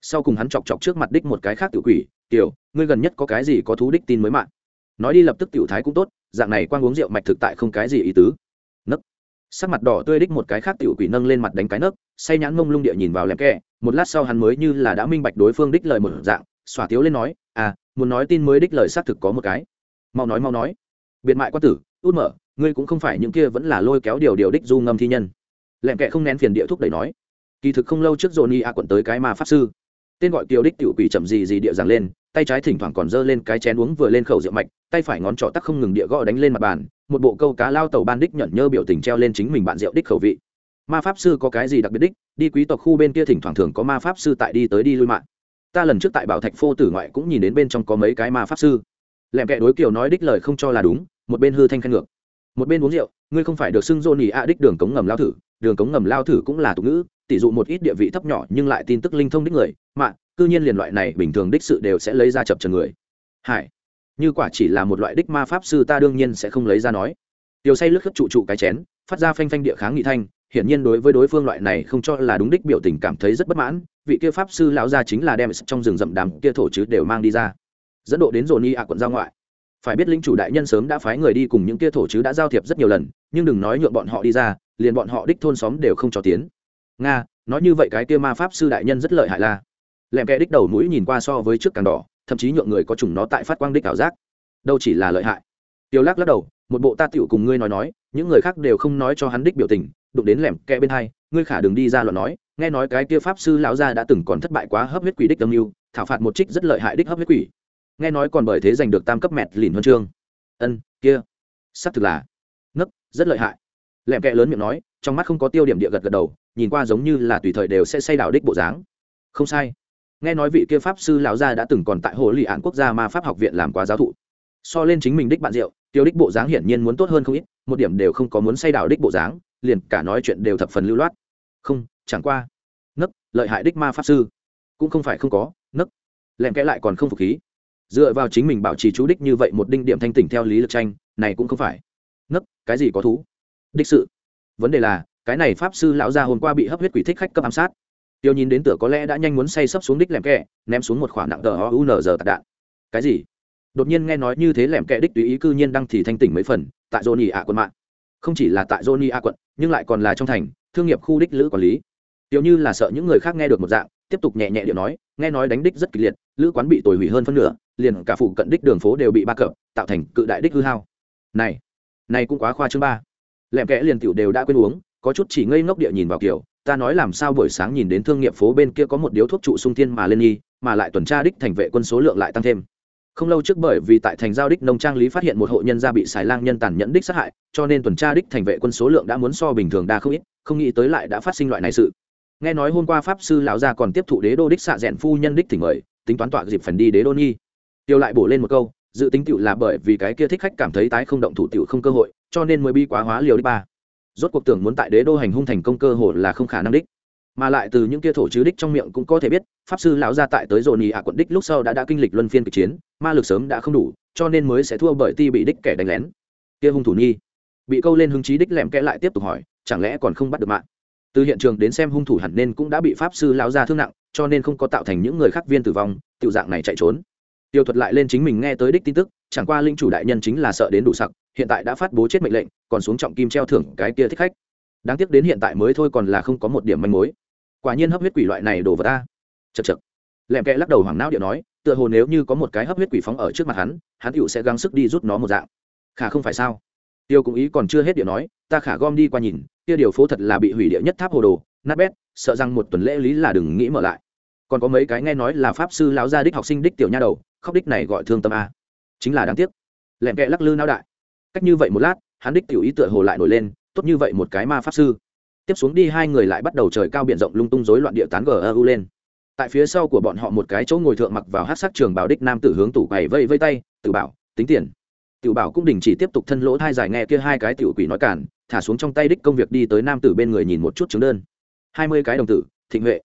Sau cùng hắn chọc chọc trước mặt đích một cái khác tiểu quỷ, tiểu, ngươi gần nhất có cái gì có thú đích tin mới mạng nói đi lập tức tiểu thái cũng tốt, dạng này quan uống rượu mạch thực tại không cái gì ý tứ sắc mặt đỏ tươi đích một cái khác tiểu quỷ nâng lên mặt đánh cái nấc, say nhãn mông lung địa nhìn vào lẹm kẹ, một lát sau hắn mới như là đã minh bạch đối phương đích lời một dạng, xòa tiếu lên nói à muốn nói tin mới đích lời xác thực có một cái. Mau nói mau nói. Biệt mại quan tử, út mở, ngươi cũng không phải những kia vẫn là lôi kéo điều điều đích du ngâm thi nhân. Lẹm kẹ không nén phiền địa thúc đẩy nói, kỳ thực không lâu trước dồn y a quận tới cái mà pháp sư, tên gọi kiều đích tiểu quỷ chậm gì gì địa giảng lên, tay trái thỉnh thoảng còn giơ lên cái chén uống vừa lên khẩu rượu mạch, tay phải ngón trỏ tắc không ngừng địa gõ đánh lên mặt bàn một bộ câu cá lao tàu ban đích nhận nhơ biểu tình treo lên chính mình bạn rượu đích khẩu vị. Ma pháp sư có cái gì đặc biệt đích? Đi quý tộc khu bên kia thỉnh thoảng thường có ma pháp sư tại đi tới đi lui mạng. Ta lần trước tại bảo thạch phô tử ngoại cũng nhìn đến bên trong có mấy cái ma pháp sư. Lẹm kệ đối kiều nói đích lời không cho là đúng, một bên hư thanh khen ngược. Một bên uống rượu, ngươi không phải được xưng dô nỉ a đích đường cống ngầm lao thử, đường cống ngầm lao thử cũng là tục ngữ, tỷ dụ một ít địa vị thấp nhỏ nhưng lại tin tức linh thông đích người mạng cư nhiên liền loại này bình thường đích sự đều sẽ lấy ra chập trần người. Hải như quả chỉ là một loại đích ma pháp sư ta đương nhiên sẽ không lấy ra nói. Tiểu say lướt khớp trụ trụ cái chén, phát ra phanh phanh địa kháng nghị thanh, hiển nhiên đối với đối phương loại này không cho là đúng đích biểu tình cảm thấy rất bất mãn, vị kia pháp sư lão gia chính là đem trong rừng rậm đàm kia thổ chứ đều mang đi ra. Dẫn độ đến dồn y ạ quận giao ngoại. Phải biết lĩnh chủ đại nhân sớm đã phái người đi cùng những kia thổ chứ đã giao thiệp rất nhiều lần, nhưng đừng nói nhượng bọn họ đi ra, liền bọn họ đích thôn xóm đều không cho tiến. Nga, nói như vậy cái kia ma pháp sư đại nhân rất lợi hại la. Lẹm kẽ đích đầu mũi nhìn qua so với trước càng đỏ thậm chí nhượng người có chủng nó tại phát quang đích ảo giác. Đâu chỉ là lợi hại. Tiêu lắc lắc đầu, một bộ ta tiểu cùng ngươi nói nói, những người khác đều không nói cho hắn đích biểu tình, đụng đến lẻm kẽ bên hai, ngươi khả đừng đi ra luận nói, nghe nói cái kia pháp sư lão gia đã từng còn thất bại quá hấp huyết quỷ đích âm mưu, thảo phạt một trích rất lợi hại đích hấp huyết quỷ. Nghe nói còn bởi thế giành được tam cấp mẹt lìn huân chương. Ân, kia. Xác thực là. Nấc, rất lợi hại. Lẻm kẹ lớn miệng nói, trong mắt không có tiêu điểm địa gật gật đầu, nhìn qua giống như là tùy thời đều sẽ say đảo đích bộ dáng. Không sai nghe nói vị kia pháp sư lão gia đã từng còn tại hồ lì ạn quốc gia ma pháp học viện làm quá giáo thụ. So lên chính mình đích bạn rượu, tiêu đích bộ dáng hiển nhiên muốn tốt hơn không ít, một điểm đều không có muốn say đảo đích bộ dáng, liền cả nói chuyện đều thập phần lưu loát. Không, chẳng qua. Nấc, lợi hại đích ma pháp sư. Cũng không phải không có, nấc. Lẹm kẽ lại còn không phục khí. Dựa vào chính mình bảo trì chú đích như vậy một đinh điểm thanh tỉnh theo lý lực tranh, này cũng không phải. Nấc, cái gì có thú? Đích sự. Vấn đề là, cái này pháp sư lão gia hôm qua bị hấp huyết quỷ thích khách cấp ám sát tiêu nhìn đến tựa có lẽ đã nhanh muốn say sấp xuống đích lẻm kẹ, ném xuống một khoản nặng tờ o u n giờ tạt đạn. Cái gì? Đột nhiên nghe nói như thế lẻm kẹ đích tùy ý cư nhiên đăng thì thanh tỉnh mấy phần, tại johnny ạ quận mạng. Không chỉ là tại johnny ạ quận, nhưng lại còn là trong thành, thương nghiệp khu đích lữ quản lý. Tiêu như là sợ những người khác nghe được một dạng, tiếp tục nhẹ nhẹ điệu nói, nghe nói đánh đích rất kịch liệt, lữ quán bị tồi hủy hơn phân nửa, liền cả phụ cận đích đường phố đều bị ba cập, tạo thành cự đại đích hư hao. Này này cũng quá khoa chương ba. Lẻm kẽ liền tiểu đều đã quên uống, có chút chỉ ngây ngốc địa nhìn vào kiểu ta nói làm sao buổi sáng nhìn đến thương nghiệp phố bên kia có một điếu thuốc trụ sung thiên mà lên nhi mà lại tuần tra đích thành vệ quân số lượng lại tăng thêm. Không lâu trước bởi vì tại thành giao đích nông trang lý phát hiện một hộ nhân gia bị xài lang nhân tàn nhẫn đích sát hại, cho nên tuần tra đích thành vệ quân số lượng đã muốn so bình thường đa không ít, không nghĩ tới lại đã phát sinh loại này sự. Nghe nói hôm qua pháp sư lão gia còn tiếp thụ đế đô đích xạ rẽn phu nhân đích thỉnh mời, tính toán tọa dịp phần đi đế đô nhi tiêu lại bổ lên một câu, dự tính tiểu là bởi vì cái kia thích khách cảm thấy tái không động thủ tiểu không cơ hội, cho nên mới bi quá hóa liều đích ba rốt cuộc tưởng muốn tại đế đô hành hung thành công cơ hội là không khả năng đích. Mà lại từ những kia thổ chứ đích trong miệng cũng có thể biết, pháp sư lão gia tại tới dồn nhì ạ quận đích lúc sau đã đã kinh lịch luân phiên kịch chiến, ma lực sớm đã không đủ, cho nên mới sẽ thua bởi ti bị đích kẻ đánh lén. Kia hung thủ nhi, bị câu lên hứng chí đích lẻm kẽ lại tiếp tục hỏi, chẳng lẽ còn không bắt được mạng? Từ hiện trường đến xem hung thủ hẳn nên cũng đã bị pháp sư lão gia thương nặng, cho nên không có tạo thành những người khác viên tử vong, tiểu dạng này chạy trốn. Tiêu thuật lại lên chính mình nghe tới đích tin tức, chẳng qua linh chủ đại nhân chính là sợ đến đủ sặc hiện tại đã phát bố chết mệnh lệnh, còn xuống trọng kim treo thưởng cái kia thích khách. Đáng tiếc đến hiện tại mới thôi còn là không có một điểm manh mối. Quả nhiên hấp huyết quỷ loại này đổ vào ta. Chật chật lẹm kẽ lắc đầu hoảng não điệu nói, tựa hồ nếu như có một cái hấp huyết quỷ phóng ở trước mặt hắn hắn tựu sẽ gắng sức đi rút nó một dạng. Khả không phải sao? Tiêu cũng ý còn chưa hết điệu nói, ta khả gom đi qua nhìn, kia điều phố thật là bị hủy địa nhất tháp hồ đồ, nát bét, sợ rằng một tuần lễ lý là đừng nghĩ mở lại. Còn có mấy cái nghe nói là pháp sư lão gia đích học sinh đích tiểu nha đầu, khóc đích này gọi thương tâm a. Chính là đáng tiếc. Lẹm kẽ lắc lư não đại cách như vậy một lát, hắn đích tiểu ý tựa hồ lại nổi lên, tốt như vậy một cái ma pháp sư. Tiếp xuống đi, hai người lại bắt đầu trời cao biển rộng lung tung rối loạn địa tán gu lên. Tại phía sau của bọn họ một cái chỗ ngồi thượng mặc vào hát sắc trường bảo đích nam tử hướng tủ quầy vây vây tay, tự bảo, tính tiền. Tiểu bảo cũng đình chỉ tiếp tục thân lỗ thai dài nghe kia hai cái tiểu quỷ nói cản, thả xuống trong tay đích công việc đi tới nam tử bên người nhìn một chút chứng đơn. Hai mươi cái đồng tử, thịnh huệ.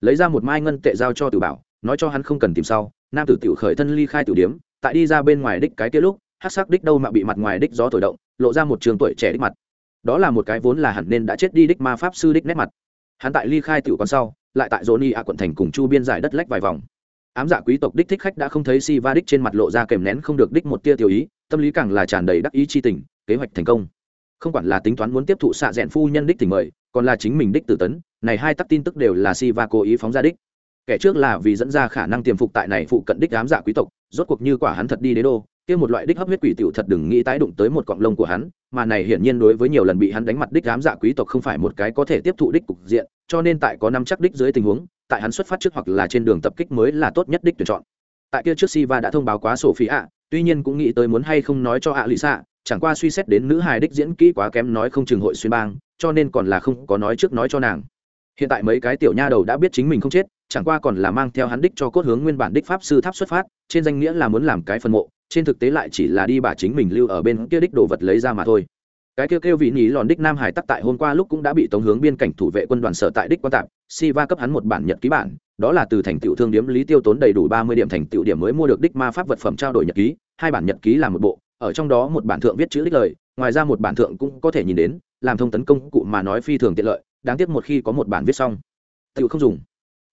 Lấy ra một mai ngân tệ giao cho tiểu bảo, nói cho hắn không cần tìm sau. Nam tử tiểu khởi thân ly khai tiểu điếm tại đi ra bên ngoài đích cái kia lúc hát sắc đích đâu mà bị mặt ngoài đích gió thổi động lộ ra một trường tuổi trẻ đích mặt đó là một cái vốn là hẳn nên đã chết đi đích ma pháp sư đích nét mặt hắn tại ly khai tiểu con sau lại tại Johnny ạ quận thành cùng Chu biên giải đất lách vài vòng. Ám dạ quý tộc đích thích khách đã không thấy Si Va đích trên mặt lộ ra kèm nén không được đích một tia tiểu ý, tâm lý càng là tràn đầy đắc ý chi tình, kế hoạch thành công. Không quản là tính toán muốn tiếp thụ xạ dẹn phu nhân đích tình mời, còn là chính mình đích tử tấn, này hai tắc tin tức đều là Si Va cố ý phóng ra đích. Kẻ trước là vì dẫn ra khả năng tiềm phục tại này phụ cận đích ám dạ quý tộc, rốt cuộc như quả hắn thật đi đế đô, kia một loại đích hấp huyết quỷ tiểu thật đừng nghĩ tái đụng tới một cọng lông của hắn, mà này hiển nhiên đối với nhiều lần bị hắn đánh mặt đích dám dạ quý tộc không phải một cái có thể tiếp thụ đích cục diện, cho nên tại có năm chắc đích dưới tình huống, tại hắn xuất phát trước hoặc là trên đường tập kích mới là tốt nhất đích tuyển chọn. Tại kia trước Siva đã thông báo quá sổ phí ạ, tuy nhiên cũng nghĩ tới muốn hay không nói cho ạ lì xạ, chẳng qua suy xét đến nữ hài đích diễn kỹ quá kém nói không chừng hội xuyên bang, cho nên còn là không có nói trước nói cho nàng. Hiện tại mấy cái tiểu nha đầu đã biết chính mình không chết, chẳng qua còn là mang theo hắn đích cho cốt hướng nguyên bản đích pháp sư tháp xuất phát, trên danh nghĩa là muốn làm cái phần mộ, trên thực tế lại chỉ là đi bà chính mình lưu ở bên kia đích đồ vật lấy ra mà thôi. Cái kêu kêu vị nhí lòn đích nam hải tắc tại hôm qua lúc cũng đã bị tống hướng biên cảnh thủ vệ quân đoàn sở tại đích quan tạp, si va cấp hắn một bản nhật ký bản, đó là từ thành tựu thương điếm lý tiêu tốn đầy đủ ba mươi điểm thành tựu điểm mới mua được đích ma pháp vật phẩm trao đổi nhật ký, hai bản nhật ký là một bộ, ở trong đó một bản thượng viết chữ đích lời, ngoài ra một bản thượng cũng có thể nhìn đến, làm thông tấn công cụ mà nói phi thường tiện lợi, đáng tiếc một khi có một bản viết xong, tựu không dùng.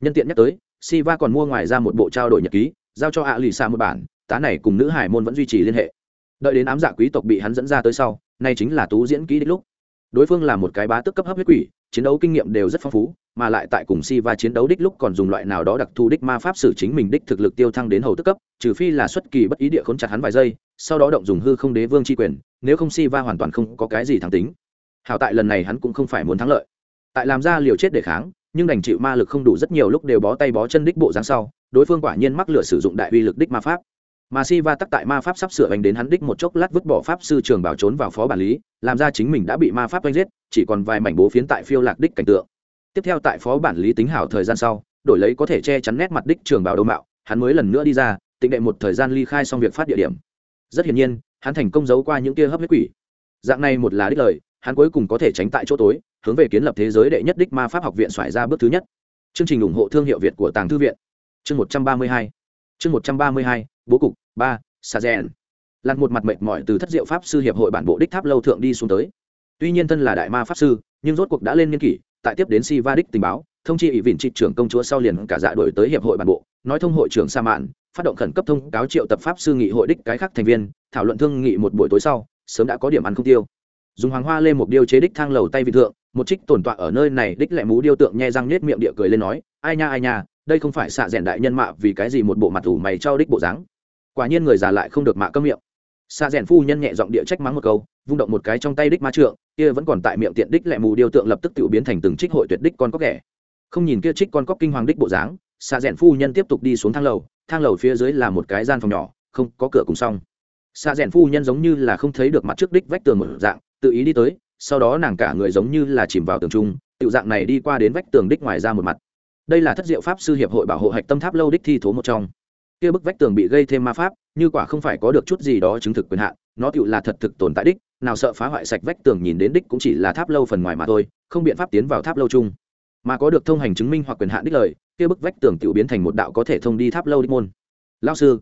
Nhân tiện nhắc tới, si va còn mua ngoài ra một bộ trao đổi nhật ký, giao cho ạ lì xa một bản tá này cùng nữ hải môn vẫn duy trì liên hệ. Đợi đến ám dạ quý tộc bị hắn dẫn ra tới sau, nay chính là tú diễn kỹ đích lúc. Đối phương là một cái bá tức cấp hấp huyết quỷ, chiến đấu kinh nghiệm đều rất phong phú, mà lại tại cùng si va chiến đấu đích lúc còn dùng loại nào đó đặc thù đích ma pháp xử chính mình đích thực lực tiêu thăng đến hầu tức cấp, trừ phi là xuất kỳ bất ý địa khốn chặt hắn vài giây, sau đó động dùng hư không đế vương tri quyền, nếu không si va hoàn toàn không có cái gì thắng tính. Hảo tại lần này hắn cũng không phải muốn thắng lợi. Tại làm ra liều chết để kháng, nhưng đành chịu ma lực không đủ rất nhiều lúc đều bó tay bó chân đích bộ dáng sau, đối phương quả nhiên mắc lửa sử dụng đại uy lực đích ma pháp mà si va tắc tại ma pháp sắp sửa anh đến hắn đích một chốc lát vứt bỏ pháp sư trường bảo trốn vào phó bản lý, làm ra chính mình đã bị ma pháp oanh giết, chỉ còn vài mảnh bố phiến tại phiêu lạc đích cảnh tượng. Tiếp theo tại phó bản lý tính hảo thời gian sau, đổi lấy có thể che chắn nét mặt đích trường bảo đầu mạo, hắn mới lần nữa đi ra, tịnh đệ một thời gian ly khai xong việc phát địa điểm. Rất hiển nhiên, hắn thành công giấu qua những kia hấp huyết quỷ. Dạng này một là đích lời, hắn cuối cùng có thể tránh tại chỗ tối, hướng về kiến lập thế giới đệ nhất đích ma pháp học viện xoài ra bước thứ nhất. Chương trình ủng hộ thương hiệu việt của tàng thư viện. Chương một trăm ba mươi hai. Chương một trăm ba mươi hai bố cục, ba sa rèn. Lặn một mặt mệt mỏi từ thất diệu pháp sư hiệp hội bản bộ đích tháp lâu thượng đi xuống tới. Tuy nhiên thân là đại ma pháp sư, nhưng rốt cuộc đã lên nghiên kỷ, tại tiếp đến si va đích tình báo, thông chi ủy vịn trị trưởng công chúa sau liền cả dạ đổi tới hiệp hội bản bộ, nói thông hội trưởng sa mạn, phát động khẩn cấp thông cáo triệu tập pháp sư nghị hội đích cái khác thành viên, thảo luận thương nghị một buổi tối sau, sớm đã có điểm ăn không tiêu. Dùng hoàng hoa lên một điêu chế đích thang lầu tay vị thượng, một trích tồn tọa ở nơi này đích lại mú điêu tượng nhe răng nết miệng địa cười lên nói, ai nha ai nha, đây không phải xạ rèn đại nhân mạ vì cái gì một bộ mặt ủ mày trao đích bộ dáng quả nhiên người già lại không được mạ câm miệng. Xa rèn phu nhân nhẹ giọng địa trách mắng một câu, vung động một cái trong tay đích ma trượng, kia vẫn còn tại miệng tiện đích lẹ mù điêu tượng lập tức tự biến thành từng trích hội tuyệt đích con cóc ghẻ. Không nhìn kia trích con cóc kinh hoàng đích bộ dáng xa rèn phu nhân tiếp tục đi xuống thang lầu thang lầu phía dưới là một cái gian phòng nhỏ, không có cửa cùng xong xa rèn phu nhân giống như là không thấy được mặt trước đích vách tường một dạng, tự ý đi tới, sau đó nàng cả người giống như là chìm vào tường trung tự dạng này đi qua đến vách tường đích ngoài ra một mặt. Đây là thất diệu pháp sư hiệp hội bảo hộ hạch tâm tháp lâu đích thi thố một trong kia bức vách tường bị gây thêm ma pháp, như quả không phải có được chút gì đó chứng thực quyền hạn, nó tựu là thật thực tồn tại đích, nào sợ phá hoại sạch vách tường nhìn đến đích cũng chỉ là tháp lâu phần ngoài mà thôi, không biện pháp tiến vào tháp lâu chung. Mà có được thông hành chứng minh hoặc quyền hạn đích lời, kia bức vách tường tựu biến thành một đạo có thể thông đi tháp lâu đích môn. Lao sư,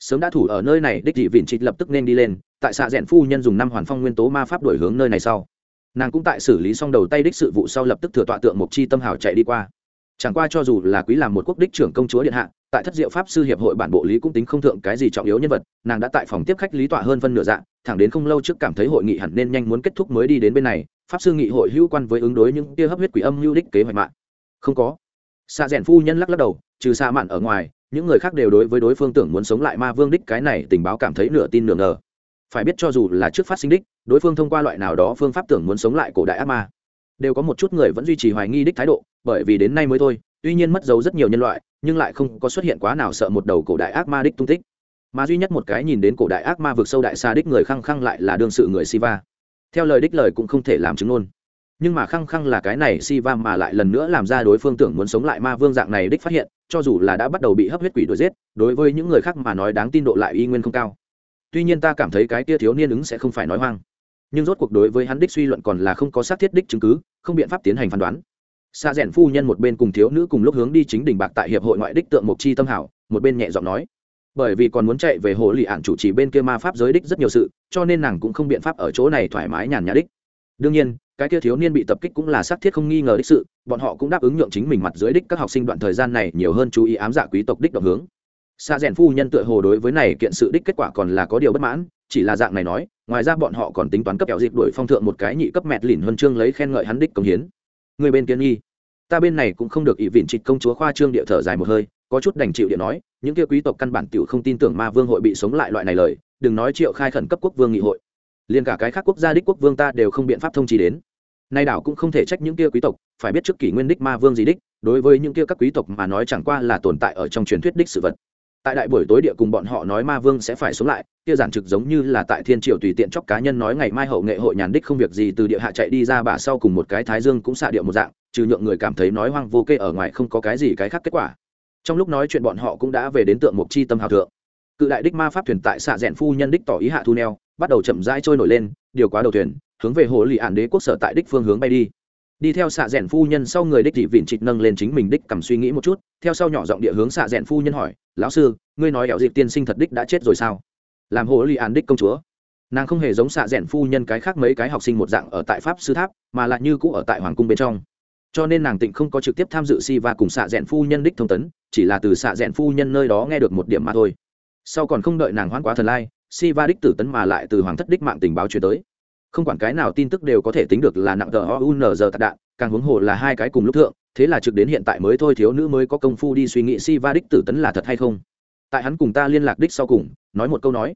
sớm đã thủ ở nơi này, đích thị vịn trịch lập tức nên đi lên, tại xạ rẽn phu nhân dùng năm hoàn phong nguyên tố ma pháp đổi hướng nơi này sau. Nàng cũng tại xử lý xong đầu tay đích sự vụ sau lập tức thừa tọa tượng mục chi tâm hào chạy đi qua chẳng qua cho dù là quý làm một quốc đích trưởng công chúa điện hạ, tại thất diệu pháp sư hiệp hội bản bộ lý cũng tính không thượng cái gì trọng yếu nhân vật, nàng đã tại phòng tiếp khách lý tọa hơn phân nửa dạng, thẳng đến không lâu trước cảm thấy hội nghị hẳn nên nhanh muốn kết thúc mới đi đến bên này, pháp sư nghị hội hữu quan với ứng đối những kia hấp huyết quỷ âm hữu đích kế hoạch mạng. Không có. Xạ rèn phu nhân lắc lắc đầu, trừ xa mạn ở ngoài, những người khác đều đối với đối phương tưởng muốn sống lại ma vương đích cái này tình báo cảm thấy nửa tin nửa ngờ. Phải biết cho dù là trước phát sinh đích, đối phương thông qua loại nào đó phương pháp tưởng muốn sống lại cổ đại ác ma đều có một chút người vẫn duy trì hoài nghi đích thái độ, bởi vì đến nay mới thôi, tuy nhiên mất dấu rất nhiều nhân loại, nhưng lại không có xuất hiện quá nào sợ một đầu cổ đại ác ma đích tung tích. Mà duy nhất một cái nhìn đến cổ đại ác ma vượt sâu đại xa đích người khăng khăng lại là đương sự người siva. Theo lời đích lời cũng không thể làm chứng luôn. Nhưng mà khăng khăng là cái này siva mà lại lần nữa làm ra đối phương tưởng muốn sống lại ma vương dạng này đích phát hiện, cho dù là đã bắt đầu bị hấp huyết quỷ đuổi giết, đối với những người khác mà nói đáng tin độ lại y nguyên không cao. Tuy nhiên ta cảm thấy cái kia thiếu niên ứng sẽ không phải nói hoang nhưng rốt cuộc đối với hắn đích suy luận còn là không có xác thiết đích chứng cứ, không biện pháp tiến hành phán đoán. Xa rẽn phu nhân một bên cùng thiếu nữ cùng lúc hướng đi chính đỉnh bạc tại hiệp hội ngoại đích tượng mục chi tâm hảo, một bên nhẹ giọng nói. Bởi vì còn muốn chạy về hồ lì ạn chủ trì bên kia ma pháp giới đích rất nhiều sự, cho nên nàng cũng không biện pháp ở chỗ này thoải mái nhàn nhã đích. Đương nhiên, cái kia thiếu niên bị tập kích cũng là xác thiết không nghi ngờ đích sự, bọn họ cũng đáp ứng nhượng chính mình mặt dưới đích các học sinh đoạn thời gian này nhiều hơn chú ý ám giả quý tộc đích động hướng. Xa rèn phu nhân tựa hồ đối với này kiện sự đích kết quả còn là có điều bất mãn chỉ là dạng này nói, ngoài ra bọn họ còn tính toán cấp kẹo dịp đuổi phong thượng một cái nhị cấp mẹt lìn huân chương lấy khen ngợi hắn đích công hiến. Người bên kiên nghi. Ta bên này cũng không được ỷ vịn trịch công chúa khoa trương địa thở dài một hơi, có chút đành chịu điện nói, những kia quý tộc căn bản tiểu không tin tưởng ma vương hội bị sống lại loại này lời, đừng nói triệu khai khẩn cấp quốc vương nghị hội. Liền cả cái khác quốc gia đích quốc vương ta đều không biện pháp thông trì đến. Nay đảo cũng không thể trách những kia quý tộc, phải biết trước kỷ nguyên đích ma vương gì đích, đối với những kia các quý tộc mà nói chẳng qua là tồn tại ở trong truyền thuyết đích sự vật tại đại buổi tối địa cùng bọn họ nói ma vương sẽ phải sống lại, kia giản trực giống như là tại thiên triều tùy tiện chóc cá nhân nói ngày mai hậu nghệ hội nhàn đích không việc gì từ địa hạ chạy đi ra bà sau cùng một cái thái dương cũng xạ điệu một dạng, trừ nhượng người cảm thấy nói hoang vô kê ở ngoài không có cái gì cái khác kết quả. Trong lúc nói chuyện bọn họ cũng đã về đến tượng mục chi tâm hào thượng. Cự đại đích ma pháp thuyền tại xạ rẽn phu nhân đích tỏ ý hạ thu neo, bắt đầu chậm rãi trôi nổi lên, điều quá đầu thuyền, hướng về hồ lì ạn đế quốc sở tại đích phương hướng bay đi đi theo xạ rẽn phu nhân sau người đích thị vịn trịch nâng lên chính mình đích cầm suy nghĩ một chút, theo sau nhỏ giọng địa hướng xạ rẽn phu nhân hỏi, lão sư, ngươi nói ẻo dịp tiên sinh thật đích đã chết rồi sao? Làm hồ li an đích công chúa. Nàng không hề giống xạ rẽn phu nhân cái khác mấy cái học sinh một dạng ở tại pháp sư tháp, mà lại như cũ ở tại hoàng cung bên trong. Cho nên nàng tịnh không có trực tiếp tham dự si và cùng xạ rẽn phu nhân đích thông tấn, chỉ là từ xạ rẽn phu nhân nơi đó nghe được một điểm mà thôi. Sau còn không đợi nàng hoãn quá thần lai, si va đích tử tấn mà lại từ hoàng thất đích mạng tình báo chuyển tới không quản cái nào tin tức đều có thể tính được là nặng tờ ounz tạc đạn, càng huống hồ là hai cái cùng lúc thượng, thế là trực đến hiện tại mới thôi thiếu nữ mới có công phu đi suy nghĩ si va đích tử tấn là thật hay không. Tại hắn cùng ta liên lạc đích sau cùng, nói một câu nói.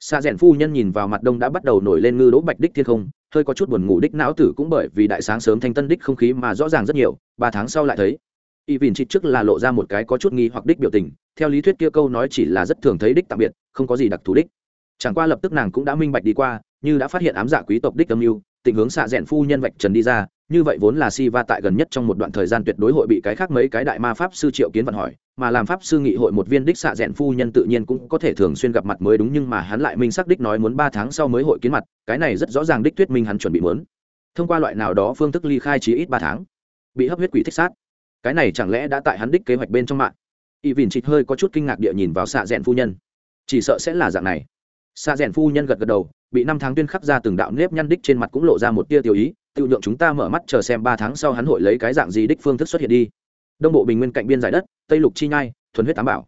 Xa rẽn phu nhân nhìn vào mặt đông đã bắt đầu nổi lên ngư đỗ bạch đích thiên không, hơi có chút buồn ngủ đích não tử cũng bởi vì đại sáng sớm thanh tân đích không khí mà rõ ràng rất nhiều, ba tháng sau lại thấy. Y vìn trích trước là lộ ra một cái có chút nghi hoặc đích biểu tình, theo lý thuyết kia câu nói chỉ là rất thường thấy đích tạm biệt, không có gì đặc thù đích chẳng qua lập tức nàng cũng đã minh bạch đi qua, như đã phát hiện ám dạ quý tộc đích âm mưu, tình hướng xạ rẽn phu nhân vạch trần đi ra, như vậy vốn là si va tại gần nhất trong một đoạn thời gian tuyệt đối hội bị cái khác mấy cái đại ma pháp sư triệu kiến vận hỏi, mà làm pháp sư nghị hội một viên đích xạ rẽn phu nhân tự nhiên cũng có thể thường xuyên gặp mặt mới đúng nhưng mà hắn lại minh xác đích nói muốn ba tháng sau mới hội kiến mặt, cái này rất rõ ràng đích thuyết minh hắn chuẩn bị muốn. Thông qua loại nào đó phương thức ly khai chí ít ba tháng, bị hấp huyết quỷ thích sát. Cái này chẳng lẽ đã tại hắn đích kế hoạch bên trong mạng? Y vìn chịt hơi có chút kinh ngạc địa nhìn vào xạ rẽn phu nhân. Chỉ sợ sẽ là dạng này xa rèn phu nhân gật gật đầu, bị năm tháng tuyên khắc ra từng đạo nếp nhăn đích trên mặt cũng lộ ra một tia tiêu ý tự nhượng chúng ta mở mắt chờ xem ba tháng sau hắn hội lấy cái dạng gì đích phương thức xuất hiện đi. Đông bộ bình nguyên cạnh biên giải đất, tây lục chi nhai, thuần huyết ám bảo.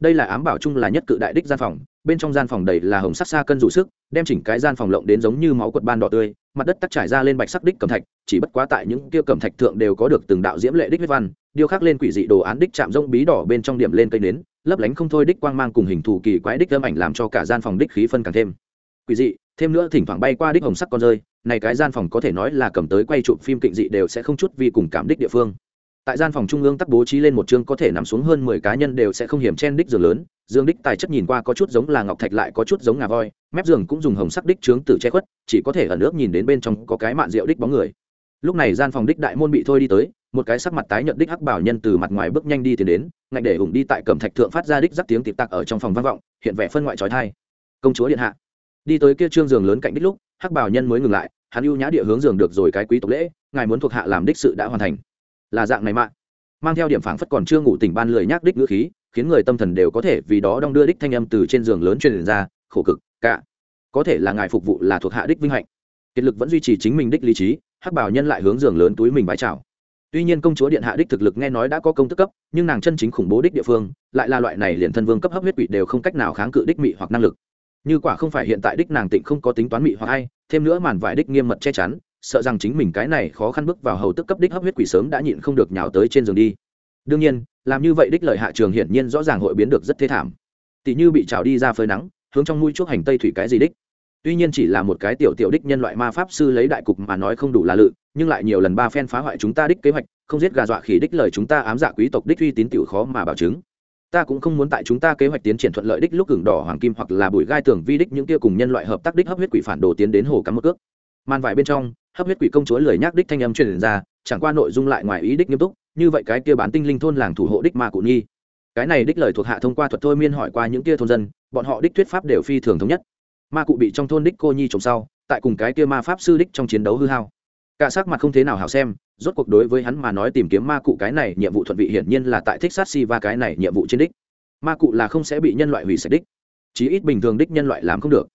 Đây là ám bảo chung là nhất cự đại đích gian phòng bên trong gian phòng đầy là hồng sắc xa cân rủ sức, đem chỉnh cái gian phòng lộng đến giống như máu quật ban đỏ tươi, mặt đất tắc trải ra lên bạch sắc đích cẩm thạch, chỉ bất quá tại những kia cẩm thạch thượng đều có được từng đạo diễm lệ đích huyết văn điêu khắc lên quỷ dị đồ án đích chạm rông bí đỏ bên trong điểm lên cây nến, lấp lánh không thôi đích quang mang cùng hình thù kỳ quái đích âm ảnh làm cho cả gian phòng đích khí phân càng thêm. Quỷ dị, thêm nữa thỉnh thoảng bay qua đích hồng sắc con rơi, này cái gian phòng có thể nói là cầm tới quay chụp phim kịnh dị đều sẽ không chút vì cùng cảm đích địa phương. Tại gian phòng trung ương tắc bố trí lên một chương có thể nằm xuống hơn mười cá nhân đều sẽ không hiểm chen đích giường lớn dương đích tài chất nhìn qua có chút giống là ngọc thạch lại có chút giống ngà voi, mép giường cũng dùng hồng sắc đích trướng tử che khuất, chỉ có thể ở nước nhìn đến bên trong có cái mạn rượu đích bóng người. Lúc này gian phòng đích đại môn bị thôi đi tới, một cái sắc mặt tái nhợt đích hắc bảo nhân từ mặt ngoài bước nhanh đi tiến đến ngạch để ủng đi tại cẩm thạch thượng phát ra đích rắc tiếng tịp tặc ở trong phòng vang vọng, hiện vẻ phân ngoại trói thai. Công chúa điện hạ. Đi tới kia trương giường lớn cạnh đích lúc, hắc bảo nhân mới ngừng lại, hắn ưu nhã địa hướng giường được rồi cái quý tộc lễ, ngài muốn thuộc hạ làm đích sự đã hoàn thành. Là dạng này mạng mang theo điểm phảng phất còn chưa ngủ tỉnh ban lười nhác đích ngữ khí, khiến người tâm thần đều có thể vì đó đong đưa đích thanh âm từ trên giường lớn truyền ra, khổ cực, cả. Có thể là ngài phục vụ là thuộc hạ đích vinh hạnh. Kiệt lực vẫn duy trì chính mình đích lý trí, hắc bảo nhân lại hướng giường lớn túi mình bái chào. Tuy nhiên công chúa điện hạ đích thực lực nghe nói đã có công tức cấp, nhưng nàng chân chính khủng bố đích địa phương, lại là loại này liền thân vương cấp hấp huyết quỷ đều không cách nào kháng cự đích mị hoặc năng lực. Như quả không phải hiện tại đích nàng tịnh không có tính toán mị hoặc ai, thêm nữa màn vải đích nghiêm mật che chắn sợ rằng chính mình cái này khó khăn bước vào hầu tức cấp đích hấp huyết quỷ sớm đã nhịn không được nhào tới trên giường đi. Đương nhiên, làm như vậy đích lợi hạ trường hiển nhiên rõ ràng hội biến được rất thế thảm. Tỷ như bị trào đi ra phơi nắng, hướng trong mũi chuốc hành tây thủy cái gì đích. Tuy nhiên chỉ là một cái tiểu tiểu đích nhân loại ma pháp sư lấy đại cục mà nói không đủ là lự, nhưng lại nhiều lần ba phen phá hoại chúng ta đích kế hoạch, không giết gà dọa khỉ đích lời chúng ta ám dạ quý tộc đích uy tín tiểu khó mà bảo chứng. Ta cũng không muốn tại chúng ta kế hoạch tiến triển thuận lợi đích lúc gừng đỏ hoàng kim hoặc là bụi gai tưởng vi đích những kia cùng nhân loại hợp tác đích hấp huyết quỷ phản đồ tiến đến hồ cắm một cước màn vải bên trong, hấp huyết quỷ công chúa lười nhác đích thanh âm truyền ra, chẳng qua nội dung lại ngoài ý đích nghiêm túc, như vậy cái kia bán tinh linh thôn làng thủ hộ đích ma cụ nhi cái này đích lời thuộc hạ thông qua thuật thôi miên hỏi qua những kia thôn dân, bọn họ đích thuyết pháp đều phi thường thống nhất. Ma cụ bị trong thôn đích cô nhi trồng sau, tại cùng cái kia ma pháp sư đích trong chiến đấu hư hao. Cả sắc mặt không thế nào hảo xem, rốt cuộc đối với hắn mà nói tìm kiếm ma cụ cái này nhiệm vụ thuận vị hiển nhiên là tại thích sát si và cái này nhiệm vụ trên đích. Ma cụ là không sẽ bị nhân loại hủy sạch đích, chí ít bình thường đích nhân loại làm không được.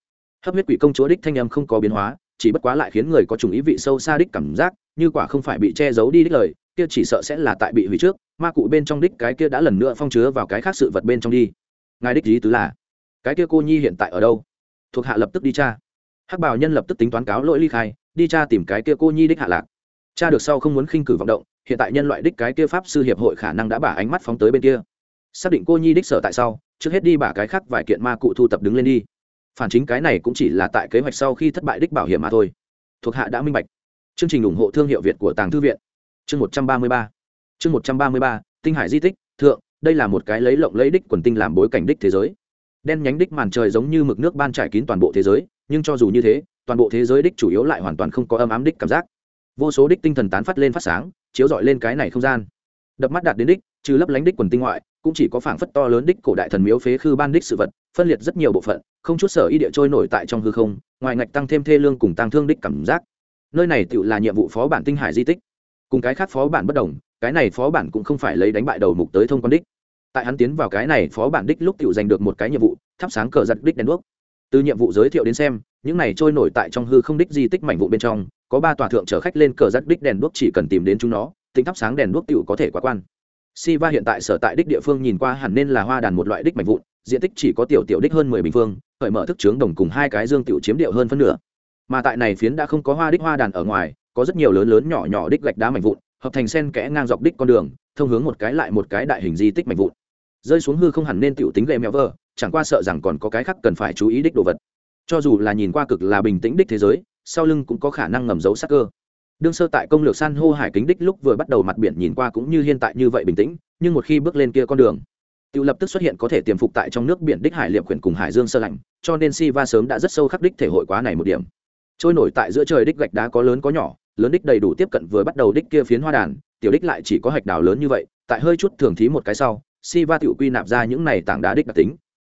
Hấp huyết quỷ công chúa đích thanh âm không có biến hóa chỉ bất quá lại khiến người có trùng ý vị sâu xa đích cảm giác, như quả không phải bị che giấu đi đích lời, kia chỉ sợ sẽ là tại bị hủy trước, ma cụ bên trong đích cái kia đã lần nữa phong chứa vào cái khác sự vật bên trong đi. Ngài đích lý tứ là, cái kia cô nhi hiện tại ở đâu? Thuộc hạ lập tức đi cha hắc bảo nhân lập tức tính toán cáo lỗi ly khai, đi cha tìm cái kia cô nhi đích hạ lạc. Cha được sau không muốn khinh cử vọng động, hiện tại nhân loại đích cái kia pháp sư hiệp hội khả năng đã bả ánh mắt phóng tới bên kia. Xác định cô nhi đích sở tại sau, trước hết đi bả cái khác vài kiện ma cụ thu tập đứng lên đi phản chính cái này cũng chỉ là tại kế hoạch sau khi thất bại đích bảo hiểm mà thôi. Thuộc hạ đã minh bạch. Chương trình ủng hộ thương hiệu việt của tàng thư viện. Chương một trăm ba mươi ba. Chương một trăm ba mươi ba, tinh hải di tích, thượng, đây là một cái lấy lộng lấy đích quần tinh làm bối cảnh đích thế giới. Đen nhánh đích màn trời giống như mực nước ban trải kín toàn bộ thế giới, nhưng cho dù như thế, toàn bộ thế giới đích chủ yếu lại hoàn toàn không có âm ám đích cảm giác. Vô số đích tinh thần tán phát lên phát sáng, chiếu rọi lên cái này không gian. Đập mắt đạt đến đích, trừ lấp lánh đích quần tinh ngoại cũng chỉ có phảng phất to lớn đích cổ đại thần miếu phế khư ban đích sự vật, phân liệt rất nhiều bộ phận, không chút sở y địa trôi nổi tại trong hư không, ngoài ngạch tăng thêm thê lương cùng tăng thương đích cảm giác. Nơi này tự là nhiệm vụ phó bản tinh hải di tích. Cùng cái khác phó bản bất đồng, cái này phó bản cũng không phải lấy đánh bại đầu mục tới thông quan đích. Tại hắn tiến vào cái này phó bản đích lúc tự giành được một cái nhiệm vụ, thắp sáng cờ giật đích đèn đuốc. Từ nhiệm vụ giới thiệu đến xem, những này trôi nổi tại trong hư không đích di tích mảnh vụ bên trong, có ba tòa thượng chở khách lên cờ giật đích đèn đuốc chỉ cần tìm đến chúng nó, tính thắp sáng đèn đuốc tự có thể quá quan. Siva hiện tại sở tại đích địa phương nhìn qua hẳn nên là hoa đàn một loại đích mảnh vụn, diện tích chỉ có tiểu tiểu đích hơn mười bình phương, khởi mở thức trướng đồng cùng hai cái dương tiểu chiếm điệu hơn phân nửa. Mà tại này phiến đã không có hoa đích hoa đàn ở ngoài, có rất nhiều lớn lớn nhỏ nhỏ đích gạch đá mảnh vụn, hợp thành sen kẽ ngang dọc đích con đường, thông hướng một cái lại một cái đại hình di tích mảnh vụn. Rơi xuống hư không hẳn nên tiểu tính lệ mèo vơ, chẳng qua sợ rằng còn có cái khác cần phải chú ý đích đồ vật. Cho dù là nhìn qua cực là bình tĩnh đích thế giới, sau lưng cũng có khả năng ngầm giấu sát cơ đương sơ tại công lược san hô hải kính đích lúc vừa bắt đầu mặt biển nhìn qua cũng như hiện tại như vậy bình tĩnh, nhưng một khi bước lên kia con đường tự lập tức xuất hiện có thể tiềm phục tại trong nước biển đích hải liệm quyển cùng hải dương sơ lạnh, cho nên si va sớm đã rất sâu khắc đích thể hội quá này một điểm. Trôi nổi tại giữa trời đích gạch đá có lớn có nhỏ, lớn đích đầy đủ tiếp cận vừa bắt đầu đích kia phiến hoa đàn, tiểu đích lại chỉ có hạch đào lớn như vậy, tại hơi chút thường thí một cái sau, si va tự quy nạp ra những này tảng đá đích đặc tính.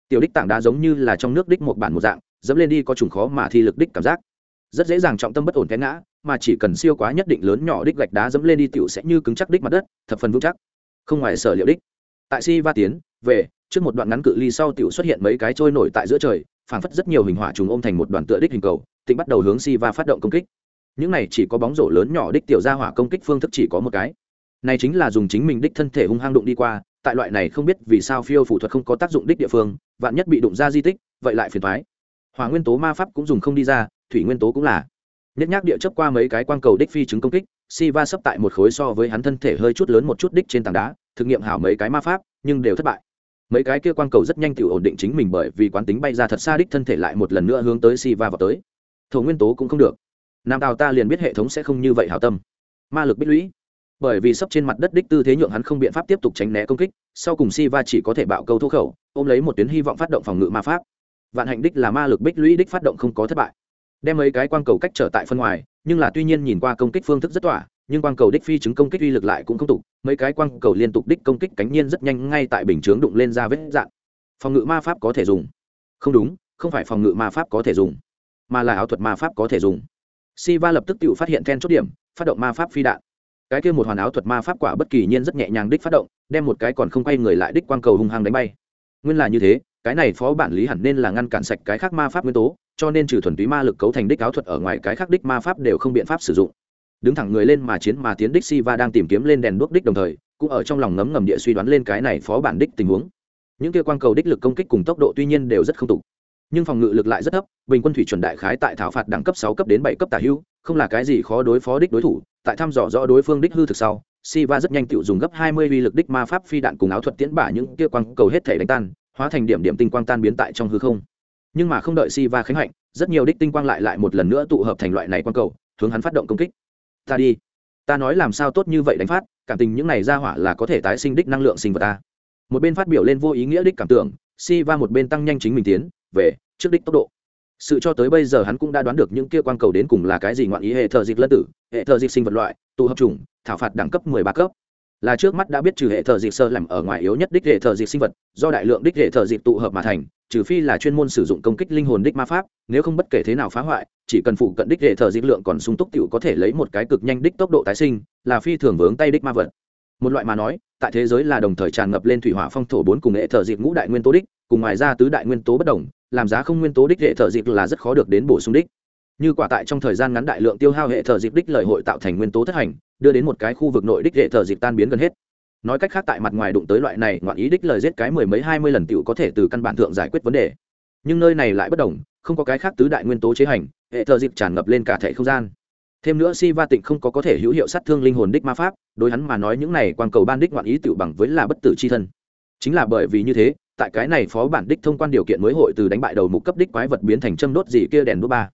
Tiểu đích tảng đá giống như là trong nước đích một bản một dạng, dẫm lên đi có trùng khó mà thi lực đích cảm giác. Rất dễ dàng trọng tâm bất ổn cái ngã mà chỉ cần siêu quá nhất định lớn nhỏ đích gạch đá dẫm lên đi tiểu sẽ như cứng chắc đích mặt đất, thập phần vững chắc. Không ngoài sở liệu đích. Tại si va tiến, về, trước một đoạn ngắn cự ly sau tiểu xuất hiện mấy cái trôi nổi tại giữa trời, phảng phất rất nhiều hình hỏa trùng ôm thành một đoàn tựa đích hình cầu, tịnh bắt đầu hướng si va phát động công kích. Những này chỉ có bóng rổ lớn nhỏ đích tiểu ra hỏa công kích phương thức chỉ có một cái. Này chính là dùng chính mình đích thân thể hung hăng đụng đi qua, tại loại này không biết vì sao phiêu phụ thuật không có tác dụng đích địa phương, vạn nhất bị đụng ra di tích, vậy lại phiền thoái hỏa nguyên tố ma pháp cũng dùng không đi ra, thủy nguyên tố cũng là nhất nhác địa chấp qua mấy cái quang cầu đích phi chứng công kích si va sấp tại một khối so với hắn thân thể hơi chút lớn một chút đích trên tảng đá, thực nghiệm hảo mấy cái ma pháp, nhưng đều thất bại. Mấy cái kia quang cầu rất nhanh tự ổn định chính mình bởi vì quán tính bay ra thật xa đích thân thể lại một lần nữa hướng tới si va vào tới. Thổ nguyên tố cũng không được. Nam tào ta liền biết hệ thống sẽ không như vậy hảo tâm. Ma lực bích lũy. Bởi vì sấp trên mặt đất đích tư thế nhượng hắn không biện pháp tiếp tục tránh né công kích, sau cùng si va chỉ có thể bạo câu thô khẩu, ôm lấy một tuyến hy vọng phát động phòng ngự ma pháp. Vạn hạnh đích là ma lực bích lũy đích phát động không có thất bại đem mấy cái quang cầu cách trở tại phân ngoài, nhưng là tuy nhiên nhìn qua công kích phương thức rất tỏa, nhưng quang cầu đích phi chứng công kích uy lực lại cũng không tục, mấy cái quang cầu liên tục đích công kích cánh nhiên rất nhanh ngay tại bình chướng đụng lên ra vết dạn. Phòng ngự ma pháp có thể dùng. Không đúng, không phải phòng ngự ma pháp có thể dùng, mà là áo thuật ma pháp có thể dùng. Si va lập tức tự phát hiện then chốt điểm, phát động ma pháp phi đạn. Cái kia một hoàn áo thuật ma pháp quả bất kỳ nhiên rất nhẹ nhàng đích phát động, đem một cái còn không quay người lại đích quang cầu hung hăng đánh bay. Nguyên là như thế, cái này phó bản lý hẳn nên là ngăn cản sạch cái khác ma pháp nguyên tố cho nên trừ thuần túy ma lực cấu thành đích áo thuật ở ngoài cái khác đích ma pháp đều không biện pháp sử dụng. Đứng thẳng người lên mà chiến mà tiến đích si va đang tìm kiếm lên đèn đuốc đích đồng thời cũng ở trong lòng ngấm ngầm địa suy đoán lên cái này phó bản đích tình huống. Những kia quang cầu đích lực công kích cùng tốc độ tuy nhiên đều rất không tục nhưng phòng ngự lực lại rất thấp bình quân thủy chuẩn đại khái tại thảo phạt đẳng cấp sáu cấp đến bảy cấp tả hưu không là cái gì khó đối phó đích đối thủ. Tại thăm dò rõ đối phương đích hư thực sau Siva rất nhanh tự dùng gấp 20 uy lực đích ma pháp phi đạn cùng áo thuật tiễn bả những kia quang cầu hết thể đánh tan, hóa thành điểm điểm tinh quang tan biến tại trong hư không. Nhưng mà không đợi Siva khánh hạnh, rất nhiều đích tinh quang lại lại một lần nữa tụ hợp thành loại này quang cầu, hướng hắn phát động công kích. Ta đi, ta nói làm sao tốt như vậy đánh phát, cảm tình những này ra hỏa là có thể tái sinh đích năng lượng sinh vật ta. Một bên phát biểu lên vô ý nghĩa đích cảm tưởng, Siva một bên tăng nhanh chính mình tiến về trước đích tốc độ sự cho tới bây giờ hắn cũng đã đoán được những kia quang cầu đến cùng là cái gì ngoạn ý hệ thờ dịch lân tử hệ thờ dịch sinh vật loại tụ hợp chủng thảo phạt đẳng cấp mười ba cấp là trước mắt đã biết trừ hệ thờ dịch sơ làm ở ngoài yếu nhất đích hệ thờ dịch sinh vật do đại lượng đích hệ thờ dịch tụ hợp mà thành trừ phi là chuyên môn sử dụng công kích linh hồn đích ma pháp, nếu không bất kể thế nào phá hoại, chỉ cần phụ cận đích hệ thờ dịch lượng còn sung túc tiểu có thể lấy một cái cực nhanh đích tốc độ tái sinh, là phi thường vướng tay đích ma vật. Một loại mà nói, tại thế giới là đồng thời tràn ngập lên thủy hỏa phong thổ bốn cùng hệ thờ dịch ngũ đại nguyên tố đích, cùng ngoài ra tứ đại nguyên tố bất đồng, làm giá không nguyên tố đích hệ thờ dịch là rất khó được đến bổ sung đích. Như quả tại trong thời gian ngắn đại lượng tiêu hao hệ thờ dịch đích lợi hội tạo thành nguyên tố thất hành, đưa đến một cái khu vực nội đích hệ thờ dịch tan biến gần hết nói cách khác tại mặt ngoài đụng tới loại này ngoạn ý đích lời giết cái mười mấy hai mươi lần t có thể từ căn bản thượng giải quyết vấn đề. Nhưng nơi này lại bất đồng, không có cái khác tứ đại nguyên tố chế hành, hệ thờ dịp tràn ngập lên cả thể không gian. Thêm nữa si va tịnh không có có thể hữu hiệu sát thương linh hồn đích ma pháp, đối hắn mà nói những này quan cầu ban đích ngoạn ý tựu bằng với là bất tử c h i thân. Chính là bởi vì như thế, tại cái này phó bản đích thông quan điều kiện mới hội từ đánh bại đầu mục cấp đích quái vật biến thành châm đốt gì kia đèn đốt ba.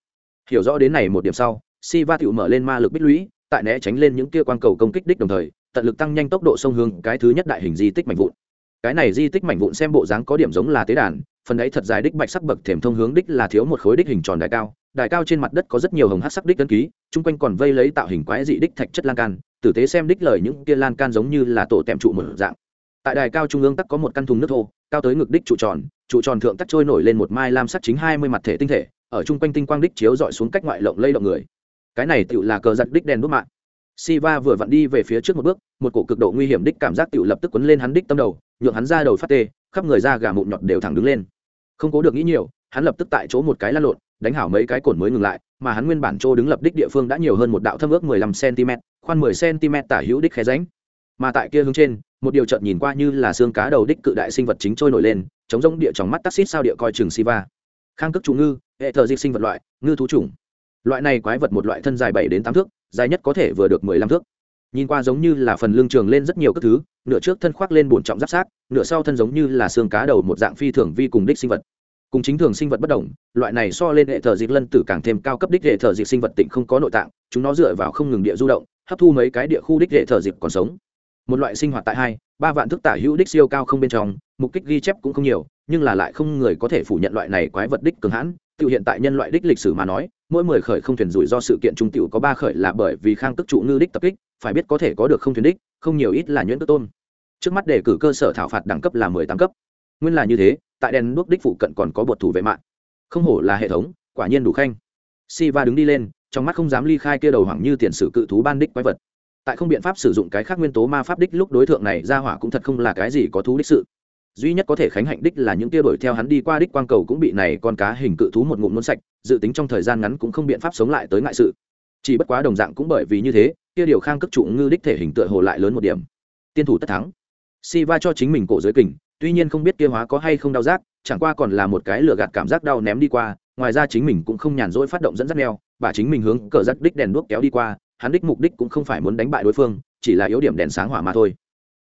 Hiểu rõ đến này một điểm sau, si va tự mở lên ma lực bích lũy, tại né tránh lên những kia quan cầu công kích đích đồng thời tận lực tăng nhanh tốc độ sông hướng, cái thứ nhất đại hình di tích mạnh vụn. Cái này di tích mảnh vụn xem bộ dáng có điểm giống là tế đàn, phần ấy thật dài đích bạch sắc bậc thềm thông hướng đích là thiếu một khối đích hình tròn đài cao đài cao trên mặt đất có rất nhiều hồng hát sắc đích ấn ký, chung quanh còn vây lấy tạo hình quái dị đích thạch chất lan can, tử tế xem đích lời những kia lan can giống như là tổ tẹm trụ một dạng. Tại đài cao trung ương tắc có một căn thùng nước thô, cao tới ngực đích trụ tròn trụ tròn thượng tắc trôi nổi lên một mai lam sắc chính hai mươi mặt thể tinh thể, ở chung quanh tinh quang đích chiếu dọi xuống cách ngoại lộng lây động người. Cái này tựu là cờ giật đích đèn đốt mạng. Siva vừa vặn đi về phía trước một bước, một cổ cực độ nguy hiểm đích cảm giác tiểu lập tức quấn lên hắn đích tâm đầu, nhượng hắn ra đầu phát tê, khắp người ra gà mụn nhọt đều thẳng đứng lên. Không cố được nghĩ nhiều, hắn lập tức tại chỗ một cái lăn lộn, đánh hảo mấy cái cồn mới ngừng lại, mà hắn nguyên bản chỗ đứng lập đích địa phương đã nhiều hơn một đạo thâm ước 15 cm, khoan 10 cm tả hữu đích khe rãnh. Mà tại kia hướng trên, một điều chợt nhìn qua như là xương cá đầu đích cự đại sinh vật chính trôi nổi lên chống rông địa trong mắt taxit sao địa coi chừng siva khang cấp chủ ngư hệ thờ dịch sinh vật loại ngư thú chủng loại này quái vật một loại thân dài bảy đến tám thước dài nhất có thể vừa được mười lăm thước. Nhìn qua giống như là phần lưng trường lên rất nhiều các thứ, nửa trước thân khoác lên bổn trọng giáp sát nửa sau thân giống như là xương cá đầu một dạng phi thường vi cùng đích sinh vật. Cùng chính thường sinh vật bất đồng, loại này so lên hệ thờ dịch lân tử càng thêm cao cấp đích hệ thờ dịch sinh vật tịnh không có nội tạng, chúng nó dựa vào không ngừng địa du động, hấp thu mấy cái địa khu đích hệ thờ dịch còn sống. Một loại sinh hoạt tại hai, ba vạn thức tả hữu đích siêu cao không bên trong, mục đích ghi chép cũng không nhiều nhưng là lại không người có thể phủ nhận loại này quái vật đích cường hãn. Tự hiện tại nhân loại đích lịch sử mà nói, mỗi mười khởi không thuyền rủi do sự kiện trung tiểu có ba khởi là bởi vì khang tức trụ ngư đích tập kích, phải biết có thể có được không thuyền đích, không nhiều ít là nhuyễn tức tôn. Trước mắt đề cử cơ sở thảo phạt đẳng cấp là mười tám cấp. Nguyên là như thế, tại đèn đuốc đích phụ cận còn có bột thủ vệ mạng. Không hổ là hệ thống, quả nhiên đủ khanh. Si va đứng đi lên, trong mắt không dám ly khai kia đầu hoảng như tiền sử cự thú ban đích quái vật. Tại không biện pháp sử dụng cái khác nguyên tố ma pháp đích lúc đối tượng này ra hỏa cũng thật không là cái gì có thú đích sự duy nhất có thể khánh hạnh đích là những tia đổi theo hắn đi qua đích quang cầu cũng bị này con cá hình cự thú một ngụm nôn sạch, dự tính trong thời gian ngắn cũng không biện pháp sống lại tới ngại sự. Chỉ bất quá đồng dạng cũng bởi vì như thế kia điều khang cất trụ ngư đích thể hình tựa hồ lại lớn một điểm. Tiên thủ tất thắng. Si va cho chính mình cổ giới kình, tuy nhiên không biết kia hóa có hay không đau rát, chẳng qua còn là một cái lửa gạt cảm giác đau ném đi qua, ngoài ra chính mình cũng không nhàn rỗi phát động dẫn dắt neo bà chính mình hướng cờ giắt đích đèn đuốc kéo đi qua, hắn đích mục đích cũng không phải muốn đánh bại đối phương, chỉ là yếu điểm đèn sáng hỏa mà thôi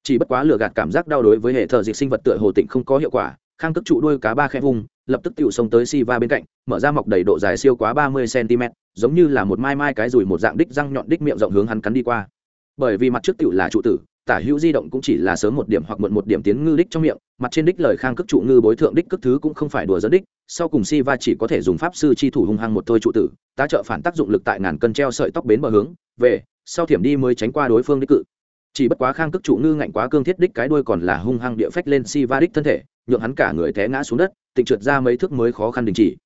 chỉ bất quá lừa gạt cảm giác đau đối với hệ thờ dịch sinh vật tựa hồ tịnh không có hiệu quả, khang tức trụ đuôi cá ba khẽ vùng lập tức tựu xông tới si va bên cạnh, mở ra mọc đầy độ dài siêu quá ba mươi cm giống như là một mai mai cái rùi một dạng đích răng nhọn đích miệng rộng hướng hắn cắn đi qua. Bởi vì mặt trước tựu là trụ tử, tả hữu di động cũng chỉ là sớm một điểm hoặc muộn một điểm tiến ngư đích trong miệng, mặt trên đích lời khang cước trụ ngư bối thượng đích cất thứ cũng không phải đùa dẫn đích, sau cùng si va chỉ có thể dùng pháp sư chi thủ hung hăng một thôi trụ tử, tá trợ phản tác dụng lực tại ngàn cân treo sợi tóc bến bờ hướng, về, sau thiểm đi mới tránh qua đối phương đích cự chỉ bất quá khang cước trụ ngư ngạnh quá cương thiết đích cái đuôi còn là hung hăng địa phách lên si va đích thân thể, nhượng hắn cả người té ngã xuống đất, tịnh trượt ra mấy thước mới khó khăn đình chỉ.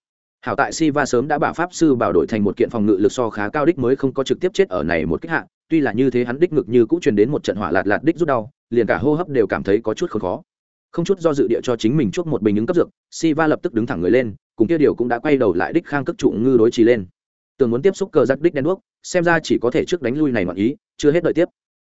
Hảo tại si va sớm đã bả pháp sư bảo đổi thành một kiện phòng ngự lực so khá cao đích mới không có trực tiếp chết ở này một kích hạ, tuy là như thế hắn đích ngực như cũng truyền đến một trận hỏa lạt lạt đích rút đau, liền cả hô hấp đều cảm thấy có chút khó khó. Không chút do dự địa cho chính mình chuốc một bình ứng cấp dược si va lập tức đứng thẳng người lên, cùng kia điều cũng đã quay đầu lại đích khang cước trụ ngư đối trì lên. Tưởng muốn tiếp xúc cờ giặc đích đen đuốc, xem ra chỉ có thể trước đánh lui này ngoạn ý, chưa hết đợi tiếp